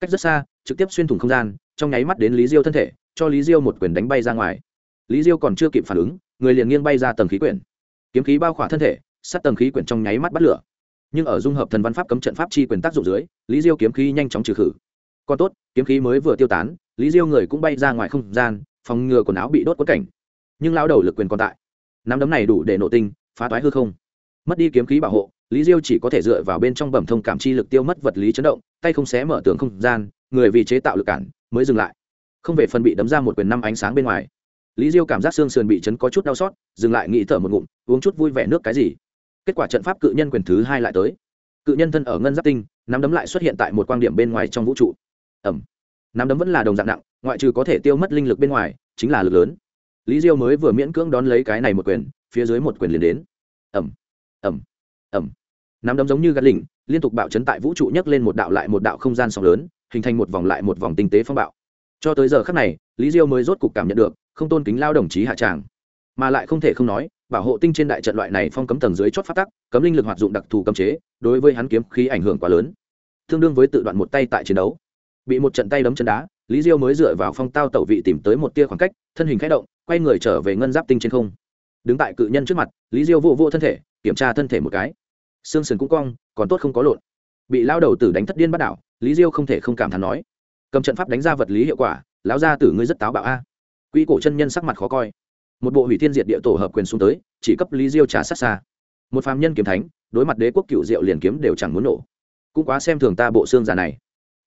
cách rất xa, trực tiếp xuyên thủng không gian, trong nháy mắt đến lý diêu thân thể, cho lý diêu một quyền đánh bay ra ngoài. Lý diêu còn chưa kịp phản ứng, người liền nghiêng bay ra tầng khí quyển. Kiếm khí bao khỏa thân thể, sát tầng khí quyển trong nháy mắt bắt lửa. Nhưng ở dung hợp thần văn pháp cấm trận pháp chi quyền tác dụng dưới, lý diêu kiếm khí nhanh chóng trừ khử. Còn tốt, kiếm khí mới vừa tiêu tán, lý diêu người cũng bay ra ngoài không gian, phòng ngừa quần áo bị đốt quất cảnh. Nhưng lao đầu lực quyền còn tại. Nắm đấm này đủ để nổ tinh, phá toái hư không. Mất đi kiếm khí bảo hộ lý diêu chỉ có thể dựa vào bên trong bẩm thông cảm chi lực tiêu mất vật lý chấn động, tay không xé mở tường không gian, người vì chế tạo lực cản, mới dừng lại. Không về phần bị đấm ra một quyền năm ánh sáng bên ngoài. Lý diêu cảm giác xương sườn bị chấn có chút đau xót, dừng lại nghĩ thở một ngụm, uống chút vui vẻ nước cái gì. Kết quả trận pháp cự nhân quyền thứ hai lại tới. Cự nhân thân ở ngân giáp tinh, nắm đấm lại xuất hiện tại một quan điểm bên ngoài trong vũ trụ. Ẩm nắm đấm vẫn là đồng dạng nặng, ngoại trừ có thể tiêu mất linh lực bên ngoài, chính là lực lớn. Lý diêu mới vừa miễn cưỡng đón lấy cái này một quyền, phía dưới một quyền liền đến. Ẩm ẩm ẩm nắm đấm giống như gắt lỉnh, liên tục bạo chấn tại vũ trụ nhấc lên một đạo lại một đạo không gian sóng lớn, hình thành một vòng lại một vòng tinh tế phong bạo. Cho tới giờ khắc này, lý diêu mới rốt cục cảm nhận được, không tôn kính lao đồng chí hạ tràng, mà lại không thể không nói, bảo hộ tinh trên đại trận loại này phong cấm tầng dưới chót phát tắc, cấm linh lực hoạt dụng đặc thù cấm chế, đối với hắn kiếm khí ảnh hưởng quá lớn. Tương đương với tự đoạn một tay tại chiến đấu. Bị một trận tay đấm chân đá, lý diêu mới dựa vào phong tao tẩu vị tìm tới một tia khoảng cách, thân hình khẽ động, quay người trở về ngân giáp tinh trên không. Đứng tại cự nhân trước mặt, lý diêu vô vô thân thể, kiểm tra thân thể một cái xương sườn cũng cong, còn tốt không có lộn. Bị lao đầu tử đánh thất điên bắt đảo, lý diêu không thể không cảm thán nói. Cầm trận pháp đánh ra vật lý hiệu quả, lão gia tử ngươi rất táo bạo a. À. cổ chân nhân sắc mặt khó coi. Một bộ hủy thiên diệt địa tổ hợp quyền xuống tới, chỉ cấp lý diêu trả sát xa. Một phàm nhân kiếm thánh, đối mặt đế quốc cựu diệu liền kiếm đều chẳng muốn nổ. Cũng quá xem thường ta bộ xương giả này.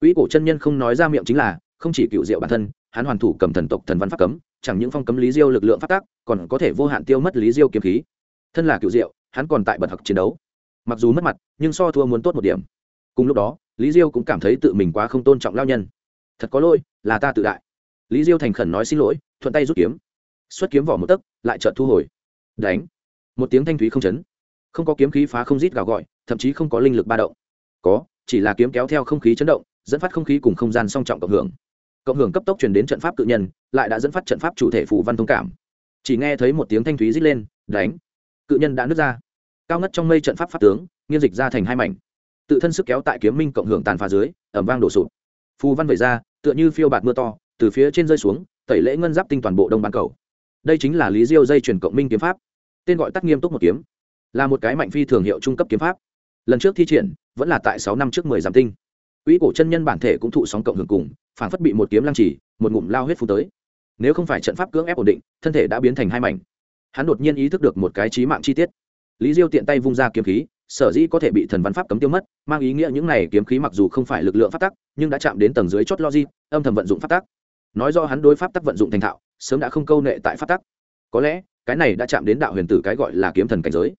Quỹ cổ chân nhân không nói ra miệng chính là, không chỉ cựu diệu bản thân, hắn hoàn thủ cầm thần tộc thần văn pháp cấm, chẳng những phong cấm lý diêu lực lượng phát tác, còn có thể vô hạn tiêu mất lý diêu kiếm khí. Thân là cựu diệu, hắn còn tại bật học chiến đấu mặc dù mất mặt, nhưng so thua muốn tốt một điểm. Cùng lúc đó, lý diêu cũng cảm thấy tự mình quá không tôn trọng lao nhân. Thật có lỗi, là ta tự đại. Lý diêu thành khẩn nói xin lỗi, thuận tay rút kiếm. Xuất kiếm vỏ một tấc, lại chợt thu hồi. Đánh. Một tiếng thanh thúy không chấn. Không có kiếm khí phá không rít gào gọi, thậm chí không có linh lực ba động. Có, chỉ là kiếm kéo theo không khí chấn động, dẫn phát không khí cùng không gian song trọng cộng hưởng. Cộng hưởng cấp tốc truyền đến trận pháp cự nhân, lại đã dẫn phát trận pháp chủ thể phù văn thông cảm. Chỉ nghe thấy một tiếng thanh thúy rít lên, đánh. Cự nhân đã nứt ra cao ngất trong mây trận pháp pháp tướng, nghiên dịch ra thành hai mảnh. Tự thân sức kéo tại kiếm minh cộng hưởng tàn phá dưới, ẩm vang đổ sụp. Phù văn vẩy ra, tựa như phiêu bạt mưa to, từ phía trên rơi xuống, tẩy lễ ngân giáp tinh toàn bộ đông bán cầu. Đây chính là lý diêu dây chuyển cộng minh kiếm pháp. Tên gọi tắt nghiêm túc một kiếm. Là một cái mạnh phi thường hiệu trung cấp kiếm pháp. Lần trước thi triển, vẫn là tại sáu năm trước mười giảm tinh. Quỹ cổ chân nhân bản thể cũng thụ sóng cộng hưởng cùng phản phất bị một kiếm lăng trì, một ngụm lao huyết phú tới. Nếu không phải trận pháp cưỡng ép ổn định, thân thể đã biến thành hai mảnh. Hắn đột nhiên ý thức được một cái trí mạng chi tiết lý diêu tiện tay vung ra kiếm khí, sở dĩ có thể bị thần văn pháp cấm tiêu mất, mang ý nghĩa những này kiếm khí mặc dù không phải lực lượng pháp tắc, nhưng đã chạm đến tầng dưới chót logic, âm thầm vận dụng pháp tắc. Nói do hắn đối pháp tắc vận dụng thành thạo, sớm đã không câu nệ tại pháp tắc. Có lẽ, cái này đã chạm đến đạo huyền tử cái gọi là kiếm thần cảnh giới.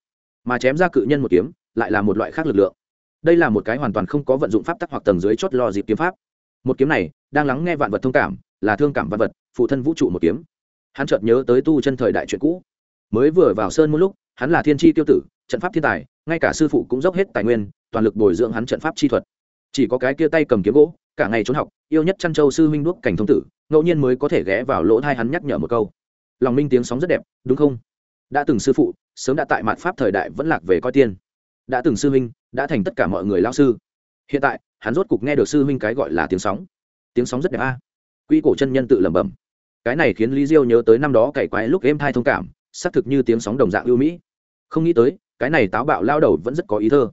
Mà chém ra cự nhân một kiếm, lại là một loại khác lực lượng. Đây là một cái hoàn toàn không có vận dụng pháp tắc hoặc tầng dưới chót lo dịp kiếm pháp. Một kiếm này, đang lắng nghe vạn vật thông cảm, là thương cảm vạn vật, phụ thân vũ trụ một kiếm. Hắn chợt nhớ tới tu chân thời đại chuyện cũ. Mới vừa vào sơn một lúc hắn là thiên tri tiêu tử, trận pháp thiên tài, ngay cả sư phụ cũng dốc hết tài nguyên, toàn lực bồi dưỡng hắn trận pháp chi thuật. Chỉ có cái kia tay cầm kiếm gỗ, cả ngày trốn học, yêu nhất chăn châu sư huynh đuốc cảnh thông tử, ngẫu nhiên mới có thể ghé vào lỗ thai hắn nhắc nhở một câu. Lòng minh tiếng sóng rất đẹp, đúng không? Đã từng sư phụ, sớm đã tại mặt pháp thời đại vẫn lạc về coi tiên. Đã từng sư huynh, đã thành tất cả mọi người lao sư. Hiện tại, hắn rốt cục nghe được sư huynh cái gọi là tiếng sóng. Tiếng sóng rất đẹp a. Quy quỹ cổ chân nhân tự lẩm bẩm. Cái này khiến lý diêu nhớ tới năm đó cày quái lúc êm thai thông cảm xác thực như tiếng sóng đồng dạng ưu mỹ. Không nghĩ tới, cái này táo bạo lao đầu vẫn rất có ý thơ.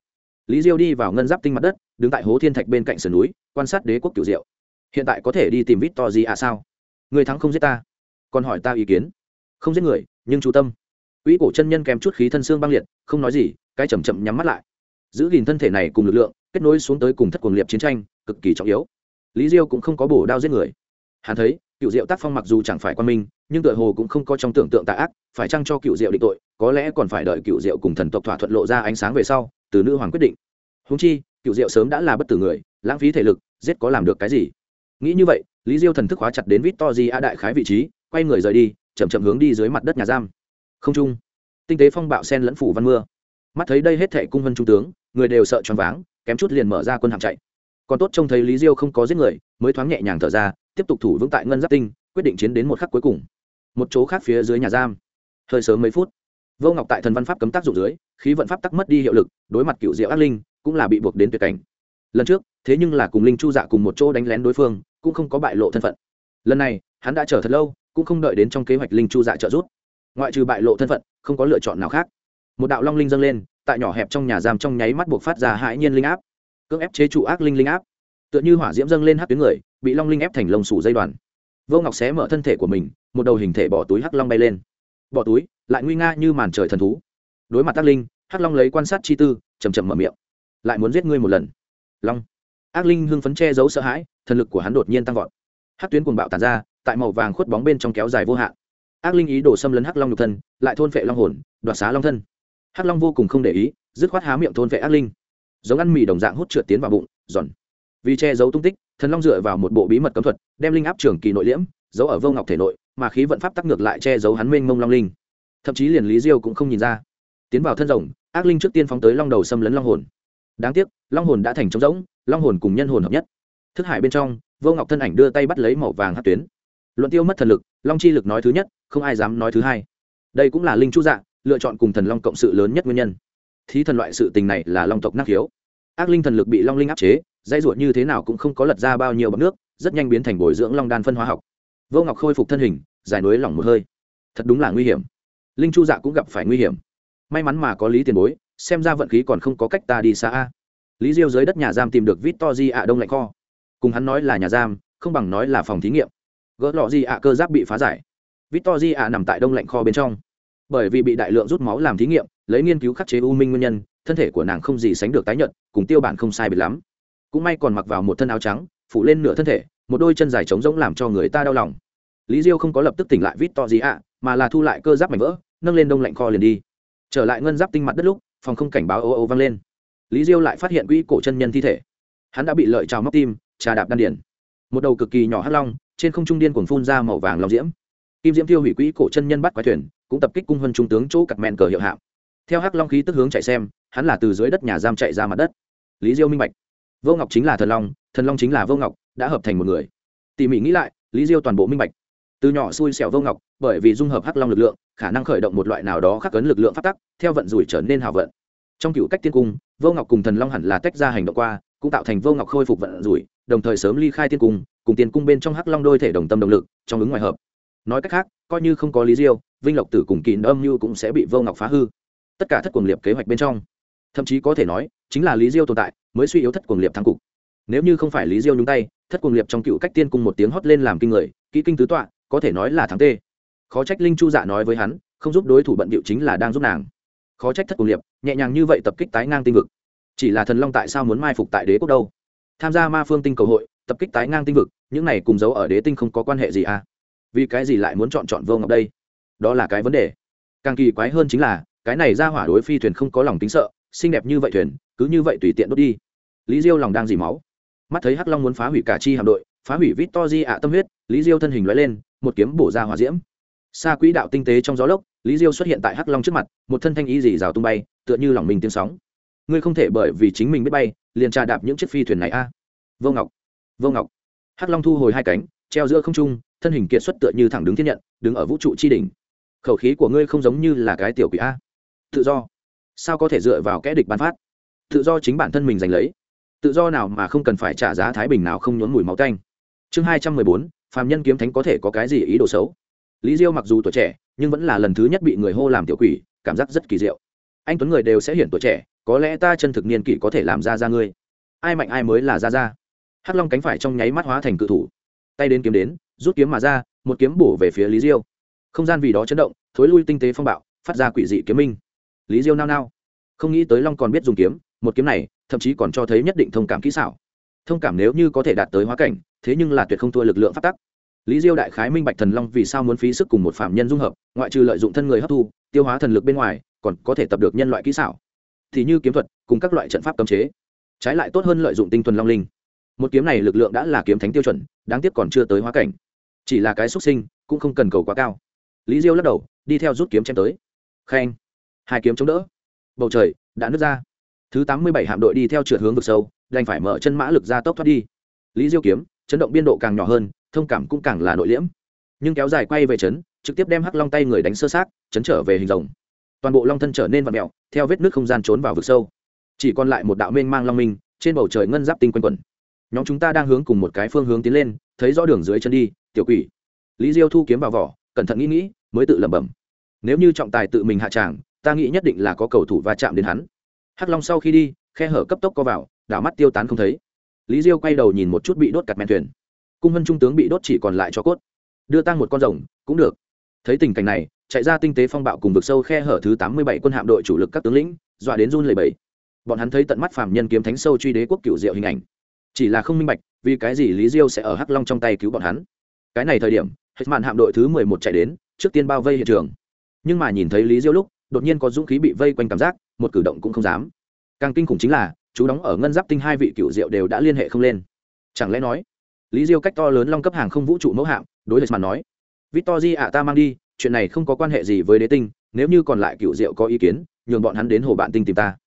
Lý diêu đi vào ngân giáp tinh mặt đất, đứng tại hố thiên thạch bên cạnh sườn núi, quan sát đế quốc kiểu diệu. Hiện tại có thể đi tìm vít to gì à sao? Người thắng không giết ta. Còn hỏi ta ý kiến. Không giết người, nhưng chú tâm. Uy cổ chân nhân kèm chút khí thân xương băng liệt, không nói gì, cái chậm chậm nhắm mắt lại. Giữ gìn thân thể này cùng lực lượng, kết nối xuống tới cùng thất cuồng liệt chiến tranh, cực kỳ trọng yếu. Lý diêu cũng không có bổ đao giết người. Hắn thấy cựu diệu tác phong mặc dù chẳng phải quan minh nhưng tựa hồ cũng không có trong tưởng tượng tà ác, phải chăng cho cựu diệu định tội, có lẽ còn phải đợi cựu diệu cùng thần tộc thỏa thuận lộ ra ánh sáng về sau, từ nữ hoàng quyết định. Húng chi, cựu diệu sớm đã là bất tử người, lãng phí thể lực, giết có làm được cái gì? Nghĩ như vậy, lý diêu thần thức hóa chặt đến vít to di a đại khái vị trí, quay người rời đi, chậm chậm hướng đi dưới mặt đất nhà giam. Không trung, tinh tế phong bạo sen lẫn phủ văn mưa. Mắt thấy đây hết thệ cung vân trung tướng, người đều sợ choáng váng, kém chút liền mở ra quân hàng chạy. Còn tốt trông thấy lý diêu không có giết người, mới thoáng nhẹ nhàng thở ra, tiếp tục thủ vững tại ngân giáp tinh, quyết định chiến đến một khắc cuối cùng một chỗ khác phía dưới nhà giam. Hơi sớm mấy phút, vô ngọc tại thần văn pháp cấm tác dụng dưới, khí vận pháp tắc mất đi hiệu lực, đối mặt cựu diệu ác linh, cũng là bị buộc đến tuyệt cảnh. Lần trước, thế nhưng là cùng linh chu dạ cùng một chỗ đánh lén đối phương, cũng không có bại lộ thân phận. Lần này, hắn đã chờ thật lâu, cũng không đợi đến trong kế hoạch linh chu dạ trợ rút. ngoại trừ bại lộ thân phận, không có lựa chọn nào khác. Một đạo long linh dâng lên, tại nhỏ hẹp trong nhà giam trong nháy mắt buộc phát ra hãi nhiên linh áp. Cưỡng ép chế trụ ác linh linh áp. Tựa như hỏa diễm dâng lên hát tuyến người, bị long linh ép thành lồng sủ dây đoàn. Vô ngọc xé mở thân thể của mình một đầu hình thể bỏ túi hắc long bay lên. Bỏ túi, lại nguy nga như màn trời thần thú. Đối mặt ác linh, hắc long lấy quan sát chi tư chầm chậm mở miệng. Lại muốn giết ngươi một lần. Long. Ác linh hưng phấn che giấu sợ hãi, thần lực của hắn đột nhiên tăng vọt. Hắc tuyến cuồng bạo tàn ra, tại màu vàng khuất bóng bên trong kéo dài vô hạn. Ác linh ý đổ xâm lấn hắc long nhục thân, lại thôn vệ long hồn, đoạt xá long thân. Hắc long vô cùng không để ý, dứt khoát há miệng thôn vệ ác linh. Giống ăn mì đồng dạng hút trượt tiến vào bụng, giòn. Vì che giấu tung tích, thần long dựa vào một bộ bí mật cấm thuật, đem linh áp trưởng kỳ nội liễm, giấu ở vô ngọc thể nội mà khí vận pháp tắc ngược lại che giấu hắn mênh mông long linh. Thậm chí liền lý diêu cũng không nhìn ra. Tiến vào thân rồng, ác linh trước tiên phóng tới long đầu xâm lấn long hồn. Đáng tiếc, long hồn đã thành trống rỗng, long hồn cùng nhân hồn hợp nhất. Thức hải bên trong, vô ngọc thân ảnh đưa tay bắt lấy màu vàng hát tuyến. Luận tiêu mất thần lực, long chi lực nói thứ nhất, không ai dám nói thứ hai. Đây cũng là linh chu dạ lựa chọn cùng thần long cộng sự lớn nhất nguyên nhân. Thí thần loại sự tình này là long tộc năng khiếu ác linh thần lực bị long linh áp chế dây ruột như thế nào cũng không có lật ra bao nhiêu bọc nước, rất nhanh biến thành bồi dưỡng long đan phân hóa học vô ngọc khôi phục thân hình giải núi lỏng một hơi. Thật đúng là nguy hiểm. Linh chu dạ cũng gặp phải nguy hiểm. May mắn mà có lý tiền bối xem ra vận khí còn không có cách ta đi xa a. Lý diêu dưới đất nhà giam tìm được vít to di ạ đông lạnh kho. Cùng hắn nói là nhà giam không bằng nói là phòng thí nghiệm. Gỡ lọ di ạ cơ giáp bị phá giải. Vít to di ạ nằm tại đông lạnh kho bên trong. Bởi vì bị đại lượng rút máu làm thí nghiệm lấy nghiên cứu khắc chế u minh nguyên nhân thân thể của nàng không gì sánh được tái nhận, cùng tiêu bản không sai biệt lắm. Cũng may còn mặc vào một thân áo trắng phủ lên nửa thân thể, một đôi chân dài trống rỗng làm cho người ta đau lòng. Lý diêu không có lập tức tỉnh lại vít to gì ạ, mà là thu lại cơ giáp mảnh vỡ, nâng lên đông lạnh kho liền đi. Trở lại ngân giáp tinh mặt đất lúc, phòng không cảnh báo ô ô vang lên. Lý diêu lại phát hiện quỹ cổ chân nhân thi thể. Hắn đã bị lợi trào móc tim, trà đạp đan điển một đầu cực kỳ nhỏ hắc long, trên không trung điên cuồng phun ra màu vàng long diễm. Kim diễm tiêu hủy quỹ cổ chân nhân bắt quái thuyền, cũng tập kích cung huân trung tướng chỗ cặt mẹn cờ hiệu hạm. Theo hắc long khí tức hướng chạy xem, hắn là từ dưới đất nhà giam chạy ra mặt đất. Lý diêu minh bạch vô ngọc chính là thần long thần long chính là vô ngọc, đã hợp thành một người. Tỉ mỉ nghĩ lại, lý diêu toàn bộ minh bạch. Từ nhỏ xui xẻo vô ngọc, bởi vì dung hợp hắc long lực lượng, khả năng khởi động một loại nào đó khắc cấn lực lượng phát tắc, theo vận rủi trở nên hào vận. Trong cựu cách tiên cung, vô ngọc cùng thần long hẳn là tách ra hành động qua, cũng tạo thành vô ngọc khôi phục vận rủi, đồng thời sớm ly khai tiên cung, cùng tiên cung bên trong hắc long đôi thể đồng tâm đồng lực, trong ứng ngoài hợp. Nói cách khác, coi như không có lý diêu, vinh lộc tử cùng kỳ âm như cũng sẽ bị vô ngọc phá hư. Tất cả thất cuồng liệp kế hoạch bên trong. Thậm chí có thể nói, chính là lý diêu tồn tại mới suy yếu thất cuồng liệp thắng cục. Nếu như không phải lý diêu nhúng tay, thất cuồng liệp trong cựu cách tiên cung một tiếng hót lên làm kinh người, kỹ kinh tứ tọa, có thể nói là thắng tê. Khó trách linh chu dạ nói với hắn, không giúp đối thủ bận điệu chính là đang giúp nàng. Khó trách thất cuồng liệp, nhẹ nhàng như vậy tập kích tái ngang tinh vực. Chỉ là thần long tại sao muốn mai phục tại đế quốc đâu? Tham gia ma phương tinh cầu hội, tập kích tái ngang tinh vực, những này cùng giấu ở đế tinh không có quan hệ gì à? Vì cái gì lại muốn chọn chọn vô ngọc đây? Đó là cái vấn đề. Càng kỳ quái hơn chính là, cái này ra hỏa đối phi thuyền không có lòng tính sợ xinh đẹp như vậy thuyền, cứ như vậy tùy tiện đốt đi. Lý diêu lòng đang dì máu. Mắt thấy hắc long muốn phá hủy cả chi hạm đội, phá hủy vít to di ạ tâm huyết, lý diêu thân hình loại lên, một kiếm bổ ra hỏa diễm. Xa quỹ đạo tinh tế trong gió lốc, lý diêu xuất hiện tại hắc long trước mặt, một thân thanh ý dì rào tung bay, tựa như lòng mình tiếng sóng. Ngươi không thể bởi vì chính mình biết bay, liền trà đạp những chiếc phi thuyền này a. À. vô ngọc vô ngọc. Hắc long thu hồi hai cánh, treo giữa không trung, thân hình kiệt xuất tựa như thẳng đứng thiên nhận, đứng ở vũ trụ chi đỉnh. Khẩu khí của ngươi không giống như là cái tiểu quỷ a. Tự do sao có thể dựa vào kẻ địch ban phát? Tự do chính bản thân mình giành lấy. Tự do nào mà không cần phải trả giá thái bình nào không nhốn mùi máu canh chương hai trăm mười bốn Phạm nhân kiếm thánh có thể có cái gì ý đồ xấu? Lý diêu mặc dù tuổi trẻ, nhưng vẫn là lần thứ nhất bị người hô làm tiểu quỷ, cảm giác rất kỳ diệu. Anh tuấn người đều sẽ hiển tuổi trẻ, có lẽ ta chân thực niên kỷ có thể làm ra ra ngươi. Ai mạnh ai mới là ra ra. Hắc long cánh phải trong nháy mắt hóa thành cự thủ. Tay đến kiếm đến, rút kiếm mà ra, một kiếm bổ về phía lý diêu. Không gian vì đó chấn động, thối lui tinh tế phong bạo, phát ra quỷ dị kiếm minh lý diêu nao nao. Không nghĩ tới long còn biết dùng kiếm, một kiếm này, thậm chí còn cho thấy nhất định thông cảm kỹ xảo. Thông cảm nếu như có thể đạt tới hóa cảnh, thế nhưng là tuyệt không thua lực lượng phát tắc. Lý diêu đại khái minh bạch thần long vì sao muốn phí sức cùng một phạm nhân dung hợp, ngoại trừ lợi dụng thân người hấp thu, tiêu hóa thần lực bên ngoài, còn có thể tập được nhân loại kỹ xảo. Thì như kiếm thuật, cùng các loại trận pháp cấm chế. Trái lại tốt hơn lợi dụng tinh thuần long linh. Một kiếm này lực lượng đã là kiếm thánh tiêu chuẩn, đáng tiếc còn chưa tới hóa cảnh. Chỉ là cái xuất sinh, cũng không cần cầu quá cao. Lý diêu lắc đầu, đi theo rút kiếm chém tới. Khen hai kiếm chống đỡ. Bầu trời đã nứt ra. Thứ tám mươi bảy hạm đội đi theo trượt hướng vực sâu, đành phải mở chân mã lực ra tốc thoát đi. Lý diêu kiếm, chấn động biên độ càng nhỏ hơn, thông cảm cũng càng là nội liễm. Nhưng kéo dài quay về chấn, trực tiếp đem hắc long tay người đánh sơ sát chấn trở về hình rồng. Toàn bộ long thân trở nên vặn mẹo theo vết nước không gian trốn vào vực sâu. Chỉ còn lại một đạo mênh mang long minh, trên bầu trời ngân giáp tinh quanh quẩn. Nhóm chúng ta đang hướng cùng một cái phương hướng tiến lên, thấy rõ đường dưới chân đi, tiểu quỷ. Lý diêu thu kiếm vào vỏ, cẩn thận nghĩ nghĩ, mới tự lẩm bẩm. Nếu như trọng tài tự mình hạ tràng ta nghĩ nhất định là có cầu thủ va chạm đến hắn. Hắc long sau khi đi, khe hở cấp tốc co vào, đảo mắt tiêu tán không thấy. Lý diêu quay đầu nhìn một chút bị đốt cặt men thuyền. Cung hân trung tướng bị đốt chỉ còn lại cho cốt. Đưa tăng một con rồng, cũng được. Thấy tình cảnh này, chạy ra tinh tế phong bạo cùng vực sâu khe hở thứ tám mươi bảy quân hạm đội chủ lực các tướng lĩnh, dọa đến run lầy bẫy bọn hắn thấy tận mắt phàm nhân kiếm thánh sâu truy đế quốc cựu diệu hình ảnh. Chỉ là không minh bạch, vì cái gì lý diêu sẽ ở hắc long trong tay cứu bọn hắn? Cái này thời điểm hết màn hạm đội thứ mười một chạy đến, trước tiên bao vây hiện trường. Nhưng mà nhìn thấy lý diêu lúc đột nhiên có dũng khí bị vây quanh cảm giác, một cử động cũng không dám. Càng kinh khủng chính là, chú đóng ở ngân giáp tinh hai vị cựu diệu đều đã liên hệ không lên. Chẳng lẽ nói, lý diêu cách to lớn long cấp hàng không vũ trụ mẫu hạng đối lịch mặt nói victor di ạ, ta mang đi, chuyện này không có quan hệ gì với đế tinh, nếu như còn lại cựu diệu có ý kiến, nhường bọn hắn đến hồ bạn tinh tìm ta.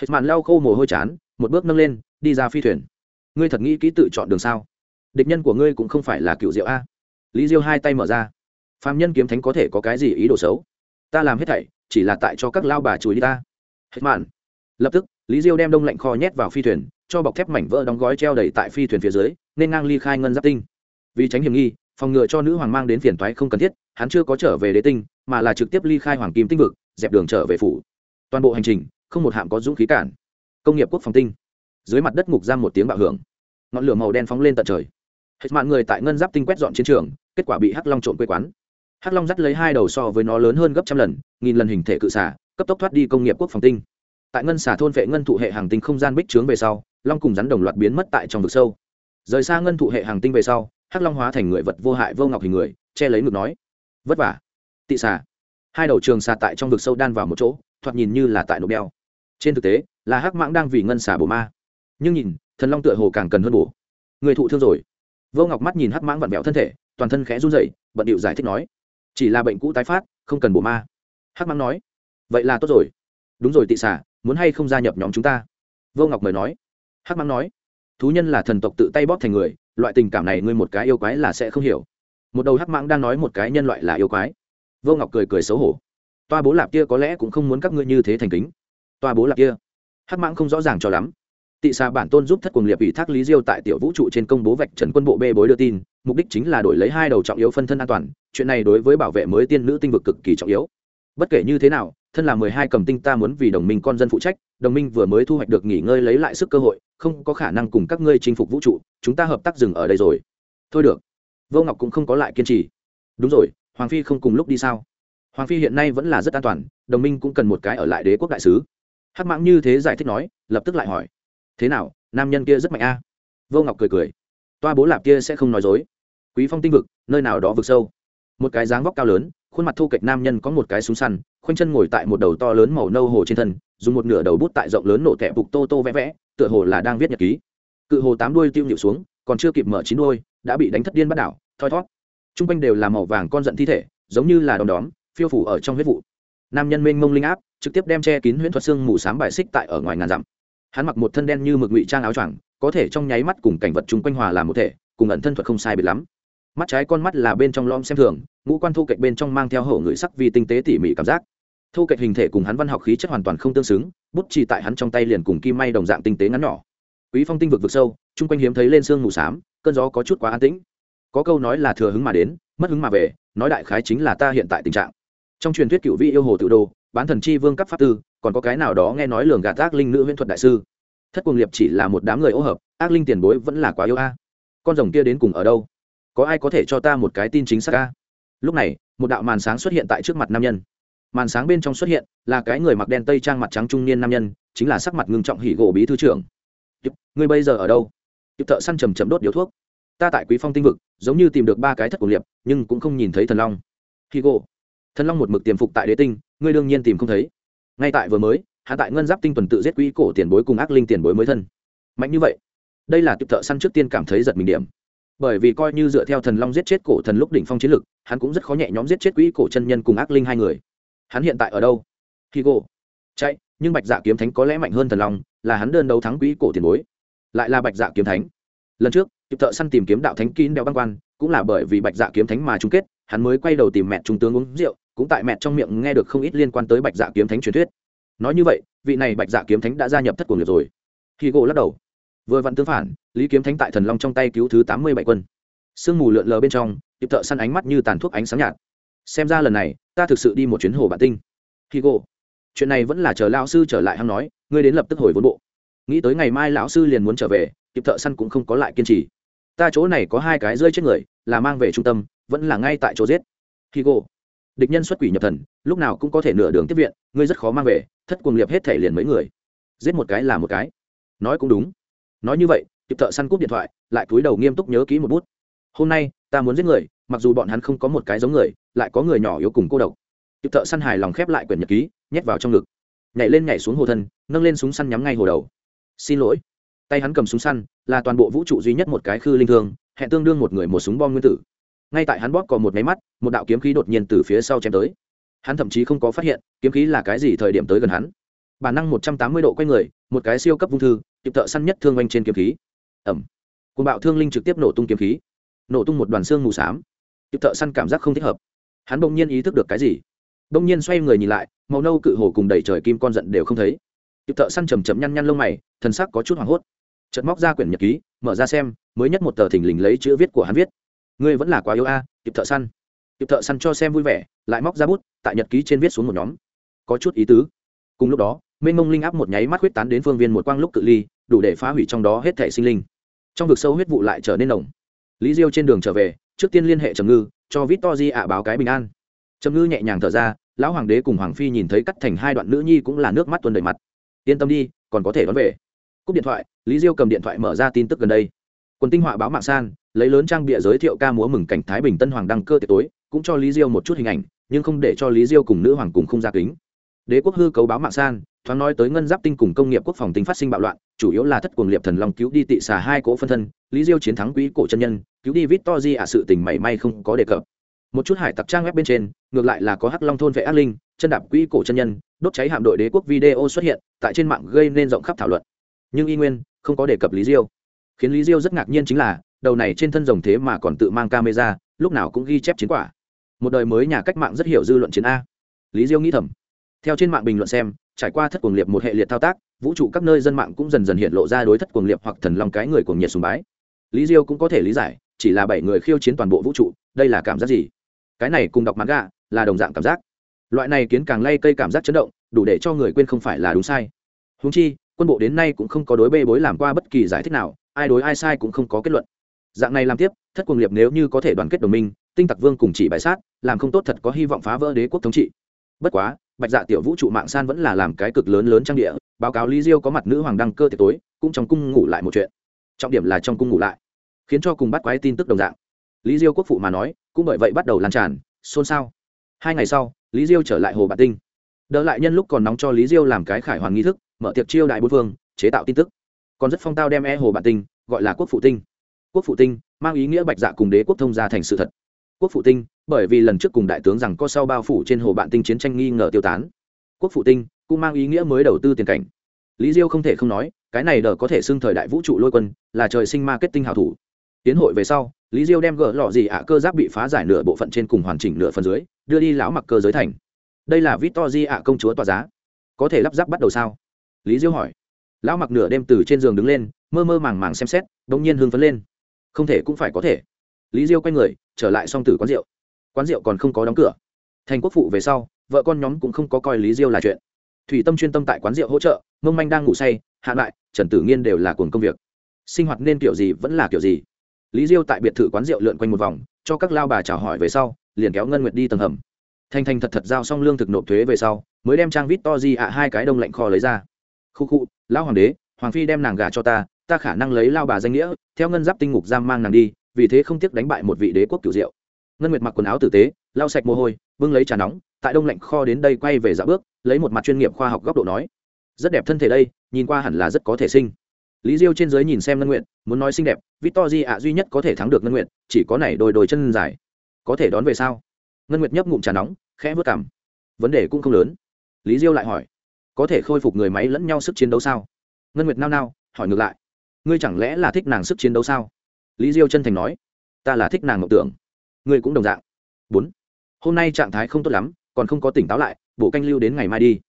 Hết màn lau khô mồ hôi chán, một bước nâng lên, đi ra phi thuyền. Ngươi thật nghĩ kỹ tự chọn đường sao? Địch nhân của ngươi cũng không phải là cựu diệu a. Lý diêu hai tay mở ra. Phạm nhân kiếm thánh có thể có cái gì ý đồ xấu? Ta làm hết thảy chỉ là tại cho các lao bà chùi đi ta. Hết mạn lập tức, lý diêu đem đông lạnh kho nhét vào phi thuyền, cho bọc thép mảnh vỡ đóng gói treo đầy tại phi thuyền phía dưới, nên ngang ly khai ngân giáp tinh. Vì tránh hiểm nghi, phòng ngừa cho nữ hoàng mang đến phiền toái không cần thiết, hắn chưa có trở về đế tinh, mà là trực tiếp ly khai hoàng kim tinh vực, dẹp đường trở về phủ. Toàn bộ hành trình, không một hạm có dũng khí cản. Công nghiệp quốc phòng tinh. Dưới mặt đất ngục giam một tiếng bạo hưởng. Ngọn lửa màu đen phóng lên tận trời. Hết mạng người tại ngân giáp tinh quét dọn chiến trường, kết quả bị hắc long trộn quê quán hắc long dắt lấy hai đầu so với nó lớn hơn gấp trăm lần, nghìn lần hình thể cự xả cấp tốc thoát đi công nghiệp quốc phòng tinh. Tại ngân xả thôn vệ ngân thụ hệ hàng tinh không gian bích trướng về sau, long cùng rắn đồng loạt biến mất tại trong vực sâu. Rời xa ngân thụ hệ hàng tinh về sau, hắc long hóa thành người vật vô hại vô ngọc hình người, che lấy ngực nói, vất vả, tị xả hai đầu trường xà tại trong vực sâu đan vào một chỗ, thoạt nhìn như là tại nổ đeo trên thực tế, là hắc mãng đang vì ngân xà bổ ma. Nhưng nhìn, thần long tựa hồ càng cần hơn bổ. Người thụ thương rồi. Vô ngọc mắt nhìn hắc mãng vặn vẹo thân thể, toàn thân khẽ run rẩy, bận điệu giải thích nói chỉ là bệnh cũ tái phát, không cần bổ ma. Hắc mãng nói, vậy là tốt rồi. Đúng rồi tị xả muốn hay không gia nhập nhóm chúng ta? Vô ngọc mời nói. Hắc mãng nói, thú nhân là thần tộc tự tay bóp thành người, loại tình cảm này ngươi một cái yêu quái là sẽ không hiểu. Một đầu hắc mãng đang nói một cái nhân loại là yêu quái. Vô ngọc cười cười xấu hổ. Toa bố lạp kia có lẽ cũng không muốn các ngươi như thế thành kính. Toa bố lạp kia? Hắc mãng không rõ ràng cho lắm. Tị xà bản tôn giúp thất cuồng liệp ủy thác lý diêu tại tiểu vũ trụ trên công bố vạch trần quân bộ bê bối đưa tin mục đích chính là đổi lấy hai đầu trọng yếu phân thân an toàn, chuyện này đối với bảo vệ mới tiên nữ tinh vực cực kỳ trọng yếu. Bất kể như thế nào, thân là mười hai cầm tinh ta muốn vì đồng minh con dân phụ trách, đồng minh vừa mới thu hoạch được nghỉ ngơi lấy lại sức cơ hội, không có khả năng cùng các ngươi chinh phục vũ trụ, chúng ta hợp tác dừng ở đây rồi. Thôi được. Vô ngọc cũng không có lại kiên trì. Đúng rồi, hoàng phi không cùng lúc đi sao? Hoàng phi hiện nay vẫn là rất an toàn, đồng minh cũng cần một cái ở lại đế quốc đại sứ. Hắc mãng như thế giải thích nói, lập tức lại hỏi. Thế nào, nam nhân kia rất mạnh a? À? vô ngọc cười cười toa bố lạp kia sẽ không nói dối. Quý phong tinh vực, nơi nào đó vực sâu. Một cái dáng vóc cao lớn, khuôn mặt thu kệch nam nhân có một cái súng săn, khoanh chân ngồi tại một đầu to lớn màu nâu hồ trên thân, dùng một nửa đầu bút tại rộng lớn nổ kẹp bục tô tô vẽ vẽ, tựa hồ là đang viết nhật ký. Cự hồ tám đuôi tiêu nhịu xuống, còn chưa kịp mở chín đuôi, đã bị đánh thất điên bắt đảo, thoi thót chung quanh đều là màu vàng con giận thi thể, giống như là đom đóm, phiêu phủ ở trong huyết vụ. Nam nhân mênh mông linh áp, trực tiếp đem che kín huyễn thuật xương mù sám bài xích tại ở ngoài ngàn dặm. Hắn mặc một thân đen như mực ngụy trang áo choàng có thể trong nháy mắt cùng cảnh vật chung quanh hòa làm một thể, cùng ẩn thân thuật không sai biệt lắm. Mắt trái con mắt là bên trong lom xem thường, ngũ quan thu kệch bên trong mang theo hổ người sắc vì tinh tế tỉ mỉ cảm giác. Thu kệch hình thể cùng hắn văn học khí chất hoàn toàn không tương xứng, bút chỉ tại hắn trong tay liền cùng kim may đồng dạng tinh tế ngắn nhỏ. Quý phong tinh vực vực sâu, chung quanh hiếm thấy lên sương mù xám, cơn gió có chút quá an tĩnh. Có câu nói là thừa hứng mà đến, mất hứng mà về, nói đại khái chính là ta hiện tại tình trạng. Trong truyền thuyết cựu vị yêu hồ tự đồ, bán thần chi vương cấp pháp tư, còn có cái nào đó nghe nói lường gạt tác linh nữ huyễn thuật đại sư thất cuồng liệp chỉ là một đám người ô hợp, ác linh tiền bối vẫn là quá yêu a. Con rồng kia đến cùng ở đâu? Có ai có thể cho ta một cái tin chính xác a? Lúc này, một đạo màn sáng xuất hiện tại trước mặt nam nhân. Màn sáng bên trong xuất hiện là cái người mặc đen tây trang mặt trắng trung niên nam nhân, chính là sắc mặt ngưng trọng hỉ gỗ bí thư trưởng. Người bây giờ ở đâu? Tiếp thợ săn trầm chầm đốt điếu thuốc. Ta tại quý phong tinh vực, giống như tìm được ba cái thất cổ liệp, nhưng cũng không nhìn thấy thần long. Hỉ gỗ. Thần long một mực tiềm phục tại đế tinh, ngươi đương nhiên tìm không thấy. Ngay tại vừa mới hạ tại ngân giáp tinh tuần tự giết quỹ cổ tiền bối cùng ác linh tiền bối mới thân. Mạnh như vậy, đây là tiệp thợ săn trước tiên cảm thấy giật mình điểm. Bởi vì coi như dựa theo thần long giết chết cổ thần lúc đỉnh phong chiến lực, hắn cũng rất khó nhẹ nhóm giết chết quỹ cổ chân nhân cùng ác linh hai người. Hắn hiện tại ở đâu? Khi gỗ chạy, nhưng bạch dạ kiếm thánh có lẽ mạnh hơn thần long, là hắn đơn đấu thắng quỹ cổ tiền bối. Lại là bạch dạ kiếm thánh. Lần trước tiệp thợ săn tìm kiếm đạo thánh kín đeo băng quan, cũng là bởi vì bạch dạ kiếm thánh mà chung kết, hắn mới quay đầu tìm mẹ trung tướng uống rượu, cũng tại mẹ trong miệng nghe được không ít liên quan tới bạch dạ kiếm thánh truyền thuyết nói như vậy, vị này bạch dạ kiếm thánh đã gia nhập thất cuồng liệt rồi. Khi gỗ lắc đầu. Vừa vặn tương phản, lý kiếm thánh tại thần long trong tay cứu thứ tám mươi bảy quân. Sương mù lượn lờ bên trong, kịp thợ săn ánh mắt như tàn thuốc ánh sáng nhạt. Xem ra lần này, ta thực sự đi một chuyến hồ bản tinh. Khi gỗ, chuyện này vẫn là chờ lão sư trở lại hăng nói, ngươi đến lập tức hồi vốn bộ. Nghĩ tới ngày mai lão sư liền muốn trở về, kịp thợ săn cũng không có lại kiên trì. Ta chỗ này có hai cái rơi chết người, là mang về trung tâm, vẫn là ngay tại chỗ giết. Khi gỗ địch nhân xuất quỷ nhập thần, lúc nào cũng có thể nửa đường tiếp viện, ngươi rất khó mang về, thất cuồng liệp hết thể liền mấy người. Giết một cái là một cái. Nói cũng đúng. Nói như vậy, kịp thợ săn cúp điện thoại, lại cúi đầu nghiêm túc nhớ ký một bút. Hôm nay, ta muốn giết người, mặc dù bọn hắn không có một cái giống người, lại có người nhỏ yếu cùng cô độc. Kịp thợ săn hài lòng khép lại quyển nhật ký, nhét vào trong ngực. Nhảy lên nhảy xuống hồ thân, nâng lên súng săn nhắm ngay hồ đầu. Xin lỗi. Tay hắn cầm súng săn, là toàn bộ vũ trụ duy nhất một cái khư linh thương, hẹn tương đương một người một súng bom nguyên tử ngay tại hắn bóp cò một máy mắt, một đạo kiếm khí đột nhiên từ phía sau chém tới. Hắn thậm chí không có phát hiện, kiếm khí là cái gì thời điểm tới gần hắn. Bản năng một trăm tám mươi độ quay người, một cái siêu cấp vung thư, kịp thợ săn nhất thương oanh trên kiếm khí. Ẩm cùng bạo thương linh trực tiếp nổ tung kiếm khí. Nổ tung một đoàn xương mù s á m kịp thợ săn cảm giác không thích hợp. Hắn bỗng nhiên ý thức được cái gì. Bỗng nhiên xoay người nhìn lại, màu nâu cự hồ cùng đầy trời kim con giận đều không thấy. Kịp thợ săn chầm chầm nhăn nhăn lông mày, thần sắc có chút hoảng hốt. Chợt móc ra quyển nhật ký, mở ra xem, mới nhất một tờ thình lình lấy chữ viết của hắn viết ngươi vẫn là quá yếu a à, kịp thợ săn. Kịp thợ săn cho xem vui vẻ lại móc ra bút tại nhật ký trên viết xuống một nhóm. Có chút ý tứ. Cùng lúc đó mênh mông linh áp một nháy mắt huyết tán đến phương viên một quang lúc cự ly đủ để phá hủy trong đó hết thể sinh linh. Trong vực sâu huyết vụ lại trở nên nồng. Lý diêu trên đường trở về trước tiên liên hệ trầm ngư cho vít to di ạ báo cái bình an. Trầm ngư nhẹ nhàng thở ra lão hoàng đế cùng hoàng phi nhìn thấy cắt thành hai đoạn nữ nhi cũng là nước mắt tuôn đầy mặt. Yên tâm đi còn có thể đón về. Cúp điện thoại lý diêu cầm điện thoại mở ra tin tức gần đây. Quần tinh họa báo mạng san lấy lớn trang bịa giới thiệu ca múa mừng cảnh thái bình tân hoàng đăng cơ tiệc tối, cũng cho lý diêu một chút hình ảnh, nhưng không để cho lý diêu cùng nữ hoàng cùng không ra kính. Đế quốc hư cấu báo mạng san, thoáng nói tới ngân giáp tinh cùng công nghiệp quốc phòng tính phát sinh bạo loạn, chủ yếu là thất cuồng liệp thần long cứu đi tị xà hai cỗ phân thân, lý diêu chiến thắng quý cổ chân nhân, cứu đi vít to di ạ sự tình mảy may không có đề cập. Một chút hải tặc trang web bên trên, ngược lại là có hắc long thôn vệ ác linh, chân đạp quý cổ chân nhân, đốt cháy hạm đội đế quốc video xuất hiện, tại trên mạng gây nên rộng khắp thảo luận. Nhưng y nguyên, không có đề cập lý diêu. Khiến lý diêu rất ngạc nhiên chính là đầu này trên thân rồng thế mà còn tự mang camera, lúc nào cũng ghi chép chiến quả. Một đời mới nhà cách mạng rất hiểu dư luận chiến a. Lý diêu nghĩ thầm. Theo trên mạng bình luận xem, trải qua thất cuồng liệt một hệ liệt thao tác, vũ trụ các nơi dân mạng cũng dần dần hiện lộ ra đối thất cuồng liệt hoặc thần long cái người cuồng nhiệt sùng bái. Lý diêu cũng có thể lý giải, chỉ là bảy người khiêu chiến toàn bộ vũ trụ, đây là cảm giác gì? Cái này cùng đọc mặt gạ là đồng dạng cảm giác. Loại này kiến càng lay cây cảm giác chấn động, đủ để cho người quên không phải là đúng sai. Huống chi, quân bộ đến nay cũng không có đối bê bối làm qua bất kỳ giải thích nào, ai đối ai sai cũng không có kết luận dạng này làm tiếp, thất cuồng liệp nếu như có thể đoàn kết đồng minh, tinh tặc vương cùng chỉ bãi sát, làm không tốt thật có hy vọng phá vỡ đế quốc thống trị. Bất quá, bạch dạ tiểu vũ trụ mạng san vẫn là làm cái cực lớn lớn trang địa, báo cáo lý diêu có mặt nữ hoàng đăng cơ tiệc tối, cũng trong cung ngủ lại một chuyện. Trọng điểm là trong cung ngủ lại, khiến cho cùng bắt quái tin tức đồng dạng. Lý diêu quốc phụ mà nói, cũng bởi vậy bắt đầu lan tràn, xôn xao. Hai ngày sau, lý diêu trở lại hồ bạt tinh. Đỡ lại nhân lúc còn nóng cho lý diêu làm cái khải hoàng nghi thức, mở tiệc chiêu đại bốn phương, chế tạo tin tức. Còn rất phong tao đem e hồ bạt tinh, gọi là quốc phụ tinh quốc phụ tinh, mang ý nghĩa bạch dạ cùng đế quốc thông gia thành sự thật. Quốc phụ tinh, bởi vì lần trước cùng đại tướng rằng có sau bao phủ trên hồ bạn tinh chiến tranh nghi ngờ tiêu tán. Quốc phụ tinh, cũng mang ý nghĩa mới đầu tư tiền cảnh. Lý diêu không thể không nói, cái này đờ có thể xưng thời đại vũ trụ lôi quân, là trời sinh marketing hào thủ. Tiến hội về sau, lý diêu đem gỡ lọ gì ạ cơ giáp bị phá giải nửa bộ phận trên cùng hoàn chỉnh nửa phần dưới, đưa đi lão mặc cơ giới thành. Đây là victor di ạ công chúa tòa giá. Có thể lắp ráp bắt đầu sao? Lý diêu hỏi. Lão mặc nửa đêm từ trên giường đứng lên, mơ mơ màng màng xem xét đ ỗ n g nhiên hưng phấn lên không thể cũng phải có thể. Lý diêu quay người, trở lại song tử quán rượu. Quán rượu còn không có đóng cửa. Thành quốc phụ về sau, vợ con nhóm cũng không có coi lý diêu là chuyện. Thủy tâm chuyên tâm tại quán rượu hỗ trợ, mông manh đang ngủ say, hạ lại trần tử nghiên đều là cuồng công việc. Sinh hoạt nên kiểu gì vẫn là kiểu gì. Lý diêu tại biệt thự quán rượu lượn quanh một vòng, cho các lao bà chào hỏi về sau, liền kéo ngân nguyệt đi tầng hầm. Thanh Thanh thật thật giao xong lương thực nộp thuế về sau, mới đem trang vít to di ạ hai cái đông lạnh kho lấy ra. Khu khu, lão hoàng đế, hoàng phi đem nàng gà cho ta ta khả năng lấy lao bà danh nghĩa, theo ngân giáp tinh ngục giam mang nàng đi, vì thế không tiếc đánh bại một vị đế quốc cửu diệu. Ngân nguyệt mặc quần áo tử tế, lau sạch mồ hôi, bưng lấy trà nóng, tại đông lạnh kho đến đây quay về dạ bước, lấy một mặt chuyên nghiệp khoa học góc độ nói. Rất đẹp thân thể đây, nhìn qua hẳn là rất có thể sinh. Lý diêu trên dưới nhìn xem ngân nguyện muốn nói xinh đẹp, victor di ạ duy nhất có thể thắng được ngân nguyện chỉ có này đôi đồi chân dài. Có thể đón về sao? Ngân nguyệt nhấp ngụm trà nóng, khẽ vớt cảm vấn đề cũng không lớn. Lý diêu lại hỏi. Có thể khôi phục người máy lẫn nhau sức chiến đấu sao? Ngân nguyệt nao nao, hỏi ngược lại ngươi chẳng lẽ là thích nàng sức chiến đấu sao? Lý diêu chân thành nói. Ta là thích nàng mộng tưởng. Ngươi cũng đồng dạng. Bốn. Hôm nay trạng thái không tốt lắm, còn không có tỉnh táo lại bộ canh lưu đến ngày mai đi.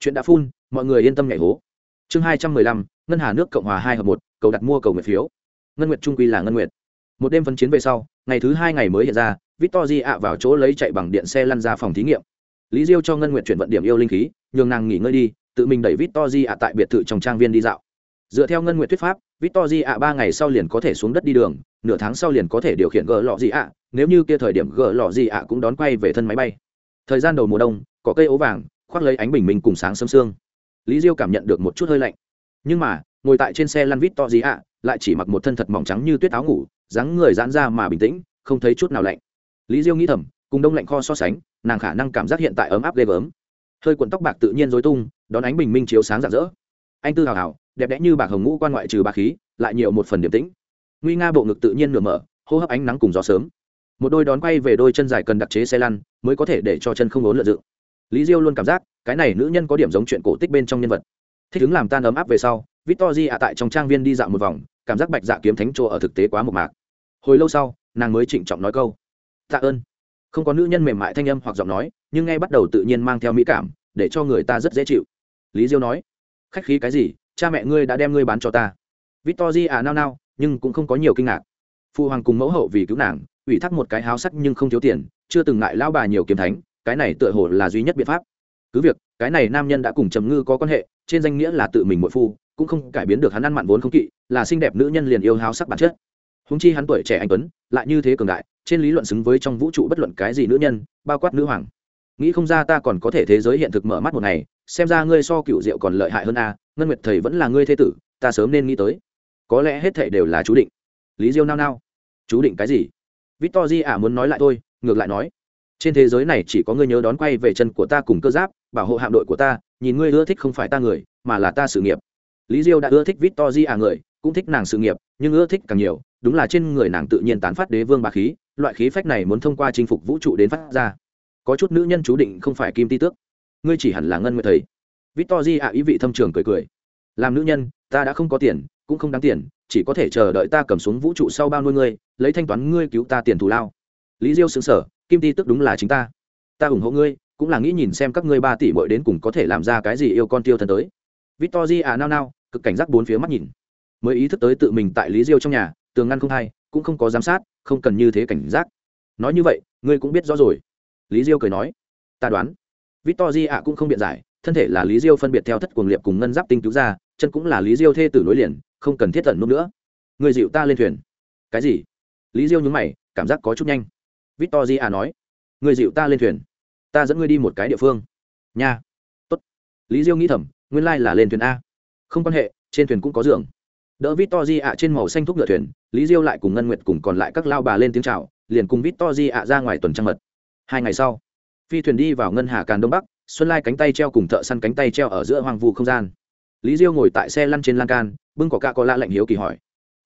Chuyện đã phun, mọi người yên tâm nhảy hố. Chương hai trăm mười lăm, ngân hà nước cộng hòa hai hợp một, cầu đặt mua cầu nguyện phiếu. Ngân nguyệt trung quy là ngân nguyệt. Một đêm phân chiến về sau, ngày thứ hai ngày mới hiện ra victor di ạ vào chỗ lấy chạy bằng điện xe lăn ra phòng thí nghiệm. Lý diêu cho ngân nguyệt chuyển vận điểm yêu linh khí, nhường nàng nghỉ ngơi đi, tự mình đẩy victor di ạ tại biệt thự trong trang viên đi dạo dựa theo ngân nguyện thuyết pháp, victor di ạ ba ngày sau liền có thể xuống đất đi đường, nửa tháng sau liền có thể điều khiển gờ lọ di ạ, nếu như kia thời điểm gờ lọ di ạ cũng đón quay về thân máy bay. Thời gian đầu mùa đông, có cây ố vàng, khoác lấy ánh bình minh cùng sáng sâm sương. Lý diêu cảm nhận được một chút hơi lạnh. Nhưng mà, ngồi tại trên xe lăn victor di ạ, lại chỉ mặc một thân thật mỏng trắng như tuyết áo ngủ, dáng người giãn ra mà bình tĩnh, không thấy chút nào lạnh. Lý diêu nghĩ thầm, cùng đông lạnh kho so sánh, nàng khả năng cảm giác hiện tại ấm áp ghê gớm. Hơi cuộn tóc bạc tự nhiên dối tung, đón ánh bình minh chiếu sáng rạng rỡ. Anh tư hào hào đẹp đẽ như bạc hồng ngũ quan ngoại trừ bạc khí, lại nhiều một phần điểm tĩnh. Nguy nga bộ ngực tự nhiên nửa mở, hô hấp ánh nắng cùng gió sớm. Một đôi đón quay về đôi chân dài cần đặc chế xe lăn, mới có thể để cho chân không ốn lượn dựng. Lý diêu luôn cảm giác, cái này nữ nhân có điểm giống chuyện cổ tích bên trong nhân vật. Thích đứng làm tan ấm áp về sau, victor tại trong trang viên đi dạo một vòng, cảm giác bạch dạ kiếm thánh chỗ ở thực tế quá một mạc. Hồi lâu sau, nàng mới trịnh trọng nói câu, tạ ơn. Không có nữ nhân mềm mại thanh âm hoặc giọng nói, nhưng ngay bắt đầu tự nhiên mang theo mỹ cảm, để cho người ta rất dễ chịu. Lý diêu nói, khách khí cái gì? cha mẹ ngươi đã đem ngươi bán cho ta. Victor à nao nao, nhưng cũng không có nhiều kinh ngạc. Phụ hoàng cùng mẫu hậu vì cứu nàng, ủy thác một cái háo sắc nhưng không thiếu tiền, chưa từng ngại lao bà nhiều kiếm thánh, cái này tựa hồ là duy nhất biện pháp. Cứ việc, cái này nam nhân đã cùng trầm ngư có quan hệ, trên danh nghĩa là tự mình mội phu, cũng không cải biến được hắn ăn mặn vốn không kỵ, là xinh đẹp nữ nhân liền yêu háo sắc bản chất. Húng chi hắn tuổi trẻ anh tuấn, lại như thế cường đại, trên lý luận xứng với trong vũ trụ bất luận cái gì nữ nhân, bao quát nữ hoàng. Nghĩ không ra ta còn có thể thế giới hiện thực mở mắt một ngày, xem ra ngươi so cựu diệu còn lợi hại hơn a ngân nguyệt thầy vẫn là ngươi thê tử, ta sớm nên nghĩ tới. Có lẽ hết thệ đều là chú định. Lý diêu nao nao. Chú định cái gì? Victor di à ả muốn nói lại thôi, ngược lại nói. Trên thế giới này chỉ có ngươi nhớ đón quay về chân của ta cùng cơ giáp, bảo hộ hạm đội của ta, nhìn ngươi ưa thích không phải ta người, mà là ta sự nghiệp. Lý diêu đã ưa thích victor di ả người, cũng thích nàng sự nghiệp, nhưng ưa thích càng nhiều, đúng là trên người nàng tự nhiên tán phát đế vương bà khí, loại khí phách này muốn thông qua chinh phục vũ trụ đến phát ra. Có chút nữ nhân chú định không phải kim ti tước. Ngươi chỉ hẳn là ngân nguyệt thầy. Victory ạ ý vị thâm trường cười cười. Làm nữ nhân, ta đã không có tiền, cũng không đáng tiền, chỉ có thể chờ đợi ta cầm xuống vũ trụ sau bao nuôi ngươi, lấy thanh toán ngươi cứu ta tiền thù lao. Lý Diêu sững sờ, Kim Ti tức đúng là chính ta. Ta ủng hộ ngươi, cũng là nghĩ nhìn xem các ngươi ba tỷ muội đến cùng có thể làm ra cái gì yêu con tiêu thần tới. Victory ạ nao nao, cực cảnh giác bốn phía mắt nhìn. Mới ý thức tới tự mình tại Lý Diêu trong nhà, tường ngăn không hay, cũng không có giám sát, không cần như thế cảnh giác. Nói như vậy, ngươi cũng biết rõ rồi. Lý Diêu cười nói, ta đoán. Victory ạ cũng không biện giải, thân thể là lý diêu phân biệt theo thất cuồng liệp cùng ngân giáp tinh cứu ra, chân cũng là lý diêu thê tử nối liền, không cần thiết tận nút nữa. Người dịu ta lên thuyền. Cái gì? Lý diêu nhúng mày, cảm giác có chút nhanh. Victor di à nói, người dịu ta lên thuyền. Ta dẫn ngươi đi một cái địa phương. Nha. Tốt. Lý diêu nghĩ thầm, nguyên lai là lên thuyền a. Không quan hệ, trên thuyền cũng có giường. Đỡ victor di ạ trên màu xanh thúc ngựa thuyền, lý diêu lại cùng ngân nguyệt cùng còn lại các lao bà lên tiếng c h à o liền cùng victor di ạ ra ngoài tuần trăng mật. Hai ngày sau, phi thuyền đi vào ngân hà càn đông bắc xuân lai cánh tay treo cùng thợ săn cánh tay treo ở giữa hoàng vu không gian. Lý diêu ngồi tại xe lăn trên lan can, bưng có ca có la lạnh hiếu kỳ hỏi,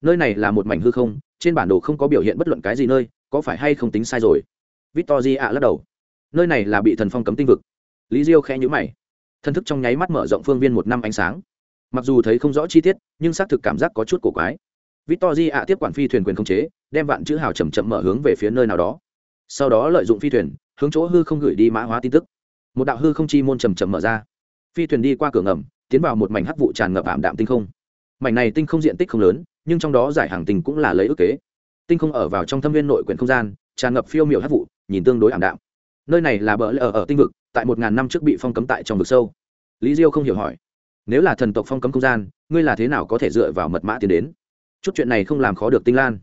nơi này là một mảnh hư không, trên bản đồ không có biểu hiện bất luận cái gì nơi, có phải hay không tính sai rồi? Victor di ạ lắc đầu, nơi này là bị thần phong cấm tinh vực. Lý diêu khẽ nhữ mày, thân thức trong nháy mắt mở rộng phương viên một năm ánh sáng. Mặc dù thấy không rõ chi tiết, nhưng xác thực cảm giác có chút cổ quái. Victor di ạ tiếp quản phi thuyền quyền không chế, đem vạn chữ hào chầm chậm mở hướng về phía nơi nào đó. Sau đó lợi dụng phi thuyền, hướng chỗ hư không gửi đi mã hóa tin tức một đạo hư không chi môn trầm trầm mở ra. Phi thuyền đi qua cửa ngầm, tiến vào một mảnh hắc vụ tràn ngập ảm đạm tinh không. Mảnh này tinh không diện tích không lớn, nhưng trong đó giải hàng tình cũng là lấy ước kế. Tinh không ở vào trong thâm viên nội quyển không gian, tràn ngập phiêu miểu hắc vụ, nhìn tương đối ảm đạm. Nơi này là bờ lờ ở tinh vực, tại một ngàn năm trước bị phong cấm tại trong vực sâu. Lý diêu không hiểu hỏi, nếu là thần tộc phong cấm không gian, ngươi là thế nào có thể dựa vào mật mã tiến đến? Chút chuyện này không làm khó được tinh lan.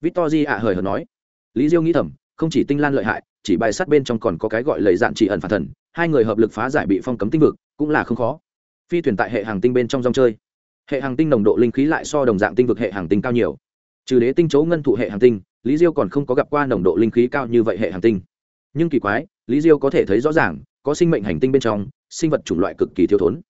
Victor di ạ hời hợt nói, lý diêu nghĩ thầm, không chỉ tinh lan lợi hại, chỉ bài sát bên trong còn có cái gọi lời dạn chỉ ẩn phản thần hai người hợp lực phá giải bị phong cấm tinh vực, cũng là không khó. Phi thuyền tại hệ hàng tinh bên trong dòng chơi. Hệ hàng tinh nồng độ linh khí lại so đồng dạng tinh vực hệ hàng tinh cao nhiều. Trừ đế tinh chấu ngân thụ hệ hàng tinh, lý diêu còn không có gặp qua nồng độ linh khí cao như vậy hệ hàng tinh. Nhưng kỳ quái, lý diêu có thể thấy rõ ràng, có sinh mệnh hành tinh bên trong, sinh vật chủng loại cực kỳ thiếu thốn.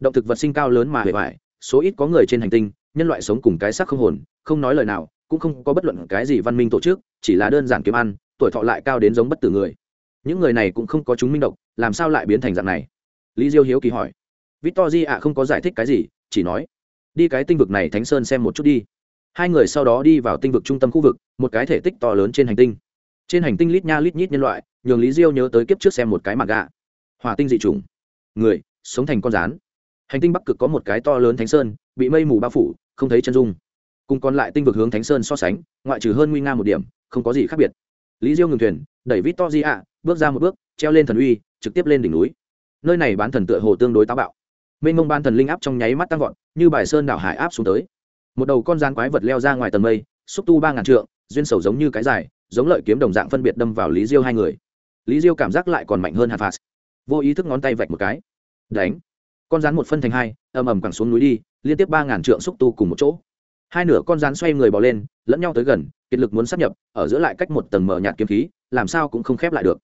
Động thực vật sinh cao lớn mà hệ hoại số ít có người trên hành tinh, nhân loại sống cùng cái xác không hồn, không nói lời nào, cũng không có bất luận cái gì văn minh tổ chức, chỉ là đơn giản kiếm ăn, tuổi thọ lại cao đến giống bất tử người. Những người này cũng không có chúng minh độc làm sao lại biến thành dạng này? Lý diêu hiếu kỳ hỏi. Victor di ạ không có giải thích cái gì, chỉ nói, đi cái tinh vực này thánh sơn xem một chút đi. Hai người sau đó đi vào tinh vực trung tâm khu vực, một cái thể tích to lớn trên hành tinh. Trên hành tinh lít nha lít nhít nhân loại, nhường lý diêu nhớ tới kiếp trước xem một cái mặt gạ. Hòa tinh dị t r ù n g người, sống thành con rán. Hành tinh bắc cực có một cái to lớn thánh sơn, bị mây mù bao phủ, không thấy chân dung. Cùng còn lại tinh vực hướng thánh sơn so sánh, ngoại trừ hơn nguy nga một điểm, không có gì khác biệt. Lý diêu ngừng thuyền, đẩy vít to di ạ, bước ra một bước treo lên thần uy, trực tiếp lên đỉnh núi. Nơi này bán thần tựa hồ tương đối táo bạo. Mênh mông ban thần linh áp trong nháy mắt tăng vọt, như bài sơn đảo hải áp xuống tới. Một đầu con rán quái vật leo ra ngoài tầng mây, xúc tu ba ngàn trượng, duyên sầu giống như cái dài, giống lợi kiếm đồng dạng phân biệt đâm vào lý diêu hai người. Lý diêu cảm giác lại còn mạnh hơn Hà phạt. Vô ý thức ngón tay vạch một cái. Đánh. Con rán một phân thành hai, ầm ầm quẳng xuống núi đi, liên tiếp ba ngàn trượng xúc tu cùng một chỗ. Hai nửa con rán xoay người bò lên, lẫn nhau tới gần, kiệt lực muốn sắp nhập, ở giữa lại cách một tầng mở nhạt kiếm khí, làm sao cũng không khép lại được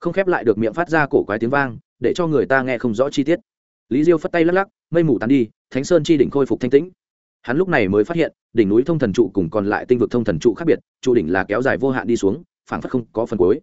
không khép lại được miệng phát ra cổ quái tiếng vang, để cho người ta nghe không rõ chi tiết. Lý diêu phất tay lắc lắc, mây mù tán đi, thánh sơn chi đỉnh khôi phục thanh tĩnh. Hắn lúc này mới phát hiện, đỉnh núi thông thần trụ cùng còn lại tinh vực thông thần trụ khác biệt, trụ đỉnh là kéo dài vô hạn đi xuống, phảng phất không có phần cuối.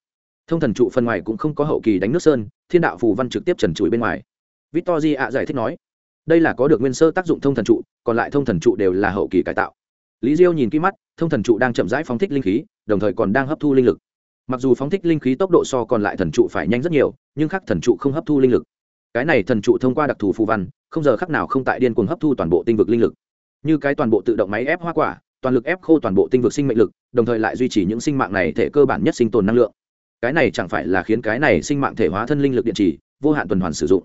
Thông thần trụ phần ngoài cũng không có hậu kỳ đánh nước sơn, thiên đạo phù văn trực tiếp trần trụi bên ngoài. Victor di ạ giải thích nói, đây là có được nguyên sơ tác dụng thông thần trụ, còn lại thông thần trụ đều là hậu kỳ cải tạo. Lý diêu nhìn kỹ mắt, thông thần trụ đang chậm rãi phóng thích linh khí, đồng thời còn đang hấp thu linh lực mặc dù phóng thích linh khí tốc độ so còn lại thần trụ phải nhanh rất nhiều, nhưng khác thần trụ không hấp thu linh lực. Cái này thần trụ thông qua đặc thù phù văn, không giờ khác nào không tại điên cuồng hấp thu toàn bộ tinh vực linh lực. Như cái toàn bộ tự động máy ép hoa quả, toàn lực ép khô toàn bộ tinh vực sinh mệnh lực, đồng thời lại duy trì những sinh mạng này thể cơ bản nhất sinh tồn năng lượng. Cái này chẳng phải là khiến cái này sinh mạng thể hóa thân linh lực điện trì, vô hạn tuần hoàn sử dụng.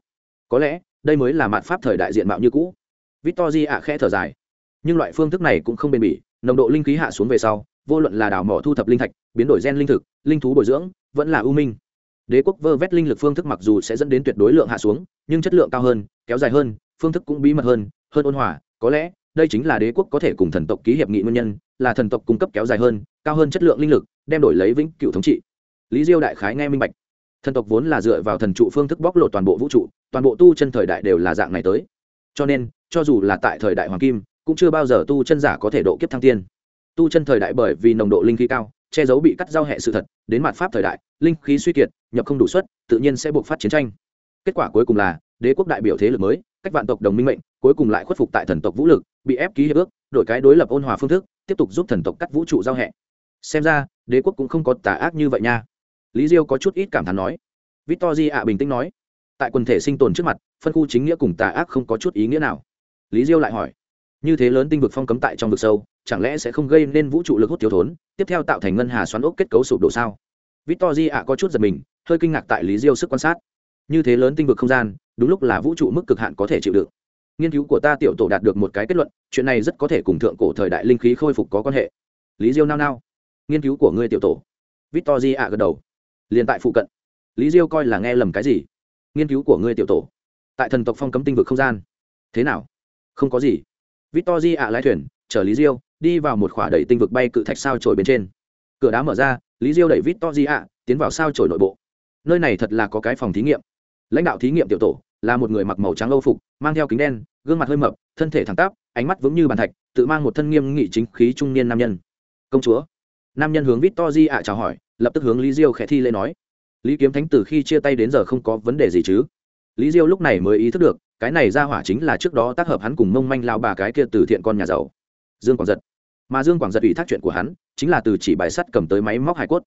Có lẽ, đây mới là mạt pháp thời đại diện mạo như cũ. Victor di ạ khẽ thở dài. Nhưng loại phương thức này cũng không bền bỉ, nồng độ linh khí hạ xuống về sau vô luận là đào mỏ thu thập linh thạch, biến đổi gen linh thực, linh thú bồi dưỡng, vẫn là ưu minh. Đế quốc vơ vét linh lực phương thức mặc dù sẽ dẫn đến tuyệt đối lượng hạ xuống, nhưng chất lượng cao hơn, kéo dài hơn, phương thức cũng bí mật hơn hơn ôn hòa. Có lẽ, đây chính là đế quốc có thể cùng thần tộc ký hiệp nghị nguyên nhân, là thần tộc cung cấp kéo dài hơn, cao hơn chất lượng linh lực, đem đổi lấy vĩnh cựu thống trị. Lý diêu đại khái nghe minh bạch. Thần tộc vốn là dựa vào thần trụ phương thức bóc lột toàn bộ vũ trụ, toàn bộ tu chân thời đại đều là dạng này tới. Cho nên, cho dù là tại thời đại hoàng kim, cũng chưa bao giờ tu chân giả có thể độ kiếp thăng tiên tu chân thời đại bởi vì nồng độ linh khí cao, che giấu bị cắt giao hệ sự thật, đến mặt pháp thời đại, linh khí suy kiệt, nhập không đủ suất, tự nhiên sẽ buộc phát chiến tranh. Kết quả cuối cùng là, đế quốc đại biểu thế lực mới, cách vạn tộc đồng minh mệnh, cuối cùng lại khuất phục tại thần tộc vũ lực, bị ép ký hiệp ước, đổi cái đối lập ôn hòa phương thức, tiếp tục giúp thần tộc cắt vũ trụ giao hệ. Xem ra, đế quốc cũng không có tà ác như vậy nha. Lý diêu có chút ít cảm thán nói. Victor di ạ bình tĩnh nói. Tại quần thể sinh tồn trước mặt, phân khu chính nghĩa cùng tà ác không có chút ý nghĩa nào. Lý diêu lại hỏi như thế lớn tinh vực phong cấm tại trong vực sâu, chẳng lẽ sẽ không gây nên vũ trụ lực hút thiếu thốn, tiếp theo tạo thành ngân hà xoắn ốc kết cấu sụp đổ sao? Victor di ạ có chút giật mình, hơi kinh ngạc tại lý diêu sức quan sát. Như thế lớn tinh vực không gian, đúng lúc là vũ trụ mức cực hạn có thể chịu đựng. Nghiên cứu của ta tiểu tổ đạt được một cái kết luận, chuyện này rất có thể cùng thượng cổ thời đại linh khí khôi phục có quan hệ. Lý diêu nao nao. Nghiên cứu của ngươi tiểu tổ. Victor di ạ gật đầu. Liền tại phụ cận. Lý diêu coi là nghe lầm cái gì? Nghiên cứu của ngươi tiểu tổ. Tại thần tộc phong cấm tinh vực không gian. Thế nào? Không có gì. Victory ạ lái thuyền, chở Lý Diêu, đi vào một khỏa đầy tinh vực bay cự thạch sao chổi bên trên. Cửa đá mở ra, Lý Diêu đẩy Victory ạ, tiến vào sao chổi nội bộ. Nơi này thật là có cái phòng thí nghiệm. Lãnh đạo thí nghiệm tiểu tổ là một người mặc màu trắng lâu phục, mang theo kính đen, gương mặt hơi mập, thân thể thẳng tắp, ánh mắt vững như bàn thạch, tự mang một thân nghiêm nghị chính khí trung niên nam nhân. "Công chúa." Nam nhân hướng Victory ạ chào hỏi, lập tức hướng Lý Diêu khẽ thi lễ nói. Lý Kiếm Thánh từ khi chia tay đến giờ không có vấn đề gì chứ? Lý Diêu lúc này mới ý thức được, cái này ra hỏa chính là trước đó tác hợp hắn cùng mông manh lao bà cái kia từ thiện con nhà giàu. Dương quảng giật. Mà dương quảng giật ủy thác chuyện của hắn, chính là từ chỉ bài sắt cầm tới máy móc hải cốt.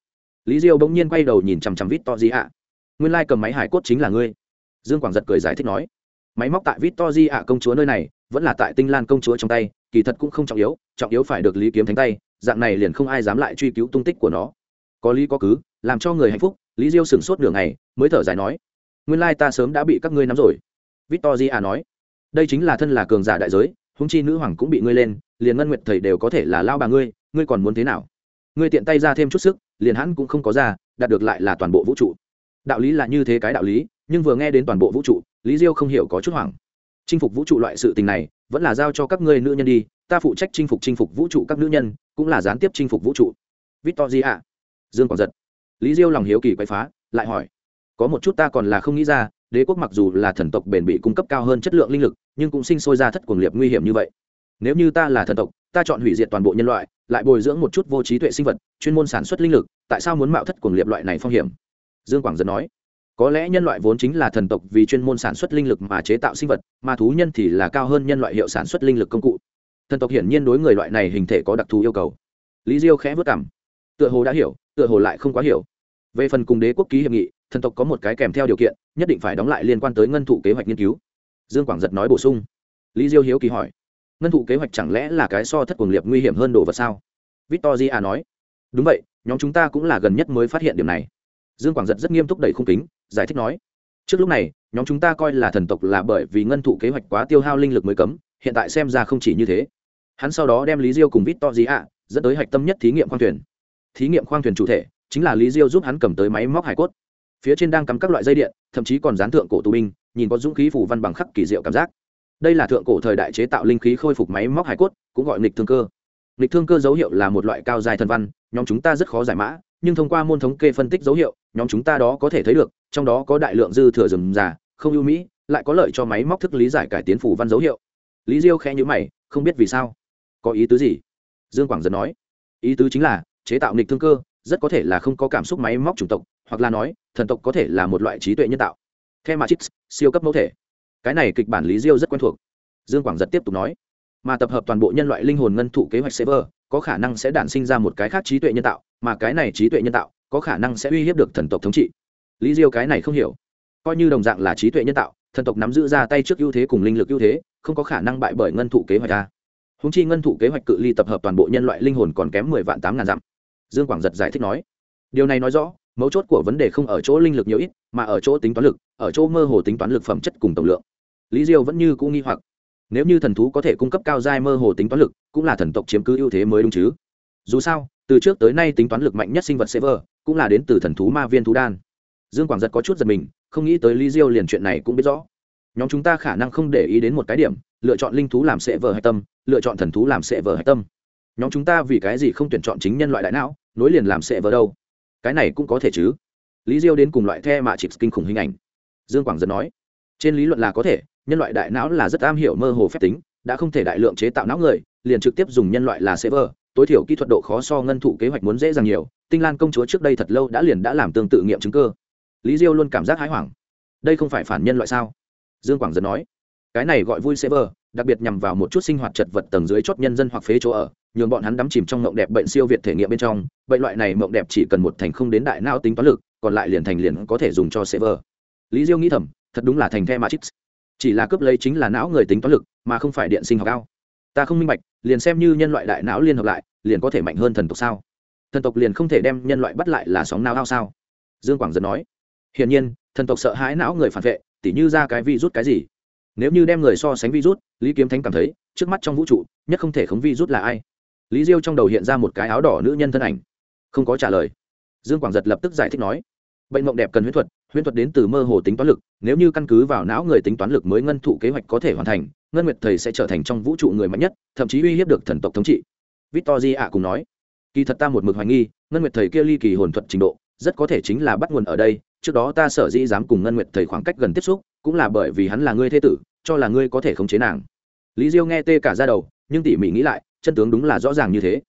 Lý diêu bỗng nhiên quay đầu nhìn chằm chằm vít to di ạ nguyên lai、like、cầm máy hải cốt chính là ngươi. Dương quảng giật cười giải thích nói. Máy móc tại vít to di ạ công chúa nơi này, vẫn là tại tinh lan công chúa trong tay, kỳ thật cũng không trọng yếu trọng yếu phải được lý kiếm thánh tay, dạng này liền không ai dám lại truy cứu tung tích của nó. Có lý có cứ, làm cho người hạnh phúc, lý diêu sửng sốt nửa ngày, mới thở dài nói. Nguyên lai ta sớm đã bị các ngươi nắm rồi victoria nói, đây chính là thân là cường giả đại giới húng chi nữ hoàng cũng bị ngươi lên, liền ngân nguyệt thầy đều có thể là lao bà ngươi ngươi còn muốn thế nào? Ngươi tiện tay ra thêm chút sức, liền hắn cũng không có ra, đạt được lại là toàn bộ vũ trụ. Đạo lý là như thế cái đạo lý, nhưng vừa nghe đến toàn bộ vũ trụ, lý diêu không hiểu có chút hoảng. Chinh phục vũ trụ loại sự tình này, vẫn là giao cho các ngươi nữ nhân đi, ta phụ trách chinh phục chinh phục vũ trụ các nữ nhân, cũng là gián tiếp chinh phục vũ trụ. Victor dương còn giật. Lý diêu lòng hiếu kỳ quay phá, lại hỏi, có một chút ta còn là không nghĩ ra đế quốc mặc dù là thần tộc bền bị cung cấp cao hơn chất lượng linh lực, nhưng cũng sinh sôi ra thất cuồng liệp nguy hiểm như vậy. Nếu như ta là thần tộc, ta chọn hủy diệt toàn bộ nhân loại, lại bồi dưỡng một chút vô trí tuệ sinh vật, chuyên môn sản xuất linh lực, tại sao muốn mạo thất cuồng liệp loại này phong hiểm? Dương quảng dân nói. Có lẽ nhân loại vốn chính là thần tộc vì chuyên môn sản xuất linh lực mà chế tạo sinh vật, mà thú nhân thì là cao hơn nhân loại hiệu sản xuất linh lực công cụ. Thần tộc hiển nhiên đối người loại này hình thể có đặc thù yêu cầu. Lý diêu khẽ vất cảm. Tựa hồ đã hiểu, tựa hồ lại không quá hiểu. Về phần cùng đế quốc ký hiệp nghị thần tộc có một cái kèm theo điều kiện, nhất định phải đóng lại liên quan tới ngân thụ kế hoạch nghiên cứu. Dương quảng giật nói bổ sung. Lý diêu hiếu kỳ hỏi, ngân thụ kế hoạch chẳng lẽ là cái so thất cuồng liệp nguy hiểm hơn đồ vật sao? Victor di a nói, đúng vậy, nhóm chúng ta cũng là gần nhất mới phát hiện điểm này. Dương quảng giật rất nghiêm túc đầy khung kính, giải thích nói, trước lúc này, nhóm chúng ta coi là thần tộc là bởi vì ngân thụ kế hoạch quá tiêu hao linh lực mới cấm, hiện tại xem ra không chỉ như thế. Hắn sau đó đem lý diêu cùng victor di a dẫn tới hạch tâm nhất thí nghiệm khoang thuyền. Thí nghiệm khoang thuyền chủ thể chính là lý diêu giúp hắn cầm tới máy móc hải cốt phía trên đang cắm các loại dây điện, thậm chí còn dán thượng cổ tù binh, nhìn có dũng khí phủ văn bằng khắc kỳ diệu cảm giác. Đây là thượng cổ thời đại chế tạo linh khí khôi phục máy móc hải cốt, cũng gọi nghịch thương cơ. Nghịch thương cơ dấu hiệu là một loại cao dài thần văn, nhóm chúng ta rất khó giải mã, nhưng thông qua môn thống kê phân tích dấu hiệu, nhóm chúng ta đó có thể thấy được, trong đó có đại lượng dư thừa rừng già, không ưu mỹ, lại có lợi cho máy móc thức lý giải cải tiến phủ văn dấu hiệu. Lý diêu khẽ nhữ mày, không biết vì sao. Có ý tứ gì? Dương quảng dần nói. Ý tứ chính là, chế tạo nghịch thương cơ rất có thể là không có cảm xúc máy móc chủng tộc, hoặc là nói, thần tộc có thể là một loại trí tuệ nhân tạo. The matrix siêu cấp mẫu thể. Cái này kịch bản lý diêu rất quen thuộc. Dương quảng giật tiếp tục nói, mà tập hợp toàn bộ nhân loại linh hồn ngân thụ kế hoạch sever có khả năng sẽ đản sinh ra một cái khác trí tuệ nhân tạo, mà cái này trí tuệ nhân tạo có khả năng sẽ uy hiếp được thần tộc thống trị. Lý diêu cái này không hiểu. Coi như đồng dạng là trí tuệ nhân tạo, thần tộc nắm giữ ra tay trước ưu thế cùng linh lực ưu thế, không có khả năng bại bởi ngân thụ kế hoạch ta húng chi ngân thụ kế hoạch cự ly tập hợp toàn bộ nhân loại linh hồn còn kém mười vạn tám ngàn dặm dương quảng giật giải thích nói. Điều này nói rõ, mấu chốt của vấn đề không ở chỗ linh lực nhiều ít, mà ở chỗ tính toán lực, ở chỗ mơ hồ tính toán lực phẩm chất cùng tổng lượng. Lý diêu vẫn như cũng nghi hoặc. Nếu như thần thú có thể cung cấp cao giai mơ hồ tính toán lực, cũng là thần tộc chiếm cứ ưu thế mới đúng chứ. Dù sao, từ trước tới nay tính toán lực mạnh nhất sinh vật server cũng là đến từ thần thú ma viên thú đan. Dương quảng giật có chút giật mình, không nghĩ tới lý diêu liền chuyện này cũng biết rõ. Nhóm chúng ta khả năng không để ý đến một cái điểm, lựa chọn linh thú làm sệ vờ hạch tâm, lựa chọn thần thú làm sệ vờ hạch tâm nhóm chúng ta vì cái gì không tuyển chọn chính nhân loại đại não, nối liền làm sệ vỡ đâu? Cái này cũng có thể chứ. Lý diêu đến cùng loại the mà chịt kinh khủng hình ảnh. Dương quảng dân nói, trên lý luận là có thể, nhân loại đại não là rất am hiểu mơ hồ phép tính, đã không thể đại lượng chế tạo não người, liền trực tiếp dùng nhân loại là server tối thiểu kỹ thuật độ khó so ngân thủ kế hoạch muốn dễ dàng nhiều, tinh lan công chúa trước đây thật lâu đã liền đã làm tương tự nghiệm chứng cơ. Lý diêu luôn cảm giác hãi hoảng. Đây không phải phản nhân loại sao? Dương quảng dân nói, cái này gọi vui server đặc biệt nhằm vào một chút sinh hoạt chật vật tầng dưới chót nhân dân hoặc phế chỗ ở nhường bọn hắn đắm chìm trong mộng đẹp bệnh siêu việt thể nghiệm bên trong, bệnh loại này mộng đẹp chỉ cần một thành không đến đại não tính toán lực, còn lại liền thành liền có thể dùng cho server. Lý diêu nghĩ thầm, thật đúng là thành the matrix. Chỉ là cướp lấy chính là não người tính toán lực, mà không phải điện sinh học cao ta không minh bạch, liền xem như nhân loại đại não liên hợp lại, liền có thể mạnh hơn thần tộc sao? Thần tộc liền không thể đem nhân loại bắt lại là sóng não ao sao? Dương quảng Dân nói. Hiển nhiên, thần tộc sợ hãi não người phản vệ, tỉ như ra cái virus cái gì? Nếu như đem người so sánh virus, lý kiếm thánh cảm thấy, trước mắt trong vũ trụ, nhất không thể khống virus là ai? lý diêu trong đầu hiện ra một cái áo đỏ nữ nhân thân ảnh. Không có trả lời. Dương quảng giật lập tức giải thích nói, bệnh mộng đẹp cần huyễn thuật huyễn thuật đến từ mơ hồ tính toán lực, nếu như căn cứ vào não người tính toán lực mới ngân thụ kế hoạch có thể hoàn thành, ngân nguyệt thầy sẽ trở thành trong vũ trụ người mạnh nhất, thậm chí uy hiếp được thần tộc thống trị. Victor di ạ cùng nói, kỳ thật ta một mực hoài nghi, ngân nguyệt thầy kia ly kỳ hồn thuật trình độ, rất có thể chính là bắt nguồn ở đây, trước đó ta sở dĩ dám cùng ngân nguyệt thầy khoảng cách gần tiếp xúc, cũng là bởi vì hắn là ngươi thế tử, cho là ngươi có thể khống chế nàng. Lý diêu nghe tê cả ra đầu, nhưng tỉ mỉ nghĩ lại chân tướng đúng là rõ ràng như thế.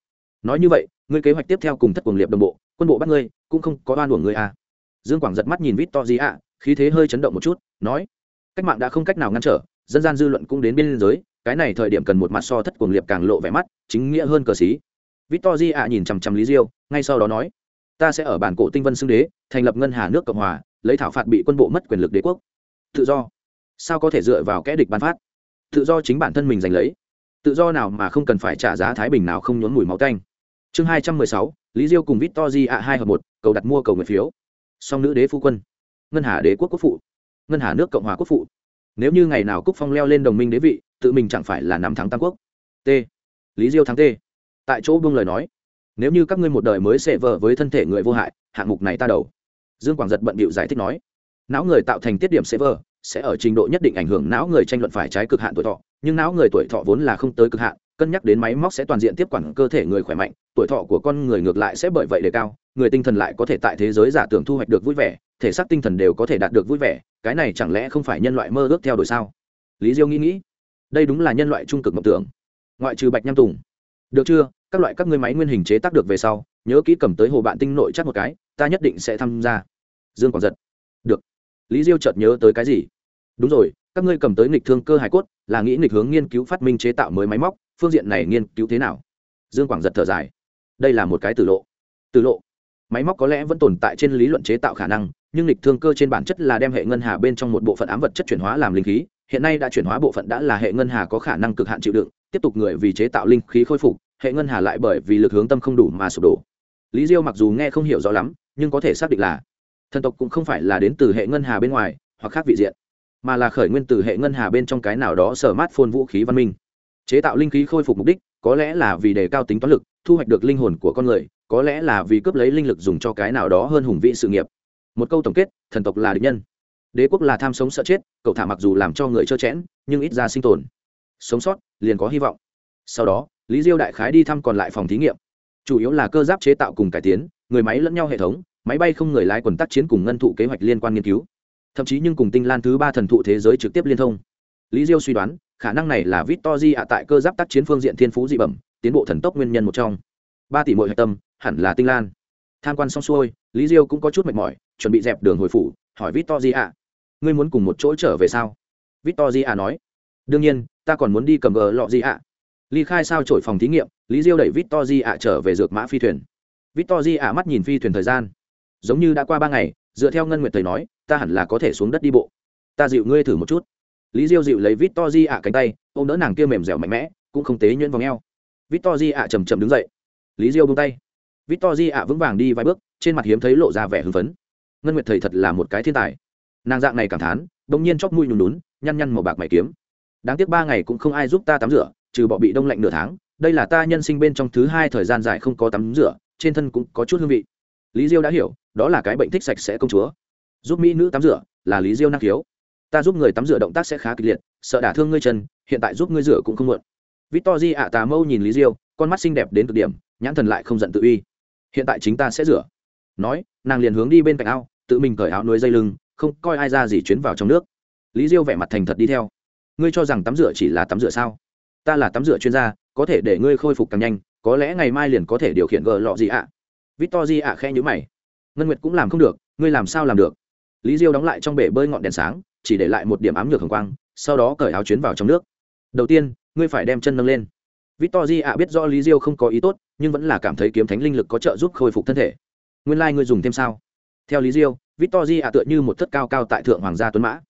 Nói như vậy, ngươi kế hoạch tiếp theo cùng thất quần liệp đồng bộ, quân bộ bắt ngươi, cũng không có oan uổng ngươi à. Dương quảng giật mắt nhìn vít to gì khí thế hơi chấn động một chút, nói, cách mạng đã không cách nào ngăn trở, dân gian dư luận cũng đến biên giới, cái này thời điểm cần một mặt so thất cuồng liệp càng lộ vẻ mắt, chính nghĩa hơn cờ sĩ. vít to di nhìn chằm chằm lý diêu, ngay sau đó nói, ta sẽ ở bản cổ tinh vân xưng đế, thành lập ngân hà nước cộng hòa, lấy thảo phạt bị quân bộ mất quyền lực đế quốc. Tự do. Sao có thể dựa vào kẻ địch ban phát? Tự do chính bản thân mình giành lấy tự do nào mà không cần phải trả giá thái bình nào không nhốn mùi máu tanh. chương hai trăm mười sáu, lý diêu cùng victor di ạ hai hợp một, cầu đặt mua cầu nguyện phiếu. Song nữ đế phu quân. Ngân hà đế quốc quốc phụ. Ngân hà nước cộng hòa quốc phụ. Nếu như ngày nào cúc phong leo lên đồng minh đế vị, tự mình chẳng phải là nằm thắng tam quốc. T. Lý diêu thắng t. Tại chỗ buông lời nói. Nếu như các ngươi một đời mới sẽ vợ với thân thể người vô hại, hạng mục này ta đầu. Dương quảng giật bận bịu giải thích nói. Não người tạo thành tiết điểm sẽ vờ sẽ ở trình độ nhất định ảnh hưởng não người tranh luận phải trái cực hạn tuổi thọ, nhưng não người tuổi thọ vốn là không tới cực hạn, cân nhắc đến máy móc sẽ toàn diện tiếp quản cơ thể người khỏe mạnh, tuổi thọ của con người ngược lại sẽ bởi vậy đề cao, người tinh thần lại có thể tại thế giới giả tưởng thu hoạch được vui vẻ, thể xác tinh thần đều có thể đạt được vui vẻ, cái này chẳng lẽ không phải nhân loại mơ ước theo đuổi sao? Lý diêu nghĩ nghĩ, đây đúng là nhân loại trung cực mộng tưởng. Ngoại trừ bạch nham tùng. Được chưa? Các loại các người máy nguyên hình chế tác được về sau, nhớ kỹ cầm tới hồ bạn tinh nội chắc một cái, ta nhất định sẽ tham gia. Dương còn giật. Được lý diêu chợt nhớ tới cái gì? Đúng rồi, các ngươi cầm tới nghịch thương cơ hải cốt, là nghĩ nghịch hướng nghiên cứu phát minh chế tạo mới máy móc, phương diện này nghiên cứu thế nào? Dương quảng giật thở dài. Đây là một cái tử lộ. Tử lộ? Máy móc có lẽ vẫn tồn tại trên lý luận chế tạo khả năng, nhưng lịch thương cơ trên bản chất là đem hệ ngân hà bên trong một bộ phận ám vật chất chuyển hóa làm linh khí, hiện nay đã chuyển hóa bộ phận đã là hệ ngân hà có khả năng cực hạn chịu đựng, tiếp tục người vì chế tạo linh khí khôi phục, hệ ngân hà lại bởi vì lực hướng tâm không đủ mà sụp đổ. Lý diêu mặc dù nghe không hiểu rõ lắm, nhưng có thể xác định là thần tộc cũng không phải là đến từ hệ ngân hà bên ngoài, hoặc khác vị diện, mà là khởi nguyên từ hệ ngân hà bên trong cái nào đó sở mát phôn vũ khí văn minh. Chế tạo linh khí khôi phục mục đích, có lẽ là vì đề cao tính toán lực, thu hoạch được linh hồn của con người, có lẽ là vì cướp lấy linh lực dùng cho cái nào đó hơn hùng vị sự nghiệp. Một câu tổng kết, thần tộc là địch nhân. Đế quốc là tham sống sợ chết, cậu thả mặc dù làm cho người trơ chẽn, nhưng ít ra sinh tồn. Sống sót, liền có hy vọng. Sau đó, lý diêu đại khái đi thăm còn lại phòng thí nghiệm. Chủ yếu là cơ giáp chế tạo cùng cải tiến, người máy lẫn nhau hệ thống máy bay không người lái quần tác chiến cùng ngân thụ kế hoạch liên quan nghiên cứu. Thậm chí nhưng cùng tinh lan thứ ba thần thụ thế giới trực tiếp liên thông. Lý diêu suy đoán, khả năng này là victor di ạ tại cơ giáp tác chiến phương diện thiên phú dị bẩm, tiến bộ thần tốc nguyên nhân một trong. Ba tỷ mỗi hạch tâm, hẳn là tinh lan. Tham quan xong xuôi, lý diêu cũng có chút mệt mỏi, chuẩn bị dẹp đường hồi phủ, hỏi victor di ạ, ngươi muốn cùng một chỗ trở về sao? Victor di ạ nói, đương nhiên, ta còn muốn đi cầm gờ lọ di ạ? Ly khai sao trổi phòng thí nghiệm, lý diêu đẩy victor di ạ trở về dược mã phi thuyền. Victor di ạ mắt nhìn phi thuyền thời gian giống như đã qua ba ngày, dựa theo ngân nguyệt thầy nói, ta hẳn là có thể xuống đất đi bộ. Ta dịu ngươi thử một chút. Lý diêu dịu lấy vít to di ạ cánh tay ô m đỡ nàng kia mềm dẻo mạnh mẽ, cũng không tế nhuyễn vào ngheo vít to di ạ chầm chầm đứng dậy. Lý diêu bông tay. Vít to di ạ vững vàng đi vài bước, trên mặt hiếm thấy lộ ra vẻ hưng phấn. Ngân nguyệt thầy thật là một cái thiên tài. Nàng dạng này cảm thán đ ỗ n g nhiên chóc mùi nhùn lún nhăn nhăn màu bạc mày kiếm. Đáng tiếc ba ngày cũng không ai giúp ta tắm rửa, trừ bọ bị đông lạnh nửa tháng, đây là ta nhân sinh bên trong thứ hai thời gian dài không có tắm rửa, trên thân cũng có chút hương vị lý diêu đã hiểu, đó là cái bệnh thích sạch sẽ công chúa. Giúp mỹ nữ tắm rửa là lý diêu năng khiếu. Ta giúp người tắm rửa động tác sẽ khá kịch liệt, sợ đả thương ngươi chân, hiện tại giúp ngươi rửa cũng không muộn. Victor di ạ, tà mâu nhìn lý diêu, con mắt xinh đẹp đến cực điểm, nhãn thần lại không giận tự uy. Hiện tại chính ta sẽ rửa. Nói, nàng liền hướng đi bên cạnh ao, tự mình cởi áo nuôi dây lưng, không coi ai ra gì chuyến vào trong nước. Lý diêu vẻ mặt thành thật đi theo. Ngươi cho rằng tắm rửa chỉ là tắm rửa sao? Ta là tắm rửa chuyên gia, có thể để ngươi khôi phục càng nhanh, có lẽ ngày mai liền có thể điều khiển gờ lọ gì ạ. Victory ạ khẽ nhíu mày. Ngân Nguyệt cũng làm không được, ngươi làm sao làm được? Lý Diêu đóng lại trong bể bơi ngọn đèn sáng, chỉ để lại một điểm ám nhược hồng quang, sau đó cởi áo chuyến vào trong nước. Đầu tiên, ngươi phải đem chân nâng lên. Victory ạ biết rõ Lý Diêu không có ý tốt, nhưng vẫn là cảm thấy kiếm thánh linh lực có trợ giúp khôi phục thân thể. Nguyên lai like ngươi dùng thêm sao? Theo Lý Diêu, Victory ạ tựa như một thất cao cao tại thượng hoàng gia tuấn mã.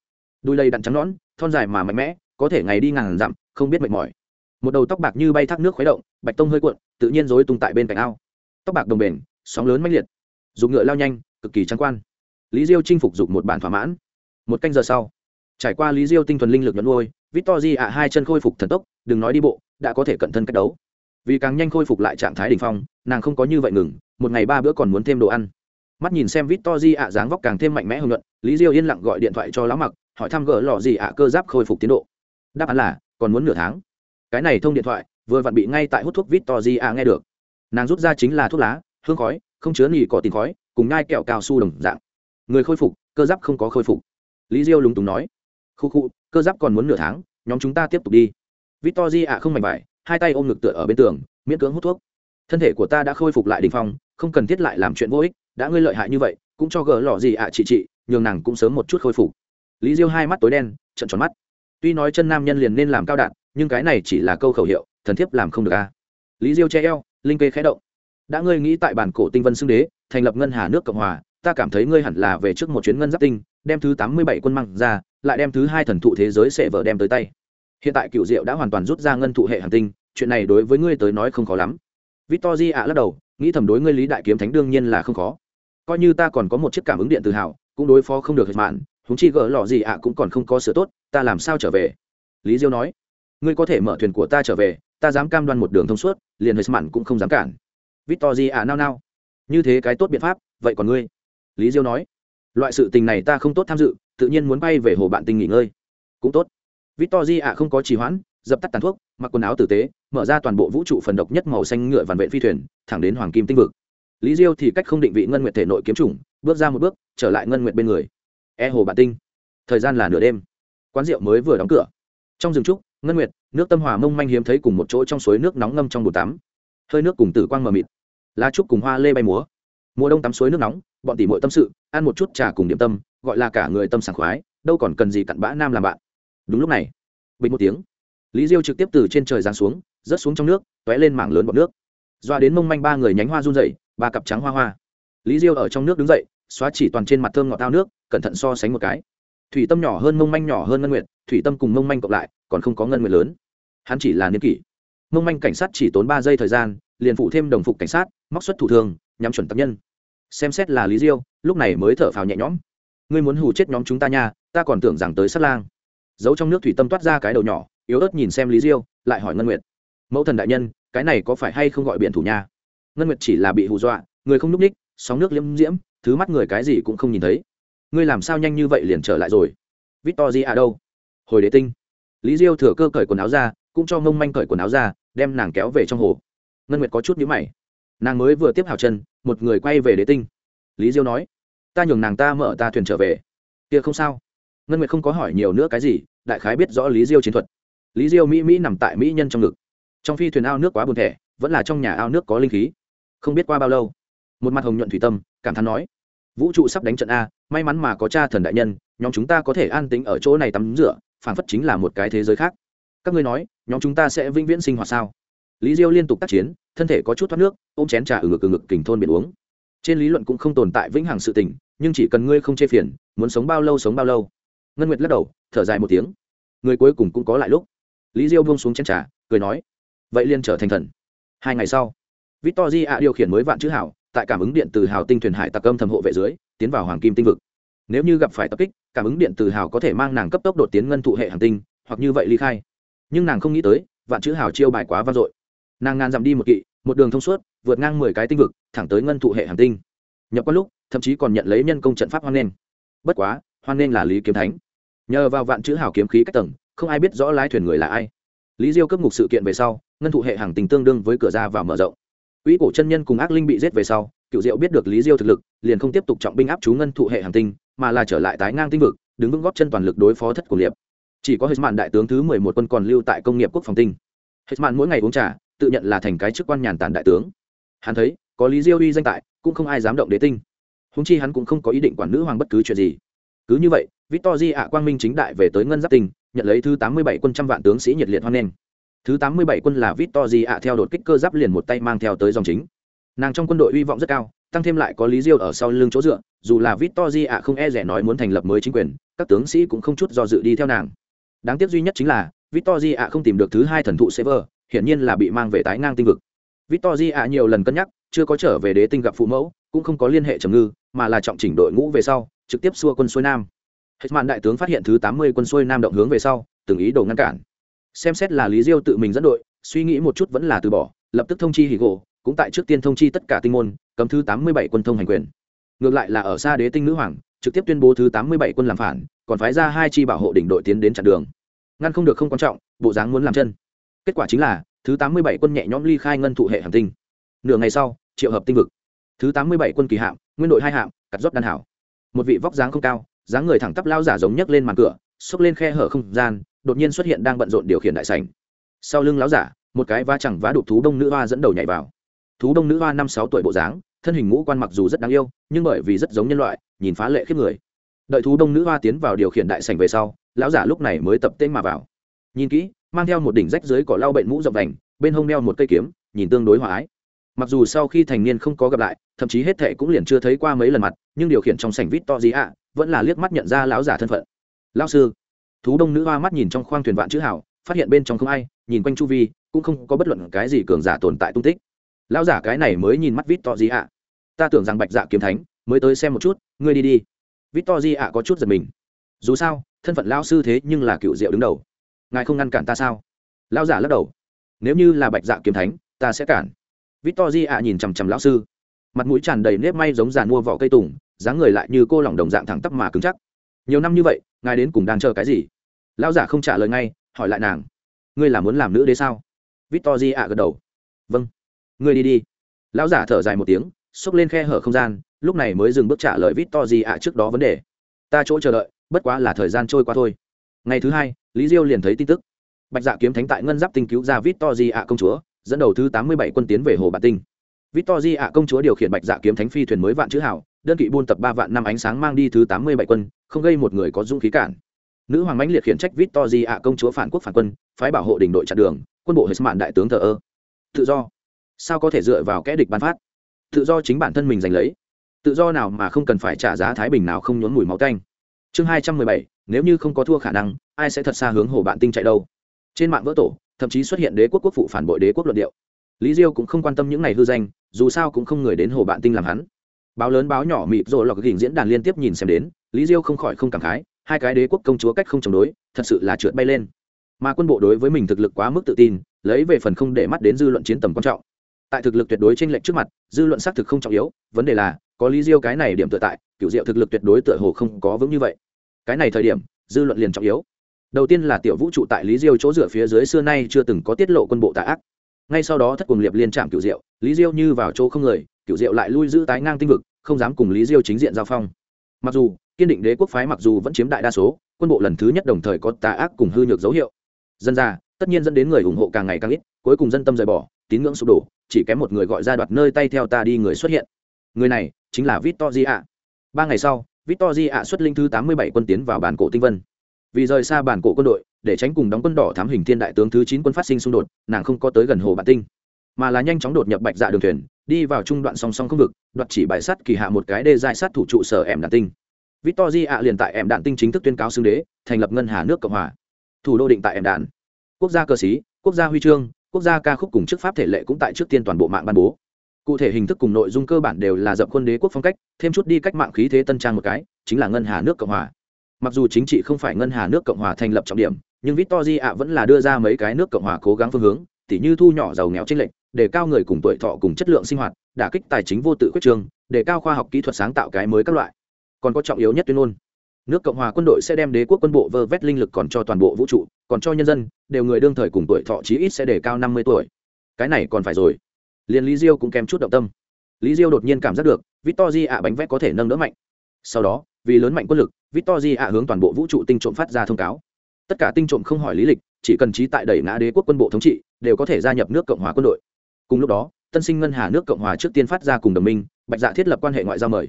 Đuôi lầy đặn trắng nõn, thon dài mà mạnh mẽ, có thể ngày đi ngàn dặm, không biết mệt mỏi. Một đầu tóc bạc như bay thác nước khuấy động, bạch tông hơi cuộn, tự nhiên rối tung tại bên cạnh ao. Tóc bạc đồng bền, sóng lớn mãnh liệt, dục ngựa lao nhanh, cực kỳ trắng quan. Lý diêu chinh phục dục một bản thỏa mãn. Một canh giờ sau, trải qua lý diêu tinh thuần linh lực nhuận nuôi, victor di ạ hai chân khôi phục thần tốc, đừng nói đi bộ, đã có thể cận thân cách đấu. Vì càng nhanh khôi phục lại trạng thái đ ỉ n h phong, nàng không có như vậy ngừng, một ngày ba bữa còn muốn thêm đồ ăn. Mắt nhìn xem victor di ạ dáng vóc càng thêm mạnh mẽ hơn luận lý diêu yên lặng gọi điện thoại cho lão mặc, hỏi thăm gỡ lò gì ạ cơ giáp khôi phục tiến độ. Đáp án là, còn muốn nửa tháng. Cái này thông điện thoại, vừa vặn bị ngay tại hút thuốc victor di ạ nghe được. Nàng rút ra chính là thuốc lá hương khói, không chứa nỉ có tìm khói, cùng ngai kẹo cao su đồng dạng. Người khôi phục, cơ giáp không có khôi phục. Lý diêu lúng túng nói. Khu khu, cơ giáp còn muốn nửa tháng, nhóm chúng ta tiếp tục đi. Victor di ạ không mạnh vải, hai tay ôm ngực tựa ở bên tường, miễn cưỡng hút thuốc. Thân thể của ta đã khôi phục lại đình phong, không cần thiết lại làm chuyện vô ích, đã ngươi lợi hại như vậy, cũng cho gỡ lò gì ạ à chị chị, nhường nàng cũng sớm một chút khôi phục. Lý diêu hai mắt tối đen trận tròn mắt. Tuy nói chân nam nhân liền nên làm cao đạn, nhưng cái này chỉ là câu khẩu hiệu, thần thiếp làm không được a. Lý diêu che eo, linh kê khẽ động đã ngươi nghĩ tại bản cổ tinh vân xưng đế, thành lập ngân hà nước cộng hòa, ta cảm thấy ngươi hẳn là về trước một chuyến ngân giáp tinh, đem thứ tám mươi bảy quân măng ra, lại đem thứ hai thần thụ thế giới sẽ vợ đem tới tay. Hiện tại cựu diệu đã hoàn toàn rút ra ngân thụ hệ hàn tinh, chuyện này đối với ngươi tới nói không khó lắm. Victor di ạ lắc đầu, nghĩ thầm đối ngươi lý đại kiếm thánh đương nhiên là không khó. Coi như ta còn có một chiếc cảm ứng điện tự hào, cũng đối phó không được hệt mạn húng chi gỡ lọ gì ạ cũng còn không có sửa tốt, ta làm sao trở về? Lý diêu nói, ngươi có thể mở thuyền của ta trở về, ta dám cam đoan một đường thông suốt, liền hệt mạn cũng không dám cản victor à nao nao. Như thế cái tốt biện pháp, vậy còn ngươi? Lý diêu nói. Loại sự tình này ta không tốt tham dự, tự nhiên muốn bay về hồ bạn tình nghỉ ngơi. Cũng tốt. Victor à không có trì hoãn, dập tắt tàn thuốc, mặc quần áo tử tế, mở ra toàn bộ vũ trụ phần độc nhất màu xanh ngựa vằn vện phi thuyền, thẳng đến hoàng kim tinh vực. Lý diêu thì cách không định vị ngân nguyệt thể nội kiếm chủng, bước ra một bước, trở lại ngân nguyệt bên người. E hồ bạn tinh. Thời gian là nửa đêm. Quán rượu mới vừa đóng cửa. Trong rừng trúc, ngân nguyệt, nước tâm hòa mông manh hiếm thấy cùng một chỗ trong suối nước nóng ngâm trong bồn tắm. Hơi nước cùng tử quang mờ mịt lá trúc cùng hoa lê bay múa. Mùa đông tắm suối nước nóng, bọn tỉ mội tâm sự, ăn một chút trà cùng điểm tâm, gọi là cả người tâm sảng khoái, đâu còn cần gì cặn bã nam làm bạn. Đúng lúc này, bình một tiếng, lý diêu trực tiếp từ trên trời giáng xuống, rớt xuống trong nước t ó é lên mảng lớn bọn nước. Doa đến mông manh ba người nhánh hoa run dậy ba cặp trắng hoa hoa. Lý diêu ở trong nước đứng dậy, xóa chỉ toàn trên mặt thơm ngọt tao nước, cẩn thận so sánh một cái. Thủy tâm nhỏ hơn mông manh nhỏ hơn ngân nguyện thủy tâm cùng mông manh cộng lại, còn không có ngân nguyện lớn. Hắn chỉ là niên kỷ. Mông manh cảnh sát chỉ tốn ba giây thời gian liền phụ thêm đồng phục cảnh sát, móc xuất thủ thường, nhắm chuẩn tập nhân. Xem xét là lý diêu, lúc này mới thở phào nhẹ nhõm. Ngươi muốn hù chết nhóm chúng ta nha, ta còn tưởng rằng tới sát lang. Giấu trong nước thủy tâm toát ra cái đầu nhỏ, yếu ớt nhìn xem lý diêu, lại hỏi ngân nguyệt. Mẫu thần đại nhân, cái này có phải hay không gọi biển thủ nha? Ngân nguyệt chỉ là bị hù dọa, người không n ú c ních sóng nước liễm diễm, thứ mắt người cái gì cũng không nhìn thấy. Ngươi làm sao nhanh như vậy liền trở lại rồi? Vít to di à đâu? Hồi đế tinh. Lý diêu thừa cơ cởi quần áo ra, cũng cho mông manh cởi quần áo ra, đem nàng kéo về trong hồ ngân nguyệt có chút nhíu mày. Nàng mới vừa tiếp hào chân, một người quay về đế tinh. Lý diêu nói, ta nhường nàng ta mở ta thuyền trở về. Kia không sao. Ngân nguyệt không có hỏi nhiều nữa cái gì, đại khái biết rõ lý diêu chiến thuật. Lý diêu mỹ mỹ nằm tại mỹ nhân trong ngực. Trong phi thuyền ao nước quá buồn thẻ, vẫn là trong nhà ao nước có linh khí. Không biết qua bao lâu, một mặt hồng nhuận thủy tâm, cảm thán nói, vũ trụ sắp đánh trận a, may mắn mà có cha thần đại nhân, nhóm chúng ta có thể an tính ở chỗ này tắm rửa, phản phất chính là một cái thế giới khác. Các ngươi nói, nhóm chúng ta sẽ vĩnh viễn sinh hoạt sao? lý diêu liên tục tác chiến, thân thể có chút thoát nước, ôm chén trà ở ngực ở ngực kình thôn biển uống. Trên lý luận cũng không tồn tại vĩnh hằng sự tình, nhưng chỉ cần ngươi không chê phiền, muốn sống bao lâu sống bao lâu. Ngân nguyệt lắc đầu, thở dài một tiếng. Người cuối cùng cũng có lại lúc. Lý diêu buông xuống chén trà, cười nói, vậy liên trở thành thần. Hai ngày sau victor di ạ điều khiển mới vạn chữ hảo, tại cảm ứng điện từ hào tinh thuyền hải tặc âm thầm hộ vệ dưới, tiến vào hoàng kim tinh vực. Nếu như gặp phải tập kích, cảm ứng điện từ hào có thể mang nàng cấp tốc đột tiến ngân thụ hệ hàng tinh, hoặc như vậy ly khai. Nhưng nàng không nghĩ tới, vạn chữ hào chiêu bài quá vang dội nàng ngàn dặm đi một kỵ, một đường thông suốt, vượt ngang mười cái tinh vực, thẳng tới ngân thụ hệ hàng tinh. Nhập quan lúc, thậm chí còn nhận lấy nhân công trận pháp hoan nghênh. Bất quá, hoan nghênh là lý kiếm thánh. Nhờ vào vạn chữ hảo kiếm khí cách tầng, không ai biết rõ lái thuyền người là ai. Lý diêu cấp ngục sự kiện về sau, ngân thụ hệ hàng tinh tương đương với cửa ra và mở rộng. Quỹ cổ chân nhân cùng ác linh bị giết về sau, cựu diệu biết được lý diêu thực lực, liền không tiếp tục trọng binh áp chú ngân thụ hệ hàng tinh, mà là trở lại tái ngang tinh vực, đứng vững góp chân toàn lực đối phó thất cổ liệp chỉ có hết mạn đại tướng thứ mười một quân còn lưu tại công nghiệp quốc phòng tinh. Hết mạn mỗi ngày uống trà tự nhận là thành cái chức quan nhàn tản đại tướng. Hắn thấy, có lý diêu uy danh tại, cũng không ai dám động đế tinh. Húng chi hắn cũng không có ý định quản nữ hoàng bất cứ chuyện gì. Cứ như vậy, victor di ạ quang minh chính đại về tới ngân giáp tinh, nhận lấy thứ tám mươi bảy quân trăm vạn tướng sĩ nhiệt liệt hoan nghênh. Thứ tám mươi bảy quân là victor di ạ theo đột kích cơ giáp liền một tay mang theo tới dòng chính. Nàng trong quân đội hy vọng rất cao, tăng thêm lại có lý diêu ở sau lưng chỗ dựa, dù là victor di ạ không e rẻ nói muốn thành lập mới chính quyền, các tướng sĩ cũng không chút do dự đi theo nàng. Đáng tiếc duy nhất chính là, victor di ạ không tìm được thứ hai thần thụ sever hiển nhiên là bị mang về tái ngang tinh vực. Victory ạ nhiều lần cân nhắc, chưa có trở về đế tinh gặp phụ mẫu, cũng không có liên hệ trầm ngư, mà là trọng chỉnh đội ngũ về sau, trực tiếp xua quân xuôi nam. Hết mạn đại tướng phát hiện thứ tám mươi quân xuôi nam động hướng về sau, từng ý đồ ngăn cản. Xem xét là lý diêu tự mình dẫn đội, suy nghĩ một chút vẫn là từ bỏ, lập tức thông chi hỉ gỗ, cũng tại trước tiên thông chi tất cả tinh môn, cấm thứ tám mươi bảy quân thông hành quyền. Ngược lại là ở xa đế tinh nữ hoàng, trực tiếp tuyên bố thứ tám mươi bảy quân làm phản, còn phái ra hai chi bảo hộ đỉnh đội tiến đến chặn đường. Ngăn không được không quan trọng, bộ dáng muốn làm chân kết quả chính là, thứ tám mươi bảy quân nhẹ nhõm ly khai ngân thụ hệ hành tinh. Nửa ngày sau, triệu hợp tinh vực. Thứ tám mươi bảy quân kỳ hạm, nguyên đội hai hạm, cắt rót đan hảo. Một vị vóc dáng không cao, dáng người thẳng tắp lao giả giống nhấc lên màn cửa, xốc lên khe hở không gian, đột nhiên xuất hiện đang bận rộn điều khiển đại sảnh. Sau lưng lão giả, một cái va chẳng vá đục thú đông nữ hoa dẫn đầu nhảy vào. Thú đông nữ hoa năm sáu tuổi bộ dáng, thân hình ngũ quan mặc dù rất đáng yêu, nhưng bởi vì rất giống nhân loại, nhìn phá lệ khiếp người. Đợi thú đông nữ hoa tiến vào điều khiển đại sảnh về sau, lão giả lúc này mới tập tên mà vào. Nhìn kỹ mang theo một đỉnh rách dưới cỏ lau bệnh mũ rộng vành bên hông đeo một cây kiếm nhìn tương đối hòa ái. Mặc dù sau khi thành niên không có gặp lại thậm chí hết thệ cũng liền chưa thấy qua mấy lần mặt nhưng điều khiển trong sảnh vít to gì ạ à, vẫn là liếc mắt nhận ra lão giả thân phận. Lão sư. Thú đông nữ hoa mắt nhìn trong khoang thuyền vạn chữ hảo phát hiện bên trong không ai nhìn quanh chu vi cũng không có bất luận cái gì cường giả tồn tại tung tích. Lão giả cái này mới nhìn mắt vít to gì ạ. À. ta tưởng rằng bạch dạ kiếm thánh mới tới xem một chút ngươi đi đi. Vít to gì ạ à có chút giật mình. Dù sao thân phận lão sư thế nhưng là cựu diệu đứng đầu ngài không ngăn cản ta sao? Lão giả lắc đầu. Nếu như là bạch dạ kiếm thánh, ta sẽ cản. Vít to di ạ nhìn chằm chằm lão sư. Mặt mũi tràn đầy nếp may giống giàn mua vỏ cây tùng, dáng người lại như cô lỏng đồng dạng thẳng tắp mà cứng chắc. Nhiều năm như vậy, ngài đến cùng đang chờ cái gì? Lão giả không trả lời ngay, hỏi lại nàng. Ngươi là muốn làm nữ đế sao? Vít to di ạ gật đầu. Vâng. Ngươi đi đi. Lão giả thở dài một tiếng, xốc lên khe hở không gian, lúc này mới dừng bước trả lời vít to di ạ trước đó vấn đề. Ta chỗ chờ đợi, bất quá là thời gian trôi qua thôi ngày thứ hai, lý diêu liền thấy tin tức. Bạch dạ kiếm thánh tại ngân giáp tinh cứu ra vít to di ạ công chúa, dẫn đầu thứ tám mươi bảy quân tiến về hồ bản tinh. Vít to di ạ công chúa điều khiển bạch dạ kiếm thánh phi thuyền mới vạn chữ hảo, đơn kỵ buôn tập ba vạn năm ánh sáng mang đi thứ tám mươi bảy quân, không gây một người có dũng khí cản. Nữ hoàng mãnh liệt khiển trách vít to di ạ công chúa phản quốc phản quân, phái bảo hộ đình đội chặn đường, quân bộ hệ mạn đại tướng thờ ơ. Tự do. Sao có thể dựa vào kẽ địch bán phát? Tự do chính bản thân mình giành lấy. Tự do nào mà không cần phải trả giá thái bình nào không nhốn mùi máu canh chương hai trăm mười bảy, nếu như không có thua khả năng, ai sẽ thật xa hướng hồ bạn tinh chạy đâu? Trên mạng vỡ tổ, thậm chí xuất hiện đế quốc quốc phụ phản bội đế quốc luận điệu. Lý diêu cũng không quan tâm những ngày hư danh, dù sao cũng không người đến hồ bạn tinh làm hắn. Báo lớn báo nhỏ mịp rồi lọc gỉnh diễn đàn liên tiếp nhìn xem đến, lý diêu không khỏi không cảm khái, hai cái đế quốc công chúa cách không chống đối, thật sự là trượt bay lên. Mà quân bộ đối với mình thực lực quá mức tự tin, lấy về phần không để mắt đến dư luận chiến tầm quan trọng. Tại thực lực tuyệt đối trên lệnh trước mặt, dư luận xác thực không trọng yếu, vấn đề là, có lý diêu cái này điểm tựa tại cựu diệu thực lực tuyệt đối tựa hồ không có vững như vậy. Cái này thời điểm, dư luận liền trọng yếu. Đầu tiên là tiểu vũ trụ tại lý diêu chỗ dựa phía dưới xưa nay chưa từng có tiết lộ quân bộ tà ác. Ngay sau đó thất cùng liệp liên trạm cựu diệu, lý diêu như vào chỗ không người cựu diệu lại lui giữ tái ngang tinh vực, không dám cùng lý diêu chính diện giao phong. Mặc dù, kiên định đế quốc phái mặc dù vẫn chiếm đại đa số, quân bộ lần thứ nhất đồng thời có tà ác cùng hư nhược dấu hiệu. Dân ra tất nhiên dẫn đến người ủng hộ càng ngày càng ít, cuối cùng dân tâm rời bỏ, tín ngưỡng sụp đổ, chỉ kém một người gọi ra đoạt nơi tay theo ta đi người xuất hiện. Người này chính là vít to di ạ ba ngày sau victory ạ xuất linh thứ tám mươi bảy quân tiến vào bản cổ tinh vân. Vì rời xa bản cổ quân đội, để tránh cùng đóng quân đỏ thám hình thiên đại tướng thứ chín quân phát sinh xung đột, nàng không có tới gần hồ bản tinh, mà là nhanh chóng đột nhập bạch dạ đường thuyền, đi vào trung đoạn song song không vực, đoạt chỉ bài sắt kỳ hạ một cái đê giai sát thủ trụ sở ẻm đạn tinh. Victory ạ liền tại ẻm đạn tinh chính thức tuyên cáo xưng đế, thành lập ngân hà nước cộng hòa. Thủ đô định tại ẻm đạn. Quốc gia cơ xí quốc gia huy chương, quốc gia ca khúc cùng chức pháp thể lệ cũng tại trước tiên toàn bộ mạng ban bố cụ thể hình thức cùng nội dung cơ bản đều là dập khuôn đế quốc phong cách, thêm chút đi cách mạng khí thế tân trang một cái, chính là ngân hà nước cộng hòa. Mặc dù chính trị không phải ngân hà nước cộng hòa thành lập trọng điểm, nhưng victory ạ vẫn là đưa ra mấy cái nước cộng hòa cố gắng phương hướng, tỉ như thu nhỏ giàu nghèo t r lệch, để cao người cùng tuổi thọ cùng chất lượng sinh hoạt, đả kích tài chính vô tự quyết trường, để cao khoa học kỹ thuật sáng tạo cái mới các loại. Còn có trọng yếu nhất tuyên ngôn. Nước cộng hòa quân đội sẽ đem đế quốc quân bộ vơ vét linh lực còn cho toàn bộ vũ trụ, còn cho nhân dân, đều người đương thời cùng tuổi thọ chí ít sẽ để cao năm mươi tuổi. Cái này còn phải rồi liền lý diêu cũng kèm chút động tâm. Lý diêu đột nhiên cảm giác được victorji ạ bánh vẽ có thể nâng đỡ mạnh. Sau đó, vì lớn mạnh quân lực victorji ạ hướng toàn bộ vũ trụ tinh trộm phát ra thông cáo. Tất cả tinh trộm không hỏi lý lịch, chỉ cần trí tại đẩy ngã đế quốc quân bộ thống trị, đều có thể gia nhập nước cộng hòa quân đội. Cùng lúc đó, tân sinh ngân hà nước cộng hòa trước tiên phát ra cùng đồng minh, bạch dạ thiết lập quan hệ ngoại giao mời.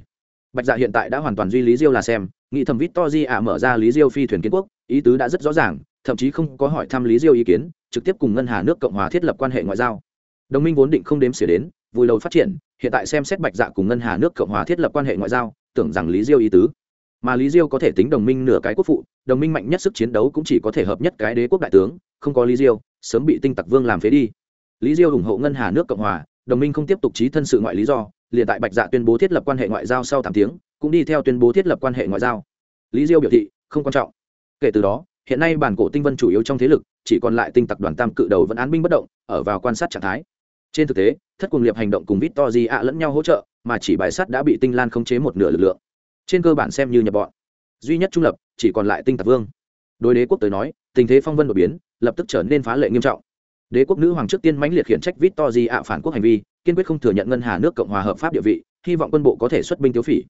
Bạch dạ hiện tại đã hoàn toàn duy lý diêu là xem nghị thẩm vít di ạ mở ra lý diêu phi thuyền kiến quốc, ý tứ đã rất rõ ràng, thậm chí không có hỏi thăm lý diêu ý kiến, trực tiếp cùng ngân hà nước cộng hòa thiết lập quan hệ ngoại giao đồng minh vốn định không đếm xỉa đến vui lâu phát triển, hiện tại xem xét bạch dạ cùng ngân hà nước cộng hòa thiết lập quan hệ ngoại giao, tưởng rằng lý diêu ý tứ. Mà lý diêu có thể tính đồng minh nửa cái quốc phụ, đồng minh mạnh nhất sức chiến đấu cũng chỉ có thể hợp nhất cái đế quốc đại tướng, không có lý diêu, sớm bị tinh tặc vương làm phế đi. Lý diêu ủng hộ ngân hà nước cộng hòa, đồng minh không tiếp tục trí thân sự ngoại lý do, liền tại bạch dạ tuyên bố thiết lập quan hệ ngoại giao sau tám tiếng, cũng đi theo tuyên bố thiết lập quan hệ ngoại giao. Lý diêu biểu thị, không quan trọng. Kể từ đó, hiện nay bản cổ tinh vân chủ yếu trong thế lực, chỉ còn lại tinh tặc đoàn tam cự đầu vẫn án binh bất động, ở vào quan sát trạng thái trên thực tế, thất cuồng liệp hành động cùng vít to di ạ lẫn nhau hỗ trợ, mà chỉ bài sắt đã bị tinh lan khống chế một nửa lực lượng. Trên cơ bản xem như nhập bọn. Duy nhất trung lập, chỉ còn lại tinh tạc vương. Đối đế quốc tới nói, tình thế phong vân đột biến, lập tức trở nên phá lệ nghiêm trọng. Đế quốc nữ hoàng trước tiên mãnh liệt khiển trách vít to di ạ phản quốc hành vi, kiên quyết không thừa nhận ngân hà nước cộng hòa hợp pháp địa vị, hy vọng quân bộ có thể xuất binh thiếu phỉ.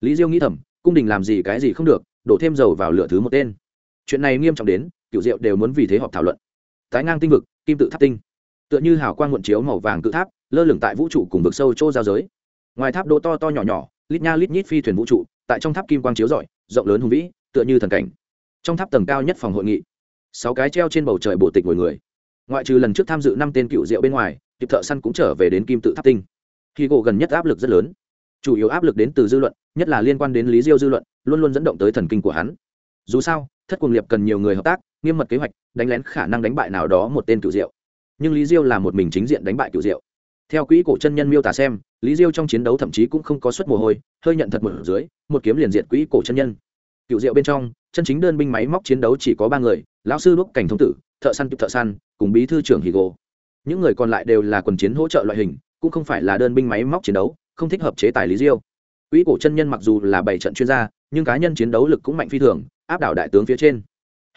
Lý diêu nghĩ thầm, cung đình làm gì cái gì không được, đổ thêm dầu vào lửa thứ một tên. Chuyện này nghiêm trọng đến, cựu diệu đều muốn vì thế họp thảo luận. Tái ngang tinh vực, kim tự tháp tinh tựa như hào quang muộn chiếu màu vàng cự tháp, lơ lửng tại vũ trụ cùng vực sâu chỗ giao giới. Ngoài tháp đỗ to to nhỏ nhỏ, lít nha lít nhít phi thuyền vũ trụ, tại trong tháp kim quang chiếu rọi, rộng lớn hùng vĩ, tựa như thần cảnh. Trong tháp tầng cao nhất phòng hội nghị, sáu cái treo trên bầu trời bộ tịch ngồi người. Ngoại trừ lần trước tham dự năm tên cựu rượu bên ngoài, kịp thợ săn cũng trở về đến kim tự tháp tinh. Khi gỗ gần nhất áp lực rất lớn. Chủ yếu áp lực đến từ dư luận, nhất là liên quan đến lý diêu dư luận, luôn luôn dẫn động tới thần kinh của hắn. Dù sao, thất cuồng liệp cần nhiều người hợp tác, nghiêm mật kế hoạch, đánh lén khả năng đánh bại nào đó một tên cựu rượu nhưng lý diêu là một mình chính diện đánh bại cựu diệu. Theo quỹ cổ chân nhân miêu tả xem, lý diêu trong chiến đấu thậm chí cũng không có suất mồ hôi, hơi nhận thật một dưới, một kiếm liền diện quỹ cổ chân nhân. Cựu diệu bên trong, chân chính đơn binh máy móc chiến đấu chỉ có ba người, lão sư đúc cảnh thông tử, thợ săn kịp thợ săn, cùng bí thư trưởng higo những người còn lại đều là quần chiến hỗ trợ loại hình, cũng không phải là đơn binh máy móc chiến đấu, không thích hợp chế tài lý diêu. Quỹ cổ chân nhân mặc dù là bảy trận chuyên gia, nhưng cá nhân chiến đấu lực cũng mạnh phi thường, áp đảo đại tướng phía trên.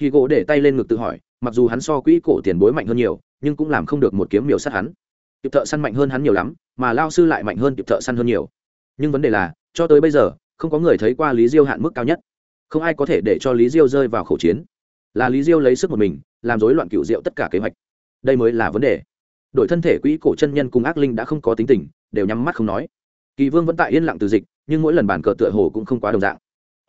Higo để tay lên ngực tự hỏi, mặc dù hắn so quỹ cổ tiền bối mạnh hơn nhiều nhưng cũng làm không được một kiếm miểu sát hắn. Tiệp thợ săn mạnh hơn hắn nhiều lắm mà Lão sư lại mạnh hơn tiệp thợ săn hơn nhiều. Nhưng vấn đề là cho tới bây giờ không có người thấy qua lý diêu hạn mức cao nhất. Không ai có thể để cho lý diêu rơi vào khẩu chiến. Là lý diêu lấy sức một mình làm rối loạn cựu diệu tất cả kế hoạch. Đây mới là vấn đề. Đội thân thể quỹ cổ chân nhân cùng ác linh đã không có tính tình đều nhắm mắt không nói. Kỳ vương vẫn tại yên lặng từ dịch nhưng mỗi lần bản cờ tựa hồ cũng không quá đồng dạng.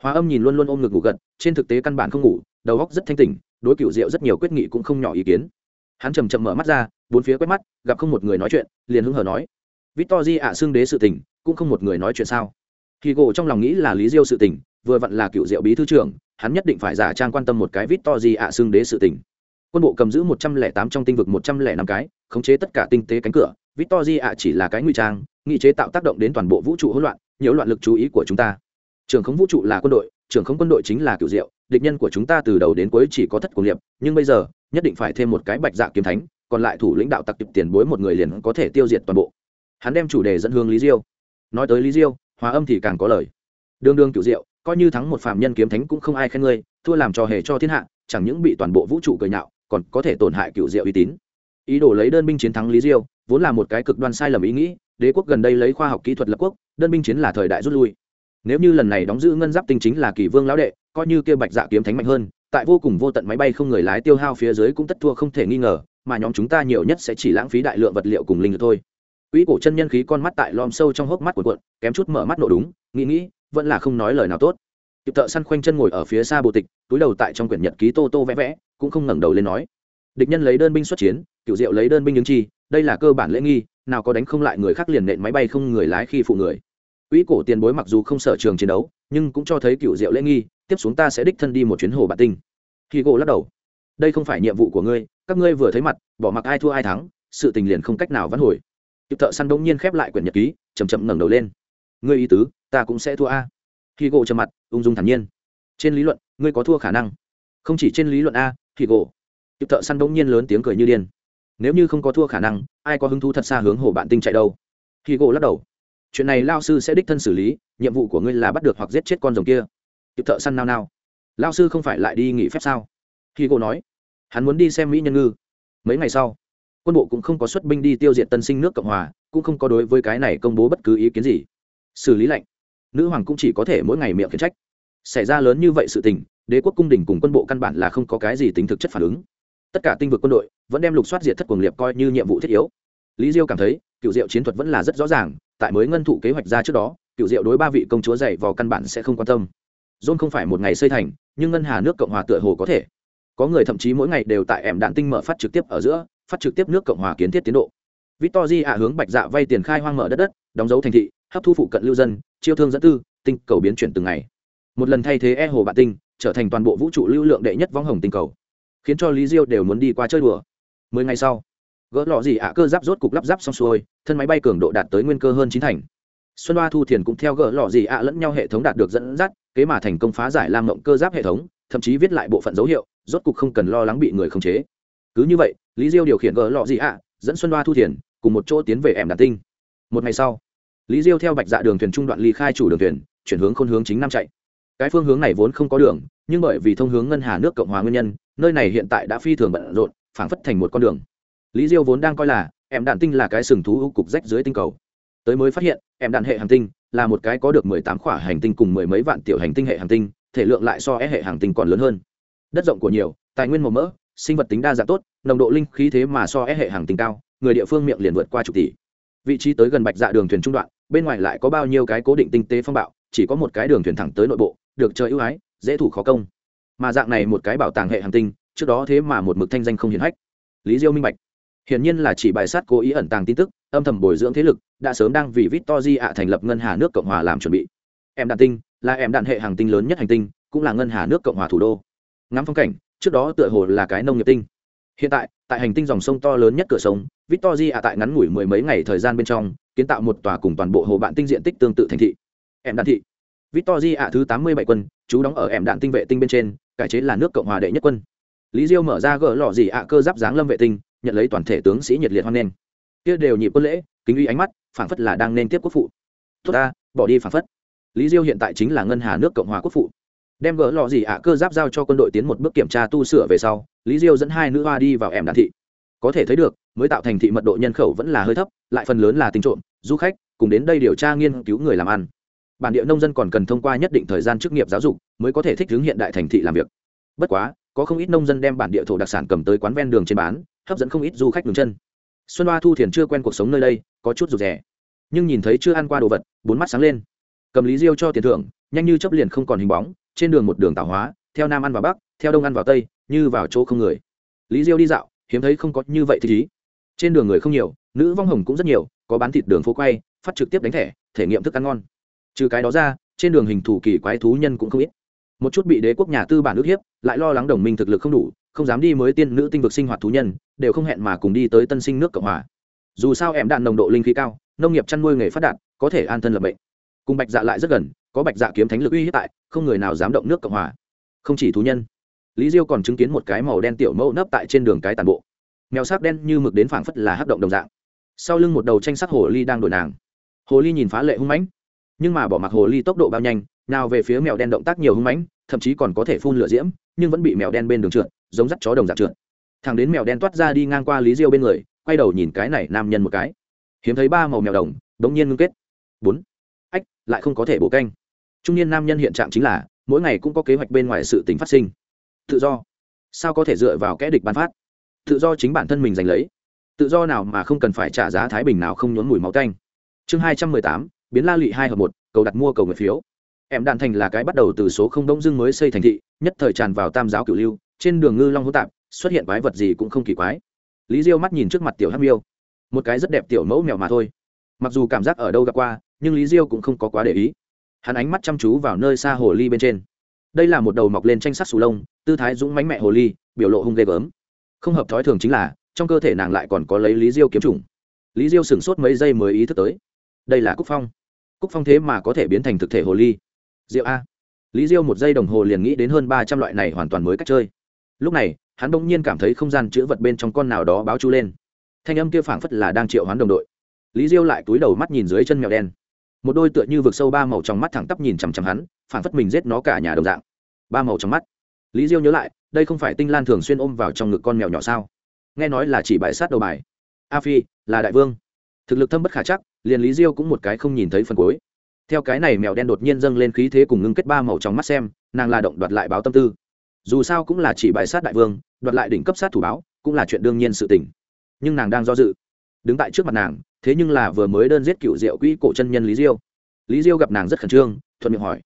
Hóa âm nhìn luôn luôn ôm ngực ngủ gần, trên thực tế căn bản không ngủ đầu óc rất thanh tỉnh đối cựu diệu rất nhiều quyết nghị cũng không nhỏ ý kiến hắn chầm chậm mở mắt ra, bốn phía quét mắt, gặp không một người nói chuyện, liền hứng hờ nói victor di ạ xương đế sự tình, cũng không một người nói chuyện sao? Khi gỗ trong lòng nghĩ là lý diêu sự tình, vừa vặn là cựu diệu bí thư trưởng, hắn nhất định phải giả trang quan tâm một cái victor di ạ xương đế sự tình. Quân bộ cầm giữ một trăm lẻ tám trong tinh vực một trăm lẻ năm cái, khống chế tất cả tinh tế cánh cửa victor di ạ chỉ là cái ngụy trang nghị chế tạo tác động đến toàn bộ vũ trụ hỗn loạn nhiễu loạn lực chú ý của chúng ta. Trường không vũ trụ là quân đội, trường không quân đội chính là cựu diệu, địch nhân của chúng ta từ đầu đến cuối chỉ có thất cuồng liệp nhưng bây giờ nhất định phải thêm một cái bạch dạ kiếm thánh, còn lại thủ lĩnh đạo tặc tiệp tiền bối một người liền có thể tiêu diệt toàn bộ. Hắn đem chủ đề dẫn hướng lý diêu. Nói tới lý diêu, hòa âm thì càng có lời. Đương đương cựu diệu, coi như thắng một phạm nhân kiếm thánh cũng không ai khen ngươi, thua làm trò hề cho thiên hạ, chẳng những bị toàn bộ vũ trụ cười nhạo, còn có thể tổn hại cựu diệu uy tín. Ý đồ lấy đơn binh chiến thắng lý diêu, vốn là một cái cực đoan sai lầm ý nghĩ, đế quốc gần đây lấy khoa học kỹ thuật lập quốc, đơn binh chiến là thời đại rút lui. Nếu như lần này đóng giữ ngân giáp tinh chính là kỳ vương lão đệ, coi như kia bạch dạ kiếm thánh mạnh hơn tại vô cùng vô tận máy bay không người lái tiêu hao phía dưới cũng tất thua không thể nghi ngờ, mà nhóm chúng ta nhiều nhất sẽ chỉ lãng phí đại lượng vật liệu cùng linh thôi. Quỹ cổ chân nhân khí con mắt tại lom sâu trong hốc mắt của cuộn, kém chút mở mắt nổ đúng, nghĩ nghĩ, vẫn là không nói lời nào tốt. Tiệp thợ săn khoanh chân ngồi ở phía xa bồ tịch, túi đầu tại trong quyển nhật ký tô tô vẽ vẽ, cũng không ngẩng đầu lên nói. Địch nhân lấy đơn binh xuất chiến cựu diệu lấy đơn binh ứng chi, đây là cơ bản lễ nghi, nào có đánh không lại người khác liền nện máy bay không người lái khi phụ người. Quỹ cổ tiền bối mặc dù không sở trường chiến đấu, nhưng cũng cho thấy cựu diệu lễ nghi tiếp xuống ta sẽ đích thân đi một chuyến hồ bản tinh. Khi gỗ lắc đầu, đây không phải nhiệm vụ của ngươi, các ngươi vừa thấy mặt, bỏ mặc ai thua ai thắng, sự tình liền không cách nào vãn hồi. Kịp thợ săn bỗng nhiên khép lại quyển nhật ký chầm chậm ngẩng đầu lên. Ngươi ý tứ, ta cũng sẽ thua a. Khi gỗ trầm mặt, ung dung thản nhiên. Trên lý luận, ngươi có thua khả năng. Không chỉ trên lý luận a, khi gỗ. Kịp thợ săn bỗng nhiên lớn tiếng cười như điên. Nếu như không có thua khả năng, ai có hứng thú thật xa hướng hồ bạn tinh chạy đâu? Khi gỗ lắc đầu. Chuyện này lao sư sẽ đích thân xử lý, nhiệm vụ của ngươi là bắt được hoặc giết chết con rồng kia kịp thợ săn nao nao. Lao sư không phải lại đi nghỉ phép sao? Khi cô nói, hắn muốn đi xem mỹ nhân ngư. Mấy ngày sau, quân bộ cũng không có xuất binh đi tiêu diệt tân sinh nước cộng hòa, cũng không có đối với cái này công bố bất cứ ý kiến gì. Xử lý lệnh, nữ hoàng cũng chỉ có thể mỗi ngày miệng khiển trách. Xảy ra lớn như vậy sự tình, đế quốc cung đình cùng quân bộ căn bản là không có cái gì tính thực chất phản ứng. Tất cả tinh vực quân đội vẫn đem lục soát diệt thất cuồng liệp coi như nhiệm vụ thiết yếu. Lý diêu cảm thấy, cựu diệu chiến thuật vẫn là rất rõ ràng, tại mới ngân thụ kế hoạch ra trước đó, cựu diệu đối ba vị công chúa dạy vào căn bản sẽ không quan tâm dôn không phải một ngày xây thành, nhưng ngân hà nước cộng hòa tựa hồ có thể. Có người thậm chí mỗi ngày đều tại ẻm đạn tinh mở phát trực tiếp ở giữa, phát trực tiếp nước cộng hòa kiến thiết tiến độ. Victorji ạ hướng bạch dạ vay tiền khai hoang mở đất đất, đóng dấu thành thị, hấp thu phụ cận lưu dân, chiêu thương dẫn tư, tinh cầu biến chuyển từng ngày. Một lần thay thế e hồ bạn tinh, trở thành toàn bộ vũ trụ lưu lượng đệ nhất võng hồng tinh cầu, khiến cho lý diêu đều muốn đi qua chơi đùa. Mười ngày sau, gỡ lọ gì ạ, cơ giáp rốt cục lắp ráp xong xuôi, thân máy bay cường độ đạt tới nguyên cơ hơn chín thành. Xuân hoa thu thiền cũng theo gỡ lọ gì ạ lẫn nhau hệ thống đạt được dẫn dắt kế mà thành công phá giải lam mộng cơ giáp hệ thống thậm chí viết lại bộ phận dấu hiệu rốt cục không cần lo lắng bị người khống chế. Cứ như vậy lý diêu điều khiển gỡ lọ gì ạ à, dẫn xuân đoa thu thiền cùng một chỗ tiến về ẻm đàn tinh. Một ngày sau lý diêu theo bạch dạ đường thuyền trung đoạn ly khai chủ đường thuyền chuyển hướng khôn hướng chính nam chạy. Cái phương hướng này vốn không có đường nhưng bởi vì thông hướng ngân hà nước cộng hòa nguyên nhân nơi này hiện tại đã phi thường bận rộn phảng phất thành một con đường. Lý diêu vốn đang coi là em đạn tinh là cái sừng thú ưu cục rách dưới tinh cầu. Tới mới phát hiện em đạn hệ hàm tinh là một cái có được mười tám khỏa hành tinh cùng mười mấy vạn tiểu hành tinh hệ hành tinh, thể lượng lại so é hệ hành tinh còn lớn hơn. Đất rộng của nhiều, tài nguyên màu mỡ, sinh vật tính đa dạng tốt, nồng độ linh khí thế mà so é hệ hành tinh cao, người địa phương miệng liền vượt qua chục tỷ. Vị trí tới gần bạch dạ đường thuyền trung đoạn, bên ngoài lại có bao nhiêu cái cố định tinh tế phong bạo, chỉ có một cái đường thuyền thẳng tới nội bộ, được trời ưu ái, dễ thủ khó công. Mà dạng này một cái bảo tàng hệ hành tinh, trước đó thế mà một mực thanh danh không hiển hách. Lý diêu minh bạch. Hiển nhiên là chỉ bài sát cố ý ẩn tàng tin tức âm thầm bồi dưỡng thế lực, đã sớm đang vì Victory ạ thành lập ngân hà nước cộng hòa làm chuẩn bị. Em đạn tinh, là em đạn hệ hàng tinh lớn nhất hành tinh, cũng là ngân hà nước cộng hòa thủ đô. Ngắm phong cảnh, trước đó tựa hồ là cái nông nghiệp tinh. Hiện tại tại hành tinh dòng sông to lớn nhất cửa sông, Victory ạ tại ngắn ngủi mười mấy ngày thời gian bên trong, kiến tạo một tòa cùng toàn bộ hồ bạn tinh diện tích tương tự thành thị. Em đạn thị. Victory ạ thứ tám mươi bảy quân, chú đóng ở em đạn tinh vệ tinh bên trên, cải chế là nước cộng hòa đệ nhất quân. Lý diêu mở ra gỡ lọ gì ạ cơ giáp giáng lâm vệ tinh, nhận lấy toàn thể tướng sĩ nhiệt liệt hoan nghênh kia đều nhịp quân lễ, kính uy ánh mắt, phảng phất là đang nên tiếp quốc phụ. Tốt ta, bỏ đi phảng phất. Lý diêu hiện tại chính là ngân hà nước cộng hòa quốc phụ. Đem gỡ lọ gì ạ à cơ giáp giao cho quân đội tiến một bước kiểm tra tu sửa về sau, lý diêu dẫn hai nữ hoa đi vào ẻm đàn thị. Có thể thấy được, mới tạo thành thị mật độ nhân khẩu vẫn là hơi thấp, lại phần lớn là tình trộm, du khách, cùng đến đây điều tra nghiên cứu người làm ăn. Bản địa nông dân còn cần thông qua nhất định thời gian chức nghiệp giáo dục, mới có thể thích ứng hiện đại thành thị làm việc. Bất quá, có không ít nông dân đem bản địa thổ đặc sản cầm tới quán ven đường trên bán, hấp dẫn không ít du khách đường chân xuân hoa thu thiền chưa quen cuộc sống nơi đây, có chút rụt rè. Nhưng nhìn thấy chưa ăn qua đồ vật, bốn mắt sáng lên. Cầm lý diêu cho tiền thưởng, nhanh như chấp liền không còn hình bóng, trên đường một đường tạo hóa, theo nam ăn vào bắc, theo đông ăn vào tây, như vào chỗ không người. Lý diêu đi dạo, hiếm thấy không có như vậy thì ý. Trên đường người không nhiều, nữ vong hồng cũng rất nhiều, có bán thịt đường phố quay, phát trực tiếp đánh thẻ, thể nghiệm thức ăn ngon. Trừ cái đó ra, trên đường hình thủ kỳ quái thú nhân cũng không ít. Một chút bị đế quốc nhà tư bản ước hiếp, lại lo lắng đồng minh thực lực không đủ không dám đi mới tiên nữ tinh vực sinh hoạt thú nhân, đều không hẹn mà cùng đi tới tân sinh nước cộng hòa. Dù sao em đạn nồng độ linh khí cao, nông nghiệp chăn nuôi nghề phát đạt, có thể an thân lập bệnh. cùng bạch dạ lại rất gần, có bạch dạ kiếm thánh lực uy hiếp tại, không người nào dám động nước cộng hòa. Không chỉ thú nhân, lý diêu còn chứng kiến một cái màu đen tiểu mẫu nấp tại trên đường cái tàn bộ. Mèo sắc đen như mực đến phảng phất là hắc động đồng dạng. Sau lưng một đầu tranh sắc hồ ly đang đổi nàng. Hồ ly nhìn phá lệ hung mãnh, nhưng mà bỏ mặc hồ ly tốc độ bao nhanh, nào về phía mèo đen động tác nhiều hung mãnh, thậm chí còn có thể phun lửa diễm, nhưng vẫn bị mèo đen bên đường trượt giống dắt chó đồng dạng trượt. Thằng đến mèo đen toát ra đi ngang qua lý diêu bên người, quay đầu nhìn cái này nam nhân một cái. Hiếm thấy ba màu mèo đồng, đống nhiên ngưng kết. Bốn. Ách, lại không có thể bổ canh. Trung niên nam nhân hiện trạng chính là, mỗi ngày cũng có kế hoạch bên ngoài sự tình phát sinh. Tự do. Sao có thể dựa vào kẻ địch bán phát? Tự do chính bản thân mình giành lấy. Tự do nào mà không cần phải trả giá thái bình nào không nhốn mùi máu tanh. Chương hai trăm mười tám, biến la lụy hai hợp một, cầu đặt mua cầu người phiếu. Em đàn thành là cái bắt đầu từ số không đông dương mới xây thành thị, nhất thời tràn vào tam giáo cửu lưu trên đường ngư long hỗn tạp, xuất hiện quái vật gì cũng không kỳ quái. Lý diêu mắt nhìn trước mặt tiểu hắc miêu. Một cái rất đẹp tiểu mẫu mèo mà thôi. Mặc dù cảm giác ở đâu gặp qua, nhưng lý diêu cũng không có quá để ý. Hắn ánh mắt chăm chú vào nơi xa hồ ly bên trên. Đây là một đầu mọc lên tranh sắt sù lông, tư thái dũng mánh mẹ hồ ly, biểu lộ hung ghê gớm. Không hợp thói thường chính là, trong cơ thể nàng lại còn có lấy lý diêu kiếm trùng lý diêu sửng sốt mấy giây mới ý thức tới. Đây là cúc phong. Cúc phong thế mà có thể biến thành thực thể hồ ly. Diệu a. Lý diêu một giây đồng hồ liền nghĩ đến hơn ba trăm loại này hoàn toàn mới cách chơi lúc này, hắn bỗng nhiên cảm thấy không gian chữ vật bên trong con nào đó báo chú lên. Thanh âm kia phảng phất là đang triệu hoán đồng đội. Lý diêu lại túi đầu mắt nhìn dưới chân mèo đen. Một đôi tựa như vực sâu ba màu trong mắt thẳng tắp nhìn chằm chằm hắn, phảng phất mình giết nó cả nhà đồng dạng. Ba màu trong mắt. Lý diêu nhớ lại, đây không phải tinh lan thường xuyên ôm vào trong ngực con mèo nhỏ sao? Nghe nói là chỉ bài sát đầu bài. A phi, là đại vương. Thực lực thâm bất khả chắc, liền lý diêu cũng một cái không nhìn thấy phần cuối. Theo cái này mèo đen đột nhiên dâng lên khí thế cùng ngưng kết ba màu trong mắt xem, nàng la động đoạt lại báo tâm tư dù sao cũng là chỉ bài sát đại vương, đoạt lại đỉnh cấp sát thủ báo, cũng là chuyện đương nhiên sự tình. Nhưng nàng đang do dự. Đứng tại trước mặt nàng, thế nhưng là vừa mới đơn giết cựu diệu quỹ cổ chân nhân lý diêu. Lý diêu gặp nàng rất khẩn trương, thuận miệng hỏi,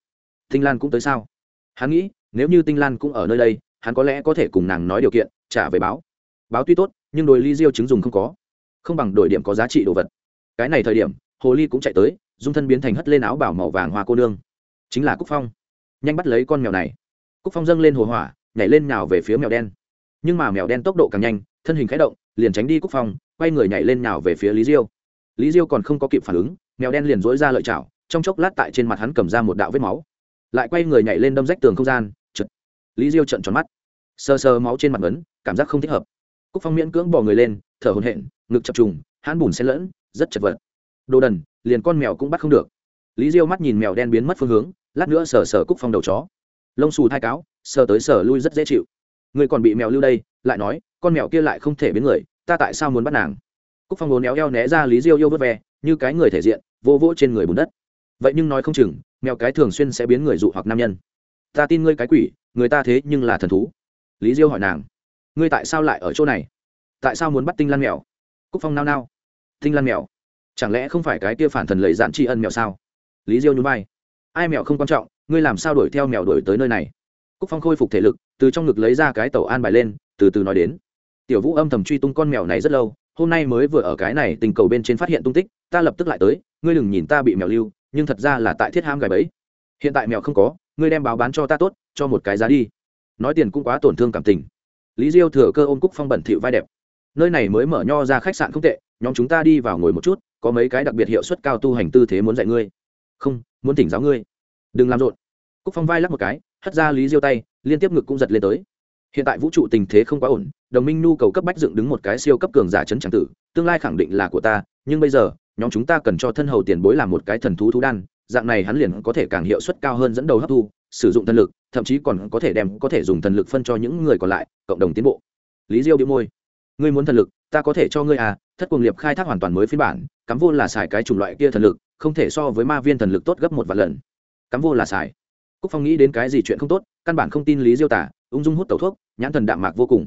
tinh lan cũng tới sao? Hắn nghĩ, nếu như tinh lan cũng ở nơi đây, hắn có lẽ có thể cùng nàng nói điều kiện, trả về báo. Báo tuy tốt, nhưng đồi Lý diêu chứng dùng không có. Không bằng đổi điểm có giá trị đồ vật. Cái này thời điểm, hồ ly cũng chạy tới, dung thân biến thành hất lên áo bảo màu vàng hoa cô nương. Chính là cúc phong. Nhanh bắt lấy con mèo này cúc phong dâng lên hồ hỏa, nhảy lên nhào về phía mèo đen. Nhưng mà mèo đen tốc độ càng nhanh, thân hình k h ẽ động, liền tránh đi cúc phong, quay người nhảy lên nhào về phía lý diêu. Lý diêu còn không có kịp phản ứng, mèo đen liền dối ra lợi chảo, trong chốc lát tại trên mặt hắn cầm ra một đạo vết máu. Lại quay người nhảy lên đâm rách tường không gian chật lý diêu trận tròn mắt. Sơ sơ máu trên mặt ấn, cảm giác không thích hợp. Cúc phong miễn cưỡng bỏ người lên, thở hồn hện ngực chập trùng, hãn bùn xen lẫn, rất chật vật. Đồ đần, liền con mèo cũng bắt không được. Lý diêu mắt nhìn mèo đen biến mất phương hướng, lát nữa sờ sờ cúc phong đầu chó lông xù thai cáo, sờ tới sờ lui rất dễ chịu. Ngươi còn bị mèo lưu đây, lại nói, con mèo kia lại không thể biến người, ta tại sao muốn bắt nàng? Cúc phong vốn éo eo né ra lý diêu yêu vớt ve, như cái người thể diện, vô vỗ trên người bùn đất. Vậy nhưng nói không chừng, mèo cái thường xuyên sẽ biến người dụ hoặc nam nhân. Ta tin ngươi cái quỷ, người ta thế nhưng là thần thú. Lý diêu hỏi nàng, ngươi tại sao lại ở chỗ này? Tại sao muốn bắt tinh lan mèo? Cúc phong nao nao, tinh lan mèo? Chẳng lẽ không phải cái kia phản thần lầy dạn tri ân mèo sao? Lý diêu nhún vai, ai mèo không quan trọng ngươi làm sao đuổi theo mèo đuổi tới nơi này? Cúc phong khôi phục thể lực, từ trong ngực lấy ra cái tàu an bài lên, từ từ nói đến. Tiểu vũ âm thầm truy tung con mèo này rất lâu, hôm nay mới vừa ở cái này tình cầu bên trên phát hiện tung tích, ta lập tức lại tới, ngươi đừng nhìn ta bị mèo lưu, nhưng thật ra là tại thiết ham gài bẫy. Hiện tại mèo không có, ngươi đem báo bán cho ta tốt, cho một cái giá đi. Nói tiền cũng quá tổn thương cảm tình. Lý diêu thừa cơ ôm cúc phong bẩn thịu vai đẹp. Nơi này mới mở nho ra khách sạn không tệ, nhóm chúng ta đi vào ngồi một chút, có mấy cái đặc biệt hiệu suất cao tu hành tư thế muốn dạy ngươi. Không, muốn tỉnh giáo ngươi đừng làm rộn. Cúc phong vai lắc một cái, hất ra lý diêu tay, liên tiếp ngực cũng giật lên tới. Hiện tại vũ trụ tình thế không quá ổn, đồng minh nhu cầu cấp bách dựng đứng một cái siêu cấp cường giả chấn tràng tử, tương lai khẳng định là của ta, nhưng bây giờ, nhóm chúng ta cần cho thân hầu tiền bối làm một cái thần thú thú đan, dạng này hắn liền có thể càng hiệu suất cao hơn dẫn đầu hấp thu, sử dụng thần lực, thậm chí còn có thể đem, có thể dùng thần lực phân cho những người còn lại, cộng đồng tiến bộ. Lý diêu đĩu môi. Ngươi muốn thần lực, ta có thể cho ngươi à thất cuồng liệp khai thác hoàn toàn mới phiên bản, cắm vô là xài cái chủng loại kia thần lực, không thể so với ma viên thần lực tốt gấp một vạn lần cắm vô là xài. Cúc phong nghĩ đến cái gì chuyện không tốt, căn bản không tin lý diêu tả, ung dung hút tẩu thuốc, nhãn thần đạm mạc vô cùng.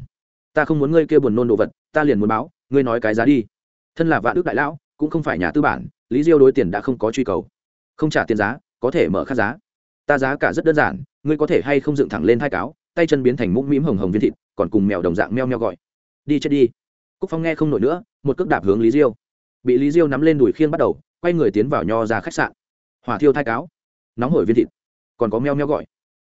Ta không muốn ngươi kêu buồn nôn đồ vật, ta liền muốn báo, ngươi nói cái giá đi. Thân là vạn đức đại lão, cũng không phải nhà tư bản, lý diêu đối tiền đã không có truy cầu. Không trả tiền giá, có thể mở khác giá. Ta giá cả rất đơn giản, ngươi có thể hay không dựng thẳng lên hai cáo, tay chân biến thành mũm mĩm hồng hồng viên thịt, còn cùng mèo đồng dạng meo meo gọi. Đi chết đi. Cúc phong nghe không nổi nữa, một cước đạp hướng lý diêu. Bị lý diêu nắm lên đùi khiên bắt đầu, quay người tiến vào nho ra khách sạn. Hỏa thiêu thai cáo nóng hổi viên thịt. Còn có meo meo gọi.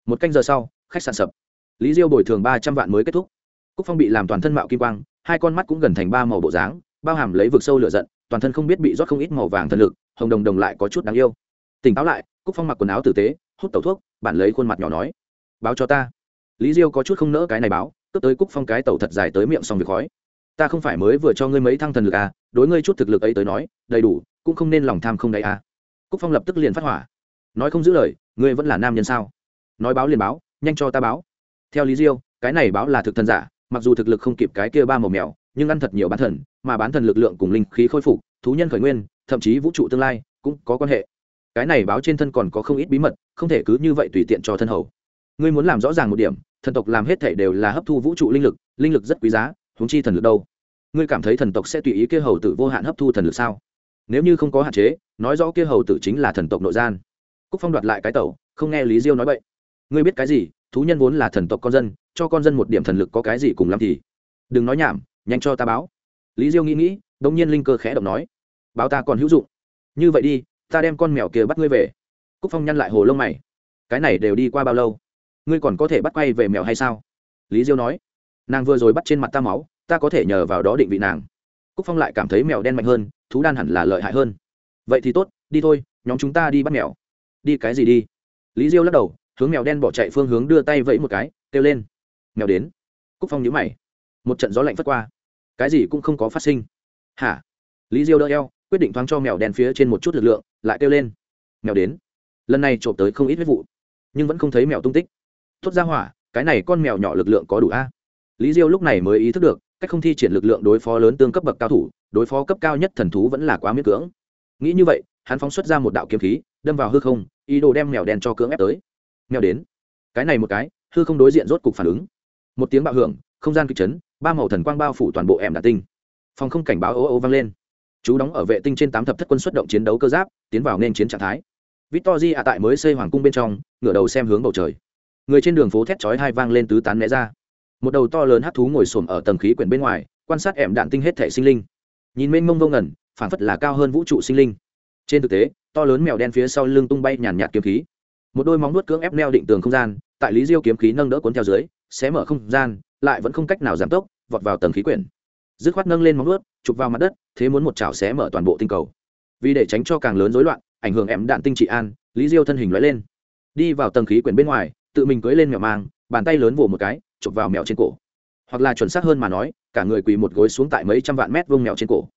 Một canh giờ sau, khách sạn sập. Lý diêu bồi thường ba trăm vạn mới kết thúc. Cúc phong bị làm toàn thân mạo kim quang, hai con mắt cũng gần thành ba màu bộ dáng, bao hàm lấy vực sâu lửa giận, toàn thân không biết bị rót không ít màu vàng thần lực, hồng đồng đồng lại có chút đáng yêu. Tỉnh táo lại, cúc phong mặc quần áo tử tế, hút tẩu thuốc, bạn lấy khuôn mặt nhỏ nói, báo cho ta. Lý diêu có chút không nỡ cái này báo, cướp tới cúc phong cái tẩu thật dài tới miệng xong việc khói. Ta không phải mới vừa cho ngươi mấy thăng thần lực à đối ngươi chút thực lực ấy tới nói, đầy đủ, cũng không nên lòng tham không đầy à. Cúc phong lập tức liền phát hỏa nói không giữ lời, ngươi vẫn là nam nhân sao? Nói báo liền báo, nhanh cho ta báo. Theo lý diêu, cái này báo là thực thần giả, mặc dù thực lực không kịp cái kia ba màu mèo, nhưng ăn thật nhiều bán thần, mà bán thần lực lượng cùng linh khí khôi phục, thú nhân khởi nguyên, thậm chí vũ trụ tương lai cũng có quan hệ. Cái này báo trên thân còn có không ít bí mật, không thể cứ như vậy tùy tiện cho thân hầu. Ngươi muốn làm rõ ràng một điểm, thần tộc làm hết thể đều là hấp thu vũ trụ linh lực linh lực rất quý giá, huống chi thần lực đâu? Ngươi cảm thấy thần tộc sẽ tùy ý kia hầu tử vô hạn hấp thu thần lực sao? Nếu như không có hạn chế, nói rõ kia hầu tử chính là thần tộc nội gian cúc phong đoạt lại cái tẩu, không nghe lý diêu nói vậy ngươi biết cái gì? Thú nhân vốn là thần tộc con dân, cho con dân một điểm thần lực có cái gì cùng làm thì đừng nói nhảm, nhanh cho ta báo. Lý diêu nghĩ nghĩ đông nhiên linh cơ khẽ động nói, báo ta còn hữu dụng. Như vậy đi, ta đem con mèo kia bắt ngươi về. Cúc phong nhăn lại hồ lông mày. Cái này đều đi qua bao lâu? Ngươi còn có thể bắt quay về mèo hay sao? Lý diêu nói. Nàng vừa rồi bắt trên mặt ta máu, ta có thể nhờ vào đó định vị nàng. Cúc phong lại cảm thấy mèo đen mạnh hơn, thú đan hẳn là lợi hại hơn. Vậy thì tốt, đi thôi, nhóm chúng ta đi bắt mèo đi cái gì đi? Lý diêu lắc đầu, hướng mèo đen bỏ chạy phương hướng đưa tay vẫy một cái, kêu lên. Mèo đến. Cúc phong nhíu mày. Một trận gió lạnh phất qua. Cái gì cũng không có phát sinh. Hả? Lý diêu đỡ eo, quyết định thoáng cho mèo đen phía trên một chút lực lượng, lại kêu lên. Mèo đến. Lần này trộm tới không ít huyết vụ, nhưng vẫn không thấy mèo tung tích. Thốt ra hỏa, cái này con mèo nhỏ lực lượng có đủ a? Lý diêu lúc này mới ý thức được, cách không thi triển lực lượng đối phó lớn tương cấp bậc cao thủ, đối phó cấp cao nhất thần thú vẫn là quá miễn cưỡng. Nghĩ như vậy, hắn phóng xuất ra một đạo kiếm khí đâm vào hư không, ý đồ đem mèo đen cho cưỡng ép tới. Mèo đến. Cái này một cái, hư không đối diện rốt cục phản ứng. Một tiếng bạo hưởng, không gian kịch chấn, ba màu thần quang bao phủ toàn bộ ẻm đạn tinh. Phòng không cảnh báo ô ô vang lên. Chú đóng ở vệ tinh trên tám thập thất quân xuất động chiến đấu cơ giáp, tiến vào nên chiến trạng thái. Victorji ạ tại mới xây hoàng cung bên trong, ngửa đầu xem hướng bầu trời. Người trên đường phố thét chói hai vang lên tứ tán né ra. Một đầu to lớn hát thú ngồi xổm ở tầng khí quyển bên ngoài, quan sát ẻm đạn tinh hết thể sinh linh. Nhìn mênh mông vô ngẩn phản phất là cao hơn vũ trụ sinh linh. Trên thực tế to lớn mèo đen phía sau lưng tung bay nhàn nhạt kiếm khí. Một đôi móng nuốt cưỡng ép neo định tường không gian, tại lý diêu kiếm khí nâng đỡ cuốn theo dưới, xé mở không gian, lại vẫn không cách nào giảm tốc, vọt vào tầng khí quyển. Dứt khoát nâng lên móng nuốt chụp vào mặt đất, thế muốn một chảo xé mở toàn bộ tinh cầu. Vì để tránh cho càng lớn rối loạn, ảnh hưởng em đạn tinh trị an, lý diêu thân hình lóe lên. Đi vào tầng khí quyển bên ngoài, tự mình cưỡi lên mèo mang, bàn tay lớn vồ một cái, chụp vào mèo trên cổ. Hoặc là chuẩn xác hơn mà nói, cả người quỳ một gối xuống tại mấy trăm vạn mét vuông mèo trên cổ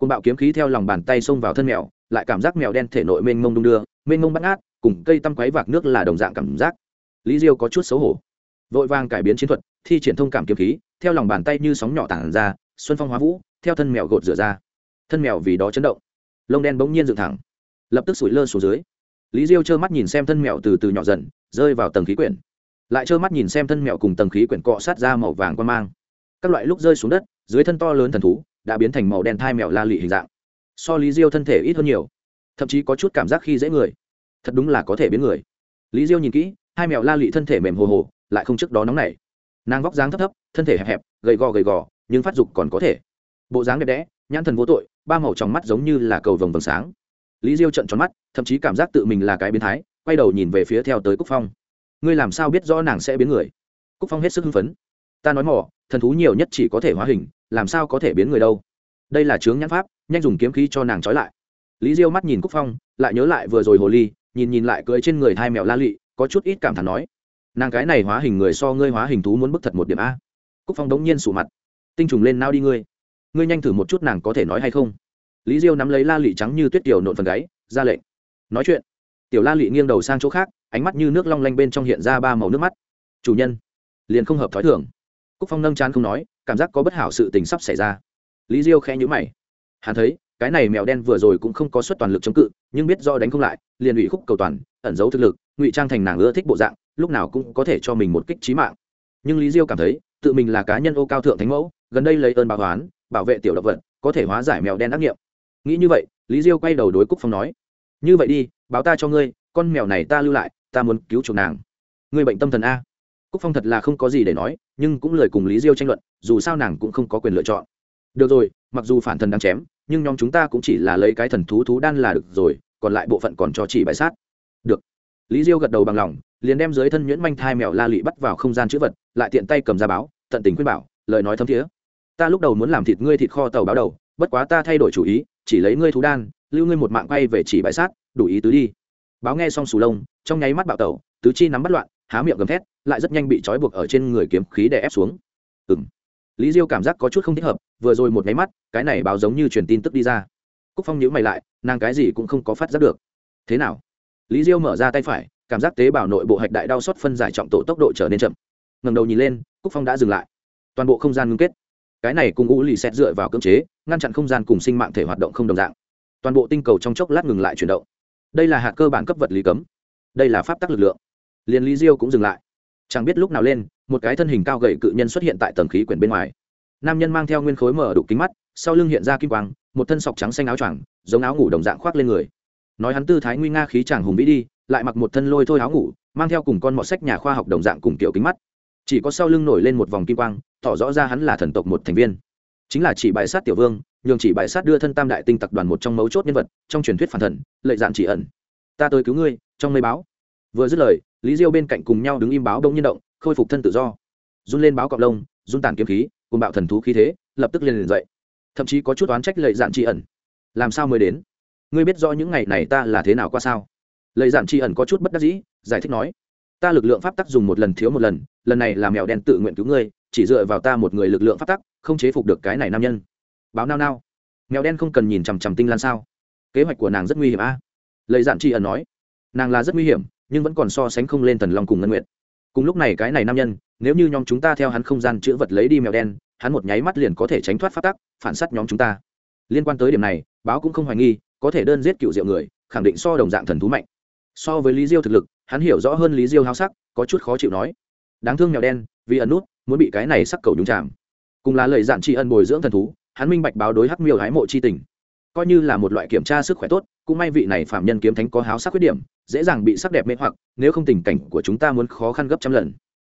côn bạo kiếm khí theo lòng bàn tay xông vào thân mèo, lại cảm giác mèo đen thể nội mênh mông đung đưa, mênh mông bắt ngát, cùng cây tăm quáy vạc nước là đồng dạng cảm giác. Lý diêu có chút xấu hổ. Vội vàng cải biến chiến thuật, thi triển thông cảm kiếm khí, theo lòng bàn tay như sóng nhỏ tản ra, xuân phong hóa vũ, theo thân mèo gột rửa ra. Thân mèo vì đó chấn động. Lông đen bỗng nhiên dựng thẳng. Lập tức sủi lơ xuống dưới. Lý diêu trơ mắt nhìn xem thân mèo từ từ nhỏ dần, rơi vào tầng khí quyển. Lại trơ mắt nhìn xem thân mèo cùng tầng khí quyển cọ sát ra màu vàng quan mang. Các loại lúc rơi xuống đất, dưới thân to lớn thần thú đã biến thành màu đen thai mèo la lị hình dạng. So lý diêu thân thể ít hơn nhiều, thậm chí có chút cảm giác khi dễ người. Thật đúng là có thể biến người. Lý diêu nhìn kỹ, hai mèo la lị thân thể mềm hồ hồ, lại không trước đó nóng nảy. Nàng vóc dáng thấp thấp, thân thể hẹp hẹp, gầy gò gầy gò, nhưng phát dục còn có thể. Bộ dáng đẹp đẽ, nhãn thần vô tội, ba màu trong mắt giống như là cầu vồng vầng sáng. Lý diêu trận tròn mắt, thậm chí cảm giác tự mình là cái biến thái, quay đầu nhìn về phía theo tới cúc phong. Ngươi làm sao biết rõ nàng sẽ biến người? Cúc phong hết sức hưng phấn. Ta nói mỏ, thần thú nhiều nhất chỉ có thể hóa hình làm sao có thể biến người đâu? Đây là chướng nhãn pháp, nhanh dùng kiếm khí cho nàng trói lại. Lý diêu mắt nhìn cúc phong, lại nhớ lại vừa rồi hồ ly, nhìn nhìn lại cưỡi trên người hai mèo la lị, có chút ít cảm thán nói, nàng cái này hóa hình người so ngươi hóa hình thú muốn bức thật một điểm a. Cúc phong đống nhiên sụ mặt, tinh trùng lên nao đi ngươi. Ngươi nhanh thử một chút nàng có thể nói hay không? Lý diêu nắm lấy la lị trắng như tuyết tiểu nộn phần gáy, ra lệnh, nói chuyện. Tiểu la lị nghiêng đầu sang chỗ khác, ánh mắt như nước long lanh bên trong hiện ra ba màu nước mắt. Chủ nhân. Liền không hợp thói thường. Cúc phong nâng chán không nói cảm giác có bất hảo sự tình sắp xảy ra. Lý diêu khẽ nhữ mày. Hắn thấy, cái này mèo đen vừa rồi cũng không có suất toàn lực chống cự, nhưng biết do đánh không lại, liền ủy khúc cầu toàn, ẩn giấu thực lực, ngụy trang thành nàng ưa thích bộ dạng, lúc nào cũng có thể cho mình một kích trí mạng. Nhưng lý diêu cảm thấy, tự mình là cá nhân ô cao thượng thánh mẫu, gần đây lấy ơn báo toán bảo vệ tiểu động vật, có thể hóa giải mèo đen ác nghiệm. Nghĩ như vậy, lý diêu quay đầu đối cúc phong nói, như vậy đi, báo ta cho ngươi, con mèo này ta lưu lại, ta muốn cứu chuộc nàng. Ngươi bệnh tâm thần a cúc phong thật là không có gì để nói, nhưng cũng lời cùng lý diêu tranh luận, dù sao nàng cũng không có quyền lựa chọn. Được rồi, mặc dù phản thần đang chém, nhưng nhóm chúng ta cũng chỉ là lấy cái thần thú thú đan là được rồi, còn lại bộ phận còn cho chỉ bãi sát. Được. Lý diêu gật đầu bằng lòng, liền đem dưới thân nhuyễn manh thai mèo la lị bắt vào không gian chữ vật, lại tiện tay cầm ra báo, tận tình khuyên bảo, lời nói thấm thía. ta lúc đầu muốn làm thịt ngươi thịt kho tàu báo đầu, bất quá ta thay đổi chủ ý, chỉ lấy ngươi thú đan, lưu ngươi một mạng quay về chỉ bãi sát, đủ ý tứ đi. Báo nghe xong sù lông, trong nháy mắt bạo tẩu, tứ chi nắm bắt loạn, há miệng gầm thét lại rất nhanh bị trói buộc ở trên người kiếm khí đè ép xuống. Ừm. lý diêu cảm giác có chút không thích hợp, vừa rồi một cái mắt, cái này báo giống như truyền tin tức đi ra. Cúc phong nhíu mày lại, nàng cái gì cũng không có phát giác được. Thế nào? Lý diêu mở ra tay phải, cảm giác tế bào nội bộ hạch đại đau xót phân giải trọng tổ tốc độ trở nên chậm. Ngầm đầu nhìn lên, cúc phong đã dừng lại. Toàn bộ không gian ngưng kết. Cái này cùng ngũ lì xét dựa vào cưỡng chế, ngăn chặn không gian cùng sinh mạng thể hoạt động không đồng dạng. Toàn bộ tinh cầu trong chốc lát ngừng lại chuyển động. Đây là hạt cơ bản cấp vật lý cấm. Đây là pháp tắc lực lượng. Liên lý diêu cũng dừng lại chẳng biết lúc nào lên, một cái thân hình cao gậy cự nhân xuất hiện tại tầng khí quyển bên ngoài. Nam nhân mang theo nguyên khối mở đục kính mắt, sau lưng hiện ra kim quang, một thân sọc trắng xanh áo choàng, giống áo ngủ đồng dạng khoác lên người. Nói hắn tư thái nguy nga khí chàng hùng vĩ đi, lại mặc một thân lôi thôi áo ngủ, mang theo cùng con mọt sách nhà khoa học đồng dạng cùng kiểu kính mắt. Chỉ có sau lưng nổi lên một vòng kim quang, tỏ rõ ra hắn là thần tộc một thành viên. Chính là chỉ bài sát tiểu vương, nhường chỉ bài sát đưa thân tam đại tinh tập đoàn một trong mấu chốt nhân vật, trong truyền thuyết phản thần, lệ dạn chỉ ẩn. Ta tới cứu ngươi, trong mây báo. Vừa dứt lời lý diêu bên cạnh cùng nhau đứng im báo đông nhiên động, khôi phục thân tự do. Run lên báo cọc lông, run tàn kiếm khí cùng bạo thần thú khí thế, lập tức liền liền dậy. Thậm chí có chút oán trách lệ dạn tri ẩn. Làm sao mới đến? Ngươi biết rõ những ngày này ta là thế nào qua sao? Lệ dạn tri ẩn có chút bất đắc dĩ, giải thích nói. Ta lực lượng pháp tắc dùng một lần thiếu một lần lần này là mèo đen tự nguyện cứu ngươi, chỉ dựa vào ta một người lực lượng pháp tắc, không chế phục được cái này nam nhân. Báo nao nao. Mèo đen không cần nhìn chằm chằm tinh lan sao? Kế hoạch của nàng rất nguy hiểm a. À? lời dạn tri ẩn nói. Nàng là rất nguy hiểm nhưng vẫn còn so sánh không lên thần long cùng ngân nguyện. cùng lúc này cái này nam nhân, nếu như nhóm chúng ta theo hắn không gian chữ vật lấy đi mèo đen, hắn một nháy mắt liền có thể tránh thoát phát tắc, phản s á t nhóm chúng ta. Liên quan tới điểm này, báo cũng không hoài nghi, có thể đơn giết cựu diệu người, khẳng định so đồng dạng thần thú mạnh. So với lý diêu thực lực, hắn hiểu rõ hơn lý diêu háo sắc, có chút khó chịu nói. Đáng thương mèo đen, vì ẩn nút, muốn bị cái này sắc cầu nhúng chạm cùng là lời dạn tri ân bồi dưỡng thần thú, hắn minh bạch báo đối hắc miêu hái mộ c h i tình coi như là một loại kiểm tra sức khỏe tốt, cũng may vị này phạm nhân kiếm thánh có háo sắc khuyết điểm, dễ dàng bị sắc đẹp mê hoặc, nếu không tình cảnh của chúng ta muốn khó khăn gấp trăm lần.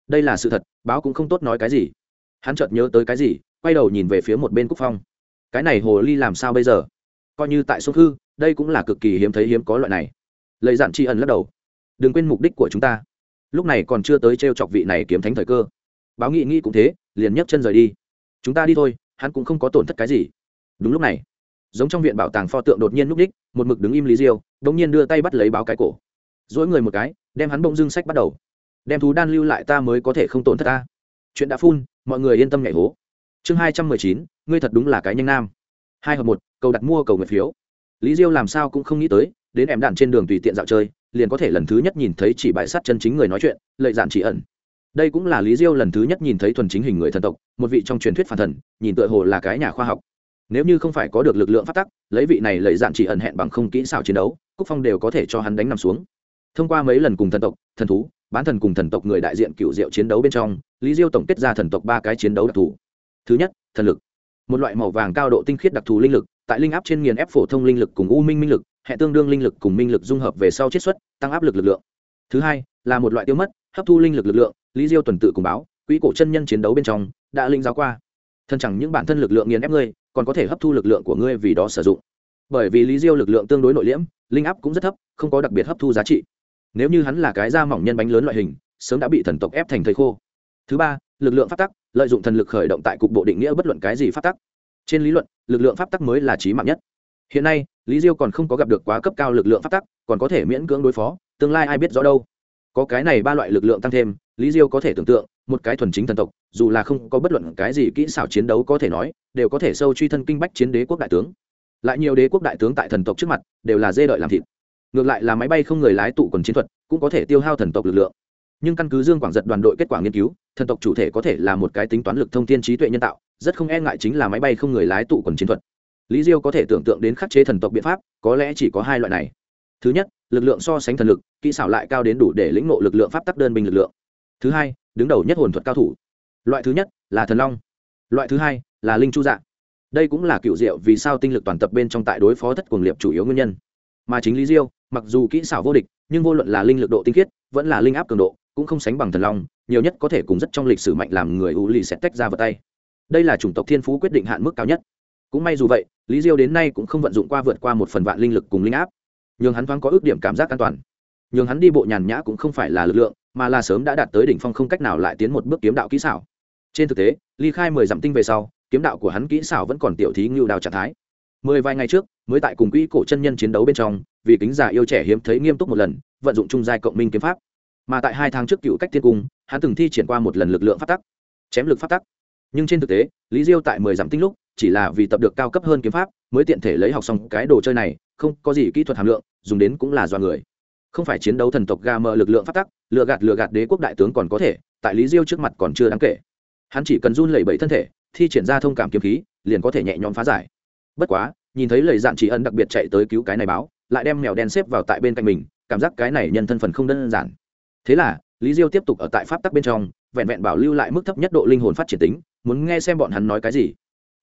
Đây là sự thật, báo cũng không tốt nói cái gì. Hắn chợt nhớ tới cái gì, quay đầu nhìn về phía một bên cúc phong. Cái này hồ ly làm sao bây giờ? Coi như tại sông hư, đây cũng là cực kỳ hiếm thấy hiếm có loại này. Lời dặn tri ân lắc đầu. Đừng quên mục đích của chúng ta. Lúc này còn chưa tới t r e o chọc vị này kiếm thánh thời cơ. Báo nghị nghĩ cũng thế, liền nhấc chân rời đi. Chúng ta đi thôi, hắn cũng không có tổn thất cái gì. Đúng lúc này giống trong viện bảo tàng pho tượng đột nhiên núp đích, một mực đứng im lý diêu bỗng nhiên đưa tay bắt lấy báo cái cổ. Dỗi người một cái, đem hắn bỗng dưng sách bắt đầu. Đem thú đan lưu lại ta mới có thể không tổn thất ta. Chuyện đã phun, mọi người yên tâm nhảy hố. Chương hai trăm mười chín, ngươi thật đúng là cái nhanh nam. Hai hợp một, cầu đặt mua cầu nguyện phiếu. Lý diêu làm sao cũng không nghĩ tới, đến em đạn trên đường tùy tiện dạo chơi, liền có thể lần thứ nhất nhìn thấy chỉ bại sát chân chính người nói chuyện lệ giản chỉ ẩn. Đây cũng là lý diêu lần thứ nhất nhìn thấy thuần chính hình người thần tộc, một vị trong truyền thuyết phản thần, nhìn tựa hồ là cái nhà khoa học nếu như không phải có được lực lượng phát tắc, lấy vị này lấy dạn chỉ ẩn hẹn bằng không kỹ xảo chiến đấu, cúc phong đều có thể cho hắn đánh nằm xuống. Thông qua mấy lần cùng thần tộc, thần thú, bán thần cùng thần tộc người đại diện cựu diệu chiến đấu bên trong, lý diêu tổng kết ra thần tộc ba cái chiến đấu đặc thù. Thứ nhất, thần lực. Một loại màu vàng cao độ tinh khiết đặc thù linh lực, tại linh áp trên nghiền ép phổ thông linh lực cùng u minh minh lực, hệ tương đương linh lực cùng minh lực dung hợp về sau chiết xuất, tăng áp lực lực lượng. Thứ hai, là một loại tiêu mất, hấp thu linh lực lực lượng, lý diêu tuần tự cùng báo, quỹ cổ chân nhân chiến đấu bên trong, đã linh giáo qua. Thần chẳng những bản thân lực lượng nghiền ép ngươi còn có thể hấp thu lực lượng của ngươi vì đó sử dụng. Bởi vì lý diêu lực lượng tương đối nội liễm, linh áp cũng rất thấp, không có đặc biệt hấp thu giá trị. Nếu như hắn là cái da mỏng nhân bánh lớn loại hình, sớm đã bị thần tộc ép thành thời khô. Thứ ba, lực lượng pháp tắc, lợi dụng thần lực khởi động tại cục bộ định nghĩa bất luận cái gì pháp tắc. Trên lý luận, lực lượng pháp tắc mới là chí mạng nhất. Hiện nay, lý diêu còn không có gặp được quá cấp cao lực lượng pháp tắc, còn có thể miễn cưỡng đối phó, tương lai ai biết rõ đâu. Có cái này ba loại lực lượng tăng thêm, lý diêu có thể tưởng tượng một cái thuần chính thần tộc, dù là không có bất luận cái gì kỹ xảo chiến đấu có thể nói, đều có thể sâu truy thân kinh bách chiến đế quốc đại tướng. Lại nhiều đế quốc đại tướng tại thần tộc trước mặt, đều là dê đợi làm thịt. Ngược lại là máy bay không người lái tụ quần chiến thuật, cũng có thể tiêu hao thần tộc lực lượng. Nhưng căn cứ dương quảng giật đoàn đội kết quả nghiên cứu, thần tộc chủ thể có thể là một cái tính toán lực thông thiên trí tuệ nhân tạo, rất không e ngại chính là máy bay không người lái tụ quần chiến thuật. Lý diêu có thể tưởng tượng đến khắc chế thần tộc biện pháp, có lẽ chỉ có hai loại này. Thứ nhất, lực lượng so sánh thần lực, kỹ xảo lại cao đến đủ để lĩnh ngộ lực lượng pháp tắc đơn binh lực lượng. Thứ hai đứng đầu nhất hồn thuật cao thủ. Loại thứ nhất là thần long, loại thứ hai là linh chu dạ. Đây cũng là cựu diệu vì sao tinh lực toàn tập bên trong tại đối phó thất cuồng liệp chủ yếu nguyên nhân. Mà chính lý diêu, mặc dù kỹ xảo vô địch, nhưng vô luận là linh lực độ tinh khiết, vẫn là linh áp cường độ, cũng không sánh bằng thần long, nhiều nhất có thể cùng rất trong lịch sử mạnh làm người u lì sẽ tách ra vào tay. Đây là chủng tộc thiên phú quyết định hạn mức cao nhất. Cũng may dù vậy, lý diêu đến nay cũng không vận dụng qua vượt qua một phần vạn linh lực cùng linh áp. Nhường hắn thoáng có ước điểm cảm giác an toàn. Nhường hắn đi bộ nhàn nhã cũng không phải là lực lượng mà là sớm đã đạt tới đỉnh phong không cách nào lại tiến một bước kiếm đạo kỹ xảo. Trên thực tế, ly khai mười dặm tinh về sau, kiếm đạo của hắn kỹ xảo vẫn còn tiểu thí ngưu đào trạng thái. Mười vài ngày trước, mới tại cùng quỹ cổ chân nhân chiến đấu bên trong, vì kính giả yêu trẻ hiếm thấy nghiêm túc một lần, vận dụng trung giai cộng minh kiếm pháp. Mà tại hai tháng trước cựu cách thiên cung, hắn từng thi triển qua một lần lực lượng phát tắc, chém lực phát tắc. Nhưng trên thực tế, lý diêu tại mười dặm tinh lúc, chỉ là vì tập được cao cấp hơn kiếm pháp, mới tiện thể lấy học xong cái đồ chơi này, không có gì kỹ thuật hàm lượng, dùng đến cũng là do người không phải chiến đấu thần tộc gà mờ lực lượng phát tắc, lừa gạt lừa gạt đế quốc đại tướng còn có thể, tại lý diêu trước mặt còn chưa đáng kể. Hắn chỉ cần run lẩy bẩy thân thể, thi triển ra thông cảm kiếm khí, liền có thể nhẹ nhõm phá giải. Bất quá, nhìn thấy lời dạn chỉ ân đặc biệt chạy tới cứu cái này báo, lại đem mèo đen xếp vào tại bên cạnh mình, cảm giác cái này nhân thân phần không đơn giản. Thế là, lý diêu tiếp tục ở tại pháp tắc bên trong, vẹn vẹn bảo lưu lại mức thấp nhất độ linh hồn phát triển tính, muốn nghe xem bọn hắn nói cái gì.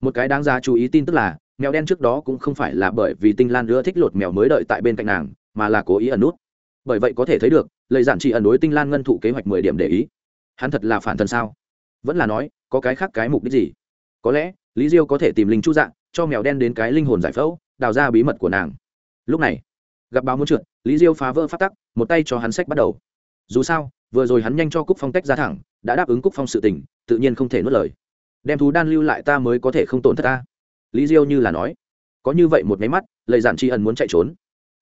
Một cái đáng ra chú ý tin tức là, mèo đen trước đó cũng không phải là bởi vì tinh lan nữa thích lột mèo mới đợi tại bên cạnh nàng, mà là cố ý ẩn nút bởi vậy có thể thấy được lời giản chỉ ẩn đối tinh lan ngân thụ kế hoạch mười điểm để ý. Hắn thật là phản thần sao? Vẫn là nói, có cái khác cái mục đích gì? Có lẽ, lý diêu có thể tìm linh chu dạng, cho mèo đen đến cái linh hồn giải phẫu, đào ra bí mật của nàng. Lúc này, gặp báo muốn trượt, lý diêu phá vỡ phát tắc, một tay cho hắn sách bắt đầu. Dù sao, vừa rồi hắn nhanh cho cúc phong tách ra thẳng, đã đáp ứng cúc phong sự tình, tự nhiên không thể nuốt lời. Đem thú đan lưu lại ta mới có thể không tổn thất ta. Lý diêu như là nói. Có như vậy một máy mắt lời giản tri ẩn muốn chạy trốn.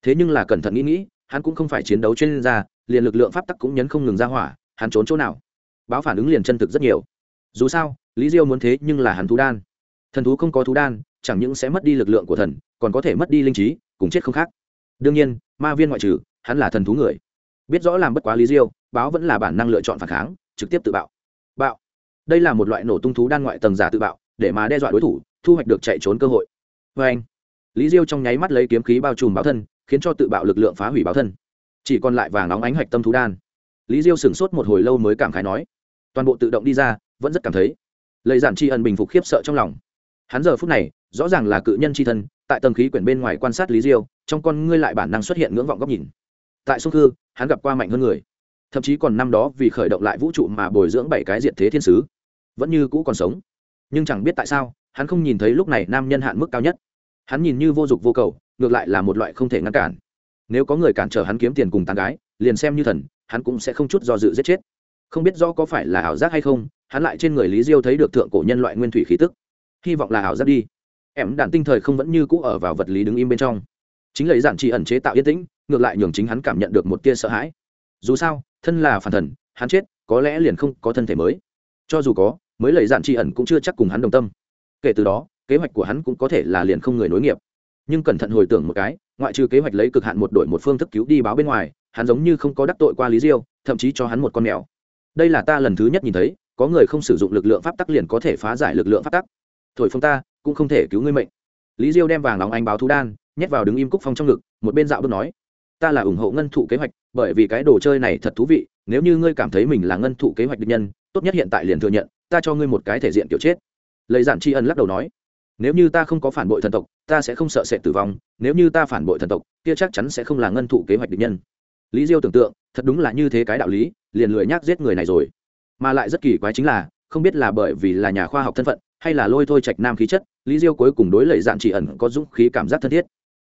Thế nhưng là cẩn thận nghĩ nghĩ hắn cũng không phải chiến đấu chuyên gia, liền lực lượng pháp tắc cũng nhấn không ngừng ra hỏa, hắn trốn chỗ nào? Báo phản ứng liền chân thực rất nhiều. Dù sao, lý diêu muốn thế nhưng là hắn thú đan. Thần thú không có thú đan, chẳng những sẽ mất đi lực lượng của thần, còn có thể mất đi linh trí, cùng chết không khác. Đương nhiên, ma viên ngoại trừ, hắn là thần thú người. Biết rõ làm bất quá lý diêu, báo vẫn là bản năng lựa chọn phản kháng, trực tiếp tự bạo. Bạo. Đây là một loại nổ tung thú đan ngoại tầng giả tự bạo, để mà đe dọa đối thủ, thu hoạch được chạy trốn cơ hội. Vê anh lý diêu trong nháy mắt lấy kiếm khí bao trùm báo thân khiến cho tự bạo lực lượng phá hủy báo thân. Chỉ còn lại vàng nóng ánh hạch tâm thú đan. Lý diêu sửng sốt một hồi lâu mới cảm khái nói, toàn bộ tự động đi ra, vẫn rất cảm thấy. Lầy giản tri ân bình phục khiếp sợ trong lòng. Hắn giờ phút này, rõ ràng là cự nhân tri thân, tại tầng khí quyển bên ngoài quan sát lý diêu, trong con ngươi lại bản năng xuất hiện ngưỡng vọng góc nhìn. Tại sông thư hắn gặp qua mạnh hơn người. Thậm chí còn năm đó vì khởi động lại vũ trụ mà bồi dưỡng bảy cái diện thế thiên sứ. Vẫn như cũ còn sống. Nhưng chẳng biết tại sao, hắn không nhìn thấy lúc này nam nhân hạn mức cao nhất. Hắn nhìn như vô dục vô cầu ngược lại là một loại không thể ngăn cản. Nếu có người cản trở hắn kiếm tiền cùng tán gái, liền xem như thần, hắn cũng sẽ không chút do dự giết chết. Không biết rõ có phải là ảo giác hay không, hắn lại trên người lý diêu thấy được thượng cổ nhân loại nguyên thủy khí tức. Hy vọng là ảo giác đi. Em đạn tinh thời không vẫn như cũ ở vào vật lý đứng im bên trong. Chính lấy giản trị ẩn chế tạo yên tĩnh, ngược lại nhường chính hắn cảm nhận được một tia sợ hãi. Dù sao, thân là phản thần, hắn chết, có lẽ liền không có thân thể mới. Cho dù có, mới lấy giản trị ẩn cũng chưa chắc cùng hắn đồng tâm. Kể từ đó, kế hoạch của hắn cũng có thể là liền không người nối nghiệp nhưng cẩn thận hồi tưởng một cái, ngoại trừ kế hoạch lấy cực hạn một đội một phương thức cứu đi báo bên ngoài, hắn giống như không có đắc tội qua lý diêu, thậm chí cho hắn một con mèo. Đây là ta lần thứ nhất nhìn thấy, có người không sử dụng lực lượng pháp tắc liền có thể phá giải lực lượng pháp tắc. Thổi phong ta, cũng không thể cứu ngươi mệnh. Lý diêu đem vàng lòng anh báo thú đan, nhét vào đứng im cúc phong trong ngực, một bên dạo bước nói, ta là ủng hộ ngân thụ kế hoạch, bởi vì cái đồ chơi này thật thú vị, nếu như ngươi cảm thấy mình là ngân thụ kế hoạch định nhân, tốt nhất hiện tại liền thừa nhận, ta cho ngươi một cái thể diện kiểu chết. Lấy giản tri ân lắc đầu nói nếu như ta không có phản bội thần tộc, ta sẽ không sợ sệt tử vong. Nếu như ta phản bội thần tộc, kia chắc chắn sẽ không là ngân thụ kế hoạch định nhân. Lý diêu tưởng tượng, thật đúng là như thế cái đạo lý, liền lười nhác giết người này rồi. Mà lại rất kỳ quái chính là, không biết là bởi vì là nhà khoa học thân phận, hay là lôi thôi trạch nam khí chất, lý diêu cuối cùng đối lệ dạn chỉ ẩn có dũng khí cảm giác thân thiết.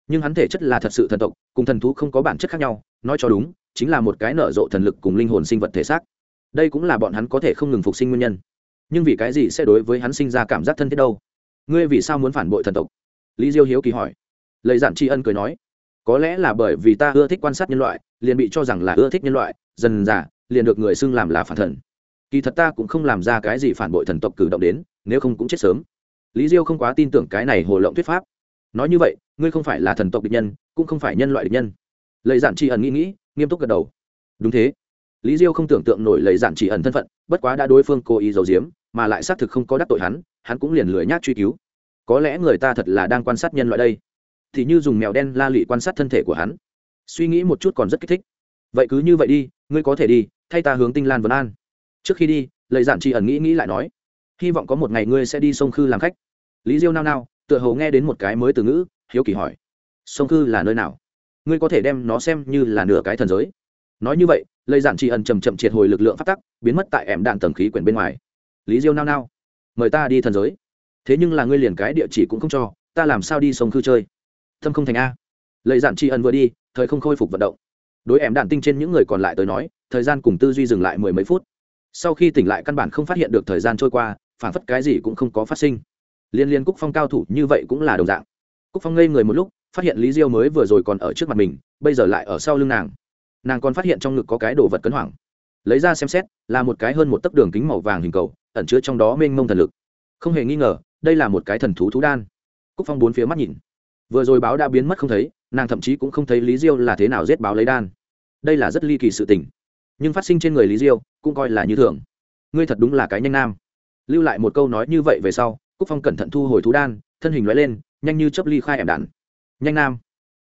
Nhưng hắn thể chất là thật sự thần tộc, cùng thần thú không có bản chất khác nhau, nói cho đúng, chính là một cái nở rộ thần lực cùng linh hồn sinh vật thể xác. Đây cũng là bọn hắn có thể không ngừng phục sinh nguyên nhân. Nhưng vì cái gì sẽ đối với hắn sinh ra cảm giác thân thiết đâu? ngươi vì sao muốn phản bội thần tộc? Lý diêu hiếu kỳ hỏi. Lời giản tri ân cười nói có lẽ là bởi vì ta ưa thích quan sát nhân loại liền bị cho rằng là ưa thích nhân loại dần dà liền được người xưng làm là phản thần. Kỳ thật ta cũng không làm ra cái gì phản bội thần tộc cử động đến nếu không cũng chết sớm. Lý diêu không quá tin tưởng cái này hồ lộng thuyết pháp. Nói như vậy ngươi không phải là thần tộc địch nhân cũng không phải nhân loại địch nhân. Lời giản tri Ân nghĩ nghĩ nghiêm túc gật đầu. Đúng thế. Lý diêu không tưởng tượng nổi lời giản tri Ân thân phận bất quá đã đối phương cố ý giấu diếm, mà lại xác thực không có đắc tội hắn hắn cũng liền lười nhác truy cứu. Có lẽ người ta thật là đang quan sát nhân loại đây. Thì như dùng mèo đen la lụy quan sát thân thể của hắn. Suy nghĩ một chút còn rất kích thích. Vậy cứ như vậy đi, ngươi có thể đi, thay ta hướng tinh lan vân an. Trước khi đi lời giản tri ẩn nghĩ nghĩ lại nói, hy vọng có một ngày ngươi sẽ đi sông khư làm khách. Lý diêu nao nao, tựa hồ nghe đến một cái mới từ ngữ, hiếu kỳ hỏi, sông khư là nơi nào? Ngươi có thể đem nó xem như là nửa cái thần giới. Nói như vậy lời giản tri ẩn chậm chậm triệt hồi lực lượng phát tắc, biến mất tại ẻm đạn tầng khí quyển bên ngoài. Lý diêu nao nao mời ta đi thần giới. Thế nhưng là ngươi liền cái địa chỉ cũng không cho, ta làm sao đi sông khư chơi? Thâm không thành a. Lầy dạn tri ân vừa đi, thời không khôi phục vận động. Đối em đạn tinh trên những người còn lại tới nói, thời gian cùng tư duy dừng lại mười mấy phút. Sau khi tỉnh lại căn bản không phát hiện được thời gian trôi qua, phản phất cái gì cũng không có phát sinh. Liên liên cúc phong cao thủ như vậy cũng là đồng dạng. Cúc phong ngây người một lúc, phát hiện lý diêu mới vừa rồi còn ở trước mặt mình, bây giờ lại ở sau lưng nàng. Nàng còn phát hiện trong ngực có cái đồ vật cấn hoảng. Lấy ra xem xét, là một cái hơn một tấc đường kính màu vàng hình cầu ẩn chứa trong đó mênh mông thần lực. Không hề nghi ngờ, đây là một cái thần thú thú đan. Cúc phong bốn phía mắt nhìn. Vừa rồi báo đã biến mất không thấy, nàng thậm chí cũng không thấy lý diêu là thế nào giết báo lấy đan. Đây là rất ly kỳ sự tình. Nhưng phát sinh trên người lý diêu, cũng coi là như thường. Ngươi thật đúng là cái nhanh nam. Lưu lại một câu nói như vậy về sau, cúc phong cẩn thận thu hồi thú đan, thân hình loại lên, nhanh như chấp ly khai ẻm đạn nhanh nam.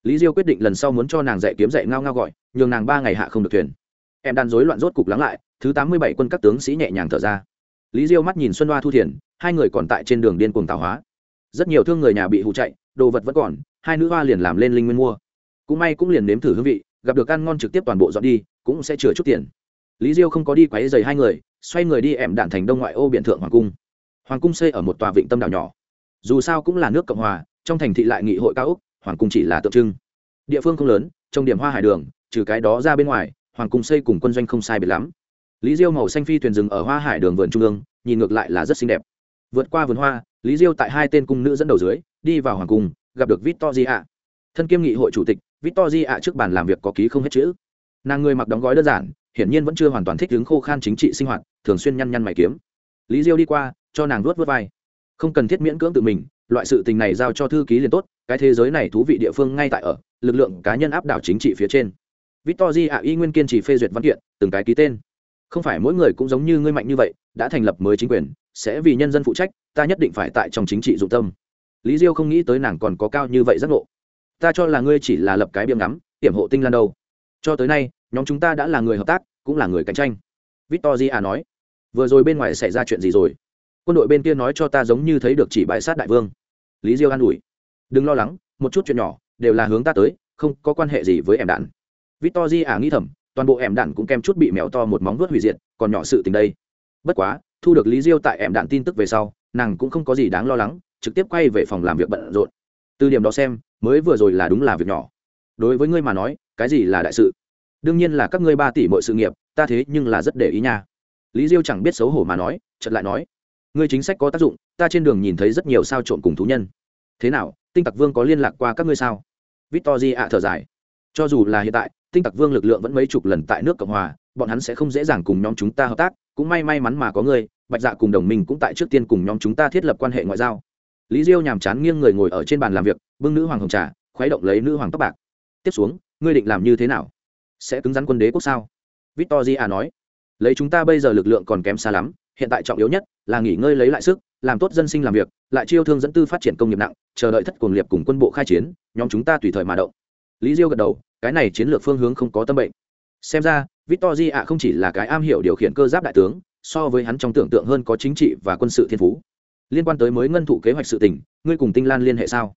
Lý diêu quyết định lần sau muốn cho nàng dạy kiếm dạy ngao ngao gọi, nhường nàng ba ngày hạ không được thuyền. Em đan rối loạn rốt cục lắng lại, thứ tám mươi bảy quân các tướng sĩ nhẹ nhàng thở ra lý diêu mắt nhìn xuân đoa thu thiền, hai người còn tại trên đường điên cuồng tạo hóa. Rất nhiều thương người nhà bị hụ chạy, đồ vật vẫn còn, hai nữ hoa liền làm lên linh nguyên mua. Cũng may cũng liền nếm thử hương vị, gặp được ăn ngon trực tiếp toàn bộ dọn đi, cũng sẽ chừa chút tiền. Lý diêu không có đi quáy dày hai người, xoay người đi ẻm đạn thành đông ngoại ô biện thượng hoàng cung. Hoàng cung xây ở một tòa vịnh tâm đảo nhỏ. Dù sao cũng là nước cộng hòa, trong thành thị lại nghị hội cao úc, hoàng cung chỉ là tượng trưng. Địa phương không lớn trong điểm hoa hải đường, trừ cái đó ra bên ngoài, hoàng cung xây cùng quân doanh không sai biệt lắm lý diêu màu xanh phi thuyền rừng ở hoa hải đường vườn trung ương, nhìn ngược lại là rất xinh đẹp. Vượt qua vườn hoa, lý diêu tại hai tên cung nữ dẫn đầu dưới, đi vào hoàng cung, gặp được victor di ạ thân kiêm nghị hội chủ tịch victor di ạ trước bàn làm việc có ký không hết chữ. Nàng người mặc đóng gói đơn giản, hiển nhiên vẫn chưa hoàn toàn thích ứng khô khan chính trị sinh hoạt, thường xuyên nhăn nhăn mày kiếm. Lý diêu đi qua, cho nàng luốt vớt vai. Không cần thiết miễn cưỡng tự mình, loại sự tình này giao cho thư ký liền tốt, cái thế giới này thú vị địa phương ngay tại ở, lực lượng cá nhân áp đảo chính trị phía trên. Victor di ạ y nguyên kiên trì phê duyệt văn kiện, từng cái ký tên không phải mỗi người cũng giống như ngươi mạnh như vậy, đã thành lập mới chính quyền, sẽ vì nhân dân phụ trách, ta nhất định phải tại trong chính trị dụng tâm. Lý diêu không nghĩ tới nàng còn có cao như vậy giác ngộ. Ta cho là ngươi chỉ là lập cái biếm ngắm tiểm hộ tinh lan đâu. Cho tới nay, nhóm chúng ta đã là người hợp tác, cũng là người cạnh tranh. Victor di à nói. Vừa rồi bên ngoài xảy ra chuyện gì rồi? Quân đội bên kia nói cho ta giống như thấy được chỉ bại sát đại vương. Lý diêu an ủi. Đừng lo lắng, một chút chuyện nhỏ, đều là hướng ta tới, không có quan hệ gì với em đạn victor di à nghĩ thầm toàn bộ ẻm đạn cũng kem chút bị mèo to một móng vuốt hủy diệt, còn nhỏ sự tình đây. Bất quá, thu được lý diêu tại ẻm đạn tin tức về sau, nàng cũng không có gì đáng lo lắng, trực tiếp quay về phòng làm việc bận rộn. Từ điểm đó xem, mới vừa rồi là đúng là việc nhỏ. Đối với ngươi mà nói, cái gì là đại sự? Đương nhiên là các ngươi ba tỷ mọi sự nghiệp, ta thế nhưng là rất để ý nha. Lý diêu chẳng biết xấu hổ mà nói, chợt lại nói, ngươi chính sách có tác dụng, ta trên đường nhìn thấy rất nhiều sao trộn cùng thú nhân. Thế nào, tinh tặc vương có liên lạc qua các ngươi sao? Victor ạ thở dài, cho dù là hiện tại tinh tặc vương lực lượng vẫn mấy chục lần tại nước cộng hòa, bọn hắn sẽ không dễ dàng cùng nhóm chúng ta hợp tác, cũng may may mắn mà có người bạch dạ cùng đồng minh cũng tại trước tiên cùng nhóm chúng ta thiết lập quan hệ ngoại giao. Lý diêu nhàm chán nghiêng người ngồi ở trên bàn làm việc, bưng nữ hoàng hồng trà, khuấy động lấy nữ hoàng tóc bạc. Tiếp xuống, ngươi định làm như thế nào? Sẽ cứng rắn quân đế quốc sao? Victor di a nói. Lấy chúng ta bây giờ lực lượng còn kém xa lắm, hiện tại trọng yếu nhất là nghỉ ngơi lấy lại sức, làm tốt dân sinh làm việc, lại chiêu thương dẫn tư phát triển công nghiệp nặng, chờ đợi thất cuồng liệp cùng quân bộ khai chiến, nhóm chúng ta tùy thời mà động. Lý diêu gật đầu cái này chiến lược phương hướng không có tâm bệnh. Xem ra victorji ạ không chỉ là cái am hiểu điều khiển cơ giáp đại tướng so với hắn trong tưởng tượng hơn có chính trị và quân sự thiên phú. Liên quan tới mới ngân thụ kế hoạch sự tình, ngươi cùng tinh lan liên hệ sao?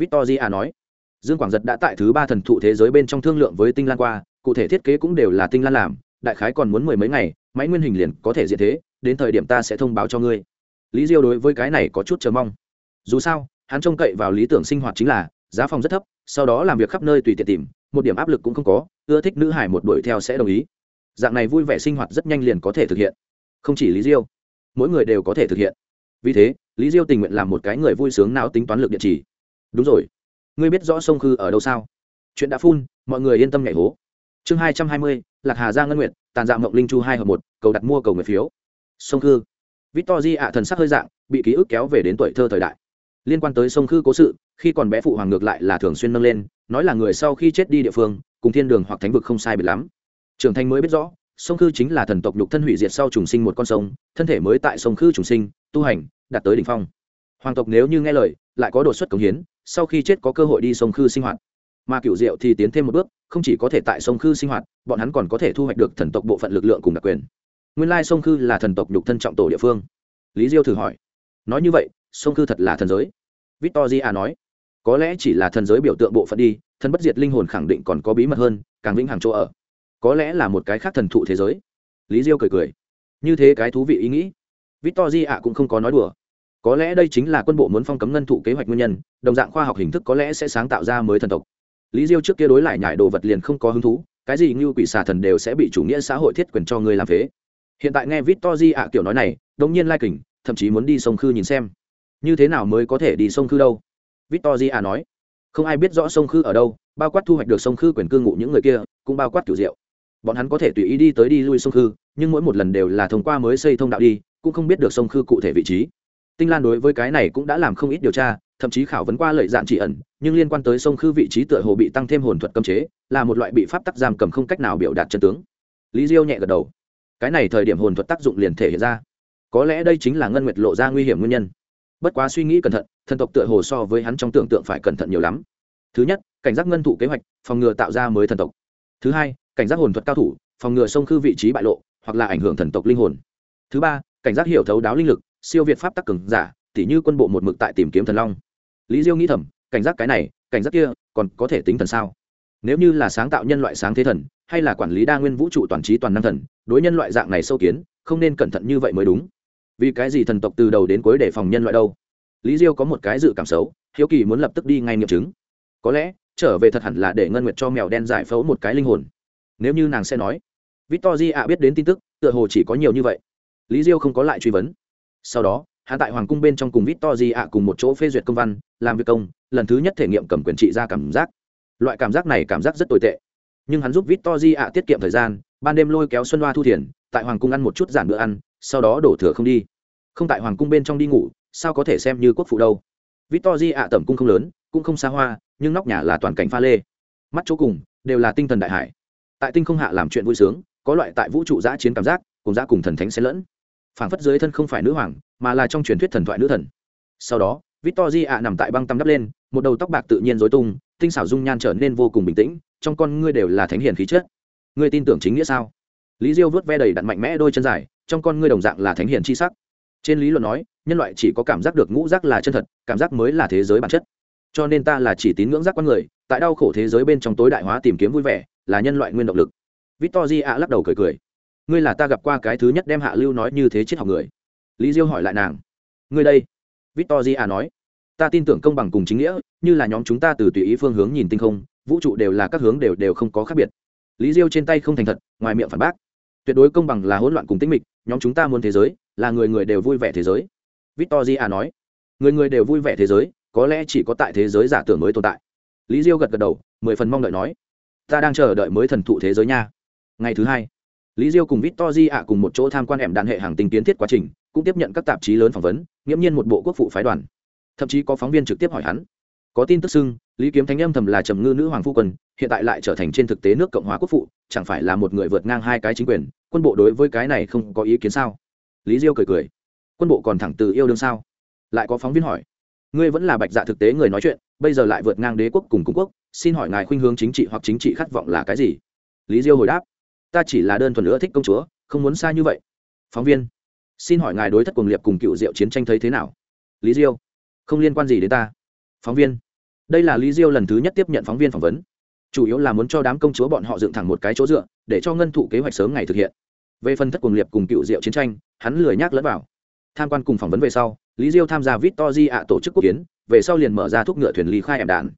Victorji ạ nói. Dương quảng giật đã tại thứ ba thần thụ thế giới bên trong thương lượng với tinh lan qua cụ thể thiết kế cũng đều là tinh lan làm đại khái còn muốn mười mấy ngày máy nguyên hình liền có thể diện thế đến thời điểm ta sẽ thông báo cho ngươi. Lý diêu đối với cái này có chút chờ mong. Dù sao hắn trông cậy vào lý tưởng sinh hoạt chính là giá phòng rất thấp sau đó làm việc khắp nơi tùy tiện tìm một điểm áp lực cũng không có ưa thích nữ hải một đuổi theo sẽ đồng ý. Dạng này vui vẻ sinh hoạt rất nhanh liền có thể thực hiện. Không chỉ lý diêu mỗi người đều có thể thực hiện. Vì thế lý diêu tình nguyện làm một cái người vui sướng nào tính toán lực địa chỉ. Đúng rồi. Ngươi biết rõ sông khư ở đâu sao? Chuyện đã phun mọi người yên tâm nhảy hố. Chương hai trăm hai mươi lạc hà ra ngân nguyệt, tàn dạng mộng linh chu hai hợp một cầu đặt mua cầu người phiếu. Sông khư. Victor di ạ thần sắc hơi dạng bị ký ức kéo về đến tuổi thơ thời đại. Liên quan tới sông khư cố sự khi còn bé phụ hoàng ngược lại là thường xuyên nâng lên nói là người sau khi chết đi địa phương, cùng thiên đường hoặc thánh vực không sai biệt lắm. Trưởng thành mới biết rõ, sông khư chính là thần tộc nhục thân hủy diệt sau trùng sinh một con sông, thân thể mới tại sông khư trùng sinh, tu hành, đạt tới đ ỉ n h phong. Hoàng tộc nếu như nghe lời, lại có đột xuất cống hiến, sau khi chết có cơ hội đi sông khư sinh hoạt. Mà cựu diệu thì tiến thêm một bước, không chỉ có thể tại sông khư sinh hoạt, bọn hắn còn có thể thu hoạch được thần tộc bộ phận lực lượng cùng đặc quyền. Nguyên lai sông khư là thần tộc nhục thân trọng tổ địa phương. Lý diêu thử hỏi. Nói như vậy, sông khư thật là thần giới. Victor di a nói có lẽ chỉ là thần giới biểu tượng bộ phận đi, thần bất diệt linh hồn khẳng định còn có bí mật hơn, càng vĩnh hằng chỗ ở. Có lẽ là một cái khác thần thụ thế giới. Lý diêu cười cười. Như thế cái thú vị ý nghĩ. Victor di ạ cũng không có nói đùa. Có lẽ đây chính là quân bộ muốn phong cấm ngân thụ kế hoạch nguyên nhân, đồng dạng khoa học hình thức có lẽ sẽ sáng tạo ra mới thần tộc. Lý diêu trước kia đối lại nhải đồ vật liền không có hứng thú, cái gì như quỷ xà thần đều sẽ bị chủ nghĩa xã hội thiết quyền cho người làm thế hiện tại nghe victor di ạ kiểu nói này, đống nhiên lai like kình, thậm chí muốn đi sông khư nhìn xem. Như thế nào mới có thể đi sông khư đâu? Victoria nói. Không ai biết rõ sông khư ở đâu, bao quát thu hoạch được sông khư quyền cư ngụ những người kia, cũng bao quát cửu diệu. Bọn hắn có thể tùy ý đi tới đi lui sông khư, nhưng mỗi một lần đều là thông qua mới xây thông đạo đi, cũng không biết được sông khư cụ thể vị trí. Tinh Lan đối với cái này cũng đã làm không ít điều tra, thậm chí khảo vấn qua lợi dạng chỉ ẩn, nhưng liên quan tới sông khư vị trí tựa hồ bị tăng thêm hồn thuật cấm chế, là một loại bị pháp tắc giam cầm không cách nào biểu đạt chân tướng. Lý Diêu nhẹ gật đầu. Cái này thời điểm hồn thuật tác dụng liền thể hiện ra. Có lẽ đây chính là ngân nguyệt lộ ra nguy hiểm nguyên nhân bất quá suy nghĩ cẩn thận, thần tộc tựa hồ so với hắn trong tưởng tượng phải cẩn thận nhiều lắm. Thứ nhất, cảnh giác ngân thủ kế hoạch, phòng ngừa tạo ra mới thần tộc. Thứ hai, cảnh giác hồn thuật cao thủ, phòng ngừa sông khư vị trí bại lộ, hoặc là ảnh hưởng thần tộc linh hồn. Thứ ba, cảnh giác hiểu thấu đáo linh lực, siêu việt pháp tắc cường giả, tỉ như quân bộ một mực tại tìm kiếm thần long. Lý diêu nghĩ thầm, cảnh giác cái này, cảnh giác kia, còn có thể tính thần sao? Nếu như là sáng tạo nhân loại sáng thế thần, hay là quản lý đa nguyên vũ trụ toàn trí toàn năng thần, đối nhân loại dạng này sâu kiến, không nên cẩn thận như vậy mới đúng vì cái gì thần tộc từ đầu đến cuối để phòng nhân loại đâu? Lý diêu có một cái dự cảm xấu, hiếu kỳ muốn lập tức đi ngay nghiệm chứng. Có lẽ, trở về thật hẳn là để ngân nguyệt cho mèo đen giải phẫu một cái linh hồn. Nếu như nàng sẽ nói victorji ạ, biết đến tin tức, tựa hồ chỉ có nhiều như vậy. Lý diêu không có lại truy vấn. Sau đó, hắn tại hoàng cung bên trong cùng victorji ạ cùng một chỗ phê duyệt công văn, làm việc công, lần thứ nhất thể nghiệm cầm quyền trị ra cảm giác. Loại cảm giác này cảm giác rất tồi tệ. Nhưng hắn giúp victorji ạ tiết kiệm thời gian, ban đêm lôi kéo xuân hoa thu thiền, tại hoàng cung ăn một chút giản bữa ăn sau đó đổ thừa không đi. Không tại hoàng cung bên trong đi ngủ, sao có thể xem như quốc phụ đâu? Victor di ạ tẩm cung không lớn, cũng không xa hoa, nhưng nóc nhà là toàn cảnh pha lê. Mắt chỗ cùng, đều là tinh thần đại hải. Tại tinh không hạ làm chuyện vui sướng, có loại tại vũ trụ giã chiến cảm giác, cùng giã cùng thần thánh xen lẫn. Phảng phất dưới thân không phải nữ hoàng, mà là trong truyền thuyết thần thoại nữ thần. Sau đó victor di ạ nằm tại băng tắm đắp lên, một đầu tóc bạc tự nhiên dối tung, tinh xảo dung nhan trở nên vô cùng bình tĩnh, trong con ngươi đều là thánh hiền khí chất. Ngươi tin tưởng chính nghĩa sao? Lý diêu vớt ve đầy đặn mạnh mẽ đôi chân dài trong con ngươi đồng dạng là thánh hiền chi sắc. Trên lý luận nói, nhân loại chỉ có cảm giác được ngũ giác là chân thật, cảm giác mới là thế giới bản chất. Cho nên ta là chỉ tín ngưỡng giác con người, tại đau khổ thế giới bên trong tối đại hóa tìm kiếm vui vẻ, là nhân loại nguyên động lực. Victor di ạ lắc đầu cười cười. Ngươi là ta gặp qua cái thứ nhất đem hạ lưu nói như thế triết học người. Lý diêu hỏi lại nàng. Ngươi đây. Victor di ạ nói. Ta tin tưởng công bằng cùng chính nghĩa, như là nhóm chúng ta từ tùy ý phương hướng nhìn tinh không, vũ trụ đều là các hướng đều đều không có khác biệt. Lý diêu trên tay không thành thật, ngoài miệng phản bác. Tuyệt đối công bằng là hỗn loạn cùng tĩnh mịch nhóm chúng ta muốn thế giới, là người người đều vui vẻ thế giới. Victoria nói, người người đều vui vẻ thế giới, có lẽ chỉ có tại thế giới giả tưởng mới tồn tại. Lý diêu gật gật đầu, mười phần mong đợi nói, ta đang chờ đợi mới thần thụ thế giới nha. Ngày thứ hai, lý diêu cùng victoria cùng một chỗ tham quan hẻm đạn hệ hàng tinh kiến thiết quá trình, cũng tiếp nhận các tạp chí lớn phỏng vấn, nghiễm nhiên một bộ quốc phụ phái đoàn. Thậm chí có phóng viên trực tiếp hỏi hắn có tin tức xưng, lý kiếm thánh âm thầm là trầm ngư nữ hoàng phu quân, hiện tại lại trở thành trên thực tế nước cộng hòa quốc phụ, chẳng phải là một người vượt ngang hai cái chính quyền, quân bộ đối với cái này không có ý kiến sao? Lý diêu cười cười. Quân bộ còn thẳng từ yêu đương sao? Lại có phóng viên hỏi. Ngươi vẫn là bạch dạ thực tế người nói chuyện, bây giờ lại vượt ngang đế quốc cùng cung quốc, xin hỏi ngài khuynh hướng chính trị hoặc chính trị khát vọng là cái gì? Lý diêu hồi đáp. Ta chỉ là đơn thuần nữa thích công chúa, không muốn xa như vậy. Phóng viên. Xin hỏi ngài đối thất cuồng liệp cùng cựu diệu chiến tranh thấy thế nào? Lý diêu. Không liên quan gì đến ta phóng viên. Đây là lý diêu lần thứ nhất tiếp nhận phóng viên phỏng vấn. Chủ yếu là muốn cho đám công chúa bọn họ dựng thẳng một cái chỗ dựa, để cho ngân thụ kế hoạch sớm ngày thực hiện. Về phần thất cuồng liệt cùng cựu diệu chiến tranh, hắn lười nhác lẫn vào. Tham quan cùng phỏng vấn về sau, lý diêu tham gia vít to di ạ tổ chức quốc kiến, về sau liền mở ra thuốc ngựa thuyền lý khai ẻm đạn.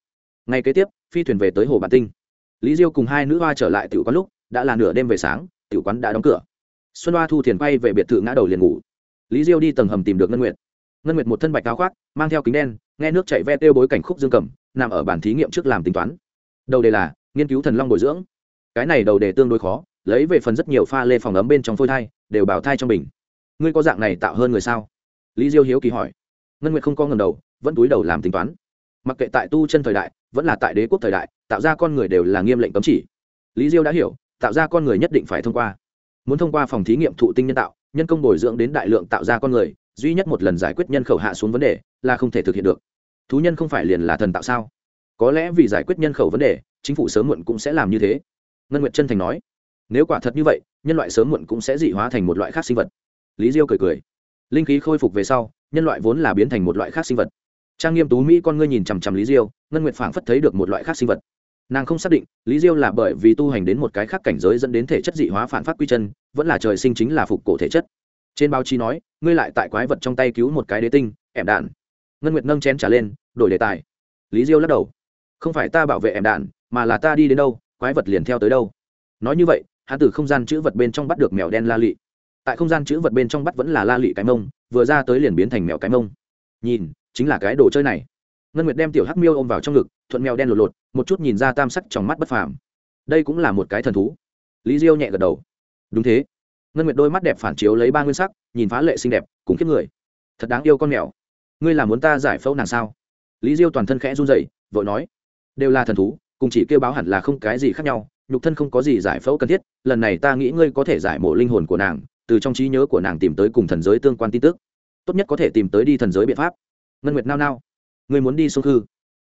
Ngay kế tiếp, phi thuyền về tới hồ bản tinh. Lý diêu cùng hai nữ hoa trở lại tiểu quán lúc, đã là nửa đêm về sáng, tiểu quán đã đóng cửa. Xuân hoa thu thiền bay về biệt thự ngã đầu liền ngủ. Lý diêu đi tầng hầm tìm được ngân nguyệt ngân nguyệt một thân bạch áo khoác, mang theo kính đen, nghe nước chạy ve tiêu bối cảnh khúc dương cầm, nằm ở bản thí nghiệm trước làm tính toán. Đầu đề là, nghiên cứu thần long bồi dưỡng. Cái này đầu đề tương đối khó, lấy về phần rất nhiều pha lê phòng ấm bên trong phôi thai, đều bảo thai trong bình ngươi có dạng này tạo hơn người sao? Lý diêu hiếu kỳ hỏi. Ngân nguyệt không có ngầm đầu, vẫn túi đầu làm tính toán. Mặc kệ tại tu chân thời đại, vẫn là tại đế quốc thời đại, tạo ra con người đều là nghiêm lệnh cấm chỉ. Lý diêu đã hiểu, tạo ra con người nhất định phải thông qua. Muốn thông qua phòng thí nghiệm thụ tinh nhân tạo, nhân công bồi dưỡng đến đại lượng tạo ra con người duy nhất một lần giải quyết nhân khẩu hạ xuống vấn đề là không thể thực hiện được. Thú nhân không phải liền là thần tạo sao? Có lẽ vì giải quyết nhân khẩu vấn đề, chính phủ sớm muộn cũng sẽ làm như thế. Ngân nguyệt chân thành nói, nếu quả thật như vậy, nhân loại sớm muộn cũng sẽ dị hóa thành một loại khác sinh vật. Lý diêu cười cười, linh khí khôi phục về sau, nhân loại vốn là biến thành một loại khác sinh vật. Trang nghiêm tú mỹ con ngươi nhìn chằm chằm lý diêu, ngân nguyệt phảng phất thấy được một loại khác sinh vật. Nàng không xác định, lý diêu là bởi vì tu hành đến một cái khác cảnh giới dẫn đến thể chất dị hóa phản phát quy chân, vẫn là trời sinh chính là phục cổ thể chất trên báo chí nói, ngươi lại tại quái vật trong tay cứu một cái đế tinh, ẻm đạn. Ngân nguyệt nâng chén trả lên, đổi đề tài. Lý diêu lắc đầu. Không phải ta bảo vệ ẻm đạn, mà là ta đi đến đâu, quái vật liền theo tới đâu. Nói như vậy hạ tử không gian chữ vật bên trong bắt được mèo đen la lị. Tại không gian chữ vật bên trong bắt vẫn là la lị cái mông, vừa ra tới liền biến thành mèo cái mông. Nhìn, chính là cái đồ chơi này. Ngân nguyệt đem tiểu hắc miêu ôm vào trong ngực, thuận mèo đen lột lột, một chút nhìn ra tam sắc trong mắt bất phàm. Đây cũng là một cái thần thú. Lý diêu nhẹ gật đầu. Đúng thế ngân nguyệt đôi mắt đẹp phản chiếu lấy ba nguyên sắc, nhìn phá lệ xinh đẹp, cùng kiếp người. Thật đáng yêu con mèo. Ngươi là muốn ta giải phẫu nàng sao? Lý diêu toàn thân khẽ run rẩy, vội nói. Đều là thần thú, cùng chỉ kêu báo hẳn là không cái gì khác nhau, nhục thân không có gì giải phẫu cần thiết, lần này ta nghĩ ngươi có thể giải mổ linh hồn của nàng, từ trong trí nhớ của nàng tìm tới cùng thần giới tương quan tin tức. Tốt nhất có thể tìm tới đi thần giới biện pháp. Ngân nguyệt nao nao. Ngươi muốn đi xuống hư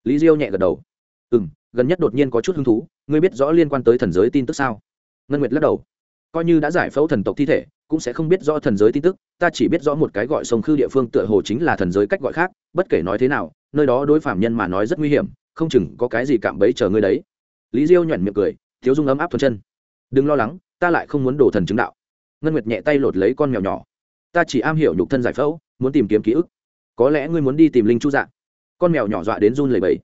lý diêu nhẹ gật đầu. Ừ m gần nhất đột nhiên có chút hứng thú, ngươi biết rõ liên quan tới thần giới tin tức sao? Ngân nguyệt lắc đầu coi như đã giải phẫu thần tộc thi thể, cũng sẽ không biết rõ thần giới tin tức, ta chỉ biết rõ một cái gọi sông khư địa phương tựa hồ chính là thần giới cách gọi khác, bất kể nói thế nào, nơi đó đối phạm nhân mà nói rất nguy hiểm, không chừng có cái gì cạm bẫy chờ ngươi đấy. Lý diêu nhoẻn miệng cười, thiếu dung ấm áp thuần chân. Đừng lo lắng, ta lại không muốn đổ thần chứng đạo. Ngân nguyệt nhẹ tay lột lấy con mèo nhỏ. Ta chỉ am hiểu nhục thân giải phẫu, muốn tìm kiếm ký ức. Có lẽ ngươi muốn đi tìm linh chu dạ. Con mèo nhỏ dọa đến run lẩy bẩy.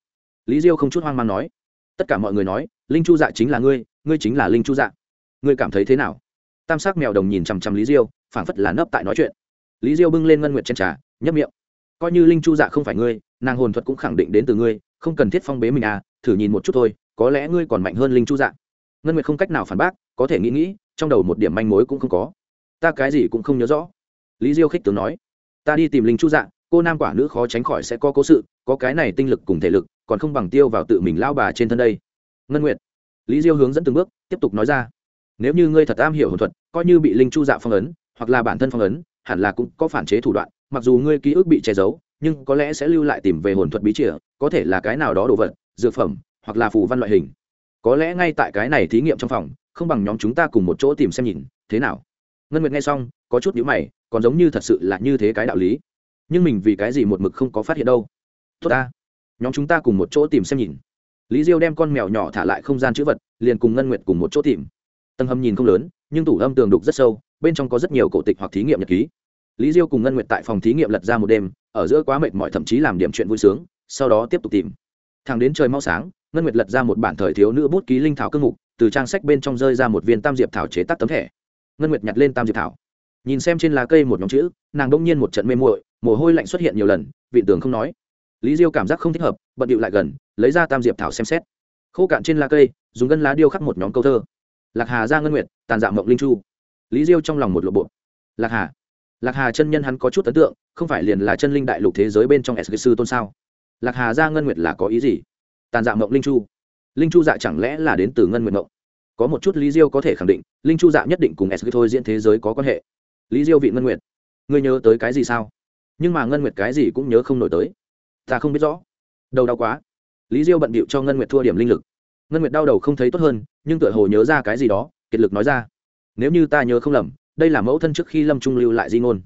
Lý diêu không chút hoang mang nói. Tất cả mọi người nói, linh chu dạ chính là ngươi ngươi chính là linh chu dạ ngươi cảm thấy thế nào? Tam sắc mèo đồng nhìn chằm chằm lý diêu, phảng phất là nấp tại nói chuyện. Lý diêu bưng lên ngân nguyệt chân trà, nhấp miệng. Coi như linh chu dạ không phải ngươi, nàng hồn thuật cũng khẳng định đến từ ngươi, không cần thiết phong bế mình à thử nhìn một chút thôi, có lẽ ngươi còn mạnh hơn linh chu dạ. Ngân nguyệt không cách nào phản bác, có thể nghĩ nghĩ, trong đầu một điểm manh mối cũng không có. Ta cái gì cũng không nhớ rõ. Lý diêu khích tướng nói. Ta đi tìm linh chu dạ cô nam quả nữ khó tránh khỏi sẽ có cố sự, có cái này tinh lực cùng thể lực, còn không bằng tiêu vào tự mình lao bà trên thân đây. Ngân nguyệt. Lý diêu hướng dẫn từng bước, tiếp tục nói ra nếu như ngươi thật am hiểu hồn thuật, coi như bị linh chu dạ phong ấn, hoặc là bản thân phong ấn, hẳn là cũng có phản chế thủ đoạn, mặc dù ngươi ký ức bị che giấu, nhưng có lẽ sẽ lưu lại tìm về hồn thuật bí chìa, có thể là cái nào đó đồ vật, dược phẩm, hoặc là phù văn loại hình. Có lẽ ngay tại cái này thí nghiệm trong phòng, không bằng nhóm chúng ta cùng một chỗ tìm xem nhìn, thế nào? Ngân nguyệt nghe xong, có chút nhữ mày, còn giống như thật sự là như thế cái đạo lý. Nhưng mình vì cái gì một mực không có phát hiện đâu? Tốt ta. Nhóm chúng ta cùng một chỗ tìm xem nhìn. Lý diêu đem con mèo nhỏ thả lại không gian chữ vật, liền cùng ngân nguyệt cùng một chỗ tìm tầng hầm nhìn không lớn, nhưng tủ hầm tường đục rất sâu, bên trong có rất nhiều cổ tịch hoặc thí nghiệm nhật ký. Lý diêu cùng ngân nguyệt tại phòng thí nghiệm lật ra một đêm, ở giữa quá mệt mỏi thậm chí làm điểm chuyện vui sướng, sau đó tiếp tục tìm. Thằng đến trời mau sáng, ngân nguyệt lật ra một bản thời thiếu nữ bút ký linh thảo cương mục từ trang sách bên trong rơi ra một viên tam diệp thảo chế tác tấm thẻ. Ngân nguyệt nhặt lên tam diệp thảo. Nhìn xem trên lá cây một nhóm chữ, nàng đông nhiên một trận mê muội, mồ hôi lạnh xuất hiện nhiều lần, vị tường không nói. Lý diêu cảm giác không thích hợp, bận điệu lại gần, lấy ra tam diệp thảo xem xét. Khô cạn trên lá cây, dùng ngân lá điêu khắc một nhóm câu thơ lạc hà ra ngân nguyệt, tàn dạng mộng linh chu. Lý diêu trong lòng một lộ bộ. Lạc hà. Lạc hà chân nhân hắn có chút ấn tượng, không phải liền là chân linh đại lục thế giới bên trong s sư tôn sao? Lạc hà ra ngân nguyệt là có ý gì? Tàn dạng mộng linh chu. Linh chu dạ chẳng lẽ là đến từ ngân nguyệt mộng? Có một chút lý diêu có thể khẳng định, linh chu dạ nhất định cùng s thôi diễn thế giới có quan hệ. Lý diêu vị ngân nguyệt. Ngươi nhớ tới cái gì sao? Nhưng mà ngân nguyệt cái gì cũng nhớ không nổi tới. Ta không biết rõ. Đầu đau quá. Lý diêu bận bịu cho ngân nguyệt thua điểm linh lực ngân nguyệt đau đầu không thấy tốt hơn, nhưng tựa hồ nhớ ra cái gì đó, kiệt lực nói ra. Nếu như ta nhớ không lầm, đây là mẫu thân trước khi lâm trung lưu lại di ngôn.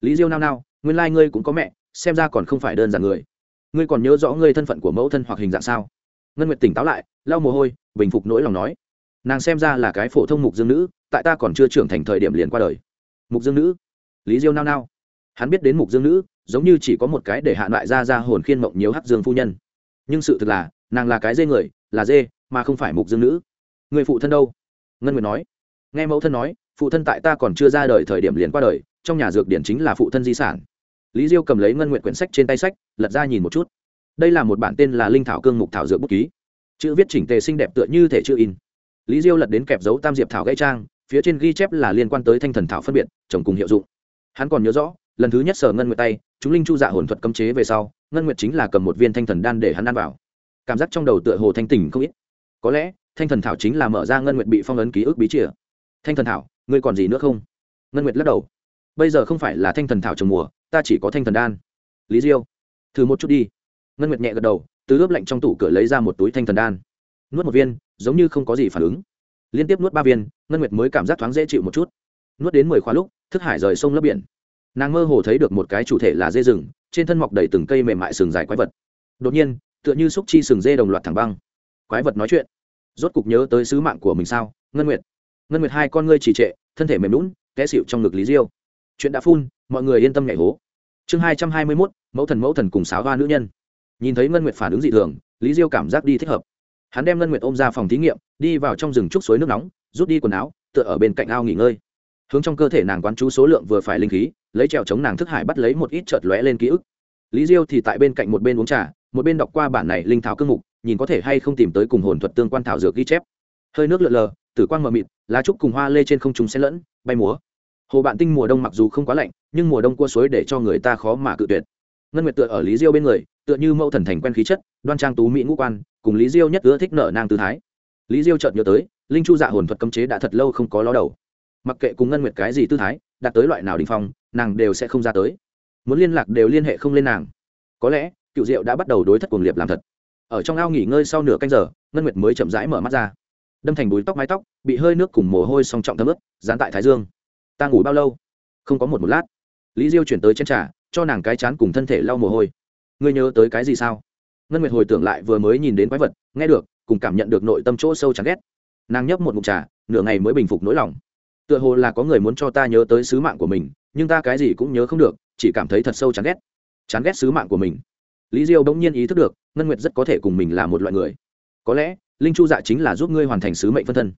Lý diêu nao nao, nguyên lai、like、ngươi cũng có mẹ, xem ra còn không phải đơn giản người. Ngươi còn nhớ rõ ngươi thân phận của mẫu thân hoặc hình dạng sao? Ngân nguyệt tỉnh táo lại, lau mồ hôi, bình phục nỗi lòng nói. Nàng xem ra là cái phổ thông mục dương nữ, tại ta còn chưa trưởng thành thời điểm liền qua đời. Mục dương nữ? Lý diêu nao nao. Hắn biết đến mục dương nữ, giống như chỉ có một cái để hạ loại ra ra hồn khiên mộng nhiều hắc dương phu nhân. Nhưng sự thực là, nàng là cái dê người, là dê mà không phải mục dương nữ. Người phụ thân đâu? Ngân nguyệt nói. Nghe mẫu thân nói, phụ thân tại ta còn chưa ra đời thời điểm liền qua đời, trong nhà dược điển chính là phụ thân di sản. Lý diêu cầm lấy ngân nguyện quyển sách trên tay sách, lật ra nhìn một chút. Đây là một bản tên là linh thảo cương mục thảo dược bút ký. Chữ viết chỉnh tề xinh đẹp tựa như thể chữ in. Lý diêu lật đến kẹp dấu tam diệp thảo gây trang, phía trên ghi chép là liên quan tới thanh thần thảo phân biệt trồng cùng hiệu dụng. Hắn còn nhớ rõ, lần thứ nhất sở ngân nguyệt tay, chúng linh chu dạ hồn thuật cấm chế về sau, ngân nguyệt chính là cầm một viên thanh thần đan để hắn ăn vào. Cảm giác trong đầu tựa hồ thanh tỉnh không ít có lẽ, thanh thần thảo chính là mở ra ngân nguyệt bị phong ấn ký ức bí chìa. Thanh thần thảo, ngươi còn gì nữa không? Ngân nguyệt lắc đầu. Bây giờ không phải là thanh thần thảo trồng mùa, ta chỉ có thanh thần đan. Lý diêu, thử một chút đi. Ngân nguyệt nhẹ gật đầu, từ ướp lạnh trong tủ cửa lấy ra một túi thanh thần đan. Nuốt một viên, giống như không có gì phản ứng. Liên tiếp nuốt ba viên, ngân nguyệt mới cảm giác thoáng dễ chịu một chút. Nuốt đến mười khóa lúc, thức hải rời sông lấp biển. Nàng mơ hồ thấy được một cái chủ thể là dê rừng, trên thân mọc đầy từng cây mềm mại sừng dài quái vật. Đột nhiên, tựa như xúc chi sừng dê đồng loạt thẳng băng. Quái vật nói chuyện rốt cục nhớ tới sứ mạng của mình sao? Ngân nguyệt. Ngân nguyệt hai con ngươi trì trệ, thân thể mềm lún té xịu trong ngực lý diêu. Chuyện đã phun, mọi người yên tâm nhảy hố. Chương hai trăm hai mươi mốt, mẫu thần mẫu thần cùng sáo hoa nữ nhân. Nhìn thấy ngân nguyệt phản ứng dị thường, lý diêu cảm giác đi thích hợp. Hắn đem ngân nguyệt ôm ra phòng thí nghiệm, đi vào trong rừng trúc suối nước nóng, rút đi quần áo, tựa ở bên cạnh ao nghỉ ngơi. Hướng trong cơ thể nàng quán chú số lượng vừa phải linh khí, lấy trèo chống nàng thức hải bắt lấy một ít chợt lóe lên ký ức. Lý diêu thì tại bên cạnh một bên uống trà một bên đọc qua bản này linh thảo cương mục, nhìn có thể hay không tìm tới cùng hồn thuật tương quan thảo dược ghi chép. Hơi nước lượn lờ, tử quang mờ mịt, lá trúc cùng hoa lê trên không trùng xen lẫn, bay múa. Hồ bạn tinh mùa đông mặc dù không quá lạnh, nhưng mùa đông cua suối để cho người ta khó mà cự tuyệt. Ngân nguyệt tựa ở lý diêu bên người, tựa như mẫu thần thành quen khí chất, đoan trang tú mỹ ngũ quan, cùng lý diêu nhất ưa thích nở nang tư thái. Lý diêu chợt nhớ tới, linh chu dạ hồn thuật cấm chế đã thật lâu không có ló đầu. Mặc kệ cùng ngân nguyệt cái gì tư thái, đạt tới loại nào đình phong, nàng đều sẽ không ra tới. Muốn liên lạc đều liên hệ không lên nàng. Có lẽ cựu diệu đã bắt đầu đối thất cuồng liệt làm thật. Ở trong ao nghỉ ngơi sau nửa canh giờ ngân nguyệt mới chậm rãi mở mắt ra. Đâm thành bùi tóc mái tóc bị hơi nước cùng mồ hôi song trọng thấm ướt dán tại thái dương. Ta ngủ bao lâu? Không có một một lát. Lý diêu chuyển tới chân trà, cho nàng cái chán cùng thân thể lau mồ hôi. Ngươi nhớ tới cái gì sao? Ngân nguyệt hồi tưởng lại vừa mới nhìn đến quái vật nghe được cùng cảm nhận được nội tâm chỗ sâu chán ghét. Nàng nhấp một mục trà nửa ngày mới bình phục nỗi lòng. Tựa hồ là có người muốn cho ta nhớ tới sứ mạng của mình nhưng ta cái gì cũng nhớ không được chỉ cảm thấy thật sâu chán ghét. Chán ghét sứ mạng của mình lý diêu bỗng nhiên ý thức được, ngân nguyệt rất có thể cùng mình là một loại người. Có lẽ, linh chu dạ chính là giúp ngươi hoàn thành sứ mệnh phân thân.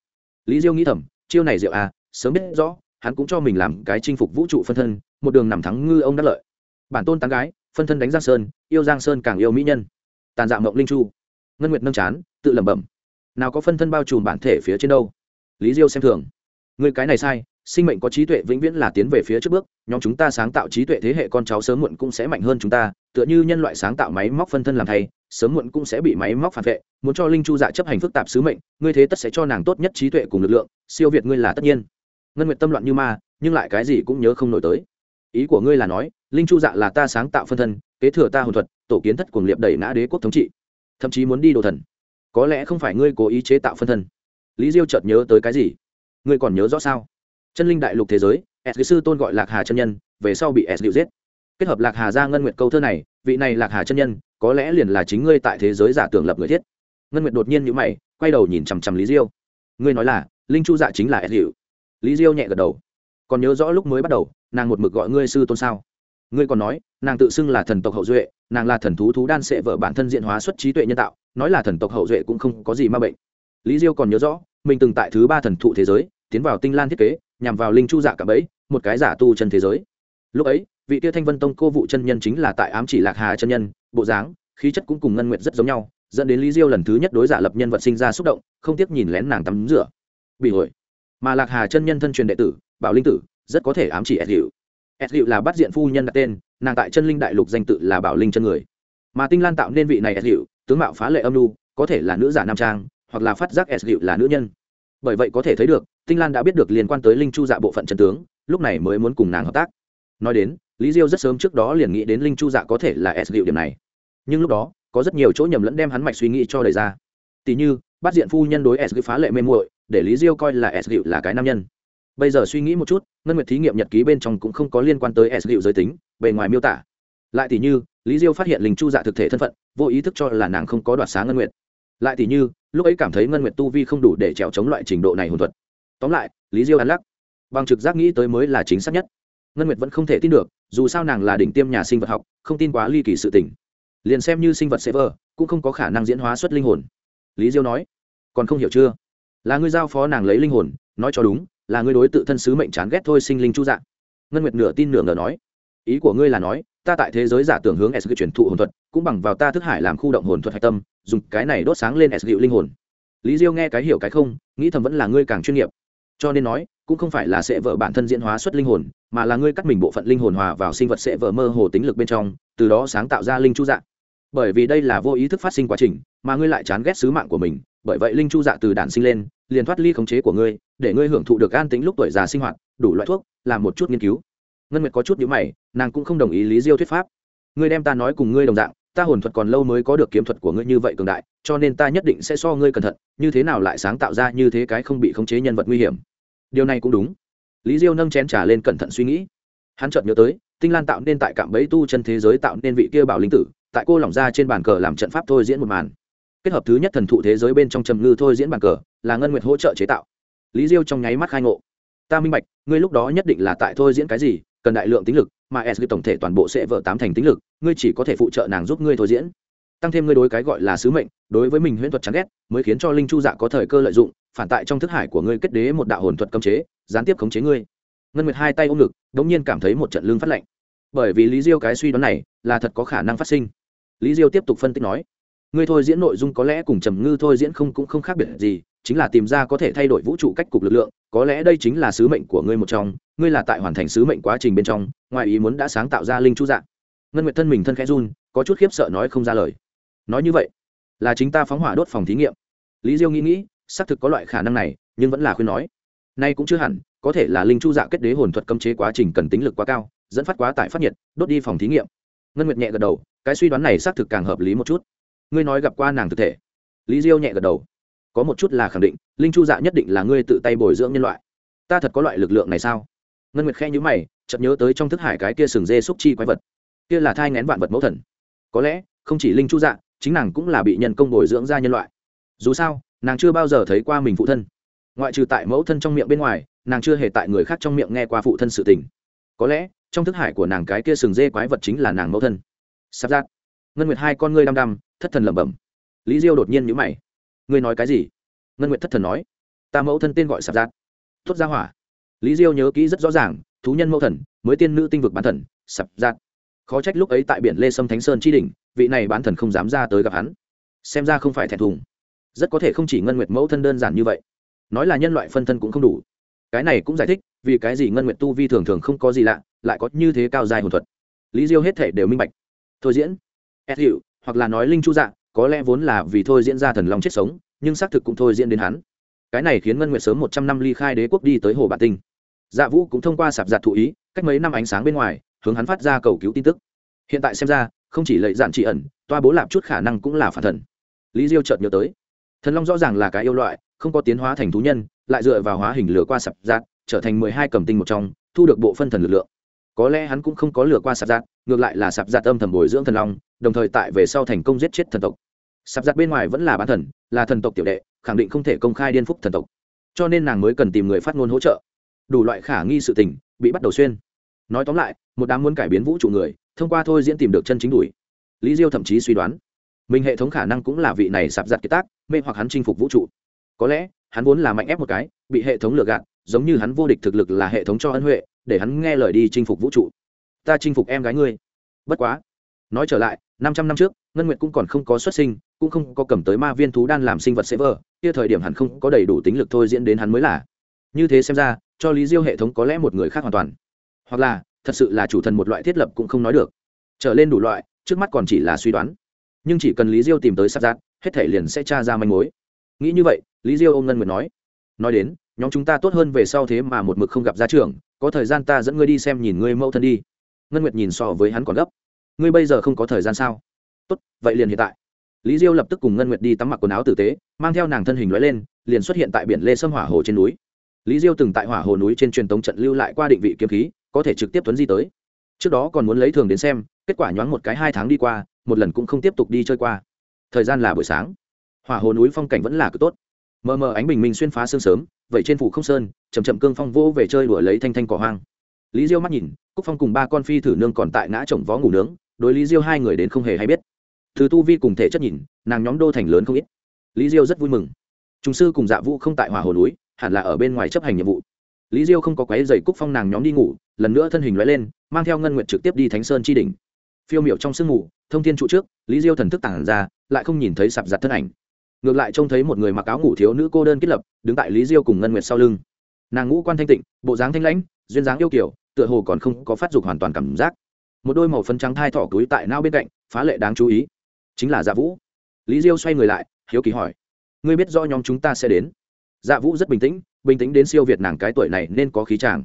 Lý diêu nghĩ thầm, chiêu này diệu à sớm biết rõ, hắn cũng cho mình làm cái chinh phục vũ trụ phân thân, một đường nằm thắng ngư ông đắc lợi. Bản tôn tán gái, phân thân đánh giang sơn, yêu giang sơn càng yêu mỹ nhân. Tàn dạng mộng linh chu. Ngân nguyệt nâng chán, tự lẩm bẩm. Nào có phân thân bao trùm bản thể phía trên đâu? Lý diêu xem thường. Người cái này sai sinh mệnh có trí tuệ vĩnh viễn là tiến về phía trước bước, nhóm chúng ta sáng tạo trí tuệ thế hệ con cháu sớm muộn cũng sẽ mạnh hơn chúng ta, tựa như nhân loại sáng tạo máy móc phân thân làm thay, sớm muộn cũng sẽ bị máy móc phản vệ, muốn cho linh chu dạ chấp hành phức tạp sứ mệnh, ngươi thế tất sẽ cho nàng tốt nhất trí tuệ cùng lực lượng, siêu việt ngươi là tất nhiên. Ngân nguyện tâm loạn như ma, nhưng lại cái gì cũng nhớ không nổi tới. Ý của ngươi là nói, linh chu dạ là ta sáng tạo phân thân, kế thừa ta hồn thuật, tổ kiến thất cuồng liệp đẩy ngã đế quốc thống trị. Thậm chí muốn đi đồ thần. Có lẽ không phải ngươi cố ý chế tạo phân thân. Lý diêu chợt nhớ tới cái gì? Ngươi còn nhớ rõ sao? chân linh đại lục thế giới, s sư tôn gọi lạc hà chân nhân, về sau bị s điệu giết. Kết hợp lạc hà ra ngân nguyệt câu thơ này, vị này lạc hà chân nhân, có lẽ liền là chính ngươi tại thế giới giả tưởng lập người thiết. Ngân nguyệt đột nhiên nhữ mày, quay đầu nhìn chằm chằm lý diêu. Ngươi nói là, linh chu dạ chính là s điệu lý diêu nhẹ gật đầu. Còn nhớ rõ lúc mới bắt đầu, nàng một mực gọi ngươi sư tôn sao? Ngươi còn nói, nàng tự xưng là thần tộc hậu duệ, nàng là thần thú thú đan sệ vợ bản thân diện hóa xuất trí tuệ nhân tạo, nói là thần tộc hậu duệ cũng không có gì ma bệnh. Lý diêu còn nhớ rõ, mình từng tại thứ ba thần thụ thế giới, tiến vào tinh lan thiết kế nhằm vào linh chu dạ cả bẫy một cái giả tu chân thế giới. Lúc ấy vị tia thanh vân tông cô vụ chân nhân chính là tại ám chỉ lạc hà chân nhân bộ dáng khí chất cũng cùng ngân nguyệt rất giống nhau dẫn đến lý diêu lần thứ nhất đối giả lập nhân vật sinh ra xúc động không tiếc nhìn lén nàng tắm rửa. Bị rồi, mà lạc hà chân nhân thân truyền đệ tử bảo linh tử rất có thể ám chỉ ed hiệu ed hiệu là bắt diện phu nhân đặt tên nàng tại chân linh đại lục danh tự là bảo linh chân người. Mà tinh lan tạo nên vị này ed hiệu tướng mạo phá lệ âm lu có thể là nữ giả nam trang hoặc là phát giác ed hiệu là nữ nhân bởi vậy có thể thấy được, tinh lan đã biết được liên quan tới linh chu dạ bộ phận trần tướng, lúc này mới muốn cùng nàng hợp tác. Nói đến, lý diêu rất sớm trước đó liền nghĩ đến linh chu dạ có thể là s dịu điểm này. Nhưng lúc đó, có rất nhiều chỗ nhầm lẫn đem hắn mạch suy nghĩ cho đời ra. Tỉ như, bắt diện phu nhân đối s phá lệ mê muội, để lý diêu coi là s dịu là cái nam nhân. Bây giờ suy nghĩ một chút, ngân nguyệt thí nghiệm nhật ký bên trong cũng không có liên quan tới s dịu giới tính, bề ngoài miêu tả. Lại tỉ như, lý diêu phát hiện linh chu dạ thực thể thân phận, vô ý thức cho là nàng không có đoạt xá ngân nguyệt. Lại tỉ như lúc ấy cảm thấy ngân nguyệt tu vi không đủ để trèo chống loại trình độ này hồn thuật. Tóm lại, lý diêu hắn lắc. Bằng trực giác nghĩ tới mới là chính xác nhất. Ngân nguyệt vẫn không thể tin được, dù sao nàng là đỉnh tiêm nhà sinh vật học, không tin quá ly kỳ sự tỉnh liền xem như sinh vật sẽ vờ cũng không có khả năng diễn hóa xuất linh hồn. Lý diêu nói, còn không hiểu chưa? Là ngươi giao phó nàng lấy linh hồn, nói cho đúng, là ngươi đối tự thân sứ mệnh chán ghét thôi sinh linh chu dạng ngân nguyệt nửa tin nửa ngờ nói, ý của ngươi là nói, ta tại thế giới giả tưởng hướng s truyền thụ hồn thuật, cũng bằng vào ta thức hải làm khu động hồn thuật hạch tâm dùng cái này đốt sáng lên s dịu linh hồn. Lý diêu nghe cái hiểu cái không, nghĩ thầm vẫn là ngươi càng chuyên nghiệp. Cho nên nói, cũng không phải là sẽ vợ bản thân diễn hóa xuất linh hồn, mà là ngươi cắt mình bộ phận linh hồn hòa vào sinh vật sẽ vợ mơ hồ tính lực bên trong, từ đó sáng tạo ra linh chu dạng bởi vì đây là vô ý thức phát sinh quá trình, mà ngươi lại chán ghét sứ mạng của mình, bởi vậy linh chu dạ từ đản sinh lên, liền thoát ly khống chế của ngươi, để ngươi hưởng thụ được an tính lúc tuổi già sinh hoạt, đủ loại thuốc, làm một chút nghiên cứu. Ngân nguyệt có chút nhữ mày, nàng cũng không đồng ý lý diêu thuyết pháp. Ngươi đem ta nói cùng ngươi đồng dạng ta hồn thuật còn lâu mới có được kiếm thuật của ngươi như vậy cường đại, cho nên ta nhất định sẽ so ngươi cẩn thận, như thế nào lại sáng tạo ra như thế cái không bị khống chế nhân vật nguy hiểm. Điều này cũng đúng. Lý diêu nâng chén t r à lên cẩn thận suy nghĩ. Hắn chợt nhớ tới, tinh lan tạo nên tại cạm bẫy tu chân thế giới tạo nên vị kia bảo linh tử, tại cô lỏng ra trên bàn cờ làm trận pháp thôi diễn một màn. Kết hợp thứ nhất thần thụ thế giới bên trong trầm ngư thôi diễn bàn cờ, là ngân nguyệt hỗ trợ chế tạo. Lý diêu trong nháy mắt khai ngộ. Ta minh bạch, ngươi lúc đó nhất định là tại thôi diễn cái gì cần đại lượng tính lực, mà s tổng thể toàn bộ sẽ vỡ tám thành tính lực, ngươi chỉ có thể phụ trợ nàng giúp ngươi thôi diễn. Tăng thêm ngươi đối cái gọi là sứ mệnh, đối với mình huyễn thuật chán ghét, mới khiến cho linh chu dạ có thời cơ lợi dụng, phản tại trong thức hải của ngươi kết đế một đạo hồn thuật cấm chế, gián tiếp khống chế ngươi. Ngân nguyệt hai tay ôm ngực, đống nhiên cảm thấy một trận lương phát lạnh. Bởi vì lý diêu cái suy đoán này, là thật có khả năng phát sinh. Lý diêu tiếp tục phân tích nói, ngươi thôi diễn nội dung có lẽ cùng trầm ngư thôi diễn không cũng không khác biệt gì chính là tìm ra có thể thay đổi vũ trụ cách cục lực lượng, có lẽ đây chính là sứ mệnh của ngươi một trong, ngươi là tại hoàn thành sứ mệnh quá trình bên trong, ngoài ý muốn đã sáng tạo ra linh chú dạng. Ngân nguyệt thân mình thân khẽ run, có chút khiếp sợ nói không ra lời. Nói như vậy, là chính ta phóng hỏa đốt phòng thí nghiệm. Lý diêu nghĩ nghĩ, xác thực có loại khả năng này, nhưng vẫn là khuyên nói. Nay cũng chưa hẳn, có thể là linh chu dạ kết đế hồn thuật cấm chế quá trình cần tính lực quá cao, dẫn phát quá tải phát nhiệt, đốt đi phòng thí nghiệm. Ngân nguyệt nhẹ gật đầu, cái suy đoán này xác thực càng hợp lý một chút. Ngươi nói gặp qua nàng thực thể. Lý diêu nhẹ gật đầu có một chút là khẳng định, linh chu dạ nhất định là ngươi tự tay bồi dưỡng nhân loại. Ta thật có loại lực lượng này sao? Ngân nguyệt khe nhữ mày, chợt nhớ tới trong thức hải cái kia sừng dê xúc chi quái vật. Kia là thai ngén vạn vật mẫu thần. Có lẽ, không chỉ linh chu dạ chính nàng cũng là bị nhân công bồi dưỡng ra nhân loại. Dù sao, nàng chưa bao giờ thấy qua mình phụ thân. Ngoại trừ tại mẫu thân trong miệng bên ngoài, nàng chưa hề tại người khác trong miệng nghe qua phụ thân sự tình. Có lẽ, trong thức hải của nàng cái kia sừng dê quái vật chính là nàng mẫu thân. Sắp giác. Ngân nguyệt hai con ngươi đăm đăm, thất thần lẩm bẩm. Lý diêu đột nhiên nhữ mày ngươi nói cái gì? Ngân nguyện thất thần nói. Ta mẫu thân tên gọi sạp giác. Tuốt ra hỏa. Lý diêu nhớ kỹ rất rõ ràng, thú nhân mẫu thần, mới tiên nữ tinh vực bán thần, sạp giác. Khó trách lúc ấy tại biển lê sâm thánh sơn chi đình vị này bán thần không dám ra tới gặp hắn. Xem ra không phải thẹn thùng. Rất có thể không chỉ ngân nguyệt mẫu thân đơn giản như vậy. Nói là nhân loại phân thân cũng không đủ. Cái này cũng giải thích, vì cái gì ngân nguyệt tu vi thường thường không có gì lạ, lại có như thế cao dài hồn thuật. Lý diêu hết thể đều minh bạch. Thôi diễn. Ép hiệu hoặc là nói linh chu dạ có lẽ vốn là vì thôi diễn ra thần long chết sống, nhưng xác thực cũng thôi diễn đến hắn. Cái này khiến ngân nguyệt sớm một trăm năm ly khai đế quốc đi tới hồ bản tinh. Dạ vũ cũng thông qua sạp giặt thụ ý, cách mấy năm ánh sáng bên ngoài, hướng hắn phát ra cầu cứu tin tức. Hiện tại xem ra, không chỉ lệ dạn trị ẩn, toa bố lạp chút khả năng cũng là phản thần. Lý diêu chợt nhớ tới, thần long rõ ràng là cái yêu loại, không có tiến hóa thành thú nhân, lại dựa vào hóa hình lửa qua sạp giặt, trở thành mười hai cầm tinh một trong, thu được bộ phân thần lực lượng. Có lẽ hắn cũng không có lửa qua sạp giặt, ngược lại là sạp giặt âm thầm bồi dưỡng thần long, đồng thời tại về sau thành công giết chết thần tộc sắp giặt bên ngoài vẫn là bán thần, là thần tộc tiểu đệ, khẳng định không thể công khai điên phúc thần tộc. Cho nên nàng mới cần tìm người phát ngôn hỗ trợ. Đủ loại khả nghi sự tình, bị bắt đầu xuyên. Nói tóm lại, một đám muốn cải biến vũ trụ người, thông qua thôi diễn tìm được chân chính đuổi. Lý diêu thậm chí suy đoán, mình hệ thống khả năng cũng là vị này sạp giặt kiệt tác, mê hoặc hắn chinh phục vũ trụ. Có lẽ, hắn vốn là mạnh ép một cái, bị hệ thống lừa gạt, giống như hắn vô địch thực lực là hệ thống cho ân huệ, để hắn nghe lời đi chinh phục vũ trụ. Ta chinh phục em gái ngươi. Bất quá nói trở lại, năm trăm năm trước, ngân nguyệt cũng còn không có xuất sinh, cũng không có cầm tới ma viên thú đan làm sinh vật sẽ vờ kia thời điểm hắn không có đầy đủ tính lực thôi diễn đến hắn mới là. Như thế xem ra, cho lý diêu hệ thống có lẽ một người khác hoàn toàn. Hoặc là, thật sự là chủ thần một loại thiết lập cũng không nói được. Trở lên đủ loại, trước mắt còn chỉ là suy đoán. Nhưng chỉ cần lý diêu tìm tới sắp giác hết thể liền sẽ tra ra manh mối. Nghĩ như vậy, lý diêu ôm ngân nguyệt nói nói đến, nhóm chúng ta tốt hơn về sau thế mà một mực không gặp gia trưởng có thời gian ta dẫn ngươi đi xem nhìn ngươi mẫu thân đi. Ngân nguyệt nhìn so với hắn còn gấp ngươi bây giờ không có thời gian sao? Tốt, vậy liền hiện tại. Lý diêu lập tức cùng ngân nguyệt đi tắm mặc quần áo tử tế, mang theo nàng thân hình nói lên, liền xuất hiện tại biển lê sâm hỏa hồ trên núi. Lý diêu từng tại hỏa hồ núi trên truyền tống trận lưu lại qua định vị kiếm khí, có thể trực tiếp tuấn di tới. Trước đó còn muốn lấy thường đến xem, kết quả nhoáng một cái hai tháng đi qua, một lần cũng không tiếp tục đi chơi qua. Thời gian là buổi sáng. Hỏa hồ núi phong cảnh vẫn là cực tốt. Mờ mờ ánh bình minh xuyên phá sương sớm, vậy trên phủ không sơn chầm chậm cương phong vô về chơi đuổi lấy thanh thanh cỏ hoang. Lý diêu mắt nhìn, cúc phong cùng ba con phi thử nương còn tại ngã chồng vó ngủ nướng đối lý diêu hai người đến không hề hay biết thứ tu vi cùng thể chất nhìn nàng nhóm đô thành lớn không ít lý diêu rất vui mừng chúng sư cùng dạ vũ không tại hỏa hồ núi hẳn là ở bên ngoài chấp hành nhiệm vụ lý diêu không có quái dày cúc phong nàng nhóm đi ngủ lần nữa thân hình loại lên mang theo ngân nguyện trực tiếp đi thánh sơn chi đỉnh phiêu miểu trong sương ngủ thông thiên trụ trước lý diêu thần thức tản ra lại không nhìn thấy sạp giặt thân ảnh ngược lại trông thấy một người mặc áo ngủ thiếu nữ cô đơn kết lập đứng tại lý diêu cùng ngân nguyệt sau lưng nàng ngũ quan thanh tịnh bộ dáng thanh lãnh duyên dáng yêu kiểu tựa hồ còn không có phát dục hoàn toàn cảm giác một đôi màu phấn trắng thai thỏ túi tại nao bên cạnh, phá lệ đáng chú ý. Chính là dạ vũ. Lý diêu xoay người lại, hiếu kỳ hỏi, ngươi biết do nhóm chúng ta sẽ đến? Dạ vũ rất bình tĩnh bình tĩnh đến siêu việt nàng cái tuổi này nên có khí tràng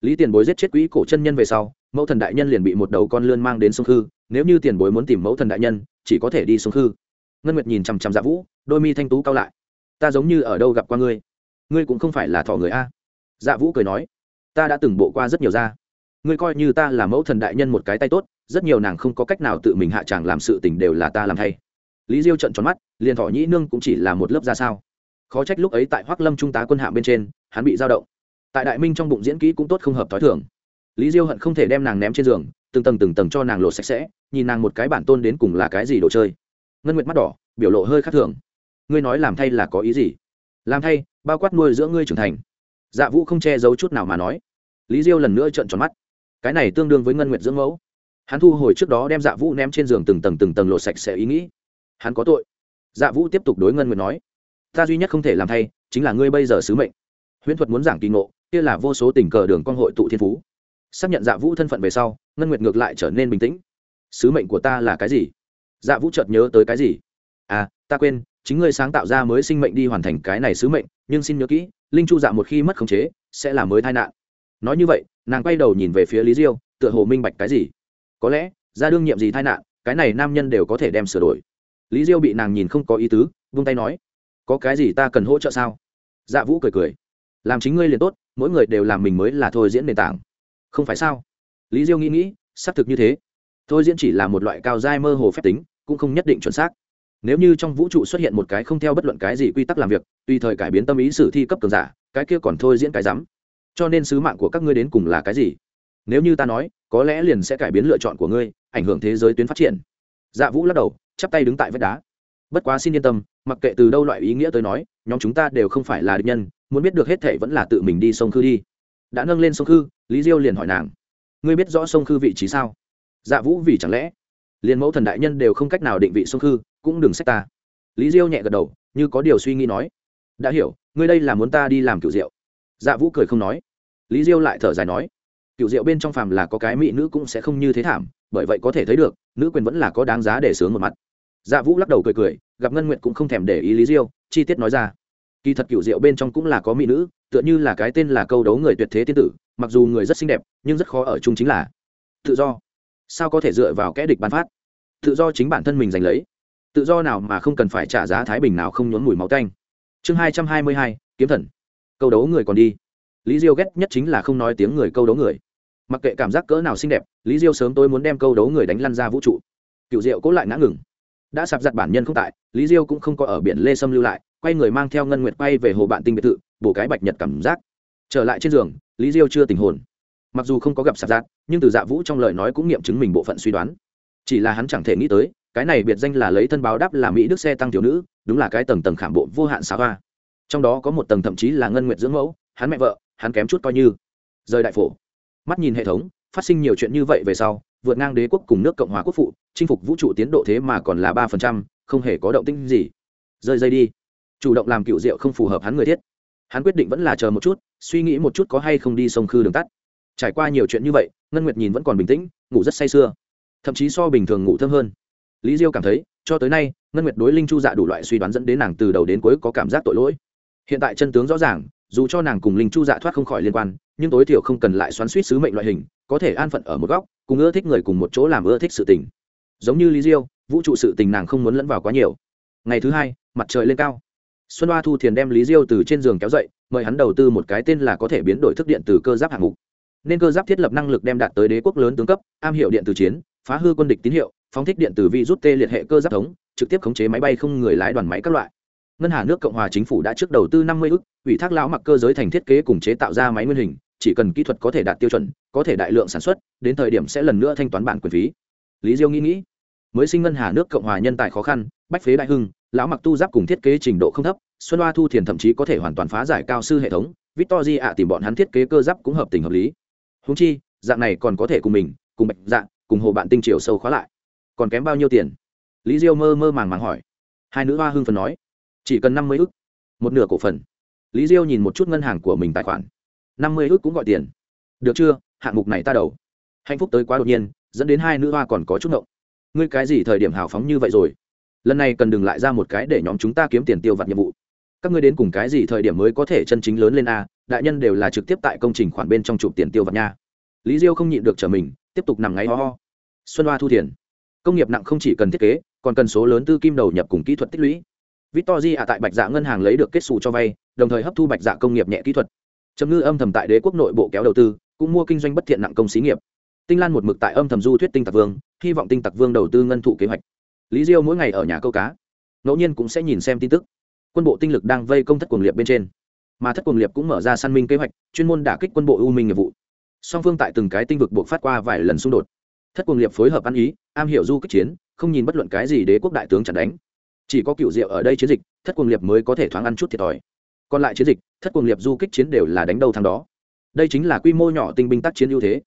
lý tiền bối giết chết quỹ cổ chân nhân về sau, mẫu thần đại nhân liền bị một đầu con lươn mang đến sông khư, nếu như tiền bối muốn tìm mẫu thần đại nhân, chỉ có thể đi sông khư. Ngân nguyệt nhìn chằm chằm dạ vũ, đôi mi thanh tú cao lại. Ta giống như ở đâu gặp qua ngươi? Ngươi cũng không phải là thọ người a. Dạ vũ cười nói, ta đã từng bộ qua rất nhiều da ngươi coi như ta là mẫu thần đại nhân một cái tay tốt, rất nhiều nàng không có cách nào tự mình hạ chàng làm sự tình đều là ta làm thay. Lý diêu trận tròn mắt, liền thỏ nhĩ nương cũng chỉ là một lớp ra sao. Khó trách lúc ấy tại hoác lâm trung tá quân hạm bên trên, hắn bị giao động. Tại đại minh trong bụng diễn kỹ cũng tốt không hợp t h ó i thường. Lý diêu hận không thể đem nàng ném trên giường, từng tầng từng tầng cho nàng lột sạch sẽ, nhìn nàng một cái bản tôn đến cùng là cái gì đồ chơi. Ngân nguyệt mắt đỏ, biểu lộ hơi khác thường. Ngươi nói làm thay là có ý gì? Làm thay, bao quát nuôi giữa ngươi trưởng thành. Dạ vũ không che giấu chút nào mà nói. Lý diêu lần nữa trợn tròn mắt cái này tương đương với ngân nguyện dưỡng mẫu. Hắn thu hồi trước đó đem dạ vũ ném trên giường từng tầng từng tầng lột sạch sẽ ý nghĩ. Hắn có tội. Dạ vũ tiếp tục đối ngân nguyện nói, ta duy nhất không thể làm thay chính là ngươi bây giờ sứ mệnh. Huyễn thuật muốn giảng kỳ ngộ, kia là vô số tình cờ đường con hội tụ thiên phú. Xác nhận dạ vũ thân phận về sau, ngân nguyện ngược lại trở nên bình tĩnh. Sứ mệnh của ta là cái gì? Dạ vũ chợt nhớ tới cái gì. À ta quên, chính ngươi sáng tạo ra mới sinh mệnh đi hoàn thành cái này sứ mệnh, nhưng xin nhớ kỹ, linh chu dạ một khi mất khống chế, sẽ là mới tai nạn nói như vậy, nàng quay đầu nhìn về phía lý diêu, tựa hồ minh bạch cái gì. Có lẽ, ra đương nhiệm gì tai nạn, cái này nam nhân đều có thể đem sửa đổi. Lý diêu bị nàng nhìn không có ý tứ, vung tay nói, có cái gì ta cần hỗ trợ sao? Dạ vũ cười cười, làm chính ngươi liền tốt, mỗi người đều làm mình mới là thôi diễn nền tảng. Không phải sao? Lý diêu nghĩ nghĩ, xác thực như thế. Thôi diễn chỉ là một loại cao dai mơ hồ phép tính, cũng không nhất định chuẩn xác. Nếu như trong vũ trụ xuất hiện một cái không theo bất luận cái gì quy tắc làm việc, tùy thời cải biến tâm ý sử thi cấp cường giả, cái kia còn thôi diễn cái rắm cho nên sứ mạng của các ngươi đến cùng là cái gì? Nếu như ta nói, có lẽ liền sẽ cải biến lựa chọn của ngươi, ảnh hưởng thế giới tuyến phát triển. Dạ vũ lắc đầu, chắp tay đứng tại vách đá. Bất quá xin yên tâm, mặc kệ từ đâu loại ý nghĩa tới nói, nhóm chúng ta đều không phải là địch nhân, muốn biết được hết thể vẫn là tự mình đi sông khư đi. Đã nâng lên sông khư, lý diêu liền hỏi nàng. Ngươi biết rõ sông khư vị trí sao? Dạ vũ vì chẳng lẽ, liền mẫu thần đại nhân đều không cách nào định vị sông khư, cũng đừng xét ta. Lý diêu nhẹ gật đầu, như có điều suy nghĩ nói. Đã hiểu, ngươi đây là muốn ta đi làm kiểu diệu dạ vũ cười không nói. Lý diêu lại thở dài nói cựu diệu bên trong phàm là có cái mỹ nữ cũng sẽ không như thế thảm, bởi vậy có thể thấy được, nữ quyền vẫn là có đáng giá để sướng một mặt. Dạ vũ lắc đầu cười cười, gặp ngân nguyện cũng không thèm để ý lý diêu, chi tiết nói ra, kỳ thật cựu diệu bên trong cũng là có mỹ nữ, tựa như là cái tên là câu đấu người tuyệt thế tiên tử, mặc dù người rất xinh đẹp, nhưng rất khó ở chung chính là tự do. Sao có thể dựa vào kẽ địch bán phát? Tự do chính bản thân mình giành lấy. Tự do nào mà không cần phải trả giá thái bình nào không nhốn mùi máu tanh. Chương hai trăm hai mươi hai, kiếm thần câu đấu người còn đi. Lý diêu ghét nhất chính là không nói tiếng người câu đấu người. Mặc kệ cảm giác cỡ nào xinh đẹp, lý diêu sớm tôi muốn đem câu đấu người đánh lăn ra vũ trụ. Cựu diệu cố lại ngã ngừng. Đã sạp giặt bản nhân không tại, lý diêu cũng không có ở biển lê sâm lưu lại, quay người mang theo ngân nguyệt quay về hồ bạn tinh biệt thự, bổ cái bạch nhật cảm giác. Trở lại trên giường, lý diêu chưa tình hồn. Mặc dù không có gặp sạp giặt, nhưng từ dạ vũ trong lời nói cũng nghiệm chứng mình bộ phận suy đoán. Chỉ là hắn chẳng thể nghĩ tới, cái này biệt danh là lấy thân báo đáp là mỹ đức xe tăng thiếu nữ, đúng là cái tầng tầng khảm bộ vô hạn xa hoa trong đó có một tầng thậm chí là ngân nguyệt dưỡng mẫu, hắn mẹ vợ, hắn kém chút coi như. Rời đại phổ. Mắt nhìn hệ thống, phát sinh nhiều chuyện như vậy về sau, vượt ngang đế quốc cùng nước cộng hòa quốc phụ, chinh phục vũ trụ tiến độ thế mà còn là ba phần trăm, không hề có động tinh gì. Rơi dây đi. Chủ động làm cựu rượu không phù hợp hắn người thiết. Hắn quyết định vẫn là chờ một chút, suy nghĩ một chút có hay không đi sông khư đường tắt. Trải qua nhiều chuyện như vậy, ngân nguyệt nhìn vẫn còn bình tĩnh, ngủ rất say sưa. Thậm chí so bình thường ngủ thơm hơn. Lý diêu cảm thấy, cho tới nay, ngân nguyệt đối linh chu dạ đủ loại suy đoán dẫn đến nàng từ đầu đến cuối có cảm giác tội lỗi hiện tại chân tướng rõ ràng, dù cho nàng cùng linh chu dạ thoát không khỏi liên quan, nhưng tối thiểu không cần lại xoắn suýt sứ mệnh loại hình, có thể an phận ở một góc, cùng ưa thích người cùng một chỗ làm ưa thích sự tình. Giống như lý diêu, vũ trụ sự tình nàng không muốn lẫn vào quá nhiều. Ngày thứ hai, mặt trời lên cao. Xuân hoa thu thiền đem lý diêu từ trên giường kéo dậy, mời hắn đầu tư một cái tên là có thể biến đổi thức điện từ cơ giáp hạng mục. Nên cơ giáp thiết lập năng lực đem đạt tới đế quốc lớn tướng cấp, am hiệu điện từ chiến, phá hư quân địch tín hiệu, phóng thích điện từ vi rút tê liệt hệ cơ giáp thống, trực tiếp khống chế máy bay không người lái đoàn máy các loại ngân hà nước cộng hòa chính phủ đã trước đầu tư năm mươi ước, ủy thác lão mặc cơ giới thành thiết kế cùng chế tạo ra máy nguyên hình, chỉ cần kỹ thuật có thể đạt tiêu chuẩn, có thể đại lượng sản xuất, đến thời điểm sẽ lần nữa thanh toán bản quyền phí. Lý diêu nghĩ nghĩ, mới sinh ngân hà nước cộng hòa nhân tài khó khăn, bách phế đại hưng, lão mặc tu giáp cùng thiết kế trình độ không thấp, xuân hoa thu thiền thậm chí có thể hoàn toàn phá giải cao sư hệ thống, victor di ạ tìm bọn hắn thiết kế cơ giáp cũng hợp tình hợp lý. Húng chi, dạng này còn có thể cùng mình, cùng bạch dạng cùng hồ bạn tinh triều sâu khóa lại. Còn kém bao nhiêu tiền? Lý diêu mơ mơ màng màng hỏi. Hai nữ hoa hưng phần nói chỉ cần năm mươi ức. Một nửa cổ phần. Lý diêu nhìn một chút ngân hàng của mình tài khoản. năm mươi ức cũng gọi tiền. Được chưa? Hạng mục này ta đầu. Hạnh phúc tới quá đột nhiên dẫn đến hai nữ hoa còn có chút ngộng. Ngươi cái gì thời điểm hào phóng như vậy rồi? Lần này cần đừng lại ra một cái để nhóm chúng ta kiếm tiền tiêu vặt nhiệm vụ. Các ngươi đến cùng cái gì thời điểm mới có thể chân chính lớn lên a? Đại nhân đều là trực tiếp tại công trình khoản bên trong chụp tiền tiêu vặt nha. Lý diêu không nhịn được trở mình tiếp tục nằm ngáy ho ho. Xuân hoa thu tiền, công nghiệp nặng không chỉ cần thiết kế còn cần số lớn tư kim đầu nhập cùng kỹ thuật tích lũy. Victory ạ tại Bạch Dạ ngân hàng lấy được kết sủ cho vay, đồng thời hấp thu Bạch Dạ công nghiệp nhẹ kỹ thuật. Trầm Ngư âm thầm tại đế quốc nội bộ kéo đầu tư, cũng mua kinh doanh bất thiện nặng công xí nghiệp. Tinh Lan một mực tại âm thầm du thuyết Tinh Tặc Vương, hy vọng Tinh Tặc Vương đầu tư ngân thụ kế hoạch. Lý Diêu mỗi ngày ở nhà câu cá, ngẫu nhiên cũng sẽ nhìn xem tin tức. Quân bộ tinh lực đang vây công thất cuồng liệt bên trên, mà thất cuồng liệt cũng mở ra săn minh kế hoạch, chuyên môn đả kích quân bộ ưu minh nghiệp vụ. Song phương tại từng cái tinh vực buộc phát qua vài lần xung đột. Thất cuồng liệt phối hợp ăn ý, am hiểu du kích chiến, không nhìn bất luận cái gì đế quốc đại tướng chặn đánh, chỉ có cựu diệu ở đây chiến dịch, thất cuồng liệp mới có thể thoáng ăn chút thiệt thòi. Còn lại chiến dịch, thất cuồng liệp du kích chiến đều là đánh đầu thằng đó. Đây chính là quy mô nhỏ tinh binh tác chiến ưu thế.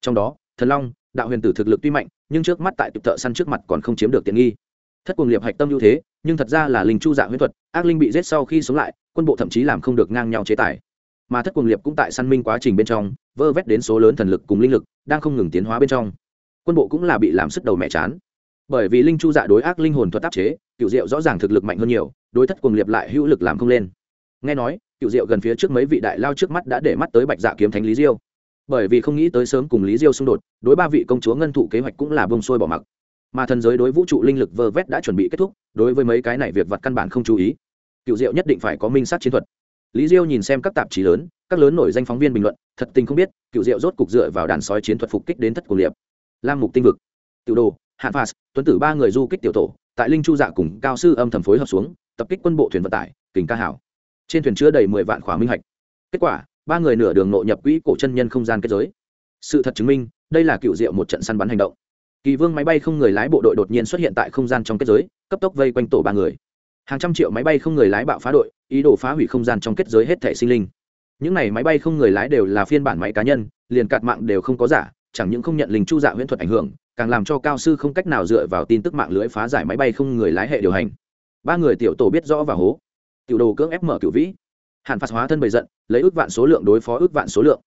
Trong đó, thần long, đạo huyền tử thực lực tuy mạnh, nhưng trước mắt tại tụ thợ săn trước mặt còn không chiếm được tiện nghi. Thất cuồng liệp hạch tâm ưu thế, nhưng thật ra là linh chu dạ huyễn thuật, ác linh bị giết sau khi sống lại, quân bộ thậm chí làm không được ngang nhau chế tài. Mà thất cuồng liệp cũng tại săn minh quá trình bên trong, vơ vét đến số lớn thần lực cùng linh lực, đang không ngừng tiến hóa bên trong. Quân bộ cũng là bị làm sức đầu mẹ chán. Bởi vì linh chu dạ đối ác linh hồn thuật áp chế cựu diệu rõ ràng thực lực mạnh hơn nhiều, đối thất cuồng liệp lại hữu lực làm không lên. Nghe nói, cựu diệu gần phía trước mấy vị đại lao trước mắt đã để mắt tới bạch dạ kiếm thánh lý diêu. Bởi vì không nghĩ tới sớm cùng lý diêu xung đột, đối ba vị công chúa ngân thụ kế hoạch cũng là bông sôi bỏ mặc. Mà thần giới đối vũ trụ linh lực vơ vét đã chuẩn bị kết thúc, đối với mấy cái này việc vặt căn bản không chú ý. Cựu diệu nhất định phải có minh sát chiến thuật. Lý diêu nhìn xem các tạp chí lớn, các lớn nổi danh phóng viên bình luận, thật tình không biết, cựu diệu rốt cục dựa vào đàn sói chiến thuật phục kích đến thất cổ liệp lam mục tinh vực. Tiểu đồ hạn phạt, tuấn tử ba người du kích tiểu tổ tại linh chu dạ cùng cao sư âm thầm phối hợp xuống, tập kích quân bộ thuyền vận tải, kình ca hảo. Trên thuyền chứa đầy mười vạn khỏa minh hạch. Kết quả, ba người nửa đường nội nhập quỹ cổ chân nhân không gian kết giới. Sự thật chứng minh, đây là cựu diệu một trận săn bắn hành động. Kỳ vương máy bay không người lái bộ đội đột nhiên xuất hiện tại không gian trong kết giới, cấp tốc vây quanh tổ ba người. Hàng trăm triệu máy bay không người lái bạo phá đội, ý đồ phá hủy không gian trong kết giới hết thể sinh linh. Những này máy bay không người lái đều là phiên bản máy cá nhân, liền cạt mạng đều không có giả, chẳng những không nhận linh chu dạ huyễn thuật ảnh hưởng càng làm cho cao sư không cách nào dựa vào tin tức mạng lưới phá giải máy bay không người lái hệ điều hành. Ba người tiểu tổ biết rõ và hố. Tiểu đồ cưỡng ép mở cựu vĩ. Hàn phạt hóa thân bầy giận, lấy ước vạn số lượng đối phó ước vạn số lượng.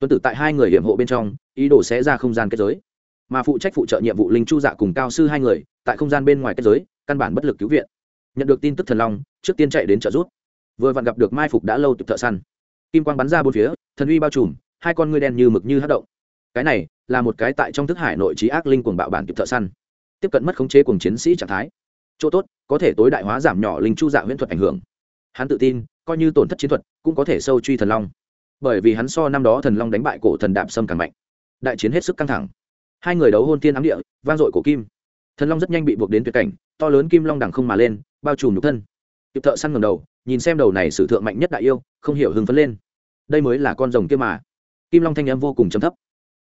Tuân tử tại hai người hiểm hộ bên trong, ý đồ sẽ ra không gian kết giới. Mà phụ trách phụ trợ nhiệm vụ linh chu dạ cùng cao sư hai người, tại không gian bên ngoài kết giới, căn bản bất lực cứu viện. Nhận được tin tức thần long, trước tiên chạy đến trợ rút vừa vặn gặp được mai phục đã lâu tịp thợ săn. Kim quang bắn ra bốn phía, thần uy bao trùm, hai con ngươi đen như mực như hát động. Cái này là một cái tại trong thức hải nội trí ác linh cuồng bạo bản kịp thợ săn, tiếp cận mất khống chế cùng chiến sĩ trạng thái. Chỗ tốt, có thể tối đại hóa giảm nhỏ linh chu dạ huyễn thuật ảnh hưởng. Hắn tự tin, coi như tổn thất chiến thuật, cũng có thể sâu truy thần long. Bởi vì hắn so năm đó thần long đánh bại cổ thần đạm sâm càng mạnh. Đại chiến hết sức căng thẳng. Hai người đấu hôn tiên ám địa, vang dội cổ kim. Thần long rất nhanh bị buộc đến tuyệt cảnh, to lớn kim long đằng không mà lên, bao trùm nhục thân. Kịp thợ săn ngầm đầu, nhìn xem đầu này sử thượng mạnh nhất đại yêu, không hiểu hưng phấn lên. Đây mới là con rồng kia mà. Kim long thanh em vô cùng chấm thấp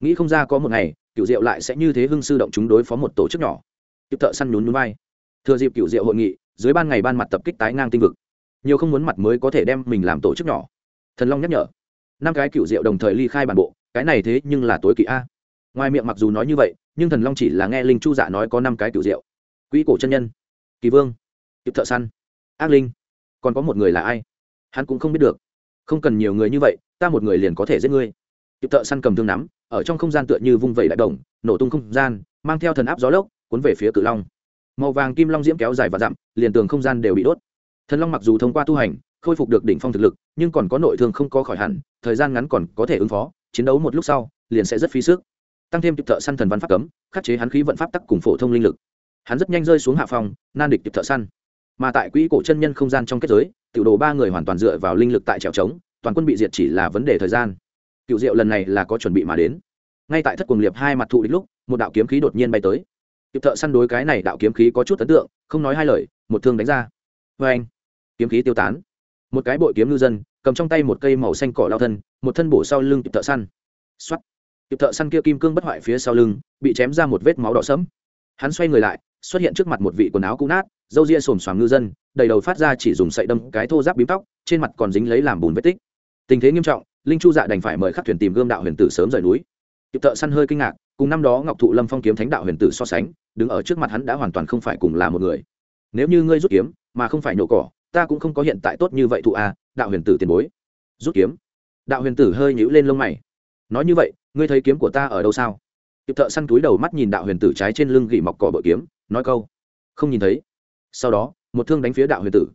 nghĩ không ra có một ngày cựu diệu lại sẽ như thế hưng sư động chúng đối phó một tổ chức nhỏ. Tiếp thợ săn nhún núi bay thừa dịp cựu diệu hội nghị, dưới ban ngày ban mặt tập kích tái ngang tinh vực. Nhiều không muốn mặt mới có thể đem mình làm tổ chức nhỏ. Thần long nhắc nhở. Năm cái cựu diệu đồng thời ly khai bản bộ, cái này thế nhưng là tối kỵ a. Ngoài miệng mặc dù nói như vậy, nhưng thần long chỉ là nghe linh chu dạ nói có năm cái cựu diệu. Quỹ cổ chân nhân. Kỳ vương. Kịp thợ săn. Ác linh. Còn có một người là ai? Hắn cũng không biết được. Không cần nhiều người như vậy, ta một người liền có thể giết ngươi. Kịp thợ săn cầm thương nắm ở trong không gian tựa như vung vẩy đại đồng, nổ tung không gian, mang theo thần áp gió lốc, cuốn về phía cự long. Màu vàng kim long diễm kéo dài và dặm, liền tường không gian đều bị đốt. Thần long mặc dù thông qua tu hành, khôi phục được đỉnh phong thực lực, nhưng còn có nội thương không có khỏi hẳn, thời gian ngắn còn có thể ứng phó, chiến đấu một lúc sau, liền sẽ rất phí sức. Tăng thêm kịp thợ săn thần văn pháp cấm, khắc chế hắn khí vận pháp tắc cùng phổ thông linh lực. Hắn rất nhanh rơi xuống hạ phòng, nan địch kịp thợ săn. Mà tại quỹ cổ chân nhân không gian trong kết giới, tiểu đồ ba người hoàn toàn dựa vào linh lực tại trèo trống, toàn quân bị diệt chỉ là vấn đề thời gian cựu diệu lần này là có chuẩn bị mà đến. Ngay tại thất quần liệp hai mặt thụ địch lúc, một đạo kiếm khí đột nhiên bay tới. Cựu thợ săn đối cái này đạo kiếm khí có chút ấn tượng, không nói hai lời, một thương đánh ra. Vê anh kiếm khí tiêu tán. Một cái bội kiếm ngư dân, cầm trong tay một cây màu xanh cỏ lao thân, một thân bổ sau lưng cựu thợ săn. X o á t cựu thợ săn kia kim cương bất hoại phía sau lưng, bị chém ra một vết máu đỏ sẫm. Hắn xoay người lại, xuất hiện trước mặt một vị quần áo cũ nát, râu ria xồm xoàm ngư dân, đầy đầu phát ra chỉ dùng sậy đâm cái thô giáp bím tóc, trên mặt còn dính lấy làm bùn vết tích. Tình thế nghiêm trọng linh chu dạ đành phải mời khắc thuyền tìm gươm đạo huyền tử sớm rời núi tiệp thợ săn hơi kinh ngạc cùng năm đó ngọc thụ lâm phong kiếm thánh đạo huyền tử so sánh đứng ở trước mặt hắn đã hoàn toàn không phải cùng là một người nếu như ngươi rút kiếm mà không phải nhổ cỏ ta cũng không có hiện tại tốt như vậy thụ a đạo huyền tử tiền bối rút kiếm đạo huyền tử hơi nhũ lên lông mày nói như vậy ngươi thấy kiếm của ta ở đâu sao tiệp thợ săn túi đầu mắt nhìn đạo huyền tử trái trên lưng gỉ mọc cỏ bội kiếm nói câu không nhìn thấy sau đó một thương đánh phía đạo huyền tử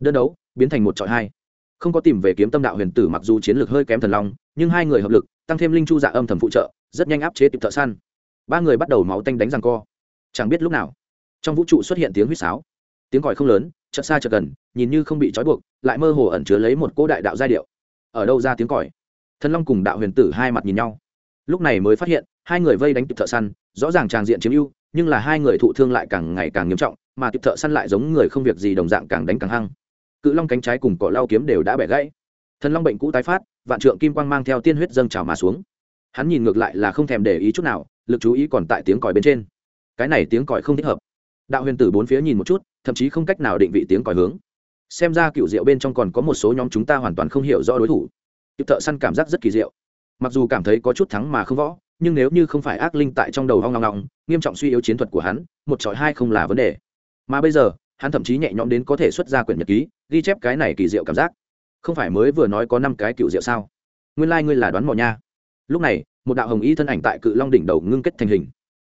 đơn đấu biến thành một trọi hai không có tìm về kiếm tâm đạo huyền tử mặc dù chiến lược hơi kém thần long, nhưng hai người hợp lực, tăng thêm linh chu dạ âm thầm phụ trợ, rất nhanh áp chế kịp thợ săn. Ba người bắt đầu máu tanh đánh răng co. Chẳng biết lúc nào, trong vũ trụ xuất hiện tiếng huýt sáo. Tiếng còi không lớn, chợt xa chợt gần, nhìn như không bị trói buộc, lại mơ hồ ẩn chứa lấy một cô đại đạo giai điệu. Ở đâu ra tiếng còi? Thần long cùng đạo huyền tử hai mặt nhìn nhau. Lúc này mới phát hiện, hai người vây đánh kịp thợ săn, rõ ràng tràng diện chiếm ưu, nhưng là hai người thụ thương lại càng ngày càng nghiêm trọng, mà kịp thợ săn lại giống người không việc gì đồng dạng càng đánh càng hăng cự long cánh trái cùng cỏ lao kiếm đều đã bẻ gãy. Thần long bệnh cũ tái phát, vạn trượng kim quang mang theo tiên huyết dâng trào mà xuống. Hắn nhìn ngược lại là không thèm để ý chút nào, lực chú ý còn tại tiếng còi bên trên. Cái này tiếng còi không thích hợp. Đạo huyền tử bốn phía nhìn một chút, thậm chí không cách nào định vị tiếng còi hướng. Xem ra cựu diệu bên trong còn có một số nhóm chúng ta hoàn toàn không hiểu rõ đối thủ. Cựu thợ săn cảm giác rất kỳ diệu. Mặc dù cảm thấy có chút thắng mà không võ, nhưng nếu như không phải ác linh tại trong đầu hoang ngong ngong, nghiêm trọng suy yếu chiến thuật của hắn, một trọi hai không là vấn đề. Mà bây giờ, hắn thậm chí nhẹ nhõm đến có thể xuất ra quyển nhật ký ghi chép cái này kỳ diệu cảm giác. Không phải mới vừa nói có năm cái cựu diệu sao? Nguyên lai、like、ngươi là đoán mò nha. Lúc này, một đạo hồng y thân ảnh tại cự long đỉnh đầu ngưng kết thành hình.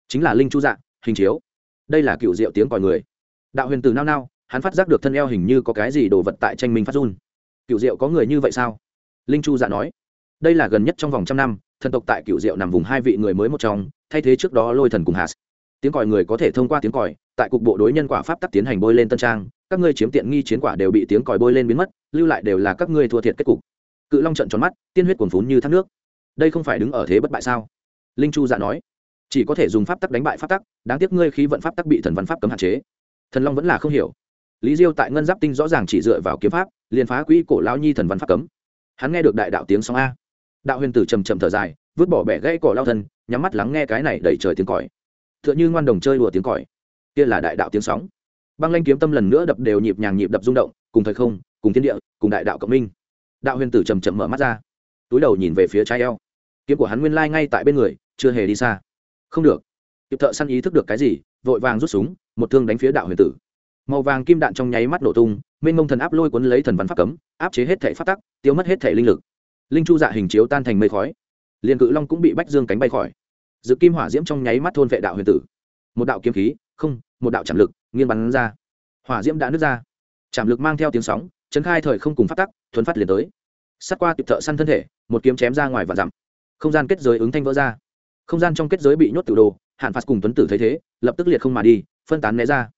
Chính là linh chu dạ hình chiếu. Đây là cựu diệu tiếng còi người. Đạo huyền từ nao nao, hắn phát giác được thân eo hình như có cái gì đồ vật tại tranh minh phát run. Cựu diệu có người như vậy sao? Linh chu dạ nói. Đây là gần nhất trong vòng trăm năm, thần tộc tại cựu diệu nằm vùng hai vị người mới một trong, thay thế trước đó lôi thần cùng hạt tiếng còi người có thể thông qua tiếng còi, tại cục bộ đối nhân quả pháp tắc tiến hành bôi lên tân trang, các ngươi chiếm tiện nghi chiến quả đều bị tiếng còi bôi lên biến mất, lưu lại đều là các ngươi thua thiệt kết cục. Cự long trận tròn mắt, tiên huyết cuồn phún như thác nước. Đây không phải đứng ở thế bất bại sao? Linh chu dạ nói, chỉ có thể dùng pháp tắc đánh bại pháp tắc, đáng tiếc ngươi khi vận pháp tắc bị thần văn pháp cấm hạn chế. Thần long vẫn là không hiểu. Lý diêu tại ngân giáp tinh rõ ràng chỉ dựa vào kiếm pháp, liền phá quỹ cổ lao nhi thần văn pháp cấm. Hắn nghe được đại đạo tiếng sóng a. Đạo huyền tử trầm trầm thở dài, vứt bỏ bẻ gãy cỏ lao thân, nhắm mắt lắng nghe cái này đẩy trời tiếng còi tựa như ngoan đồng chơi đùa tiếng còi. Kia là đại đạo tiếng sóng. Băng lanh kiếm tâm lần nữa đập đều nhịp nhàng nhịp đập rung động, cùng thời không, cùng thiên địa, cùng đại đạo cộng minh. Đạo huyền tử chầm chậm mở mắt ra, túi đầu nhìn về phía trái eo. Kiếm của hắn nguyên lai ngay tại bên người, chưa hề đi xa. Không được. Kịp thợ săn ý thức được cái gì, vội vàng rút súng, một thương đánh phía đạo huyền tử. Màu vàng kim đạn trong nháy mắt nổ tung, mênh mông thần áp lôi cuốn lấy thần văn pháp cấm, áp chế hết thể phát tắc, tiêu mất hết thể linh lực. Linh chu dạ hình chiếu tan thành mây khói. Liền cự long cũng bị bách dương cánh bay khỏi dự kim hỏa diễm trong nháy mắt thôn vệ đạo huyền tử. Một đạo kiếm khí, không, một đạo chạm lực, nghiêng bắn ra. Hỏa diễm đã nứt ra. Chạm lực mang theo tiếng sóng, chấn khai thời không cùng phát tắc thuấn phát liền tới. Sát qua kịp thợ săn thân thể, một kiếm chém ra ngoài và dặm. Không gian kết giới ứng thanh vỡ ra. Không gian trong kết giới bị nhốt tự đồ, hạn phạt cùng tuấn tử thấy thế, lập tức liệt không mà đi, phân tán né ra.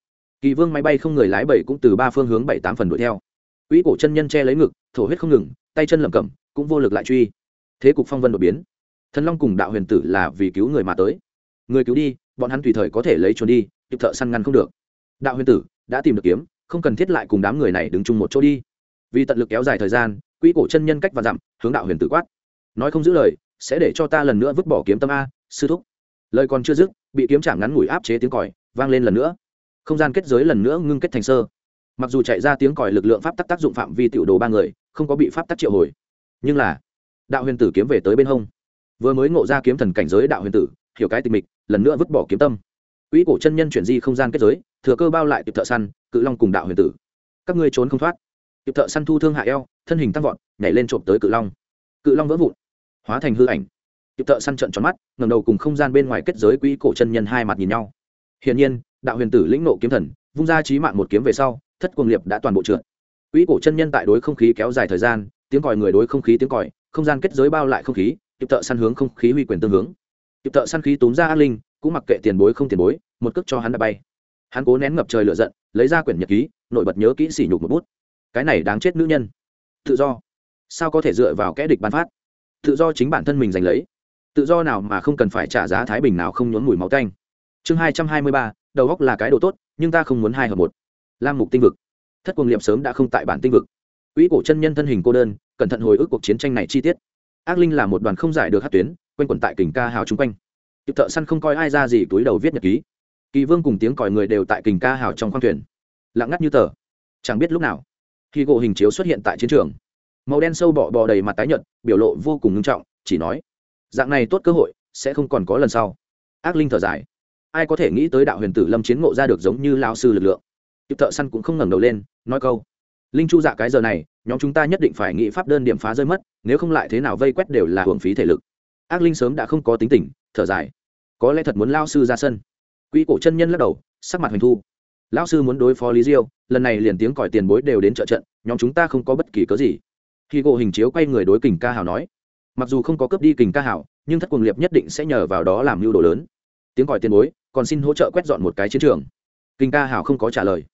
Kỳ vương máy bay không người lái bảy cũng từ ba phương hướng bảy tám phần đuổi theo. Quỹ cổ chân nhân che lấy ngực, thổ huyết không ngừng, tay chân lẩm cẩm, cũng vô lực lại truy. Thế cục phong vân đột biến thần long cùng đạo huyền tử là vì cứu người mà tới. Người cứu đi, bọn hắn tùy thời có thể lấy trốn đi, kịp thợ săn ngăn không được. Đạo huyền tử đã tìm được kiếm, không cần thiết lại cùng đám người này đứng chung một chỗ đi. Vì tận lực kéo dài thời gian, quỹ cổ chân nhân cách và dặm, hướng đạo huyền tử quát. Nói không giữ lời, sẽ để cho ta lần nữa vứt bỏ kiếm tâm a, sư thúc. Lời còn chưa dứt, bị kiếm chạm ngắn ngủi áp chế tiếng còi, vang lên lần nữa. Không gian kết giới lần nữa ngưng kết thành sơ. Mặc dù chạy ra tiếng còi lực lượng pháp tắc tác dụng phạm vi tiểu đồ ba người, không có bị pháp tắc triệu hồi. Nhưng là, đạo huyền tử kiếm về tới bên hông vừa mới ngộ ra kiếm thần cảnh giới đạo huyền tử, hiểu cái tình mịch, lần nữa vứt bỏ kiếm tâm. Quỹ cổ chân nhân chuyển di không gian kết giới, thừa cơ bao lại tiệp thợ săn, cự long cùng đạo huyền tử. Các ngươi trốn không thoát. Tiệp thợ săn thu thương hạ eo, thân hình tăng vọt, nhảy lên trộm tới cự long. Cự long vỡ vụn, hóa thành hư ảnh. Tiệp thợ săn trợn tròn mắt ngầm đầu cùng không gian bên ngoài kết giới quỹ cổ chân nhân hai mặt nhìn nhau. Hiển nhiên, đạo huyền tử lĩnh nộ kiếm thần, vung ra trí mạng một kiếm về sau, thất cuồng liệp đã toàn bộ trượt. Quỹ cổ chân nhân tại đối không khí kéo dài thời gian, tiếng còi người đối không khí tiếng còi, không gian kết giới bao lại không khí kịp thợ săn hướng không khí huy quyền tương hướng. Kịp thợ săn khí tốn ra ác linh, cũng mặc kệ tiền bối không tiền bối, một cước cho hắn đã bay. Hắn cố nén ngập trời lửa giận, lấy ra quyển nhật ký, nổi bật nhớ kỹ sỉ nhục một bút. Cái này đáng chết nữ nhân. Tự do. Sao có thể dựa vào kẽ địch bán phát? Tự do chính bản thân mình giành lấy. Tự do nào mà không cần phải trả giá thái bình nào không nhốn mùi máu canh chương hai trăm hai mươi ba, đầu góc là cái đồ tốt, nhưng ta không muốn hai hợp một. Lam mục tinh vực. Thất cuồng liệm sớm đã không tại bản tinh vực. Quỹ cổ chân nhân thân hình cô đơn, cẩn thận hồi ức cuộc chiến tranh này chi tiết ác linh là một đoàn không giải được hát tuyến, quanh quẩn tại kình ca hào chung quanh. Tiệp thợ săn không coi ai ra gì túi đầu viết nhật ký. Kỳ vương cùng tiếng còi người đều tại kình ca hào trong khoang thuyền. Lặng ngắt như tờ. Chẳng biết lúc nào, khi gỗ hình chiếu xuất hiện tại chiến trường, màu đen sâu bọ bò đầy mặt tái nhợt, biểu lộ vô cùng nghiêm trọng, chỉ nói, dạng này tốt cơ hội, sẽ không còn có lần sau. Ác linh thở dài. Ai có thể nghĩ tới đạo huyền tử lâm chiến ngộ ra được giống như lao sư lực lượng. Tiệp thợ săn cũng không ngẩng đầu lên, nói câu, linh chu dạ cái giờ này nhóm chúng ta nhất định phải nghĩ pháp đơn điểm phá rơi mất, nếu không lại thế nào vây quét đều là hưởng phí thể lực. Ác linh sớm đã không có tính tình, thở dài. Có lẽ thật muốn lao sư ra sân. Quỹ cổ chân nhân lắc đầu, sắc mặt hoành thu. Lão sư muốn đối phó lý diêu, lần này liền tiếng còi tiền bối đều đến trợ trận, nhóm chúng ta không có bất kỳ cớ gì. Khi gỗ hình chiếu quay người đối kình ca hào nói, mặc dù không có cướp đi kình ca hào, nhưng thất quần liệp nhất định sẽ nhờ vào đó làm mưu đồ lớn. Tiếng còi tiền bối còn xin hỗ trợ quét dọn một cái chiến trường. Kình ca hào không có trả lời.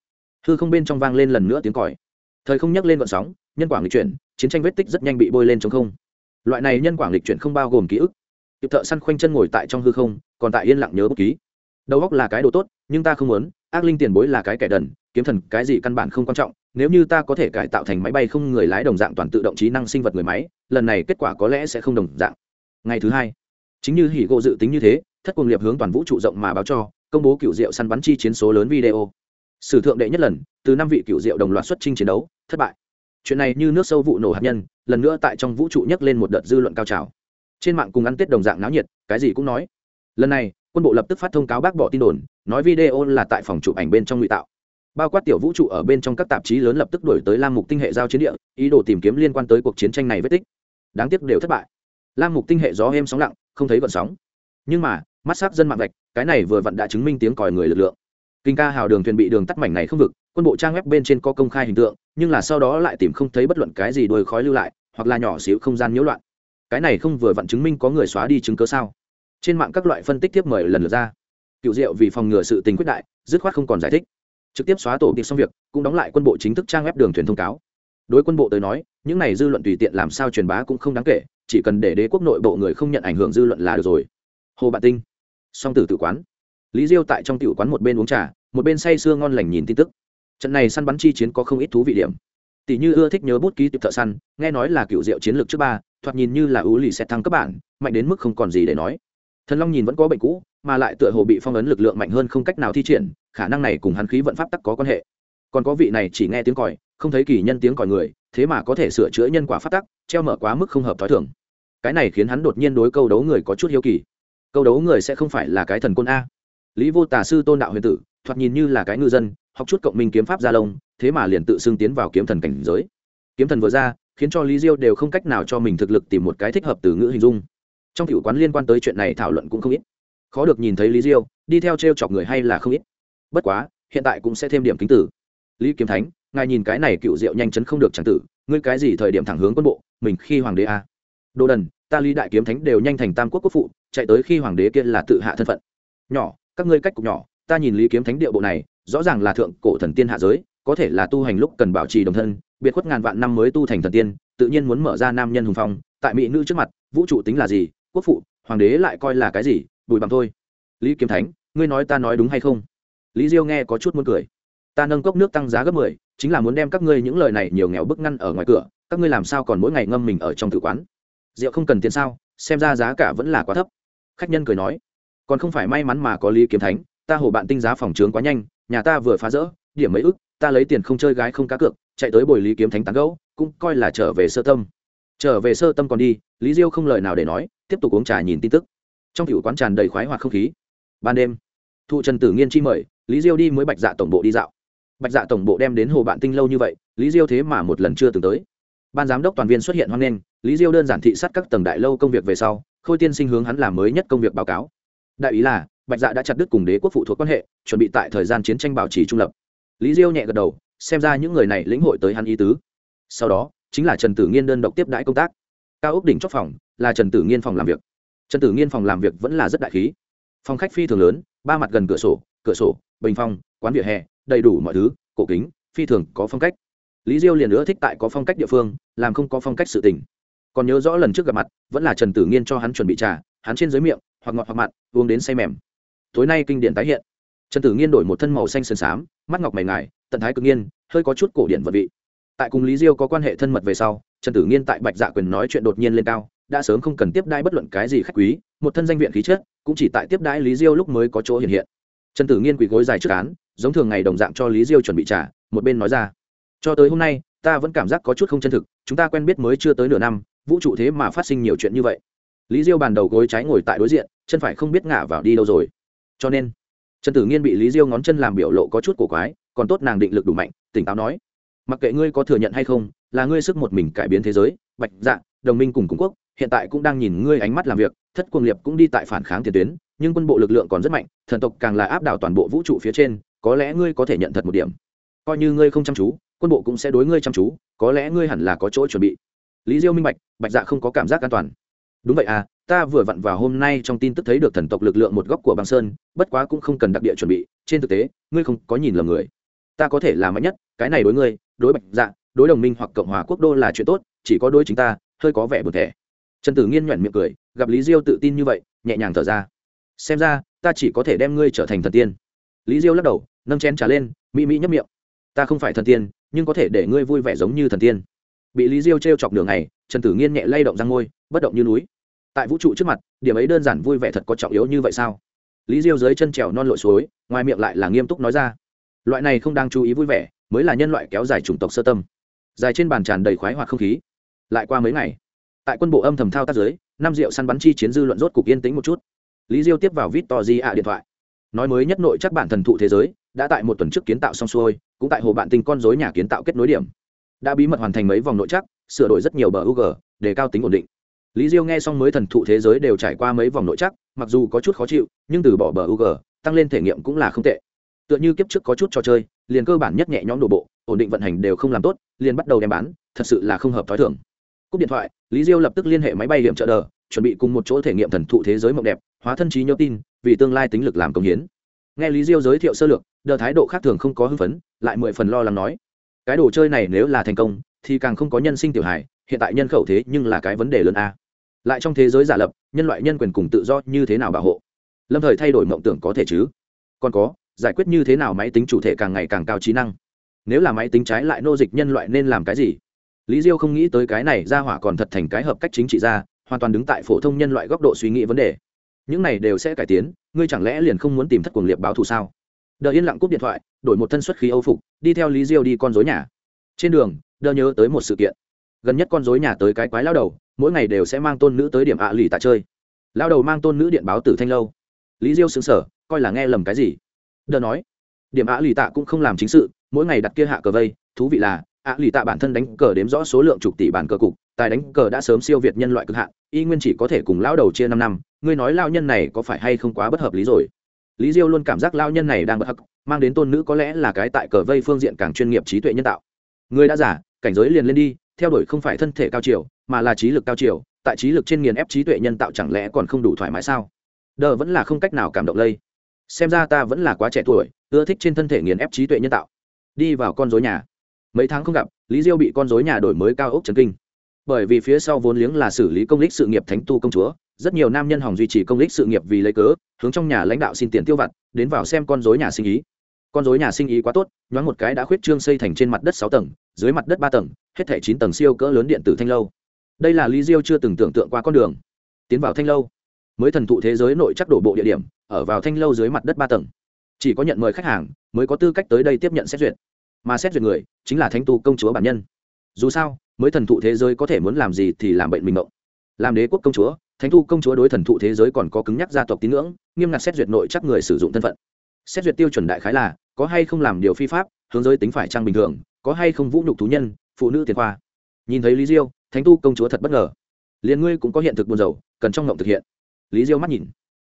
Hư không bên trong vang lên lần nữa tiếng còi thời không nhắc lên vận sóng, nhân quả lịch chuyển, chiến tranh vết tích rất nhanh bị bôi lên trong không. Loại này nhân quả lịch chuyển không bao gồm ký ức. Kịp thợ săn khoanh chân ngồi tại trong hư không, còn tại yên lặng nhớ bút ký. Đầu góc là cái đồ tốt, nhưng ta không muốn, ác linh tiền bối là cái kẻ đần, kiếm thần cái gì căn bản không quan trọng, nếu như ta có thể cải tạo thành máy bay không người lái đồng dạng toàn tự động trí năng sinh vật người máy, lần này kết quả có lẽ sẽ không đồng dạng. Ngày thứ hai, chính như hỉ gộ dự tính như thế, thất quân liệp hướng toàn vũ trụ rộng mà báo cho, công bố cựu diệu săn bắn chi chiến số lớn video sử thượng đệ nhất lần, từ năm vị cựu diệu đồng loạt xuất trình chiến đấu, thất bại. Chuyện này như nước sâu vụ nổ hạt nhân, lần nữa tại trong vũ trụ nhấc lên một đợt dư luận cao trào. Trên mạng cùng ăn tết đồng dạng náo nhiệt, cái gì cũng nói. Lần này, quân bộ lập tức phát thông cáo bác bỏ tin đồn, nói video là tại phòng chụp ảnh bên trong ngụy tạo. Bao quát tiểu vũ trụ ở bên trong các tạp chí lớn lập tức đổi tới lam mục tinh hệ giao chiến địa, ý đồ tìm kiếm liên quan tới cuộc chiến tranh này vết tích. Đáng tiếc đều thất bại. Lam mục tinh hệ gió êm sóng lặng, không thấy vận sóng. Nhưng mà, mắt s á c dân mạng vạch, cái này vừa vặn đã chứng minh tiếng còi người lực lượng kinh ca hào đường thuyền bị đường tắt mảnh này không vực, quân bộ trang web bên trên có công khai hình tượng, nhưng là sau đó lại tìm không thấy bất luận cái gì đuôi khói lưu lại, hoặc là nhỏ xíu không gian nhiễu loạn. Cái này không vừa vặn chứng minh có người xóa đi chứng cớ sao? Trên mạng các loại phân tích tiếp mời lần lượt ra. Cựu diệu vì phòng ngừa sự tình quyết đại, dứt khoát không còn giải thích. Trực tiếp xóa tổ kịp xong việc, cũng đóng lại quân bộ chính thức trang web đường thuyền thông cáo. Đối quân bộ tới nói, những này dư luận tùy tiện làm sao truyền bá cũng không đáng kể, chỉ cần để đế quốc nội bộ người không nhận ảnh hưởng dư luận là được rồi. Hồ bạn tinh, song tử tự quán lý diêu tại trong tiểu quán một bên uống trà, một bên say sưa ngon lành nhìn tin tức. Trận này săn bắn chi chiến có không ít thú vị điểm. Tỷ như ưa thích nhớ bút ký tiệp thợ săn, nghe nói là cựu diệu chiến lược trước ba, thoạt nhìn như là ưu lì xét thăng các bạn mạnh đến mức không còn gì để nói. Thần long nhìn vẫn có bệnh cũ, mà lại tựa hồ bị phong ấn lực lượng mạnh hơn không cách nào thi triển, khả năng này cùng hắn khí vận pháp tắc có quan hệ. Còn có vị này chỉ nghe tiếng còi, không thấy kỳ nhân tiếng còi người, thế mà có thể sửa chữa nhân quả pháp tắc, treo mở quá mức không hợp t h ó i thường. Cái này khiến hắn đột nhiên đối câu đấu người có chút hiếu kỳ. Câu đấu người sẽ không phải là cái thần quân a lý vô tà sư tôn đạo huyền tử, thoạt nhìn như là cái ngư dân, học chút cộng minh kiếm pháp gia lông, thế mà liền tự xưng tiến vào kiếm thần cảnh giới. Kiếm thần vừa ra, khiến cho lý diêu đều không cách nào cho mình thực lực tìm một cái thích hợp từ ngữ hình dung. Trong cựu quán liên quan tới chuyện này thảo luận cũng không ít. Khó được nhìn thấy lý diêu, đi theo t r e o chọc người hay là không ít. Bất quá, hiện tại cũng sẽ thêm điểm kính tử. Lý kiếm thánh, ngài nhìn cái này cựu diệu nhanh chấn không được c tử, ngươi cái gì thời điểm thẳng hướng quân bộ, mình khi hoàng đế a. À. đồ đần, ta lý đại kiếm thánh đều nhanh thành tam quốc quốc phụ, chạy tới khi hoàng đế kia là tự hạ thân phận. Nhỏ các ngươi cách cục nhỏ, ta nhìn lý kiếm thánh địa bộ này, rõ ràng là thượng cổ thần tiên hạ giới, có thể là tu hành lúc cần bảo trì đồng thân, biệt khuất ngàn vạn năm mới tu thành thần tiên, tự nhiên muốn mở ra nam nhân hùng phong, tại mỹ nữ trước mặt, vũ trụ tính là gì, quốc phụ, hoàng đế lại coi là cái gì, bùi bằng thôi. Lý kiếm thánh, ngươi nói ta nói đúng hay không? Lý diêu nghe có chút muốn cười. Ta nâng cốc nước tăng giá gấp mười, chính là muốn đem các ngươi những lời này nhiều nghèo bức ngăn ở ngoài cửa, các ngươi làm sao còn mỗi ngày ngâm mình ở trong tử quán? Rượu không cần tiền sao? Xem ra giá cả vẫn là quá thấp. Khách nhân cười nói còn không phải may mắn mà có lý kiếm thánh ta hồ bạn tinh giá phòng trướng quá nhanh nhà ta vừa phá rỡ điểm mấy ức ta lấy tiền không chơi gái không cá cược chạy tới bồi lý kiếm thánh tán gấu, cũng coi là trở về sơ tâm. Trở về sơ tâm còn đi lý diêu không lời nào để nói tiếp tục uống trà nhìn tin tức. Trong cựu quán tràn đầy khoái hoặc không khí. Ban đêm thụ trần tử nghiên chi mời lý diêu đi mới bạch dạ tổng bộ đi dạo. Bạch dạ tổng bộ đem đến hồ bạn tinh lâu như vậy lý diêu thế mà một lần chưa từng tới. Ban giám đốc toàn viên xuất hiện hoan nghênh lý diêu đơn giản thị sát các tầng đại lâu công việc về sau khôi tiên sinh hướng hắn làm mới nhất công việc báo cáo đại ý là, bạch dạ đã chặt đứt cùng đế quốc phụ thuộc quan hệ, chuẩn bị tại thời gian chiến tranh bảo trì trung lập. Lý diêu nhẹ gật đầu, xem ra những người này lĩnh hội tới hắn ý tứ. Sau đó, chính là trần tử nghiên đơn độc tiếp đãi công tác. Cao ốc đỉnh chóc phòng, là trần tử nghiên phòng làm việc. Trần tử nghiên phòng làm việc vẫn là rất đại khí. Phòng khách phi thường lớn, ba mặt gần cửa sổ cửa sổ, bình phong, quán vỉa hè, đầy đủ mọi thứ, cổ kính, phi thường có phong cách. Lý diêu liền nữa thích tại có phong cách địa phương, làm không có phong cách sự tình. Còn nhớ rõ lần trước gặp mặt, vẫn là trần tử nghiên cho hắn chuẩn bị trà, hắn trên dưới miệng hoặc ngọt hoặc mặn, uống đến say mềm. Tối nay kinh điển tái hiện. Trần tử nghiên đổi một thân màu xanh sần xám, mắt ngọc mày ngài, tận thái cực nghiên, hơi có chút cổ điển vật vị. Tại cùng lý diêu có quan hệ thân mật về sau, trần tử nghiên tại bạch dạ quyền nói chuyện đột nhiên lên cao, đã sớm không cần tiếp đai bất luận cái gì khách quý, một thân danh viện khí chất, cũng chỉ tại tiếp đai lý diêu lúc mới có chỗ hiện hiện. Trần tử nghiên quỳ gối dài trước án, giống thường ngày đồng dạng cho lý diêu chuẩn bị trả một bên nói ra. Cho tới hôm nay, ta vẫn cảm giác có chút không chân thực, chúng ta quen biết mới chưa tới nửa năm, vũ trụ thế mà phát sinh nhiều chuyện như vậy lý diêu bàn đầu gối trái ngồi tại đối diện chân phải không biết ngả vào đi đâu rồi cho nên trần tử nghiên bị lý diêu ngón chân làm biểu lộ có chút cổ quái còn tốt nàng định lực đủ mạnh tỉnh táo nói mặc kệ ngươi có thừa nhận hay không là ngươi sức một mình cải biến thế giới bạch dạ đồng minh cùng Cung quốc hiện tại cũng đang nhìn ngươi ánh mắt làm việc thất cuồng liệp cũng đi tại phản kháng tiền tuyến nhưng quân bộ lực lượng còn rất mạnh thần tộc càng là áp đảo toàn bộ vũ trụ phía trên có lẽ ngươi có thể nhận thật một điểm coi như ngươi không chăm chú quân bộ cũng sẽ đối ngươi chăm chú có lẽ ngươi hẳn là có chỗ chuẩn bị lý diêu minh bạch bạch dạ không có cảm giác an toàn đúng vậy à ta vừa vặn vào hôm nay trong tin tức thấy được thần tộc lực lượng một góc của băng sơn, bất quá cũng không cần đặc địa chuẩn bị, trên thực tế, ngươi không có nhìn lầm người. Ta có thể là mạnh nhất, cái này đối ngươi, đối bạch dạ đối đồng minh hoặc cộng hòa quốc đô là chuyện tốt, chỉ có đối chính ta, hơi có vẻ buồn thẻ. Trần tử nghiên nhoẻn miệng cười, gặp lý diêu tự tin như vậy, nhẹ nhàng thở ra. Xem ra, ta chỉ có thể đem ngươi trở thành thần tiên. Lý diêu lắc đầu, nâng chén trả lên, mỹ mỹ nhấp miệng. Ta không phải thần tiên, nhưng có thể để ngươi vui vẻ giống như thần tiên bị lý diêu t r e o chọc đường này trần tử nghiên nhẹ lay động ra ngôi, bất động như núi. Tại vũ trụ trước mặt, điểm ấy đơn giản vui vẻ thật có trọng yếu như vậy sao? Lý diêu dưới chân trèo non lội suối, ngoài miệng lại là nghiêm túc nói ra. Loại này không đang chú ý vui vẻ, mới là nhân loại kéo dài chủng tộc sơ tâm. Dài trên bàn tràn đầy khoái hoặc không khí. Lại qua mấy ngày, tại quân bộ âm thầm thao tác giới năm rượu săn bắn chi chiến dư luận rốt cục yên tĩnh một chút. Lý diêu tiếp vào vít to di ạ điện thoại. Nói mới nhất nội chắc bản thần thụ thế giới, đã tại một tuần trước kiến tạo xong xuôi, cũng tại hồ bạn tình con dối nhà kiến tạo kết nối điểm đã bí mật hoàn thành mấy vòng nội chắc, sửa đổi rất nhiều bờ u g để cao tính ổn định. Lý diêu nghe xong mới thần thụ thế giới đều trải qua mấy vòng nội chắc, mặc dù có chút khó chịu, nhưng từ bỏ bờ u g tăng lên thể nghiệm cũng là không tệ. Tựa như kiếp trước có chút trò chơi, liền cơ bản nhất nhẹ nhõm đổ bộ, ổn định vận hành đều không làm tốt, liền bắt đầu đem bán, thật sự là không hợp t h ó i thưởng cúp điện thoại, lý diêu lập tức liên hệ máy bay hiểm trợ đờ, chuẩn bị cùng một chỗ thể nghiệm thần thụ thế giới mộng đẹp, hóa thân trí nhớ tin, vì tương lai tính lực làm công hiến. Nghe lý diêu giới thiệu sơ lược, đờ thái độ khác thường không có hưng phấn, lại mười phần lo lắng nói cái đồ chơi này nếu là thành công, thì càng không có nhân sinh tiểu hài, hiện tại nhân khẩu thế nhưng là cái vấn đề lớn a. Lại trong thế giới giả lập, nhân loại nhân quyền cùng tự do như thế nào bảo hộ? Lâm thời thay đổi mộng tưởng có thể chứ? Còn có, giải quyết như thế nào máy tính chủ thể càng ngày càng cao trí năng? Nếu là máy tính trái lại nô dịch nhân loại nên làm cái gì? Lý diêu không nghĩ tới cái này ra hỏa còn thật thành cái hợp cách chính trị ra, hoàn toàn đứng tại phổ thông nhân loại góc độ suy nghĩ vấn đề. Những này đều sẽ cải tiến, ngươi chẳng lẽ liền không muốn tìm thất cuồng liệt báo thù sao? đợi yên lặng cúp điện thoại, đổi một thân xuất khí âu phục, đi theo lý diêu đi con dối nhà. Trên đường, đờ nhớ tới một sự kiện. Gần nhất con dối nhà tới cái quái lao đầu, mỗi ngày đều sẽ mang tôn nữ tới điểm ạ lì tạ chơi. Lao đầu mang tôn nữ điện báo tử thanh lâu. Lý diêu xứng sở coi là nghe lầm cái gì. Đờ nói, điểm ạ lì tạ cũng không làm chính sự, mỗi ngày đặt kia hạ cờ vây, thú vị là, ạ lì tạ bản thân đánh cờ đếm rõ số lượng chục tỷ bản cờ cục, tài đánh cờ đã sớm siêu việt nhân loại cực hạn, y nguyên chỉ có thể cùng lao đầu chia năm năm, ngươi nói lao nhân này có phải hay không quá bất hợp lý rồi? lý diêu luôn cảm giác lao nhân này đang bất hắc, mang đến tôn nữ có lẽ là cái tại cờ vây phương diện càng chuyên nghiệp trí tuệ nhân tạo. Người đã giả cảnh giới liền lên đi, theo đuổi không phải thân thể cao chiều, mà là trí lực cao chiều, tại trí lực trên nghiền ép trí tuệ nhân tạo chẳng lẽ còn không đủ thoải mái sao? Đờ vẫn là không cách nào cảm động lây. Xem ra ta vẫn là quá trẻ tuổi, ưa thích trên thân thể nghiền ép trí tuệ nhân tạo. Đi vào con dối nhà. Mấy tháng không gặp, lý diêu bị con dối nhà đổi mới cao ốc trần kinh. Bởi vì phía sau vốn liếng là xử lý công lý sự nghiệp thánh tu công chúa rất nhiều nam nhân hỏng duy trì công lý sự nghiệp vì lấy cớ, hướng trong nhà lãnh đạo xin tiền tiêu vặt, đến vào xem con dối nhà sinh ý. Con dối nhà sinh ý quá tốt, nhoáng một cái đã khuyết trương xây thành trên mặt đất sáu tầng, dưới mặt đất ba tầng, hết thẻ chín tầng siêu cỡ lớn điện tử thanh lâu. Đây là lý diêu chưa từng tưởng tượng qua con đường. Tiến vào thanh lâu, mới thần thụ thế giới nội chắc đổ bộ địa điểm, ở vào thanh lâu dưới mặt đất ba tầng. Chỉ có nhận mời khách hàng, mới có tư cách tới đây tiếp nhận xét duyệt. Mà xét duyệt người, chính là thánh tu công chúa bản nhân. Dù sao, mới thần thụ thế giới có thể muốn làm gì thì làm bệnh mình mộng. Làm đế quốc công chúa thánh thu công chúa đối thần thụ thế giới còn có cứng nhắc gia tộc tín ngưỡng, nghiêm ngặt xét duyệt nội chắc người sử dụng thân phận. Xét duyệt tiêu chuẩn đại khái là, có hay không làm điều phi pháp, hướng giới tính phải trang bình thường, có hay không vũ nhục thú nhân, phụ nữ tiền khoa. Nhìn thấy lý diêu, thánh Thu công chúa thật bất ngờ. Liền ngươi cũng có hiện thực buồn rầu, cần trong ngộng thực hiện. Lý diêu mắt nhìn.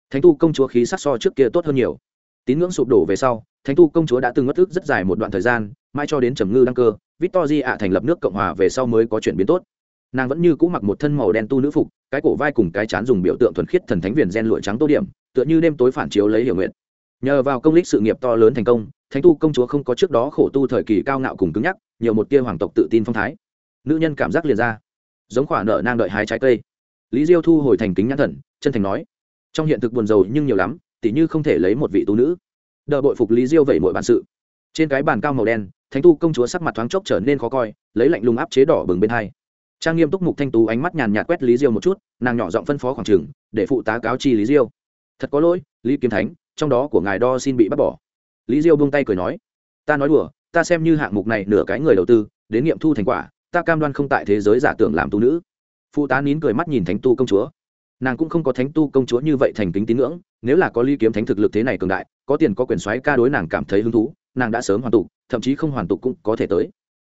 Thánh Thu công chúa khí sắc so trước kia tốt hơn nhiều. Tín ngưỡng sụp đổ về sau, thánh Thu công chúa đã từng mất thức rất dài một đoạn thời gian mai cho đến trầm ngư đăng cơ victor di ạ thành lập nước cộng hòa về sau mới có chuyển biến tốt. Nàng vẫn như cũ mặc một thân màu đen tu nữ phục cái cổ vai cùng cái chán dùng biểu tượng thuần khiết thần thánh viền gen lụa trắng tô điểm, tựa như đêm tối phản chiếu lấy hiểu nguyện. Nhờ vào công lích sự nghiệp to lớn thành công, thánh tu công chúa không có trước đó khổ tu thời kỳ cao ngạo cùng cứng nhắc, nhiều một tia hoàng tộc tự tin phong thái. Nữ nhân cảm giác liền ra, giống khoản nợ nang đợi hái trái cây. Lý diêu thu hồi thành kính nhãn thần, chân thành nói, trong hiện thực buồn rầu nhưng nhiều lắm, tỉ như không thể lấy một vị tu nữ. Đợi bội phục lý diêu vẩy mọi bản sự. Trên cái bàn cao màu đen, thánh tu công chúa sắc mặt thoáng chốc trở nên khó coi, lấy lạnh lùng áp chế đỏ bừng bên hai trang nghiêm túc mục thanh tú ánh mắt nhàn nhạt quét lý diêu một chút, nàng nhỏ giọng phân phó khoảng trường, để phụ tá cáo chi lý diêu. Thật có lỗi, lý kiếm thánh, trong đó của ngài đo xin bị bắt bỏ. Lý diêu buông tay cười nói, ta nói đùa, ta xem như hạng mục này nửa cái người đầu tư, đến nghiệm thu thành quả, ta cam đoan không tại thế giới giả tưởng làm tu nữ. Phụ tá nín cười mắt nhìn thánh tu công chúa. Nàng cũng không có thánh tu công chúa như vậy thành kính tín ngưỡng, nếu là có ly kiếm thánh thực lực thế này cường đại, có tiền có quyền soái ca đối nàng cảm thấy hứng thú, nàng đã sớm hoàn tục, thậm chí không hoàn tục cũng có thể tới.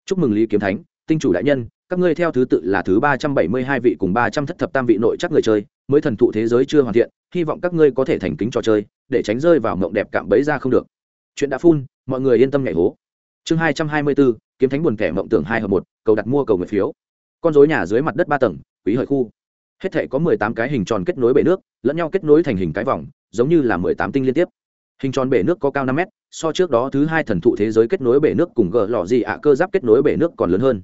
Chúc mừng lý kiếm thánh, tinh chủ đại nhân các ngươi theo thứ tự là thứ ba trăm bảy mươi hai vị cùng ba trăm thất thập tam vị nội chắc người chơi, mới thần thụ thế giới chưa hoàn thiện, hy vọng các ngươi có thể thành kính trò chơi, để tránh rơi vào mộng đẹp cạm bẫy ra không được. Chuyện đã phun, mọi người yên tâm nhảy hố. Chương hai hai trăm mươi bốn kiếm thánh buồn kẻ mộng tưởng hai hợp một cầu đặt mua cầu người phiếu. Con rối nhà dưới mặt đất ba tầng, quý hợi khu. Hết thể có mười tám cái hình tròn kết nối bể nước, lẫn nhau kết nối thành hình cái vòng, giống như là mười tám tinh liên tiếp. Hình tròn bể nước có cao năm mét, so trước đó thứ hai thần thụ thế giới kết nối bể nước cùng gờ lọ gì ạ cơ giáp kết nối bể nước còn lớn hơn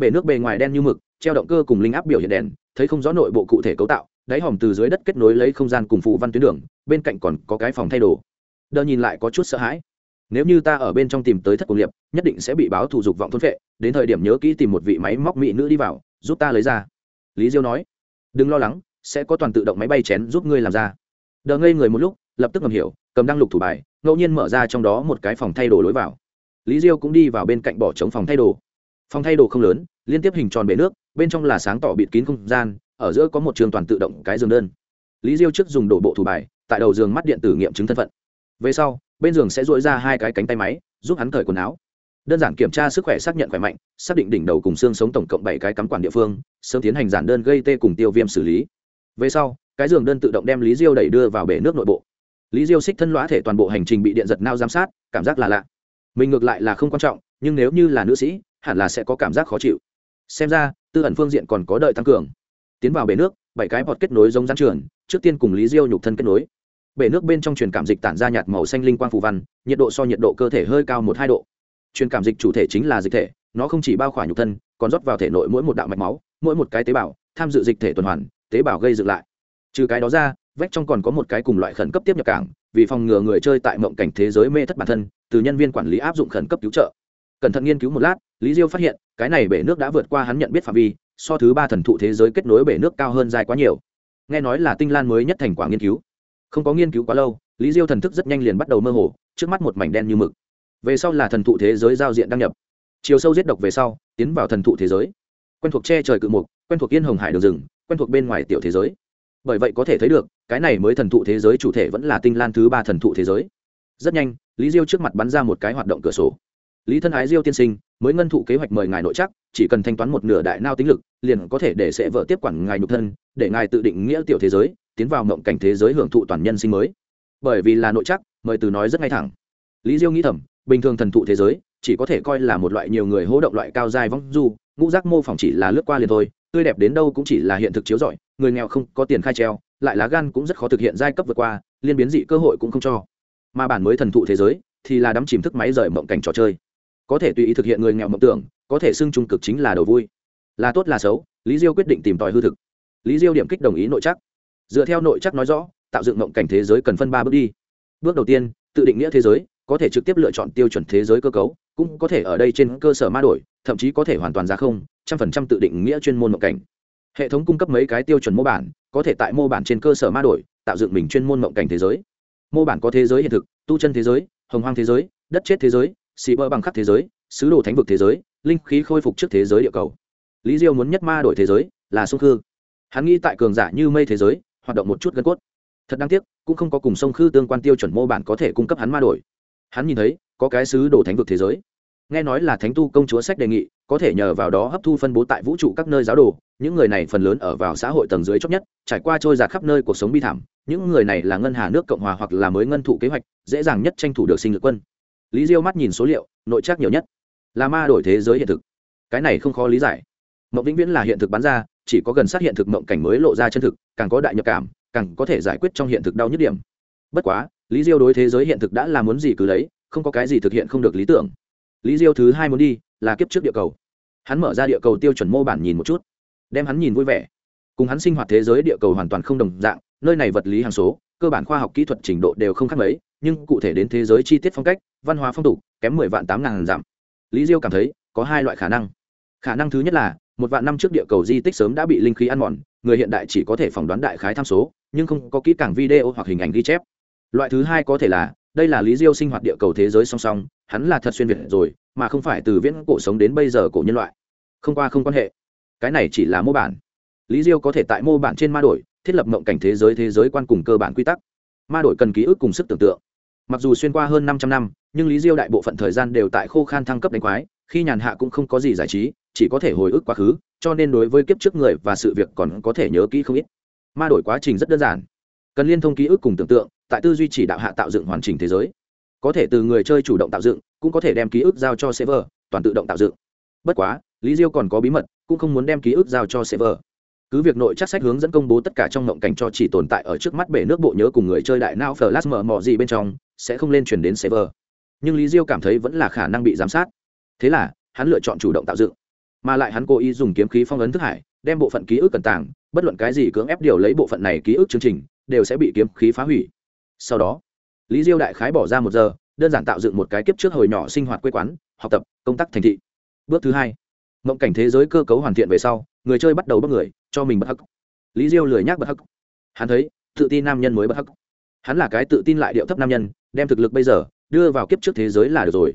bể nước bề ngoài đen như mực, treo động cơ cùng linh áp biểu hiện đèn, thấy không rõ nội bộ cụ thể cấu tạo, đáy hòm từ dưới đất kết nối lấy không gian cùng phụ văn tuyến đường, bên cạnh còn có cái phòng thay đồ. Đờ nhìn lại có chút sợ hãi. Nếu như ta ở bên trong tìm tới thất cổ liệp, nhất định sẽ bị báo thủ dục vọng thôn vệ đến thời điểm nhớ kỹ tìm một vị máy móc mỹ nữ đi vào, giúp ta lấy ra. Lý diêu nói. Đừng lo lắng, sẽ có toàn tự động máy bay chén giúp ngươi làm ra. Đờ ngây người một lúc, lập tức ngầm hiểu, cầm đăng lục thủ bài, ngẫu nhiên mở ra trong đó một cái phòng thay đồ lối vào. Lý diêu cũng đi vào bên cạnh bỏ trống phòng thay đồ phòng thay đồ không lớn, liên tiếp hình tròn bể nước, bên trong là sáng tỏ bịt kín không gian, ở giữa có một trường toàn tự động cái giường đơn. Lý diêu trước dùng đổ bộ thủ bài, tại đầu giường mắt điện tử nghiệm chứng thân phận. Về sau, bên giường sẽ dội ra hai cái cánh tay máy, giúp hắn cởi quần áo. Đơn giản kiểm tra sức khỏe xác nhận khỏe mạnh, xác định đỉnh đầu cùng xương sống tổng cộng bảy cái cắm quản địa phương, sớm tiến hành giản đơn gây tê cùng tiêu viêm xử lý. Về sau, cái giường đơn tự động đem lý diêu đẩy đưa vào bể nước nội bộ. Lý diêu xích thân lõa thể toàn bộ hành trình bị điện giật nao giám sát, cảm giác là lạ. Mình ngược lại là không quan trọng, nhưng nếu như là nữ sĩ hẳn là sẽ có cảm giác khó chịu. Xem ra, tư ẩn phương diện còn có đợi tăng cường. Tiến vào bể nước, bảy cái bọt kết nối giống gián trường, trước tiên cùng lý diêu nhục thân kết nối. Bể nước bên trong truyền cảm dịch tản ra nhạt màu xanh linh quang phù văn, nhiệt độ so nhiệt độ cơ thể hơi cao một hai độ. Truyền cảm dịch chủ thể chính là dịch thể, nó không chỉ bao khỏa nhục thân, còn rót vào thể nội mỗi một đạo mạch máu, mỗi một cái tế bào, tham dự dịch thể tuần hoàn, tế bào gây dựng lại. Trừ cái đó ra, vách trong còn có một cái cùng loại khẩn cấp tiếp nhập cảng, vì phòng ngừa người chơi tại mộng cảnh thế giới mê thất bản thân, từ nhân viên quản lý áp dụng khẩn cấp cứu trợ cẩn thận nghiên cứu một lát, lý diêu phát hiện, cái này bể nước đã vượt qua hắn nhận biết phạm vi, so thứ ba thần thụ thế giới kết nối bể nước cao hơn dài quá nhiều. Nghe nói là tinh lan mới nhất thành quả nghiên cứu. Không có nghiên cứu quá lâu, lý diêu thần thức rất nhanh liền bắt đầu mơ hồ, trước mắt một mảnh đen như mực. Về sau là thần thụ thế giới giao diện đăng nhập. Chiều sâu giết độc về sau, tiến vào thần thụ thế giới. Quen thuộc che trời cự mục, quen thuộc yên hồng hải đường rừng, quen thuộc bên ngoài tiểu thế giới. Bởi vậy có thể thấy được, cái này mới thần thụ thế giới chủ thể vẫn là tinh lan thứ ba thần thụ thế giới. Rất nhanh, lý diêu trước mặt bắn ra một cái hoạt động cửa sổ lý thân ái diêu tiên sinh, mới ngân thụ kế hoạch mời ngài nội chắc chỉ cần thanh toán một nửa đại nao tính lực, liền có thể để sẽ vợ tiếp quản ngài nhục thân, để ngài tự định nghĩa tiểu thế giới, tiến vào mộng cảnh thế giới hưởng thụ toàn nhân sinh mới. Bởi vì là nội chắc mời từ nói rất ngay thẳng. Lý diêu nghĩ thầm, bình thường thần thụ thế giới, chỉ có thể coi là một loại nhiều người hỗ động loại cao dài vong du, ngũ giác mô phỏng chỉ là lướt qua liền thôi, tươi đẹp đến đâu cũng chỉ là hiện thực chiếu rọi, người nghèo không có tiền khai treo, lại lá gan cũng rất khó thực hiện giai cấp vượt qua, liên biến dị cơ hội cũng không cho. Mà bản mới thần thụ thế giới, thì là đắm chìm thức máy rời mộng cảnh trò chơi có thể tùy ý thực hiện người nghèo mộng tưởng, có thể xưng trung cực chính là đầu vui. Là tốt là xấu, lý diêu quyết định tìm tòi hư thực. Lý diêu điểm kích đồng ý nội chắc. Dựa theo nội chắc nói rõ, tạo dựng mộng cảnh thế giới cần phân ba bước đi. Bước đầu tiên, tự định nghĩa thế giới, có thể trực tiếp lựa chọn tiêu chuẩn thế giới cơ cấu, cũng có thể ở đây trên cơ sở ma đổi, thậm chí có thể hoàn toàn ra không, trăm phần trăm tự định nghĩa chuyên môn mộng cảnh. Hệ thống cung cấp mấy cái tiêu chuẩn mô bản, có thể tại mô bản trên cơ sở ma đổi, tạo dựng mình chuyên môn mộng cảnh thế giới. Mô bản có thế giới hiện thực, tu chân thế giới, hồng hoang thế giới, đất chết thế giới xì bơ bằng khắp thế giới, sứ đồ thánh vực thế giới, linh khí khôi phục trước thế giới địa cầu. Lý diêu muốn nhất ma đổi thế giới, là sông khư. Hắn nghĩ tại cường giả như mây thế giới, hoạt động một chút gân cốt. Thật đáng tiếc, cũng không có cùng sông khư tương quan tiêu chuẩn mô bản có thể cung cấp hắn ma đổi. Hắn nhìn thấy, có cái sứ đồ thánh vực thế giới. Nghe nói là thánh tu công chúa sách đề nghị, có thể nhờ vào đó hấp thu phân bố tại vũ trụ các nơi giáo đồ. Những người này phần lớn ở vào xã hội tầng dưới chót nhất, trải qua trôi giạt khắp nơi cuộc sống bi thảm. Những người này là ngân hà nước cộng hòa hoặc là mới ngân thụ kế hoạch, dễ dàng nhất tranh thủ được sinh lực quân lý diêu mắt nhìn số liệu, nội chắc nhiều nhất. Là ma đổi thế giới hiện thực. Cái này không khó lý giải. Mộng vĩnh viễn là hiện thực bán ra, chỉ có gần sát hiện thực mộng cảnh mới lộ ra chân thực, càng có đại nhập cảm, càng có thể giải quyết trong hiện thực đau nhất điểm. Bất quá, lý diêu đối thế giới hiện thực đã là muốn gì cứ lấy, không có cái gì thực hiện không được lý tưởng. Lý diêu thứ hai muốn đi, là kiếp trước địa cầu. Hắn mở ra địa cầu tiêu chuẩn mô bản nhìn một chút, đem hắn nhìn vui vẻ. Cùng hắn sinh hoạt thế giới địa cầu hoàn toàn không đồng dạng, nơi này vật lý hàng số cơ bản khoa học kỹ thuật trình độ đều không khác mấy, nhưng cụ thể đến thế giới chi tiết phong cách, văn hóa phong tục, kém mười vạn tám ngàn dặm. Lý diêu cảm thấy, có hai loại khả năng. Khả năng thứ nhất là, một vạn năm trước địa cầu di tích sớm đã bị linh khí ăn mòn, người hiện đại chỉ có thể phỏng đoán đại khái tham số, nhưng không có kỹ càng video hoặc hình ảnh ghi chép. Loại thứ hai có thể là, đây là lý diêu sinh hoạt địa cầu thế giới song song, hắn là thật xuyên việt rồi, mà không phải từ viễn cổ sống đến bây giờ của nhân loại. Không qua không quan hệ. Cái này chỉ là mô bản. Lý diêu có thể tại mô bản trên ma đổi thiết lập mộng cảnh thế giới thế giới quan cùng cơ bản quy tắc. Ma đổi cần ký ức cùng sức tưởng tượng. Mặc dù xuyên qua hơn 500 năm, nhưng lý diêu đại bộ phận thời gian đều tại khô khan thăng cấp đánh quái, khi nhàn hạ cũng không có gì giải trí, chỉ có thể hồi ức quá khứ, cho nên đối với kiếp trước người và sự việc còn có thể nhớ kỹ không ít. Ma đổi quá trình rất đơn giản. Cần liên thông ký ức cùng tưởng tượng, tại tư duy chỉ đạo hạ tạo dựng hoàn chỉnh thế giới. Có thể từ người chơi chủ động tạo dựng, cũng có thể đem ký ức giao cho server, toàn tự động tạo dựng. Bất quá, lý diêu còn có bí mật, cũng không muốn đem ký ức giao cho server cứ việc nội chắc sách hướng dẫn công bố tất cả trong mộng cảnh cho chỉ tồn tại ở trước mắt bể nước bộ nhớ cùng người chơi đại não flash mở mò gì bên trong, sẽ không lên truyền đến server. Nhưng lý diêu cảm thấy vẫn là khả năng bị giám sát. Thế là, hắn lựa chọn chủ động tạo dựng. Mà lại hắn cố ý dùng kiếm khí phong ấn thức hải, đem bộ phận ký ức cần tảng bất luận cái gì cưỡng ép điều lấy bộ phận này ký ức chương trình, đều sẽ bị kiếm khí phá hủy. Sau đó, lý diêu đại khái bỏ ra một giờ, đơn giản tạo dựng một cái kiếp trước hồi nhỏ sinh hoạt quê quán, học tập, công tác thành thị. Bước thứ hai, mộng cảnh thế giới cơ cấu hoàn thiện về sau người chơi bắt đầu bắt người, cho mình bật hắc. Lý diêu lười nhác bật hắc. Hắn thấy, tự tin nam nhân mới bật hắc. Hắn là cái tự tin lại điệu thấp nam nhân, đem thực lực bây giờ, đưa vào kiếp trước thế giới là được rồi.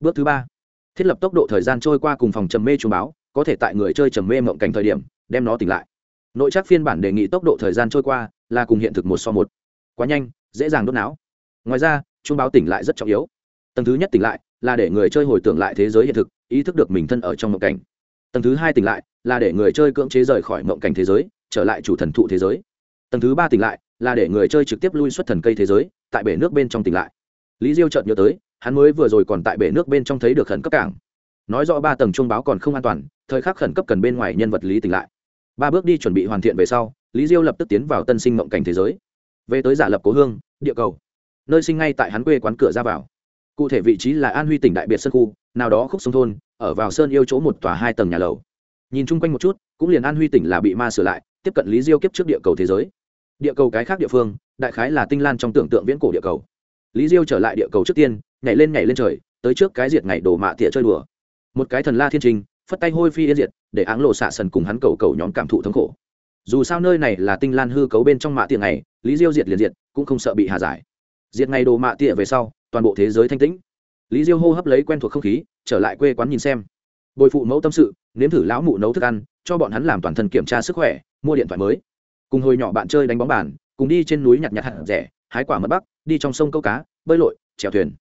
Bước thứ ba. Thiết lập tốc độ thời gian trôi qua cùng phòng trầm mê chuồng báo, có thể tại người chơi trầm mê mộng cảnh thời điểm, đem nó tỉnh lại. Nội chắc phiên bản đề nghị tốc độ thời gian trôi qua, là cùng hiện thực một so một. Quá nhanh, dễ dàng đốt não. Ngoài ra, chuông báo tỉnh lại rất trọng yếu. Tầng thứ nhất tỉnh lại, là để người chơi hồi tưởng lại thế giới hiện thực, ý thức được mình thân ở trong mộng cảnh. Tầng thứ hai tỉnh lại là để người chơi cưỡng chế rời khỏi mộng cảnh thế giới, trở lại chủ thần thụ thế giới. Tầng thứ ba tỉnh lại, là để người chơi trực tiếp lui xuất thần cây thế giới, tại bể nước bên trong tỉnh lại. Lý diêu chợt nhớ tới, hắn mới vừa rồi còn tại bể nước bên trong thấy được khẩn cấp cảng. Nói rõ ba tầng chuông báo còn không an toàn, thời khắc khẩn cấp cần bên ngoài nhân vật lý tỉnh lại. Ba bước đi chuẩn bị hoàn thiện về sau, lý diêu lập tức tiến vào tân sinh mộng cảnh thế giới. Về tới giả lập cố hương, địa cầu. Nơi sinh ngay tại hắn quê quán cửa ra vào. Cụ thể vị trí là an huy tỉnh đại biệt sơn khu, nào đó khúc sông thôn, ở vào sơn yêu chỗ một tòa hai tầng nhà lầu nhìn chung quanh một chút, cũng liền an huy tỉnh là bị ma sửa lại, tiếp cận lý diêu kiếp trước địa cầu thế giới. Địa cầu cái khác địa phương, đại khái là tinh lan trong tưởng tượng viễn cổ địa cầu. Lý diêu trở lại địa cầu trước tiên, nhảy lên nhảy lên trời, tới trước cái diệt ngày đồ mạ tỉa chơi đùa. Một cái thần la thiên trình, phất tay hôi phi yên diệt, để áng lộ xạ sần cùng hắn cầu cầu nhóm cảm thụ thống khổ. Dù sao nơi này là tinh lan hư cấu bên trong mạ tiệc này lý diêu diệt liền diệt, cũng không sợ bị hà giải. Diệt ngày đồ mạ tịa về sau, toàn bộ thế giới thanh tĩnh. Lý diêu hô hấp lấy quen thuộc không khí, trở lại quê quán nhìn xem. Bồi phụ mẫu tâm sự nếm thử lão mụ nấu thức ăn, cho bọn hắn làm toàn thân kiểm tra sức khỏe, mua điện thoại mới. Cùng hồi nhỏ bạn chơi đánh bóng bàn, cùng đi trên núi nhặt nhặt hạt rẻ, hái quả mất bắc, đi trong sông câu cá, bơi lội, chèo thuyền.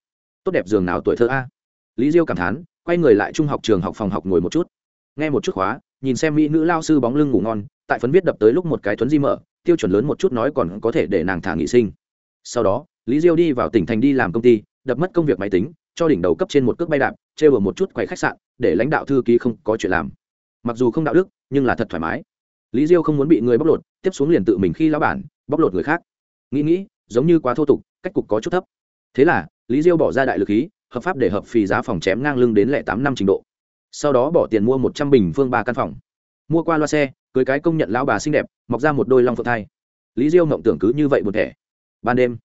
Tốt đẹp giường nào tuổi thơ a. Lý diêu cảm thán, quay người lại trung học trường học phòng học ngồi một chút. Nghe một chút khóa, nhìn xem mỹ nữ lao sư bóng lưng ngủ ngon, tại phấn viết đập tới lúc một cái thuấn di mở, tiêu chuẩn lớn một chút nói còn có thể để nàng thả nghỉ sinh. Sau đó, lý diêu đi vào tỉnh thành đi làm công ty, đập mất công việc máy tính, cho đỉnh đầu cấp trên một cước bay đạp, trêu ở một chút quầy khách sạn để lãnh đạo thư ký không có chuyện làm. Mặc dù không đạo đức, nhưng là thật thoải mái. Lý diêu không muốn bị người bóc lột, tiếp xuống liền tự mình khi lão bản, bóc lột người khác. Nghĩ nghĩ, giống như quá thô tục, cách cục có chút thấp. Thế là, lý diêu bỏ ra đại lực khí, hợp pháp để hợp phì giá phòng chém ngang lưng đến lẻ tám năm trình độ. Sau đó bỏ tiền mua một trăm bình phương ba căn phòng. Mua qua loa xe, cưới cái công nhận lão bà xinh đẹp, mọc ra một đôi long phượng thai. Lý diêu mộng tưởng cứ như vậy một thẻ. Ban đêm,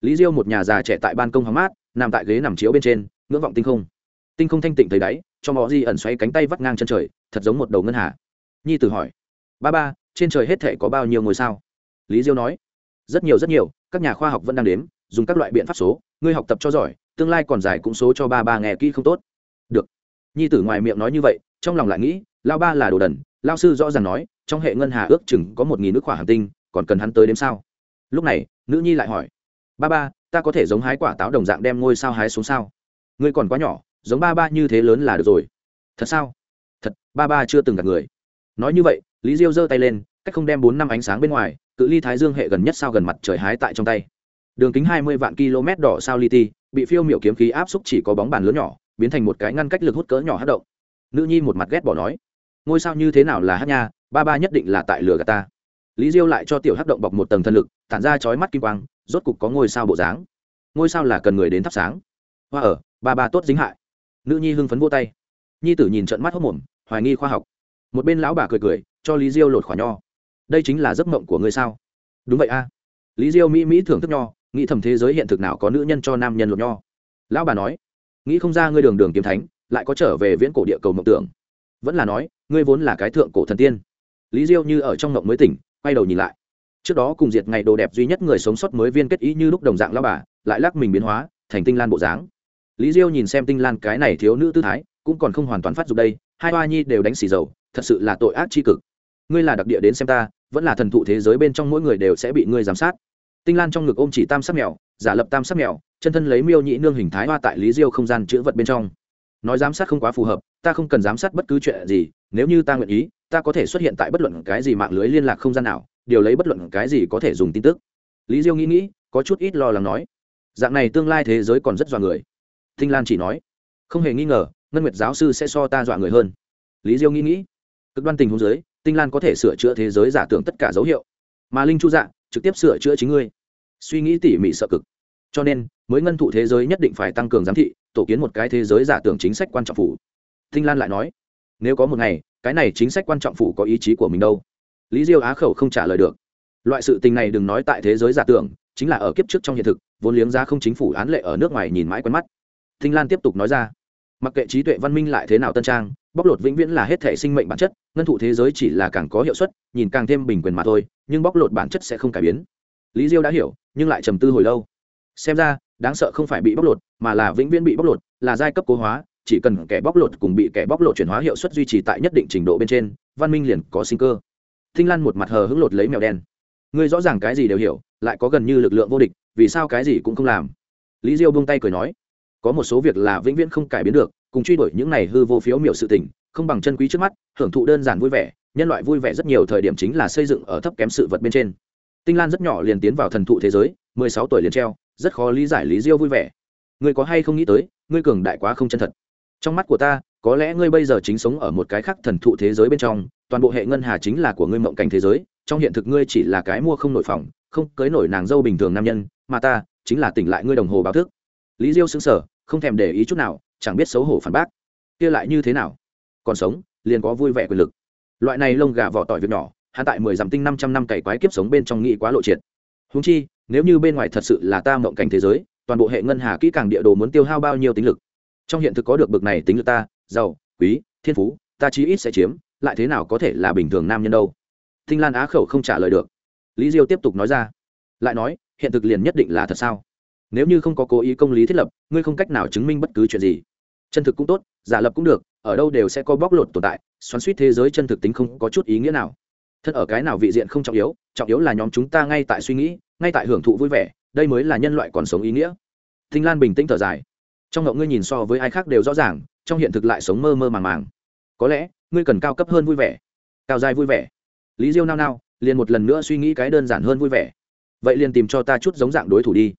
lý diêu một nhà già trẻ tại ban công hóng mát, nằm tại ghế nằm chiếu bên trên, ngưỡng vọng tinh không. Tinh không thanh tịnh thấy đáy cho mọi di ẩn xoay cánh tay vắt ngang chân trời, thật giống một đầu ngân hà. Nhi tử hỏi, ba ba, trên trời hết thể có bao nhiêu ngôi sao? Lý diêu nói, rất nhiều rất nhiều, các nhà khoa học vẫn đang đếm, dùng các loại biện pháp số, ngươi học tập cho giỏi, tương lai còn giải cũng số cho ba ba nghe kỹ không tốt. Được. Nhi tử ngoài miệng nói như vậy, trong lòng lại nghĩ lao ba là đồ đần lao sư rõ ràng nói, trong hệ ngân hà ước chừng có một nghìn nước khỏa hàng tinh, còn cần hắn tới đếm sao? Lúc này, nữ nhi lại hỏi, ba ba, ta có thể giống hái quả táo đồng dạng đem ngôi sao hái xuống sao? Ngươi còn quá nhỏ giống ba ba như thế lớn là được rồi. Thật sao? Thật, ba ba chưa từng gặp người. Nói như vậy, lý diêu giơ tay lên, cách không đem bốn năm ánh sáng bên ngoài, cự ly thái dương hệ gần nhất sao gần mặt trời hái tại trong tay. Đường kính hai mươi vạn km đỏ sao li ti, bị phiêu miểu kiếm khí áp xúc chỉ có bóng bàn lớn nhỏ, biến thành một cái ngăn cách lực hút cỡ nhỏ hát động. Nữ nhi một mặt ghét bỏ nói, ngôi sao như thế nào là hát nha, ba ba nhất định là tại lửa gà ta. Lý diêu lại cho tiểu hát động bọc một tầng thân lực, tản ra chói mắt kim quang, rốt cục có ngôi sao bộ dáng. Ngôi sao là cần người đến thắp sáng. Hoa ở, ba ba tốt dính hại nữ nhi hưng phấn vô tay. Nhi tử nhìn trận mắt hốc mồm, hoài nghi khoa học. Một bên lão bà cười cười, cho lý diêu lột khỏa nho. Đây chính là giấc mộng của ngươi sao? Đúng vậy a. Lý diêu mỹ mỹ thưởng thức nho, nghĩ thầm thế giới hiện thực nào có nữ nhân cho nam nhân lột nho. Lão bà nói, nghĩ không ra ngươi đường đường kiếm thánh, lại có trở về viễn cổ địa cầu mộng tưởng. Vẫn là nói, ngươi vốn là cái thượng cổ thần tiên. Lý diêu như ở trong mộng mới tỉnh, quay đầu nhìn lại. Trước đó cùng diệt ngày đồ đẹp duy nhất người sống sót mới viên kết ý như lúc đồng dạng lão bà, lại lắc mình biến hóa, thành tinh lan bộ dáng lý diêu nhìn xem tinh lan, cái này thiếu nữ tư thái, cũng còn không hoàn toàn phát dục đây, hai hoa nhi đều đánh xì dầu, thật sự là tội ác chi cực. Ngươi là đặc địa đến xem ta, vẫn là thần thụ thế giới bên trong mỗi người đều sẽ bị ngươi giám sát. Tinh lan trong ngực ôm chỉ tam sắc mèo, giả lập tam sắc mèo, chân thân lấy miêu nhị nương hình thái hoa tại lý diêu không gian chữ vật bên trong. Nói giám sát không quá phù hợp, ta không cần giám sát bất cứ chuyện gì, nếu như ta nguyện ý, ta có thể xuất hiện tại bất luận cái gì mạng lưới liên lạc không gian nào, điều lấy bất luận cái gì có thể dùng tin tức. Lý diêu nghĩ nghĩ, có chút ít lo lắng nói, dạng này tương lai thế giới còn rất dọa người. Tinh Lan chỉ nói, không hề nghi ngờ, Ngân Nguyệt giáo sư sẽ so ta dọa người hơn. Lý Diêu nghĩ nghĩ, cực đoan tình huống dưới, Tinh Lan có thể sửa chữa thế giới giả tưởng tất cả dấu hiệu, mà Linh Chu Dạ trực tiếp sửa chữa chính ngươi. Suy nghĩ tỉ mỉ sợ cực, cho nên mới ngân thụ thế giới nhất định phải tăng cường giám thị, tổ kiến một cái thế giới giả tưởng chính sách quan trọng phủ. Tinh Lan lại nói, nếu có một ngày, cái này chính sách quan trọng phủ có ý chí của mình đâu? Lý Diêu á khẩu không trả lời được. Loại sự tình này đừng nói tại thế giới giả tưởng, chính là ở kiếp trước trong hiện thực, vốn liếng ra không chính phủ án lệ ở nước ngoài nhìn mãi quen mắt thinh lan tiếp tục nói ra. Mặc kệ trí tuệ văn minh lại thế nào tân trang, bóc lột vĩnh viễn là hết thể sinh mệnh bản chất, ngân thụ thế giới chỉ là càng có hiệu suất, nhìn càng thêm bình quyền mà thôi, nhưng bóc lột bản chất sẽ không cải biến. Lý diêu đã hiểu, nhưng lại trầm tư hồi lâu. Xem ra, đáng sợ không phải bị bóc lột, mà là vĩnh viễn bị bóc lột, là giai cấp cố hóa, chỉ cần kẻ bóc lột cùng bị kẻ bóc lột chuyển hóa hiệu suất duy trì tại nhất định trình độ bên trên, văn minh liền có sinh cơ. Thinh lan một mặt hờ hững lột lấy mèo đen. Ngươi rõ ràng cái gì đều hiểu, lại có gần như lực lượng vô địch, vì sao cái gì cũng không làm? Lý diêu buông tay cười nói có một số việc là vĩnh viễn không cải biến được, cùng truy đuổi những này hư vô phiếu miểu sự tình, không bằng chân quý trước mắt, hưởng thụ đơn giản vui vẻ, nhân loại vui vẻ rất nhiều thời điểm chính là xây dựng ở thấp kém sự vật bên trên. Tinh lan rất nhỏ liền tiến vào thần thụ thế giới, mười sáu tuổi liền treo, rất khó lý giải lý diêu vui vẻ. Người có hay không nghĩ tới, ngươi cường đại quá không chân thật. Trong mắt của ta, có lẽ ngươi bây giờ chính sống ở một cái khác thần thụ thế giới bên trong, toàn bộ hệ ngân hà chính là của ngươi mộng cảnh thế giới, trong hiện thực ngươi chỉ là cái mua không nội phòng, không cưới nổi nàng dâu bình thường nam nhân, mà ta chính là tỉnh lại ngươi đồng hồ báo thức lý diêu xứng sở không thèm để ý chút nào, chẳng biết xấu hổ phản bác. Kia lại như thế nào? Còn sống, liền có vui vẻ quyền lực. Loại này lông gà vỏ tỏi việc nhỏ hạ tại mười dặm tinh năm trăm năm cày quái kiếp sống bên trong nghị quá lộ triệt. Húng chi, nếu như bên ngoài thật sự là ta mộng cảnh thế giới, toàn bộ hệ ngân hà kỹ càng địa đồ muốn tiêu hao bao nhiêu tính lực? Trong hiện thực có được bực này tính lực ta, giàu, quý, thiên phú, ta chí ít sẽ chiếm, lại thế nào có thể là bình thường nam nhân đâu? Thinh lan á khẩu không trả lời được. Lý diêu tiếp tục nói ra. Lại nói, hiện thực liền nhất định là thật sao? nếu như không có cố ý công lý thiết lập, ngươi không cách nào chứng minh bất cứ chuyện gì. Chân thực cũng tốt, giả lập cũng được, ở đâu đều sẽ có bóc lột tồn tại, xoắn suýt thế giới chân thực tính không có chút ý nghĩa nào. Thật ở cái nào vị diện không trọng yếu trọng yếu là nhóm chúng ta ngay tại suy nghĩ, ngay tại hưởng thụ vui vẻ, đây mới là nhân loại còn sống ý nghĩa. Thinh lan bình tĩnh thở dài. Trong ngậu ngươi nhìn so với ai khác đều rõ ràng, trong hiện thực lại sống mơ mơ màng màng. Có lẽ, ngươi cần cao cấp hơn vui vẻ. Cao dài vui vẻ. Lý diêu nao nao, liền một lần nữa suy nghĩ cái đơn giản hơn vui vẻ. Vậy liền tìm cho ta chút giống dạng đối thủ đi.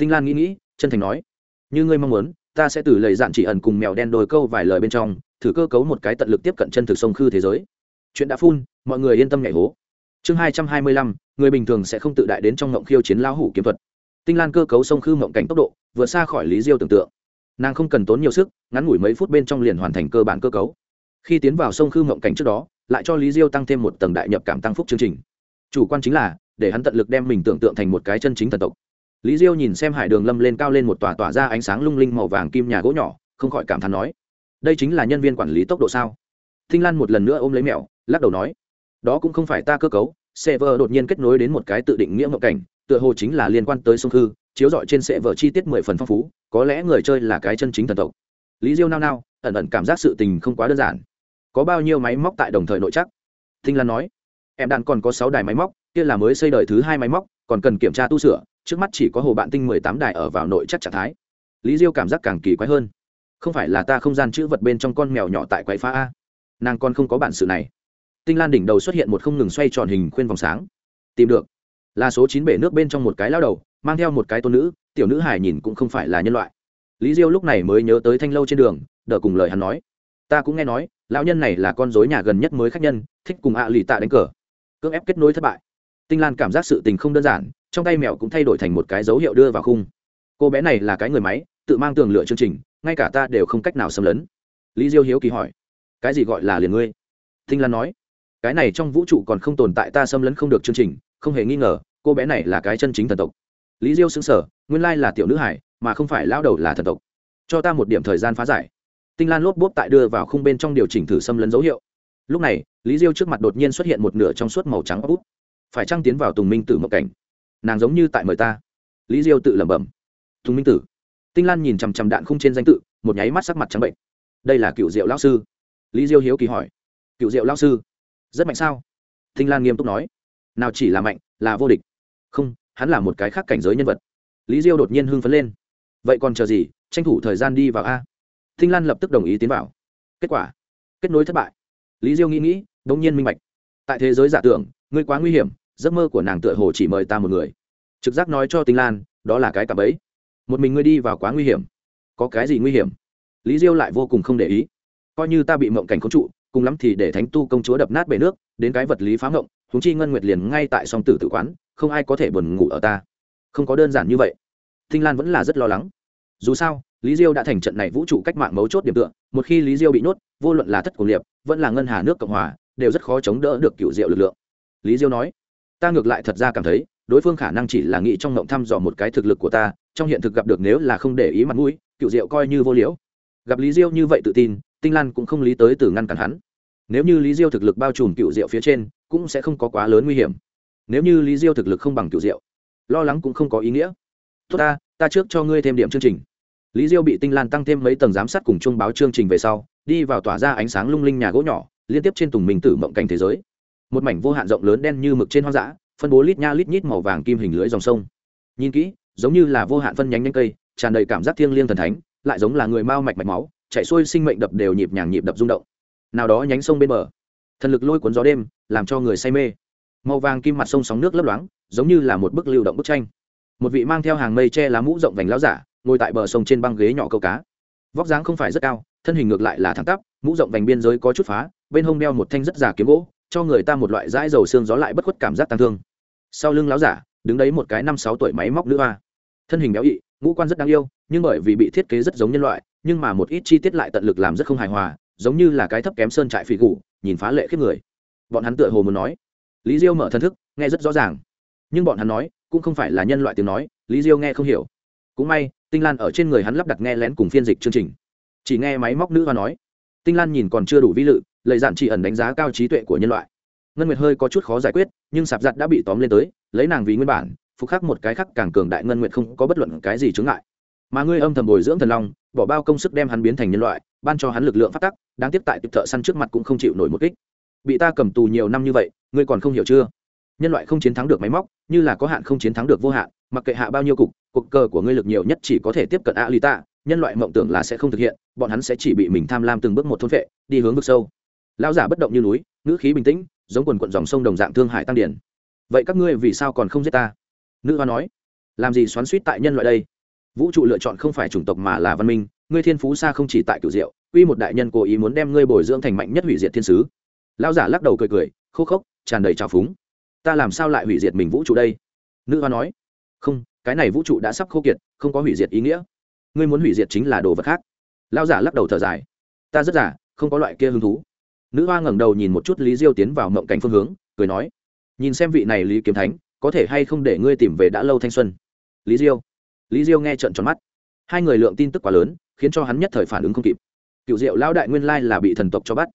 Tinh Lan nghĩ nghĩ, chân thành nói: "Như ngươi mong muốn, ta sẽ từ lời dặn chỉ ẩn cùng mèo đen đôi câu vài lời bên trong, thử cơ cấu một cái tận lực tiếp cận chân thực sông khư thế giới." Chuyện đã phun, mọi người yên tâm nhảy hố. Chương hai hai trăm mươi lăm, người bình thường sẽ không tự đại đến trong ngộng khiêu chiến lão hủ kiếm thuật. Tinh Lan cơ cấu sông khư mộng cảnh tốc độ, vừa xa khỏi lý Diêu tưởng tượng. Nàng không cần tốn nhiều sức, ngắn ngủi mấy phút bên trong liền hoàn thành cơ bản cơ cấu. Khi tiến vào sông khư mộng cảnh trước đó, lại cho lý Diêu tăng thêm một tầng đại nhập cảm tăng phúc chương trình. Chủ quan chính là để hắn tận lực đem mình tưởng tượng thành một cái chân chính thần tộc lý diêu nhìn xem hải đường lâm lên cao lên một tòa tỏa ra ánh sáng lung linh màu vàng kim nhà gỗ nhỏ, không khỏi cảm thán nói, đây chính là nhân viên quản lý tốc độ sao? Thinh lan một lần nữa ôm lấy mẹo, lắc đầu nói, đó cũng không phải ta cơ cấu, server đột nhiên kết nối đến một cái tự định nghĩa mộng cảnh, tựa hồ chính là liên quan tới sông hư, chiếu dọi trên server chi tiết mười phần phong phú, có lẽ người chơi là cái chân chính thần tộc. Lý diêu nao nao, ẩn ẩn cảm giác sự tình không quá đơn giản. Có bao nhiêu máy móc tại đồng thời nội chắc? Thinh lan nói. Em đạn còn có sáu đài máy móc, kia là mới xây đời thứ hai máy móc, còn cần kiểm tra tu sửa trước mắt chỉ có hồ bạn tinh mười tám đài ở vào nội chắc trạng thái. Lý diêu cảm giác càng kỳ quái hơn. Không phải là ta không gian chữ vật bên trong con mèo nhỏ tại quái phá a? Nàng con không có bản sự này. Tinh lan đỉnh đầu xuất hiện một không ngừng xoay tròn hình khuyên vòng sáng. Tìm được. Là số chín bể nước bên trong một cái lao đầu, mang theo một cái tôn nữ, tiểu nữ hải nhìn cũng không phải là nhân loại. Lý diêu lúc này mới nhớ tới thanh lâu trên đường, đỡ cùng lời hắn nói. Ta cũng nghe nói, lão nhân này là con dối nhà gần nhất mới khách nhân, thích cùng ạ à lì tạ đánh cờ. Cưỡng ép kết nối thất bại tinh lan cảm giác sự tình không đơn giản, trong tay mèo cũng thay đổi thành một cái dấu hiệu đưa vào khung. Cô bé này là cái người máy, tự mang tường lựa chương trình, ngay cả ta đều không cách nào xâm lấn. Lý diêu hiếu kỳ hỏi, cái gì gọi là liền ngươi? Tinh lan nói, cái này trong vũ trụ còn không tồn tại ta xâm lấn không được chương trình, không hề nghi ngờ, cô bé này là cái chân chính thần tộc. Lý diêu xứng sở nguyên lai là tiểu nữ hải, mà không phải lao đầu là thần tộc. Cho ta một điểm thời gian phá giải. Tinh lan lốp bốp tại đưa vào khung bên trong điều chỉnh thử xâm lấn dấu hiệu. Lúc này, lý diêu trước mặt đột nhiên xuất hiện một nửa trong suốt màu trắng ốc phải trăng tiến vào tùng minh tử mộng cảnh? Nàng giống như tại mời ta. Lý diêu tự lẩm bẩm. Tùng minh tử. Tinh lan nhìn chằm chằm đạn không trên danh tự, một nháy mắt sắc mặt trắng bệnh. Đây là cựu diệu lão sư. Lý diêu hiếu kỳ hỏi. Cựu diệu lão sư, rất mạnh sao? Tinh lan nghiêm túc nói. Nào chỉ là mạnh, là vô địch. Không, hắn là một cái khác cảnh giới nhân vật. Lý diêu đột nhiên hưng phấn lên. Vậy còn chờ gì? Tranh thủ thời gian đi vào a. Tinh lan lập tức đồng ý tiến vào. Kết quả. Kết nối thất bại. Lý diêu nghĩ nghĩ đ ỗ n g nhiên minh bạch tại thế giới giả tưởng, ngươi quá nguy hiểm, giấc mơ của nàng tựa hồ chỉ mời ta một người. Trực giác nói cho tinh lan, đó là cái cặp ấy. Một mình ngươi đi vào quá nguy hiểm. Có cái gì nguy hiểm? Lý diêu lại vô cùng không để ý. Coi như ta bị mộng cảnh khống trụ, cùng lắm thì để thánh tu công chúa đập nát bể nước, đến cái vật lý phá mộng húng chi ngân nguyệt liền ngay tại song tử tử quán, không ai có thể buồn ngủ ở ta. Không có đơn giản như vậy. Tinh lan vẫn là rất lo lắng. Dù sao, lý diêu đã thành trận này vũ trụ cách mạng mấu chốt điểm tựa, một khi lý diêu bị nhốt, vô luận là thất cổ liệp, vẫn là ngân hà nước cộng hòa đều rất khó chống đỡ được cựu diệu lực lượng. Lý diêu nói, ta ngược lại thật ra cảm thấy, đối phương khả năng chỉ là nghĩ trong ngộng thăm dò một cái thực lực của ta, trong hiện thực gặp được nếu là không để ý mặt mũi, cựu diệu coi như vô liễu. Gặp lý diêu như vậy tự tin, tinh lan cũng không lý tới từ ngăn cản hắn. Nếu như lý diêu thực lực bao trùm cựu diệu phía trên, cũng sẽ không có quá lớn nguy hiểm. Nếu như lý diêu thực lực không bằng cựu diệu, lo lắng cũng không có ý nghĩa. Tốt ta ta trước cho ngươi thêm điểm chương trình. Lý diêu bị tinh lan tăng thêm mấy tầng giám sát cùng chung báo chương trình về sau, đi vào tỏa ra ánh sáng lung linh nhà gỗ nhỏ liên tiếp trên tùng minh tử mộng cảnh thế giới. Một mảnh vô hạn rộng lớn đen như mực trên hoang dã, phân bố lít nha lít nhít màu vàng kim hình lưới dòng sông. Nhìn kỹ, giống như là vô hạn phân nhánh nhanh cây, tràn đầy cảm giác thiêng liêng thần thánh, lại giống là người mau mạch mạch máu, chạy xuôi sinh mệnh đập đều nhịp nhàng nhịp đập rung động. Nào đó nhánh sông bên bờ, thần lực lôi cuốn gió đêm, làm cho người say mê. Màu vàng kim mặt sông sóng nước lấp loáng, giống như là một bức lưu động bức tranh. Một vị mang theo hàng mây che lá mũ rộng vành láo giả, ngồi tại bờ sông trên băng ghế nhỏ câu cá. Vóc dáng không phải rất cao, thân hình ngược lại là thẳng tắp, mũ rộng vành biên giới có chút phá bên hông đeo một thanh rất giả kiếm gỗ, cho người ta một loại dãi dầu xương gió lại bất khuất cảm giác tăng thương. Sau lưng láo giả, đứng đấy một cái năm sáu tuổi máy móc nữ hoa. Thân hình béo ị, ngũ quan rất đáng yêu, nhưng bởi vì bị thiết kế rất giống nhân loại, nhưng mà một ít chi tiết lại tận lực làm rất không hài hòa, giống như là cái thấp kém sơn trại phỉ gù, nhìn phá lệ khiếp người. Bọn hắn tựa hồ muốn nói, lý diêu mở thân thức, nghe rất rõ ràng. Nhưng bọn hắn nói, cũng không phải là nhân loại tiếng nói, lý diêu nghe không hiểu. Cũng may, tinh lan ở trên người hắn lắp đặt nghe lén cùng phiên dịch chương trình. Chỉ nghe máy móc nữ hoa nói, tinh lan nhìn còn chưa đủ vi lự lời dạn chỉ ẩn đánh giá cao trí tuệ của nhân loại. Ngân nguyệt hơi có chút khó giải quyết, nhưng sạp giặt đã bị tóm lên tới, lấy nàng vì nguyên bản, phục khắc một cái khắc càng cường đại ngân nguyệt không có bất luận cái gì chướng ngại. Mà ngươi âm thầm bồi dưỡng thần long, bỏ bao công sức đem hắn biến thành nhân loại, ban cho hắn lực lượng phát tắc đang tiếp tại tiệp thợ săn trước mặt cũng không chịu nổi một kích. Bị ta cầm tù nhiều năm như vậy, ngươi còn không hiểu chưa? Nhân loại không chiến thắng được máy móc, như là có hạn không chiến thắng được vô hạn, mặc kệ hạ bao nhiêu cục, cuộc cờ của ngươi lực nhiều nhất chỉ có thể tiếp cận a lì nhân loại mộng tưởng là sẽ không thực hiện, bọn hắn sẽ chỉ bị mình tham lam từng bước một thôn vệ đi hướng vực sâu lão giả bất động như núi, ngữ khí bình tĩnh, giống quần quận dòng sông đồng dạng thương hải tăng điển. Vậy các ngươi vì sao còn không giết ta? Nữ hoa nói. Làm gì xoắn suýt tại nhân loại đây? Vũ trụ lựa chọn không phải chủng tộc mà là văn minh, ngươi thiên phú xa không chỉ tại cửu diệu uy một đại nhân cố ý muốn đem ngươi bồi dưỡng thành mạnh nhất hủy diệt thiên sứ. Lão giả lắc đầu cười cười, khô khốc, tràn đầy trào phúng. Ta làm sao lại hủy diệt mình vũ trụ đây? Nữ hoa nói. Không, cái này vũ trụ đã sắp khô kiệt, không có hủy diệt ý nghĩa. Ngươi muốn hủy diệt chính là đồ vật khác. Lão giả lắc đầu thở dài. Ta rất giả không có loại kia hứng thú nữ hoa ngẩng đầu nhìn một chút lý diêu tiến vào mộng cảnh phương hướng, cười nói, nhìn xem vị này lý kiếm thánh, có thể hay không để ngươi tìm về đã lâu thanh xuân? Lý diêu. Lý diêu nghe trận tròn mắt. Hai người lượng tin tức quá lớn, khiến cho hắn nhất thời phản ứng không kịp. Cựu diệu lão đại nguyên lai là bị thần tộc cho bắt.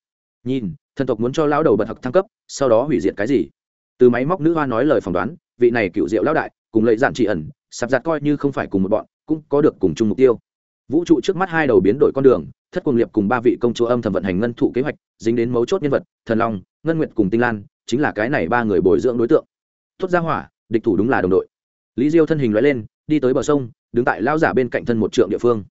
Nhìn, thần tộc muốn cho lão đầu bật học thăng cấp, sau đó hủy diệt cái gì? Từ máy móc nữ hoa nói lời phỏng đoán, vị này cựu diệu lão đại, cùng lợi dạn trị ẩn, sạp giặt coi như không phải cùng một bọn, cũng có được cùng chung mục tiêu. Vũ trụ trước mắt hai đầu biến đổi con đường thất cuồng liệp cùng ba vị công chúa âm thầm vận hành ngân thụ kế hoạch, dính đến mấu chốt nhân vật, thần long, ngân nguyệt cùng tinh lan, chính là cái này ba người bồi dưỡng đối tượng. Tốt ra hỏa, địch thủ đúng là đồng đội. Lý diêu thân hình loại lên, đi tới bờ sông, đứng tại lao giả bên cạnh thân một trượng địa phương.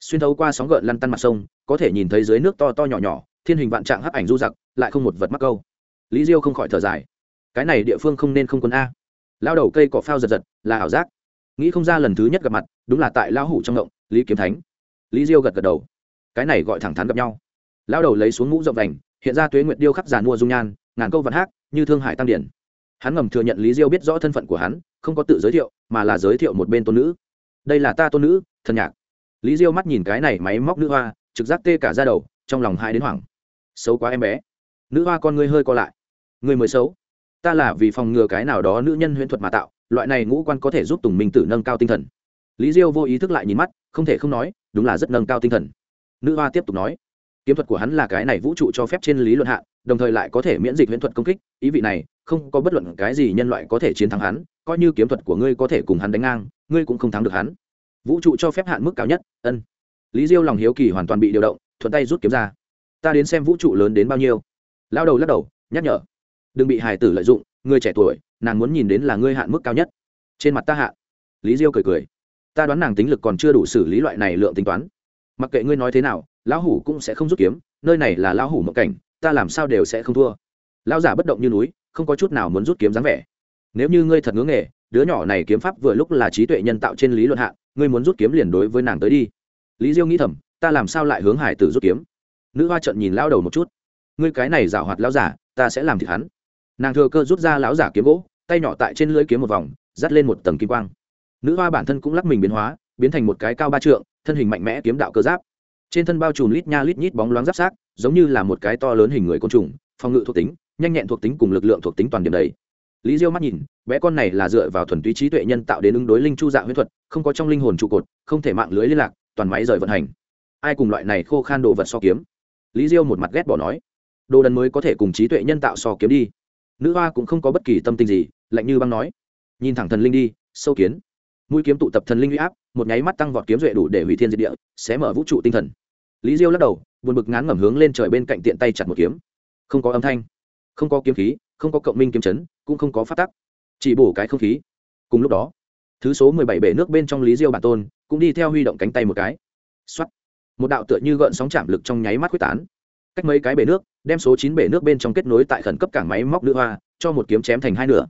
Xuyên thấu qua sóng gợn lăn tăn mặt sông, có thể nhìn thấy dưới nước to to nhỏ nhỏ, thiên hình vạn trạng hấp ảnh du giặc, lại không một vật mắc câu. Lý diêu không khỏi thở dài. Cái này địa phương không nên không quân a. Lao đầu cây cỏ phao giật giật, là ảo giác. Nghĩ không ra lần thứ nhất gặp mặt, đúng là tại lao hủ trong ngộng, lý kiếm thánh. Lý diêu gật gật đầu cái này gọi thẳng thắn gặp nhau. Lao đầu lấy xuống mũ rộng đành hiện ra tuế nguyệt điêu khắc giàn mua dung nhan, ngàn câu văn hát, như thương hải tăng điển. Hắn ngầm thừa nhận lý diêu biết rõ thân phận của hắn, không có tự giới thiệu, mà là giới thiệu một bên tôn nữ. Đây là ta tôn nữ, thần nhạc. Lý diêu mắt nhìn cái này máy móc nữ hoa, trực giác tê cả ra đầu, trong lòng hai đến hoảng. Xấu quá em bé. Nữ hoa con ngươi hơi co lại. Ngươi mới xấu. Ta là vì phòng ngừa cái nào đó nữ nhân huyễn thuật mà tạo, loại này ngũ quan có thể giúp tùng minh tử nâng cao tinh thần. Lý diêu vô ý thức lại nhìn mắt, không thể không nói, đúng là rất nâng cao tinh thần nữ hoa tiếp tục nói, kiếm thuật của hắn là cái này vũ trụ cho phép trên lý luận hạ, đồng thời lại có thể miễn dịch huyễn thuật công kích. Ý vị này, không có bất luận cái gì nhân loại có thể chiến thắng hắn, coi như kiếm thuật của ngươi có thể cùng hắn đánh ngang, ngươi cũng không thắng được hắn. Vũ trụ cho phép hạn mức cao nhất, ân. Lý diêu lòng hiếu kỳ hoàn toàn bị điều động, thuận tay rút kiếm ra. Ta đến xem vũ trụ lớn đến bao nhiêu. Lao đầu lắc đầu, nhắc nhở, đừng bị hài tử lợi dụng, người trẻ tuổi, nàng muốn nhìn đến là ngươi hạn mức cao nhất. Trên mặt ta hạ. Lý diêu cười cười, ta đoán nàng tính lực còn chưa đủ xử lý loại này lượng tính toán mặc kệ ngươi nói thế nào, lão hủ cũng sẽ không rút kiếm, nơi này là lão hủ mộng cảnh, ta làm sao đều sẽ không thua. Lão giả bất động như núi, không có chút nào muốn rút kiếm dáng vẻ. Nếu như ngươi thật ngưỡng nghề, đứa nhỏ này kiếm pháp vừa lúc là trí tuệ nhân tạo trên lý luận hạ, ngươi muốn rút kiếm liền đối với nàng tới đi. Lý diêu nghĩ thầm, ta làm sao lại hướng hải tử rút kiếm? Nữ hoa trận nhìn lao đầu một chút. Ngươi cái này giảo hoạt lão giả, ta sẽ làm thịt hắn. Nàng thừa cơ rút ra lão giả kiếm gỗ, tay nhỏ tại trên lưới kiếm một vòng, dắt lên một tầng kim quang. Nữ hoa bản thân cũng lắc mình biến hóa, biến thành một cái cao ba trượng thân hình mạnh mẽ kiếm đạo cơ giáp. Trên thân bao trùm lít nha lít nhít bóng loáng giáp sát giống như là một cái to lớn hình người côn trùng, phòng ngự thuộc tính, nhanh nhẹn thuộc tính cùng lực lượng thuộc tính toàn điểm đầy. Lý diêu mắt nhìn, bé con này là dựa vào thuần túy trí tuệ nhân tạo đến ứng đối linh chu dạ huyết thuật, không có trong linh hồn trụ cột, không thể mạng lưới liên lạc, toàn máy rời vận hành. Ai cùng loại này khô khan đồ vật so kiếm? Lý diêu một mặt ghét bỏ nói. Đồ đần mới có thể cùng trí tuệ nhân tạo so kiếm đi. Nữ hoa cũng không có bất kỳ tâm tình gì, lạnh như băng nói. Nhìn thẳng thần linh đi, sâu kiến mũi kiếm tụ tập thần linh uy áp, một nháy mắt tăng vọt kiếm duệ đủ để hủy thiên diệt địa, xé mở vũ trụ tinh thần. Lý diêu lắc đầu, buồn bực ngán ngẩm hướng lên trời bên cạnh tiện tay chặt một kiếm. Không có âm thanh, không có kiếm khí, không có cộng minh kiếm chấn, cũng không có phát tắc, chỉ bổ cái không khí. Cùng lúc đó, thứ số mười bảy bể nước bên trong lý diêu bản tôn cũng đi theo huy động cánh tay một cái. Xoắt một đạo tựa như gợn sóng chạm lực trong nháy mắt quyết tán. Cách mấy cái bể nước, đem số chín bể nước bên trong kết nối tại khẩn cấp cảng máy móc nữ hoa, cho một kiếm chém thành hai nửa.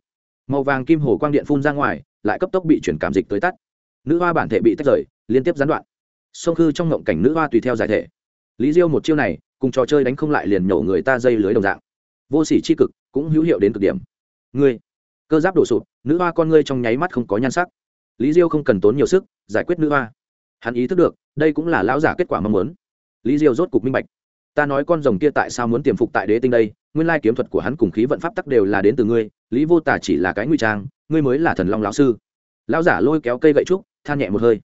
Màu vàng kim hồ quang điện phun ra ngoài lại cấp tốc bị chuyển cảm dịch tới tắt. Nữ hoa bản thể bị tách rời, liên tiếp gián đoạn. Sông khư trong ngộng cảnh nữ hoa tùy theo giải thể. Lý diêu một chiêu này, cùng trò chơi đánh không lại liền nhổ người ta dây lưới đồng dạng. Vô sỉ c cực, cũng hữu hiệu đến cực điểm. Ngươi, cơ giáp đổ sụp, nữ hoa con ngươi trong nháy mắt không có nhan sắc. Lý diêu không cần tốn nhiều sức, giải quyết nữ hoa. Hắn ý thức được, đây cũng là lão giả kết quả mong muốn. Lý diêu rốt cục minh bạch. Ta nói con rồng kia tại sao muốn tiềm phục tại đế tinh đây, nguyên lai kiếm thuật của hắn cùng khí vận pháp tắc đều là đến từ ngươi lý vô tả chỉ là cái nguy trang, ngươi mới là thần long lão sư. Lão giả lôi kéo cây gậy trúc, than nhẹ một hơi.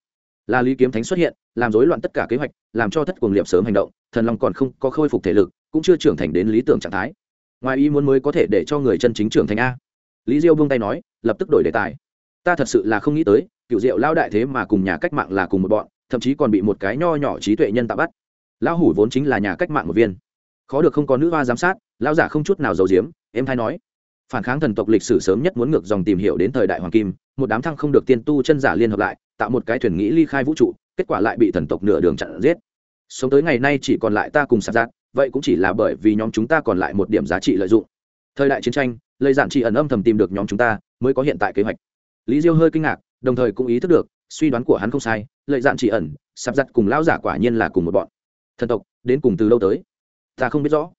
Là lý kiếm thánh xuất hiện, làm rối loạn tất cả kế hoạch, làm cho thất cuồng liệp sớm hành động, thần long còn không có khôi phục thể lực, cũng chưa trưởng thành đến lý tưởng trạng thái. Ngoài ý muốn mới có thể để cho người chân chính trưởng thành a. Lý diêu buông tay nói, lập tức đổi đề tài. Ta thật sự là không nghĩ tới, cựu diệu lao đại thế mà cùng nhà cách mạng là cùng một bọn, thậm chí còn bị một cái nho nhỏ trí tuệ nhân tạo bắt. Lão hủ vốn chính là nhà cách mạng một viên. Khó được không có nữ hoa giám sát, lão giả không chút nào giấu diếm. em thay nói phản kháng thần tộc lịch sử sớm nhất muốn ngược dòng tìm hiểu đến thời đại hoàng kim, một đám thăng không được tiên tu chân giả liên hợp lại, tạo một cái thuyền nghĩ ly khai vũ trụ, kết quả lại bị thần tộc nửa đường chặn giết. Sống tới ngày nay chỉ còn lại ta cùng sạt giác, vậy cũng chỉ là bởi vì nhóm chúng ta còn lại một điểm giá trị lợi dụng. Thời đại chiến tranh, lây giản trị ẩn âm thầm tìm được nhóm chúng ta, mới có hiện tại kế hoạch. Lý diêu hơi kinh ngạc, đồng thời cũng ý thức được, suy đoán của hắn không sai lợi dạn trị ẩn, sạp giặt cùng lão giả quả nhiên là cùng một bọn. Thần tộc, đến cùng từ lâu tới? Ta không biết rõ.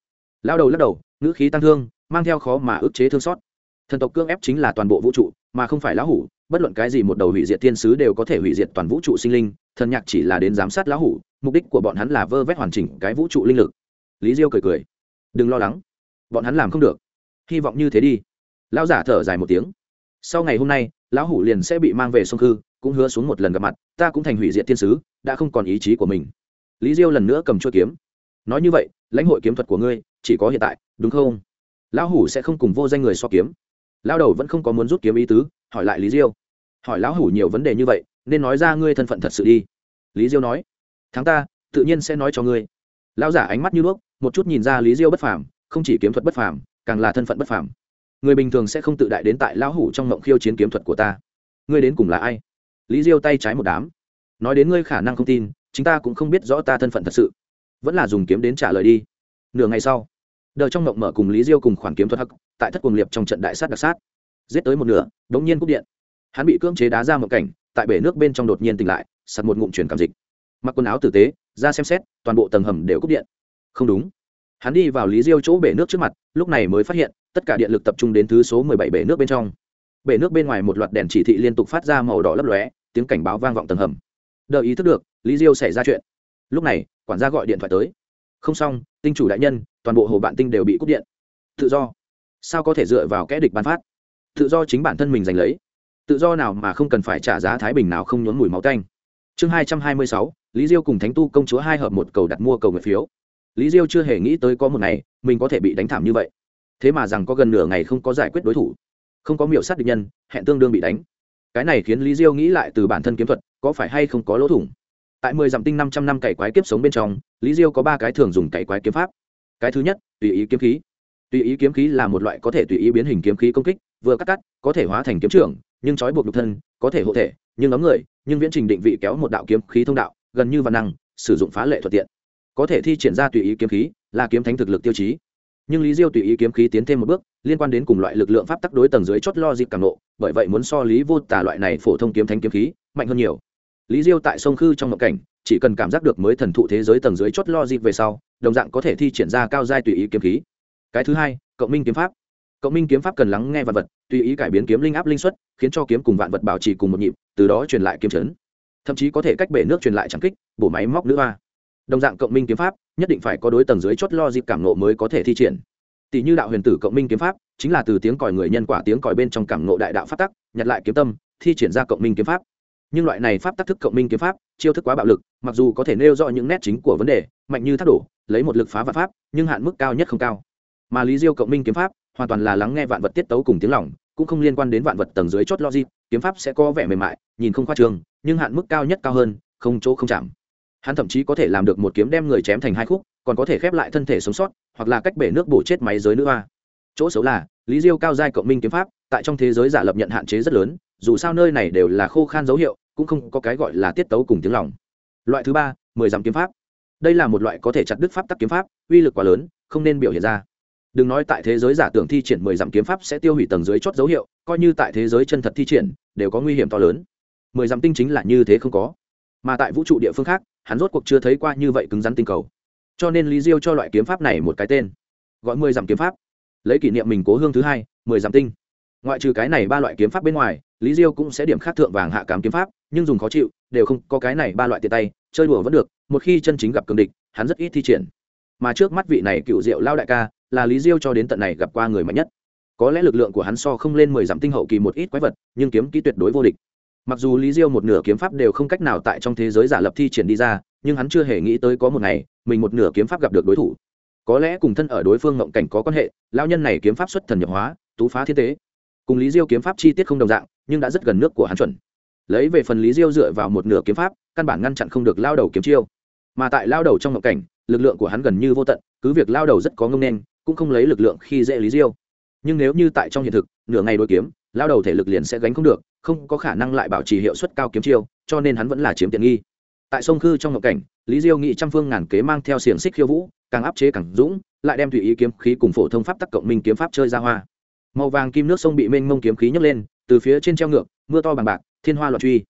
Lao đầu lắc đầu, ngữ khí tăng thương mang theo khó mà ức chế thương xót. Thần tộc cương ép chính là toàn bộ vũ trụ, mà không phải lão hủ, bất luận cái gì một đầu hủy diệt thiên sứ đều có thể hủy diệt toàn vũ trụ sinh linh, thần nhạc chỉ là đến giám sát lão hủ, mục đích của bọn hắn là vơ vét hoàn chỉnh cái vũ trụ linh lực. Lý diêu cười cười. Đừng lo lắng, bọn hắn làm không được. Hy vọng như thế đi. Lão giả thở dài một tiếng. Sau ngày hôm nay, lão hủ liền sẽ bị mang về sông khư, cũng hứa xuống một lần gặp mặt, ta cũng thành hủy diệt thiên sứ, đã không còn ý chí của mình. Lý diêu lần nữa cầm chuôi kiếm. Nói như vậy, lãnh hội kiếm thuật của ngươi chỉ có hiện tại, đúng không? lão hủ sẽ không cùng vô danh người so kiếm. Lao đầu vẫn không có muốn rút kiếm ý tứ, hỏi lại lý diêu. Hỏi lão hủ nhiều vấn đề như vậy, nên nói ra ngươi thân phận thật sự đi. Lý diêu nói, Thắng ta, tự nhiên sẽ nói cho ngươi. Lão giả ánh mắt như đuốc, một chút nhìn ra lý diêu bất phàm, không chỉ kiếm thuật bất phàm, càng là thân phận bất phàm. Người bình thường sẽ không tự đại đến tại lão hủ trong mộng khiêu chiến kiếm thuật của ta. Ngươi đến cùng là ai? Lý diêu tay trái một đám. Nói đến ngươi khả năng không tin, chính ta cũng không biết rõ ta thân phận thật sự. Vẫn là dùng kiếm đến trả lời đi. Nửa ngày sau đờ trong mộng mở cùng lý diêu cùng khoản kiếm thuật hắc, tại thất cuồng liệp trong trận đại sát đặc sát. Giết tới một nửa, đống nhiên cúp điện. Hắn bị cưỡng chế đá ra một cảnh, tại bể nước bên trong đột nhiên tỉnh lại, sặc một ngụm chuyển cảm dịch. Mặc quần áo tử tế, ra xem xét, toàn bộ tầng hầm đều cúp điện. Không đúng. Hắn đi vào lý diêu chỗ bể nước trước mặt, lúc này mới phát hiện, tất cả điện lực tập trung đến thứ số mười bảy bể nước bên trong. Bể nước bên ngoài một loạt đèn chỉ thị liên tục phát ra màu đỏ lấp lóe, tiếng cảnh báo vang vọng tầng hầm. Đợi ý thức được, lý diêu xảy ra chuyện. Lúc này, quản gia gọi điện thoại tới không xong, tinh chủ đại nhân, toàn bộ hồ bạn tinh đều bị cúp điện. Tự do. Sao có thể dựa vào kẽ địch bán phát? Tự do chính bản thân mình giành lấy. Tự do nào mà không cần phải trả giá thái bình nào không nhốn mùi máu tanh. Chương hai trăm hai mươi sáu, lý diêu cùng thánh tu công chúa hai hợp một cầu đặt mua cầu nguyện phiếu. Lý diêu chưa hề nghĩ tới có một ngày, mình có thể bị đánh thảm như vậy. Thế mà rằng có gần nửa ngày không có giải quyết đối thủ. Không có miểu sát địch nhân, hẹn tương đương bị đánh. Cái này khiến lý diêu nghĩ lại từ bản thân kiếm thuật, có phải hay không có lỗ thủng. Tại mười dặm tinh năm trăm năm cày quái kiếp sống bên trong lý diêu có ba cái thường dùng cày quái kiếm pháp. Cái thứ nhất, tùy ý kiếm khí. Tùy ý kiếm khí là một loại có thể tùy ý biến hình kiếm khí công kích, vừa cắt cắt, có thể hóa thành kiếm trưởng, nhưng trói buộc nhục thân, có thể hộ thể, nhưng ấm người, nhưng viễn trình định vị kéo một đạo kiếm khí thông đạo, gần như văn năng, sử dụng phá lệ thuận tiện. Có thể thi triển ra tùy ý kiếm khí là kiếm thánh thực lực tiêu chí. Nhưng lý diêu tùy ý kiếm khí tiến thêm một bước, liên quan đến cùng loại lực lượng pháp tắc đối tầng dưới chót lo dịp càng nộ, bởi vậy muốn so lý vô tả loại này phổ thông kiếm thánh kiếm khí mạnh hơn nhiều lý diêu tại sông khư trong ngộng cảnh, chỉ cần cảm giác được mới thần thụ thế giới tầng dưới chót lo dịp về sau, đồng dạng có thể thi triển ra cao giai tùy ý kiếm khí. Cái thứ hai, cộng minh kiếm pháp. Cộng minh kiếm pháp cần lắng nghe vạn vật, tùy ý cải biến kiếm linh áp linh suất khiến cho kiếm cùng vạn vật bảo trì cùng một nhịp, từ đó truyền lại kiếm chấn. Thậm chí có thể cách bể nước truyền lại trắng kích, bổ máy móc nữ ba đồng dạng cộng minh kiếm pháp, nhất định phải có đối tầng dưới chót lo dịp cảm nộ mới có thể thi triển. Tỷ như đạo huyền tử cộng minh kiếm pháp, chính là từ tiếng còi người nhân quả tiếng còi bên trong cảm nộ đại đạo phát tắc, nhặt lại kiếm tâm, thi triển ra cộng minh kiếm pháp nhưng loại này pháp tác thức cộng minh kiếm pháp chiêu thức quá bạo lực mặc dù có thể nêu rõ những nét chính của vấn đề mạnh như thác đổ lấy một lực phá vạn pháp nhưng hạn mức cao nhất không cao. Mà lý diêu cộng minh kiếm pháp hoàn toàn là lắng nghe vạn vật tiết tấu cùng tiếng lỏng, cũng không liên quan đến vạn vật tầng dưới chót logic kiếm pháp sẽ có vẻ mềm mại nhìn không khoa trường, nhưng hạn mức cao nhất cao hơn không chỗ không chạm. Hắn thậm chí có thể làm được một kiếm đem người chém thành hai khúc còn có thể khép lại thân thể sống sót hoặc là cách bể nước bổ chết máy giới nữ hoa. Chỗ xấu là lý diêu cao giai cộng minh kiếm pháp tại trong thế giới giả lập nhận hạn chế rất lớn dù sao nơi này đều là khô khan dấu hiệu, cũng không có cái gọi là tiết tấu cùng tiếng lòng. Loại thứ ba, mười dặm kiếm pháp. Đây là một loại có thể chặt đứt pháp tắc kiếm pháp, uy lực quá lớn, không nên biểu hiện ra. Đừng nói tại thế giới giả tưởng thi triển mười dặm kiếm pháp sẽ tiêu hủy tầng dưới chót dấu hiệu, coi như tại thế giới chân thật thi triển, đều có nguy hiểm to lớn. Mười dặm tinh chính là như thế không có. Mà tại vũ trụ địa phương khác, hắn rốt cuộc chưa thấy qua như vậy cứng rắn tinh cầu. Cho nên lý diêu cho loại kiếm pháp này một cái tên. Gọi mười dặm kiếm pháp. Lấy kỷ niệm mình cố hương thứ hai, mười dặm tinh ngoại trừ cái này ba loại kiếm pháp bên ngoài, lý diêu cũng sẽ điểm khác thượng vàng hạ cám kiếm pháp, nhưng dùng khó chịu, đều không có cái này ba loại tiền tay, chơi đùa vẫn được, một khi chân chính gặp cường địch, hắn rất ít thi triển. Mà trước mắt vị này cựu diệu lao đại ca, là lý diêu cho đến tận này gặp qua người mạnh nhất. Có lẽ lực lượng của hắn so không lên mười dặm tinh hậu kỳ một ít quái vật, nhưng kiếm kỹ tuyệt đối vô địch. Mặc dù lý diêu một nửa kiếm pháp đều không cách nào tại trong thế giới giả lập thi triển đi ra, nhưng hắn chưa hề nghĩ tới có một ngày, mình một nửa kiếm pháp gặp được đối thủ. Có lẽ cùng thân ở đối phương ngộng cảnh có quan hệ lao nhân này kiếm pháp xuất thần nhập hóa, tú phá thiên tế cùng lý diêu kiếm pháp chi tiết không đồng dạng, nhưng đã rất gần nước của hắn chuẩn. Lấy về phần lý diêu dựa vào một nửa kiếm pháp, căn bản ngăn chặn không được lao đầu kiếm chiêu. Mà tại lao đầu trong ngộng cảnh, lực lượng của hắn gần như vô tận, cứ việc lao đầu rất có ngông nên, cũng không lấy lực lượng khi dễ lý diêu. Nhưng nếu như tại trong hiện thực, nửa ngày đối kiếm, lao đầu thể lực liền sẽ gánh không được, không có khả năng lại bảo trì hiệu suất cao kiếm chiêu, cho nên hắn vẫn là chiếm tiện nghi. Tại sông khư trong ngộng cảnh, lý diêu nghị trăm phương ngàn kế mang theo xiềng xích khiêu vũ, càng áp chế càng dũng, lại đem tùy ý kiếm khí cùng phổ thông pháp tắc cộng minh kiếm pháp chơi ra hoa màu vàng kim nước sông bị mênh mông kiếm khí nhấc lên, từ phía trên treo ngược, mưa to bằng bạc, thiên hoa loạt truy.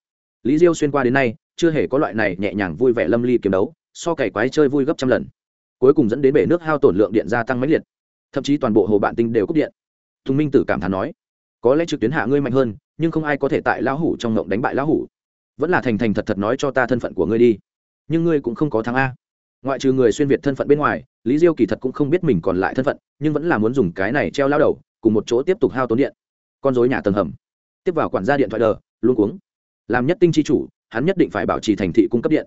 Lý diêu xuyên qua đến nay, chưa hề có loại này nhẹ nhàng vui vẻ lâm ly kiếm đấu, so cày quái chơi vui gấp trăm lần. Cuối cùng dẫn đến bể nước hao tổn lượng điện gia tăng mãnh liệt. Thậm chí toàn bộ hồ bạn tinh đều cúp điện. Thùng minh tử cảm thán nói, có lẽ trực tuyến hạ ngươi mạnh hơn, nhưng không ai có thể tại lão hủ trong ngộng đánh bại lão hủ. Vẫn là thành thành thật thật nói cho ta thân phận của ngươi đi. Nhưng ngươi cũng không có thắng a. Ngoại trừ người xuyên việt thân phận bên ngoài, lý diêu kỳ thật cũng không biết mình còn lại thân phận, nhưng vẫn là muốn dùng cái này treo lao đầu cùng một chỗ tiếp tục hao tốn điện. Con rối nhà tầng hầm. Tiếp vào quản gia điện thoại đờ luôn cuống. Làm nhất tinh chi chủ, hắn nhất định phải bảo trì thành thị cung cấp điện.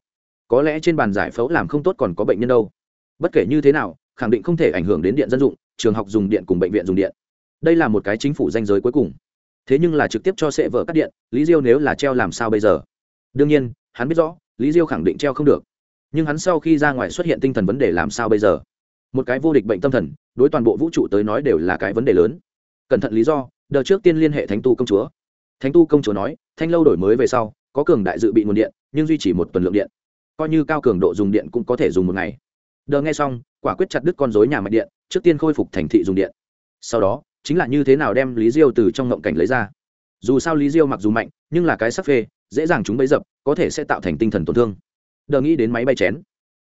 Có lẽ trên bàn giải phẫu làm không tốt còn có bệnh nhân đâu. Bất kể như thế nào, khẳng định không thể ảnh hưởng đến điện dân dụng, trường học dùng điện cùng bệnh viện dùng điện. Đây là một cái chính phủ danh giới cuối cùng. Thế nhưng là trực tiếp cho sệ vợ cắt điện, lý diêu nếu là treo làm sao bây giờ? Đương nhiên, hắn biết rõ, lý diêu khẳng định treo không được. Nhưng hắn sau khi ra ngoài xuất hiện tinh thần vấn đề làm sao bây giờ? một cái vô địch bệnh tâm thần, đối toàn bộ vũ trụ tới nói đều là cái vấn đề lớn. Cẩn thận lý do đợt trước tiên liên hệ thánh tu công chúa. Thánh tu công chúa nói, thanh lâu đổi mới về sau, có cường đại dự bị nguồn điện, nhưng duy trì một tuần lượng điện. Coi như cao cường độ dùng điện cũng có thể dùng một ngày. Đờ nghe xong, quả quyết chặt đứt con dối nhà mạch điện, trước tiên khôi phục thành thị dùng điện. Sau đó, chính là như thế nào đem lý diêu từ trong ngộng cảnh lấy ra. Dù sao lý diêu mặc dù mạnh, nhưng là cái sắc phê, dễ dàng chúng bấy dập, có thể sẽ tạo thành tinh thần tổn thương. Đờ nghĩ đến máy bay chén.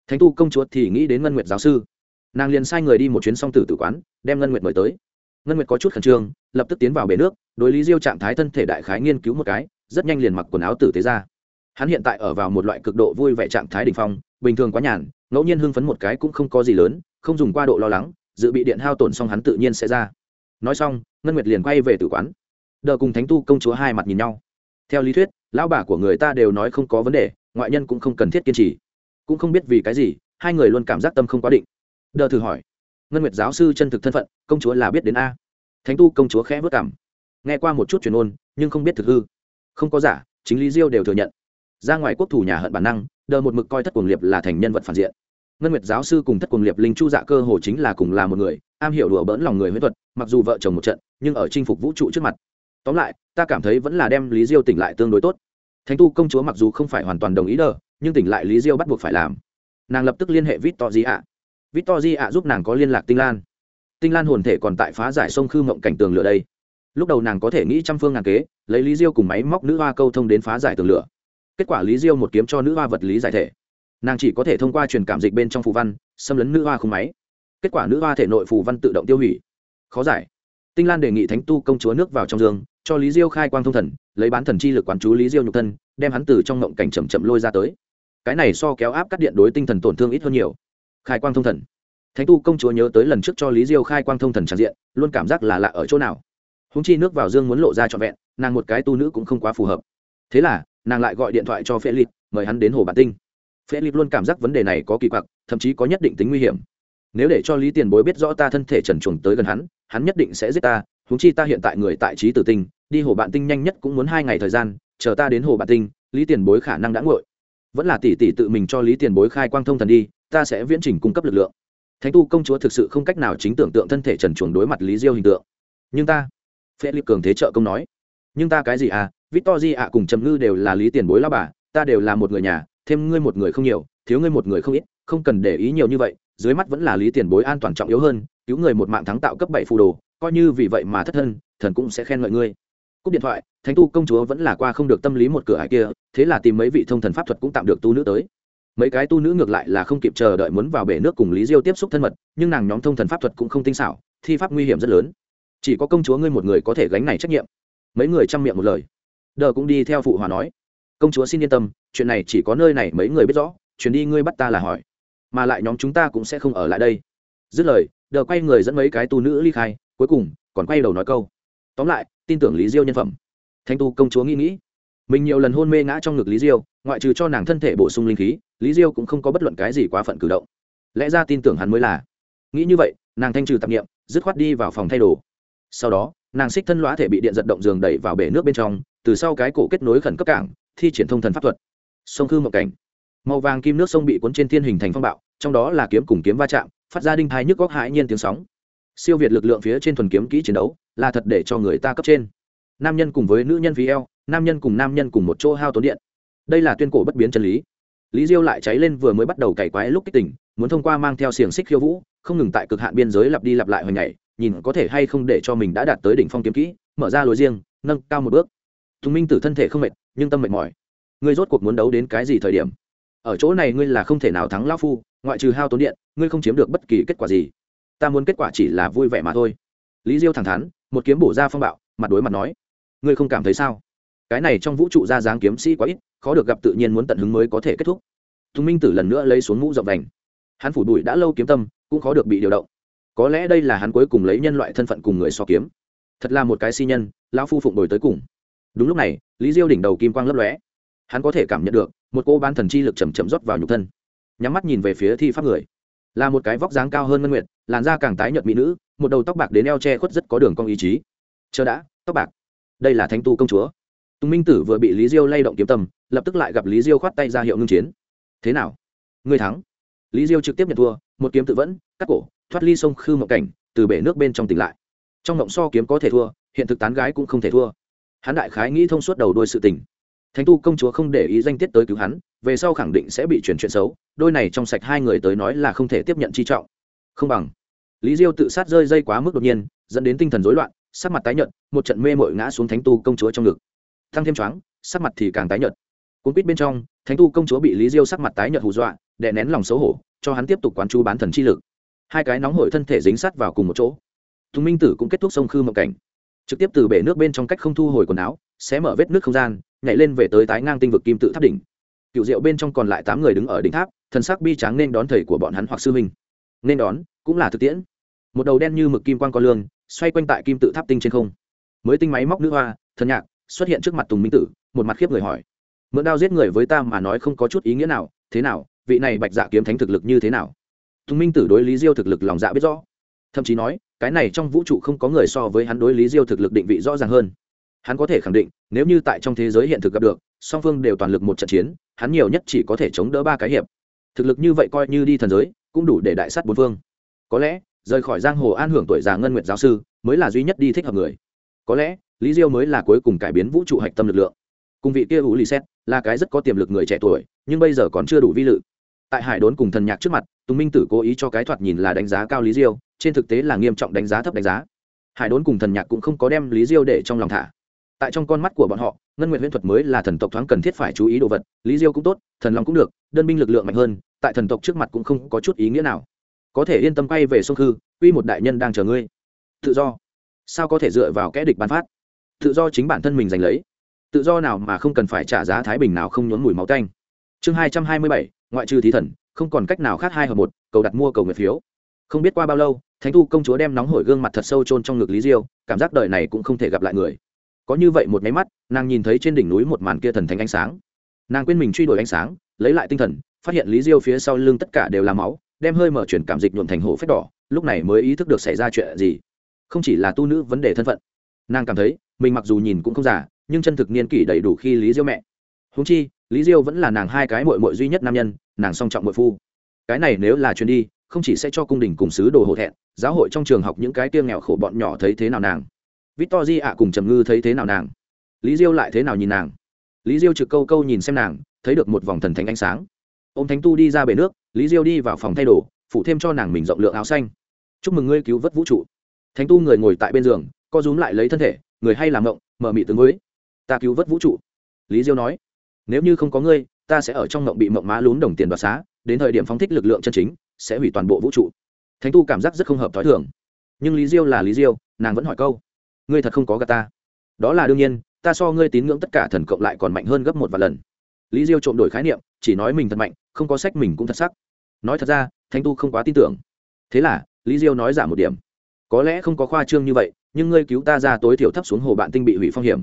Thánh tu công chúa thì nghĩ đến ngân nguyệt giáo sư nàng liền sai người đi một chuyến song tử tử quán, đem ngân nguyệt mời tới. Ngân nguyệt có chút khẩn trương, lập tức tiến vào bể nước, đối lý diêu trạng thái thân thể đại khái nghiên cứu một cái, rất nhanh liền mặc quần áo tử tế ra. Hắn hiện tại ở vào một loại cực độ vui vẻ trạng thái đ ỉ n h phong, bình thường quá nhàn, ngẫu nhiên hưng phấn một cái cũng không có gì lớn, không dùng qua độ lo lắng, dự bị điện hao tổn xong hắn tự nhiên sẽ ra. Nói xong, ngân nguyệt liền quay về tử quán. Đờ cùng thánh tu công chúa hai mặt nhìn nhau. Theo lý thuyết, lão bà của người ta đều nói không có vấn đề, ngoại nhân cũng không cần thiết kiên trì. Cũng không biết vì cái gì, hai người luôn cảm giác tâm không quá định đờ thử hỏi. Ngân nguyệt giáo sư chân thực thân phận, công chúa là biết đến a. Thánh tu công chúa khẽ vất cảm nghe qua một chút truyền ôn nhưng không biết thực hư. Không có giả, chính lý diêu đều thừa nhận. Ra ngoài quốc thủ nhà hận bản năng, đờ một mực coi thất cuồng liệp là thành nhân vật phản diện. Ngân nguyệt giáo sư cùng thất cuồng liệp linh chu dạ cơ hồ chính là cùng là một người, am hiểu đùa bỡn lòng người huyết thuật, mặc dù vợ chồng một trận, nhưng ở chinh phục vũ trụ trước mặt. Tóm lại, ta cảm thấy vẫn là đem lý diêu tỉnh lại tương đối tốt. Thánh tu công chúa mặc dù không phải hoàn toàn đồng ý đờ, nhưng tỉnh lại lý diêu bắt buộc phải làm. Nàng lập tức liên hệ vít to gì ạ Victory ạ giúp nàng có liên lạc Tinh Lan. Tinh Lan hồn thể còn tại phá giải sông khư mộng cảnh tường lửa đây. Lúc đầu nàng có thể nghĩ trăm phương ngàn kế, lấy Lý Diêu cùng máy móc nữ hoa câu thông đến phá giải tường lửa. Kết quả Lý Diêu một kiếm cho nữ hoa vật lý giải thể. Nàng chỉ có thể thông qua truyền cảm dịch bên trong phù văn, xâm lấn nữ hoa khung máy. Kết quả nữ hoa thể nội phù văn tự động tiêu hủy. Khó giải. Tinh Lan đề nghị Thánh tu công chúa nước vào trong giường, cho Lý Diêu khai quang thông thần, lấy bán thần chi lực quán chú Lý Diêu nhục thân, đem hắn từ trong ngộng cảnh chậm chậm lôi ra tới. Cái này so kéo áp cắt điện đối tinh thần tổn thương ít hơn nhiều khai quang thông thần. Thánh tu công chúa nhớ tới lần trước cho lý diêu khai quang thông thần tràn diện, luôn cảm giác là lạ ở chỗ nào. Húng chi nước vào dương muốn lộ ra trọn vẹn, nàng một cái tu nữ cũng không quá phù hợp. Thế là, nàng lại gọi điện thoại cho phê lịp, mời hắn đến hồ bản tinh. Phê lịp luôn cảm giác vấn đề này có kỳ quặc, thậm chí có nhất định tính nguy hiểm. Nếu để cho lý tiền bối biết rõ ta thân thể trần chuồng tới gần hắn hắn nhất định sẽ giết ta húng chi ta hiện tại người tại trí tử tinh, đi hồ bạn tinh nhanh nhất cũng muốn hai ngày thời gian, chờ ta đến hồ bạn tinh, lý tiền bối khả năng đã ngội vẫn là tỷ tỷ tự mình cho lý tiền bối khai quang thông thần đi, ta sẽ viễn trình cung cấp lực lượng. Thánh tu công chúa thực sự không cách nào chính tưởng tượng thân thể trần chuồng đối mặt lý diêu hình tượng. Nhưng ta phê liệt cường thế trợ công nói. Nhưng ta cái gì à? Victor di ạ cùng trầm ngư đều là lý tiền bối lao bà, ta đều là một người nhà, thêm ngươi một người không nhiều, thiếu ngươi một người không ít, không cần để ý nhiều như vậy, dưới mắt vẫn là lý tiền bối an toàn trọng yếu hơn, cứu người một mạng thắng tạo cấp bảy phù đồ, coi như vì vậy mà thất thân, thần cũng sẽ khen ngợi ngươi cúp điện thoại, thánh tu công chúa vẫn là qua không được tâm lý một cửa hải kia, thế là tìm mấy vị thông thần pháp thuật cũng tạm được tu nữ tới. Mấy cái tu nữ ngược lại là không kịp chờ đợi muốn vào bể nước cùng lý diêu tiếp xúc thân mật, nhưng nàng nhóm thông thần pháp thuật cũng không tinh xảo, thi pháp nguy hiểm rất lớn. Chỉ có công chúa ngươi một người có thể gánh này trách nhiệm. Mấy người chăm miệng một lời. Đờ cũng đi theo phụ hòa nói. Công chúa xin yên tâm, chuyện này chỉ có nơi này mấy người biết rõ, chuyến đi ngươi bắt ta là hỏi. Mà lại nhóm chúng ta cũng sẽ không ở lại đây. Dứt lời, đờ quay người dẫn mấy cái tu nữ ly khai, cuối cùng, còn quay đầu nói câu tóm lại, tin tưởng lý diêu nhân phẩm. Thanh tu công chúa nghĩ nghĩ. Mình nhiều lần hôn mê ngã trong ngực lý diêu, ngoại trừ cho nàng thân thể bổ sung linh khí, lý diêu cũng không có bất luận cái gì quá phận cử động. Lẽ ra tin tưởng hắn mới là. Nghĩ như vậy, nàng thanh trừ tạp nghiệm dứt khoát đi vào phòng thay đồ. Sau đó, nàng xích thân lõa thể bị điện giật động giường đẩy vào bể nước bên trong, từ sau cái cổ kết nối khẩn cấp cảng, thi triển thông thần pháp thuật. Sông khư mộng cảnh. Màu vàng kim nước sông bị cuốn trên thiên hình thành phong bạo, trong đó là kiếm cùng kiếm va chạm, phát ra đinh thai nhức góc hãi nhiên tiếng sóng. Siêu việt lực lượng phía trên thuần kiếm kỹ chiến đấu là thật để cho người ta cấp trên. Nam nhân cùng với nữ nhân vì eo, nam nhân cùng nam nhân cùng một chỗ hao tốn điện. Đây là tuyên cổ bất biến chân lý. Lý diêu lại cháy lên vừa mới bắt đầu cày quái lúc kích tỉnh, muốn thông qua mang theo xiềng xích khiêu vũ, không ngừng tại cực hạn biên giới lặp đi lặp lại hồi ngày nhìn có thể hay không để cho mình đã đạt tới đỉnh phong kiếm kỹ, mở ra lối riêng, nâng cao một bước. Thùng minh tử thân thể không mệt, nhưng tâm mệt mỏi. Ngươi rốt cuộc muốn đấu đến cái gì thời điểm? Ở chỗ này ngươi là không thể nào thắng lão phu, ngoại trừ hao tốn điện, ngươi không chiếm được bất kỳ kết quả gì. Ta muốn kết quả chỉ là vui vẻ mà thôi. Lý diêu thẳng thắn một kiếm bổ ra phong bạo, mặt đối mặt nói, ngươi không cảm thấy sao? Cái này trong vũ trụ ra dáng kiếm sĩ quá ít, khó được gặp tự nhiên muốn tận hứng mới có thể kết thúc. Thùng minh tử lần nữa lấy xuống mũ rộng đành hắn phủ đuổi đã lâu kiếm tâm, cũng khó được bị điều động. Có lẽ đây là hắn cuối cùng lấy nhân loại thân phận cùng người so kiếm. Thật là một cái si nhân, lão phu phụng đổi tới cùng. Đúng lúc này, lý diêu đỉnh đầu kim quang lấp lóe. Hắn có thể cảm nhận được, một cô bán thần chi lực chầm chậm rót vào nhục thân. Nhắm mắt nhìn về phía thi pháp người là một cái vóc dáng cao hơn ngân nguyệt, làn da càng tái nhợt mỹ nữ, một đầu tóc bạc đến eo che khuất rất có đường cong ý chí. Chờ đã, tóc bạc. Đây là thánh tu công chúa. Tùng minh tử vừa bị lý diêu lay động kiếm tâm, lập tức lại gặp lý diêu khoát tay ra hiệu ngưng chiến. Thế nào? Ngươi thắng. Lý diêu trực tiếp nhận thua, một kiếm tự vẫn, cắt cổ, thoát ly sông khư mộng cảnh, từ bể nước bên trong tỉnh lại. Trong mộng so kiếm có thể thua, hiện thực tán gái cũng không thể thua. Hắn đại khái nghĩ thông suốt đầu đôi sự tình. Thánh tu công chúa không để ý danh tiết tới cứu hắn về sau khẳng định sẽ bị chuyển chuyện xấu, đôi này trong sạch hai người tới nói là không thể tiếp nhận chi trọng. Không bằng. Lý diêu tự sát rơi dây quá mức đột nhiên, dẫn đến tinh thần rối loạn, sắc mặt tái nhợt, một trận mê mội ngã xuống thánh tu công chúa trong ngực. Thăng thêm choáng, sắc mặt thì càng tái nhợt. Cuốn quýt bên trong, thánh tu công chúa bị lý diêu sắc mặt tái nhợt hù dọa, đè nén lòng xấu hổ, cho hắn tiếp tục quán chú bán thần chi lực. Hai cái nóng hổi thân thể dính sát vào cùng một chỗ. Thùng minh tử cũng kết thúc sông khư mộng cảnh. Trực tiếp từ bể nước bên trong cách không thu hồi quần áo, xé mở vết nước không gian, nhảy lên về tới tái ngang tinh vực kim tự tháp đỉnh cựu diệu bên trong còn lại tám người đứng ở đỉnh tháp, thần sắc bi tráng nên đón thầy của bọn hắn hoặc sư huynh. Nên đón, cũng là thực tiễn. Một đầu đen như mực kim quan con lương, xoay quanh tại kim tự tháp tinh trên không. Mới tinh máy móc nữ hoa, thần nhạc, xuất hiện trước mặt tùng minh tử, một mặt khiếp người hỏi. Mượn đao giết người với ta mà nói không có chút ý nghĩa nào, thế nào, vị này bạch dạ kiếm thánh thực lực như thế nào? Tùng minh tử đối lý diêu thực lực lòng dạ biết rõ. Thậm chí nói, cái này trong vũ trụ không có người so với hắn đối lý diêu thực lực định vị rõ ràng hơn. Hắn có thể khẳng định, nếu như tại trong thế giới hiện thực gặp được, song phương đều toàn lực một trận chiến hắn nhiều nhất chỉ có thể chống đỡ ba cái hiệp. Thực lực như vậy coi như đi thần giới, cũng đủ để đại s á t bốn phương. Có lẽ, rời khỏi giang hồ an hưởng tuổi già ngân nguyệt giáo sư mới là duy nhất đi thích hợp người. Có lẽ, lý diêu mới là cuối cùng cải biến vũ trụ hạch tâm lực lượng. Cùng vị kia hữu lì xét là cái rất có tiềm lực người trẻ tuổi, nhưng bây giờ còn chưa đủ vi lự. Tại hải đốn cùng thần nhạc trước mặt, tùng minh tử cố ý cho cái thoạt nhìn là đánh giá cao lý diêu, trên thực tế là nghiêm trọng đánh giá thấp đánh giá. Hải đốn cùng thần nhạc cũng không có đem lý diêu để trong lòng thả tại trong con mắt của bọn họ, ngân nguyện huyễn thuật mới là thần tộc thoáng cần thiết phải chú ý đồ vật, lý diêu cũng tốt, thần long cũng được, đơn binh lực lượng mạnh hơn, tại thần tộc trước mặt cũng không có chút ý nghĩa nào. Có thể yên tâm quay về sông khư, quy một đại nhân đang chờ ngươi. Tự do. Sao có thể dựa vào kẽ địch bán phát? Tự do chính bản thân mình giành lấy. Tự do nào mà không cần phải trả giá thái bình nào không nhốn mùi máu tanh. Chương hai trăm hai mươi bảy, ngoại trừ thí thần, không còn cách nào khác hai hợp một, cầu đặt mua cầu nguyện phiếu. Không biết qua bao lâu, thánh Thu công chúa đem nóng hổi gương mặt thật sâu chôn trong ngực lý diêu, cảm giác đời này cũng không thể gặp lại người có như vậy một máy mắt, nàng nhìn thấy trên đỉnh núi một màn kia thần thánh ánh sáng. Nàng quên mình truy đuổi ánh sáng, lấy lại tinh thần, phát hiện lý diêu phía sau lưng tất cả đều là máu, đem hơi mở chuyển cảm dịch nhuộm thành hổ phách đỏ, lúc này mới ý thức được xảy ra chuyện gì. Không chỉ là tu nữ vấn đề thân phận, nàng cảm thấy mình mặc dù nhìn cũng không già nhưng chân thực niên kỷ đầy đủ khi lý diêu mẹ. Húng chi, lý diêu vẫn là nàng hai cái mội mội duy nhất nam nhân, nàng song trọng mội phu. Cái này nếu là chuyến đi, không chỉ sẽ cho cung đình cùng sứ đồ hộ thẹn, giáo hội trong trường học những cái tiêm nghèo khổ bọn nhỏ thấy thế nào nàng victor di ạ cùng trầm ngư thấy thế nào nàng? Lý diêu lại thế nào nhìn nàng? Lý diêu trực câu câu nhìn xem nàng, thấy được một vòng thần thánh ánh sáng. Ô m thánh tu đi ra bể nước, lý diêu đi vào phòng thay đồ, phụ thêm cho nàng mình rộng lượng áo xanh. Chúc mừng ngươi cứu vớt vũ trụ. Thánh tu người ngồi tại bên giường, co rúm lại lấy thân thể, người hay làm ngộng, mở mị tướng mới. Ta cứu vớt vũ trụ. Lý diêu nói. Nếu như không có ngươi, ta sẽ ở trong ngộng bị mộng má lún đồng tiền đoạt xá, đến thời điểm phóng thích lực lượng chân chính, sẽ hủy toàn bộ vũ trụ. Thánh tu cảm giác rất không hợp t h ó i thường. Nhưng lý diêu là lý diêu, nàng vẫn hỏi câu ngươi thật không có gà ta. Đó là đương nhiên, ta so ngươi tín ngưỡng tất cả thần cộng lại còn mạnh hơn gấp một vạn lần. Lý diêu trộm đổi khái niệm, chỉ nói mình thật mạnh, không có sách mình cũng thật sắc. Nói thật ra, Thánh tu không quá tin tưởng. Thế là, lý diêu nói giảm một điểm. Có lẽ không có khoa trương như vậy, nhưng ngươi cứu ta ra tối thiểu thấp xuống hồ bạn tinh bị hủy phong hiểm.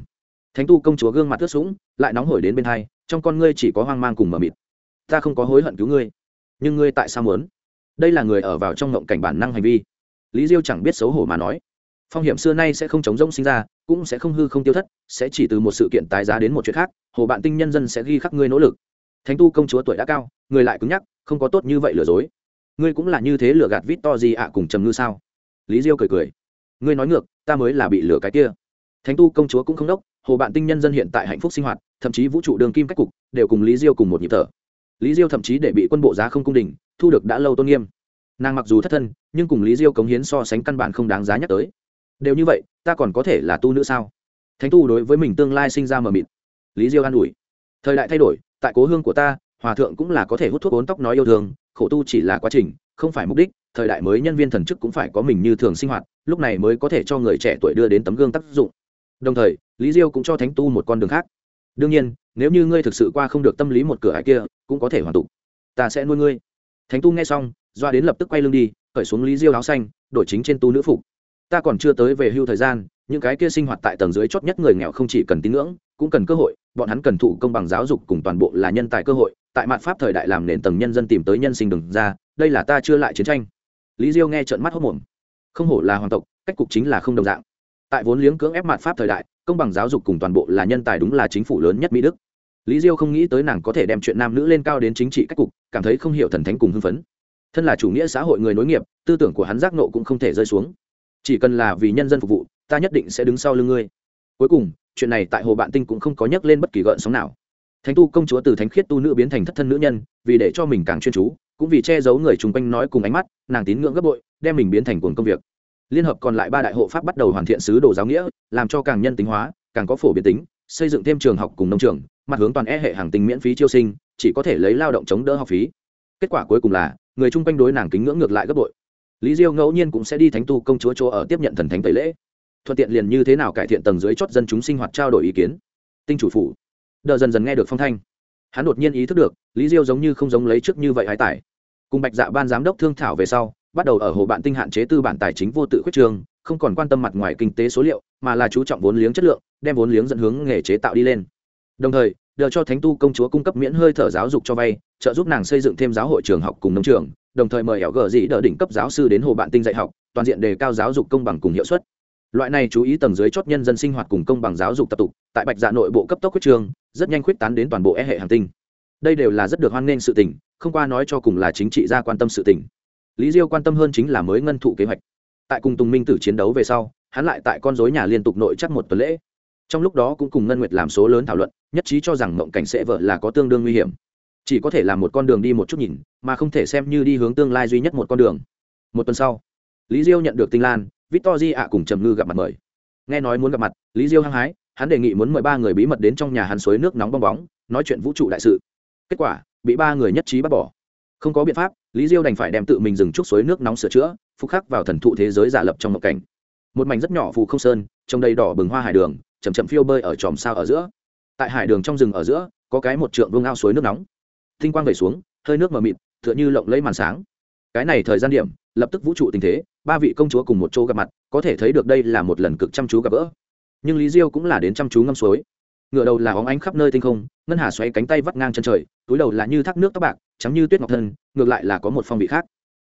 Thánh tu công chúa gương mặt ướt sũng, lại nóng hổi đến bên hai, trong con ngươi chỉ có hoang mang cùng mờ mịt. Ta không có hối hận cứu ngươi, nhưng ngươi tại sao muốn? Đây là người ở vào trong ngộng cảnh bản năng hành vi. Lý diêu chẳng biết xấu hổ mà nói phong hiểm xưa nay sẽ không chống rỗng sinh ra, cũng sẽ không hư không tiêu thất, sẽ chỉ từ một sự kiện tái giá đến một chuyện khác, hồ bạn tinh nhân dân sẽ ghi khắc ngươi nỗ lực. Thánh tu công chúa tuổi đã cao, người lại cứng nhắc, không có tốt như vậy lừa dối. Ngươi cũng là như thế lừa gạt vít to gì ạ cùng trầm ngư sao? Lý diêu cười cười. Ngươi nói ngược, ta mới là bị lừa cái kia. Thánh tu công chúa cũng không đốc, hồ bạn tinh nhân dân hiện tại hạnh phúc sinh hoạt, thậm chí vũ trụ đường kim cách cục, đều cùng lý diêu cùng một nhịp thở. Lý diêu thậm chí để bị quân bộ giá không cung đình, thu được đã lâu tôn nghiêm. Nàng mặc dù thất thân, nhưng cùng lý diêu cống hiến so sánh căn bản không đáng giá nhắc tới đều như vậy, ta còn có thể là tu nữ sao? Thánh tu đối với mình tương lai sinh ra mờ mịt. Lý diêu an ủi. Thời đại thay đổi, tại cố hương của ta, hòa thượng cũng là có thể hút thuốc bốn tóc nói yêu thương, khổ tu chỉ là quá trình, không phải mục đích, thời đại mới nhân viên thần chức cũng phải có mình như thường sinh hoạt, lúc này mới có thể cho người trẻ tuổi đưa đến tấm gương tác dụng. Đồng thời, lý diêu cũng cho thánh tu một con đường khác. Đương nhiên, nếu như ngươi thực sự qua không được tâm lý một cửa hải kia, cũng có thể hoàn tục. Ta sẽ nuôi ngươi. Thánh tu nghe xong, doa đến lập tức quay lưng đi, cởi xuống lý diêu áo xanh, đổi chính trên tu nữ phục ta còn chưa tới về hưu thời gian, những cái kia sinh hoạt tại tầng dưới chót nhất người nghèo không chỉ cần tín ngưỡng, cũng cần cơ hội, bọn hắn cần thụ công bằng giáo dục cùng toàn bộ là nhân tài cơ hội, tại mạn pháp thời đại làm nền tầng nhân dân tìm tới nhân sinh đừng ra, đây là ta chưa lại chiến tranh. Lý diêu nghe trợn mắt hốt mồm không hổ là hoàng tộc, cách cục chính là không đồng dạng. Tại vốn liếng cưỡng ép mạn pháp thời đại, công bằng giáo dục cùng toàn bộ là nhân tài đúng là chính phủ lớn nhất mỹ đức. Lý diêu không nghĩ tới nàng có thể đem chuyện nam nữ lên cao đến chính trị cách cục, cảm thấy không hiểu thần thánh cùng hưng phấn. Thân là chủ nghĩa xã hội người nối nghiệp, tư tưởng của hắn giác nộ cũng không thể rơi xuống chỉ cần là vì nhân dân phục vụ, ta nhất định sẽ đứng sau lưng ngươi. Cuối cùng, chuyện này tại hồ bạn tinh cũng không có nhắc lên bất kỳ gợn sóng nào. Thánh tu công chúa từ thánh khiết tu nữ biến thành thất thân nữ nhân, vì để cho mình càng chuyên chú, cũng vì che giấu người chung quanh nói cùng ánh mắt, nàng tín ngưỡng gấp bội, đem mình biến thành cuồng công việc. Liên hợp còn lại ba đại hộ pháp bắt đầu hoàn thiện sứ đồ giáo nghĩa, làm cho càng nhân tính hóa, càng có phổ biến tính, xây dựng thêm trường học cùng nông trường, mặt hướng toàn e hệ hàng tình miễn phí chiêu sinh, chỉ có thể lấy lao động chống đỡ học phí. Kết quả cuối cùng là, người chung quanh đối nàng kính ngưỡng ngược lại gấp bội lý diêu ngẫu nhiên cũng sẽ đi thánh tu công chúa chỗ ở tiếp nhận thần thánh tẩy lễ. Thuận tiện liền như thế nào cải thiện tầng dưới chót dân chúng sinh hoạt trao đổi ý kiến. Tinh chủ phủ. Đờ dần dần nghe được phong thanh. Hắn đột nhiên ý thức được, lý diêu giống như không giống lấy trước như vậy hái tải. Cùng bạch dạ ban giám đốc thương thảo về sau, bắt đầu ở hồ bạn tinh hạn chế tư bản tài chính vô tự khuyết trường, không còn quan tâm mặt ngoài kinh tế số liệu, mà là chú trọng vốn liếng chất lượng, đem vốn liếng dẫn hướng nghề chế tạo đi lên. Đồng thời, đờ cho thánh tu công chúa cung cấp miễn hơi thở giáo dục cho vay, trợ giúp nàng xây dựng thêm giáo hội trường học cùng nông trường đồng thời mời hẻo gờ dĩ đỡ đỉnh cấp giáo sư đến hồ bạn tinh dạy học, toàn diện đề cao giáo dục công bằng cùng hiệu suất. Loại này chú ý tầng dưới chót nhân dân sinh hoạt cùng công bằng giáo dục tập tục, tại bạch dạ nội bộ cấp tốc quyết trường, rất nhanh quyết tán đến toàn bộ e hệ hàng tinh. Đây đều là rất được hoan nghênh sự tình, không qua nói cho cùng là chính trị gia quan tâm sự tình. Lý diêu quan tâm hơn chính là mới ngân thụ kế hoạch. Tại cùng tùng minh tử chiến đấu về sau, hắn lại tại con dối nhà liên tục nội chắc một tuần lễ. Trong lúc đó cũng cùng ngân nguyệt làm số lớn thảo luận, nhất trí cho rằng mộng cảnh sẽ vợ là có tương đương nguy hiểm chỉ có thể làm một con đường đi một chút nhìn, mà không thể xem như đi hướng tương lai duy nhất một con đường. Một tuần sau, lý diêu nhận được tinh lan, victor di ạ cùng trầm ngư gặp mặt mời. Nghe nói muốn gặp mặt, lý diêu hăng hái, hắn đề nghị muốn mời ba người bí mật đến trong nhà hắn suối nước nóng bong bóng, nói chuyện vũ trụ đại sự. Kết quả, bị ba người nhất trí bắt bỏ. Không có biện pháp, lý diêu đành phải đem tự mình dừng chút suối nước nóng sửa chữa, phục khắc vào thần thụ thế giới giả lập trong một cảnh. Một mảnh rất nhỏ phù không sơn, trông đầy đỏ bừng hoa hải đường chầm chậm phiêu bơi ở tròm sao ở giữa. Tại hải đường trong rừng ở giữa, có cái một trượng vương ao suối nước nóng tinh quang về xuống, hơi nước mờ mịt, tựa như lộng lẫy màn sáng. Cái này thời gian điểm, lập tức vũ trụ tình thế, ba vị công chúa cùng một chỗ gặp mặt, có thể thấy được đây là một lần cực chăm chú gặp gỡ. Nhưng lý diêu cũng là đến chăm chú ngâm suối. Ngựa đầu là óng ánh khắp nơi tinh không, ngân hà xoay cánh tay vắt ngang chân trời, túi đầu là như thác nước tóc bạc chấm như tuyết ngọc thân, ngược lại là có một phong vị khác.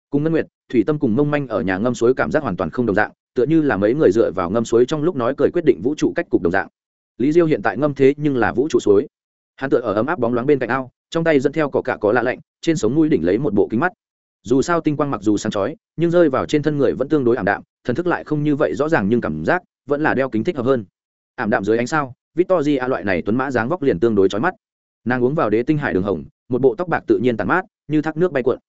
Cùng ngân nguyệt, thủy tâm cùng mông manh ở nhà ngâm suối cảm giác hoàn toàn không đồng dạng, tựa như là mấy người dựa vào ngâm suối trong lúc nói cười quyết định vũ trụ cách cục đồng dạng. Lý diêu hiện tại ngâm thế nhưng là vũ trụ suối. Hắn tựa ở ấm áp bóng loáng bên cạnh ao trong tay dẫn theo cỏ cạ có lạ lạnh, trên sống núi đỉnh lấy một bộ kính mắt. Dù sao tinh quang mặc dù sáng chói, nhưng rơi vào trên thân người vẫn tương đối ảm đạm, thần thức lại không như vậy rõ ràng nhưng cảm giác vẫn là đeo kính thích hợp hơn. Ảm đạm dưới ánh sao victory a loại này tuấn mã dáng vóc liền tương đối chói mắt. Nàng uống vào đế tinh hải đường hồng, một bộ tóc bạc tự nhiên tàn mát, như thác nước bay cuộn.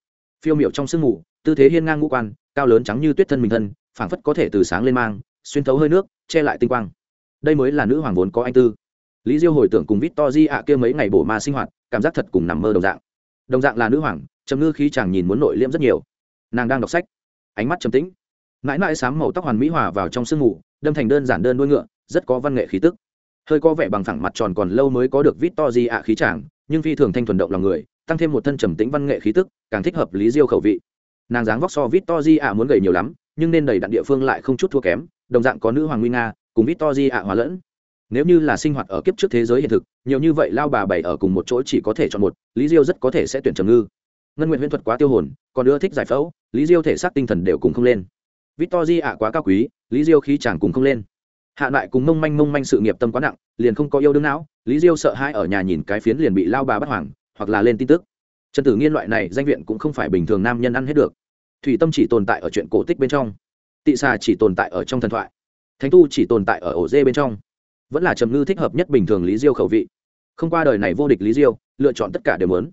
Phiêu miểu trong sương mù, tư thế hiên ngang ngũ quan, cao lớn trắng như tuyết thân mình thân, phảng phất có thể từ sáng lên mang, xuyên thấu hơi nước, che lại tinh quang. Đây mới là nữ hoàng vốn có anh tư. Lý diêu hồi tưởng cùng vít to di ạ kia mấy ngày bổ ma sinh hoạt cảm giác thật cùng nằm mơ đồng dạng. Đồng dạng là nữ hoàng, trầm ngư khí chàng nhìn muốn nội liễm rất nhiều. Nàng đang đọc sách. Ánh mắt trầm tĩnh. Mãi mãi sáng màu tóc hoàn mỹ hòa vào trong sương ngủ đâm thành đơn giản đơn đuôi ngựa, rất có văn nghệ khí tức. Hơi có vẻ bằng thẳng mặt tròn còn lâu mới có được vít to gì ạ khí chàng, nhưng phi thường thanh thuần động lòng người, tăng thêm một thân trầm tĩnh văn nghệ khí tức, càng thích hợp lý diêu khẩu vị. Nàng dáng vóc so vít to di ạ muốn gầy nhiều lắm, nhưng nên đầy đặn địa phương lại không chút thua kém, đồng dạng có nữ hoàng nguy nga, cùng vít to di ạ hòa lẫn nếu như là sinh hoạt ở kiếp trước thế giới hiện thực, nhiều như vậy lao bà bày ở cùng một chỗ chỉ có thể chọn một, lý diêu rất có thể sẽ tuyển trầm ngư. Ngân nguyện huyễn thuật quá tiêu hồn, còn ưa thích giải phẫu, lý diêu thể xác tinh thần đều cùng không lên. Victor di ạ quá cao quý, lý diêu khí chàng cùng không lên. Hạ lại cùng mông manh mông manh sự nghiệp tâm quá nặng, liền không có yêu đương não, lý diêu sợ hai ở nhà nhìn cái phiến liền bị lao bà bắt hoàng hoặc là lên tin tức. Trần tử nghiên loại này danh viện cũng không phải bình thường nam nhân ăn hết được. Thủy tâm chỉ tồn tại ở chuyện cổ tích bên trong. Tị xà chỉ tồn tại ở trong thần thoại. Thánh tu chỉ tồn tại ở ổ dê bên trong vẫn là trầm ngư thích hợp nhất bình thường lý diêu khẩu vị. Không qua đời này vô địch lý diêu, lựa chọn tất cả đều lớn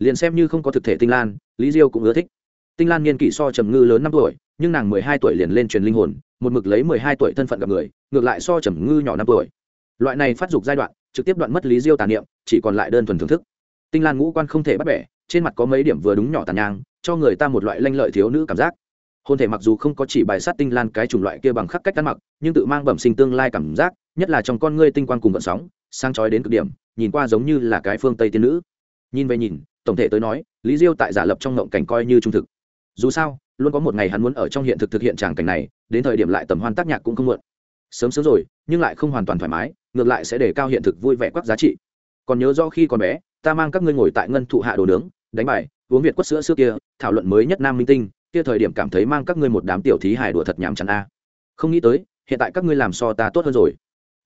liền xem như không có thực thể tinh lan, lý diêu cũng ưa thích. Tinh lan niên kỷ so trầm ngư lớn năm tuổi, nhưng nàng mười hai tuổi liền lên truyền linh hồn, một mực lấy mười hai tuổi thân phận gặp người, ngược lại so trầm ngư nhỏ năm tuổi. Loại này phát dục giai đoạn, trực tiếp đoạn mất lý diêu tàn niệm, chỉ còn lại đơn thuần thưởng thức. Tinh lan ngũ quan không thể bắt bẻ, trên mặt có mấy điểm vừa đúng nhỏ tàn nhang, cho người ta một loại lanh lợi thiếu nữ cảm giác. Hôn thể mặc dù không có chỉ bài sát tinh lan cái chủng loại kia bằng khắc cách ăn mặc, nhưng tự mang bẩm sinh tương lai cảm giác nhất là trong con ngươi tinh quang cùng vận sóng sang chói đến cực điểm, nhìn qua giống như là cái phương tây tiên nữ. Nhìn về nhìn, tổng thể tới nói, lý diêu tại giả lập trong ngộng cảnh coi như trung thực. Dù sao, luôn có một ngày hắn muốn ở trong hiện thực thực hiện tràng cảnh này, đến thời điểm lại tầm hoan tác nhạc cũng không muộn. Sớm sớm rồi, nhưng lại không hoàn toàn thoải mái, ngược lại sẽ để cao hiện thực vui vẻ quắc giá trị. Còn nhớ do khi còn bé, ta mang các ngươi ngồi tại ngân thụ hạ đồ nướng, đánh bài, uống việt quất sữa xưa kia, thảo luận mới nhất nam minh tinh, kia thời điểm cảm thấy mang các ngươi một đám tiểu thí hài đùa thật nhàm chắn a. Không nghĩ tới, hiện tại các ngươi làm so ta tốt hơn rồi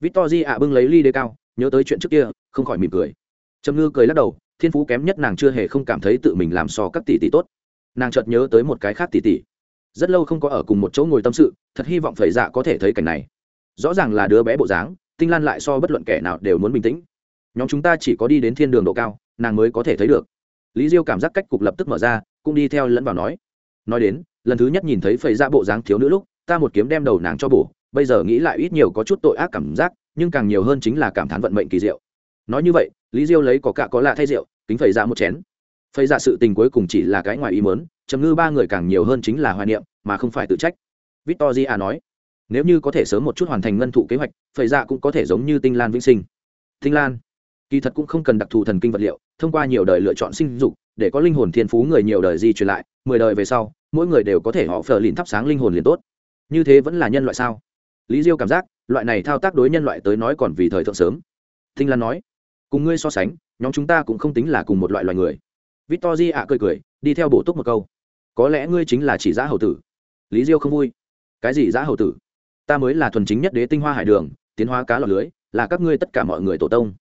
victor di ạ bưng lấy ly đê cao, nhớ tới chuyện trước kia, không khỏi mỉm cười. Trầm ngư cười lắc đầu, thiên phú kém nhất nàng chưa hề không cảm thấy tự mình làm so các tỷ tỷ tốt. Nàng chợt nhớ tới một cái khác tỷ tỷ. Rất lâu không có ở cùng một chỗ ngồi tâm sự, thật hy vọng phẩy dạ có thể thấy cảnh này. Rõ ràng là đứa bé bộ dáng, tinh lan lại so bất luận kẻ nào đều muốn bình tĩnh. Nhóm chúng ta chỉ có đi đến thiên đường độ cao, nàng mới có thể thấy được. Lý diêu cảm giác cách cục lập tức mở ra, cũng đi theo lẫn vào nói. Nói đến, lần thứ nhất nhìn thấy phẩy dạ bộ dáng thiếu nữ lúc, ta một kiếm đem đầu nàng cho bổ bây giờ nghĩ lại ít nhiều có chút tội ác cảm giác, nhưng càng nhiều hơn chính là cảm thán vận mệnh kỳ diệu. Nói như vậy, lý diêu lấy có cạ có lạ thay rượu, kính phẩy ra một chén. Phẩy ra sự tình cuối cùng chỉ là cái ngoài ý mớn trầm ngư ba người càng nhiều hơn chính là hoài niệm, mà không phải tự trách. Victor di nói, nếu như có thể sớm một chút hoàn thành ngân thụ kế hoạch, phẩy ra cũng có thể giống như tinh lan vĩnh sinh. Tinh lan, kỳ thật cũng không cần đặc thù thần kinh vật liệu, thông qua nhiều đời lựa chọn sinh dục, để có linh hồn thiên phú người nhiều đời di truyền lại, mười đời về sau, mỗi người đều có thể họ phờ lìn thắp sáng linh hồn liền tốt. Như thế vẫn là nhân loại sao? lý diêu cảm giác, loại này thao tác đối nhân loại tới nói còn vì thời thượng sớm. Thinh lan nói, cùng ngươi so sánh, nhóm chúng ta cũng không tính là cùng một loại loài người. Vít To di ạ cười cười, đi theo bổ túc một câu, có lẽ ngươi chính là chỉ giã hầu tử. Lý diêu không vui, cái gì giã hầu tử? Ta mới là thuần chính nhất đế tinh hoa hải đường, tiến hóa cá lọc lưới, là các ngươi tất cả mọi người tổ tông.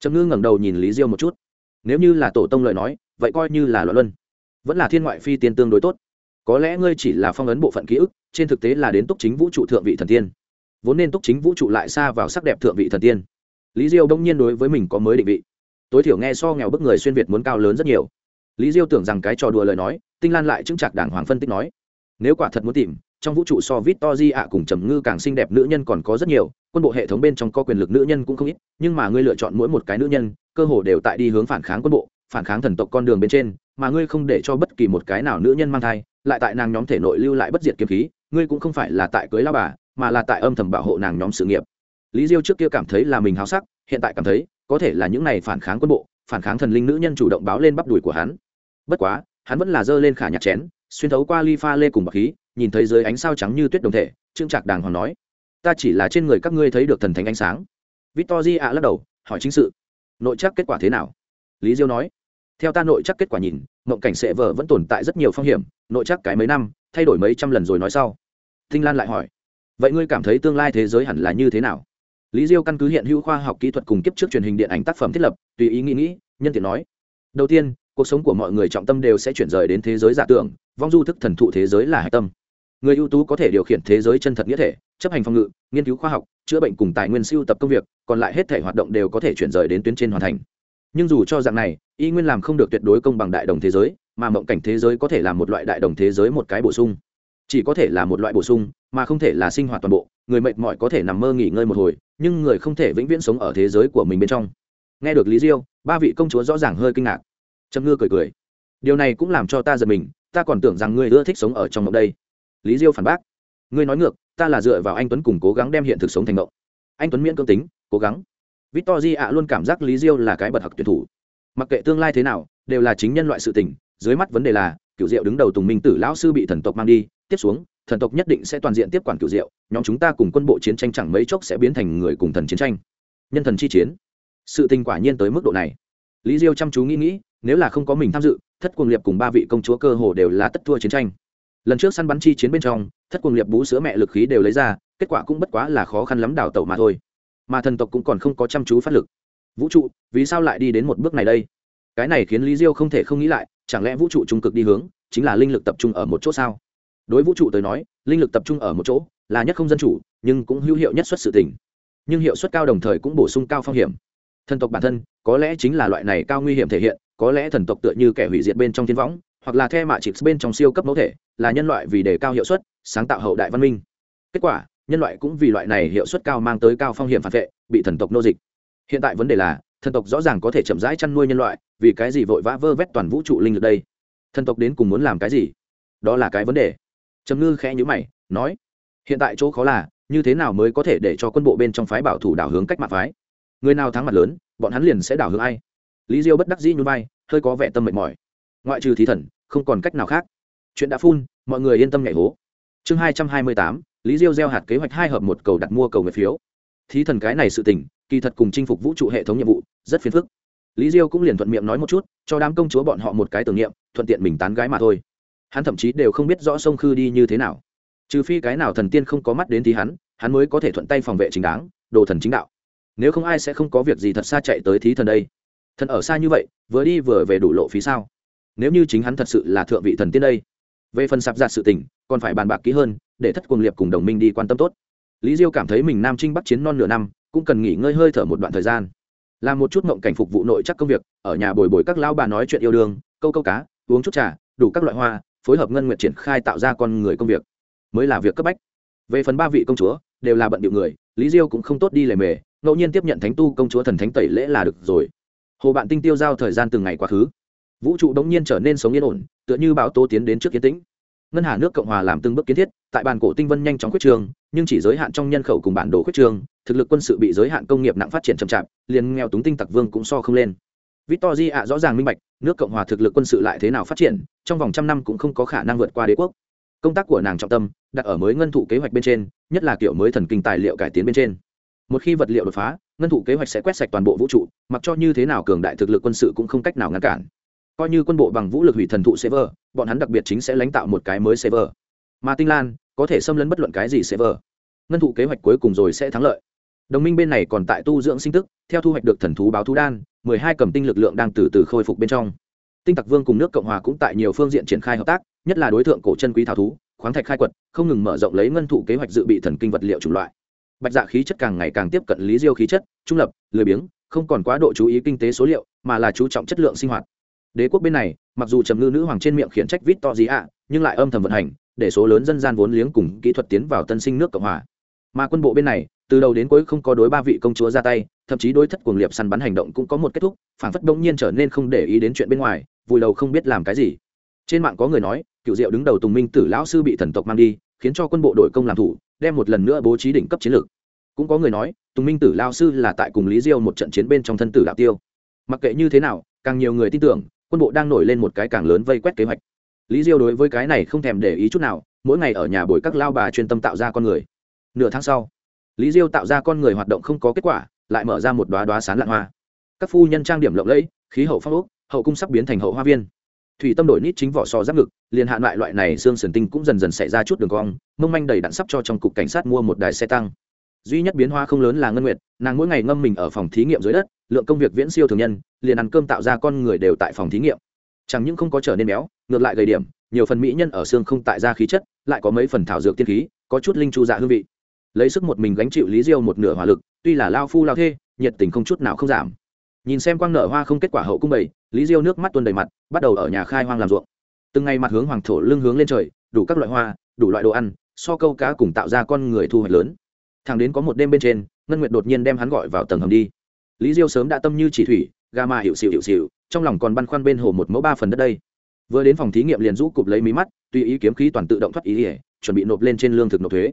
Trầm ngư ngẩng đầu nhìn lý diêu một chút, nếu như là tổ tông lời nói, vậy coi như là loạn luân. Vẫn là thiên ngoại phi tiên tương đối tốt. Có lẽ ngươi chỉ là phong ấn bộ phận ký ức, trên thực tế là đến túc chính vũ trụ thượng vị thần tiên vốn nên túc chính vũ trụ lại xa vào sắc đẹp thượng vị thần tiên. Lý diêu đông nhiên đối với mình có mới định vị. Tối thiểu nghe so nghèo bức người xuyên việt muốn cao lớn rất nhiều. Lý diêu tưởng rằng cái trò đùa lời nói, tinh lan lại chứng chặt đảng hoàng phân tích nói, nếu quả thật muốn tìm, trong vũ trụ so vít to di ạ cùng trầm ngư càng xinh đẹp nữ nhân còn có rất nhiều, quân bộ hệ thống bên trong có quyền lực nữ nhân cũng không ít, nhưng mà ngươi lựa chọn mỗi một cái nữ nhân, cơ hồ đều tại đi hướng phản kháng quân bộ, phản kháng thần tộc con đường bên trên, mà ngươi không để cho bất kỳ một cái nào nữ nhân mang thai, lại tại nàng nhóm thể nội lưu lại bất diệt kiếm khí, ngươi cũng không phải là tại cưới lao bà mà là tại âm thầm bảo hộ nàng nhóm sự nghiệp. Lý diêu trước kia cảm thấy là mình háo sắc, hiện tại cảm thấy, có thể là những này phản kháng quân bộ, phản kháng thần linh nữ nhân chủ động báo lên bắp đùi của hắn. Bất quá, hắn vẫn là giơ lên khả nhạc chén, xuyên thấu qua ly pha lê cùng bạc khí, nhìn thấy dưới ánh sao trắng như tuyết đồng thể, trương trạc đàng hoàng nói, ta chỉ là trên người các ngươi thấy được thần thánh ánh sáng. Victor di ạ lắc đầu, hỏi chính sự, nội chắc kết quả thế nào? Lý diêu nói, theo ta nội chắc kết quả nhìn, mộng cảnh sệ vợ vẫn tồn tại rất nhiều phong hiểm, nội chắc cái mấy năm, thay đổi mấy trăm lần rồi nói sau. Tinh lan lại hỏi vậy ngươi cảm thấy tương lai thế giới hẳn là như thế nào? Lý diêu căn cứ hiện hữu khoa học kỹ thuật cùng kiếp trước truyền hình điện ảnh tác phẩm thiết lập, tùy ý nghĩ nghĩ, nhân tiện nói. Đầu tiên, cuộc sống của mọi người trọng tâm đều sẽ chuyển rời đến thế giới giả tưởng, vong du thức thần thụ thế giới là hạch tâm. Người ưu tú có thể điều khiển thế giới chân thật nghĩa thể, chấp hành phòng ngự, nghiên cứu khoa học, chữa bệnh cùng tài nguyên siêu tập công việc, còn lại hết thể hoạt động đều có thể chuyển rời đến tuyến trên hoàn thành. Nhưng dù cho dạng này, y nguyên làm không được tuyệt đối công bằng đại đồng thế giới, mà mộng cảnh thế giới có thể là một loại đại đồng thế giới một cái bổ sung. Chỉ có thể là một loại bổ sung mà không thể là sinh hoạt toàn bộ, người mệt mỏi có thể nằm mơ nghỉ ngơi một hồi, nhưng người không thể vĩnh viễn sống ở thế giới của mình bên trong. Nghe được lý diêu, ba vị công chúa rõ ràng hơi kinh ngạc. Trâm ngư cười cười. Điều này cũng làm cho ta giật mình, ta còn tưởng rằng ngươi ưa thích sống ở trong mộng đây. Lý diêu phản bác. Ngươi nói ngược, ta là dựa vào anh tuấn cùng cố gắng đem hiện thực sống thành mộng. Anh tuấn miễn cưỡng tính, cố gắng. Victor di ạ luôn cảm giác lý diêu là cái bật hặc tuyển thủ. Mặc kệ tương lai thế nào, đều là chính nhân loại sự tỉnh dưới mắt vấn đề là cựu diệu đứng đầu tùng minh tử lão sư bị thần tộc mang đi, tiếp xuống thần tộc nhất định sẽ toàn diện tiếp quản cửu diệu, nhóm chúng ta cùng quân bộ chiến tranh chẳng mấy chốc sẽ biến thành người cùng thần chiến tranh. Nhân thần chi chiến. Sự tình quả nhiên tới mức độ này. Lý diêu chăm chú nghĩ nghĩ, nếu là không có mình tham dự, thất cuồng liệp cùng ba vị công chúa cơ hồ đều là tất thua chiến tranh. Lần trước săn bắn chi chiến bên trong, thất cuồng liệp bú sữa mẹ lực khí đều lấy ra, kết quả cũng bất quá là khó khăn lắm đào tẩu mà thôi. Mà thần tộc cũng còn không có chăm chú phát lực. Vũ trụ, vì sao lại đi đến một bước này đây? Cái này khiến lý diêu không thể không nghĩ lại, chẳng lẽ vũ trụ trung cực đi hướng, chính là linh lực tập trung ở một chỗ sao? đối vũ trụ tới nói, linh lực tập trung ở một chỗ, là nhất không dân chủ, nhưng cũng hữu hiệu nhất xuất sự tỉnh nhưng hiệu suất cao đồng thời cũng bổ sung cao phong hiểm. Thần tộc bản thân, có lẽ chính là loại này cao nguy hiểm thể hiện, có lẽ thần tộc tựa như kẻ hủy diệt bên trong thiên võng, hoặc là the mạ chịp bên trong siêu cấp mẫu thể, là nhân loại vì đề cao hiệu suất, sáng tạo hậu đại văn minh. Kết quả, nhân loại cũng vì loại này hiệu suất cao mang tới cao phong hiểm phản vệ, bị thần tộc nô dịch. Hiện tại vấn đề là, thần tộc rõ ràng có thể chậm rãi chăn nuôi nhân loại, vì cái gì vội vã vơ vét toàn vũ trụ linh lực đây? Thần tộc đến cùng muốn làm cái gì? Đó là cái vấn đề trầm ngư khẽ nhữ mày, nói, hiện tại chỗ khó là, như thế nào mới có thể để cho quân bộ bên trong phái bảo thủ đảo hướng cách mạng phái? Người nào thắng mặt lớn, bọn hắn liền sẽ đảo hướng ai? Lý diêu bất đắc dĩ nhún vai, hơi có vẻ tâm mệt mỏi. Ngoại trừ thí thần, không còn cách nào khác. Chuyện đã phun, mọi người yên tâm nhảy hố. Chương hai trăm hai mươi tám, lý diêu gieo hạt kế hoạch hai hợp một cầu đặt mua cầu người phiếu. Thí thần cái này sự tình, kỳ thật cùng chinh phục vũ trụ hệ thống nhiệm vụ, rất phiền phức. Lý diêu cũng liền thuận miệng nói một chút, cho đám công chúa bọn họ một cái tưởng niệm, thuận tiện mình tán gái mà thôi hắn thậm chí đều không biết rõ sông khư đi như thế nào. Trừ phi cái nào thần tiên không có mắt đến thì hắn hắn mới có thể thuận tay phòng vệ chính đáng, đồ thần chính đạo. Nếu không ai sẽ không có việc gì thật xa chạy tới thí thần đây. Thần ở xa như vậy, vừa đi vừa về đủ lộ phí sao? Nếu như chính hắn thật sự là thượng vị thần tiên đây. Về phần sạp ra sự tình, còn phải bàn bạc kỹ hơn, để thất cuồng liệp cùng đồng minh đi quan tâm tốt. Lý diêu cảm thấy mình nam trinh bắt chiến non nửa năm, cũng cần nghỉ ngơi hơi thở một đoạn thời gian. Làm một chút mộng cảnh phục vụ nội chắc công việc, ở nhà bồi bồi các lão bà nói chuyện yêu đương, câu câu cá, uống chút trà, đủ các loại hoa phối hợp ngân nguyện triển khai tạo ra con người công việc. Mới là việc cấp bách. Về phần ba vị công chúa, đều là bận điệu người, lý diêu cũng không tốt đi lề mề, ngẫu nhiên tiếp nhận thánh tu công chúa thần thánh tẩy lễ là được rồi. Hồ bạn tinh tiêu giao thời gian từng ngày quá khứ. Vũ trụ đống nhiên trở nên sống yên ổn, tựa như bão tố tiến đến trước kiến tĩnh. Ngân hà nước cộng hòa làm từng bước kiến thiết, tại bàn cổ tinh vân nhanh chóng khuyết trường, nhưng chỉ giới hạn trong nhân khẩu cùng bản đồ khuyết trường, thực lực quân sự bị giới hạn công nghiệp nặng phát triển chậm chạp, liền nghèo túng tinh tặc vương cũng so không lên. Victory ạ rõ ràng minh bạch, nước Cộng hòa thực lực quân sự lại thế nào phát triển, trong vòng trăm năm cũng không có khả năng vượt qua đế quốc. Công tác của nàng trọng tâm đặt ở mới ngân thụ kế hoạch bên trên, nhất là kiểu mới thần kinh tài liệu cải tiến bên trên. Một khi vật liệu đột phá, ngân thụ kế hoạch sẽ quét sạch toàn bộ vũ trụ, mặc cho như thế nào cường đại thực lực quân sự cũng không cách nào ngăn cản. Coi như quân bộ bằng vũ lực hủy thần thụ server, bọn hắn đặc biệt chính sẽ lãnh tạo một cái mới server. Mà Tinh Lan có thể xâm lấn bất luận cái gì server. Ngân thụ kế hoạch cuối cùng rồi sẽ thắng lợi đồng minh bên này còn tại tu dưỡng sinh tức, theo thu hoạch được thần thú báo thú đan, mười hai cầm tinh lực lượng đang từ từ khôi phục bên trong. Tinh tặc vương cùng nước cộng hòa cũng tại nhiều phương diện triển khai hợp tác, nhất là đối tượng cổ chân quý thảo thú, khoáng thạch khai quật, không ngừng mở rộng lấy ngân thụ kế hoạch dự bị thần kinh vật liệu chủng loại. Bạch dạ khí chất càng ngày càng tiếp cận lý diêu khí chất, trung lập, lười biếng, không còn quá độ chú ý kinh tế số liệu, mà là chú trọng chất lượng sinh hoạt. Đế quốc bên này, mặc dù trầm ngư nữ hoàng trên miệng khiển trách vít to gì ạ nhưng lại âm thầm vận hành, để số lớn dân gian vốn liếng cùng kỹ thuật tiến vào tân sinh nước cộng hòa. Mà quân bộ bên này từ đầu đến cuối không có đối ba vị công chúa ra tay, thậm chí đối thất cuồng liệp săn bắn hành động cũng có một kết thúc, phản phất đông nhiên trở nên không để ý đến chuyện bên ngoài, vùi đầu không biết làm cái gì. Trên mạng có người nói cựu diệu đứng đầu tùng minh tử lão sư bị thần tộc mang đi, khiến cho quân bộ đội công làm thủ, đem một lần nữa bố trí đỉnh cấp chiến lược. Cũng có người nói, tùng minh tử lao sư là tại cùng lý diêu một trận chiến bên trong thân tử đạo tiêu. Mặc kệ như thế nào, càng nhiều người tin tưởng, quân bộ đang nổi lên một cái càng lớn vây quét kế hoạch. Lý diêu đối với cái này không thèm để ý chút nào, mỗi ngày ở nhà bồi các lao bà chuyên tâm tạo ra con người. Nửa tháng sau lý diêu tạo ra con người hoạt động không có kết quả, lại mở ra một đoá đoá sán lạng hoa. Các phu nhân trang điểm lộng lẫy, khí hậu phong ốc, hậu cung sắp biến thành hậu hoa viên. Thủy tâm đổi nít chính vỏ sò giáp ngực, liền hạn loại loại này xương sườn tinh cũng dần dần xảy ra chút đường cong, mông manh đầy đạn sắp cho trong cục cảnh sát mua một đài xe tăng. Duy nhất biến hoa không lớn là ngân nguyệt, nàng mỗi ngày ngâm mình ở phòng thí nghiệm dưới đất, lượng công việc viễn siêu thường nhân, liền ăn cơm tạo ra con người đều tại phòng thí nghiệm. Chẳng những không có trở nên béo, ngược lại gầy điểm, nhiều phần mỹ nhân ở xương không tại ra khí chất, lại có mấy phần thảo dược tiên khí, có chút linh chu dạ hương vị lấy sức một mình gánh chịu lý diêu một nửa hỏa lực tuy là lao phu lao thê nhiệt tình không chút nào không giảm. Nhìn xem quang nở hoa không kết quả hậu cung bảy, lý diêu nước mắt tuôn đầy mặt bắt đầu ở nhà khai hoang làm ruộng. Từng ngày mặt hướng hoàng thổ lưng hướng lên trời đủ các loại hoa đủ loại đồ ăn so câu cá cùng tạo ra con người thu hoạch lớn. Thằng đến có một đêm bên trên ngân nguyệt đột nhiên đem hắn gọi vào tầng hầm đi. Lý diêu sớm đã tâm như chỉ thủy ga mà hiệu xịu hiệu xịu trong lòng còn băn khoăn bên hồ một mẫu ba phần đất đây. Vừa đến phòng thí nghiệm liền rũ cụp lấy mí mắt tùy ý kiếm khí toàn tự động thoát ý ỉa chuẩn bị nộp lên trên lương thực nộp thuế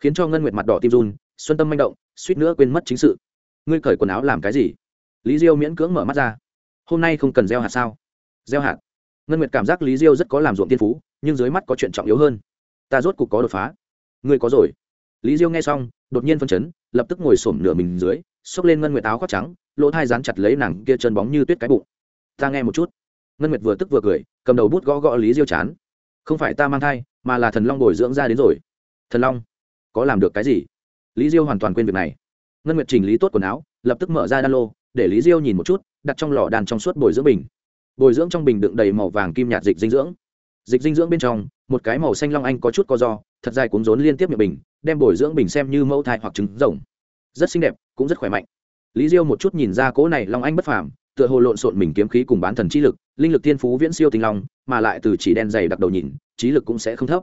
khiến cho ngân nguyệt mặt đỏ tim run, xuân tâm manh động, suýt nữa quên mất chính sự. Ngươi cởi quần áo làm cái gì? Lý diêu miễn cưỡng mở mắt ra. Hôm nay không cần gieo hạt sao? Gieo hạt. Ngân nguyệt cảm giác lý diêu rất có làm ruộng tiên phú, nhưng dưới mắt có chuyện trọng yếu hơn. Ta rốt cục có đột phá. Ngươi có rồi. Lý diêu nghe xong, đột nhiên phân chấn, lập tức ngồi xổm nửa mình dưới, xốc lên ngân nguyệt áo khoác trắng, lỗ thai dán chặt lấy nàng kia chân bóng như tuyết cái bụng. Ta nghe một chút. Ngân nguyệt vừa tức vừa cười, cầm đầu bút gõ gõ lý diêu chán. Không phải ta mang thai, mà là thần long bồi dưỡng ra đến rồi. Thần long có làm được cái gì? Lý diêu hoàn toàn quên việc này. Ngân nguyệt chỉnh lý tốt quần áo, lập tức mở ra đan lô, để lý diêu nhìn một chút, đặt trong lò đàn trong suốt bồi dưỡng bình. Bồi dưỡng trong bình đựng đầy màu vàng kim nhạt dịch dinh dưỡng. Dịch dinh dưỡng bên trong, một cái màu xanh long anh có chút co do, thật dài cuốn rốn liên tiếp miệng bình, đem bồi dưỡng bình xem như mẫu thai hoặc trứng rồng. Rất xinh đẹp, cũng rất khỏe mạnh. Lý diêu một chút nhìn ra cỗ này long anh bất phàm, tựa hồ lộn xộn mình kiếm khí cùng bán thần trí lực, linh lực thiên phú viễn siêu tinh long, mà lại từ chỉ đen dày đặc đầu nhìn, trí lực cũng sẽ không thấp.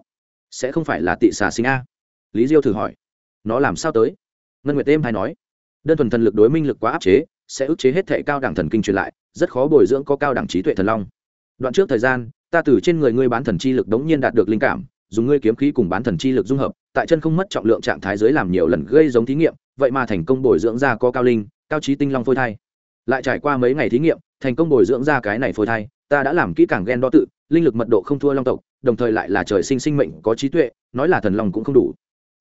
Sẽ không phải là tị xà sinh a lý diêu thử hỏi. Nó làm sao tới? Ngân nguyệt êm hay nói. Đơn thuần thần lực đối minh lực quá áp chế, sẽ ức chế hết thệ cao đẳng thần kinh truyền lại, rất khó bồi dưỡng có cao đẳng trí tuệ thần long. Đoạn trước thời gian, ta từ trên người ngươi bán thần chi lực đống nhiên đạt được linh cảm, dùng ngươi kiếm khí cùng bán thần chi lực dung hợp, tại chân không mất trọng lượng trạng thái dưới làm nhiều lần gây giống thí nghiệm, vậy mà thành công bồi dưỡng ra có cao linh, cao trí tinh long phôi thai. Lại trải qua mấy ngày thí nghiệm, thành công bồi dưỡng ra cái này phôi thai, ta đã làm kỹ càng ghen đo tự, linh lực mật độ không thua long tộc, đồng thời lại là trời sinh sinh mệnh có trí tuệ, nói là thần long cũng không đủ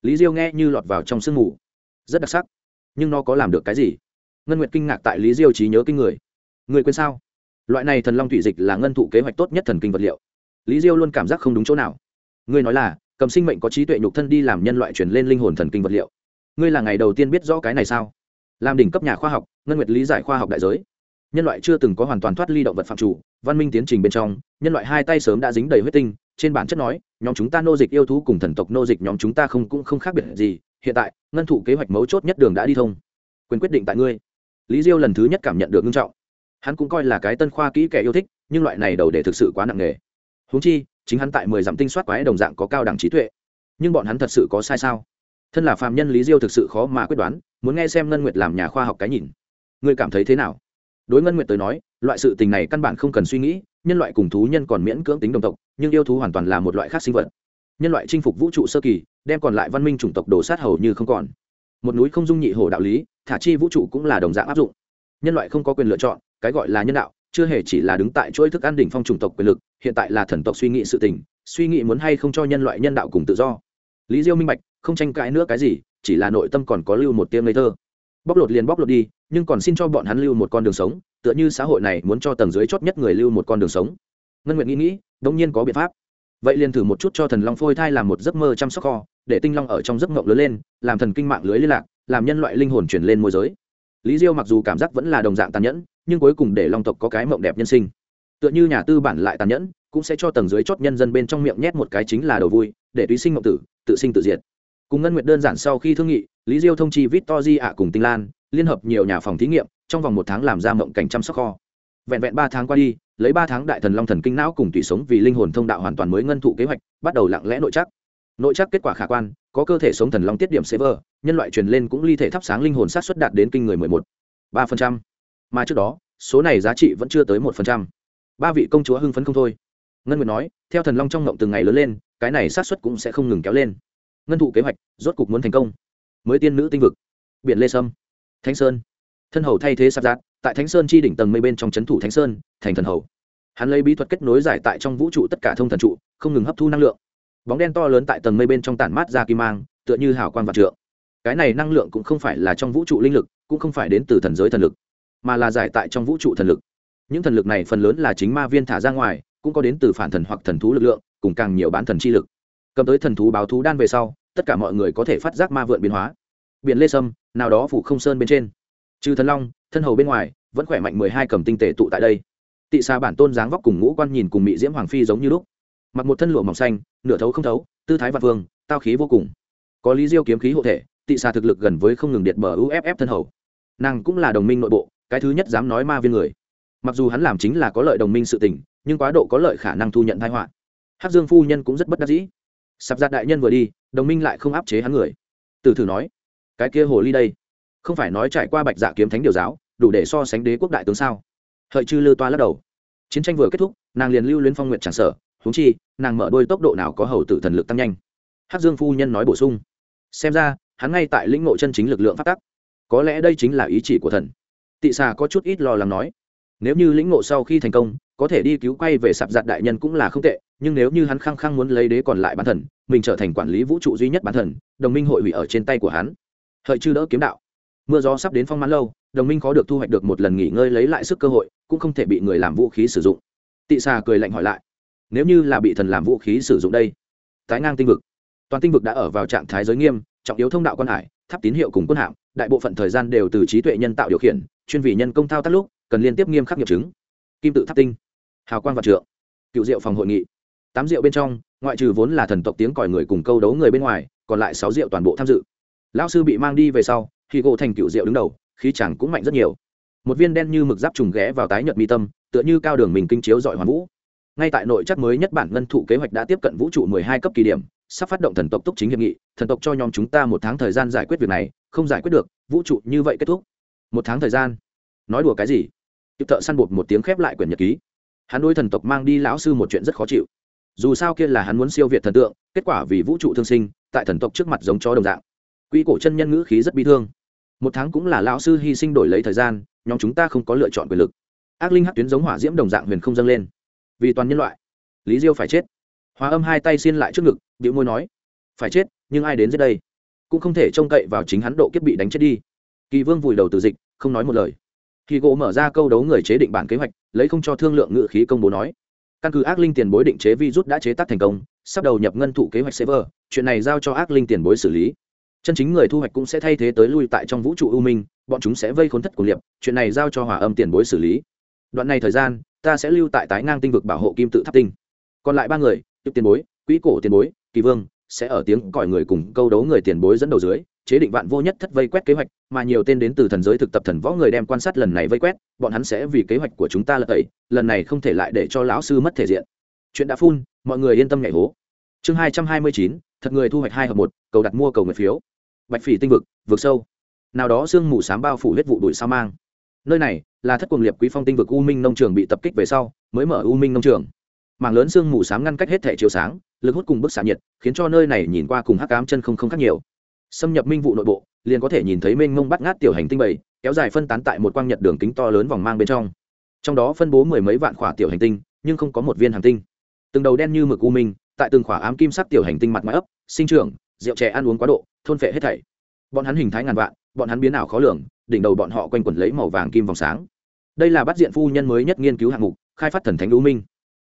lý diêu nghe như lọt vào trong sương mù. Rất đặc sắc. Nhưng nó có làm được cái gì? Ngân nguyệt kinh ngạc tại lý diêu trí nhớ kinh người. Người quên sao? Loại này thần long thủy dịch là ngân thụ kế hoạch tốt nhất thần kinh vật liệu. Lý diêu luôn cảm giác không đúng chỗ nào. Ngươi nói là, cầm sinh mệnh có trí tuệ nhục thân đi làm nhân loại chuyển lên linh hồn thần kinh vật liệu. Ngươi là ngày đầu tiên biết rõ cái này sao? Làm đỉnh cấp nhà khoa học, ngân nguyệt lý giải khoa học đại giới. Nhân loại chưa từng có hoàn toàn thoát ly động vật phạm chủ, văn minh tiến trình bên trong, nhân loại hai tay sớm đã dính đầy huyết tinh trên bản chất nói, nhóm chúng ta nô dịch yêu thú cùng thần tộc nô dịch nhóm chúng ta không cũng không khác biệt gì, hiện tại, ngân thủ kế hoạch mấu chốt nhất đường đã đi thông. Quyền quyết định tại ngươi. Lý diêu lần thứ nhất cảm nhận được nghiêm trọng. Hắn cũng coi là cái tân khoa kỹ kẻ yêu thích, nhưng loại này đầu để thực sự quá nặng nề. Huống chi, chính hắn tại mười dặm tinh soát quái đồng dạng có cao đẳng trí tuệ. Nhưng bọn hắn thật sự có sai sao? Thân là phàm nhân lý diêu thực sự khó mà quyết đoán, muốn nghe xem ngân nguyệt làm nhà khoa học cái nhìn. Ngươi cảm thấy thế nào? đối ngân nguyệt tới nói, loại sự tình này căn bản không cần suy nghĩ, nhân loại cùng thú nhân còn miễn cưỡng tính đồng tộc, nhưng yêu thú hoàn toàn là một loại khác sinh vật. Nhân loại chinh phục vũ trụ sơ kỳ, đem còn lại văn minh chủng tộc đổ sát hầu như không còn. Một núi không dung nhị hồ đạo lý, thả chi vũ trụ cũng là đồng dạng áp dụng. Nhân loại không có quyền lựa chọn, cái gọi là nhân đạo, chưa hề chỉ là đứng tại chuỗi thức ăn đỉnh phong chủng tộc quyền lực, hiện tại là thần tộc suy nghĩ sự tình, suy nghĩ muốn hay không cho nhân loại nhân đạo cùng tự do. Lý diêu minh bạch, không tranh cãi nữa cái gì, chỉ là nội tâm còn có lưu một tiêm ngây thơ bóc lột liền bóc lột đi, nhưng còn xin cho bọn hắn lưu một con đường sống, tựa như xã hội này muốn cho tầng dưới chót nhất người lưu một con đường sống. Ngân nguyện nghĩ nghĩ đông nhiên có biện pháp. Vậy liền thử một chút cho thần long phôi thai làm một giấc mơ chăm sóc kho, để tinh long ở trong giấc mộng lớn lên, làm thần kinh mạng lưới liên lạc, làm nhân loại linh hồn chuyển lên môi giới. Lý diêu mặc dù cảm giác vẫn là đồng dạng tàn nhẫn, nhưng cuối cùng để long tộc có cái mộng đẹp nhân sinh. Tựa như nhà tư bản lại tàn nhẫn, cũng sẽ cho tầng dưới chót nhân dân bên trong miệng nhét một cái chính là đầu vui, để tùy sinh mộng tử, tự sinh tự diệt. Cùng ngân nguyệt đơn giản sau khi thương nghị lý diêu thông chi vít ạ cùng tinh lan, liên hợp nhiều nhà phòng thí nghiệm, trong vòng một tháng làm ra mộng cảnh chăm sóc kho. Vẹn vẹn ba tháng qua đi, lấy ba tháng đại thần long thần kinh não cùng tùy sống vì linh hồn thông đạo hoàn toàn mới ngân thụ kế hoạch, bắt đầu lặng lẽ nội chắc nội chắc kết quả khả quan, có cơ thể sống thần long tiết điểm server nhân loại truyền lên cũng ly thể thắp sáng linh hồn sát suất đạt đến kinh người mười một. Ba phần trăm. Mà trước đó, số này giá trị vẫn chưa tới một phần trăm. Ba vị công chúa hưng phấn không thôi. Ngân nguyệt nói, theo thần long trong ngộng từng ngày lớn lên, cái này sát suất cũng sẽ không ngừng kéo lên. Ngân thụ kế hoạch, rốt cục muốn thành công mới tiên nữ tinh vực. Biển lê sâm, thánh sơn. Thân hầu thay thế sạp giác tại thánh sơn chi đỉnh tầng mây bên trong c h ấ n thủ thánh sơn, thành thần hầu. Hắn lấy bí thuật kết nối giải tại trong vũ trụ tất cả thông thần trụ, không ngừng hấp thu năng lượng. Bóng đen to lớn tại tầng mây bên trong tản mát ra kim mang, tựa như hào quang vạn trượng. Cái này năng lượng cũng không phải là trong vũ trụ linh lực, cũng không phải đến từ thần giới thần lực, mà là giải tại trong vũ trụ thần lực. Những thần lực này phần lớn là chính ma viên thả ra ngoài, cũng có đến từ phản thần hoặc thần thú lực lượng, cùng càng nhiều bán thần chi lực. Cầm tới thần thú báo thú đan về sau tất cả mọi người có thể phát giác ma vượn biến hóa. Biển lê sâm, nào đó phủ không sơn bên trên. Trừ thần long, thân hầu bên ngoài, vẫn khỏe mạnh mười hai cầm tinh tể tụ tại đây. Tị xa bản tôn dáng vóc cùng ngũ quan nhìn cùng mỹ diễm hoàng phi giống như lúc. Mặc một thân lụa mỏng xanh, nửa thấu không thấu, tư thái vạn vương, tao khí vô cùng. Có lý diêu kiếm khí hộ thể, tị xa thực lực gần với không ngừng điện bờ uff thân hầu. Nàng cũng là đồng minh nội bộ, cái thứ nhất dám nói ma viên người. Mặc dù hắn làm chính là có lợi đồng minh sự tình, nhưng quá độ có lợi khả năng thu nhận thái họa. Hát dương phu nhân cũng rất bất đắc dĩ. Sạp ra đại nhân vừa đi đồng minh lại không áp chế hắn người. Từ thử nói, cái kia hồ ly đây, không phải nói trải qua bạch dạ kiếm thánh điều giáo, đủ để so sánh đế quốc đại tướng sao? Hợi chư lư toa lắc đầu. Chiến tranh vừa kết thúc, nàng liền lưu luyến phong nguyện tràn sở húng chi, nàng mở đôi tốc độ nào có hầu tử thần lực tăng nhanh. Hát dương phu nhân nói bổ sung, xem ra, hắn ngay tại lĩnh ngộ chân chính lực lượng phát tắc. Có lẽ đây chính là ý chỉ của thần. Tị xà có chút ít lo lắng nói, nếu như lĩnh ngộ sau khi thành công, có thể đi cứu quay về sạp giặt đại nhân cũng là không tệ nhưng nếu như hắn khăng khăng muốn lấy đế còn lại bản thần, mình trở thành quản lý vũ trụ duy nhất bản thần, đồng minh hội hủy ở trên tay của hắn. Hợi chư đỡ kiếm đạo. Mưa gió sắp đến phong mãn lâu, đồng minh khó được thu hoạch được một lần nghỉ ngơi lấy lại sức cơ hội, cũng không thể bị người làm vũ khí sử dụng. Tị xà cười lạnh hỏi lại, nếu như là bị thần làm vũ khí sử dụng đây? Tái ngang tinh vực. Toàn tinh vực đã ở vào trạng thái giới nghiêm, trọng yếu thông đạo quan hải, tháp tín hiệu cùng quân hạm, đại bộ phận thời gian đều từ trí tuệ nhân tạo điều khiển, chuyên vị nhân công thao tác lúc, cần liên tiếp nghiêm khắc nghiệp chứng. Kim tự tháp tinh. Hào quang và trượng. Cựu diệu phòng hội nghị tám rượu bên trong, ngoại trừ vốn là thần tộc tiếng còi người cùng câu đấu người bên ngoài, còn lại sáu rượu toàn bộ tham dự. Lão sư bị mang đi về sau khi gỗ thành cựu rượu đứng đầu, khí chàng cũng mạnh rất nhiều. Một viên đen như mực giáp trùng ghé vào tái nhợt mi tâm, tựa như cao đường mình kinh chiếu dọi hoàn vũ. Ngay tại nội chắc mới nhất bản ngân thụ kế hoạch đã tiếp cận vũ trụ mười hai cấp kỳ điểm, sắp phát động thần tộc túc chính hiệp nghị, thần tộc cho nhóm chúng ta một tháng thời gian giải quyết việc này, không giải quyết được, vũ trụ như vậy kết thúc. Một tháng thời gian? Nói đùa cái gì? Tiếp thợ săn buộc một tiếng khép lại quyển nhật ký. Hắn đôi thần tộc mang đi lão sư một chuyện rất khó chịu dù sao kia là hắn muốn siêu việt thần tượng, kết quả vì vũ trụ thương sinh, tại thần tộc trước mặt giống chó đồng dạng. Quỹ cổ chân nhân ngữ khí rất bi thương. Một tháng cũng là lão sư hy sinh đổi lấy thời gian, nhóm chúng ta không có lựa chọn quyền lực. Ác linh hát tuyến giống hỏa diễm đồng dạng huyền không dâng lên. Vì toàn nhân loại, lý diêu phải chết. Hóa âm hai tay xiên lại trước ngực điệu môi nói, phải chết, nhưng ai đến dưới đây? Cũng không thể trông cậy vào chính hắn độ kiếp bị đánh chết đi. Kỳ vương vùi đầu từ dịch, không nói một lời. Kỳ gỗ mở ra câu đấu người chế định bản kế hoạch, lấy không cho thương lượng ngự khí công bố nói căn cứ ác linh tiền bối định chế virus đã chế tác thành công, sắp đầu nhập ngân thụ kế hoạch server, chuyện này giao cho ác linh tiền bối xử lý. Chân chính người thu hoạch cũng sẽ thay thế tới lui tại trong vũ trụ ưu minh, bọn chúng sẽ vây khốn thất của liệp chuyện này giao cho hòa âm tiền bối xử lý. Đoạn này thời gian, ta sẽ lưu tại tái ngang tinh vực bảo hộ kim tự tháp tinh. Còn lại ba người tiếp tiền bối, quỹ cổ tiền bối, kỳ vương, sẽ ở tiếng còi người cùng câu đấu người tiền bối dẫn đầu dưới chế định vạn vô nhất thất vây quét kế hoạch, mà nhiều tên đến từ thần giới thực tập thần võ người đem quan sát lần này vây quét, bọn hắn sẽ vì kế hoạch của chúng ta lật tẩy, lần này không thể lại để cho lão sư mất thể diện. Chuyện đã phun, mọi người yên tâm nhảy hố. Chương hai trăm hai mươi chín, thật người thu hoạch hai hợp một, cầu đặt mua cầu người phiếu. Bạch phỉ tinh vực vực sâu. Nào đó sương mù sám bao phủ huyết vụ đuổi sao mang. Nơi này là thất cuồng liệp quý phong tinh vực u minh nông trường bị tập kích về sau, mới mở u minh nông trường. Mảng lớn sương mù sám ngăn cách hết thể chiều sáng, lực hút cùng bức xạ nhiệt, khiến cho nơi này nhìn qua cùng hắc ám chân không không khác nhiều xâm nhập minh vụ nội bộ, liền có thể nhìn thấy mênh mông bắt ngát tiểu hành tinh bảy, kéo dài phân tán tại một quang nhật đường kính to lớn vòng mang bên trong. Trong đó phân bố mười mấy vạn khỏa tiểu hành tinh, nhưng không có một viên hành tinh. Từng đầu đen như mực u minh, tại từng khỏa ám kim sắc tiểu hành tinh mặt mái ấp, sinh trưởng, rượu chè ăn uống quá độ, thôn phệ hết thảy. Bọn hắn hình thái ngàn vạn, bọn hắn biến ảo khó lường, đỉnh đầu bọn họ quanh quẩn lấy màu vàng kim vòng sáng. Đây là bắt diện phu nhân mới nhất nghiên cứu hạng mục, khai phát thần thánh u minh.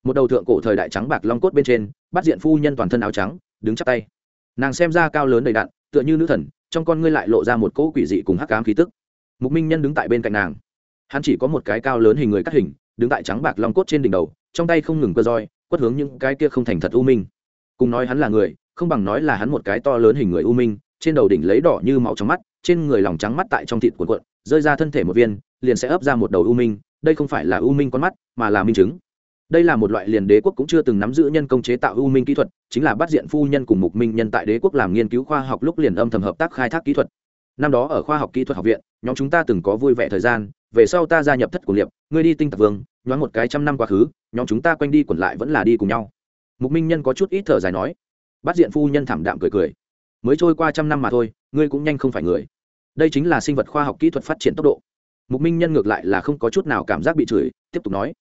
Một đầu thượng cổ thời đại trắng bạc long cốt bên trên, bắt diện phu nhân toàn thân áo trắng, đứng chắp tay. Nàng xem ra cao lớn đầy đặn tựa như nữ thần, trong con ngươi lại lộ ra một cỗ quỷ dị cùng hắc ám khí tức. Mục minh nhân đứng tại bên cạnh nàng. Hắn chỉ có một cái cao lớn hình người cắt hình, đứng tại trắng bạc long cốt trên đỉnh đầu, trong tay không ngừng cơ roi, quất hướng những cái kia không thành thật u minh. Cùng nói hắn là người, không bằng nói là hắn một cái to lớn hình người u minh, trên đầu đỉnh lấy đỏ như máu trong mắt, trên người lòng trắng mắt tại trong thịt cuộn cuộn, rơi ra thân thể một viên, liền sẽ ấp ra một đầu u minh, đây không phải là u minh con mắt, mà là minh chứng đây là một loại liền đế quốc cũng chưa từng nắm giữ nhân công chế tạo ưu minh kỹ thuật, chính là bắt diện phu nhân cùng mục minh nhân tại đế quốc làm nghiên cứu khoa học lúc liền âm thầm hợp tác khai thác kỹ thuật. Năm đó ở khoa học kỹ thuật học viện, nhóm chúng ta từng có vui vẻ thời gian, về sau ta gia nhập thất của liệp, ngươi đi tinh tạc vương, nhoáng một cái trăm năm quá khứ, nhóm chúng ta quanh đi quẩn lại vẫn là đi cùng nhau. Mục minh nhân có chút ít thở dài nói. Bắt diện phu nhân thảm đạm cười cười. Mới trôi qua trăm năm mà thôi, ngươi cũng nhanh không phải người. Đây chính là sinh vật khoa học kỹ thuật phát triển tốc độ. Mục minh nhân ngược lại là không có chút nào cảm giác bị chửi, tiếp tục nói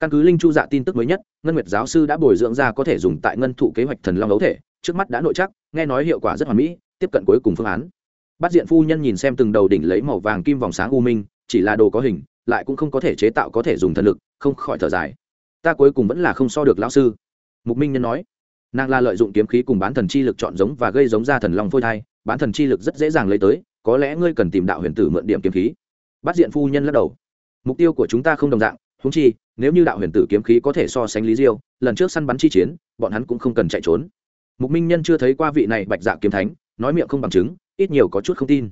căn cứ linh chu dạ tin tức mới nhất, ngân nguyệt giáo sư đã bồi dưỡng ra có thể dùng tại ngân thụ kế hoạch thần long đấu thể, trước mắt đã nội chắc, nghe nói hiệu quả rất hoàn mỹ, tiếp cận cuối cùng phương án. Bắt diện phu nhân nhìn xem từng đầu đỉnh lấy màu vàng kim vòng sáng u minh, chỉ là đồ có hình, lại cũng không có thể chế tạo có thể dùng thần lực, không khỏi thở dài. Ta cuối cùng vẫn là không so được lão sư. Mục minh nhân nói. Nàng là lợi dụng kiếm khí cùng bán thần chi lực chọn giống và gây giống ra thần long phôi thai, bán thần chi lực rất dễ dàng lấy tới, có lẽ ngươi cần tìm đạo huyền tử mượn điểm kiếm khí. Bắt diện phu nhân lắc đầu. Mục tiêu của chúng ta không đồng dạng húng chi nếu như đạo huyền tử kiếm khí có thể so sánh lý diêu, lần trước săn bắn chi chiến, bọn hắn cũng không cần chạy trốn. Mục minh nhân chưa thấy qua vị này bạch dạ kiếm thánh, nói miệng không bằng chứng, ít nhiều có chút không tin.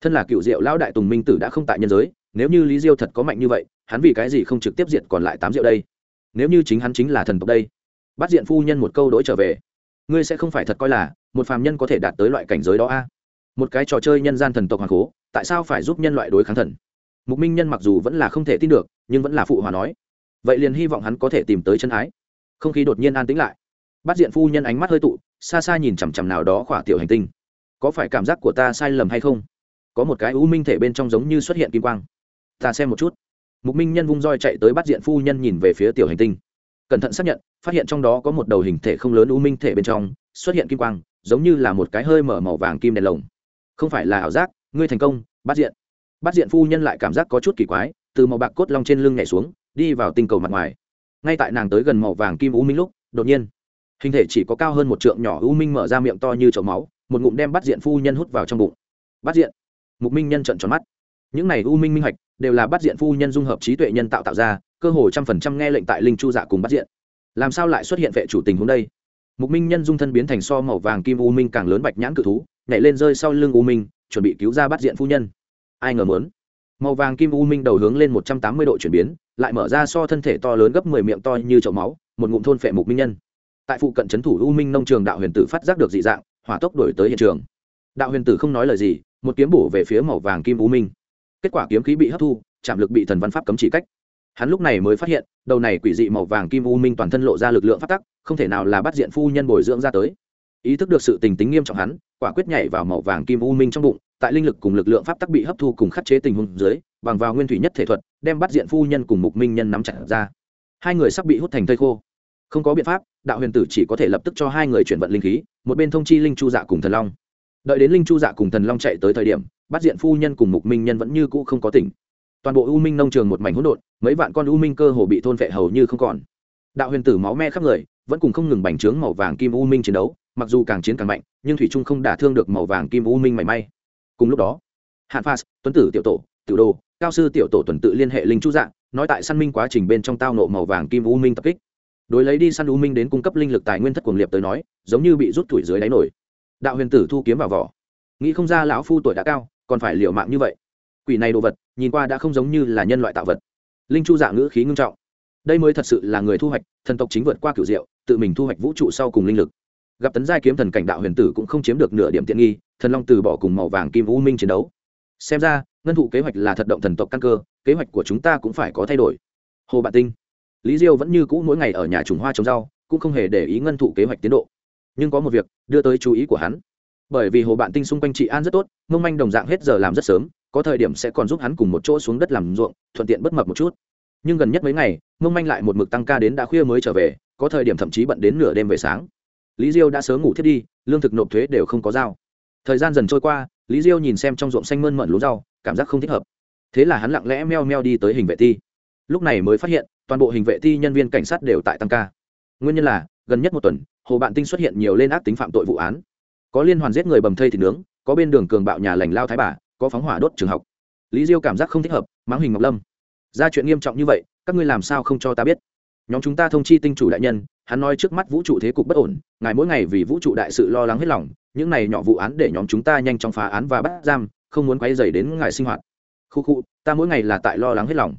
Thân là cựu diệu lão đại tùng minh tử đã không tại nhân giới, nếu như lý diêu thật có mạnh như vậy, hắn vì cái gì không trực tiếp diện còn lại tám diệu đây? Nếu như chính hắn chính là thần tộc đây, bắt diện phu nhân một câu đỗi trở về, ngươi sẽ không phải thật coi là một phàm nhân có thể đạt tới loại cảnh giới đó a? Một cái trò chơi nhân gian thần tộc hoàng cố, tại sao phải giúp nhân loại đối kháng thần? Mục minh nhân mặc dù vẫn là không thể tin được, nhưng vẫn là phụ hòa nói vậy liền hy vọng hắn có thể tìm tới chân ái. Không khí đột nhiên an tĩnh lại. Bắt diện phu nhân ánh mắt hơi tụ, xa xa nhìn chằm chằm nào đó khỏa tiểu hành tinh. Có phải cảm giác của ta sai lầm hay không? Có một cái u minh thể bên trong giống như xuất hiện kim quang. Ta xem một chút. Mục minh nhân vung roi chạy tới bắt diện phu nhân nhìn về phía tiểu hành tinh. Cẩn thận xác nhận, phát hiện trong đó có một đầu hình thể không lớn u minh thể bên trong, xuất hiện kim quang, giống như là một cái hơi mở màu vàng kim đèn lồng. Không phải là ảo giác, ngươi thành công bắt diện. Bắt diện phu nhân lại cảm giác có chút kỳ quái, từ màu bạc cốt long trên lưng nhảy xuống đi vào tinh cầu mặt ngoài. Ngay tại nàng tới gần màu vàng kim u minh lúc, đột nhiên, hình thể chỉ có cao hơn một trượng nhỏ u minh mở ra miệng to như chậu máu, một ngụm đem bắt diện phu nhân hút vào trong bụng. Bắt diện. Mục minh nhân trận tròn mắt. Những này u minh minh hạch đều là bắt diện phu nhân dung hợp trí tuệ nhân tạo tạo ra, cơ hồ trăm phần trăm nghe lệnh tại linh chu dạ cùng bắt diện. Làm sao lại xuất hiện vệ chủ tình hôm đây? Mục minh nhân dung thân biến thành so màu vàng kim u minh càng lớn bạch nhãn cự thú, nhảy lên rơi sau lưng u minh, chuẩn bị cứu ra bắt diện phu nhân. Ai ngờ mớn màu vàng kim u minh đầu hướng lên một trăm tám mươi độ chuyển biến, lại mở ra so thân thể to lớn gấp mười miệng to như chậu máu, một ngụm thôn phệ mục minh nhân. Tại phụ cận chấn thủ u minh nông trường đạo huyền tử phát giác được dị dạng, hỏa tốc đuổi tới hiện trường. Đạo huyền tử không nói lời gì, một kiếm bổ về phía màu vàng kim u minh. Kết quả kiếm khí bị hấp thu, chạm lực bị thần văn pháp cấm chỉ cách. Hắn lúc này mới phát hiện, đầu này quỷ dị màu vàng kim u minh toàn thân lộ ra lực lượng phát tắc, không thể nào là bắt diện phu nhân bồi dưỡng ra tới ý thức được sự tình tính nghiêm trọng hắn, quả quyết nhảy vào màu vàng kim u minh trong bụng, tại linh lực cùng lực lượng pháp tắc bị hấp thu cùng khắc chế tình huống dưới, bằng vào nguyên thủy nhất thể thuật, đem bắt diện phu nhân cùng mục minh nhân nắm chặt ra. Hai người sắp bị hút thành thây khô. Không có biện pháp, đạo huyền tử chỉ có thể lập tức cho hai người chuyển vận linh khí, một bên thông chi linh chu dạ cùng thần long. Đợi đến linh chu dạ cùng thần long chạy tới thời điểm, bắt diện phu nhân cùng mục minh nhân vẫn như cũ không có tỉnh. Toàn bộ u minh nông trường một mảnh hỗn độn, mấy vạn con u minh cơ hồ bị thôn vệ hầu như không còn. Đạo huyền tử máu me khắp người, vẫn cùng không ngừng bành trướng màu vàng kim u minh chiến đấu mặc dù càng chiến càng mạnh, nhưng thủy trung không đả thương được màu vàng kim u minh mảy may. Cùng lúc đó hạn phas, tuấn tử tiểu tổ, tiểu đồ, cao sư tiểu tổ tuần tự liên hệ linh chu dạng nói tại săn minh quá trình bên trong tao nộ màu vàng kim u minh tập kích. Đối lấy đi săn u minh đến cung cấp linh lực tài nguyên thất cuồng liệt tới nói, giống như bị rút tuổi dưới đáy nổi. Đạo huyền tử thu kiếm vào vỏ. Nghĩ không ra lão phu tuổi đã cao, còn phải liều mạng như vậy. Quỷ này đồ vật, nhìn qua đã không giống như là nhân loại tạo vật. Linh chu dạng ngữ khí ngưng trọng. Đây mới thật sự là người thu hoạch, thần tộc chính vượt qua cửu diệu, tự mình thu hoạch vũ trụ sau cùng linh lực gặp tấn giai kiếm thần cảnh đạo huyền tử cũng không chiếm được nửa điểm tiện nghi, thần long từ bỏ cùng màu vàng kim u minh chiến đấu. Xem ra, ngân thụ kế hoạch là thật động thần tộc căn cơ, kế hoạch của chúng ta cũng phải có thay đổi. Hồ bạn tinh, lý diêu vẫn như cũ mỗi ngày ở nhà trùng hoa trồng rau, cũng không hề để ý ngân thụ kế hoạch tiến độ. Nhưng có một việc, đưa tới chú ý của hắn. Bởi vì hồ bạn tinh xung quanh chị an rất tốt mông manh đồng dạng hết giờ làm rất sớm, có thời điểm sẽ còn giúp hắn cùng một chỗ xuống đất làm ruộng, thuận tiện bất mập một chút. Nhưng gần nhất mấy ngày mông manh lại một mực tăng ca đến đã khuya mới trở về, có thời điểm thậm chí bận đến nửa đêm về sáng lý diêu đã sớm ngủ thiết đi, lương thực nộp thuế đều không có dao thời gian dần trôi qua, lý diêu nhìn xem trong ruộng xanh mơn mận lúa rau, cảm giác không thích hợp. Thế là hắn lặng lẽ meo meo đi tới hình vệ thi. lúc này mới phát hiện, toàn bộ hình vệ thi nhân viên cảnh sát đều tại tăng ca. Nguyên nhân là, gần nhất một tuần, hồ bạn tinh xuất hiện nhiều lên ác tính phạm tội vụ án. Có liên hoàn giết người bầm thây thịt nướng, có bên đường cường bạo nhà lành lao thái bà, có phóng hỏa đốt trường học. Lý diêu cảm giác không thích hợp, mắng hình ngọc lâm. Ra chuyện nghiêm trọng như vậy, các ngươi làm sao không cho ta biết? nhóm chúng ta thông chi tinh chủ đại nhân, hắn nói trước mắt vũ trụ thế cục bất ổn, ngài mỗi ngày vì vũ trụ đại sự lo lắng hết lòng, những này nhỏ vụ án để nhóm chúng ta nhanh chóng phá án và bắt giam, không muốn quay dày đến ngài sinh hoạt. Khu khu, ta mỗi ngày là tại lo lắng hết lòng.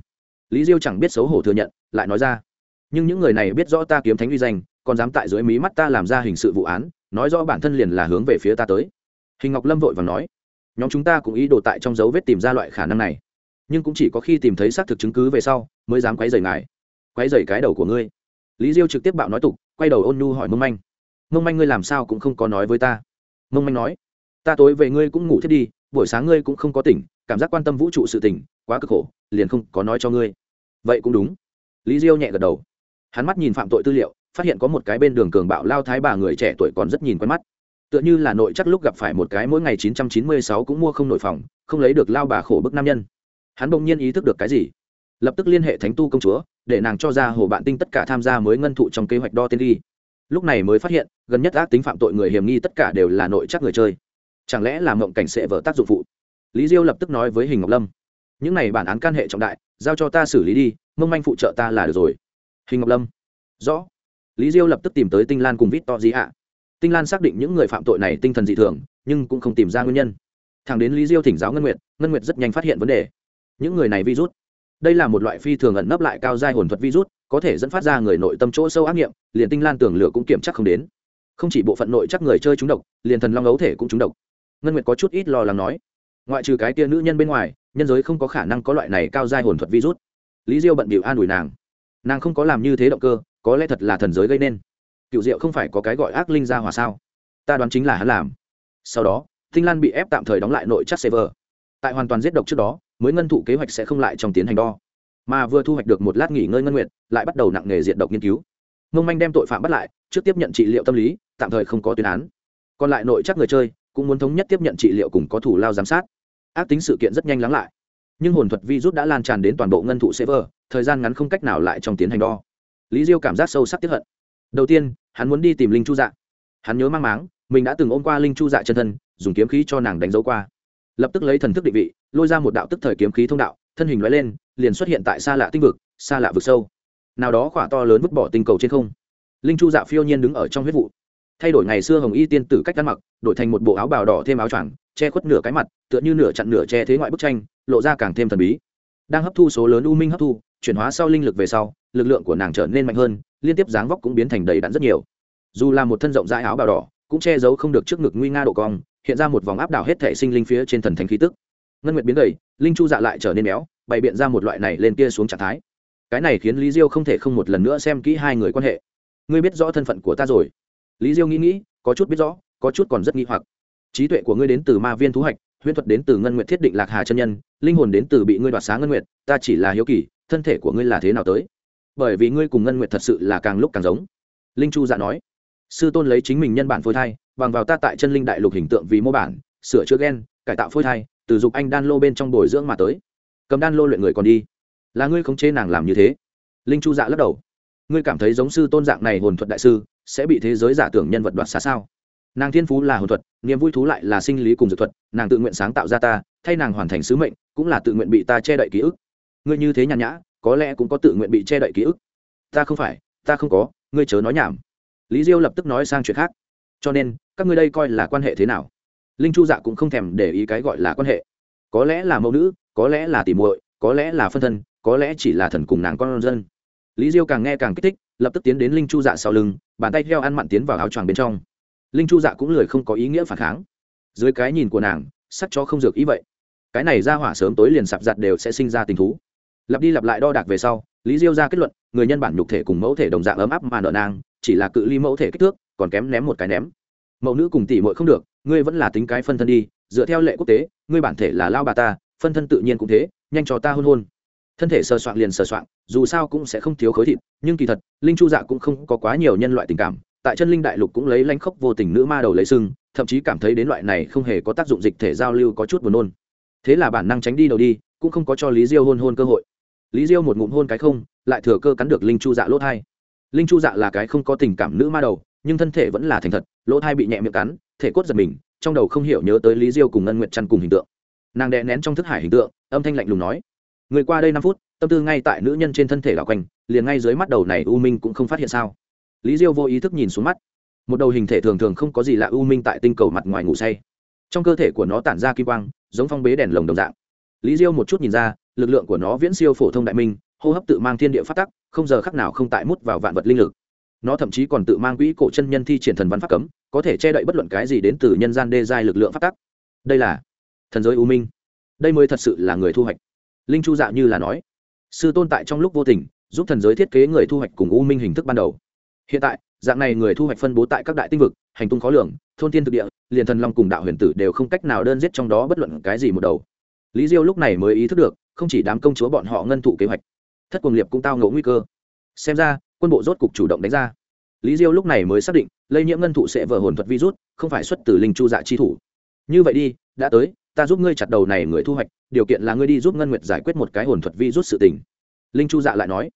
Lý diêu chẳng biết xấu hổ thừa nhận, lại nói ra. Nhưng những người này biết rõ ta kiếm thánh uy danh, còn dám tại dưới mí mắt ta làm ra hình sự vụ án, nói rõ bản thân liền là hướng về phía ta tới. Hình ngọc lâm vội và nói, nhóm chúng ta cũng ý đồ tại trong dấu vết tìm ra loại khả năng này, nhưng cũng chỉ có khi tìm thấy xác thực chứng cứ về sau mới dám quấy rầy ngài quay dày cái đầu của ngươi. Lý diêu trực tiếp bạo nói tục, quay đầu ôn nhu hỏi mông manh. Mông manh ngươi làm sao cũng không có nói với ta. Mông manh nói, ta tối về ngươi cũng ngủ thiết đi, buổi sáng ngươi cũng không có tỉnh, cảm giác quan tâm vũ trụ sự tỉnh quá cực khổ, liền không có nói cho ngươi. Vậy cũng đúng. Lý diêu nhẹ gật đầu. Hắn mắt nhìn phạm tội tư liệu, phát hiện có một cái bên đường cường bạo lao thái bà người trẻ tuổi còn rất nhìn quen mắt. Tựa như là nội chắc lúc gặp phải một cái mỗi ngày 996 cũng mua không nổi phòng, không lấy được lao bà khổ bức nam nhân. Hắn bỗng nhiên ý thức được cái gì? lập tức liên hệ thánh tu công chúa, để nàng cho ra hồ bạn tinh tất cả tham gia mới ngân thụ trong kế hoạch đo tên đi. lúc này mới phát hiện, gần nhất ác tính phạm tội người hiểm nghi tất cả đều là nội chắc người chơi. Chẳng lẽ là mộng cảnh sẽ vở tác dụng phụ? Lý diêu lập tức nói với hình ngọc lâm. Những này bản án can hệ trọng đại, giao cho ta xử lý đi mông manh phụ trợ ta là được rồi. Hình ngọc lâm. Rõ. Lý diêu lập tức tìm tới tinh lan cùng vít to gì ạ tinh lan xác định những người phạm tội này tinh thần dị thường, nhưng cũng không tìm ra nguyên nhân. Thằng đến lý diêu thỉnh giáo ngân nguyệt ngân nguyệt rất nhanh phát hiện vấn đề. Những người này virus đây là một loại phi thường ẩn nấp lại cao giai hồn thuật virus, có thể dẫn phát ra người nội tâm chỗ sâu ác nghiệm, liền tinh lan tường lửa cũng kiểm chắc không đến. Không chỉ bộ phận nội chắc người chơi trúng độc, liền thần long ấu thể cũng trúng độc. Ngân nguyệt có chút ít lo lắng nói. Ngoại trừ cái tia nữ nhân bên ngoài, nhân giới không có khả năng có loại này cao giai hồn thuật virus. Lý diêu bận bịu an ủi nàng. Nàng không có làm như thế động cơ, có lẽ thật là thần giới gây nên. Cựu diệu không phải có cái gọi ác linh ra hòa sao? Ta đoán chính là hắn làm. Sau đó, tinh lan bị ép tạm thời đóng lại nội chắc server. Tại hoàn toàn giết độc trước đó mới ngân thụ kế hoạch sẽ không lại trong tiến hành đo. Mà vừa thu hoạch được một lát nghỉ ngơi ngân nguyện lại bắt đầu nặng nghề diện độc nghiên cứu. Mông manh đem tội phạm bắt lại, trước tiếp nhận trị liệu tâm lý, tạm thời không có tuyên án. Còn lại nội chắc người chơi, cũng muốn thống nhất tiếp nhận trị liệu cùng có thủ lao giám sát. Ác tính sự kiện rất nhanh lắng lại. Nhưng hồn thuật virus đã lan tràn đến toàn bộ ngân thụ server, thời gian ngắn không cách nào lại trong tiến hành đo. Lý diêu cảm giác sâu sắc tiếp hận. Đầu tiên, hắn muốn đi tìm linh chu dạ. Hắn nhớ mang máng, mình đã từng ôm qua linh chu dạ chân thân, dùng kiếm khí cho nàng đánh dấu qua. Lập tức lấy thần thức định vị lôi ra một đạo tức thời kiếm khí thông đạo, thân hình nói lên, liền xuất hiện tại xa lạ tinh vực xa lạ vực sâu. Nào đó khỏa to lớn vứt bỏ tinh cầu trên không. Linh chu dạ phiêu nhiên đứng ở trong huyết vụ. Thay đổi ngày xưa hồng y tiên tử cách ăn mặc, đổi thành một bộ áo bào đỏ thêm áo choàng, che khuất nửa cái mặt, tựa như nửa chặn nửa che thế ngoại bức tranh, lộ ra càng thêm thần bí. Đang hấp thu số lớn u minh hấp thu, chuyển hóa sau linh lực về sau, lực lượng của nàng trở nên mạnh hơn, liên tiếp dáng vóc cũng biến thành đầy đặn rất nhiều. Dù là một thân rộng rãi áo bào đỏ, cũng che giấu không được trước ngực nguy nga độ cong, hiện ra một vòng áp đảo hết thể sinh linh phía trên thần thánh khí tức ngân nguyệt biến gầy, linh chu dạ lại trở nên béo, bày biện ra một loại này lên kia xuống trạng thái. Cái này khiến lý diêu không thể không một lần nữa xem kỹ hai người quan hệ. Ngươi biết rõ thân phận của ta rồi. Lý diêu nghĩ nghĩ, có chút biết rõ, có chút còn rất nghi hoặc. Trí tuệ của ngươi đến từ ma viên thú hạch, huyễn thuật đến từ ngân nguyệt thiết định lạc hà chân nhân, linh hồn đến từ bị ngươi đoạt sáng ngân nguyệt, ta chỉ là hiếu kỳ, thân thể của ngươi là thế nào tới? Bởi vì ngươi cùng ngân nguyệt thật sự là càng lúc càng giống. Linh chu dạ nói. Sư tôn lấy chính mình nhân bản phôi thai, bằng vào ta tại chân linh đại lục hình tượng vì mô bản, sửa chữa gen, cải tạo phôi thai từ dục anh đan lô bên trong bồi dưỡng mà tới. Cầm đan lô luyện người còn đi. Là ngươi khống chế nàng làm như thế? Linh chu dạ lắc đầu. Ngươi cảm thấy giống sư tôn dạng này hồn thuật đại sư, sẽ bị thế giới giả tưởng nhân vật đoạt xa sao? Nàng thiên phú là hồn thuật, niềm vui thú lại là sinh lý cùng dược thuật, nàng tự nguyện sáng tạo ra ta, thay nàng hoàn thành sứ mệnh, cũng là tự nguyện bị ta che đậy ký ức. Ngươi như thế nhàn nhã, có lẽ cũng có tự nguyện bị che đậy ký ức. Ta không phải, ta không có, ngươi chớ nói nhảm. Lý diêu lập tức nói sang chuyện khác. Cho nên, các ngươi đây coi là quan hệ thế nào? linh chu dạ cũng không thèm để ý cái gọi là quan hệ. Có lẽ là mẫu nữ có lẽ là tỉ muội có lẽ là phân thân có lẽ chỉ là thần cùng nàng con dân. Lý diêu càng nghe càng kích thích lập tức tiến đến linh chu dạ sau lưng bàn tay theo ăn mặn tiến vào áo choàng bên trong. Linh chu dạ cũng lười không có ý nghĩa phản kháng. Dưới cái nhìn của nàng sắc cho không dược ý vậy. Cái này ra hỏa sớm tối liền sạp giặt đều sẽ sinh ra tình thú. Lặp đi lặp lại đo đạc về sau lý diêu ra kết luận người nhân bản nhục thể cùng mẫu thể đồng dạng ấm áp mà nợ nàng, chỉ là cự ly mẫu thể kích thước còn kém ném một cái ném. Mẫu nữ cùng tỷ muội không được ngươi vẫn là tính cái phân thân đi, dựa theo lệ quốc tế, ngươi bản thể là lao bà ta, phân thân tự nhiên cũng thế, nhanh cho ta hôn hôn. Thân thể sờ soạn liền sờ soạn dù sao cũng sẽ không thiếu khối thịt, nhưng kỳ thật, linh chu dạ cũng không có quá nhiều nhân loại tình cảm, tại chân linh đại lục cũng lấy lãnh khóc vô tình nữ ma đầu lấy sưng thậm chí cảm thấy đến loại này không hề có tác dụng dịch thể giao lưu có chút buồn nôn. Thế là bản năng tránh đi đầu đi, cũng không có cho lý diêu hôn hôn cơ hội. Lý diêu một ngụm hôn cái không, lại thừa cơ cắn được linh chu dạ lỗ thai. Linh chu dạ là cái không có tình cảm nữ ma đầu, nhưng thân thể vẫn là thành thật, lỗ thai bị nhẹ miệng cắn thể cốt giật mình, trong đầu không hiểu nhớ tới lý diêu cùng ngân nguyệt chăn cùng hình tượng. Nàng đè nén trong thức hải hình tượng, âm thanh lạnh lùng nói, người qua đây năm phút, tâm tư ngay tại nữ nhân trên thân thể đảo quanh, liền ngay dưới mắt đầu này u minh cũng không phát hiện sao? Lý diêu vô ý thức nhìn xuống mắt. Một đầu hình thể thường thường không có gì lạ u minh tại tinh cầu mặt ngoài ngủ say. Trong cơ thể của nó tản ra kim quang, giống phong bế đèn lồng đồng dạng. Lý diêu một chút nhìn ra, lực lượng của nó viễn siêu phổ thông đại minh, hô hấp tự mang thiên địa phát tắc, không giờ khắc nào không tại mút vào vạn vật linh lực nó thậm chí còn tự mang quỹ cổ chân nhân thi triển thần văn pháp cấm, có thể che đậy bất luận cái gì đến từ nhân gian đê giai lực lượng phát tắc. Đây là thần giới u minh. Đây mới thật sự là người thu hoạch. Linh chu dạ như là nói, sư tôn tại trong lúc vô tình, giúp thần giới thiết kế người thu hoạch cùng u minh hình thức ban đầu. Hiện tại, dạng này người thu hoạch phân bố tại các đại tinh vực, hành tung khó lường, thôn tiên thực địa, liền thần long cùng đạo huyền tử đều không cách nào đơn giết trong đó bất luận cái gì một đầu. Lý diêu lúc này mới ý thức được, không chỉ đám công chúa bọn họ ngân thụ kế hoạch, thất quần liệp cũng tao ngộ nguy cơ. Xem ra quân bộ rốt cục chủ động đánh ra. Lý diêu lúc này mới xác định, lây nhiễm ngân thụ sẽ vờ hồn thuật virus, không phải xuất từ linh chu dạ chi thủ. Như vậy đi, đã tới, ta giúp ngươi chặt đầu này người thu hoạch, điều kiện là ngươi đi giúp ngân nguyệt giải quyết một cái hồn thuật virus sự tình. Linh chu dạ lại nói,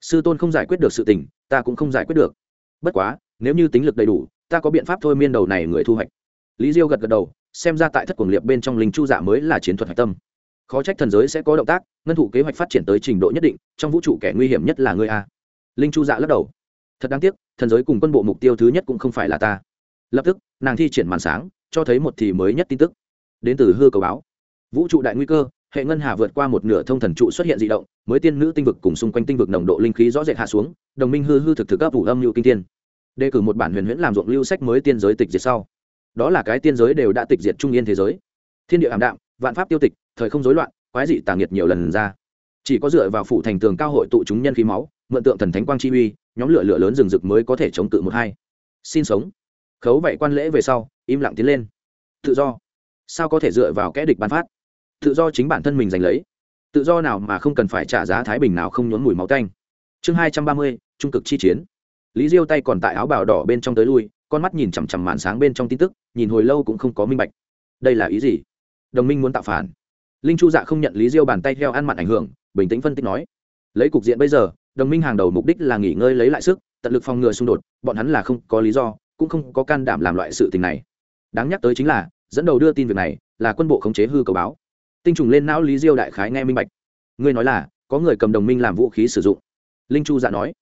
sư tôn không giải quyết được sự tình, ta cũng không giải quyết được. Bất quá, nếu như tính lực đầy đủ, ta có biện pháp thôi miên đầu này người thu hoạch. Lý diêu gật gật đầu, xem ra tại thất cường liệt bên trong linh chu dạ mới là chiến thuật hạch tâm. Khó trách thần giới sẽ có động tác, ngân thủ kế hoạch phát triển tới trình độ nhất định, trong vũ trụ kẻ nguy hiểm nhất là ngươi a linh chu dạ lắc đầu thật đáng tiếc thần giới cùng quân bộ mục tiêu thứ nhất cũng không phải là ta lập tức nàng thi triển màn sáng cho thấy một thì mới nhất tin tức đến từ hư cầu báo vũ trụ đại nguy cơ hệ ngân hà vượt qua một nửa thông thần trụ xuất hiện d ị động mới tiên nữ tinh vực cùng xung quanh tinh vực nồng độ linh khí rõ rệt hạ xuống đồng minh hư hư thực thực ấp ủ âm nhu kinh tiên đề cử một bản huyền huyễn làm ruộng lưu sách mới tiên giới tịch diệt sau đó là cái tiên giới đều đã tịch diệt trung yên thế giới thiên địa ảm đạm vạn pháp tiêu tịch thời không dối loạn quái dị tàng nhiệt nhiều lần ra chỉ có dựa vào phủ thành tường cao hội tụ chúng nhân khí máu mượn tượng thần thánh quang chi uy, nhóm lửa lửa lớn rừng rực mới có thể chống cự một hai. Xin sống. Khấu vậy quan lễ về sau, im lặng tiến lên. Tự do. Sao có thể dựa vào kẻ địch bán phát? Tự do chính bản thân mình giành lấy. Tự do nào mà không cần phải trả giá thái bình nào không nhuốm mùi máu tanh. Chương hai trăm ba mươi, trung cực chi chiến. Lý diêu tay còn tại áo bào đỏ bên trong tới lui, con mắt nhìn chằm chằm màn sáng bên trong tin tức, nhìn hồi lâu cũng không có minh bạch. Đây là ý gì? Đồng minh muốn tạo phản. Linh chu dạ không nhận lý diêu bàn tay theo ăn mặn ảnh hưởng, bình tĩnh phân tích nói. Lấy cục diện bây giờ đồng minh hàng đầu mục đích là nghỉ ngơi lấy lại sức, tận lực phòng ngừa xung đột, bọn hắn là không có lý do, cũng không có can đảm làm loại sự tình này. Đáng nhắc tới chính là, dẫn đầu đưa tin việc này, là quân bộ khống chế hư cầu báo. Tinh trùng lên não lý diêu đại khái nghe minh bạch. Ngươi nói là, có người cầm đồng minh làm vũ khí sử dụng. Linh chu dạ nói,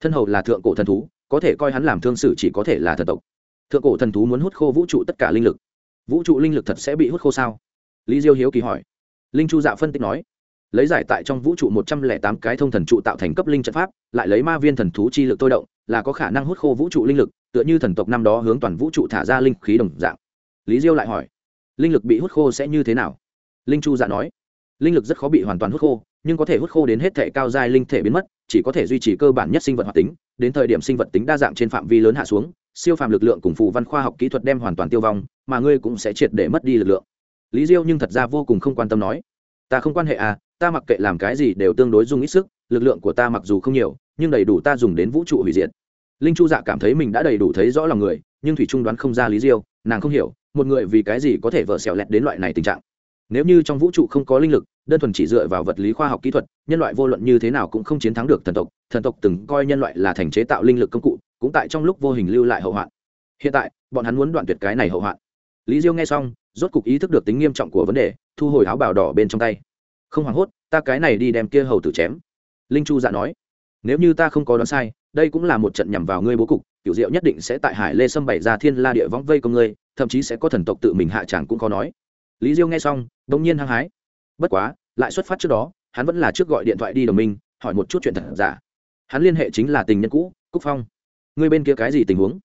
thân hầu là thượng cổ thần thú, có thể coi hắn làm thương sử chỉ có thể là thần tộc. Thượng cổ thần thú muốn hút khô vũ trụ tất cả linh lực. Vũ trụ linh lực thật sẽ bị hút khô sao? Lý diêu hiếu kỳ hỏi. Linh chu dạ phân tích nói lấy giải tại trong vũ trụ một trăm lẻ tám cái thông thần trụ tạo thành cấp linh trận pháp, lại lấy ma viên thần thú chi lực tôi động, là có khả năng hút khô vũ trụ linh lực, tựa như thần tộc năm đó hướng toàn vũ trụ thả ra linh khí đồng dạng. Lý diêu lại hỏi, linh lực bị hút khô sẽ như thế nào? Linh chu dạ nói, linh lực rất khó bị hoàn toàn hút khô, nhưng có thể hút khô đến hết thể cao giai linh thể biến mất, chỉ có thể duy trì cơ bản nhất sinh vật hoạt tính, đến thời điểm sinh vật tính đa dạng trên phạm vi lớn hạ xuống, siêu phàm lực lượng cùng phù văn khoa học kỹ thuật đem hoàn toàn tiêu vong, mà ngươi cũng sẽ triệt để mất đi lực lượng. Lý diêu nhưng thật ra vô cùng không quan tâm nói, ta không quan hệ à ta mặc kệ làm cái gì đều tương đối dung ít sức, lực lượng của ta mặc dù không nhiều, nhưng đầy đủ ta dùng đến vũ trụ hủy diệt. Linh chu dạ cảm thấy mình đã đầy đủ thấy rõ lòng người, nhưng thủy trung đoán không ra lý diêu nàng không hiểu, một người vì cái gì có thể vợ xẻo lẹt đến loại này tình trạng. Nếu như trong vũ trụ không có linh lực, đơn thuần chỉ dựa vào vật lý khoa học kỹ thuật, nhân loại vô luận như thế nào cũng không chiến thắng được thần tộc thần tộc từng coi nhân loại là thành chế tạo linh lực công cụ, cũng tại trong lúc vô hình lưu lại hậu hoạn. Hiện tại, bọn hắn muốn đoạn tuyệt cái này hậu hoạn. Lý diêu nghe xong, rốt cục ý thức được tính nghiêm trọng của vấn đề, thu hồi áo bào đỏ bên trong tay không hoảng hốt, ta cái này đi đem kia hầu tử chém. Linh chu dạ nói, nếu như ta không có đoán sai, đây cũng là một trận nhằm vào ngươi bố cục, Tiểu diệu nhất định sẽ tại hải lê sâm bày ra thiên la địa võng vây công ngươi, thậm chí sẽ có thần tộc tự mình hạ tràng cũng có nói. Lý diêu nghe xong đông nhiên hăng hái. Bất quá, lại xuất phát trước đó, hắn vẫn là trước gọi điện thoại đi đồng minh, hỏi một chút chuyện thật giả. Hắn liên hệ chính là tình nhân cũ, cúc phong. Ngươi bên kia cái gì tình huống?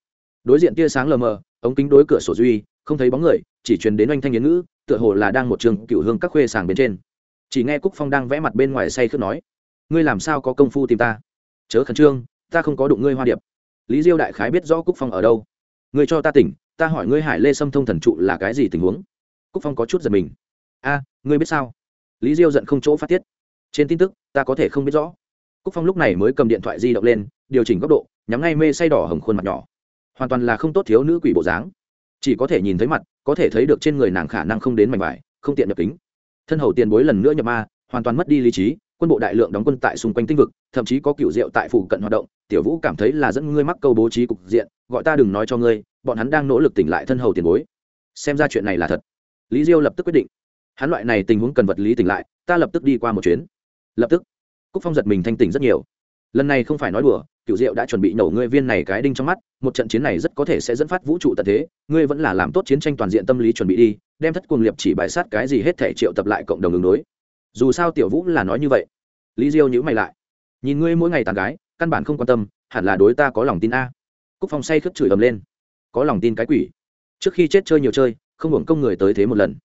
Đối diện tia sáng lờ mờ, ống kính đối cửa sổ duy, không thấy bóng người, chỉ truyền đến oanh thanh yến ngữ, tựa hồ là đang một trường cựu hương các khuê sàng bên trên chỉ nghe cúc phong đang vẽ mặt bên ngoài say khước nói, ngươi làm sao có công phu tìm ta? Chớ khẩn trương, ta không có đụng ngươi hoa điệp. Lý diêu đại khái biết rõ cúc phong ở đâu. Ngươi cho ta tỉnh, ta hỏi ngươi hải lê sâm thông thần trụ là cái gì tình huống? Cúc phong có chút giật mình. A, ngươi biết sao? Lý diêu giận không chỗ phát tiết. Trên tin tức, ta có thể không biết rõ. Cúc phong lúc này mới cầm điện thoại di động lên, điều chỉnh góc độ, nhắm ngay mê say đỏ hồng khuôn mặt nhỏ. Hoàn toàn là không tốt thiếu nữ quỷ bộ dáng. Chỉ có thể nhìn thấy mặt, có thể thấy được trên người nàng khả năng không đến mảnh vải, không tiện nhập tính thân hầu tiền bối lần nữa nhập ma, hoàn toàn mất đi lý trí, quân bộ đại lượng đóng quân tại xung quanh tinh vực, thậm chí có cựu rượu tại phủ cận hoạt động, tiểu vũ cảm thấy là dẫn ngươi mắc câu bố trí cục diện, gọi ta đừng nói cho ngươi, bọn hắn đang nỗ lực tỉnh lại thân hầu tiền bối. Xem ra chuyện này là thật. Lý diêu lập tức quyết định. Hắn loại này tình huống cần vật lý tỉnh lại, ta lập tức đi qua một chuyến. Lập tức. Cúc phong giật mình thanh tỉnh rất nhiều lần này không phải nói đùa cựu diệu đã chuẩn bị nổ ngươi viên này cái đinh trong mắt, một trận chiến này rất có thể sẽ dẫn phát vũ trụ tận thế, ngươi vẫn là làm tốt chiến tranh toàn diện tâm lý chuẩn bị đi, đem thất cuồng liệp chỉ bài sát cái gì hết thể triệu tập lại cộng đồng đường đối. Dù sao tiểu vũ là nói như vậy. Lý diêu nhữ mày lại. Nhìn ngươi mỗi ngày tàn gái, căn bản không quan tâm, hẳn là đối ta có lòng tin a. Cúc phong say khước chửi ầm lên. Có lòng tin cái quỷ. Trước khi chết chơi nhiều chơi, không hưởng công người tới thế một lần.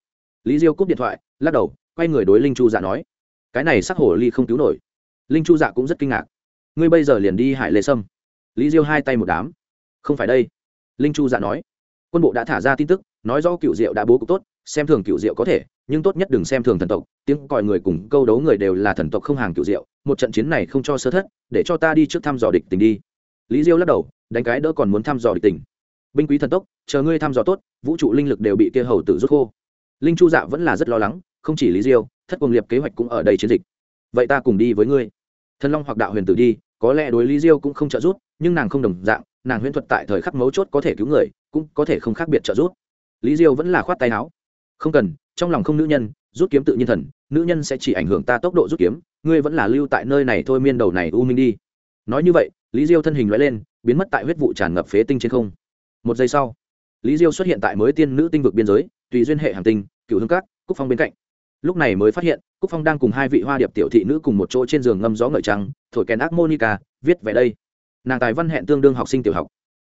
Lý diêu cúp điện thoại, lắc đầu, quay người đối linh chu dạ nói. Cái này sắc hổ ly không cứu nổi. Linh chu dạ cũng rất kinh ngạc ngươi bây giờ liền đi hải lê sâm. Lý diêu hai tay một đám. Không phải đây. Linh chu dạ nói. Quân bộ đã thả ra tin tức, nói rõ cựu diệu đã bố cục tốt, xem thường cựu diệu có thể, nhưng tốt nhất đừng xem thường thần tộc, tiếng còi người cùng câu đấu người đều là thần tộc không hàng cựu diệu, một trận chiến này không cho sơ thất, để cho ta đi trước thăm dò địch tình đi. Lý diêu lắc đầu, đánh cái đỡ còn muốn thăm dò địch tình. Binh quý thần tốc, chờ ngươi thăm dò tốt, vũ trụ linh lực đều bị kia hầu tử rút khô. Linh chu dạ vẫn là rất lo lắng, không chỉ lý diêu, thất quần liệp kế hoạch cũng ở đây chiến dịch. Vậy ta cùng đi với ngươi. Thần long hoặc đạo huyền tử đi có lẽ đối lý diêu cũng không trợ giúp, nhưng nàng không đồng dạng, nàng huyễn thuật tại thời khắc mấu chốt có thể cứu người, cũng có thể không khác biệt trợ giúp. Lý diêu vẫn là khoát tay áo. Không cần, trong lòng không nữ nhân, rút kiếm tự nhiên thần, nữ nhân sẽ chỉ ảnh hưởng ta tốc độ rút kiếm, ngươi vẫn là lưu tại nơi này thôi miên đầu này u minh đi. Nói như vậy, lý diêu thân hình loại lên, biến mất tại huyết vụ tràn ngập phế tinh trên không. Một giây sau, lý diêu xuất hiện tại mới tiên nữ tinh vực biên giới, tùy duyên hệ hàng tinh, cựu hương cát cúc phong bên cạnh. Lúc này mới phát hiện cúc phong đang cùng hai vị hoa điệp tiểu thị nữ cùng một chỗ trên giường ngâm gió ngợi trắng thổi kèn ác monica, viết về đây. Nàng tài văn hẹn tương đương học sinh tiểu học.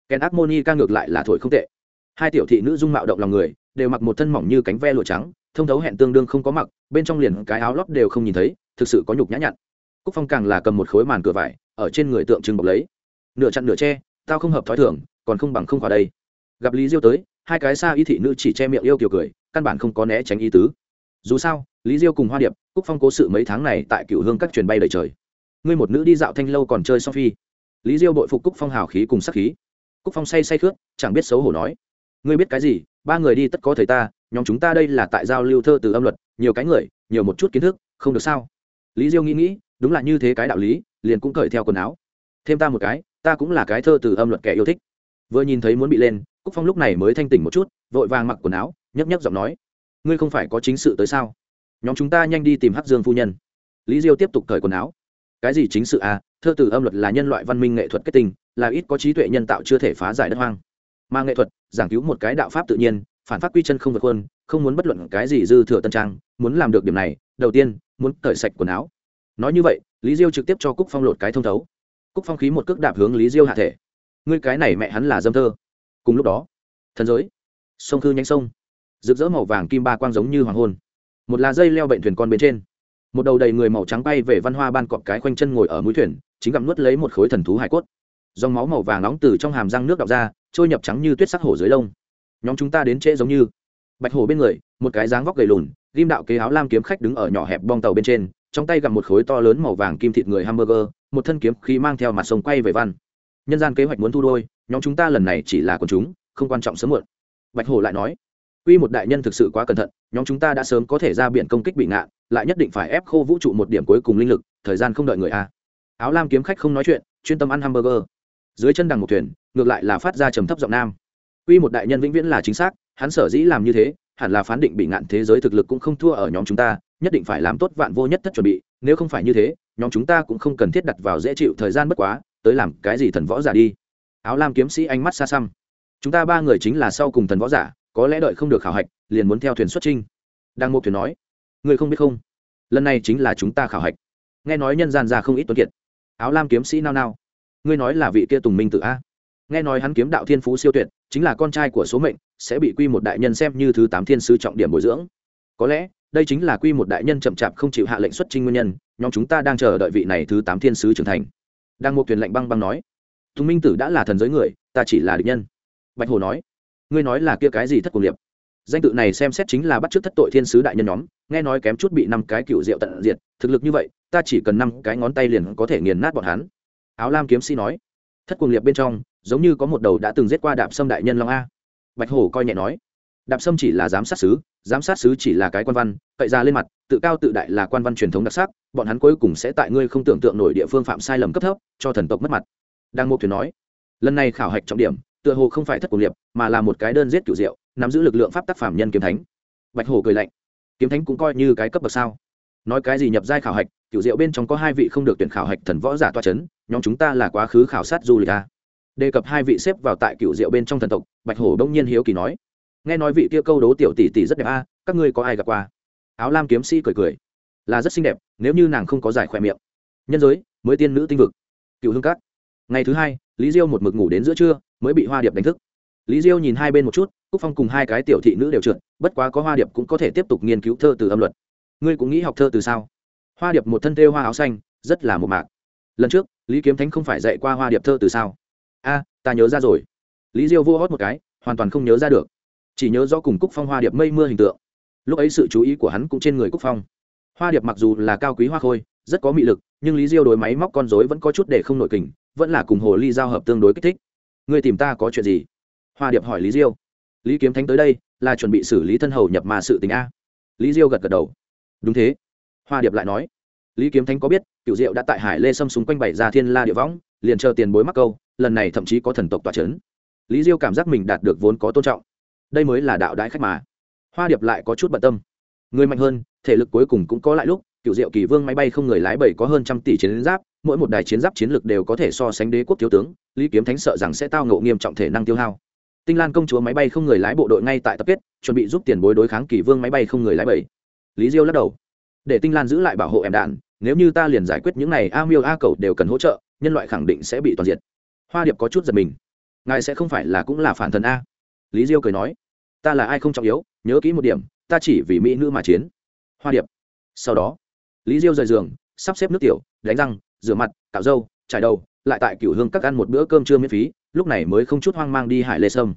Kèn ác monica ngược lại là thổi không tệ. Hai tiểu thị nữ dung mạo động lòng người, đều mặc một thân mỏng như cánh ve lụa trắng, thông thấu hẹn tương đương không có mặc, bên trong liền cái áo lót đều không nhìn thấy, thực sự có nhục nhã nhặn. Cúc phong càng là cầm một khối màn cửa vải, ở trên người tượng trưng bọc lấy. Nửa chặn nửa che, tao không hợp thói thường, còn không bằng không khỏi đây. Gặp lý diêu tới, hai cái xa y thị nữ chỉ che miệng yêu kiểu cười, căn bản không có né tránh ý tứ. Dù sao lý diêu cùng hoa điệp, cúc phong cố sự mấy tháng này tại cựu hương các truyền bay đầy trời. Ngươi một nữ đi dạo thanh lâu còn chơi phi. lý diêu đội phục cúc phong hào khí cùng sắc khí. Cúc phong say say khước, chẳng biết xấu hổ nói. Ngươi biết cái gì? Ba người đi tất có thầy ta, nhóm chúng ta đây là tại giao lưu thơ từ âm luật, nhiều cái người, nhiều một chút kiến thức, không được sao? Lý diêu nghĩ nghĩ, đúng là như thế cái đạo lý, liền cũng cởi theo quần áo. Thêm ta một cái, ta cũng là cái thơ từ âm luật kẻ yêu thích. Vừa nhìn thấy muốn bị lên, cúc phong lúc này mới thanh tỉnh một chút, vội vàng mặc quần áo nhấp nhấp giọng nói. Ngươi không phải có chính sự tới sao? nhóm chúng ta nhanh đi tìm hắc dương phu nhân. Lý diêu tiếp tục cởi quần áo. Cái gì chính sự à? Thơ từ âm luật là nhân loại văn minh nghệ thuật kết tinh, là ít có trí tuệ nhân tạo chưa thể phá giải đất hoang. Mà nghệ thuật, giảng cứu một cái đạo pháp tự nhiên, phản phát quy chân không vượt hơn không muốn bất luận cái gì dư thừa tân trang, muốn làm được điểm này, đầu tiên, muốn cởi sạch quần áo. Nói như vậy, lý diêu trực tiếp cho cúc phong lột cái thông thấu. Cúc phong khí một cước đạp hướng lý diêu hạ thể. Ngươi cái này mẹ hắn là dâm thơ. Cùng lúc đó, thần giới, sông thư nhánh sông, rực rỡ màu vàng kim ba quang giống như hoàng hôn một là dây leo bệnh thuyền con bên trên. Một đầu đầy người màu trắng bay về văn hoa ban cọp cái khoanh chân ngồi ở mũi thuyền, chính gặm nuốt lấy một khối thần thú hải cốt. Dòng máu màu vàng nóng từ trong hàm răng nước đọc ra, trôi nhập trắng như tuyết sắc hổ dưới lông. Nhóm chúng ta đến trễ giống như. Bạch hổ bên người, một cái dáng vóc gầy lùn, ghim đạo kế áo lam kiếm khách đứng ở nhỏ hẹp bong tàu bên trên, trong tay gặp một khối to lớn màu vàng kim thịt người hamburger, một thân kiếm khi mang theo mặt sông quay về văn. Nhân gian kế hoạch muốn thu đôi, nhóm chúng ta lần này chỉ là quần chúng, không quan trọng sớm muộn. Bạch hổ lại nói Quy một đại nhân thực sự quá cẩn thận, nhóm chúng ta đã sớm có thể ra biển công kích bị ngạn, lại nhất định phải ép khô vũ trụ một điểm cuối cùng linh lực, thời gian không đợi người a. À. Áo lam kiếm khách không nói chuyện, chuyên tâm ăn hamburger. Dưới chân đằng một thuyền, ngược lại là phát ra trầm thấp giọng nam. Quy một đại nhân vĩnh viễn là chính xác, hắn sở dĩ làm như thế, hẳn là phán định bị ngạn thế giới thực lực cũng không thua ở nhóm chúng ta, nhất định phải làm tốt vạn vô nhất tất chuẩn bị, nếu không phải như thế, nhóm chúng ta cũng không cần thiết đặt vào dễ chịu thời gian bất quá, tới làm cái gì thần võ giả đi. Áo lam kiếm sĩ ánh mắt xa xăm. Chúng ta ba người chính là sau cùng thần võ giả, có lẽ đợi không được khảo hạch, liền muốn theo thuyền xuất trinh đang một thuyền nói người không biết không? Lần này chính là chúng ta khảo hạch. Nghe nói nhân gian ra không ít tuấn kiệt. Áo lam kiếm sĩ nao nao. Ngươi nói là vị kia tùng minh tự a. Nghe nói hắn kiếm đạo thiên phú siêu tuyệt, chính là con trai của số mệnh, sẽ bị quy một đại nhân xem như thứ tám thiên sứ trọng điểm bồi dưỡng. Có lẽ, đây chính là quy một đại nhân chậm chạp không chịu hạ lệnh xuất trình nguyên nhân, nhóm chúng ta đang chờ đợi vị này thứ tám thiên sứ trưởng thành. Đang một thuyền lệnh băng băng nói, tùng minh tử đã là thần giới người, ta chỉ là địch nhân. Bạch hồ nói ngươi nói là kia cái gì thất cuồng liệp danh tự này xem xét chính là bắt chước thất tội thiên sứ đại nhân nhóm, nghe nói kém chút bị năm cái cựu rượu tận diệt, thực lực như vậy, ta chỉ cần năm cái ngón tay liền có thể nghiền nát bọn hắn. Áo lam kiếm sĩ nói. Thất cuồng liệp bên trong, giống như có một đầu đã từng giết qua đạp sâm đại nhân long a. Bạch hổ coi nhẹ nói. Đạp sâm chỉ là giám sát sứ, giám sát sứ chỉ là cái quan văn, cậy ra lên mặt, tự cao tự đại là quan văn truyền thống đặc sắc, bọn hắn cuối cùng sẽ tại ngươi không tưởng tượng nổi địa phương phạm sai lầm cấp thấp, cho thần tộc mất mặt. Đang mục thuyền nói. Lần này khảo hạch trọng điểm tựa hồ không phải thất cổ liệp mà là một cái đơn giết cửu diệu nắm giữ lực lượng pháp tác phạm nhân kiếm thánh. Bạch hồ cười lạnh kiếm thánh cũng coi như cái cấp bậc sao? Nói cái gì nhập giai khảo hạch cửu diệu bên trong có hai vị không được tuyển khảo hạch thần võ giả toa chấn nhóm chúng ta là quá khứ khảo sát du lịch à. đề cập hai vị xếp vào tại cửu diệu bên trong thần tộc bạch hổ đông nhiên hiếu kỳ nói nghe nói vị kia câu đố tiểu tỷ tỷ rất đẹp à, các ngươi có ai gặp qua? Áo lam kiếm sĩ cười cười là rất xinh đẹp nếu như nàng không có giải khỏe miệng. Nhân giới mới tiên nữ tinh vực. Cửu hương cát ngày thứ hai lý diêu một mực ngủ đến giữa trưa mới bị hoa điệp đánh thức. Lý diêu nhìn hai bên một chút cúc phong cùng hai cái tiểu thị nữ đều trượt bất quá có hoa điệp cũng có thể tiếp tục nghiên cứu thơ từ âm luật. Ngươi cũng nghĩ học thơ từ sao? Hoa điệp một thân thêu hoa áo xanh rất là một mạc. Lần trước lý kiếm thánh không phải dạy qua hoa điệp thơ từ sao? A à, ta nhớ ra rồi. Lý diêu vô hót một cái hoàn toàn không nhớ ra được. Chỉ nhớ do cùng cúc phong hoa điệp mây mưa hình tượng. Lúc ấy sự chú ý của hắn cũng trên người cúc phong. Hoa điệp mặc dù là cao quý hoa khôi rất có mị lực nhưng lý diêu đối máy móc con dối vẫn có chút để không nội kình vẫn là cùng hồ ly giao hợp tương đối kích thích. Ngươi tìm ta có chuyện gì? Hoa điệp hỏi lý diêu. Lý kiếm thánh tới đây là chuẩn bị xử lý thân hầu nhập mà sự tình a. Lý diêu gật gật đầu. Đúng thế. Hoa điệp lại nói. Lý kiếm thánh có biết cựu diệu đã tại hải lê xâm súng quanh bảy ra thiên la địa võng, liền chờ tiền bối mắc câu, lần này thậm chí có thần tộc tòa c lý diêu cảm giác mình đạt được vốn có tôn trọng. Đây mới là đạo đãi khách mà. Hoa điệp lại có chút bận tâm. Người mạnh hơn, thể lực cuối cùng cũng có lại lúc cựu diệu kỳ vương máy bay không người lái bảy có hơn trăm tỷ chiến giáp mỗi một đài chiến giáp chiến lược đều có thể so sánh đế quốc thiếu tướng, lý kiếm thánh sợ rằng sẽ tao ngộ nghiêm trọng thể năng tiêu hao. Tinh lan công chúa máy bay không người lái bộ đội ngay tại tập kết, chuẩn bị giúp tiền bối đối kháng kỳ vương máy bay không người lái bảy. Lý diêu lắc đầu. Để tinh lan giữ lại bảo hộ em đạn, nếu như ta liền giải quyết những này, a miêu a cầu đều cần hỗ trợ, nhân loại khẳng định sẽ bị toàn diện hoa điệp có chút giật mình. Ngài sẽ không phải là cũng là phản thần a? Lý diêu cười nói. Ta là ai không trọng yếu, nhớ kỹ một điểm, ta chỉ vì mỹ nữ mà chiến. Hoa điệp. Sau đó, lý diêu rời giường, sắp xếp nước tiểu, đánh răng rửa mặt, cạo râu, trải đầu, lại tại cửu hương các ăn một bữa cơm trưa miễn phí, lúc này mới không chút hoang mang đi hải lê sâm.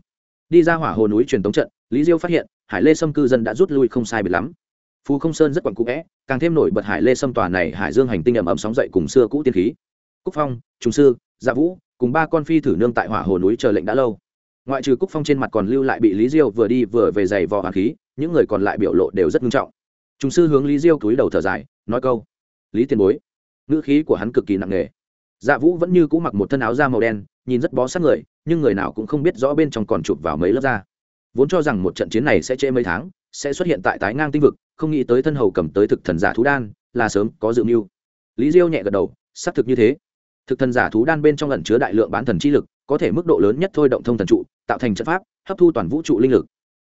Đi ra hỏa hồ núi truyền tống trận, lý diêu phát hiện, hải lê sâm cư dân đã rút lui không sai biệt lắm. Phú không sơn rất quặn cũ vẽ, càng thêm nổi bật hải lê sâm tòa này hải dương hành tinh ẩm ẩm sóng dậy cùng xưa cũ tiên khí. Cúc phong trung sư gia vũ cùng ba con phi thử nương tại hỏa hồ núi chờ lệnh đã lâu. Ngoại trừ cúc phong trên mặt còn lưu lại bị lý diêu vừa đi vừa về giày vò hàn khí, những người còn lại biểu lộ đều rất nghiêm trọng. Trung sư hướng lý diêu túi đầu thở dài, nói câu, lý tiền bối ngữ khí của hắn cực kỳ nặng nề. Dạ vũ vẫn như cũ mặc một thân áo da màu đen, nhìn rất bó sát người, nhưng người nào cũng không biết rõ bên trong còn chụp vào mấy lớp da. Vốn cho rằng một trận chiến này sẽ trễ mấy tháng, sẽ xuất hiện tại tái ngang tinh vực, không nghĩ tới thân hầu cầm tới thực thần giả thú đan, là sớm có dự mưu. Lý diêu nhẹ gật đầu, xác thực như thế. Thực thần giả thú đan bên trong lần chứa đại lượng bán thần chi lực, có thể mức độ lớn nhất thôi động thông thần trụ, tạo thành trận pháp, hấp thu toàn vũ trụ linh lực.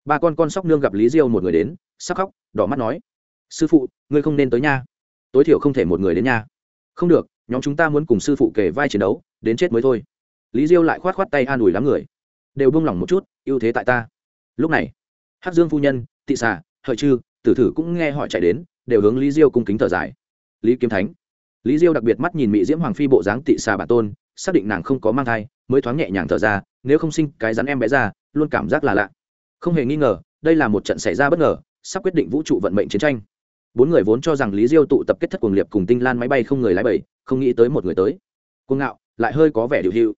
Ba con con sóc nương gặp lý diêu một người đến, sắc khóc, đỏ mắt nói, sư phụ, ngươi không nên tới nha. Tối thiểu không thể một người đến nha không được, nhóm chúng ta muốn cùng sư phụ kể vai chiến đấu, đến chết mới thôi. Lý diêu lại khoát khoát tay an ủi lắm người. Đều buông lỏng một chút, ưu thế tại ta. Lúc này, hắc dương phu nhân, tị xà, hợi chư, tử thử cũng nghe họ chạy đến, đều hướng lý diêu cung kính thở dài. Lý kiếm thánh. Lý diêu đặc biệt mắt nhìn mỹ diễm hoàng phi bộ dáng tị xà bản tôn, xác định nàng không có mang thai, mới thoáng nhẹ nhàng thở ra, nếu không sinh cái rắn em bé ra, luôn cảm giác là lạ. Không hề nghi ngờ, đây là một trận xảy ra bất ngờ, sắp quyết định vũ trụ vận mệnh chiến tranh bốn người vốn cho rằng lý diêu tụ tập kết thất cuồng liệp cùng tinh lan máy bay không người lái bảy, không nghĩ tới một người tới. Cuồng ngạo, lại hơi có vẻ điều hữu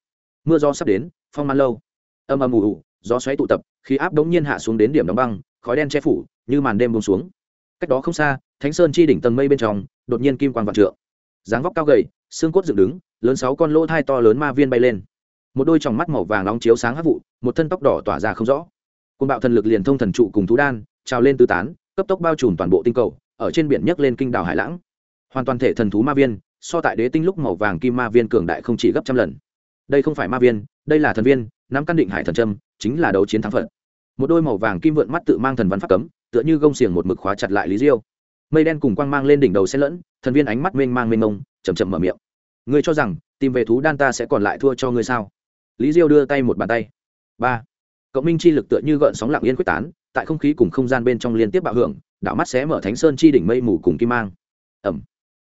mưa gió sắp đến, phong man lâu. Âm âm ù ù, gió xoáy tụ tập, khí áp đống nhiên hạ xuống đến điểm đóng băng, khói đen che phủ, như màn đêm buông xuống. Cách đó không xa, thánh sơn chi đỉnh tầng mây bên trong, đột nhiên kim quang vạn trượng. Dáng vóc cao gầy, xương cốt dựng đứng, lớn sáu con lỗ thai to lớn ma viên bay lên. Một đôi tròng mắt màu vàng nóng chiếu sáng hấp vụ, một thân tóc đỏ tỏa ra không rõ. Côn bạo thần lực liền thông thần trụ cùng thú đan, trào lên tứ tán, cấp tốc bao trùm toàn bộ tinh cầu ở trên biển nhấc lên kinh đảo hải lãng. Hoàn toàn thể thần thú ma viên, so tại đế tinh lúc màu vàng kim ma viên cường đại không chỉ gấp trăm lần. Đây không phải ma viên, đây là thần viên, nắm căn định hải thần trâm chính là đấu chiến thắng phận một đôi màu vàng kim vượn mắt tự mang thần văn pháp cấm, tựa như gông xiềng một mực khóa chặt lại lý diêu. Mây đen cùng quang mang lên đỉnh đầu xen lẫn, thần viên ánh mắt mênh mang mênh mông chầm chậm mở miệng. Ngươi cho rằng, tìm về thú đan ta sẽ còn lại thua cho ngươi sao? Lý diêu đưa tay một bàn tay. Ba. Cộng minh chi lực tựa như gợn sóng lặng yên quyết tán, tại không khí cùng không gian bên trong liên tiếp bạo hưởng đạo mắt xé mở thánh sơn chi đỉnh mây mù cùng kim mang. Ẩm.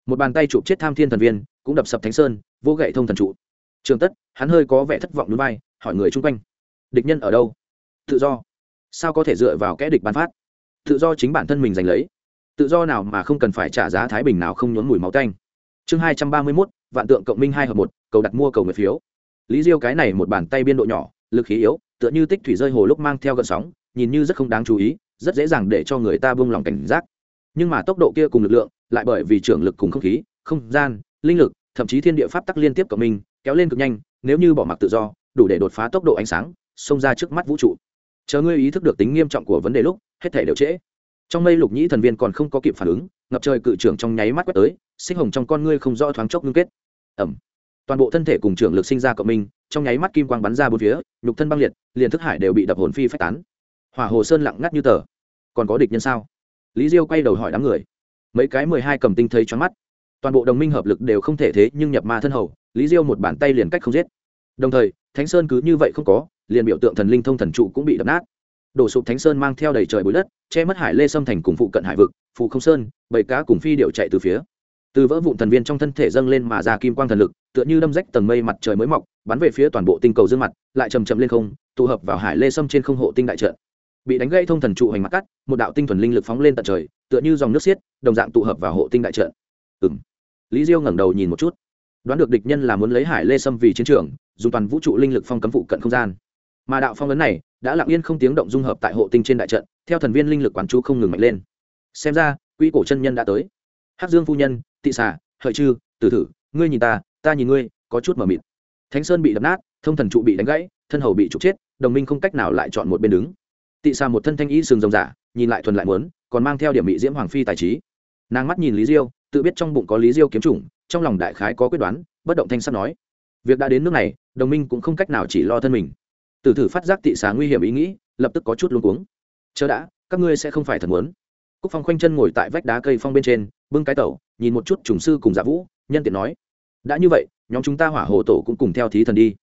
Một bàn tay chụp chết tham thiên thần viên, cũng đập sập thánh sơn, vô gậy thông thần trụ. Trường tất, hắn hơi có vẻ thất vọng núi vai, hỏi người chung quanh, địch nhân ở đâu? Tự do. Sao có thể dựa vào kẽ địch bán phát? Tự do chính bản thân mình giành lấy. Tự do nào mà không cần phải trả giá thái bình nào không nhốn mùi máu canh chương hai trăm ba mươi mốt, vạn tượng cộng minh hai hợp một, cầu đặt mua cầu người phiếu. Lý diêu cái này một bàn tay biên độ nhỏ, lực khí yếu, tựa như tích thủy rơi hồ lúc mang theo gợn sóng, nhìn như rất không đáng chú ý rất dễ dàng để cho người ta buông lòng cảnh giác. Nhưng mà tốc độ kia cùng lực lượng, lại bởi vì trưởng lực cùng không khí, không gian, linh lực, thậm chí thiên địa pháp tắc liên tiếp của mình kéo lên cực nhanh, nếu như bỏ mặc tự do, đủ để đột phá tốc độ ánh sáng, xông ra trước mắt vũ trụ. Chờ ngươi ý thức được tính nghiêm trọng của vấn đề lúc, hết thảy đều trễ. Trong mây lục nhĩ thần viên còn không có kịp phản ứng, ngập trời cự trưởng trong nháy mắt quét tới, xích hồng trong con ngươi không rõ thoáng chốc ngưng kết. Ầm! toàn bộ thân thể cùng trưởng lực sinh ra của mình trong nháy mắt kim quang bắn ra bốn phía, nhục thân băng liệt, liền thức hải đều bị đập hồn phi phách tán hỏa hồ sơn lặng ngắt như tờ. Còn có địch nhân sao? Lý diêu quay đầu hỏi đám người. Mấy cái mười hai cầm tinh thấy choáng mắt. Toàn bộ đồng minh hợp lực đều không thể thế nhưng nhập ma thân hầu, lý diêu một bàn tay liền cách không giết. Đồng thời, thánh sơn cứ như vậy không có, liền biểu tượng thần linh thông thần trụ cũng bị đập nát. Đổ sụp thánh sơn mang theo đầy trời bụi đất, che mất hải lê sâm thành cùng phụ cận hải vực phụ không sơn, bảy cá cùng phi điệu chạy từ phía. Từ vỡ vụn thần viên trong thân thể dâng lên mà ra kim quang thần lực, tựa như đâm rách tầng mây mặt trời mới mọc, bắn về phía toàn bộ tinh cầu dương mặt, lại chầm chậm lên không, tụ hợp vào hải lê sâm trên không hộ tinh đại trận bị đánh gãy thông thần trụ hành mặt cắt, một đạo tinh thuần linh lực phóng lên tận trời, tựa như dòng nước xiết, đồng dạng tụ hợp vào hộ tinh đại trận. Ừm. lý diêu ngẩng đầu nhìn một chút. Đoán được địch nhân là muốn lấy hải lê sâm vì chiến trường, dùng toàn vũ trụ linh lực phong cấm phụ cận không gian. Mà đạo phong ấn này đã lặng yên không tiếng động dung hợp tại hộ tinh trên đại trận, theo thần viên linh lực quán chú không ngừng mạnh lên. Xem ra quỹ cổ chân nhân đã tới. Hắc dương phu nhân, tị xà, hợi chư, tử thử, ngươi nhìn ta ta nhìn ngươi, có chút mờ mịt. Thánh sơn bị đập nát, thông thần trụ bị đánh gãy, thân hầu bị trục chết, đồng minh không cách nào lại chọn một bên đứng tị Sa một thân thanh y sừng rồng giả, nhìn lại thuần lại muốn, còn mang theo điểm bị diễm hoàng phi tài trí. Nàng mắt nhìn lý diêu, tự biết trong bụng có lý diêu kiếm chủng, trong lòng đại khái có quyết đoán, bất động thanh sắt nói, việc đã đến nước này, đồng minh cũng không cách nào chỉ lo thân mình. Tử thử phát giác tị Sa nguy hiểm ý nghĩ, lập tức có chút luống cuống. Chớ đã, các ngươi sẽ không phải thần muốn. Cúc phong khoanh chân ngồi tại vách đá cây phong bên trên, bưng cái tẩu, nhìn một chút trùng sư cùng giả vũ, nhân tiện nói, đã như vậy, nhóm chúng ta hỏa hồ tổ cũng cùng theo thí thần đi.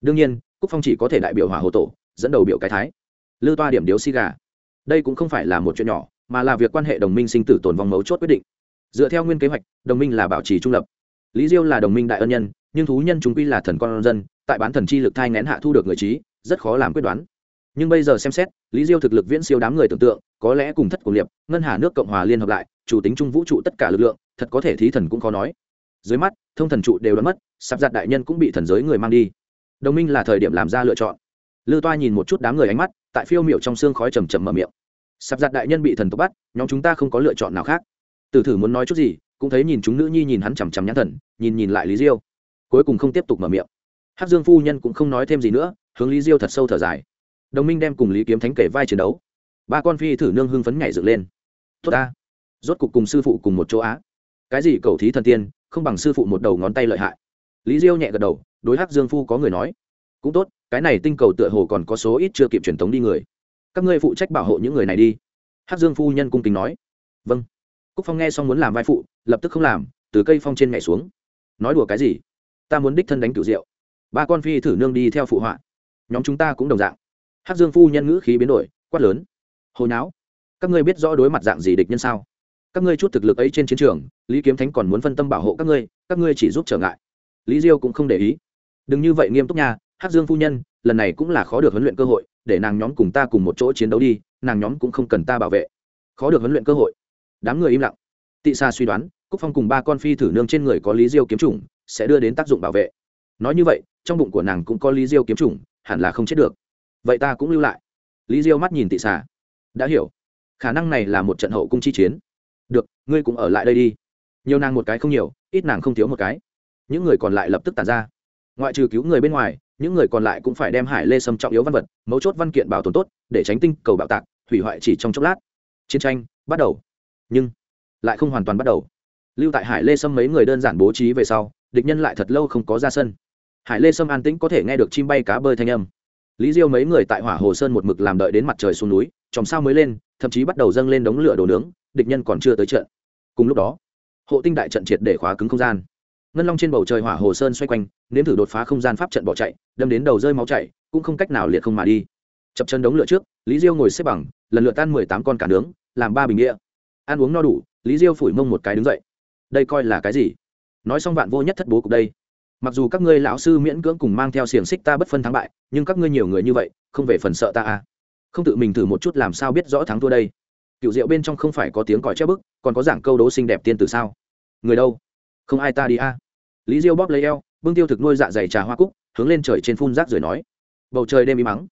Đương nhiên, cúc phong chỉ có thể đại biểu hỏa hồ tổ, dẫn đầu biểu cái thái lư toa điểm điếu xi gà. Đây cũng không phải là một chuyện nhỏ, mà là việc quan hệ đồng minh sinh tử tồn vong mấu chốt quyết định. Dựa theo nguyên kế hoạch, đồng minh là bảo trì trung lập. Lý diêu là đồng minh đại ân nhân, nhưng thú nhân chúng quy là thần con dân, tại bán thần chi lực thai ngén hạ thu được người trí, rất khó làm quyết đoán. Nhưng bây giờ xem xét, lý diêu thực lực viễn siêu đám người tưởng tượng, có lẽ cùng thất cùng liệp, ngân hà nước cộng hòa liên hợp lại, chủ tính trung vũ trụ tất cả lực lượng, thật có thể thí thần cũng khó nói. Dưới mắt, thông thần trụ đều đã mất sắp giặt đại nhân cũng bị thần giới người mang đi. Đồng minh là thời điểm làm ra lựa chọn. Lư toa nhìn một chút đám người ánh mắt tại phiêu miệu trong xương khói chầm chầm mở miệng. Sắp giặt đại nhân bị thần tộc bắt, nhóm chúng ta không có lựa chọn nào khác. Tử thử muốn nói chút gì, cũng thấy nhìn chúng nữ nhi nhìn hắn chằm chằm nhãn thần, nhìn nhìn lại lý diêu. Cuối cùng không tiếp tục mở miệng. Hắc dương phu nhân cũng không nói thêm gì nữa, hướng lý diêu thật sâu thở dài. Đồng minh đem cùng lý kiếm thánh kể vai chiến đấu. Ba con phi thử nương hưng phấn nhảy dựng lên. Tốt ta. Rốt cục cùng sư phụ cùng một chỗ á. Cái gì cầu thí thần tiên, không bằng sư phụ một đầu ngón tay lợi hại. Lý diêu nhẹ gật đầu, đối hắc dương phu có người nói. Cũng tốt cái này tinh cầu tựa hồ còn có số ít chưa kịp truyền thống đi người. Các ngươi phụ trách bảo hộ những người này đi. Hát dương phu nhân cung kính nói. Vâng. Cúc phong nghe xong muốn làm vai phụ, lập tức không làm, từ cây phong trên nhảy xuống. Nói đùa cái gì? Ta muốn đích thân đánh cửu rượu ba con phi thử nương đi theo phụ họa. Nhóm chúng ta cũng đồng dạng. Hát dương phu nhân ngữ khí biến đổi, quát lớn. Hồi não các ngươi biết rõ đối mặt dạng gì địch nhân sao? Các ngươi chút thực lực ấy trên chiến trường, lý kiếm thánh còn muốn phân tâm bảo hộ các ngươi các ngươi chỉ giúp trở ngại. Lý diêu cũng không để ý. Đừng như vậy nghiêm túc nha hát dương phu nhân, lần này cũng là khó được huấn luyện cơ hội, để nàng nhóm cùng ta cùng một chỗ chiến đấu đi, nàng nhóm cũng không cần ta bảo vệ. Khó được huấn luyện cơ hội. Đám người im lặng. Tị xa suy đoán, cúc phong cùng ba con phi thử nương trên người có lý diêu kiếm chủng, sẽ đưa đến tác dụng bảo vệ. Nói như vậy, trong bụng của nàng cũng có lý diêu kiếm chủng, hẳn là không chết được. Vậy ta cũng lưu lại. Lý diêu mắt nhìn tị xà đã hiểu. Khả năng này là một trận hậu cung chi chiến. Được, ngươi cũng ở lại đây đi. Nhiều nàng một cái không nhiều, ít nàng không thiếu một cái. Những người còn lại lập tức tàn ra ngoại trừ cứu người bên ngoài, những người còn lại cũng phải đem hải lê sâm trọng yếu văn vật, mấu chốt văn kiện bảo tồn tốt, để tránh tinh cầu bạo tạc, hủy hoại chỉ trong chốc lát. Chiến tranh bắt đầu. Nhưng lại không hoàn toàn bắt đầu. Lưu tại hải lê sâm mấy người đơn giản bố trí về sau, địch nhân lại thật lâu không có ra sân. Hải lê sâm an tĩnh có thể nghe được chim bay cá bơi thanh âm. Lý diêu mấy người tại hỏa hồ sơn một mực làm đợi đến mặt trời xuống núi, chòm sao mới lên, thậm chí bắt đầu dâng lên đống lửa đồ nướng, địch nhân còn chưa tới trận. Cùng lúc đó, hộ tinh đại trận triệt để khóa cứng không gian ngân long trên bầu trời hỏa hồ sơn xoay quanh, nếm thử đột phá không gian pháp trận bỏ chạy, đâm đến đầu rơi máu chạy cũng không cách nào liệt không mà đi. Chập chân đống lửa trước, lý diêu ngồi xếp bằng, lần lượt tan mười tám con cả nướng, làm ba bình nghĩa. ăn uống no đủ, lý diêu phủi mông một cái đứng dậy. Đây coi là cái gì? Nói xong vạn vô nhất thất bố cục đây. Mặc dù các ngươi lão sư miễn cưỡng cùng mang theo xiềng xích ta bất phân thắng bại, nhưng các ngươi nhiều người như vậy, không về phần sợ ta à? Không tự mình thử một chút làm sao biết rõ thắng thua đây. Cựu rượu bên trong không phải có tiếng còi chép bức, còn có giảng câu đố xinh đẹp tiên từ sao? Người đâu? Không ai ta đi à lý diêu bóp lấy eo, bưng tiêu thực nuôi dạ dày trà hoa cúc, hướng lên trời trên phun rác rồi nói. Bầu trời đêm im mắng.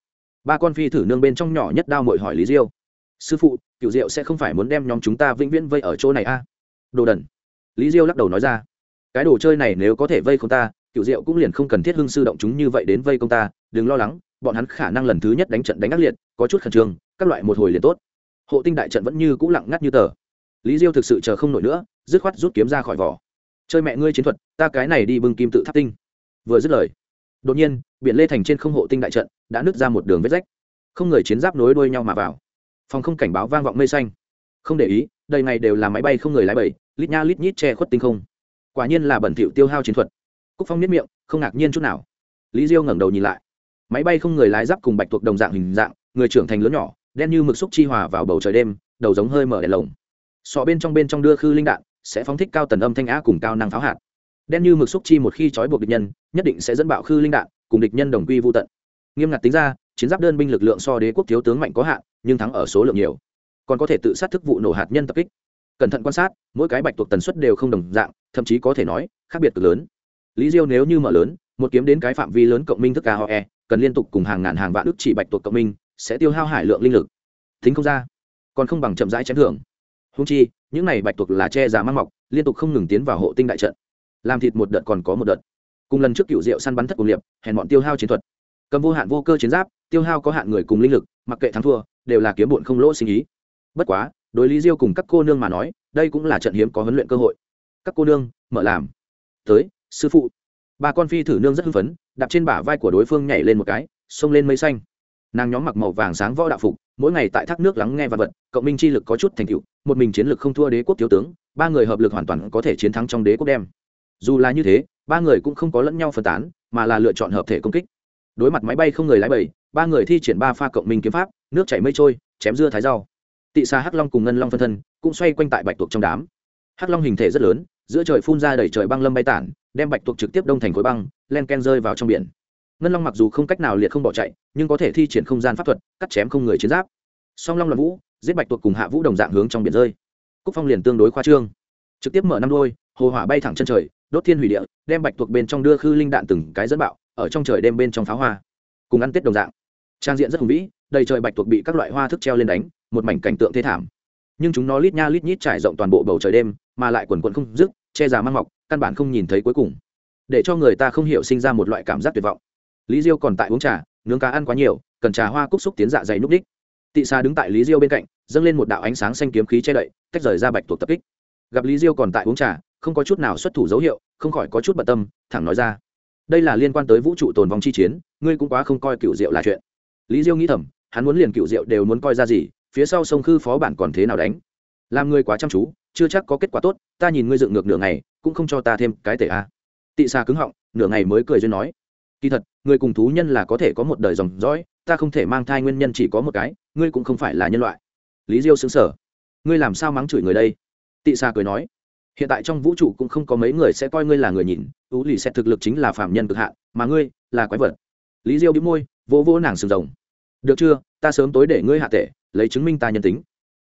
Ba con phi thử nương bên trong nhỏ nhất đao mội hỏi lý diêu. Sư phụ, cựu diệu sẽ không phải muốn đem nhóm chúng ta vĩnh viễn vây ở chỗ này a à? đồ đần. Lý diêu lắc đầu nói ra. Cái đồ chơi này nếu có thể vây không ta, cựu diệu cũng liền không cần thiết hưng sư động chúng như vậy đến vây công ta, đừng lo lắng, bọn hắn khả năng lần thứ nhất đánh trận đánh ác liệt, có chút khẩn trương, các loại một hồi liền tốt. Hộ tinh đại trận vẫn như c ũ lặng ngắt như tờ. Lý diêu thực sự chờ không nổi nữa, dứt khoát rút kiếm ra khỏi vỏ chơi mẹ ngươi chiến thuật, ta cái này đi bưng kim tự tháp tinh. Vừa dứt lời, đột nhiên, biển lê thành trên không hộ tinh đại trận đã nứt ra một đường vết rách. Không người chiến giáp nối đuôi nhau mà vào. Phòng không cảnh báo vang vọng mây xanh. Không để ý đây này đều là máy bay không người lái bẩy, lít nha lít nhít che khuất tinh không. Quả nhiên là bẩn thỉu tiêu hao chiến thuật. Cúc phong nhất miệng, không ngạc nhiên chút nào. Lý diêu ngẩng đầu nhìn lại. Máy bay không người lái giáp cùng bạch thuộc đồng dạng hình dạng, người trưởng thành lớn nhỏ, đen như mực xúc chi hòa vào bầu trời đêm, đầu giống hơi mở đèn lồng. Sọ bên trong bên trong đưa khư linh đạn sẽ phóng thích cao tần âm thanh á cùng cao năng pháo hạt. Đen như mực xúc chi một khi trói buộc địch nhân, nhất định sẽ dẫn bạo khư linh đạn, cùng địch nhân đồng quy vô tận. Nghiêm ngặt tính ra, chiến giáp đơn binh lực lượng so đế quốc thiếu tướng mạnh có hạn, nhưng thắng ở số lượng nhiều. Còn có thể tự sát thức vụ nổ hạt nhân tập kích. Cẩn thận quan sát, mỗi cái bạch tuộc tần suất đều không đồng dạng, thậm chí có thể nói, khác biệt cực lớn. Lý diêu nếu như mở lớn, một kiếm đến cái phạm vi lớn cộng minh thức e cần liên tục cùng hàng ngàn hàng vạn ước chỉ bạch tuộc cộng minh, sẽ tiêu hao hải lượng linh lực. Thính không ra, còn không bằng chậm rãi chiến thưởng. Hung chi những này bạch tuộc là che giả mang mọc, liên tục không ngừng tiến vào hộ tinh đại trận. Làm thịt một đợt còn có một đợt. Cùng lần trước cựu rượu săn bắn thất cùng liệp, hèn bọn tiêu hao chiến thuật. Cầm vô hạn vô cơ chiến giáp, tiêu hao có hạn người cùng linh lực, mặc kệ thắng thua, đều là kiếm bụn không lỗ sinh ý. Bất quá, đối lý diêu cùng các cô nương mà nói, đây cũng là trận hiếm có huấn luyện cơ hội. Các cô nương, mở làm. Tới, sư phụ. Bà con phi thử nương rất hưng phấn, đạp trên bả vai của đối phương nhảy lên một cái, xông lên mây xanh. Nàng nhóm mặc màu vàng sáng võ đạo phục mỗi ngày tại thác nước lắng nghe và vật, cộng minh chi lực có chút thành tựu, một mình chiến lực không thua đế quốc thiếu tướng, ba người hợp lực hoàn toàn có thể chiến thắng trong đế quốc đem. Dù là như thế, ba người cũng không có lẫn nhau phân tán, mà là lựa chọn hợp thể công kích. Đối mặt máy bay không người lái bầy, ba người thi triển ba pha cộng minh kiếm pháp, nước chảy mây trôi, chém dưa thái rau. Tị xa hắc long cùng ngân long phân thân cũng xoay quanh tại bạch tuộc trong đám. Hắc long hình thể rất lớn, giữa trời phun ra đầy trời băng lâm bay tản, đem bạch tuộc trực tiếp đông thành khối băng, len ken rơi vào trong biển ngân long mặc dù không cách nào liệt không bỏ chạy, nhưng có thể thi triển không gian pháp thuật, cắt chém không người chiến giáp. Song long l vũ, giết bạch tuộc cùng hạ vũ đồng dạng hướng trong biển rơi. Cúc phong liền tương đối khoa trương. Trực tiếp mở năm đôi, hồ hỏa bay thẳng chân trời, đốt thiên hủy địa, đem bạch tuộc bên trong đưa khư linh đạn từng cái dẫn bạo, ở trong trời đem bên trong pháo hoa, cùng ăn tết đồng dạng. Trang diện rất hùng vĩ, đầy trời bạch tuộc bị các loại hoa thức treo lên đánh, một mảnh cảnh tượng thế thảm. Nhưng chúng nó lít nha lít nhít trải rộng toàn bộ bầu trời đêm, mà lại quần quần không dứt, che già mang mọc, căn bản không nhìn thấy cuối cùng. Để cho người ta không hiểu sinh ra một loại cảm giác tuyệt vọng lý diêu còn tại uống trà, nướng cá ăn quá nhiều, cần trà hoa cúc xúc tiến dạ dày núp đích tị xa đứng tại lý diêu bên cạnh, dâng lên một đạo ánh sáng xanh kiếm khí che đậy, tách rời ra bạch tuộc tập kích. Gặp lý diêu còn tại uống trà, không có chút nào xuất thủ dấu hiệu, không khỏi có chút bận tâm, thẳng nói ra. Đây là liên quan tới vũ trụ tồn vong chi chiến, ngươi cũng quá không coi cựu diệu là chuyện. Lý diêu nghĩ thầm, hắn muốn liền cựu diệu đều muốn coi ra gì, phía sau sông khư phó bản còn thế nào đánh? Làm ngươi quá chăm chú, chưa chắc có kết quả tốt, ta nhìn ngươi dựng ngược nửa ngày, cũng không cho ta thêm cái tể a. Tị xa cứng họng, nửa ngày mới cười duyên nói kỳ thật, người cùng thú nhân là có thể có một đời dòng dõi, ta không thể mang thai nguyên nhân chỉ có một cái, ngươi cũng không phải là nhân loại. Lý diêu xứng sở ngươi làm sao mắng chửi người đây? Tị xa cười nói. Hiện tại trong vũ trụ cũng không có mấy người sẽ coi ngươi là người nhìn tú lì sẽ thực lực chính là phạm nhân cực hạn, mà ngươi là quái vật. Lý diêu đĩu môi, vỗ vỗ nàng sừng rồng. Được chưa, ta sớm tối để ngươi hạ tệ, lấy chứng minh ta nhân tính.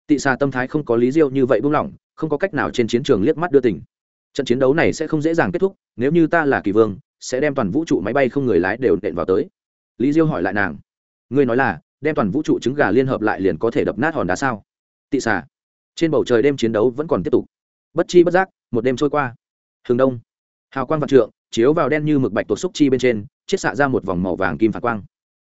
Tị xa tâm thái không có lý diêu như vậy buông lỏng, không có cách nào trên chiến trường liếc mắt đưa tình. Trận chiến đấu này sẽ không dễ dàng kết thúc, nếu như ta là kỳ vương sẽ đem toàn vũ trụ máy bay không người lái đều nện vào tới. Lý diêu hỏi lại nàng. Ngươi nói là, đem toàn vũ trụ trứng gà liên hợp lại liền có thể đập nát hòn đá sao? Tị xả trên bầu trời đêm chiến đấu vẫn còn tiếp tục. Bất chi bất giác, một đêm trôi qua. Hướng đông, hào quang vạn trượng, chiếu vào đen như mực bạch tuộc xúc chi bên trên, chiết xạ ra một vòng màu vàng kim phản quang.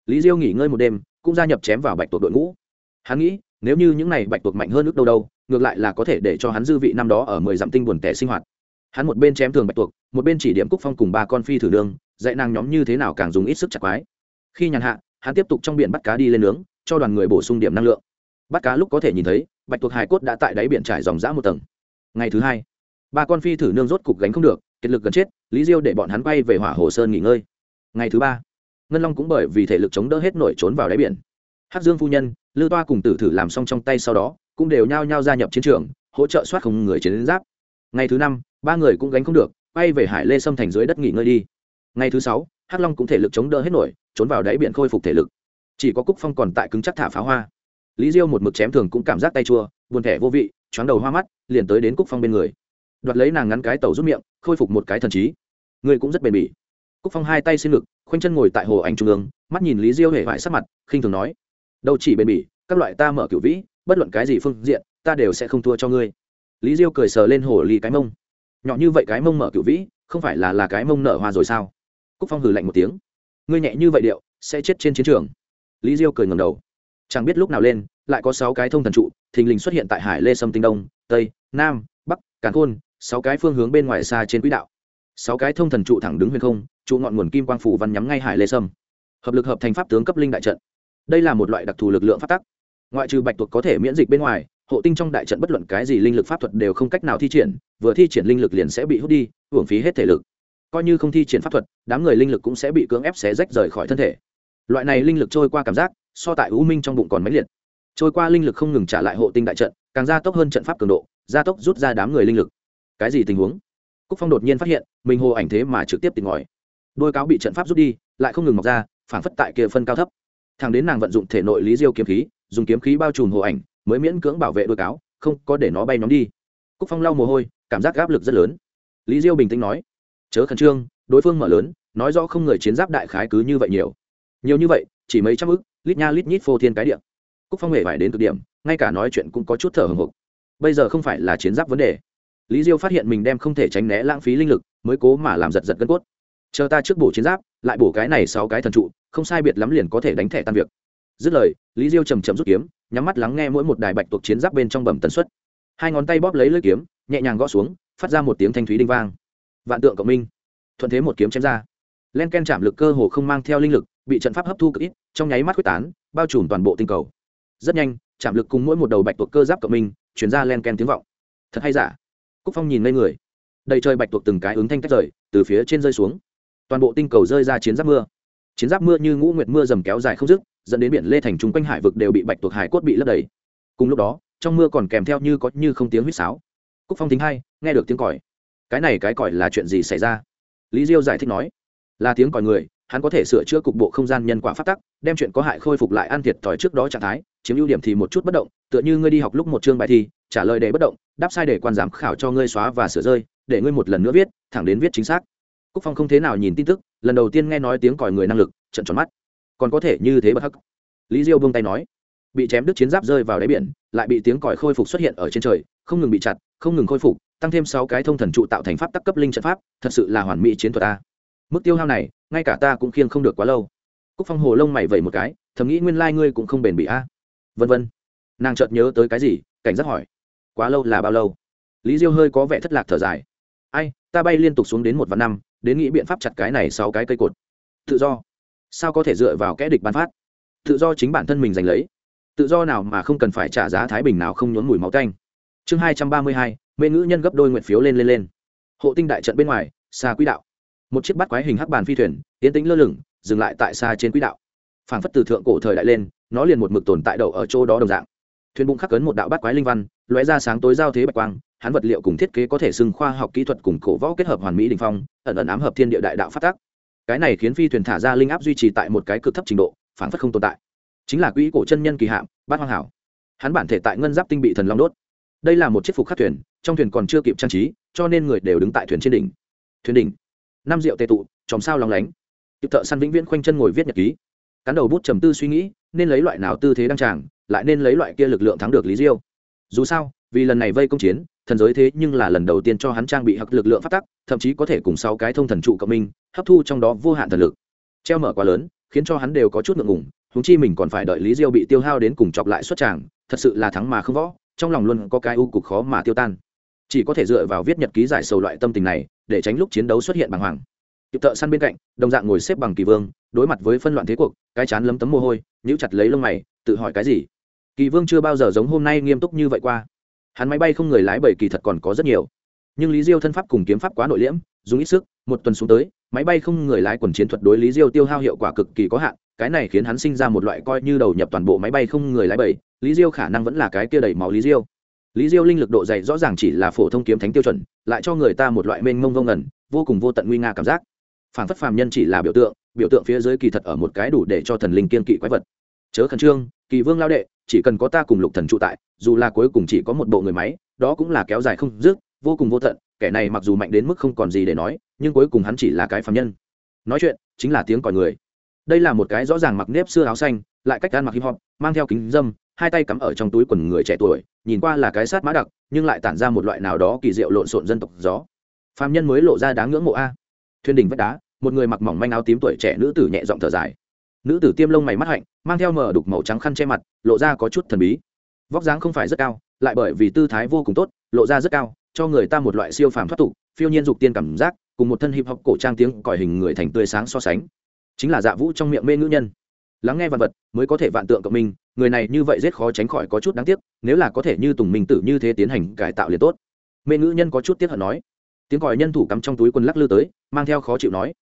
Lý diêu nghỉ ngơi một đêm, cũng gia nhập chém vào bạch tuộc đội ngũ. Hắn nghĩ, nếu như những này bạch tuộc mạnh hơn nước đâu đâu, ngược lại là có thể để cho hắn dư vị năm đó ở mười dặm tinh buồn tẻ sinh hoạt hắn một bên chém thường bạch tuộc, một bên chỉ điểm cúc phong cùng ba con phi thử đường, dạy nàng nhóm như thế nào càng dùng ít sức chặt quái. Khi nhàn hạ, hắn tiếp tục trong biển bắt cá đi lên nướng, cho đoàn người bổ sung điểm năng lượng. Bắt cá lúc có thể nhìn thấy, bạch tuộc hải cốt đã tại đáy biển trải dòng dã một tầng. Ngày thứ hai, ba con phi thử nương rốt cục gánh không được, kiệt lực gần chết, lý diêu để bọn hắn bay về hỏa hồ sơn nghỉ ngơi. Ngày thứ ba, ngân long cũng bởi vì thể lực chống đỡ hết nổi trốn vào đáy biển. Hắc dương phu nhân, lư toa cùng tử thử làm xong trong tay sau đó, cũng đều nhao nhao gia nhập chiến trường, hỗ trợ soát không người chiến giáp. Ngày thứ năm ba người cũng gánh không được bay về hải lê sâm thành dưới đất nghỉ ngơi đi. Ngày thứ sáu, hắc long cũng thể lực chống đỡ hết nổi, trốn vào đáy biển khôi phục thể lực. Chỉ có cúc phong còn tại cứng chắc thả pháo hoa. Lý diêu một mực chém thường cũng cảm giác tay chua, buồn thẻ vô vị, choáng đầu hoa mắt, liền tới đến cúc phong bên người. Đoạt lấy nàng ngắn cái tàu rút miệng, khôi phục một cái thần trí. Người cũng rất bền bỉ. Cúc phong hai tay xin ngực, khoanh chân ngồi tại hồ ảnh trung ương, mắt nhìn lý diêu hể vải sắc mặt, khinh thường nói, đâu chỉ bền bỉ, các loại ta mở cửu vĩ, bất luận cái gì phương diện, ta đều sẽ không thua cho ngươi. Lý diêu cười sờ lên hồ ly cái mông nhỏ như vậy cái mông mở cựu vĩ, không phải là là cái mông nở hoa rồi sao? Cúc phong hừ lạnh một tiếng. Ngươi nhẹ như vậy điệu, sẽ chết trên chiến trường. Lý diêu cười ngầm đầu. Chẳng biết lúc nào lên, lại có sáu cái thông thần trụ, thình lình xuất hiện tại hải lê sâm tinh đông, tây, nam, bắc, càn khôn, sáu cái phương hướng bên ngoài xa trên quỹ đạo. Sáu cái thông thần trụ thẳng đứng huyền không, trụ ngọn nguồn kim quang phủ văn nhắm ngay hải lê sâm. Hợp lực hợp thành pháp tướng cấp linh đại trận. Đây là một loại đặc thù lực lượng phát tắc. Ngoại trừ bạch tuộc có thể miễn dịch bên ngoài hộ tinh trong đại trận bất luận cái gì linh lực pháp thuật đều không cách nào thi triển, vừa thi triển linh lực liền sẽ bị hút đi, hưởng phí hết thể lực. Coi như không thi triển pháp thuật, đám người linh lực cũng sẽ bị cưỡng ép xé rách rời khỏi thân thể. Loại này linh lực trôi qua cảm giác, so tại u minh trong bụng còn máy liệt. Trôi qua linh lực không ngừng trả lại hộ tinh đại trận, càng gia tốc hơn trận pháp cường độ, gia tốc rút ra đám người linh lực. Cái gì tình huống? Cúc phong đột nhiên phát hiện, mình hồ ảnh thế mà trực tiếp tìm ngòi đôi cáo bị trận pháp rút đi, lại không ngừng mọc ra phản phất tại kia phân cao thấp. Thằng đến nàng vận dụng thể nội lý diêu kiếm khí, dùng kiếm khí bao trùm hồ ảnh mới miễn cưỡng bảo vệ đôi cáo, không có để nó bay nhóm đi. Cúc phong lau mồ hôi, cảm giác áp lực rất lớn. Lý diêu bình tĩnh nói, chớ khẩn trương, đối phương mở lớn, nói rõ không người chiến giáp đại khái cứ như vậy nhiều. Nhiều như vậy, chỉ mấy trăm ức, lít nha lít nhít phô thiên cái điện cúc phong hề vải đến cực điểm, ngay cả nói chuyện cũng có chút thở hồng hộc. Bây giờ không phải là chiến giáp vấn đề. Lý diêu phát hiện mình đem không thể tránh né lãng phí linh lực, mới cố mà làm giật giật gân cốt. Chờ ta trước bổ chiến giáp, lại bổ cái này sáu cái thần trụ, không sai biệt lắm liền có thể đánh thẻ tan việc. Dứt lời, lý diêu chầm chầm rút kiếm nhắm mắt lắng nghe mỗi một đài bạch tuộc chiến giáp bên trong bẩm tần suất. Hai ngón tay bóp lấy lưỡi kiếm, nhẹ nhàng gõ xuống, phát ra một tiếng thanh thúy đinh vang. Vạn tượng cộng minh. Thuận thế một kiếm chém ra. Len ken chạm lực cơ hồ không mang theo linh lực, bị trận pháp hấp thu cực ít, trong nháy mắt quyết tán, bao trùm toàn bộ tinh cầu. Rất nhanh, chạm lực cùng mỗi một đầu bạch tuộc cơ giáp cộng minh chuyển ra len ken tiếng vọng. Thật hay giả? Cúc phong nhìn lên người. Đầy trời bạch tuộc từng cái ứng thanh tách rời, từ phía trên rơi xuống. Toàn bộ tinh cầu rơi ra chiến giáp mưa. Chiến giáp mưa như ngũ nguyệt mưa dầm kéo dài không dứt dẫn đến biển lê thành chúng quanh hải vực đều bị bạch tuộc hải cốt bị lấp đầy. Cùng lúc đó, trong mưa còn kèm theo như có như không tiếng huýt sáo. Cúc phong thính hay nghe được tiếng còi. Cái này cái còi là chuyện gì xảy ra? Lý diêu giải thích nói. Là tiếng còi người, hắn có thể sửa chữa cục bộ không gian nhân quả phát tắc, đem chuyện có hại khôi phục lại ăn thiệt thòi trước đó trạng thái, chiếm ưu điểm thì một chút bất động, tựa như ngươi đi học lúc một chương bài thi, trả lời để bất động, đáp sai để quan giám khảo cho ngươi xóa và sửa rơi, để ngươi một lần nữa viết, thẳng đến viết chính xác. Cúc phong không thế nào nhìn tin tức, lần đầu tiên nghe nói tiếng còi người năng lực, trận tròn mắt còn có thể như thế bất hắc. Lý diêu buông tay nói, bị chém đứt chiến giáp rơi vào đáy biển, lại bị tiếng còi khôi phục xuất hiện ở trên trời, không ngừng bị chặt, không ngừng khôi phục, tăng thêm sáu cái thông thần trụ tạo thành pháp tắc cấp linh trận pháp, thật sự là hoàn mỹ chiến thuật ta. Mức tiêu hao này, ngay cả ta cũng khiêng không được quá lâu. Cúc phong hồ lông mày vẩy một cái, thầm nghĩ nguyên lai ngươi cũng không bền bị a. À. vân vân. Nàng chợt nhớ tới cái gì, cảnh giác hỏi, quá lâu là bao lâu? Lý diêu hơi có vẻ thất lạc thở dài. Ai, ta bay liên tục xuống đến một vạn năm, đến nghĩ biện pháp chặt cái này sau cái cây cột. Tự do sao có thể dựa vào kẽ địch ban phát? Tự do chính bản thân mình giành lấy. Tự do nào mà không cần phải trả giá thái bình nào không nhốn mùi máu canh chương hai trăm ba mươi hai, mê ngữ nhân gấp đôi nguyện phiếu lên lên lên. Hộ tinh đại trận bên ngoài, xa quỹ đạo. Một chiếc bắt quái hình hắc bàn phi thuyền tiến tính lơ lửng, dừng lại tại xa trên quỹ đạo. Phảng phất từ thượng cổ thời đại lên, nó liền một mực tồn tại đậu ở chỗ đó đồng dạng. Thuyền bụng khắc cấn một đạo bắt quái linh văn, lóe ra sáng tối giao thế bạch quang, hắn vật liệu cùng thiết kế có thể xưng khoa học kỹ thuật cùng cổ võ kết hợp hoàn mỹ đình phong, ẩn ẩn ám hợp thiên địa đại đạo phát tác cái này khiến phi thuyền thả ra linh áp duy trì tại một cái cực thấp trình độ phản phất không tồn tại. Chính là quỹ cổ chân nhân kỳ hạm, bát hoang hảo. Hắn bản thể tại ngân giáp tinh bị thần long đốt. Đây là một chiếc phục khắc thuyền, trong thuyền còn chưa kịp trang trí, cho nên người đều đứng tại thuyền trên đỉnh. Thuyền đỉnh. Năm rượu tệ tụ, chòm sao lòng lánh. Tiệp thợ săn vĩnh viễn khoanh chân ngồi viết nhật ký. Cán đầu bút trầm tư suy nghĩ, nên lấy loại nào tư thế đăng tràng, lại nên lấy loại kia lực lượng thắng được lý diêu. Dù sao, vì lần này vây công chiến thần giới thế nhưng là lần đầu tiên cho hắn trang bị hắc lực lượng phát tắc, thậm chí có thể cùng sáu cái thông thần trụ cộng minh, hấp thu trong đó vô hạn thần lực. Treo mở quá lớn, khiến cho hắn đều có chút ngượng ngủng húng chi mình còn phải đợi lý diêu bị tiêu hao đến cùng chọc lại xuất tràng, thật sự là thắng mà không võ, trong lòng luôn có cái u cục khó mà tiêu tan. Chỉ có thể dựa vào viết nhật ký giải sầu loại tâm tình này, để tránh lúc chiến đấu xuất hiện bàng hoàng. Tiệp thợ săn bên cạnh, đồng dạng ngồi xếp bằng kỳ vương, đối mặt với phân loạn thế cuộc, cái chán lấm tấm mồ hôi, nhíu chặt lấy lông mày, tự hỏi cái gì? Kỳ vương chưa bao giờ giống hôm nay nghiêm túc như vậy qua hắn máy bay không người lái bảy kỳ thật còn có rất nhiều. Nhưng lý diêu thân pháp cùng kiếm pháp quá nội liễm, dùng ít sức, một tuần xuống tới, máy bay không người lái quần chiến thuật đối lý diêu tiêu hao hiệu quả cực kỳ có hạn, cái này khiến hắn sinh ra một loại coi như đầu nhập toàn bộ máy bay không người lái bảy, lý diêu khả năng vẫn là cái kia đầy máu lý diêu. Lý diêu linh lực độ dày rõ ràng chỉ là phổ thông kiếm thánh tiêu chuẩn, lại cho người ta một loại mênh mông vô ngẩn vô cùng vô tận nguy nga cảm giác. Phản phất phàm nhân chỉ là biểu tượng biểu tượng phía dưới kỳ thật ở một cái đủ để cho thần linh kiên kỵ quái vật chớ khẩn trương, kỳ vương lao đệ, chỉ cần có ta cùng lục thần trụ tại, dù là cuối cùng chỉ có một bộ người máy, đó cũng là kéo dài không dứt, vô cùng vô tận, kẻ này mặc dù mạnh đến mức không còn gì để nói, nhưng cuối cùng hắn chỉ là cái phàm nhân. Nói chuyện, chính là tiếng còi người. Đây là một cái rõ ràng mặc nếp xưa áo xanh, lại cách ăn mặc hip hop mang theo kính dâm, hai tay cắm ở trong túi quần người trẻ tuổi, nhìn qua là cái sát mã đặc, nhưng lại tản ra một loại nào đó kỳ diệu lộn xộn dân tộc gió. Phàm nhân mới lộ ra đáng ngưỡng mộ a. À. thuyền đỉnh vách đá, một người mặc mỏng manh áo tím tuổi trẻ nữ tử nhẹ giọng thở dài nữ tử tiêm lông mày mắt hạnh, mang theo mở đục màu trắng khăn che mặt, lộ ra có chút thần bí. Vóc dáng không phải rất cao, lại bởi vì tư thái vô cùng tốt, lộ ra rất cao, cho người ta một loại siêu phàm thoát tục, phiêu nhiên dục tiên cảm giác, cùng một thân hip hop cổ trang tiếng còi hình người thành tươi sáng so sánh. Chính là dạ vũ trong miệng mê ngữ nhân. Lắng nghe vạn vật mới có thể vạn tượng cộng minh, người này như vậy rất khó tránh khỏi có chút đáng tiếc, nếu là có thể như tùng minh tử như thế tiến hành cải tạo liền tốt. Mê ngữ nhân có chút tiếc hận nói. Tiếng còi nhân thủ cắm trong túi quần lắc lư tới, mang theo khó chịu nói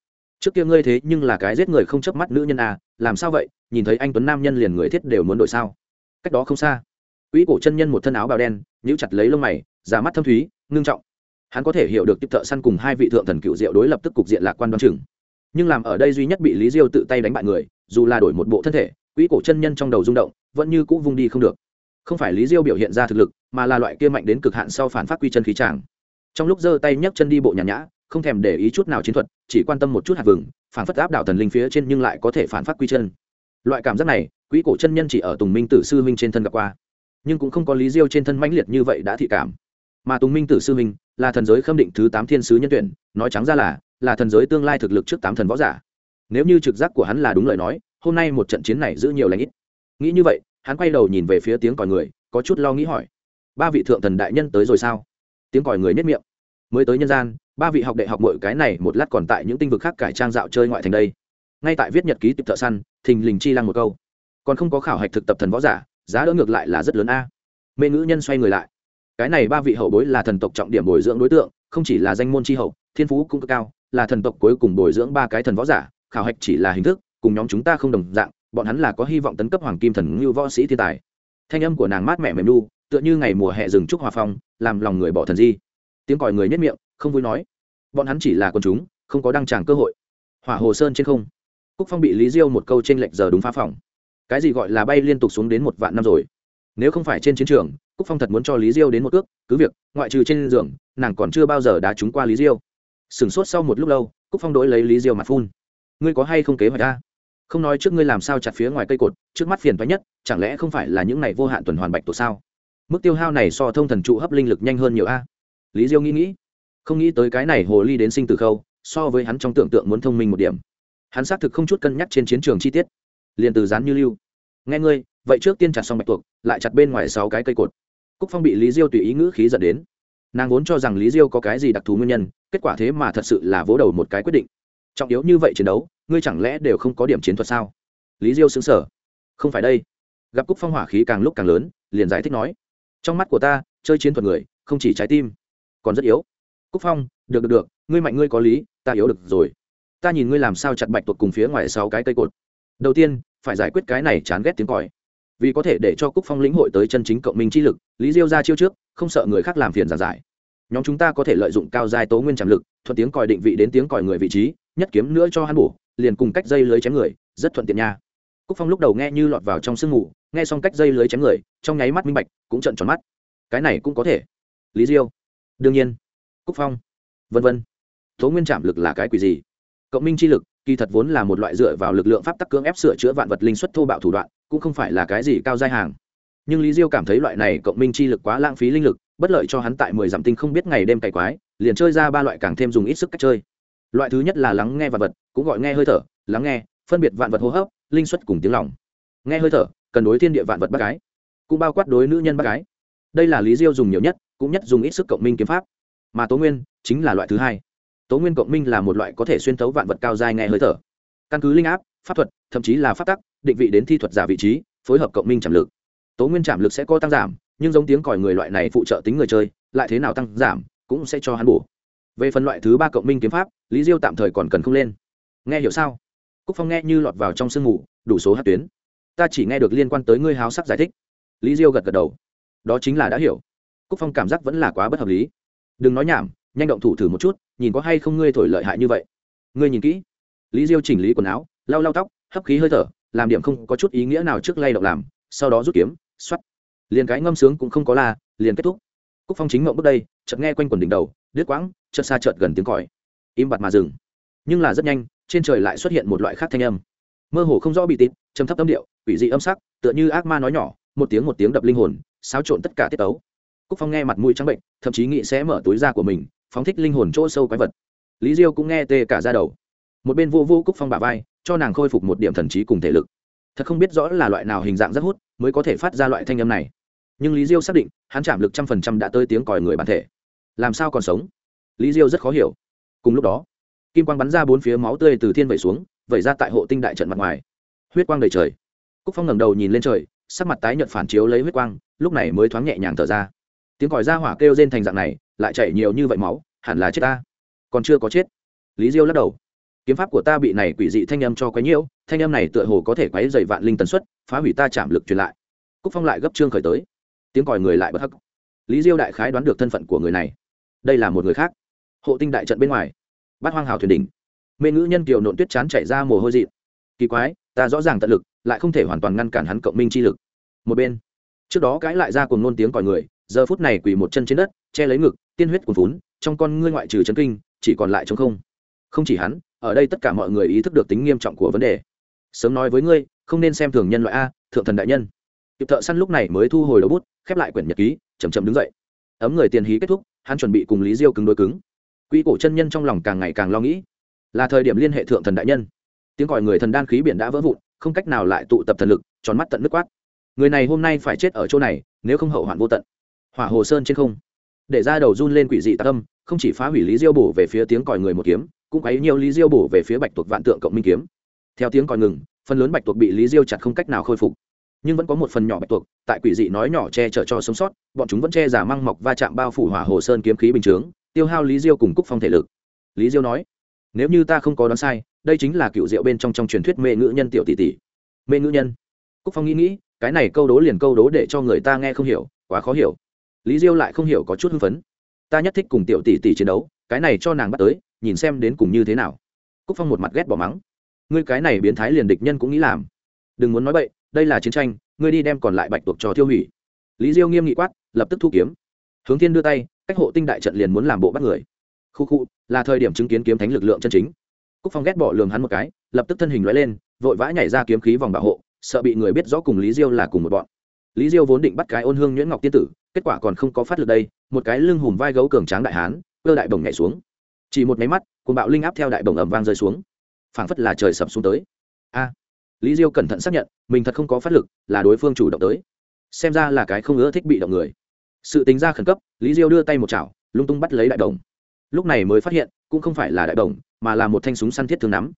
trước kia ngươi thế nhưng là cái giết người không chớp mắt nữ nhân à làm sao vậy? Nhìn thấy anh tuấn nam nhân liền người thiết đều muốn đổi sao? Cách đó không xa quỹ cổ chân nhân một thân áo bào đen, nhíu chặt lấy lông mày, giả mắt thâm thúy, ngưng trọng. Hắn có thể hiểu được tiếp thợ săn cùng hai vị thượng thần cựu diệu đối lập tức cục diện lạc quan đoan chừng. Nhưng làm ở đây duy nhất bị lý diêu tự tay đánh bại người, dù là đổi một bộ thân thể quỹ cổ chân nhân trong đầu rung động, vẫn như cũ vung đi không được. Không phải lý diêu biểu hiện ra thực lực, mà là loại kia mạnh đến cực hạn sau phản phát quy chân khí tràng trong lúc giơ tay nhấc chân đi bộ nhàn nhã không thèm để ý chút nào chiến thuật, chỉ quan tâm một chút hạt vừng phản phất áp đảo thần linh phía trên nhưng lại có thể phản phát quy chân. Loại cảm giác này quỹ cổ chân nhân chỉ ở tùng minh tử sư huynh trên thân gặp qua. Nhưng cũng không có lý diêu trên thân mãnh liệt như vậy đã thị cảm. Mà tùng minh tử sư huynh là thần giới khâm định thứ tám thiên sứ nhân tuyển, nói trắng ra là là thần giới tương lai thực lực trước tám thần võ giả. Nếu như trực giác của hắn là đúng lời nói, hôm nay một trận chiến này giữ nhiều lãnh ít. Nghĩ như vậy, hắn quay đầu nhìn về phía tiếng còi người, có chút lo nghĩ hỏi. Ba vị thượng thần đại nhân tới rồi sao? Tiếng còi người nhất miệng. Mới tới nhân gian ba vị học đệ học mỗi cái này một lát còn tại những tinh vực khác cải trang dạo chơi ngoại thành đây. Ngay tại viết nhật ký tiệp thợ săn, thình lình chi lăng một câu. Còn không có khảo hạch thực tập thần võ giả, giá đỡ ngược lại là rất lớn a. Mê ngữ nhân xoay người lại. Cái này ba vị hậu bối là thần tộc trọng điểm bồi dưỡng đối tượng, không chỉ là danh môn tri hậu, thiên phú cũng cực cao, là thần tộc cuối cùng bồi dưỡng ba cái thần võ giả, khảo hạch chỉ là hình thức, cùng nhóm chúng ta không đồng dạng, bọn hắn là có hy vọng tấn cấp hoàng kim thần ngưu võ sĩ thiên tài. Thanh âm của nàng mát mẻ mềm nu, tựa như ngày mùa hè rừng trúc hòa phong, làm lòng người bỏ thần di. Tiếng còi người nhất miệng không vui nói. Bọn hắn chỉ là quần chúng, không có đăng tràng cơ hội. Hỏa hồ sơn trên không, cúc phong bị lý diêu một câu t r ê n lệch giờ đúng phá phòng. Cái gì gọi là bay liên tục xuống đến một vạn năm rồi? Nếu không phải trên chiến trường, cúc phong thật muốn cho lý diêu đến một ước cứ việc, ngoại trừ trên giường, nàng còn chưa bao giờ đá trúng qua lý diêu. Sửng sốt sau một lúc lâu, cúc phong đổi lấy lý diêu mặt phun. Ngươi có hay không kế hoạch ra? không nói trước ngươi làm sao chặt phía ngoài cây cột, trước mắt phiền thoái nhất, chẳng lẽ không phải là những này vô hạn tuần hoàn bạch tổ sao? Mức tiêu hao này so thông thần trụ hấp linh lực nhanh hơn nhiều a? Lý diêu nghĩ nghĩ không nghĩ tới cái này hồ ly đến sinh tử khâu, so với hắn trong tưởng tượng muốn thông minh một điểm. Hắn xác thực không chút cân nhắc trên chiến trường chi tiết. Liền từ dán như lưu. Nghe ngươi, vậy trước tiên chặt xong bạch tuộc, lại chặt bên ngoài sáu cái cây cột. Cúc phong bị lý diêu tùy ý ngữ khí dẫn đến. Nàng vốn cho rằng lý diêu có cái gì đặc thù nguyên nhân, kết quả thế mà thật sự là vỗ đầu một cái quyết định. Trọng yếu như vậy chiến đấu, ngươi chẳng lẽ đều không có điểm chiến thuật sao? Lý diêu xứng sở không phải đây. Gặp cúc phong hỏa khí càng lúc càng lớn, liền giải thích nói. Trong mắt của ta, chơi chiến thuật người, không chỉ trái tim, còn rất yếu cúc phong, được được được, ngươi mạnh, ngươi có lý, ta yếu được rồi. Ta nhìn ngươi làm sao chặt bạch tuộc cùng phía ngoài sáu cái cây cột. Đầu tiên, phải giải quyết cái này chán ghét tiếng còi. Vì có thể để cho cúc phong lĩnh hội tới chân chính cộng minh chi lực, lý diêu ra chiêu trước, không sợ người khác làm phiền giản giải. Nhóm chúng ta có thể lợi dụng cao giai tố nguyên trảm lực, thuận tiếng còi định vị đến tiếng còi người vị trí, nhất kiếm nữa cho hắn bổ, liền cùng cách dây lưới chém người, rất thuận tiện nha. Cúc phong lúc đầu nghe như lọt vào trong sương mù, nghe xong cách dây lưới chém người, trong nháy mắt minh bạch, cũng trận tròn mắt. Cái này cũng có thể. Lý diêu. Đương nhiên cúc phong. Vân vân. Thố nguyên chạm lực là cái quỷ gì? Cộng minh chi lực, kỳ thật vốn là một loại dựa vào lực lượng pháp tắc cưỡng ép sửa chữa vạn vật linh xuất thô bạo thủ đoạn, cũng không phải là cái gì cao giai hàng. Nhưng lý diêu cảm thấy loại này cộng minh chi lực quá lãng phí linh lực, bất lợi cho hắn tại mười dặm tinh không biết ngày đêm cày quái, liền chơi ra ba loại càng thêm dùng ít sức cách chơi. Loại thứ nhất là lắng nghe vạn vật, cũng gọi nghe hơi thở, lắng nghe, phân biệt vạn vật hô hấp, linh xuất cùng tiếng lòng. Nghe hơi thở, cần đối thiên địa vạn vật bác gái, cũng bao quát đối nữ nhân bác gái. Đây là lý diêu dùng nhiều nhất, cũng nhất dùng ít sức cộng minh kiếm pháp mà tố nguyên chính là loại thứ hai tố nguyên cộng minh là một loại có thể xuyên tấu vạn vật cao dài nghe hơi thở căn cứ linh áp pháp thuật thậm chí là pháp tắc định vị đến thi thuật giả vị trí phối hợp cộng minh chạm lực tố nguyên chạm lực sẽ có tăng giảm nhưng giống tiếng còi người loại này phụ trợ tính người chơi lại thế nào tăng giảm cũng sẽ cho hắn bổ về phần loại thứ ba cộng minh kiếm pháp lý diêu tạm thời còn cần không lên nghe hiểu sao cúc phong nghe như lọt vào trong sương mù đủ số hát tuyến ta chỉ nghe được liên quan tới ngươi háo sắc giải thích lý diêu gật gật đầu đó chính là đã hiểu cúc phong cảm giác vẫn là quá bất hợp lý đừng nói nhảm, nhanh động thủ thử một chút, nhìn có hay không ngươi thổi lợi hại như vậy. Ngươi nhìn kỹ. Lý diêu chỉnh lý quần áo, lau lau tóc, hấp khí hơi thở, làm điểm không có chút ý nghĩa nào trước lay động làm, sau đó rút kiếm xoắt liền cái ngâm sướng cũng không có là liền kết thúc. Cúc phong chính ngậm bước đây, chợt nghe quanh quần đỉnh đầu, đứt quãng, chợt xa chợt gần tiếng còi. Im bặt mà dừng. Nhưng là rất nhanh, trên trời lại xuất hiện một loại khác thanh âm. Mơ hồ không rõ bị tít chấm thấp âm điệu, quỷ dị âm sắc, tựa như ác ma nói nhỏ, một tiếng một tiếng đập linh hồn, xáo trộn tất cả tiết tấu cúc phong nghe mặt mũi trắng bệnh, thậm chí nghĩ sẽ mở túi ra của mình, phóng thích linh hồn chỗ sâu quái vật. Lý diêu cũng nghe tê cả ra đầu. Một bên vô vô cúc phong bà vai, cho nàng khôi phục một điểm thần trí cùng thể lực. Thật không biết rõ là loại nào hình dạng rất hút mới có thể phát ra loại thanh âm này. Nhưng lý diêu xác định, hắn chạm lực trăm phần trăm đã tới tiếng còi người bản thể. Làm sao còn sống? Lý diêu rất khó hiểu. Cùng lúc đó, kim quang bắn ra bốn phía máu tươi từ thiên vẩy xuống, vẩy ra tại hộ tinh đại trận mặt ngoài. Huyết quang đầy trời. Cúc phong ngẩng đầu nhìn lên trời, sắc mặt tái nhợt phản chiếu lấy huyết quang, lúc này mới thoáng nhẹ nhàng thở ra tiếng còi ra hỏa kêu rên thành dạng này, lại chảy nhiều như vậy máu, hẳn là chết ta. Còn chưa có chết. Lý diêu lắc đầu. Kiếm pháp của ta bị này quỷ dị thanh âm cho quấy nhiễu, thanh âm này tựa hồ có thể quấy dày vạn linh tần suất, phá hủy ta chạm lực truyền lại. Cúc phong lại gấp trương khởi tới. Tiếng còi người lại bất hắc. Lý diêu đại khái đoán được thân phận của người này. Đây là một người khác. Hộ tinh đại trận bên ngoài. Bát hoang hào thuyền đỉnh. Mê ngữ nhân kiều nộn tuyết chán chảy ra mồ hôi dị. Kỳ quái, ta rõ ràng tận lực, lại không thể hoàn toàn ngăn cản hắn cộng minh chi lực. Một bên, trước đó cãi lại ra cùng nôn tiếng còi người giờ phút này quỳ một chân trên đất che lấy ngực tiên huyết cuồn vốn trong con ngươi ngoại trừ chấn kinh chỉ còn lại chống không không chỉ hắn ở đây tất cả mọi người ý thức được tính nghiêm trọng của vấn đề sớm nói với ngươi không nên xem thường nhân loại a thượng thần đại nhân Tiệp thợ săn lúc này mới thu hồi đầu bút, khép lại quyển nhật ký, chậm chậm đứng dậy. Ấm người tiền hí kết thúc, hắn chuẩn bị cùng Lý Diêu cứng đối cứng. Quý cổ chân nhân trong lòng càng ngày càng lo nghĩ, là thời điểm liên hệ thượng thần đại nhân. Tiếng gọi người thần đan khí biển đã vỡ vụn, không cách nào lại tụ tập thần lực, tròn mắt tận nước quát. Người này hôm nay phải chết ở chỗ này, nếu không hậu hoạn vô tận hỏa hồ sơn trên không. Để ra đầu run lên quỷ dị tạc âm, không chỉ phá hủy lý diêu bổ về phía tiếng còi người một kiếm, cũng quấy nhiều lý diêu bổ về phía bạch tuộc vạn tượng cộng minh kiếm. Theo tiếng còi ngừng, phần lớn bạch tuộc bị lý diêu chặt không cách nào khôi phục. Nhưng vẫn có một phần nhỏ bạch tuộc, tại quỷ dị nói nhỏ che chở cho sống sót, bọn chúng vẫn che giả măng mọc va chạm bao phủ hỏa hồ sơn kiếm khí bình chướng, tiêu hao lý diêu cùng cúc phong thể lực. Lý diêu nói, nếu như ta không có đoán sai, đây chính là cựu diệu bên trong trong truyền thuyết mê ngữ nhân tiểu tỷ tỷ. Mê ngữ nhân? Cúc phong nghĩ nghĩ, cái này câu đố liền câu đố để cho người ta nghe không hiểu, quá khó hiểu lý diêu lại không hiểu có chút hưng phấn. Ta nhất thích cùng tiểu tỷ tỷ chiến đấu, cái này cho nàng bắt tới, nhìn xem đến cùng như thế nào. Cúc phong một mặt ghét bỏ mắng. Ngươi cái này biến thái liền địch nhân cũng nghĩ làm. Đừng muốn nói bậy, đây là chiến tranh, ngươi đi đem còn lại bạch tuộc cho thiêu hủy. Lý diêu nghiêm nghị quát, lập tức thu kiếm. Hướng thiên đưa tay, cách hộ tinh đại trận liền muốn làm bộ bắt người. Khu khu, là thời điểm chứng kiến kiếm thánh lực lượng chân chính. Cúc phong ghét bỏ lườm hắn một cái, lập tức thân hình l lên, vội vã nhảy ra kiếm khí vòng bảo hộ, sợ bị người biết rõ cùng lý diêu là cùng một bọn lý diêu vốn định bắt cái ôn hương nhuyễn ngọc tiên tử, kết quả còn không có phát lực đây, một cái lưng hùm vai gấu cường tráng đại hán, cơ đại bồng nhảy xuống. Chỉ một máy mắt, cuồng bạo linh áp theo đại bồng ầm vang rơi xuống. Phảng phất là trời sập xuống tới. A! Lý diêu cẩn thận xác nhận, mình thật không có phát lực, là đối phương chủ động tới. Xem ra là cái không ưa thích bị động người. Sự tính ra khẩn cấp, lý diêu đưa tay một chảo, lung tung bắt lấy đại đồng lúc này mới phát hiện, cũng không phải là đại đồng mà là một thanh súng săn thiết thương nắm.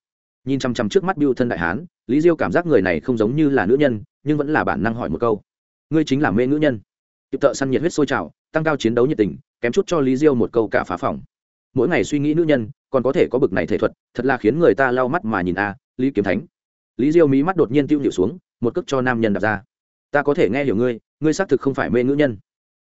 Nhìn chằm chằm trước mắt biêu thân đại hán, lý diêu cảm giác người này không giống như là nữ nhân, nhưng vẫn là bản năng hỏi một câu ngươi chính là mê ngữ nhân. Kịp thợ săn nhiệt huyết sôi trào, tăng cao chiến đấu nhiệt tình, kém chút cho lý diêu một câu cả phá phòng. Mỗi ngày suy nghĩ nữ nhân, còn có thể có bực này thể thuật, thật là khiến người ta lau mắt mà nhìn a, lý kiếm thánh. Lý diêu mí mắt đột nhiên tiêu nhịu xuống, một cước cho nam nhân đặt ra. Ta có thể nghe hiểu ngươi ngươi xác thực không phải mê ngữ nhân.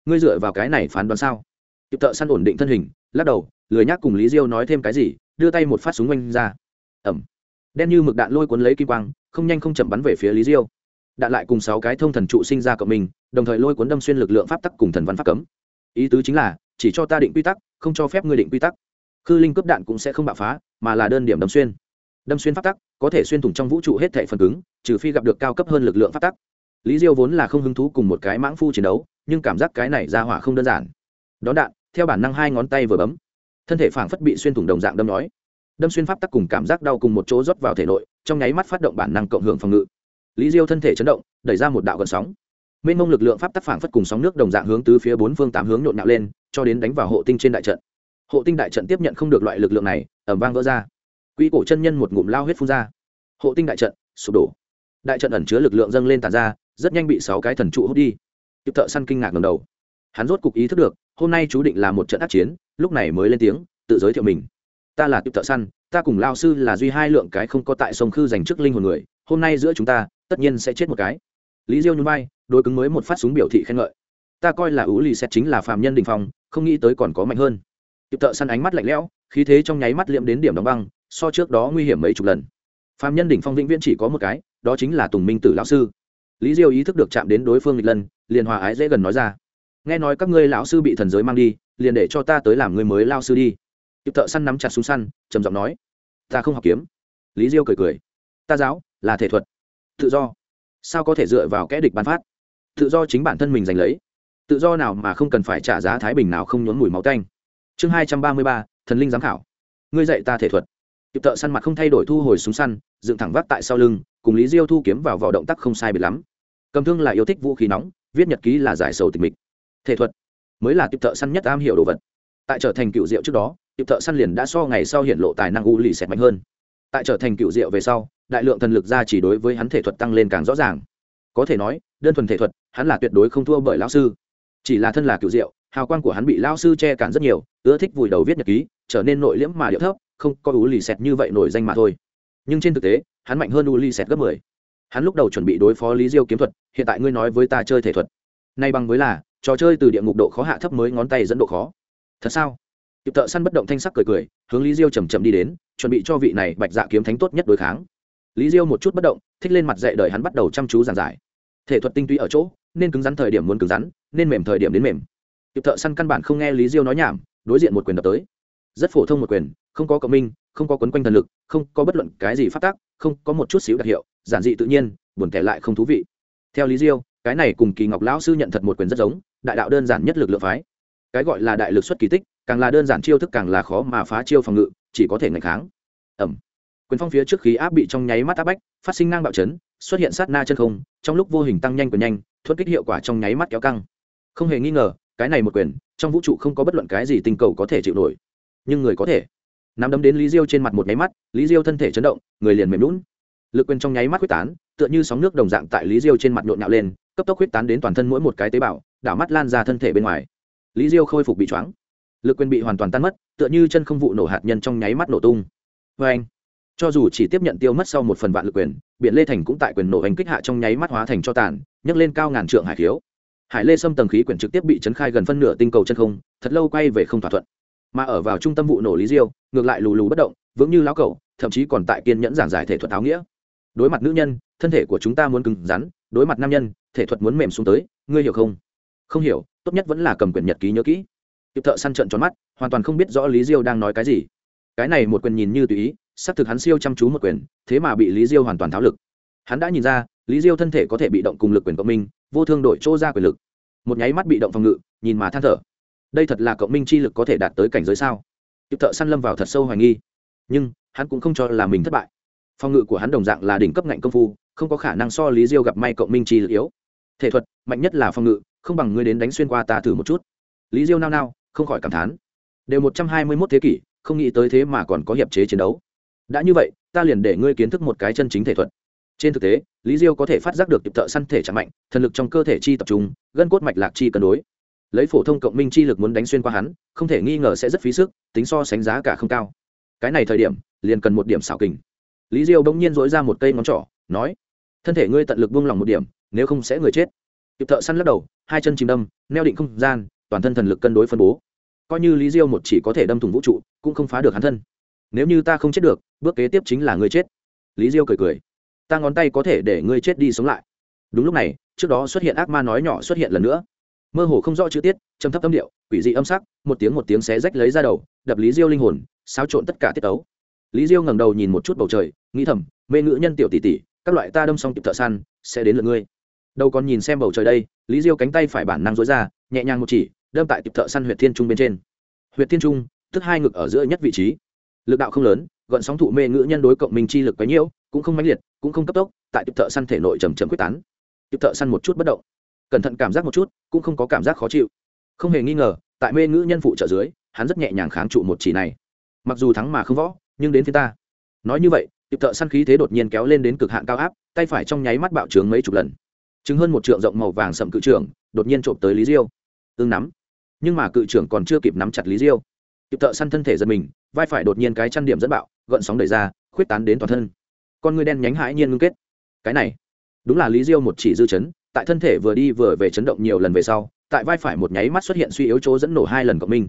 Ngươi dựa vào cái này phán đoán sao? Kịp thợ săn ổn định thân hình, lắc đầu, lười nhác cùng lý diêu nói thêm cái gì, đưa tay một phát súng oanh ra. Ẩm. Đen như mực đạn lôi cuốn lấy kim quang, không nhanh không chậm bắn về phía lý diêu đạn lại cùng sáu cái thông thần trụ sinh ra cộng mình đồng thời lôi cuốn đâm xuyên lực lượng pháp tắc cùng thần văn pháp cấm. Ý tứ chính là, chỉ cho ta định quy tắc, không cho phép ngươi định quy tắc. Khư linh cướp đạn cũng sẽ không bạo phá, mà là đơn điểm đâm xuyên. Đâm xuyên pháp tắc, có thể xuyên thủng trong vũ trụ hết thể phần cứng, trừ phi gặp được cao cấp hơn lực lượng pháp tắc. Lý diêu vốn là không hứng thú cùng một cái mãng phu chiến đấu, nhưng cảm giác cái này ra hỏa không đơn giản. Đón đạn, theo bản năng hai ngón tay vừa bấm, thân thể phảng phất bị xuyên thủng đồng dạng đâm nói đâm xuyên pháp tắc cùng cảm giác đau cùng một chỗ rót vào thể nội, trong nháy mắt phát động bản năng cộng hưởng phòng ngự lý diêu thân thể chấn động, đẩy ra một đạo gần sóng. Mênh mông lực lượng pháp tắc phản phất cùng sóng nước đồng dạng hướng tứ phía bốn phương tám hướng nhộn nhạo lên, cho đến đánh vào hộ tinh trên đại trận. Hộ tinh đại trận tiếp nhận không được loại lực lượng này ẩm vang vỡ ra. Quỹ cổ chân nhân một ngụm lao huyết phun ra. Hộ tinh đại trận, sụp đổ. Đại trận ẩn chứa lực lượng dâng lên tàn ra, rất nhanh bị sáu cái thần trụ hút đi. Tiếp thợ săn kinh ngạc ngầm đầu. Hắn rốt cục ý thức được, hôm nay chú định là một trận á c chiến, lúc này mới lên tiếng, tự giới thiệu mình. Ta là tiếp thợ săn, ta cùng lao sư là duy hai lượng cái không có tại sông khư dành trước linh hồn người, hôm nay giữa chúng ta tất nhiên sẽ chết một cái. Lý diêu nhún bay, đối cứng mới một phát súng biểu thị khen ngợi. Ta coi là ú lì xét chính là phạm nhân đình phong không nghĩ tới còn có mạnh hơn. Tiệp thợ săn ánh mắt lạnh lẽo khí thế trong nháy mắt liệm đến điểm đóng băng so trước đó nguy hiểm mấy chục lần. Phạm nhân đỉnh phong vĩnh viễn chỉ có một cái đó chính là tùng minh tử lão sư. Lý diêu ý thức được chạm đến đối phương lịch lần liền hòa ái dễ gần nói ra. Nghe nói các ngươi lão sư bị thần giới mang đi liền để cho ta tới làm người mới lao sư đi. Tiệp thợ săn nắm chặt súng săn trầm giọng nói. Ta không học kiếm. Lý diêu cười cười. Ta giáo là thể thuật tự do. Sao có thể dựa vào kẽ địch bán phát? Tự do chính bản thân mình giành lấy. Tự do nào mà không cần phải trả giá thái bình nào không nhốn mùi máu tanh. Chương hai trăm ba mươi ba, thần linh giám khảo. Ngươi dạy ta thể thuật. Tiệp thợ săn mặt không thay đổi thu hồi súng săn, dựng thẳng vác tại sau lưng, cùng lý diêu thu kiếm vào vỏ động tác không sai biệt lắm. Cầm thương là yêu thích vũ khí nóng, viết nhật ký là giải sầu tịch mịch. Thể thuật mới là tiệp thợ săn nhất am hiểu đồ vật. Tại trở thành cựu diệu trước đó tiệp thợ săn liền đã so ngày sau hiện lộ tài năng u lì xẹt mạnh hơn. Tại trở thành cựu diệu về sau đại lượng thần lực ra chỉ đối với hắn thể thuật tăng lên càng rõ ràng. Có thể nói, đơn thuần thể thuật, hắn là tuyệt đối không thua bởi lão sư. Chỉ là thân là cựu diệu, hào quang của hắn bị lão sư che cản rất nhiều, ưa thích vùi đầu viết nhật ký, trở nên nội liễm mà điệu thấp, không có u lì xẹt như vậy nổi danh mà thôi. Nhưng trên thực tế, hắn mạnh hơn u lì xẹt gấp mười. Hắn lúc đầu chuẩn bị đối phó lý diêu kiếm thuật, hiện tại ngươi nói với ta chơi thể thuật. Nay bằng với là, trò chơi từ địa ngục độ khó hạ thấp mới ngón tay dẫn độ khó. Thật sao? Tiệp thợ săn bất động thanh sắc cười cười, hướng lý diêu chầm chậm đi đến, chuẩn bị cho vị này bạch dạ kiếm thánh tốt nhất đối kháng lý diêu một chút bất động, thích lên mặt dạy đời hắn bắt đầu chăm chú giảng giải. Thể thuật tinh túy ở chỗ, nên cứng rắn thời điểm muốn cứng rắn, nên mềm thời điểm đến mềm. Kịp thợ săn căn bản không nghe lý diêu nói nhảm, đối diện một quyền đập tới. Rất phổ thông một quyền, không có cộng minh, không có quấn quanh thần lực, không có bất luận cái gì phát tác, không có một chút xíu đặc hiệu, giản dị tự nhiên, buồn thẻ lại không thú vị. Theo lý diêu, cái này cùng kỳ ngọc lão sư nhận thật một quyền rất giống, đại đạo đơn giản nhất lực lượng phái. Cái gọi là đại lực xuất kỳ tích, càng là đơn giản chiêu thức càng là khó mà phá chiêu phòng ngự, chỉ có thể ngày kháng. Ẩm quyền phong phía trước khí áp bị trong nháy mắt áp bách, phát sinh ngang bạo chấn, xuất hiện sát na chân không, trong lúc vô hình tăng nhanh của nhanh thuất kích hiệu quả trong nháy mắt kéo căng. Không hề nghi ngờ, cái này một quyền, trong vũ trụ không có bất luận cái gì tình cầu có thể chịu nổi. Nhưng người có thể. Nắm đấm đến lý diêu trên mặt một nháy mắt, lý diêu thân thể chấn động, người liền mềm lún lực quyền trong nháy mắt quyết tán, tựa như sóng nước đồng dạng tại lý diêu trên mặt nhộn nhạo lên, cấp tốc quyết tán đến toàn thân mỗi một cái tế bào, đảo mắt lan ra thân thể bên ngoài. Lý diêu khôi phục bị choáng. Lực quyền bị hoàn toàn tan mất, tựa như chân không vụ nổ hạt nhân trong nháy mắt nổ tung. Vê anh cho dù chỉ tiếp nhận tiêu mất sau một phần vạn lực quyền, biển lê thành cũng tại quyền nổ hành kích hạ trong nháy mắt hóa thành cho tàn, nhấc lên cao ngàn trượng hải khiếu. Hải lê xâm tầng khí quyển trực tiếp bị chấn khai gần phân nửa tinh cầu chân không, thật lâu quay về không thỏa thuận. Mà ở vào trung tâm vụ nổ lý diêu, ngược lại lù lù bất động, vững như lão cẩu, thậm chí còn tại kiên nhẫn giảng giải thể thuật áo nghĩa. Đối mặt nữ nhân, thân thể của chúng ta muốn cứng rắn, đối mặt nam nhân, thể thuật muốn mềm xuống tới, ngươi hiểu không? Không hiểu, tốt nhất vẫn là cầm quyển nhật ký nhớ kỹ. Kịp thợ săn trận tròn mắt, hoàn toàn không biết rõ lý diêu đang nói cái gì. Cái này một quyền nhìn như tùy ý sắp thực hắn siêu chăm chú một quyền, thế mà bị lý diêu hoàn toàn tháo lực. Hắn đã nhìn ra, lý diêu thân thể có thể bị động cùng lực quyền cộng minh, vô thương đổi chỗ ra quyền lực. Một nháy mắt bị động phòng ngự, nhìn mà than thở. Đây thật là cộng minh chi lực có thể đạt tới cảnh giới sao? Tiếp thợ săn lâm vào thật sâu hoài nghi. Nhưng, hắn cũng không cho là mình thất bại. Phòng ngự của hắn đồng dạng là đỉnh cấp ngạnh công phu, không có khả năng so lý diêu gặp may cộng minh chi lực yếu. Thể thuật, mạnh nhất là phòng ngự, không bằng ngươi đến đánh xuyên qua ta thử một chút. Lý diêu nao nao, không khỏi cảm thán. Đều một trăm hai mươi mốt thế kỷ, không nghĩ tới thế mà còn có hiệp chế chiến đấu đã như vậy, ta liền để ngươi kiến thức một cái chân chính thể thuật. Trên thực tế, lý diêu có thể phát giác được kịp thợ săn thể chẳng mạnh, thần lực trong cơ thể chi tập trung, gân cốt mạch lạc chi cân đối. Lấy phổ thông cộng minh chi lực muốn đánh xuyên qua hắn, không thể nghi ngờ sẽ rất phí sức, tính so sánh giá cả không cao. Cái này thời điểm, liền cần một điểm xảo kình. Lý diêu bỗng nhiên dỗi ra một cây ngón trỏ, nói, thân thể ngươi tận lực buông lỏng một điểm, nếu không sẽ người chết. Kịp thợ săn lắc đầu, hai chân chìm đâm, neo định không gian, toàn thân thần lực cân đối phân bố. Coi như lý diêu một chỉ có thể đâm thủng vũ trụ, cũng không phá được hắn thân nếu như ta không chết được, bước kế tiếp chính là ngươi chết. Lý diêu cười cười. Ta ngón tay có thể để ngươi chết đi sống lại. Đúng lúc này, trước đó xuất hiện ác ma nói nhỏ xuất hiện lần nữa. Mơ hồ không rõ chữ tiết châm thấp âm điệu, quỷ dị âm sắc, một tiếng một tiếng xé rách lấy ra đầu, đập lý diêu linh hồn, xáo trộn tất cả tiết ấu lý diêu ngẩng đầu nhìn một chút bầu trời, nghĩ thầm, mê ngữ nhân tiểu tỷ tỷ, các loại ta đâm xong kịp thợ săn, sẽ đến lượt ngươi. Đâu còn nhìn xem bầu trời đây, lý diêu cánh tay phải bản năng dối ra, nhẹ nhàng một chỉ, đâm tại kịp thợ săn huyện thiên trung bên trên. Huyện thiên trung, tức hai ngực ở giữa nhất vị trí lực đạo không lớn, gọn sóng thụ mê ngữ nhân đối cộng minh chi lực quấy nhiễu, cũng không mãnh liệt, cũng không cấp tốc, tại tiệp thợ săn thể nội trầm trầm quyết tán. Tiệp thợ săn một chút bất động. Cẩn thận cảm giác một chút, cũng không có cảm giác khó chịu. Không hề nghi ngờ, tại mê ngữ nhân phụ trợ dưới, hắn rất nhẹ nhàng kháng trụ một chỉ này. Mặc dù thắng mà không võ, nhưng đến phía ta. Nói như vậy, tiệp thợ săn khí thế đột nhiên kéo lên đến cực hạn cao áp, tay phải trong nháy mắt bạo trướng mấy chục lần. Chứng hơn một trượng rộng màu vàng sậm cự trưởng, đột nhiên trộm tới lý diêu. Tương nắm. Nhưng mà cự trưởng còn chưa kịp nắm chặt lý diêu kịp thợ săn thân thể giật mình, vai phải đột nhiên cái chăn điểm dẫn bạo, gợn sóng đẩy ra, khuyết tán đến toàn thân. Con người đen nhánh hãi nhiên ngưng kết. Cái này, đúng là lý diêu một chỉ dư chấn, tại thân thể vừa đi vừa về chấn động nhiều lần về sau, tại vai phải một nháy mắt xuất hiện suy yếu chỗ dẫn nổ hai lần cộng minh.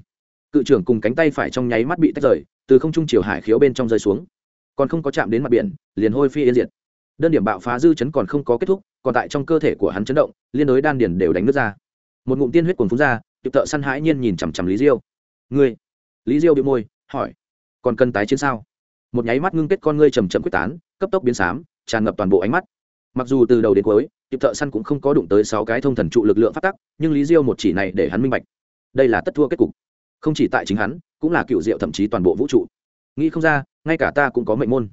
Cự trưởng cùng cánh tay phải trong nháy mắt bị tách rời, từ không trung chiều hải khiếu bên trong rơi xuống. Còn không có chạm đến mặt biển, liền hôi phi yên diệt. Đơn điểm bạo phá dư chấn còn không có kết thúc, còn tại trong cơ thể của hắn chấn động, liên đối đan điền đều đánh nước ra. Một ngụm tiên huyết cuồng phúng ra tiệp thợ săn hãi nhiên nhìn chằm chằm lý diêu. Ngươi lý diêu bị môi, hỏi, còn cần tái chiến sao? Một nháy mắt ngưng kết con ngươi chầm chậm quyết tán, cấp tốc biến xám, tràn ngập toàn bộ ánh mắt. Mặc dù từ đầu đến cuối tiệp thợ săn cũng không có đụng tới sáu cái thông thần trụ lực lượng phát tắc, nhưng lý diêu một chỉ này để hắn minh bạch. Đây là tất thua kết cục. Không chỉ tại chính hắn, cũng là cựu diệu thậm chí toàn bộ vũ trụ. Nghĩ không ra, ngay cả ta cũng có mệnh môn.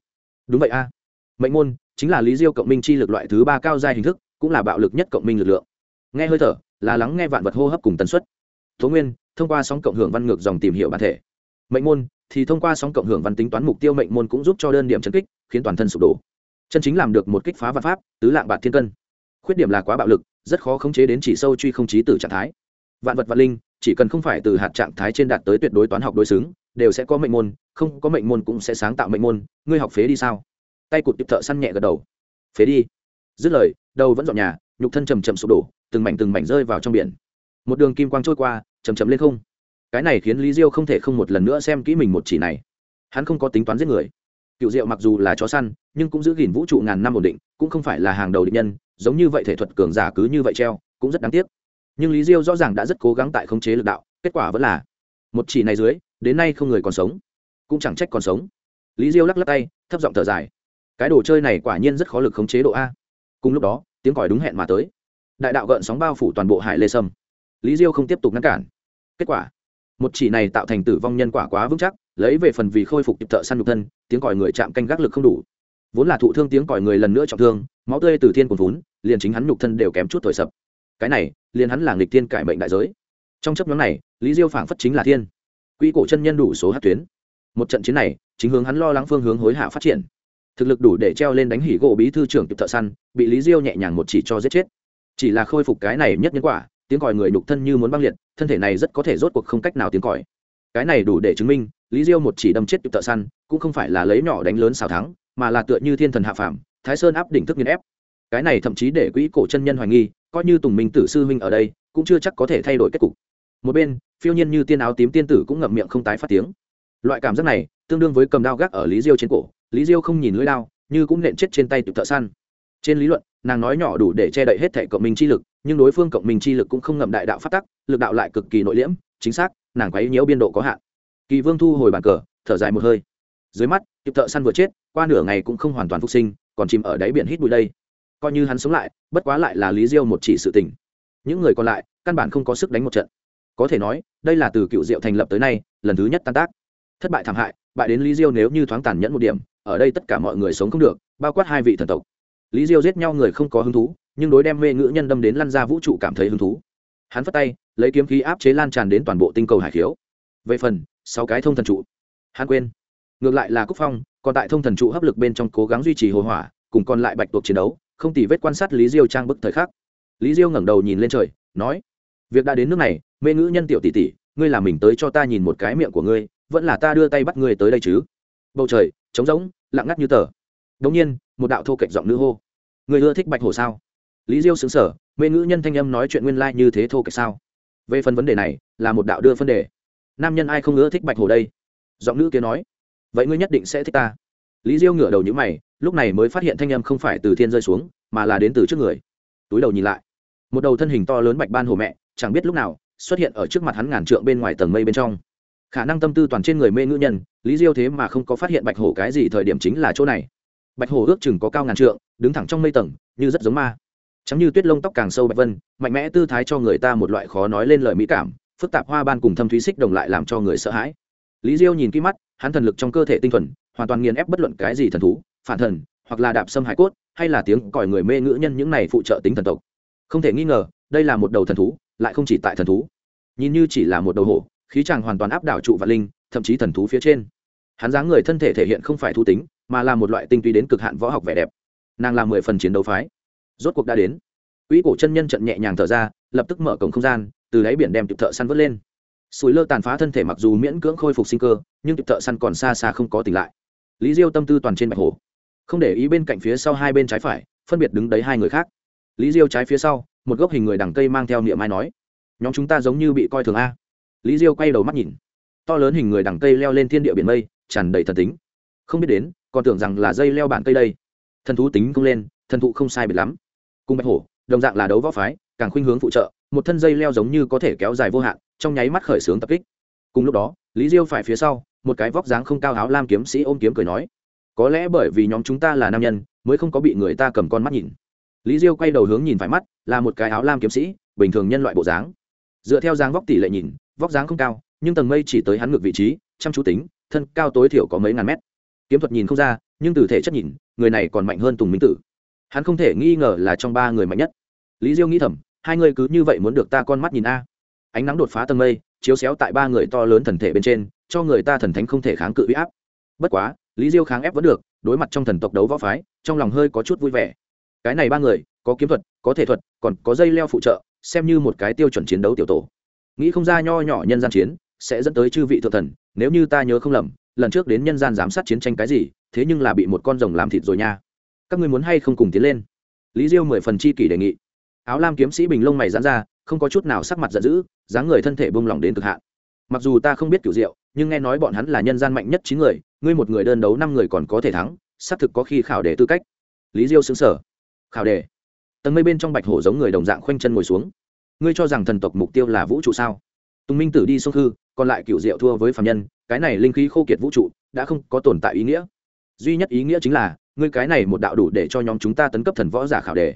Đúng vậy a. Mệnh môn chính là lý diêu cộng minh chi lực loại thứ ba cao giai hình thức, cũng là bạo lực nhất cộng minh lực lượng. Nghe hơi thở, là lắng nghe vạn vật hô hấp cùng tần suất tố nguyên, thông qua sóng cộng hưởng văn ngược dòng tìm hiểu bản thể. Mệnh môn, thì thông qua sóng cộng hưởng văn tính toán mục tiêu mệnh môn cũng giúp cho đơn điểm chấn kích, khiến toàn thân sụp đổ. Chân chính làm được một kích phá vạn pháp, tứ lạng bạt thiên cân. Khuyết điểm là quá bạo lực, rất khó khống chế đến chỉ sâu truy không trí từ trạng thái. Vạn vật vạn linh, chỉ cần không phải từ hạt trạng thái trên đạt tới tuyệt đối toán học đối xứng, đều sẽ có mệnh môn, không có mệnh môn cũng sẽ sáng tạo mệnh môn, ngươi học phế đi sao? Tay cụt tiệp thợ săn nhẹ gật đầu. Phế đi. Dứt lời, đầu vẫn dọn nhà, nhục thân chầm chậm sụp đổ, từng mảnh từng mảnh rơi vào trong biển một đường kim quang trôi qua chầm chầm lên không. Cái này khiến lý diêu không thể không một lần nữa xem kỹ mình một chỉ này. Hắn không có tính toán giết người. Cựu diệu mặc dù là chó săn, nhưng cũng giữ gìn vũ trụ ngàn năm ổn định, cũng không phải là hàng đầu định nhân, giống như vậy thể thuật cường giả cứ như vậy treo, cũng rất đáng tiếc. Nhưng lý diêu rõ ràng đã rất cố gắng tại khống chế lực đạo, kết quả vẫn là một chỉ này dưới, đến nay không người còn sống, cũng chẳng trách còn sống. Lý diêu lắc lắc tay, thấp giọng thở dài. Cái đồ chơi này quả nhiên rất khó lực khống chế độ a. Cùng lúc đó, tiếng còi đúng hẹn mà tới. Đại đạo gợn sóng bao phủ toàn bộ hải lê sâm lý diêu không tiếp tục ngăn cản. Kết quả, một chỉ này tạo thành tử vong nhân quả quá vững chắc, lấy về phần vì khôi phục kịp thợ săn nhục thân, tiếng còi người chạm canh gác lực không đủ. Vốn là thụ thương tiếng còi người lần nữa trọng thương, máu tươi từ thiên còn vốn liền chính hắn nhục thân đều kém chút thổi sập. Cái này, liền hắn là nghịch thiên cải mệnh đại giới. Trong chấp nhóm này, lý diêu phảng phất chính là thiên. Quỹ cổ chân nhân đủ số hát tuyến. Một trận chiến này, chính hướng hắn lo lắng phương hướng hối hạ phát triển. Thực lực đủ để treo lên đánh hỉ gỗ bí thư trưởng kịp thợ săn, bị lý diêu nhẹ nhàng một chỉ cho giết chết. Chỉ là khôi phục cái này nhất nhân quả tiếng còi người nhục thân như muốn băng liệt, thân thể này rất có thể rốt cuộc không cách nào tiếng còi. Cái này đủ để chứng minh, lý diêu một chỉ đâm chết Tự thợ săn, cũng không phải là lấy nhỏ đánh lớn xào thắng, mà là tựa như thiên thần hạ phàm, thái sơn áp đỉnh thức nghiên ép. Cái này thậm chí để quỹ cổ chân nhân hoài nghi, coi như tùng minh tử sư huynh ở đây, cũng chưa chắc có thể thay đổi kết cục. Một bên, phiêu nhiên như tiên áo tím tiên tử cũng ngậm miệng không tái phát tiếng. Loại cảm giác này, tương đương với cầm đao gác ở lý diêu trên cổ, lý diêu không nhìn lưỡi đao, như cũng nện chết trên tay Tự thợ săn. Trên lý luận, nàng nói nhỏ đủ để che đậy hết thể cộng minh chi lực nhưng đối phương cộng minh chi lực cũng không ngậm đại đạo phát tắc, lực đạo lại cực kỳ nội liễm, chính xác, nàng quấy nhiễu biên độ có hạn. Kỳ vương thu hồi bàn cờ, thở dài một hơi. Dưới mắt kịp thợ săn vừa chết, qua nửa ngày cũng không hoàn toàn phục sinh, còn chìm ở đáy biển hít bụi đây. Coi như hắn sống lại, bất quá lại là lý diêu một chỉ sự tình. Những người còn lại, căn bản không có sức đánh một trận. Có thể nói, đây là từ cựu diệu thành lập tới nay, lần thứ nhất tan tác. Thất bại thảm hại, bại đến lý diêu nếu như thoáng tàn nhẫn một điểm, ở đây tất cả mọi người sống không được, bao quát hai vị thần tộc lý diêu giết nhau người không có hứng thú, nhưng đối đem mê ngữ nhân đâm đến lăn ra vũ trụ cảm thấy hứng thú. Hắn phất tay, lấy kiếm khí áp chế lan tràn đến toàn bộ tinh cầu hải khiếu. Về phần, sáu cái thông thần trụ. Hắn quên. Ngược lại là cúc phong, còn tại thông thần trụ hấp lực bên trong cố gắng duy trì hồ hỏa, cùng còn lại bạch tuộc chiến đấu, không tỉ vết quan sát lý diêu trang bức thời khắc. Lý diêu ngẩng đầu nhìn lên trời, nói, việc đã đến nước này, mê ngữ nhân tiểu tỷ tỷ, ngươi làm mình tới cho ta nhìn một cái miệng của ngươi, vẫn là ta đưa tay bắt ngươi tới đây chứ? Bầu trời, trống rỗng, lặng ngắt như tờ. Đ ỗ n g nhiên một đạo thô kệch giọng nữ hô. Người ưa thích bạch hổ sao? Lý diêu xứng sở mê ngữ nhân thanh âm nói chuyện nguyên lai như thế thô kệch sao? Về phần vấn đề này, là một đạo đưa phân đề. Nam nhân ai không ưa thích bạch hổ đây? Giọng nữ kia nói. Vậy ngươi nhất định sẽ thích ta. Lý diêu ngửa đầu nhữ mày, lúc này mới phát hiện thanh âm không phải từ thiên rơi xuống, mà là đến từ trước người. Túi đầu nhìn lại. Một đầu thân hình to lớn bạch ban hổ mẹ, chẳng biết lúc nào, xuất hiện ở trước mặt hắn ngàn trượng bên ngoài tầng mây bên trong. Khả năng tâm tư toàn trên người mê ngữ nhân, lý diêu thế mà không có phát hiện bạch hổ cái gì thời điểm chính là chỗ này bạch hổ ước chừng có cao ngàn trượng, đứng thẳng trong mây tầng, như rất giống ma. Chẳng như tuyết lông tóc càng sâu bạch vân, mạnh mẽ tư thái cho người ta một loại khó nói lên lời mỹ cảm, phức tạp hoa ban cùng thâm thúy xích đồng lại làm cho người sợ hãi. Lý diêu nhìn kỹ mắt, hắn thần lực trong cơ thể tinh thuần, hoàn toàn nghiền ép bất luận cái gì thần thú, phản thần, hoặc là đạp xâm hải cốt, hay là tiếng còi người mê ngữ nhân những này phụ trợ tính thần tộc. Không thể nghi ngờ, đây là một đầu thần thú, lại không chỉ tại thần thú. Nhìn như chỉ là một đầu hổ, khí chàng hoàn toàn áp đảo trụ vạn linh, thậm chí thần thú phía trên. Hắn dáng người thân thể thể hiện không phải thú tính mà là một loại tinh túy đến cực hạn võ học vẻ đẹp. Nàng làm mười phần chiến đấu phái. Rốt cuộc đã đến. Quỹ cổ chân nhân trận nhẹ nhàng thở ra, lập tức mở cổng không gian, từ đáy biển đem tiệp thợ săn vớt lên. Sùi lơ tàn phá thân thể mặc dù miễn cưỡng khôi phục sinh cơ, nhưng tiệp thợ săn còn xa xa không có tỉnh lại. Lý diêu tâm tư toàn trên bạch hồ không để ý bên cạnh phía sau hai bên trái phải, phân biệt đứng đấy hai người khác. Lý diêu trái phía sau, một góc hình người đằng cây mang theo niệm mai nói, nhóm chúng ta giống như bị coi thường a. Lý diêu quay đầu mắt nhìn. To lớn hình người đằng cây leo lên thiên địa biển mây, tràn đầy thần tính. Không biết đến còn tưởng rằng là dây leo bản cây đây. Thần thú tính cũng lên, thần thụ không sai biệt lắm. Cùng bạch hổ, đồng dạng là đấu võ phái, càng khuynh hướng phụ trợ, một thân dây leo giống như có thể kéo dài vô hạn, trong nháy mắt khởi sướng tập kích. Cùng lúc đó, lý diêu phải phía sau, một cái vóc dáng không cao áo lam kiếm sĩ ôm kiếm cười nói, có lẽ bởi vì nhóm chúng ta là nam nhân, mới không có bị người ta cầm con mắt nhìn. Lý diêu quay đầu hướng nhìn phải mắt, là một cái áo lam kiếm sĩ, bình thường nhân loại bộ dáng. Dựa theo dáng vóc tỷ lệ nhìn, vóc dáng không cao, nhưng tầng mây chỉ tới hắn ngược vị trí, chăm chú tính, thân cao tối thiểu có mấy ngàn mét kiếm thuật nhìn không ra, nhưng từ thể chất nhìn, người này còn mạnh hơn tùng minh tử. Hắn không thể nghi ngờ là trong ba người mạnh nhất. Lý diêu nghĩ thầm, hai người cứ như vậy muốn được ta con mắt nhìn a. Ánh nắng đột phá tầng mây, chiếu xéo tại ba người to lớn thần thể bên trên, cho người ta thần thánh không thể kháng cự huy áp. Bất quá, lý diêu kháng ép vẫn được, đối mặt trong thần tộc đấu võ phái, trong lòng hơi có chút vui vẻ. Cái này ba người, có kiếm thuật, có thể thuật, còn có dây leo phụ trợ, xem như một cái tiêu chuẩn chiến đấu tiểu tổ. Nghĩ không ra nho nhỏ nhân gian chiến, sẽ dẫn tới chư vị thượng thần, nếu như ta nhớ không lầm lần trước đến nhân gian giám sát chiến tranh cái gì, thế nhưng là bị một con rồng làm thịt rồi nha. Các ngươi muốn hay không cùng tiến lên? Lý diêu mười phần chi kỷ đề nghị. Áo lam kiếm sĩ bình lông mày dán ra, không có chút nào sắc mặt giận dữ, dáng người thân thể bông lỏng đến cực hạn. Mặc dù ta không biết kiểu diệu, nhưng nghe nói bọn hắn là nhân gian mạnh nhất chín người, ngươi một người đơn đấu năm người còn có thể thắng, xác thực có khi khảo đề tư cách. Lý diêu xứng sở khảo đề? Tầng mây bên trong bạch hổ giống người đồng dạng khoanh chân ngồi xuống. Ngươi cho rằng thần tộc mục tiêu là vũ trụ sao? Tùng minh tử đi sông khư còn lại cựu diệu thua với phạm nhân, cái này linh khí khô kiệt vũ trụ đã không có tồn tại ý nghĩa. Duy nhất ý nghĩa chính là, ngươi cái này một đạo đủ để cho nhóm chúng ta tấn cấp thần võ giả khảo đề.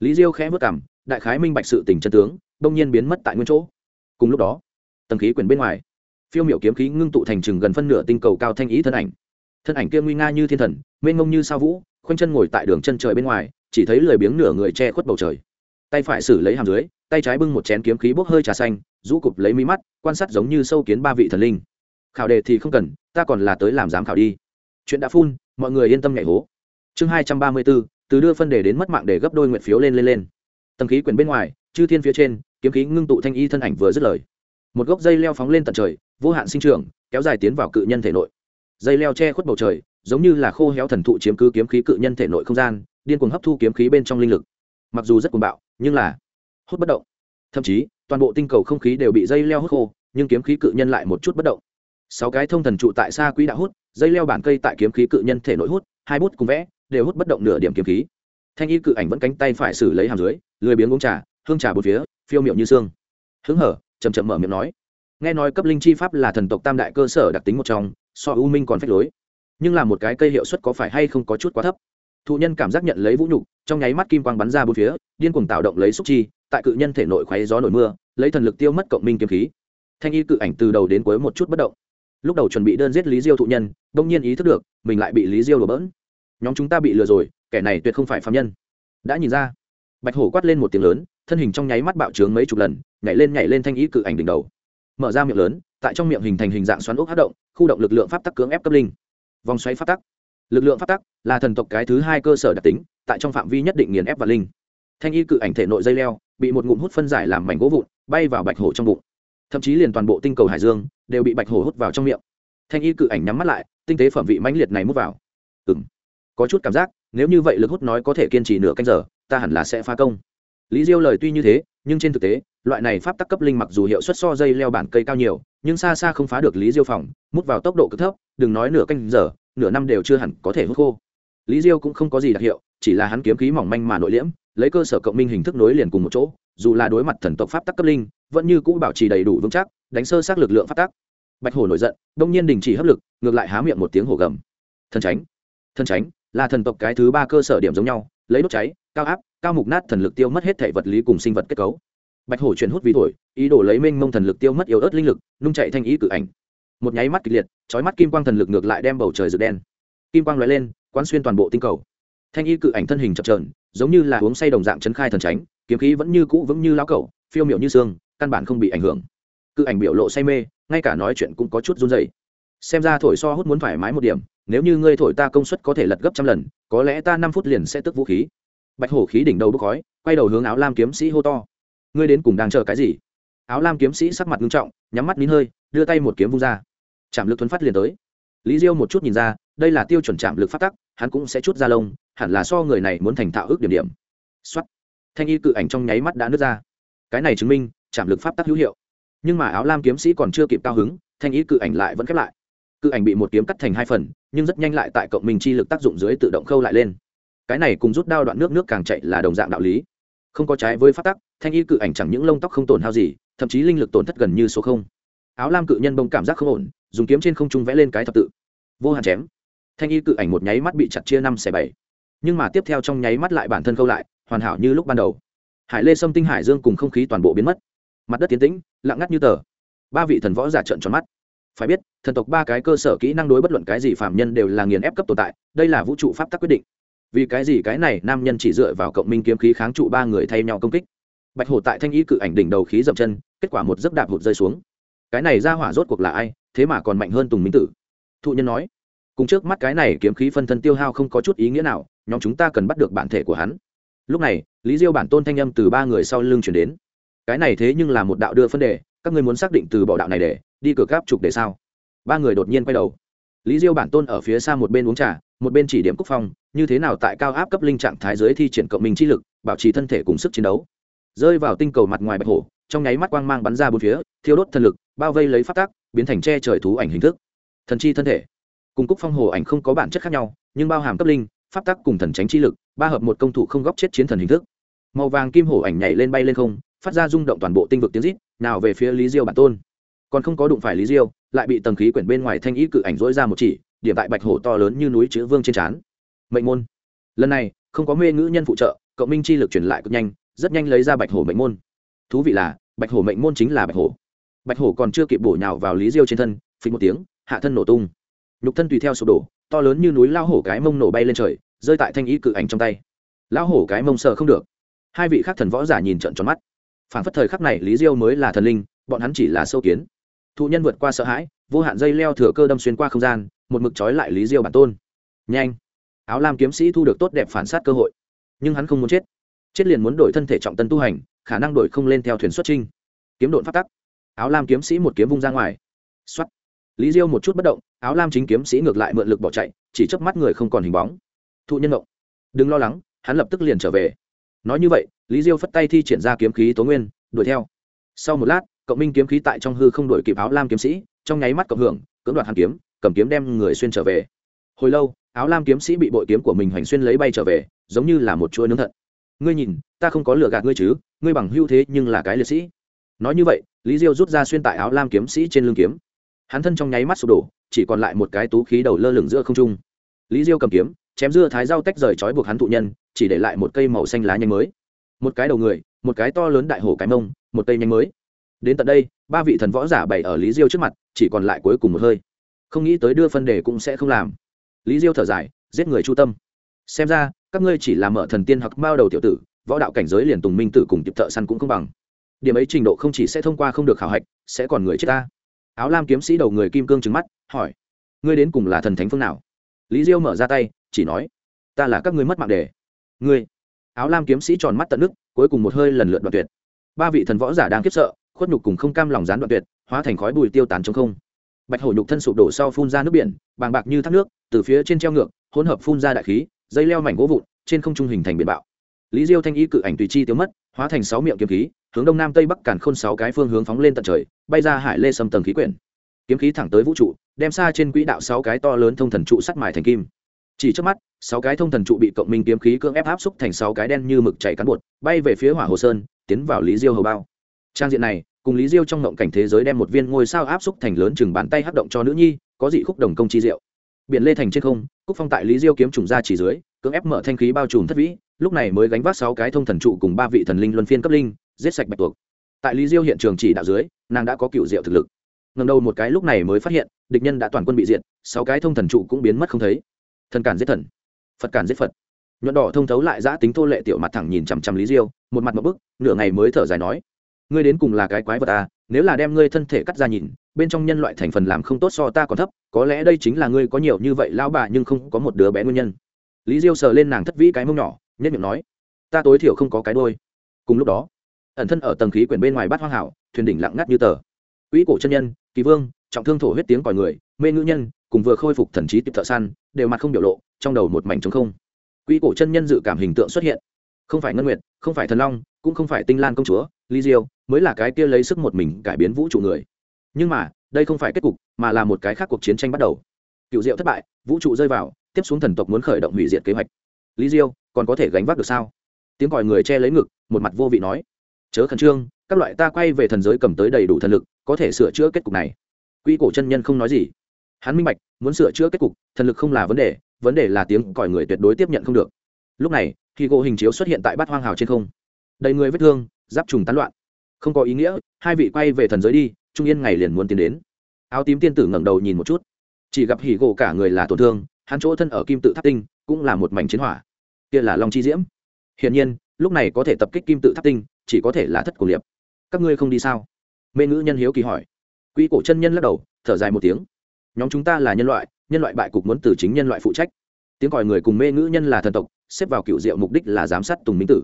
Lý diêu khẽ vất cảm đại khái minh bạch sự tình chân tướng, đông nhiên biến mất tại nguyên chỗ. Cùng lúc đó, tầng khí quyền bên ngoài, phiêu miểu kiếm khí ngưng tụ thành chừng gần phân nửa tinh cầu cao thanh ý thân ảnh. Thân ảnh kia nguy nga như thiên thần, mênh mông như sao vũ, khoanh chân ngồi tại đường chân trời bên ngoài, chỉ thấy lười biếng nửa người che khuất bầu trời. Tay phải xử lấy hàm dưới, tay trái bưng một chén kiếm khí bốc hơi trà xanh rũ cụp lấy mí mắt, quan sát giống như sâu kiến ba vị thần linh. Khảo đề thì không cần, ta còn là tới làm giám khảo đi. Chuyện đã phun, mọi người yên tâm nhảy hố. Chương hai trăm ba mươi bốn, từ đưa phân đề đến mất mạng để gấp đôi nguyện phiếu lên lên lên. Tầng khí quyển bên ngoài, chư thiên phía trên, kiếm khí ngưng tụ thanh y thân ảnh vừa dứt lời. Một gốc dây leo phóng lên tận trời, vô hạn sinh trường kéo dài tiến vào cự nhân thể nội. Dây leo che khuất bầu trời, giống như là khô héo thần thụ chiếm cứ kiếm khí cự nhân thể nội không gian, điên cuồng hấp thu kiếm khí bên trong linh lực. Mặc dù rất cuồng bạo, nhưng là hút bất động. Thậm chí toàn bộ tinh cầu không khí đều bị dây leo hút khô, nhưng kiếm khí cự nhân lại một chút bất động. Sáu cái thông thần trụ tại xa quỹ đạo hút, dây leo bản cây tại kiếm khí cự nhân thể nội hút, hai bút cùng vẽ, đều hút bất động nửa điểm kiếm khí. Thanh y cự ảnh vẫn cánh tay phải xử lấy hàm dưới, lười biếng uống trà, hương trà bốn phía, phiêu miệng như xương hứng hở chầm chậm mở miệng nói. Nghe nói cấp linh chi pháp là thần tộc tam đại cơ sở đặc tính một trong, so u minh còn phách lối. Nhưng là một cái cây hiệu suất có phải hay không có chút quá thấp? Thụ nhân cảm giác nhận lấy vũ nhục, trong nháy mắt kim quang bắn ra bốn phía, điên cuồng tạo động lấy xúc chi tại cự nhân thể nội khoáy gió nổi mưa, lấy thần lực tiêu mất cộng minh kiếm khí. Thanh y cự ảnh từ đầu đến cuối một chút bất động. Lúc đầu chuẩn bị đơn giết lý diêu thụ nhân đông nhiên ý thức được, mình lại bị lý diêu đổ bỡn. Nhóm chúng ta bị lừa rồi, kẻ này tuyệt không phải phạm nhân. Đã nhìn ra, bạch hổ quát lên một tiếng lớn, thân hình trong nháy mắt bạo trướng mấy chục lần, nhảy lên nhảy lên thanh y cự ảnh đỉnh đầu. Mở ra miệng lớn, tại trong miệng hình thành hình dạng xoắn ốc hát động, khu động lực lượng pháp tắc cưỡng ép cấp linh. Vòng xoáy pháp tắc. Lực lượng pháp tắc là thần tộc cái thứ hai cơ sở đặc tính, tại trong phạm vi nhất định nghiền ép và linh. Thanh y cự ảnh thể nội dây leo bị một ngụm hút phân giải làm mảnh gỗ vụn, bay vào bạch hổ trong bụng. Thậm chí liền toàn bộ tinh cầu hải dương đều bị bạch hổ hút vào trong miệng. Thanh y cự ảnh nhắm mắt lại, tinh tế phẩm vị mãnh liệt này mút vào. Ừ m có chút cảm giác, nếu như vậy lực hút nói có thể kiên trì nửa canh giờ, ta hẳn là sẽ phá công. Lý diêu lời tuy như thế, nhưng trên thực tế, loại này pháp tắc cấp linh mặc dù hiệu suất so dây leo bản cây cao nhiều, nhưng xa xa không phá được lý diêu phòng, mút vào tốc độ cực thấp, đừng nói nửa canh giờ, nửa năm đều chưa hẳn có thể hút khô. Lý diêu cũng không có gì đặc hiệu, chỉ là hắn kiếm khí mỏng manh mà nội liễm lấy cơ sở cộng minh hình thức nối liền cùng một chỗ, dù là đối mặt thần tộc pháp tắc cấp linh, vẫn như cũ bảo trì đầy đủ vững chắc, đánh sơ sát lực lượng pháp tắc. Bạch hổ nổi giận, đông nhiên đình chỉ hấp lực, ngược lại há miệng một tiếng hổ gầm. Thần tránh thần tránh là thần tộc cái thứ ba cơ sở điểm giống nhau, lấy đốt cháy, cao áp, cao mục nát thần lực tiêu mất hết thể vật lý cùng sinh vật kết cấu. Bạch hổ chuyển hút vì thổi, ý đồ lấy minh mông thần lực tiêu mất yếu ớt linh lực, nung chạy thanh ý cử ảnh. Một nháy mắt kịch liệt trói mắt kim quang thần lực ngược lại đem bầu trời rực đen. Kim quang lóe lên, quán xuyên toàn bộ tinh cầu. Thanh ý cử ảnh thân hình chập trờn giống như là uống say đồng dạng chấn khai thần tránh, kiếm khí vẫn như cũ vững như lao cẩu, phiêu miệu như xương, căn bản không bị ảnh hưởng. Cự ảnh biểu lộ say mê, ngay cả nói chuyện cũng có chút run dày xem ra thổi so hút muốn thoải mái một điểm, nếu như ngươi thổi ta công suất có thể lật gấp trăm lần, có lẽ ta năm phút liền sẽ tức vũ khí. Bạch hổ khí đỉnh đầu bốc khói, quay đầu hướng áo lam kiếm sĩ hô to. Ngươi đến cùng đang chờ cái gì? Áo lam kiếm sĩ sắc mặt nghiêm trọng, nhắm mắt nín hơi, đưa tay một kiếm vung ra. Chạm lực thuấn phát liền tới. Lý diêu một chút nhìn ra, đây là tiêu chuẩn chạm lực phát tắc, hắn cũng sẽ chút ra lông hẳn là so người này muốn thành thạo ước điểm điểm. Xuất thanh y cự ảnh trong nháy mắt đã nứt ra. Cái này chứng minh, chạm lực pháp tắc hữu hiệu. Nhưng mà áo lam kiếm sĩ còn chưa kịp cao hứng, thanh y cự ảnh lại vẫn khép lại. Cự ảnh bị một kiếm cắt thành hai phần, nhưng rất nhanh lại tại cộng mình chi lực tác dụng dưới tự động khâu lại lên. Cái này cùng rút đao đoạn nước nước càng chạy là đồng dạng đạo lý. Không có trái với pháp tắc, thanh y cự ảnh chẳng những lông tóc không tổn hao gì, thậm chí linh lực tổn thất gần như số không. Áo lam cự nhân bông cảm giác không ổn, dùng kiếm trên không trung vẽ lên cái thập tự. Vô hạn chém. Thanh y cự ảnh một nháy mắt bị chặt chia năm xẻ bảy nhưng mà tiếp theo trong nháy mắt lại bản thân câu lại, hoàn hảo như lúc ban đầu. Hải lê sâm tinh hải dương cùng không khí toàn bộ biến mất. Mặt đất tiến tĩnh, lặng ngắt như tờ. Ba vị thần võ giả trận tròn mắt. Phải biết, thần tộc ba cái cơ sở kỹ năng đối bất luận cái gì phạm nhân đều là nghiền ép cấp tồn tại, đây là vũ trụ pháp tắc quyết định. Vì cái gì cái này nam nhân chỉ dựa vào cộng minh kiếm khí kháng trụ ba người thay nhau công kích? Bạch hổ tại thanh ý cự ảnh đỉnh đầu khí dậm chân, kết quả một dấp đạp hụt rơi xuống. Cái này ra hỏa rốt cuộc là ai, thế mà còn mạnh hơn tùng minh tử? Thụ nhân nói cùng trước mắt cái này kiếm khí phân thân tiêu hao không có chút ý nghĩa nào, nhóm chúng ta cần bắt được bản thể của hắn. Lúc này, lý diêu bản tôn thanh âm từ ba người sau lưng chuyển đến. Cái này thế nhưng là một đạo đưa phân đề, các người muốn xác định từ bỏ đạo này để, đi cửa cáp trục để sao? Ba người đột nhiên quay đầu. Lý diêu bản tôn ở phía xa một bên uống trà, một bên chỉ điểm quốc phòng như thế nào tại cao áp cấp linh trạng thái giới thi triển cộng minh chi lực, bảo trì thân thể cùng sức chiến đấu. Rơi vào tinh cầu mặt ngoài bạch hổ, trong nháy mắt quang mang bắn ra bốn phía, thiêu đốt thần lực, bao vây lấy phát tác biến thành tre trời thú ảnh hình thức. Thần chi thân thể cùng cúc phong hồ ảnh không có bản chất khác nhau, nhưng bao hàm cấp linh, pháp tắc cùng thần tránh chi lực, ba hợp một công thủ không góc chết chiến thần hình thức. Màu vàng kim hổ ảnh nhảy lên bay lên không, phát ra rung động toàn bộ tinh vực tiếng rít, nào về phía lý diêu bản tôn. Còn không có đụng phải lý diêu, lại bị tầng khí quyển bên ngoài thanh ý cự ảnh dỗi ra một chỉ, điểm tại bạch hổ to lớn như núi chữ vương trên trán. Mệnh môn. Lần này, không có mê ngữ nhân phụ trợ, cộng minh chi lực truyền lại cực nhanh, rất nhanh lấy ra bạch hổ mệnh môn. Thú vị là, bạch hổ mệnh môn chính là bạch hổ. Bạch hổ còn chưa kịp bổ nhào vào lý diêu trên thân phình một tiếng, hạ thân nổ tung nhục thân tùy theo sụp đổ, to lớn như núi lao hổ cái mông nổ bay lên trời, rơi tại thanh ý cự ảnh trong tay. Lão hổ cái mông sợ không được. Hai vị khác thần võ giả nhìn trận tròn mắt. Phản phất thời khắc này lý diêu mới là thần linh, bọn hắn chỉ là sâu kiến. Thụ nhân vượt qua sợ hãi, vô hạn dây leo thừa cơ đâm xuyên qua không gian, một mực trói lại lý diêu bản tôn. Nhanh! Áo lam kiếm sĩ thu được tốt đẹp phản sát cơ hội. Nhưng hắn không muốn chết. Chết liền muốn đổi thân thể trọng tân tu hành, khả năng đổi không lên theo thuyền xuất trinh kiếm độn phát tắc. Áo lam kiếm sĩ một kiếm vung ra ngoài. Xuất lý diêu một chút bất động, áo lam chính kiếm sĩ ngược lại mượn lực bỏ chạy, chỉ chớp mắt người không còn hình bóng. Thụ nhân động đừng lo lắng, hắn lập tức liền trở về. Nói như vậy, lý diêu phất tay thi triển ra kiếm khí tố nguyên, đuổi theo. Sau một lát, cộng minh kiếm khí tại trong hư không đổi kịp áo lam kiếm sĩ, trong nháy mắt cộng hưởng, cưỡng đoạt hàn kiếm, cầm kiếm đem người xuyên trở về. Hồi lâu, áo lam kiếm sĩ bị bội kiếm của mình hoành xuyên lấy bay trở về, giống như là một chuỗi nướng thận. Ngươi nhìn, ta không có lừa gạt ngươi chứ, ngươi bằng hưu thế nhưng là cái liệt sĩ. Nói như vậy, lý diêu rút ra xuyên tại áo lam kiếm sĩ trên lưng kiếm hắn thân trong nháy mắt sụp đổ, chỉ còn lại một cái tú khí đầu lơ lửng giữa không trung. Lý diêu cầm kiếm, chém dưa thái dao tách rời trói buộc hắn thụ nhân, chỉ để lại một cây màu xanh lá nhanh mới. Một cái đầu người, một cái to lớn đại hồ cái mông, một cây nhanh mới. Đến tận đây, ba vị thần võ giả bày ở lý diêu trước mặt, chỉ còn lại cuối cùng một hơi. Không nghĩ tới đưa phân đề cũng sẽ không làm. Lý diêu thở dài, giết người chu tâm. Xem ra, các ngươi chỉ là mở thần tiên hoặc bao đầu tiểu tử, võ đạo cảnh giới liền tùng minh tử cùng tiệp thợ săn cũng không bằng. Điểm ấy trình độ không chỉ sẽ thông qua không được khảo hạch, sẽ còn người chết ta áo lam kiếm sĩ đầu người kim cương trừng mắt, hỏi, ngươi đến cùng là thần thánh phương nào? Lý diêu mở ra tay, chỉ nói, ta là các ngươi mất mạng đề ngươi? Áo lam kiếm sĩ tròn mắt tận nước, cuối cùng một hơi lần lượt đoạn tuyệt. Ba vị thần võ giả đang kiếp sợ, khuất nhục cùng không cam lòng gián đoạn tuyệt, hóa thành khói bùi tiêu tán trong không. Bạch hổ nhục thân sụp đổ sau phun ra nước biển, bàng bạc như thác nước, từ phía trên treo ngược, hỗn hợp phun ra đại khí, dây leo mảnh gỗ vụn, trên không trung hình thành biển bạo. Lý diêu thanh ý cự ảnh tùy chi tiêu mất hóa thành sáu miệng kiếm khí, hướng đông nam tây bắc càn khôn sáu cái phương hướng phóng lên tận trời, bay ra hải lê sâm tầng khí quyển. Kiếm khí thẳng tới vũ trụ, đem xa trên quỹ đạo sáu cái to lớn thông thần trụ sắt mài thành kim. Chỉ trước mắt, sáu cái thông thần trụ bị cộng minh kiếm khí cưỡng ép áp xúc thành sáu cái đen như mực chảy cán bột, bay về phía hỏa hồ sơn, tiến vào lý diêu hầu bao. Trang diện này, cùng lý diêu trong ngộng cảnh thế giới đem một viên ngôi sao áp xúc thành lớn chừng bàn tay hắc động cho nữ nhi, có dị khúc đồng công chi diệu biển lê thành trên không cúc phong tại lý diêu kiếm trùng ra chỉ dưới cưỡng ép mở thanh khí bao trùm thất vĩ lúc này mới gánh vác sáu cái thông thần trụ cùng ba vị thần linh luân phiên cấp linh giết sạch bạch tuộc. Tại lý diêu hiện trường chỉ đạo dưới nàng đã có cựu diệu thực lực. Ngầm đầu một cái lúc này mới phát hiện địch nhân đã toàn quân bị diện, sáu cái thông thần trụ cũng biến mất không thấy. Thần cản giết thần phật cản giết phật. Nhuận đỏ thông thấu lại giã tính thô lệ tiểu mặt thẳng nhìn chằm chằm lý diêu một mặt một bức nửa ngày mới thở dài nói ngươi đến cùng là cái quái vật à nếu là đem ngươi thân thể cắt ra nhìn, bên trong nhân loại thành phần làm không tốt so ta còn thấp, có lẽ đây chính là ngươi có nhiều như vậy lao bà nhưng không có một đứa bé nguyên nhân. Lý diêu sờ lên nàng thất vĩ cái mông nhỏ nhất miệng nói, ta tối thiểu không có cái đôi cùng lúc đó, ẩn thân ở tầng khí quyển bên ngoài bát hoang hảo, thuyền đỉnh lặng ngắt như tờ. Quỹ cổ chân nhân, kỳ vương, trọng thương thổ huyết tiếng còi người, mê ngữ nhân, cùng vừa khôi phục thần trí tiệp thợ săn, đều mặt không biểu lộ, trong đầu một mảnh trống không. Quỹ cổ chân nhân dự cảm hình tượng xuất hiện. Không phải ngân nguyệt, không phải thần long, cũng không phải tinh lan công chúa Lý diêu mới là cái kia lấy sức một mình cải biến vũ trụ người. Nhưng mà, đây không phải kết cục, mà là một cái khác cuộc chiến tranh bắt đầu. Cựu diệu thất bại, vũ trụ rơi vào, tiếp xuống thần tộc muốn khởi động hủy diệt kế hoạch. Lý diêu, còn có thể gánh vác được sao? Tiếng gọi người che lấy ngực, một mặt vô vị nói. Chớ khẩn trương, các loại ta quay về thần giới cầm tới đầy đủ thần lực, có thể sửa chữa kết cục này. Quỷ cổ chân nhân không nói gì. Hắn minh bạch, muốn sửa chữa kết cục, thần lực không là vấn đề vấn đề là tiếng còi người tuyệt đối tiếp nhận không được. Lúc này khi gỗ hình chiếu xuất hiện tại bát hoang hào trên không. Đầy người vết thương giáp trùng tán loạn. Không có ý nghĩa, hai vị quay về thần giới đi, trung yên ngày liền muốn tiến đến. Áo tím tiên tử ngẩng đầu nhìn một chút. Chỉ gặp hỉ gỗ cả người là tổn thương, hắn chỗ thân ở kim tự tháp tinh, cũng là một mảnh chiến hỏa. Kia là long chi diễm. Hiển nhiên, lúc này có thể tập kích kim tự tháp tinh, chỉ có thể là thất cổ liệp. Các ngươi không đi sao? Mê ngữ nhân hiếu kỳ hỏi. Quỹ cổ chân nhân lắc đầu, thở dài một tiếng. Nhóm chúng ta là nhân loại nhân loại bại cục muốn từ chính nhân loại phụ trách. Tiếng còi người cùng mê ngữ nhân là thần tộc, xếp vào cựu diệu mục đích là giám sát tùng minh tử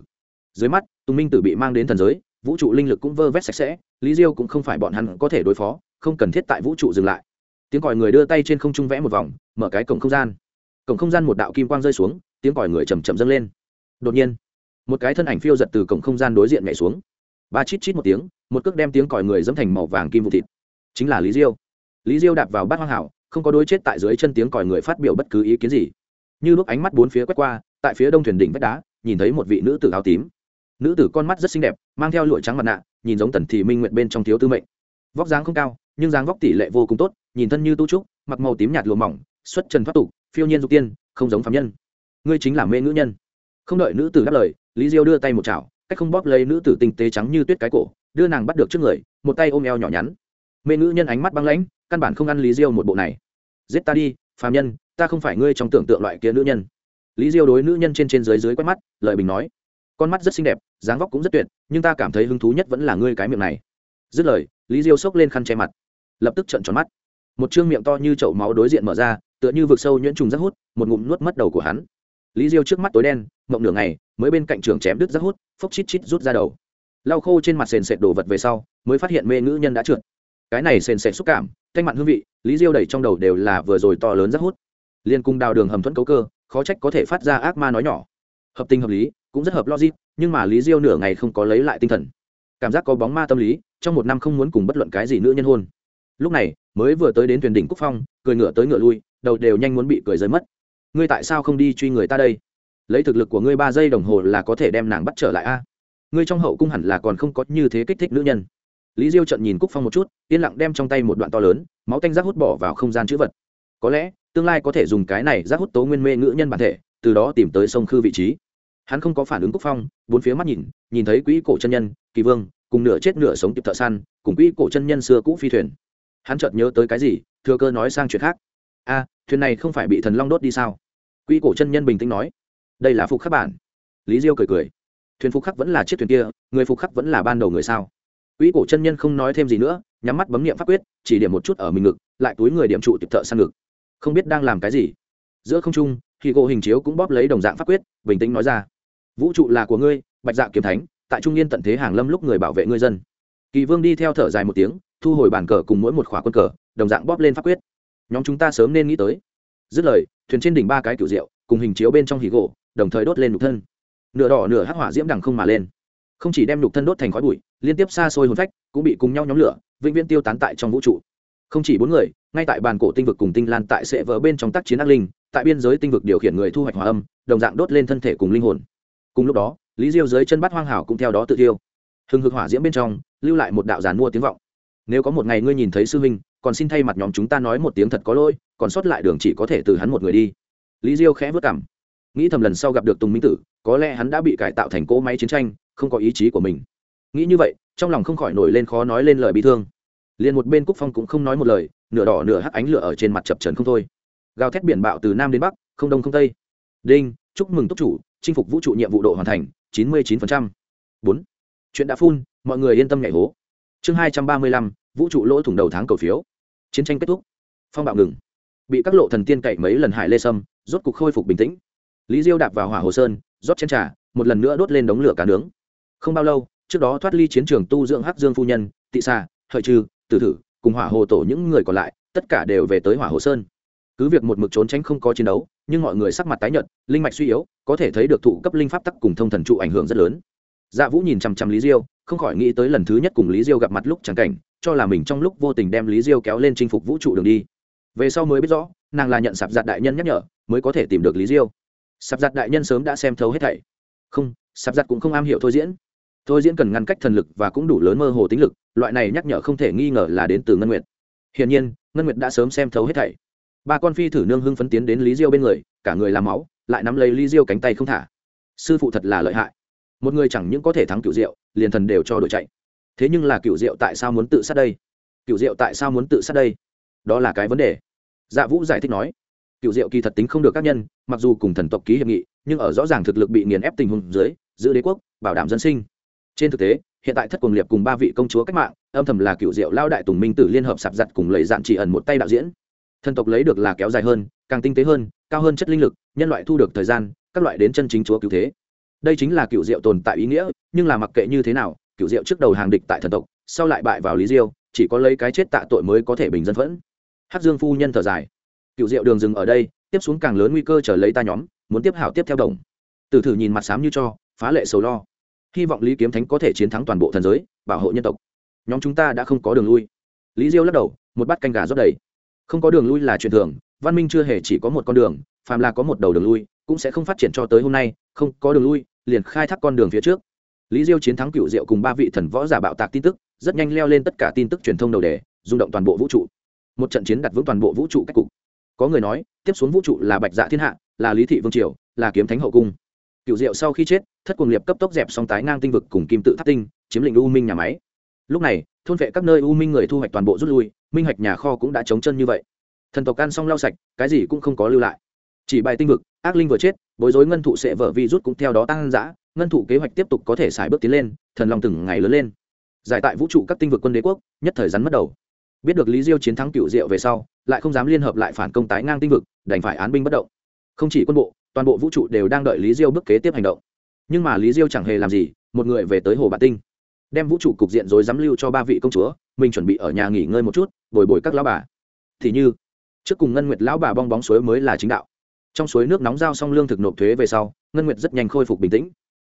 dưới mắt, tùng minh tử bị mang đến thần giới, vũ trụ linh lực cũng vơ vét sạch sẽ, lý diêu cũng không phải bọn hắn có thể đối phó, không cần thiết tại vũ trụ dừng lại. Tiếng còi người đưa tay trên không trung vẽ một vòng, mở cái cổng không gian. Cổng không gian một đạo kim quang rơi xuống, tiếng còi người chầm chậm dâng lên. Đột nhiên, một cái thân ảnh phiêu giật từ cổng không gian đối diện nhảy xuống. Ba chít chít một tiếng, một cước đem tiếng còi người dẫm thành màu vàng kim vụ thịt. Chính là lý diêu. Lý diêu đạp vào bát hoang hảo, không có đối chết tại dưới chân tiếng còi người phát biểu bất cứ ý kiến gì. Như lúc ánh mắt bốn phía quét qua, tại phía đông thuyền đỉnh vách đá, nhìn thấy một vị nữ tử áo tím nữ tử con mắt rất xinh đẹp, mang theo lụa trắng mặt nạ, nhìn giống tần thị minh nguyện bên trong thiếu tư mệnh. Vóc dáng không cao, nhưng dáng vóc tỷ lệ vô cùng tốt, nhìn thân như tu trúc, mặc màu tím nhạt lùa mỏng, xuất trần thoát tục, phiêu nhiên dục tiên, không giống phạm nhân. Ngươi chính là mê ngữ nhân. Không đợi nữ tử đáp lời, lý diêu đưa tay một chảo, cách không bóp lấy nữ tử tinh tế trắng như tuyết cái cổ, đưa nàng bắt được trước người, một tay ôm eo nhỏ nhắn. Mê ngữ nhân ánh mắt băng lãnh, căn bản không ăn lý diêu một bộ này. Giết ta đi, phàm nhân, ta không phải ngươi trong tưởng tượng loại kia nữ nhân. Lý diêu đối nữ nhân trên trên dưới dưới quét mắt, lời bình nói con mắt rất xinh đẹp, dáng vóc cũng rất tuyệt, nhưng ta cảm thấy hứng thú nhất vẫn là ngươi cái miệng này. Dứt lời, lý diêu xốc lên khăn che mặt, lập tức trợn tròn mắt. Một chương miệng to như chậu máu đối diện mở ra, tựa như vực sâu nhuyễn trùng rác hút, một ngụm nuốt mất đầu của hắn. Lý diêu trước mắt tối đen, mộng nửa ngày, mới bên cạnh trường chém đứt rác hút, phốc chít chít rút ra đầu. Lau khô trên mặt sền sệt đổ vật về sau, mới phát hiện mê ngữ nhân đã trượt. Cái này sền sệt xúc cảm canh mặn hương vị, lý diêu đẩy trong đầu đều là vừa rồi to lớn rác hút. Liên cung đào đường hầm thuẫn cấu cơ, khó trách có thể phát ra ác ma nói nhỏ. Hợp tình hợp lý cũng rất hợp logic, nhưng mà lý diêu nửa ngày không có lấy lại tinh thần. Cảm giác có bóng ma tâm lý, trong một năm không muốn cùng bất luận cái gì nữa nhân hôn. Lúc này, mới vừa tới đến thuyền đỉnh cúc phong, cười ngựa tới ngựa lui, đầu đều nhanh muốn bị cười rơi mất. Ngươi tại sao không đi truy người ta đây? Lấy thực lực của ngươi ba giây đồng hồ là có thể đem nàng bắt trở lại a. Ngươi trong hậu cung hẳn là còn không có như thế kích thích nữ nhân. Lý diêu trận nhìn cúc phong một chút, yên lặng đem trong tay một đoạn to lớn, máu tanh rác hút bỏ vào không gian chữ vật. Có lẽ, tương lai có thể dùng cái này rác hút tố nguyên mê nữ nhân bản thể, từ đó tìm tới sông khư vị trí hắn không có phản ứng cúc phong, bốn phía mắt nhìn nhìn thấy quỹ cổ chân nhân, kỳ vương, cùng nửa chết nửa sống kịp thợ săn, cùng quỹ cổ chân nhân xưa cũ phi thuyền. Hắn chợt nhớ tới cái gì, thừa cơ nói sang chuyện khác. A, thuyền này không phải bị thần long đốt đi sao? Quỹ cổ chân nhân bình tĩnh nói. Đây là phục khắc bản. Lý diêu cười cười. Thuyền phục khắc vẫn là chiếc thuyền kia, người phục khắc vẫn là ban đầu người sao? Quỹ cổ chân nhân không nói thêm gì nữa, nhắm mắt bấm nghiệm pháp quyết, chỉ điểm một chút ở mình ngực, lại túi người điểm trụ tiệp thợ săn ngực. Không biết đang làm cái gì. Giữa không trung khi gỗ hình chiếu cũng bóp lấy đồng dạng pháp quyết, bình tĩnh nói ra. Vũ trụ là của ngươi, bạch dạ kiếm thánh, tại trung niên tận thế hàng lâm lúc người bảo vệ ngươi dân. Kỳ vương đi theo thở dài một tiếng, thu hồi bản cờ cùng mỗi một khỏa quân cờ, đồng dạng bóp lên pháp quyết. Nhóm chúng ta sớm nên nghĩ tới. Dứt lời, thuyền trên đỉnh ba cái kiểu rượu cùng hình chiếu bên trong hì gỗ, đồng thời đốt lên nhục thân. Nửa đỏ nửa hắc hỏa diễm đằng không mà lên. Không chỉ đem nhục thân đốt thành khói bụi, liên tiếp xa xôi hồn phách cũng bị cùng nhau nhóm lửa, vĩnh viễn tiêu tán tại trong vũ trụ. Không chỉ bốn người, ngay tại bàn cổ tinh vực cùng tinh lan tại sệ vỡ bên trong tác chiến ác linh tại biên giới tinh vực điều khiển người thu hoạch hòa âm, đồng dạng đốt lên thân thể cùng linh hồn. Cùng lúc đó, lý diêu dưới chân bắt hoang hảo cũng theo đó tự tiêu hừng hực hỏa diễm bên trong, lưu lại một đạo giàn mua tiếng vọng. Nếu có một ngày ngươi nhìn thấy sư huynh, còn xin thay mặt nhóm chúng ta nói một tiếng thật có lỗi, còn sót lại đường chỉ có thể từ hắn một người đi. Lý diêu khẽ vất cảm. Nghĩ thầm lần sau gặp được tùng minh tử, có lẽ hắn đã bị cải tạo thành cỗ máy chiến tranh, không có ý chí của mình. Nghĩ như vậy, trong lòng không khỏi nổi lên khó nói lên lời bi thương. Liền một bên cúc phong cũng không nói một lời, nửa đỏ nửa hắc ánh lửa ở trên mặt chập trần không thôi gào thét biển bạo từ nam đến bắc, không đông không tây. Đinh, chúc mừng túc chủ, chinh phục vũ trụ nhiệm vụ độ hoàn thành, chín mươi chín bốn. Chuyện đã phun, mọi người yên tâm nhảy hố. Chương hai trăm ba mươi lăm, vũ trụ lỗ thủng đầu tháng cầu phiếu. Chiến tranh kết thúc. Phong bạo ngừng. Bị các lộ thần tiên cậy mấy lần hải lê sâm, rốt cục khôi phục bình tĩnh. Lý diêu đạp vào hỏa hồ sơn, rót chén trà, một lần nữa đốt lên đống lửa cá nướng. Không bao lâu, trước đó thoát ly chiến trường tu dưỡng hắc dương phu nhân, tị xà hợi trừ tử thử, cùng hỏa hồ tổ những người còn lại, tất cả đều về tới hỏa hồ sơn cứ việc một mực trốn tránh không có chiến đấu, nhưng mọi người sắc mặt tái nhợt, linh mạch suy yếu, có thể thấy được thụ cấp linh pháp tắc cùng thông thần trụ ảnh hưởng rất lớn. Dạ vũ nhìn chằm chằm lý diêu, không khỏi nghĩ tới lần thứ nhất cùng lý diêu gặp mặt lúc chẳng cảnh, cho là mình trong lúc vô tình đem lý diêu kéo lên chinh phục vũ trụ đường đi. Về sau mới biết rõ, nàng là nhận sạp giặt đại nhân nhắc nhở, mới có thể tìm được lý diêu. Sạp giặt đại nhân sớm đã xem thấu hết thảy. Không, sạp giặt cũng không am hiểu thôi diễn. Thôi diễn cần ngăn cách thần lực và cũng đủ lớn mơ hồ tính lực, loại này nhắc nhở không thể nghi ngờ là đến từ ngân nguyệt. Hiển nhiên, ngân nguyệt đã sớm xem thấu hết thảy ba con phi thử nương hưng phấn tiến đến lý diêu bên người, cả người làm máu, lại nắm lấy lý diêu cánh tay không thả. Sư phụ thật là lợi hại. Một người chẳng những có thể thắng cựu diệu, liền thần đều cho đội chạy. Thế nhưng là cựu diệu tại sao muốn tự sát đây? Cựu diệu tại sao muốn tự sát đây? Đó là cái vấn đề. Dạ vũ giải thích nói. Cựu diệu kỳ thật tính không được các nhân, mặc dù cùng thần tộc ký hiệp nghị, nhưng ở rõ ràng thực lực bị nghiền ép tình huống dưới, giữ đế quốc, bảo đảm dân sinh. Trên thực tế, hiện tại thất quần liệp cùng ba vị công chúa cách mạng, âm thầm là cựu diệu lao đại tùng minh tử liên hợp sạp giặt cùng lầy dạn chỉ ẩn một tay đạo diễn thần tộc lấy được là kéo dài hơn, càng tinh tế hơn, cao hơn chất linh lực, nhân loại thu được thời gian, các loại đến chân chính chúa cứu thế. Đây chính là cựu diệu tồn tại ý nghĩa, nhưng là mặc kệ như thế nào, cựu diệu trước đầu hàng địch tại thần tộc, sau lại bại vào lý diêu, chỉ có lấy cái chết tạ tội mới có thể bình dân phẫn. Hát dương phu nhân thở dài. Cựu diệu đường dừng ở đây, tiếp xuống càng lớn nguy cơ trở lấy ta nhóm, muốn tiếp hảo tiếp theo đồng. Từ thử nhìn mặt xám như cho, phá lệ sầu lo. Hy vọng lý kiếm thánh có thể chiến thắng toàn bộ thần giới, bảo hộ nhân tộc. Nhóm chúng ta đã không có đường lui. Lý diêu lắc đầu, một bát canh gà rót đầy không có đường lui là chuyện thường, văn minh chưa hề chỉ có một con đường, phàm là có một đầu đường lui, cũng sẽ không phát triển cho tới hôm nay, không có đường lui, liền khai thác con đường phía trước. Lý diêu chiến thắng cựu diệu cùng ba vị thần võ giả bạo tạc tin tức, rất nhanh leo lên tất cả tin tức truyền thông đầu đề, rung động toàn bộ vũ trụ. Một trận chiến đặt vững toàn bộ vũ trụ cách cục. Có người nói, tiếp xuống vũ trụ là bạch dạ thiên hạ, là lý thị vương triều, là kiếm thánh hậu cung. Cựu diệu sau khi chết, thất cuồng liệp cấp tốc dẹp song tái ngang tinh vực cùng kim tự tháp tinh, chiếm lĩnh u minh nhà máy. Lúc này thôn vệ các nơi u minh người thu hoạch toàn bộ rút lui, minh hoạch nhà kho cũng đã chống chân như vậy. Thần tộc ăn xong lau sạch, cái gì cũng không có lưu lại. Chỉ bài tinh vực, ác linh vừa chết, bối rối ngân thụ sẽ vở vi rút cũng theo đó tăng giã ngân thụ kế hoạch tiếp tục có thể xài bước tiến lên, thần lòng từng ngày lớn lên. Giải tại vũ trụ các tinh vực quân đế quốc, nhất thời rắn mất đầu. Biết được lý diêu chiến thắng cựu diệu về sau, lại không dám liên hợp lại phản công tái ngang tinh vực, đành phải án binh bất động. Không chỉ quân bộ, toàn bộ vũ trụ đều đang đợi lý diêu bước kế tiếp hành động. Nhưng mà lý diêu chẳng hề làm gì, một người về tới hồ bạt tinh đem vũ trụ cục diện rồi dám lưu cho ba vị công chúa, mình chuẩn bị ở nhà nghỉ ngơi một chút, bồi bồi các lão bà. Thì như, trước cùng ngân nguyệt lão bà bong bóng suối mới là chính đạo. Trong suối nước nóng giao xong lương thực nộp thuế về sau, ngân nguyệt rất nhanh khôi phục bình tĩnh.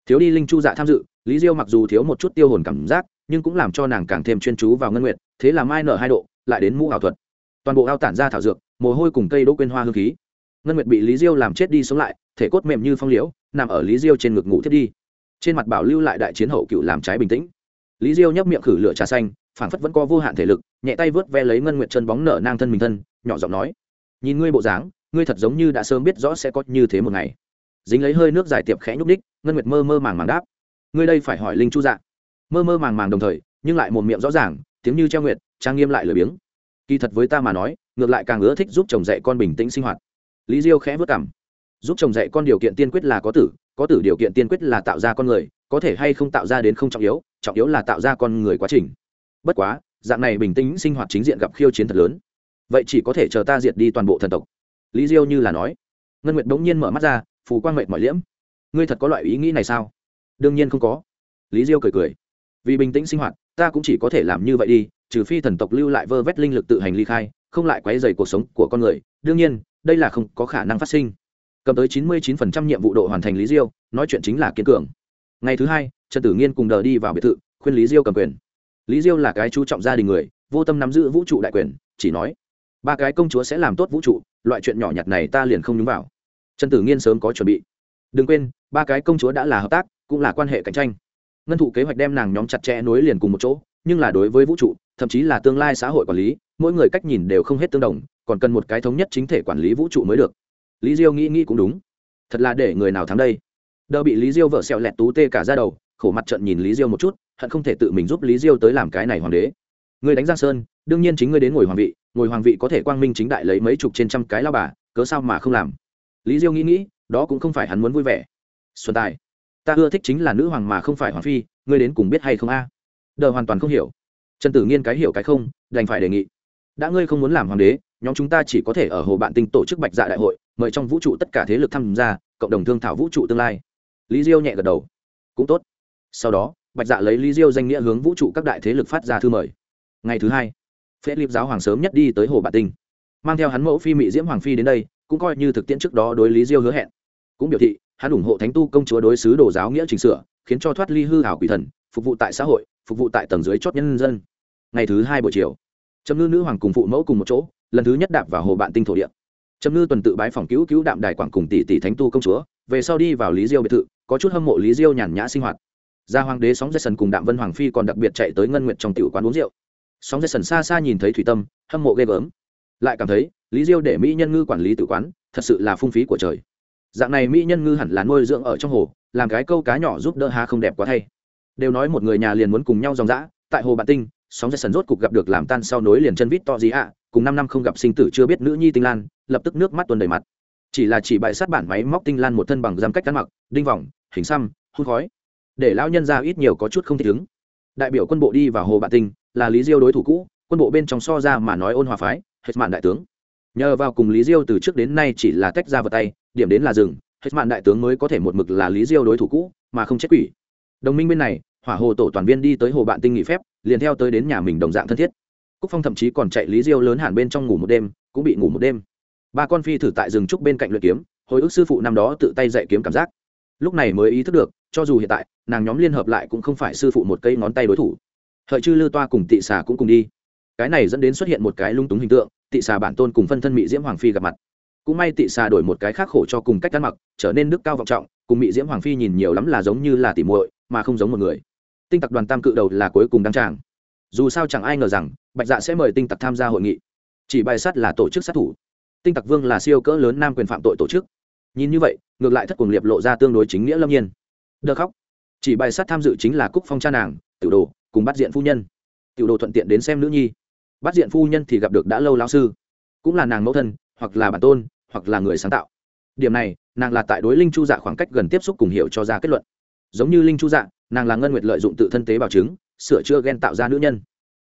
Thiếu đi linh chu dạ tham dự, lý diêu mặc dù thiếu một chút tiêu hồn cảm giác, nhưng cũng làm cho nàng càng thêm chuyên chú vào ngân nguyệt, thế là mai nở hai độ, lại đến mũ ảo thuật. Toàn bộ ao tản ra thảo dược, mồ hôi cùng cây đỗ quên hoa hương khí. Ngân nguyệt bị lý diêu làm chết đi sống lại, thể cốt mềm như phong liễu, nằm ở lý diêu trên ngực ngủ thiết đi. Trên mặt bảo lưu lại đại chiến hậu cựu làm trái bình tĩnh lý diêu nhấp miệng khử lửa trà xanh phảng phất vẫn có vô hạn thể lực nhẹ tay vớt ve lấy ngân nguyện chân bóng nở nang thân mình thân nhỏ giọng nói nhìn ngươi bộ dáng ngươi thật giống như đã sớm biết rõ sẽ có như thế một ngày. Dính lấy hơi nước dài tiệp khẽ nhúc đích, ngân nguyệt mơ mơ màng màng đáp ngươi đây phải hỏi linh chu dạ. Mơ mơ màng màng đồng thời nhưng lại một miệng rõ ràng tiếng như treo nguyệt trang nghiêm lại lười biếng. Kỳ thật với ta mà nói ngược lại càng ưa thích giúp chồng dạy con bình tĩnh sinh hoạt. Lý diêu khẽ vất cảm giúp chồng dạy con điều kiện tiên quyết là có tử có tử điều kiện tiên quyết là tạo ra con người có thể hay không tạo ra đến không trọng yếu trọng yếu là tạo ra con người quá trình. Bất quá, dạng này bình tĩnh sinh hoạt chính diện gặp khiêu chiến thật lớn. Vậy chỉ có thể chờ ta diệt đi toàn bộ thần tộc. Lý diêu như là nói. Ngân nguyệt bỗng nhiên mở mắt ra, phù quang mệt mọi liễm. Ngươi thật có loại ý nghĩ này sao? Đương nhiên không có. Lý diêu cười cười. Vì bình tĩnh sinh hoạt, ta cũng chỉ có thể làm như vậy đi, trừ phi thần tộc lưu lại vơ vét linh lực tự hành ly khai, không lại quấy dày cuộc sống của con người. Đương nhiên, đây là không có khả năng phát sinh. Cầm tới chín mươi chín phần trăm nhiệm vụ độ hoàn thành lý diêu, nói chuyện chính là kiên cường. Ngày thứ hai trần tử nghiên cùng đờ đi vào biệt thự, khuyên lý diêu cầm quyền. Lý diêu là cái chú trọng gia đình người, vô tâm nắm giữ vũ trụ đại quyền, chỉ nói, ba cái công chúa sẽ làm tốt vũ trụ, loại chuyện nhỏ nhặt này ta liền không nhúng vào. Trần tử nghiên sớm có chuẩn bị. Đừng quên, ba cái công chúa đã là hợp tác, cũng là quan hệ cạnh tranh. Ngân thụ kế hoạch đem nàng nhóm chặt chẽ nối liền cùng một chỗ, nhưng là đối với vũ trụ, thậm chí là tương lai xã hội quản lý, mỗi người cách nhìn đều không hết tương đồng, còn cần một cái thống nhất chính thể quản lý vũ trụ mới được. Lý diêu nghĩ nghĩ cũng đúng. Thật là để người nào thắng đây? Đờ bị lý diêu vợ sẹo lẹt tú tê cả ra đầu khổ mặt trận nhìn lý diêu một chút, hận không thể tự mình giúp lý diêu tới làm cái này hoàng đế. Người đánh giang sơn, đương nhiên chính ngươi đến ngồi hoàng vị, ngồi hoàng vị có thể quang minh chính đại lấy mấy chục trên trăm cái lao bà, cớ sao mà không làm? Lý diêu nghĩ nghĩ, đó cũng không phải hắn muốn vui vẻ. Xuân tài, ta ưa thích chính là nữ hoàng mà không phải hoàng phi, ngươi đến cùng biết hay không a? À? đờ hoàn toàn không hiểu. Trần tử nghiên cái hiểu cái không, đành phải đề nghị. Đã ngươi không muốn làm hoàng đế, nhóm chúng ta chỉ có thể ở hồ bạn tinh tổ chức bạch dạ đại hội, mời trong vũ trụ tất cả thế lực tham gia, cộng đồng thương thảo vũ trụ tương lai. Lý diêu nhẹ gật đầu. Cũng tốt sau đó, bạch dạ lấy lý diêu danh nghĩa hướng vũ trụ các đại thế lực phát ra thư mời. Ngày thứ hai phễ liệp giáo hoàng sớm nhất đi tới hồ bà tinh. Mang theo hắn mẫu phi mỹ diễm hoàng phi đến đây, cũng coi như thực tiễn trước đó đối lý diêu hứa hẹn. Cũng biểu thị, hắn ủng hộ thánh tu công chúa đối xứ đồ giáo nghĩa chỉnh sửa, khiến cho thoát ly hư hảo quỷ thần, phục vụ tại xã hội, phục vụ tại tầng dưới chót nhân dân. Ngày thứ hai buổi chiều trâm ngư nữ hoàng cùng phụ mẫu cùng một chỗ, lần thứ nhất đạp vào hồ bạn tinh thổ địa. Trâm ngư tuần tự bái phòng cứu cứu đạm đài quảng cùng tỷ tỷ thánh tu công chúa, về sau đi vào lý diêu biệt thự, có chút hâm mộ lý diêu nhàn nhã sinh hoạt gia hoàng đế sóng dây sần cùng đạm vân hoàng phi còn đặc biệt chạy tới ngân nguyện trong tiểu quán uống rượu. Sóng dây sần xa xa nhìn thấy thủy tâm, hâm mộ ghê gớm. Lại cảm thấy, lý diêu để mỹ nhân ngư quản lý tử quán, thật sự là phung phí của trời. Dạng này mỹ nhân ngư hẳn là nuôi dưỡng ở trong hồ, làm cái câu cá nhỏ giúp đỡ há không đẹp quá thay. Đều nói một người nhà liền muốn cùng nhau dòng dã, tại hồ bạn tinh, sóng dây sần rốt cục gặp được làm tan sau nối liền chân vít to gì ạ, cùng năm năm không gặp sinh tử chưa biết nữ nhi tinh lan, lập tức nước mắt tuần đầy mặt. Chỉ là chỉ bại sát bản máy móc tinh lan một thân bằng giam cách cắn mặc, đinh vòng, hình xăm hôn khói để lão nhân ra ít nhiều có chút không thích ứng. Đại biểu quân bộ đi vào hồ bạn tinh, là lý diêu đối thủ cũ, quân bộ bên trong so ra mà nói ôn hòa phái, hết mạn đại tướng. Nhờ vào cùng lý diêu từ trước đến nay chỉ là tách ra vào tay, điểm đến là rừng, hết mạn đại tướng mới có thể một mực là lý diêu đối thủ cũ, mà không chết quỷ. Đồng minh bên này, hỏa hồ tổ toàn viên đi tới hồ bạn tinh nghỉ phép, liền theo tới đến nhà mình đồng dạng thân thiết. Cúc phong thậm chí còn chạy lý diêu lớn hẳn bên trong ngủ một đêm, cũng bị ngủ một đêm. Ba con phi thử tại rừng trúc bên cạnh luyện kiếm, hồi ức sư phụ năm đó tự tay dạy kiếm cảm giác. Lúc này mới ý thức được cho dù hiện tại, nàng nhóm liên hợp lại cũng không phải sư phụ một cây ngón tay đối thủ. Hợi chư lư toa cùng tị xà cũng cùng đi. Cái này dẫn đến xuất hiện một cái lung túng hình tượng, tị xà bản tôn cùng phân thân mỹ diễm hoàng phi gặp mặt. Cũng may tị xà đổi một cái khác khổ cho cùng cách ăn mặc, trở nên đức cao vọng trọng, cùng mỹ diễm hoàng phi nhìn nhiều lắm là giống như là tỉ muội, mà không giống một người. Tinh tặc đoàn tam cự đầu là cuối cùng đăng tràng. Dù sao chẳng ai ngờ rằng, bạch dạ sẽ mời tinh tặc tham gia hội nghị. Chỉ bài sát là tổ chức sát thủ. Tinh tặc vương là siêu cỡ lớn nam quyền phạm tội tổ chức. Nhìn như vậy, ngược lại thất cuồng liệt lộ ra tương đối chính nghĩa lâm nhiên đơ khóc. Chỉ bài sát tham dự chính là cúc phong cha nàng, tiểu đồ, cùng bắt diện phu nhân. Tiểu đồ thuận tiện đến xem nữ nhi. Bắt diện phu nhân thì gặp được đã lâu lão sư. Cũng là nàng mẫu thân, hoặc là bản tôn, hoặc là người sáng tạo. Điểm này, nàng là tại đối linh chu dạ khoảng cách gần tiếp xúc cùng hiểu cho ra kết luận. Giống như linh chu dạ nàng là ngân nguyệt lợi dụng tự thân tế bảo chứng, sửa chữa g tạo ra nữ nhân.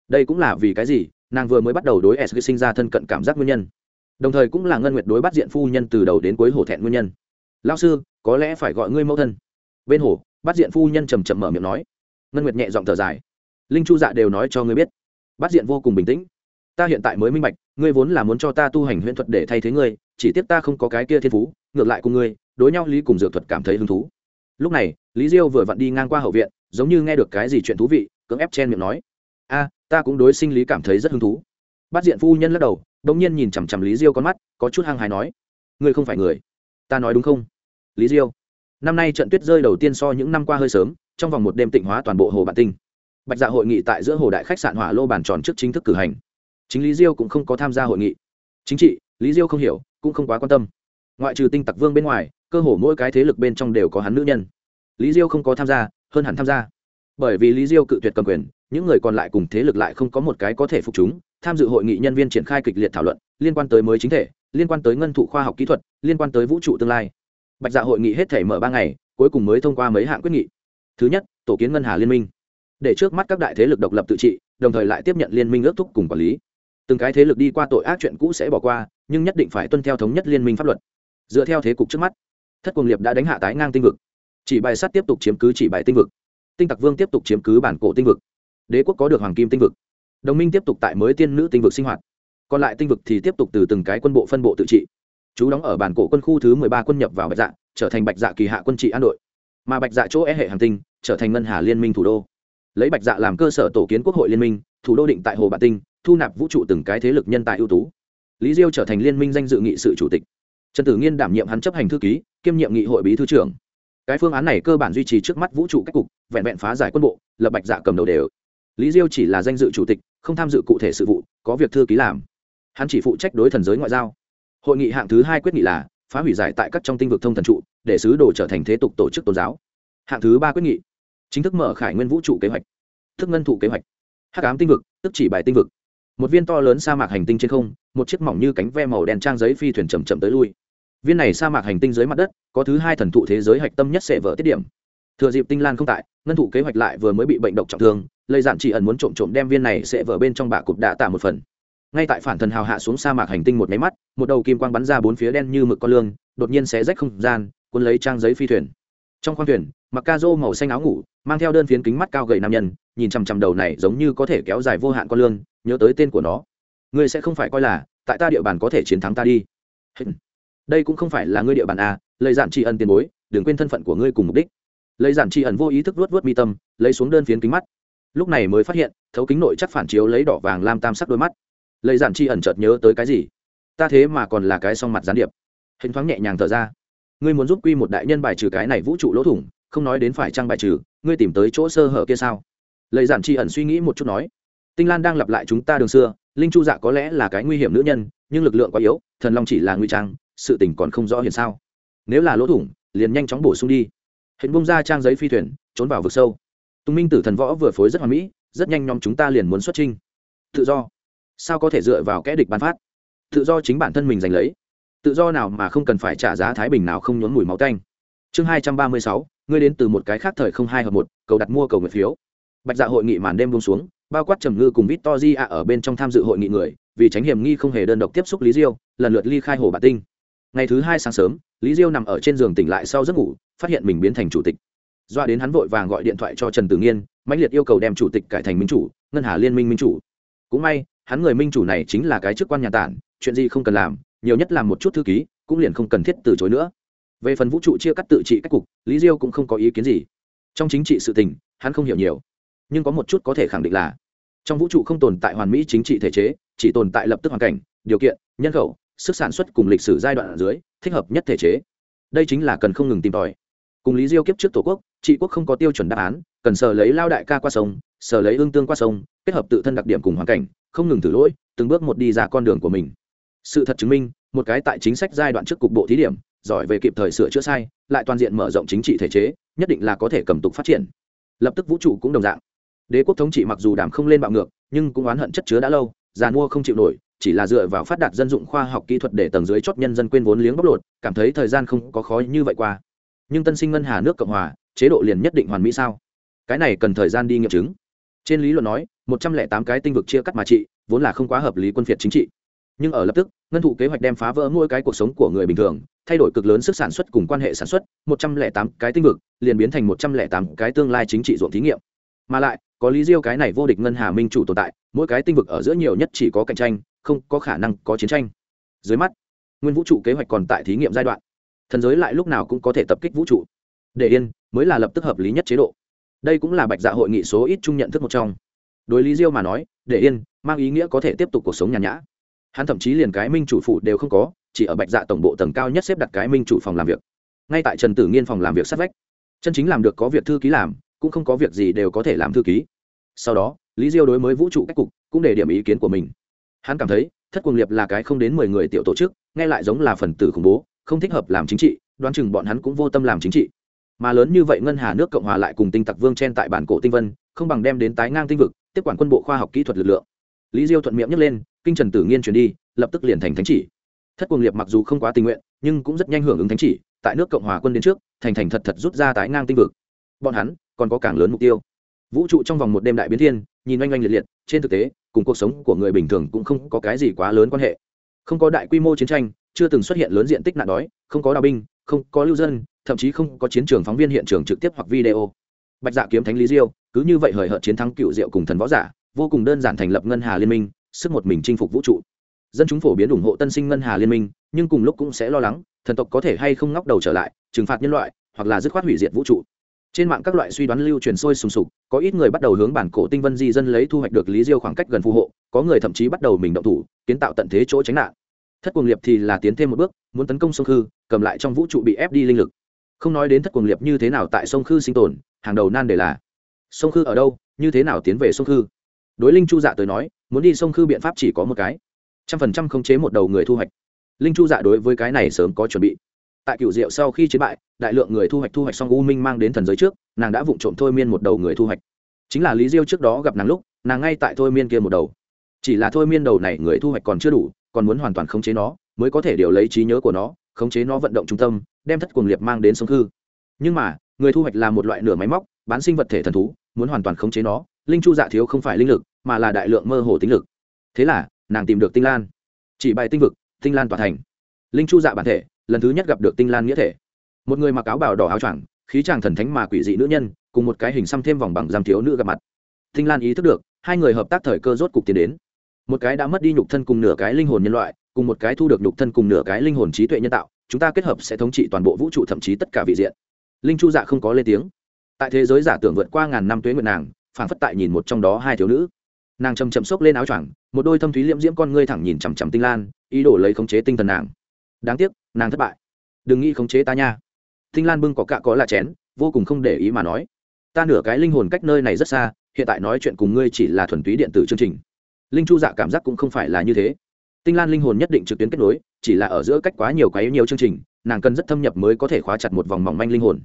Đây cũng là vì cái gì, nàng vừa mới bắt đầu đối s sinh ra thân cận cảm giác nguyên nhân. Đồng thời cũng là ngân nguyệt đối bắt diện phu nhân từ đầu đến cuối hổ thẹn nguyên nhân. Lao sư, có lẽ phải gọi ngươi mẫu thân bên hồ, bát diện phu nhân trầm trầm mở miệng nói. Ngân nguyệt nhẹ giọng thở dài. Linh chu dạ đều nói cho ngươi biết, bát diện vô cùng bình tĩnh. Ta hiện tại mới minh bạch, ngươi vốn là muốn cho ta tu hành huyễn thuật để thay thế ngươi, chỉ tiếc ta không có cái kia thiên phú, ngược lại cùng ngươi, đối nhau lý cùng dược thuật cảm thấy hứng thú. Lúc này, lý diêu vừa vặn đi ngang qua hậu viện, giống như nghe được cái gì chuyện thú vị, cưỡng ép chen miệng nói. A, ta cũng đối sinh lý cảm thấy rất hứng thú. Bát diện phu nhân lắc đầu đông nhiên nhìn chằm chằm lý diêu con mắt, có chút hăng hài nói. Ngươi không phải người. Ta nói đúng không? Lý diêu năm nay trận tuyết rơi đầu tiên so những năm qua hơi sớm, trong vòng một đêm tịnh hóa toàn bộ hồ bản tinh. Bạch dạ hội nghị tại giữa hồ đại khách sạn hỏa lô bàn tròn trước chính thức cử hành. Chính lý diêu cũng không có tham gia hội nghị. Chính trị, lý diêu không hiểu, cũng không quá quan tâm. Ngoại trừ tinh tặc vương bên ngoài, cơ hồ mỗi cái thế lực bên trong đều có hắn nữ nhân. Lý diêu không có tham gia, hơn hẳn tham gia. Bởi vì lý diêu cự tuyệt cầm quyền, những người còn lại cùng thế lực lại không có một cái có thể phục chúng, tham dự hội nghị nhân viên triển khai kịch liệt thảo luận, liên quan tới mới chính thể, liên quan tới ngân thụ khoa học kỹ thuật, liên quan tới vũ trụ tương lai bạch dạ hội nghị hết thể mở ba ngày, cuối cùng mới thông qua mấy hạng quyết nghị. Thứ nhất, tổ kiến ngân hà liên minh. Để trước mắt các đại thế lực độc lập tự trị, đồng thời lại tiếp nhận liên minh ước thúc cùng quản lý. Từng cái thế lực đi qua tội ác chuyện cũ sẽ bỏ qua, nhưng nhất định phải tuân theo thống nhất liên minh pháp luật. Dựa theo thế cục trước mắt, thất quân liệp đã đánh hạ tái ngang tinh vực. Chỉ bài sắt tiếp tục chiếm cứ chỉ bài tinh vực. Tinh tặc vương tiếp tục chiếm cứ bản cổ tinh vực. Đế quốc có được hoàng kim tinh vực. Đồng minh tiếp tục tại mới tiên nữ tinh vực sinh hoạt. Còn lại tinh vực thì tiếp tục từ từng cái quân bộ phân bộ tự trị chú đóng ở bản cổ quân khu thứ mười ba quân nhập vào bạch dạ trở thành bạch dạ kỳ hạ quân trị an đội. Mà bạch dạ chỗ e hệ hành tinh, trở thành ngân hà liên minh thủ đô. Lấy bạch dạ làm cơ sở tổ kiến quốc hội liên minh, thủ đô định tại hồ bạ tinh, thu nạp vũ trụ từng cái thế lực nhân tài ưu tú. Lý diêu trở thành liên minh danh dự nghị sự chủ tịch. Trần tử nghiên đảm nhiệm hắn chấp hành thư ký, kiêm nhiệm nghị hội bí thư trưởng. Cái phương án này cơ bản duy trì trước mắt vũ trụ cách cục, vẹn vẹn phá giải quân bộ, lập bạch dạ cầm đầu đều. Lý diêu chỉ là danh dự chủ tịch, không tham dự cụ thể sự vụ, có việc thư ký làm. Hắn chỉ phụ trách đối thần giới ngoại giao hội nghị hạng thứ hai quyết nghị là, phá hủy giải tại các trong tinh vực thông thần trụ, để sứ đồ trở thành thế tục tổ chức tôn giáo. Hạng thứ ba quyết nghị, chính thức mở khải nguyên vũ trụ kế hoạch. Thức ngân thụ kế hoạch. Hắc ám tinh vực, tức chỉ bài tinh vực. Một viên to lớn sa mạc hành tinh trên không, một chiếc mỏng như cánh ve màu đen trang giấy phi thuyền chầm chậm tới lui. Viên này sa mạc hành tinh dưới mặt đất, có thứ hai thần thụ thế giới hạch tâm nhất sẽ vỡ tiết điểm. Thừa dịp tinh lan không tại, ngân thụ kế hoạch lại vừa mới bị bệnh độc trọng thương, lây dạn chỉ ẩn muốn trộm trộm đem viên này sẽ vỡ bên trong bà cục đã tả một phần ngay tại phản thần hào hạ xuống sa mạc hành tinh một máy mắt, một đầu kim quang bắn ra bốn phía đen như mực con lương, đột nhiên xé rách không gian, cuốn lấy trang giấy phi thuyền. Trong khoang thuyền, mặc ca rô màu xanh áo ngủ, mang theo đơn phiến kính mắt cao gầy nam nhân, nhìn chằm chằm đầu này giống như có thể kéo dài vô hạn con lương, nhớ tới tên của nó. Ngươi sẽ không phải coi là, tại ta địa bàn có thể chiến thắng ta đi. Đây cũng không phải là ngươi địa bàn a lấy giản tri ân tiền bối, đừng quên thân phận của ngươi cùng mục đích. Lấy giản tri ẩn vô ý thức vuốt vuốt mi tâm, lấy xuống đơn phiến kính mắt. Lúc này mới phát hiện, thấu kính nội chắc phản chiếu lấy đỏ vàng làm tam sắc đôi mắt lấy giản chi ẩn chợt nhớ tới cái gì? Ta thế mà còn là cái song mặt gián điệp. Hình thoáng nhẹ nhàng thở ra. Ngươi muốn giúp quy một đại nhân bài trừ cái này vũ trụ lỗ thủng, không nói đến phải trang bài trừ, ngươi tìm tới chỗ sơ hở kia sao? Lấy giản chi ẩn suy nghĩ một chút nói. Tinh lan đang lặp lại chúng ta đường xưa, linh chu dạ có lẽ là cái nguy hiểm nữ nhân, nhưng lực lượng quá yếu, thần long chỉ là nguy trang, sự tình còn không rõ hiện sao. Nếu là lỗ thủng, liền nhanh chóng bổ sung đi. Hình bung ra trang giấy phi thuyền, trốn vào vực sâu. Tùng minh tử thần võ vừa phối rất hoàn mỹ, rất nhanh nhóm chúng ta liền muốn xuất trinh tự do sao có thể dựa vào kẻ địch ban phát? Tự do chính bản thân mình giành lấy. Tự do nào mà không cần phải trả giá thái bình nào không nhốn mùi máu canh chương hai trăm ba mươi sáu, ngươi đến từ một cái khác thời không hai hợp một, cầu đặt mua cầu người phiếu. Bạch dạ hội nghị màn đêm buông xuống, bao quát trầm ngư cùng vít to di ạ ở bên trong tham dự hội nghị người, vì tránh hiểm nghi không hề đơn độc tiếp xúc lý diêu, lần lượt ly khai hồ bà tinh. Ngày thứ hai sáng sớm, lý diêu nằm ở trên giường tỉnh lại sau giấc ngủ, phát hiện mình biến thành chủ tịch. Doa đến hắn vội vàng gọi điện thoại cho trần tử nghiên, mãnh liệt yêu cầu đem chủ tịch cải thành minh chủ, ngân hà liên minh minh chủ. Cũng may hắn người minh chủ này chính là cái chức quan nhà tản, chuyện gì không cần làm, nhiều nhất làm một chút thư ký, cũng liền không cần thiết từ chối nữa. Về phần vũ trụ chia cắt tự trị các cục, lý diêu cũng không có ý kiến gì. Trong chính trị sự tình, hắn không hiểu nhiều. Nhưng có một chút có thể khẳng định là, trong vũ trụ không tồn tại hoàn mỹ chính trị thể chế, chỉ tồn tại lập tức hoàn cảnh, điều kiện, nhân khẩu, sức sản xuất cùng lịch sử giai đoạn ở dưới, thích hợp nhất thể chế. Đây chính là cần không ngừng tìm tòi. Cùng lý diêu kiếp trước tổ quốc, trị quốc không có tiêu chuẩn đáp án, cần sở lấy lao đại ca qua sông sở lấy ương tương qua sông, kết hợp tự thân đặc điểm cùng hoàn cảnh không ngừng thử lỗi, từng bước một đi ra con đường của mình. Sự thật chứng minh, một cái tại chính sách giai đoạn trước cục bộ thí điểm, giỏi về kịp thời sửa chữa sai, lại toàn diện mở rộng chính trị thể chế, nhất định là có thể cầm tục phát triển. Lập tức vũ trụ cũng đồng dạng. Đế quốc thống trị mặc dù đảm không lên bạo ngược, nhưng cũng oán hận chất chứa đã lâu, già mua không chịu nổi, chỉ là dựa vào phát đạt dân dụng khoa học kỹ thuật để tầng dưới chót nhân dân quên vốn liếng bóc lột, cảm thấy thời gian không có khó như vậy qua. Nhưng tân sinh ngân hà nước cộng hòa, chế độ liền nhất định hoàn mỹ sao? Cái này cần thời gian đi nghiệm chứng. Trên lý luận nói một trăm lẻ tám cái tinh vực chia cắt mà trị, vốn là không quá hợp lý quân phiệt chính trị. Nhưng ở lập tức, ngân thụ kế hoạch đem phá vỡ mỗi cái cuộc sống của người bình thường, thay đổi cực lớn sức sản xuất cùng quan hệ sản xuất, một trăm lẻ tám cái tinh vực, liền biến thành một trăm lẻ tám cái tương lai chính trị ruộng thí nghiệm. Mà lại, có lý diêu cái này vô địch ngân hà minh chủ tồn tại, mỗi cái tinh vực ở giữa nhiều nhất chỉ có cạnh tranh, không có khả năng có chiến tranh. Dưới mắt, nguyên vũ trụ kế hoạch còn tại thí nghiệm giai đoạn. Thần giới lại lúc nào cũng có thể tập kích vũ trụ. Để yên, mới là lập tức hợp lý nhất chế độ. Đây cũng là bạch dạ hội nghị số ít chung nhận thức một trong đối lý diêu mà nói, để yên, mang ý nghĩa có thể tiếp tục cuộc sống nhàn nhã. Hắn thậm chí liền cái minh chủ phụ đều không có, chỉ ở bạch dạ tổng bộ tầng cao nhất xếp đặt cái minh chủ phòng làm việc. Ngay tại trần tử nghiên phòng làm việc sát vách, chân chính làm được có việc thư ký làm, cũng không có việc gì đều có thể làm thư ký. Sau đó, lý diêu đối mới vũ trụ cách cục cũng để điểm ý kiến của mình. Hắn cảm thấy, thất quần liệp là cái không đến mười người tiểu tổ chức, nghe lại giống là phần tử khủng bố, không thích hợp làm chính trị, đoán chừng bọn hắn cũng vô tâm làm chính trị. Mà lớn như vậy ngân hà nước cộng hòa lại cùng tinh tặc vương chen tại bản cổ tinh vân, không bằng đem đến tái ngang tinh vực tiếp quản quân bộ khoa học kỹ thuật lực lượng. Lý diêu thuận miệng nhấc lên, kinh trần tử nghiên truyền đi, lập tức liền thành thánh chỉ. Thất cuồng liệt mặc dù không quá tình nguyện, nhưng cũng rất nhanh hưởng ứng thánh chỉ, tại nước cộng hòa quân đến trước, thành thành thật thật rút ra tái ngang tinh vực. Bọn hắn còn có càng lớn mục tiêu. Vũ trụ trong vòng một đêm đại biến thiên, nhìn oanh oanh liệt liệt, trên thực tế, cùng cuộc sống của người bình thường cũng không có cái gì quá lớn quan hệ. Không có đại quy mô chiến tranh, chưa từng xuất hiện lớn diện tích nạn đói, không có đào binh, không có lưu dân, thậm chí không có chiến trường phóng viên hiện trường trực tiếp hoặc video. Bạch dạ kiếm thánh lý diêu cứ như vậy hời hợt chiến thắng cựu diệu cùng thần võ giả, vô cùng đơn giản thành lập ngân hà liên minh, sức một mình chinh phục vũ trụ. Dân chúng phổ biến ủng hộ tân sinh ngân hà liên minh, nhưng cùng lúc cũng sẽ lo lắng, thần tộc có thể hay không ngóc đầu trở lại, trừng phạt nhân loại, hoặc là dứt khoát hủy diệt vũ trụ. Trên mạng các loại suy đoán lưu truyền sôi sùng sục, có ít người bắt đầu hướng bản cổ tinh vân di dân lấy thu hoạch được lý diêu khoảng cách gần phù hộ, có người thậm chí bắt đầu mình động thủ, kiến tạo tận thế chỗ tránh nạn. Thất cuồng liệp thì là tiến thêm một bước, muốn tấn công sông khư, cầm lại trong vũ trụ bị ép đi linh lực. Không nói đến thất cuồng liệp như thế nào tại sông khư sinh tồn, hàng đầu nan để là sông khư ở đâu, như thế nào tiến về sông khư? Đối linh chu dạ tới nói, muốn đi sông khư biện pháp chỉ có một cái. Trăm phần trăm khống chế một đầu người thu hoạch. Linh chu dạ đối với cái này sớm có chuẩn bị. Tại cựu diệu sau khi chiến bại, đại lượng người thu hoạch thu hoạch xong u minh mang đến thần giới trước, nàng đã vụng trộm thôi miên một đầu người thu hoạch. Chính là lý diêu trước đó gặp nàng lúc, nàng ngay tại thôi miên kia một đầu. Chỉ là thôi miên đầu này người thu hoạch còn chưa đủ, còn muốn hoàn toàn khống chế nó, mới có thể điều lấy trí nhớ của nó, khống chế nó vận động trung tâm, đem thất cuồng liệt mang đến sông khư. Nhưng mà, người thu hoạch là một loại nửa máy móc, bán sinh vật thể thần thú muốn hoàn toàn khống chế nó, linh chu dạ thiếu không phải linh lực, mà là đại lượng mơ hồ tính lực. Thế là, nàng tìm được tinh lan. Chỉ bài tinh vực, tinh lan tỏa thành. Linh chu dạ bản thể, lần thứ nhất gặp được tinh lan nghĩa thể. Một người mặc áo bào đỏ áo choàng, khí chàng thần thánh mà quỷ dị nữ nhân, cùng một cái hình xăm thêm vòng bằng giam thiếu nữ gặp mặt. Tinh lan ý thức được, hai người hợp tác thời cơ rốt cục tiến đến. Một cái đã mất đi nhục thân cùng nửa cái linh hồn nhân loại, cùng một cái thu được nhục thân cùng nửa cái linh hồn trí tuệ nhân tạo, chúng ta kết hợp sẽ thống trị toàn bộ vũ trụ thậm chí tất cả vị diện. Linh chu dạ không có lên tiếng tại thế giới giả tưởng vượt qua ngàn năm tuế nguyện nàng, phảng phất tại nhìn một trong đó hai thiếu nữ. Nàng chầm chậm xốc lên áo choàng, một đôi thâm thúy liễm diễm con ngươi thẳng nhìn chằm chằm tinh lan, ý đồ lấy khống chế tinh thần nàng. Đáng tiếc, nàng thất bại. Đừng nghĩ khống chế ta nha. Tinh lan bưng có cạ có là chén, vô cùng không để ý mà nói. Ta nửa cái linh hồn cách nơi này rất xa, hiện tại nói chuyện cùng ngươi chỉ là thuần túy điện tử chương trình. Linh chu dạ cảm giác cũng không phải là như thế. Tinh lan linh hồn nhất định trực tuyến kết nối, chỉ là ở giữa cách quá nhiều quá yếu nhiều chương trình, nàng cần rất thâm nhập mới có thể khóa chặt một vòng mỏng manh linh hồn.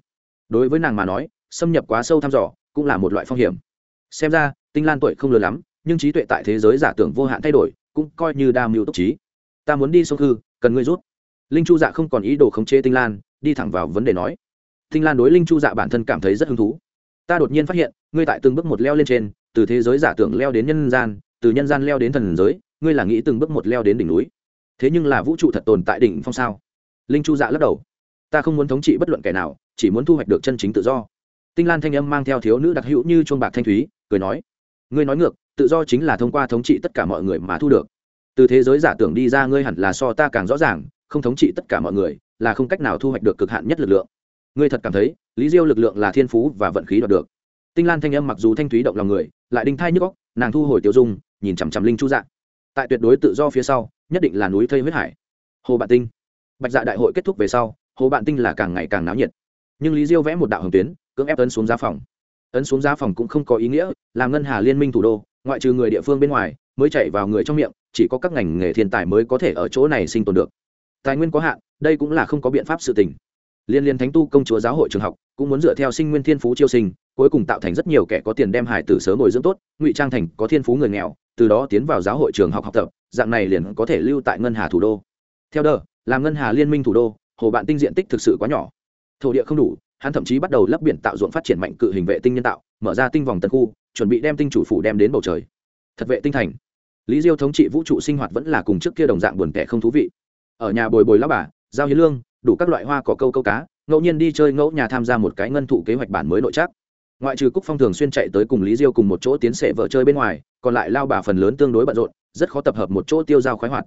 Đối với nàng mà nói xâm nhập quá sâu thăm dò cũng là một loại phong hiểm. Xem ra tinh lan tuổi không lớn lắm nhưng trí tuệ tại thế giới giả tưởng vô hạn thay đổi cũng coi như đa mưu tốc trí. Ta muốn đi sông hư, cần ngươi rút linh chu dạ không còn ý đồ khống chế tinh lan đi thẳng vào vấn đề nói. Tinh lan đối linh chu dạ bản thân cảm thấy rất hứng thú. Ta đột nhiên phát hiện ngươi tại từng bước một leo lên trên từ thế giới giả tưởng leo đến nhân gian từ nhân gian leo đến thần giới ngươi là nghĩ từng bước một leo đến đỉnh núi. Thế nhưng là vũ trụ thật tồn tại đỉnh phong sao? Linh chu dạ lắc đầu. Ta không muốn thống trị bất luận kẻ nào chỉ muốn thu hoạch được chân chính tự do tinh lan thanh âm mang theo thiếu nữ đặc hữu như chuông bạc thanh thúy, cười nói, ngươi nói ngược, tự do chính là thông qua thống trị tất cả mọi người mà thu được. Từ thế giới giả tưởng đi ra ngươi hẳn là so ta càng rõ ràng, không thống trị tất cả mọi người là không cách nào thu hoạch được cực hạn nhất lực lượng. Ngươi thật cảm thấy, lý diêu lực lượng là thiên phú và vận khí đoạt được. Tinh lan thanh âm mặc dù thanh thúy động lòng người, lại đinh thai nhức góc nàng thu hồi tiêu dung, nhìn chằm chằm linh chu dạ. Tại tuyệt đối tự do phía sau, nhất định là núi thây huyết hải. Hồ bạn tinh. Bạch dạ đại hội kết thúc về sau, hồ bạn tinh là càng ngày càng náo nhiệt. Nhưng lý diêu vẽ một đạo hồng tuyến cưỡng ép ấn xuống giá phòng. Ấn xuống giá phòng cũng không có ý nghĩa, làm ngân hà liên minh thủ đô, ngoại trừ người địa phương bên ngoài, mới chạy vào người trong miệng, chỉ có các ngành nghề thiên tài mới có thể ở chỗ này sinh tồn được. Tài nguyên có hạn, đây cũng là không có biện pháp sự tình. Liên liên thánh tu công chúa giáo hội trường học, cũng muốn dựa theo sinh nguyên thiên phú chiêu sinh, cuối cùng tạo thành rất nhiều kẻ có tiền đem hải tử sớm ngồi dưỡng tốt, ngụy trang thành có thiên phú người nghèo, từ đó tiến vào giáo hội trường học học tập, dạng này liền có thể lưu tại ngân hà thủ đô. Theo đờ, làm ngân hà liên minh thủ đô, hồ bạn tinh diện tích thực sự quá nhỏ. Thổ địa không đủ hắn thậm chí bắt đầu lấp biển tạo ruộng phát triển mạnh cự hình vệ tinh nhân tạo, mở ra tinh vòng tân khu, chuẩn bị đem tinh chủ phủ đem đến bầu trời. Thật vệ tinh thành. Lý diêu thống trị vũ trụ sinh hoạt vẫn là cùng trước kia đồng dạng buồn tẻ không thú vị. Ở nhà bồi bồi lao bà, giao hiến lương, đủ các loại hoa có câu câu cá, ngẫu nhiên đi chơi ngẫu nhà tham gia một cái ngân thụ kế hoạch bản mới nội chắc ngoại trừ cúc phong thường xuyên chạy tới cùng lý diêu cùng một chỗ tiến sệ vợ chơi bên ngoài, còn lại lao bà phần lớn tương đối bận rộn, rất khó tập hợp một chỗ tiêu dao khoái hoạt.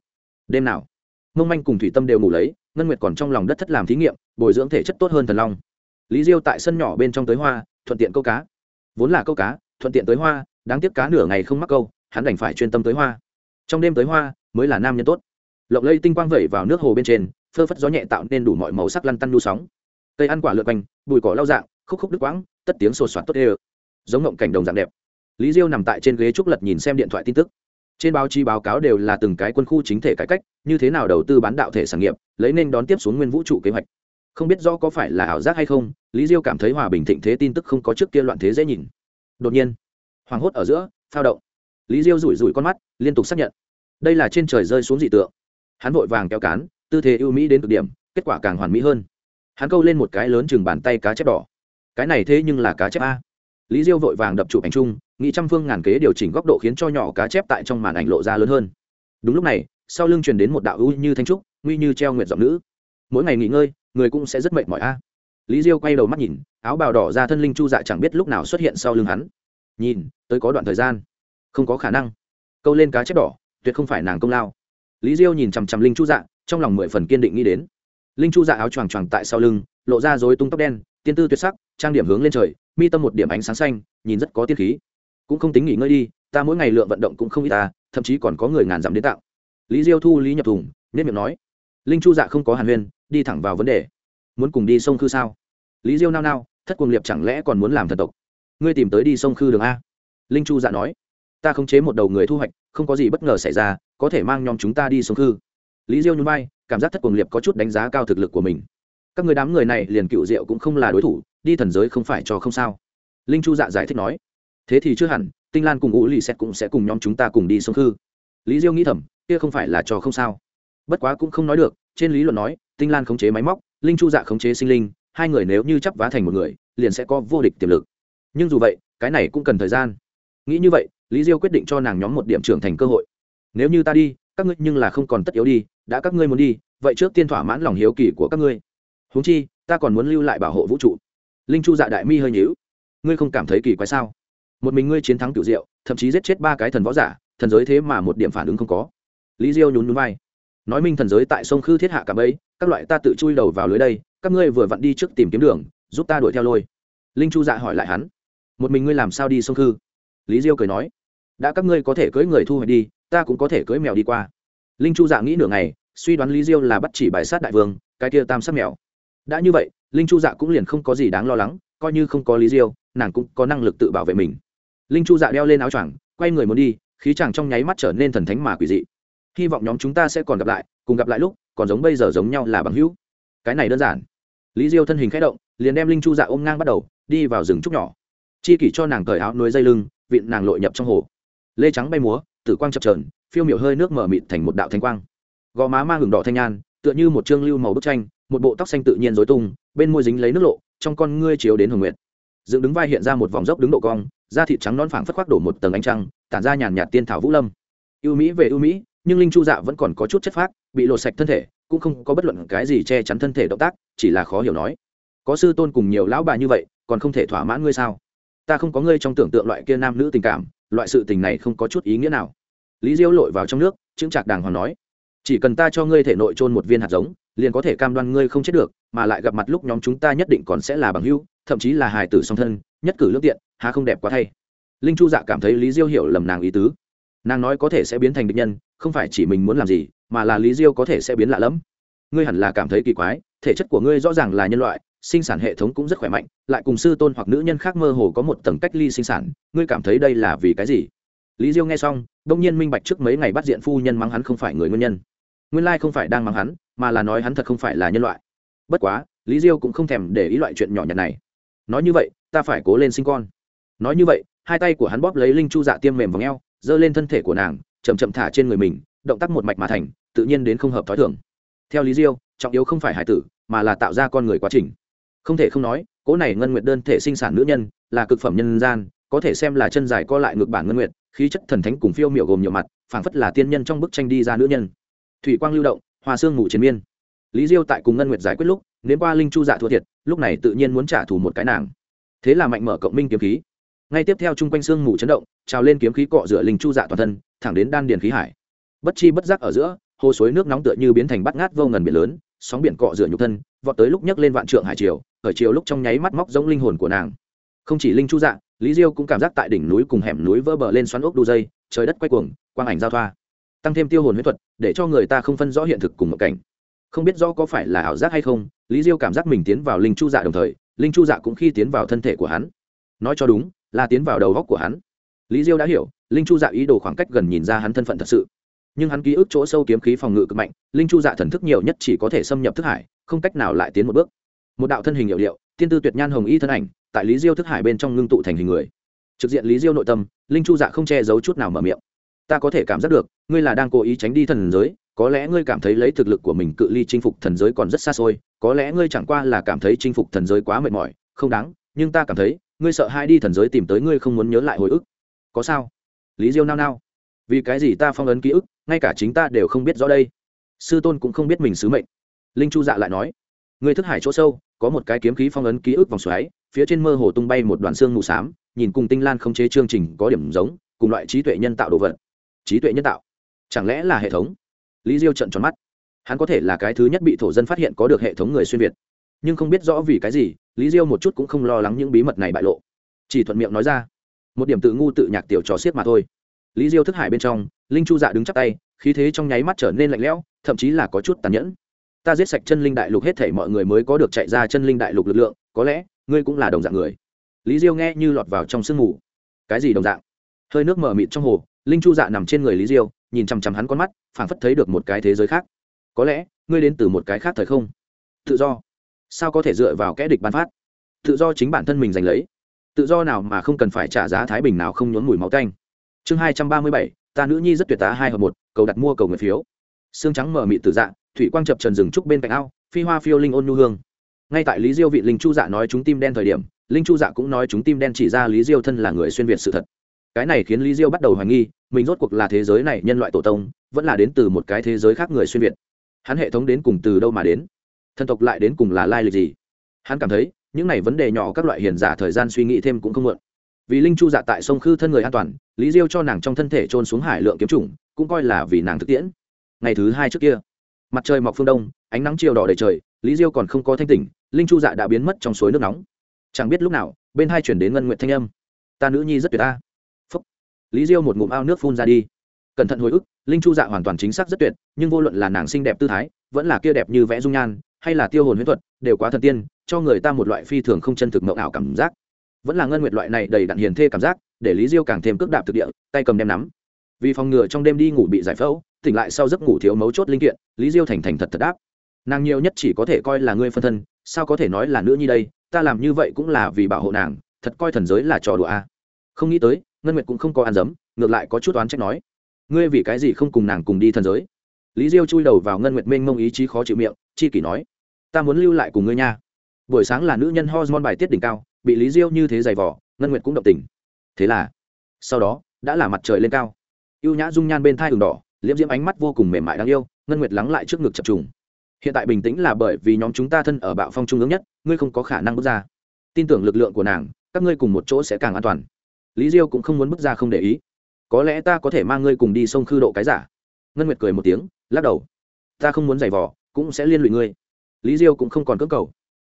Đêm nào, mông manh cùng thủy tâm đều ngủ lấy, ngân nguyệt còn trong lòng đất thất làm thí nghiệm, bồi dưỡng thể chất tốt hơn thần long lý diêu tại sân nhỏ bên trong tới hoa, thuận tiện câu cá. Vốn là câu cá, thuận tiện tới hoa, đáng tiếc cá nửa ngày không mắc câu, hắn đành phải chuyên tâm tới hoa. Trong đêm tới hoa, mới là nam nhân tốt. Lộng lây tinh quang vẩy vào nước hồ bên trên, phơ phất gió nhẹ tạo nên đủ mọi màu sắc lăn tăn nu sóng. Cây ăn quả lượt quanh, bụi cỏ lau dạng, khúc khúc đứt quãng, tất tiếng sột soạt tốt ê giống ngộng cảnh đồng dạng đẹp. Lý diêu nằm tại trên ghế trúc lật nhìn xem điện thoại tin tức. Trên báo chí báo cáo đều là từng cái quân khu chính thể cải cách, như thế nào đầu tư bán đạo thể sản nghiệp, lấy nên đón tiếp xuống nguyên vũ trụ kế hoạch không biết rõ có phải là ảo giác hay không, lý diêu cảm thấy hòa bình thịnh thế tin tức không có trước kia loạn thế dễ nhìn. Đột nhiên hoảng hốt ở giữa, phao động. Lý diêu rủi rủi con mắt, liên tục xác nhận. Đây là trên trời rơi xuống dị tượng. Hắn vội vàng kéo cán, tư thế ưu mỹ đến cực điểm, kết quả càng hoàn mỹ hơn. Hắn câu lên một cái lớn chừng bàn tay cá chép đỏ. Cái này thế nhưng là cá chép a. Lý diêu vội vàng đập chụp ảnh chung, nghĩ trăm phương ngàn kế điều chỉnh góc độ khiến cho nhỏ cá chép tại trong màn ảnh lộ ra lớn hơn. Đúng lúc này, sau lưng truyền đến một đạo ưu như thanh trúc, nguy như treo nguyện giọng nữ. Mỗi ngày nghỉ ngơi người cũng sẽ rất mệt mỏi a. Lý diêu quay đầu mắt nhìn, áo bào đỏ ra thân linh chu dạ chẳng biết lúc nào xuất hiện sau lưng hắn. Nhìn, tới có đoạn thời gian. Không có khả năng. Câu lên cá chép đỏ, tuyệt không phải nàng công lao. Lý diêu nhìn chằm chằm linh chu dạ trong lòng mười phần kiên định nghĩ đến. Linh chu dạ áo choàng choàng tại sau lưng, lộ ra dối tung tóc đen, tiên tư tuyệt sắc, trang điểm hướng lên trời, mi tâm một điểm ánh sáng xanh, nhìn rất có tiết khí. Cũng không tính nghỉ ngơi đi, ta mỗi ngày lượng vận động cũng không ít ta thậm chí còn có người ngàn dặm đến tạo. Lý diêu thu lý nhập thùng nhất miệng nói linh chu dạ không có hàn huyên, đi thẳng vào vấn đề. Muốn cùng đi sông khư sao? Lý diêu nao nao, thất cuồng liệp chẳng lẽ còn muốn làm thần tộc? Ngươi tìm tới đi sông khư đường a. Linh chu dạ nói, ta khống chế một đầu người thu hoạch, không có gì bất ngờ xảy ra, có thể mang nhóm chúng ta đi sông khư. Lý diêu nhún vai, cảm giác thất cuồng liệp có chút đánh giá cao thực lực của mình. Các người đám người này liền cựu diệu cũng không là đối thủ, đi thần giới không phải cho không sao. Linh chu dạ giải thích nói, thế thì chưa hẳn, tinh lan cùng ngũ lì xét cũng sẽ cùng nhóm chúng ta cùng đi sông khư. Lý diêu nghĩ thầm, kia không phải là cho không sao. Bất quá cũng không nói được trên lý luận nói, tinh lan khống chế máy móc, linh chu dạ khống chế sinh linh, hai người nếu như chấp vá thành một người, liền sẽ có vô địch tiềm lực. Nhưng dù vậy, cái này cũng cần thời gian. Nghĩ như vậy, lý diêu quyết định cho nàng nhóm một điểm trưởng thành cơ hội. Nếu như ta đi, các ngươi nhưng là không còn tất yếu đi, đã các ngươi muốn đi, vậy trước tiên thỏa mãn lòng hiếu kỳ của các ngươi. Huống chi, ta còn muốn lưu lại bảo hộ vũ trụ. Linh chu dạ đại mi hơi nhíu. Ngươi không cảm thấy kỳ quái sao? Một mình ngươi chiến thắng cửu diệu, thậm chí giết chết ba cái thần võ giả, thần giới thế mà một điểm phản ứng không có. Lý diêu nhún nhún vai nói minh thần giới tại sông khư thiết hạ cả bấy, các loại ta tự chui đầu vào lưới đây, các ngươi vừa vặn đi trước tìm kiếm đường, giúp ta đuổi theo lôi. Linh chu dạ hỏi lại hắn. Một mình ngươi làm sao đi sông khư? Lý diêu cười nói. Đã các ngươi có thể cưỡi người thu hoạch đi, ta cũng có thể cưỡi mèo đi qua. Linh chu dạ nghĩ nửa ngày, suy đoán lý diêu là bắt chỉ bài sát đại vương, cái kia tam sát mèo. Đã như vậy, linh chu dạ cũng liền không có gì đáng lo lắng, coi như không có lý diêu, nàng cũng có năng lực tự bảo vệ mình. Linh chu dạ đeo lên áo choàng, quay người muốn đi, khí chàng trong nháy mắt trở nên thần thánh mà quỷ dị hy vọng nhóm chúng ta sẽ còn gặp lại cùng gặp lại lúc còn giống bây giờ giống nhau là bằng hữu. Cái này đơn giản. Lý diêu thân hình k h ẽ động liền đem linh chu dạ ôm ngang bắt đầu đi vào rừng trúc nhỏ. Chi kỷ cho nàng cởi áo nuôi dây lưng vịn nàng lội nhập trong hồ. Lê trắng bay múa tử quang chập trờn phiêu miểu hơi nước mở mịt thành một đạo thanh quang. Gò má mang hừng đỏ thanh an, tựa như một trương lưu màu bức tranh một bộ tóc xanh tự nhiên dối tung bên môi dính lấy nước lộ trong con ngươi chiếu đến hồng nguyện dựng đứng vai hiện ra một vòng dốc đứng độ cong da thịt trắng non phẳng phất khoác đổ một tầng ánh trăng tản ra nhàn nhạt tiên thảo vũ lâm. Ưu mỹ về ưu mỹ nhưng linh chu dạ vẫn còn có chút chất phác, bị lột sạch thân thể, cũng không có bất luận cái gì che chắn thân thể động tác, chỉ là khó hiểu nói. Có sư tôn cùng nhiều lão bà như vậy, còn không thể thỏa mãn ngươi sao? Ta không có ngươi trong tưởng tượng loại kia nam nữ tình cảm, loại sự tình này không có chút ý nghĩa nào. Lý diêu lội vào trong nước, chững chạc đàng hoàng nói. Chỉ cần ta cho ngươi thể nội trôn một viên hạt giống, liền có thể cam đoan ngươi không chết được, mà lại gặp mặt lúc nhóm chúng ta nhất định còn sẽ là bằng hưu thậm chí là hài tử song thân, nhất cử lương tiện, há không đẹp quá thay. Linh chu dạ cảm thấy lý diêu hiểu lầm nàng ý tứ nàng nói có thể sẽ biến thành địch nhân, không phải chỉ mình muốn làm gì, mà là lý diêu có thể sẽ biến lạ lẫm. Ngươi hẳn là cảm thấy kỳ quái, thể chất của ngươi rõ ràng là nhân loại, sinh sản hệ thống cũng rất khỏe mạnh, lại cùng sư tôn hoặc nữ nhân khác mơ hồ có một tầng cách ly sinh sản, ngươi cảm thấy đây là vì cái gì? Lý diêu nghe xong, đông nhiên minh bạch trước mấy ngày bắt diện phu nhân mắng hắn không phải người nguyên nhân. Nguyên lai không phải đang mắng hắn, mà là nói hắn thật không phải là nhân loại. Bất quá, lý diêu cũng không thèm để ý loại chuyện nhỏ nhặt này. Nói như vậy, ta phải cố lên sinh con. Nói như vậy, hai tay của hắn bóp lấy linh chu dạ tiêm mềm vào ngheo giơ lên thân thể của nàng, chậm chậm thả trên người mình, động tác một mạch mà thành, tự nhiên đến không hợp thói thường. Theo lý diêu, trọng yếu không phải hải tử, mà là tạo ra con người quá trình. Không thể không nói cỗ này ngân nguyệt đơn thể sinh sản nữ nhân, là cực phẩm nhân gian, có thể xem là chân dài co lại ngược bản ngân nguyệt, khí chất thần thánh cùng phiêu miểu gồm nhiều mặt, phảng phất là tiên nhân trong bức tranh đi ra nữ nhân. Thủy quang lưu động, hòa sương ngủ chiến miên. Lý diêu tại cùng ngân nguyệt giải quyết lúc nếu qua linh chu dạ thua thiệt, lúc này tự nhiên muốn trả thù một cái nàng. Thế là mạnh mở cộng minh kiếm khí ngay tiếp theo chung quanh xương mù chấn động, trào lên kiếm khí cọ rửa linh chu dạ toàn thân, thẳng đến đan điền khí hải. Bất chi bất giác ở giữa, hồ suối nước nóng tựa như biến thành bắt ngát vô ngần biển lớn, sóng biển cọ rửa nhục thân, vọt tới lúc nhấc lên vạn trượng hải triều ở chiều lúc trong nháy mắt móc giống linh hồn của nàng. Không chỉ linh chu dạ lý diêu cũng cảm giác tại đỉnh núi cùng hẻm núi vỡ bờ lên xoắn ốc đu dây, trời đất quay cuồng, quang ảnh giao thoa. Tăng thêm tiêu hồn huyết thuật, để cho người ta không phân rõ hiện thực cùng một cảnh. Không biết rõ có phải là ảo giác hay không, lý diêu cảm giác mình tiến vào linh chu dạ đồng thời, linh chu dạ cũng khi tiến vào thân thể của hắn. Nói cho đúng là tiến vào đầu góc của hắn. Lý diêu đã hiểu, linh chu dạ ý đồ khoảng cách gần nhìn ra hắn thân phận thật sự. Nhưng hắn ký ức chỗ sâu kiếm khí phòng ngự cực mạnh, linh chu dạ thần thức nhiều nhất chỉ có thể xâm nhập thức hải, không cách nào lại tiến một bước. Một đạo thân hình hiệu điệu tiên tư tuyệt nhan hồng y thân ảnh, tại lý diêu thức hải bên trong ngưng tụ thành hình người. Trực diện lý diêu nội tâm, linh chu dạ không che giấu chút nào mở miệng. Ta có thể cảm giác được, ngươi là đang cố ý tránh đi thần giới, có lẽ ngươi cảm thấy lấy thực lực của mình cự ly chinh phục thần giới còn rất xa xôi, có lẽ ngươi chẳng qua là cảm thấy chinh phục thần giới quá mệt mỏi, không đáng, nhưng ta cảm thấy ngươi sợ hai đi thần giới tìm tới ngươi không muốn nhớ lại hồi ức. Có sao? Lý diêu nao nao. Vì cái gì ta phong ấn ký ức, ngay cả chính ta đều không biết rõ đây? Sư tôn cũng không biết mình sứ mệnh. Linh chu dạ lại nói, ngươi thức hải chỗ sâu, có một cái kiếm khí phong ấn ký ức vòng xoáy, phía trên mơ hồ tung bay một đoạn xương mù xám, nhìn cùng tinh lan không chế chương trình có điểm giống, cùng loại trí tuệ nhân tạo đồ vật. Trí tuệ nhân tạo? Chẳng lẽ là hệ thống? Lý diêu trận tròn mắt. Hắn có thể là cái thứ nhất bị thổ dân phát hiện có được hệ thống người xuyên việt nhưng không biết rõ vì cái gì, lý diêu một chút cũng không lo lắng những bí mật này bại lộ. Chỉ thuận miệng nói ra, một điểm tự ngu tự nhạc tiểu trò xiết mà thôi. Lý diêu thức hải bên trong, linh chu dạ đứng chắc tay, khí thế trong nháy mắt trở nên lạnh lẽo, thậm chí là có chút tàn nhẫn. Ta giết sạch chân linh đại lục hết thể mọi người mới có được chạy ra chân linh đại lục lực lượng, có lẽ ngươi cũng là đồng dạng người. Lý diêu nghe như lọt vào trong sương mù. Cái gì đồng dạng? Hơi nước mở mịt trong hồ, linh chu dạ nằm trên người lý diêu, nhìn chằm chằm hắn con mắt, phảng phất thấy được một cái thế giới khác. Có lẽ ngươi đến từ một cái khác thời không. Tự do sao có thể dựa vào kẻ địch bắn phát? Tự do chính bản thân mình giành lấy. Tự do nào mà không cần phải trả giá thái bình nào không nhốn mùi máu tanh. Chương hai trăm ba mươi bảy, ta nữ nhi rất tuyệt tá hai hợp một, cầu đặt mua cầu người phiếu. Xương trắng mở mị từ dạ thủy quang chập trần rừng trúc bên cạnh ao, phi hoa phiêu linh ôn nhu hương. Ngay tại lý diêu vị linh chu dạ nói chúng tim đen thời điểm, linh chu dạ cũng nói chúng tim đen chỉ ra lý diêu thân là người xuyên việt sự thật. Cái này khiến lý diêu bắt đầu hoài nghi, mình rốt cuộc là thế giới này nhân loại tổ tông, vẫn là đến từ một cái thế giới khác người xuyên việt. Hắn hệ thống đến cùng từ đâu mà đến? thần tộc lại đến cùng là lai lịch gì? Hắn cảm thấy, những này vấn đề nhỏ các loại hiền giả thời gian suy nghĩ thêm cũng không mượn vì linh chu dạ tại sông khư thân người an toàn, lý diêu cho nàng trong thân thể trôn xuống hải lượng kiếm trùng cũng coi là vì nàng thực tiễn. Ngày thứ hai trước kia, mặt trời mọc phương đông, ánh nắng chiều đỏ đầy trời, lý diêu còn không có thanh tỉnh, linh chu dạ đã biến mất trong suối nước nóng. Chẳng biết lúc nào, bên hai chuyển đến ngân nguyện thanh âm. Ta nữ nhi rất tuyệt ta phúc. Lý diêu một ngụm ao nước phun ra đi. Cẩn thận hồi ức, linh chu dạ hoàn toàn chính xác rất tuyệt, nhưng vô luận là nàng xinh đẹp tư thái, vẫn là kia đẹp như vẽ dung nhan hay là tiêu hồn huyễn thuật, đều quá thần tiên, cho người ta một loại phi thường không chân thực mộng ảo cảm giác. Vẫn là ngân nguyệt loại này đầy đặn hiền thê cảm giác, để lý diêu càng thêm cước đạp thực địa, tay cầm đem nắm. Vì phòng ngừa trong đêm đi ngủ bị giải phẫu, tỉnh lại sau giấc ngủ thiếu mấu chốt linh kiện, lý diêu thành thành thật thật đáp. Nàng nhiều nhất chỉ có thể coi là người phân thân, sao có thể nói là nữ nhi đây, ta làm như vậy cũng là vì bảo hộ nàng, thật coi thần giới là trò đùa a. À. không nghĩ tới, ngân nguyệt cũng không có an dấm, ngược lại có chút oán trách nói. Ngươi vì cái gì không cùng nàng cùng đi thần giới? lý diêu chui đầu vào ngân nguyệt minh mông ý chí khó chịu miệng, chi kỷ nói, ta muốn lưu lại cùng ngươi nha. Buổi sáng là nữ nhân hormone bài tiết đỉnh cao, bị lý diêu như thế giày vỏ ngân nguyệt cũng động tình. Thế là, sau đó, đã là mặt trời lên cao. Ưu nhã dung nhan bên thai đường đỏ, liễm diễm ánh mắt vô cùng mềm mại đáng yêu, ngân nguyệt lắng lại trước ngực chập trùng. Hiện tại bình tĩnh là bởi vì nhóm chúng ta thân ở bạo phong trung ương nhất, ngươi không có khả năng bước ra. Tin tưởng lực lượng của nàng, các ngươi cùng một chỗ sẽ càng an toàn. Lý diêu cũng không muốn bước ra không để ý. Có lẽ ta có thể mang ngươi cùng đi sông khư độ cái giả. Ngân nguyệt cười một tiếng lắc đầu. Ta không muốn giày vỏ cũng sẽ liên lụy ngươi. Lý diêu cũng không còn cưỡng cầu.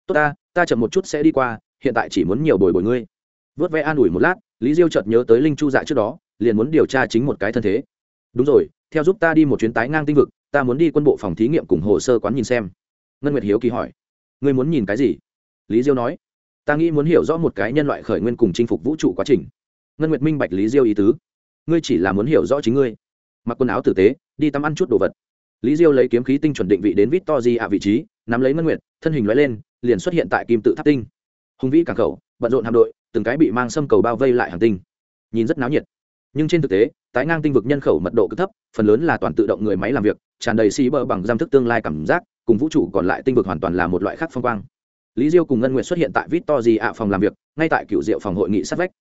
Tốt ta ta chậm một chút sẽ đi qua, hiện tại chỉ muốn nhiều bồi bồi ngươi. Vớt vẽ an ủi một lát, lý diêu chợt nhớ tới linh chu dạ trước đó, liền muốn điều tra chính một cái thân thế. Đúng rồi, theo giúp ta đi một chuyến tái ngang tinh vực, ta muốn đi quân bộ phòng thí nghiệm cùng hồ sơ quán nhìn xem. Ngân nguyệt hiếu kỳ hỏi. Ngươi muốn nhìn cái gì? Lý diêu nói. Ta nghĩ muốn hiểu rõ một cái nhân loại khởi nguyên cùng chinh phục vũ trụ quá trình. Ngân nguyệt minh bạch lý diêu ý tứ. Ngươi chỉ là muốn hiểu rõ chính ngươi. Mặc quần áo tử tế, đi tắm ăn chút đồ vật lý diêu lấy kiếm khí tinh chuẩn định vị đến vít ạ vị trí nắm lấy ngân Nguyệt, thân hình l lên liền xuất hiện tại kim tự tháp tinh. Hùng vĩ cảng khẩu bận rộn hạm đội từng cái bị mang xâm cầu bao vây lại hành tinh. Nhìn rất náo nhiệt. Nhưng trên thực tế tái ngang tinh vực nhân khẩu mật độ cực thấp phần lớn là toàn tự động người máy làm việc tràn đầy sĩ bờ bằng giam thức tương lai cảm giác cùng vũ trụ còn lại tinh vực hoàn toàn là một loại khác phong quang. Lý diêu cùng ngân Nguyệt xuất hiện tại vít ạ phòng làm việc ngay tại cựu rượu phòng hội nghị sát vách.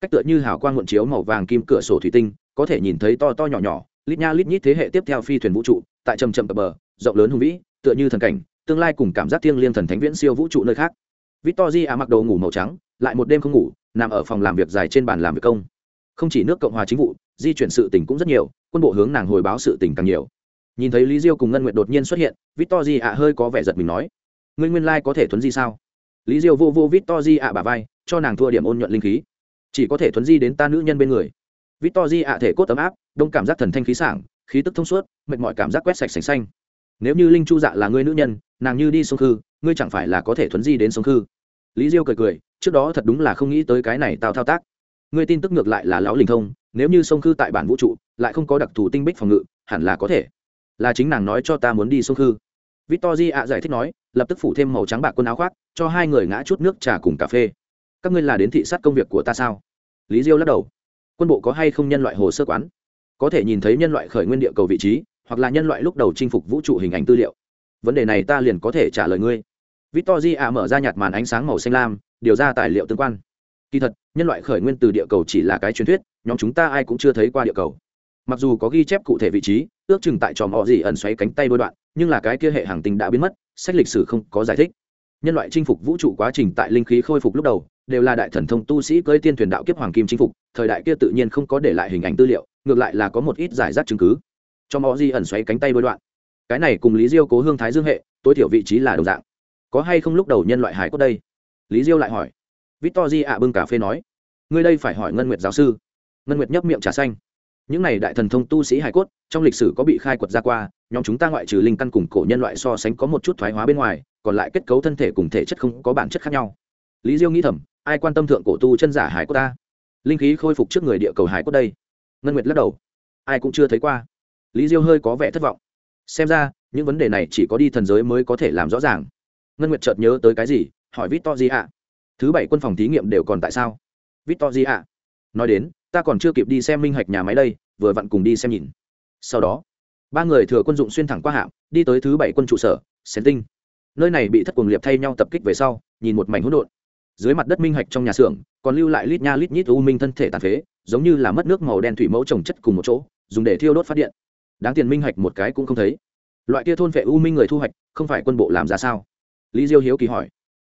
Cách tựa như hào quang nguồn chiếu màu vàng kim cửa sổ thủy tinh có thể nhìn thấy to to nhỏ nhỏ lít nha lít nhít thế hệ tiếp theo phi thuyền vũ trụ tại trầm chậm cập bờ, rộng lớn hùng vĩ, tựa như thần cảnh, tương lai cùng cảm giác thiêng liêng thần thánh viễn siêu vũ trụ nơi khác. Victorji à mặc đồ ngủ màu trắng, lại một đêm không ngủ, nằm ở phòng làm việc dài trên bàn làm việc công. Không chỉ nước cộng hòa chính vụ, di chuyển sự tình cũng rất nhiều, quân bộ hướng nàng hồi báo sự tình càng nhiều. Nhìn thấy lý diêu cùng ngân nguyện đột nhiên xuất hiện victor di ạ hơi có vẻ giật mình nói, ngươi nguyên lai có thể thuấn di sao? Lý diêu vô vô victor di ạ bà vai, cho nàng thua điểm ôn nhuận linh khí. Chỉ có thể thuấn di đến ta nữ nhân bên người. Victor di ạ thể cốt ấm áp, đông cảm giác thần thanh khí sảng khí tức thông suốt, mệt mỏi cảm giác quét sạch sành xanh. Nếu như linh chu dạ là người nữ nhân, nàng như đi sông khư, ngươi chẳng phải là có thể thuấn di đến sông khư. Lý diêu cười cười, trước đó thật đúng là không nghĩ tới cái này tao thao tác. Ngươi tin tức ngược lại là lão linh thông, nếu như sông khư tại bản vũ trụ, lại không có đặc thù tinh bích phòng ngự, hẳn là có thể. Là chính nàng nói cho ta muốn đi sông khư. Victor di ạ giải thích nói, lập tức phủ thêm màu trắng bạc quần áo khoác, cho hai người ngã chút nước trà cùng cà phê. Các ngươi là đến thị sát công việc của ta sao? Lý diêu lắc đầu. Quân bộ có hay không nhân loại hồ sơ quán? có thể nhìn thấy nhân loại khởi nguyên địa cầu vị trí, hoặc là nhân loại lúc đầu chinh phục vũ trụ hình ảnh tư liệu. Vấn đề này ta liền có thể trả lời ngươi. Victorji ạ mở ra nhạt màn ánh sáng màu xanh lam, điều ra tài liệu tương quan. Kỳ thật, nhân loại khởi nguyên từ địa cầu chỉ là cái truyền thuyết, nhóm chúng ta ai cũng chưa thấy qua địa cầu. Mặc dù có ghi chép cụ thể vị trí, ước chừng tại tròm họ gì ẩn xoáy cánh tay đôi đoạn, nhưng là cái kia hệ hàng tinh đã biến mất, sách lịch sử không có giải thích. Nhân loại chinh phục vũ trụ quá trình tại linh khí khôi phục lúc đầu, đều là đại thần thông tu sĩ cưới tiên thuyền đạo kiếp hoàng kim chinh phục, thời đại kia tự nhiên không có để lại hình ảnh tư liệu ngược lại là có một ít giải rác chứng cứ. Cho mọi di ẩn xoáy cánh tay đối đoạn. Cái này cùng lý diêu cố hương thái dương hệ, tối thiểu vị trí là đồng dạng. Có hay không lúc đầu nhân loại hải cốt đây? Lý diêu lại hỏi. Victor di ạ bưng cà phê nói. Ngươi đây phải hỏi ngân nguyệt giáo sư. Ngân nguyệt nhấp miệng trà xanh. Những này đại thần thông tu sĩ hải cốt, trong lịch sử có bị khai quật ra qua, nhóm chúng ta ngoại trừ linh căn cùng cổ nhân loại so sánh có một chút thoái hóa bên ngoài, còn lại kết cấu thân thể cùng thể chất không có bản chất khác nhau. Lý diêu nghĩ thầm, ai quan tâm thượng cổ tu chân giả hải cốt ta? Linh khí khôi phục trước người địa cầu hải cốt đây? ngân nguyệt lắc đầu. Ai cũng chưa thấy qua. Lý diêu hơi có vẻ thất vọng. Xem ra, những vấn đề này chỉ có đi thần giới mới có thể làm rõ ràng. Ngân nguyệt chợt nhớ tới cái gì, hỏi vít to gì ạ thứ bảy quân phòng thí nghiệm đều còn tại sao? Vít to gì ạ nói đến, ta còn chưa kịp đi xem minh hạch nhà máy đây, vừa vặn cùng đi xem nhìn. Sau đó, ba người thừa quân dụng xuyên thẳng qua hạm, đi tới thứ bảy quân trụ sở xén tinh. Nơi này bị thất cuồng liệp thay nhau tập kích về sau, nhìn một mảnh hỗn độn. Dưới mặt đất minh hạch trong nhà xưởng, còn lưu lại lít nha lít nhít u minh thân thể tàn phế giống như là mất nước màu đen thủy mẫu trồng chất cùng một chỗ, dùng để thiêu đốt phát điện. Đáng tiền minh hạch một cái cũng không thấy. Loại kia thôn vệ u minh người thu hoạch, không phải quân bộ làm ra sao? Lý diêu hiếu kỳ hỏi.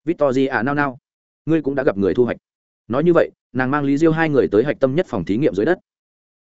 Victor di à nao nao. Ngươi cũng đã gặp người thu hoạch. Nói như vậy, nàng mang lý diêu hai người tới hạch tâm nhất phòng thí nghiệm dưới đất.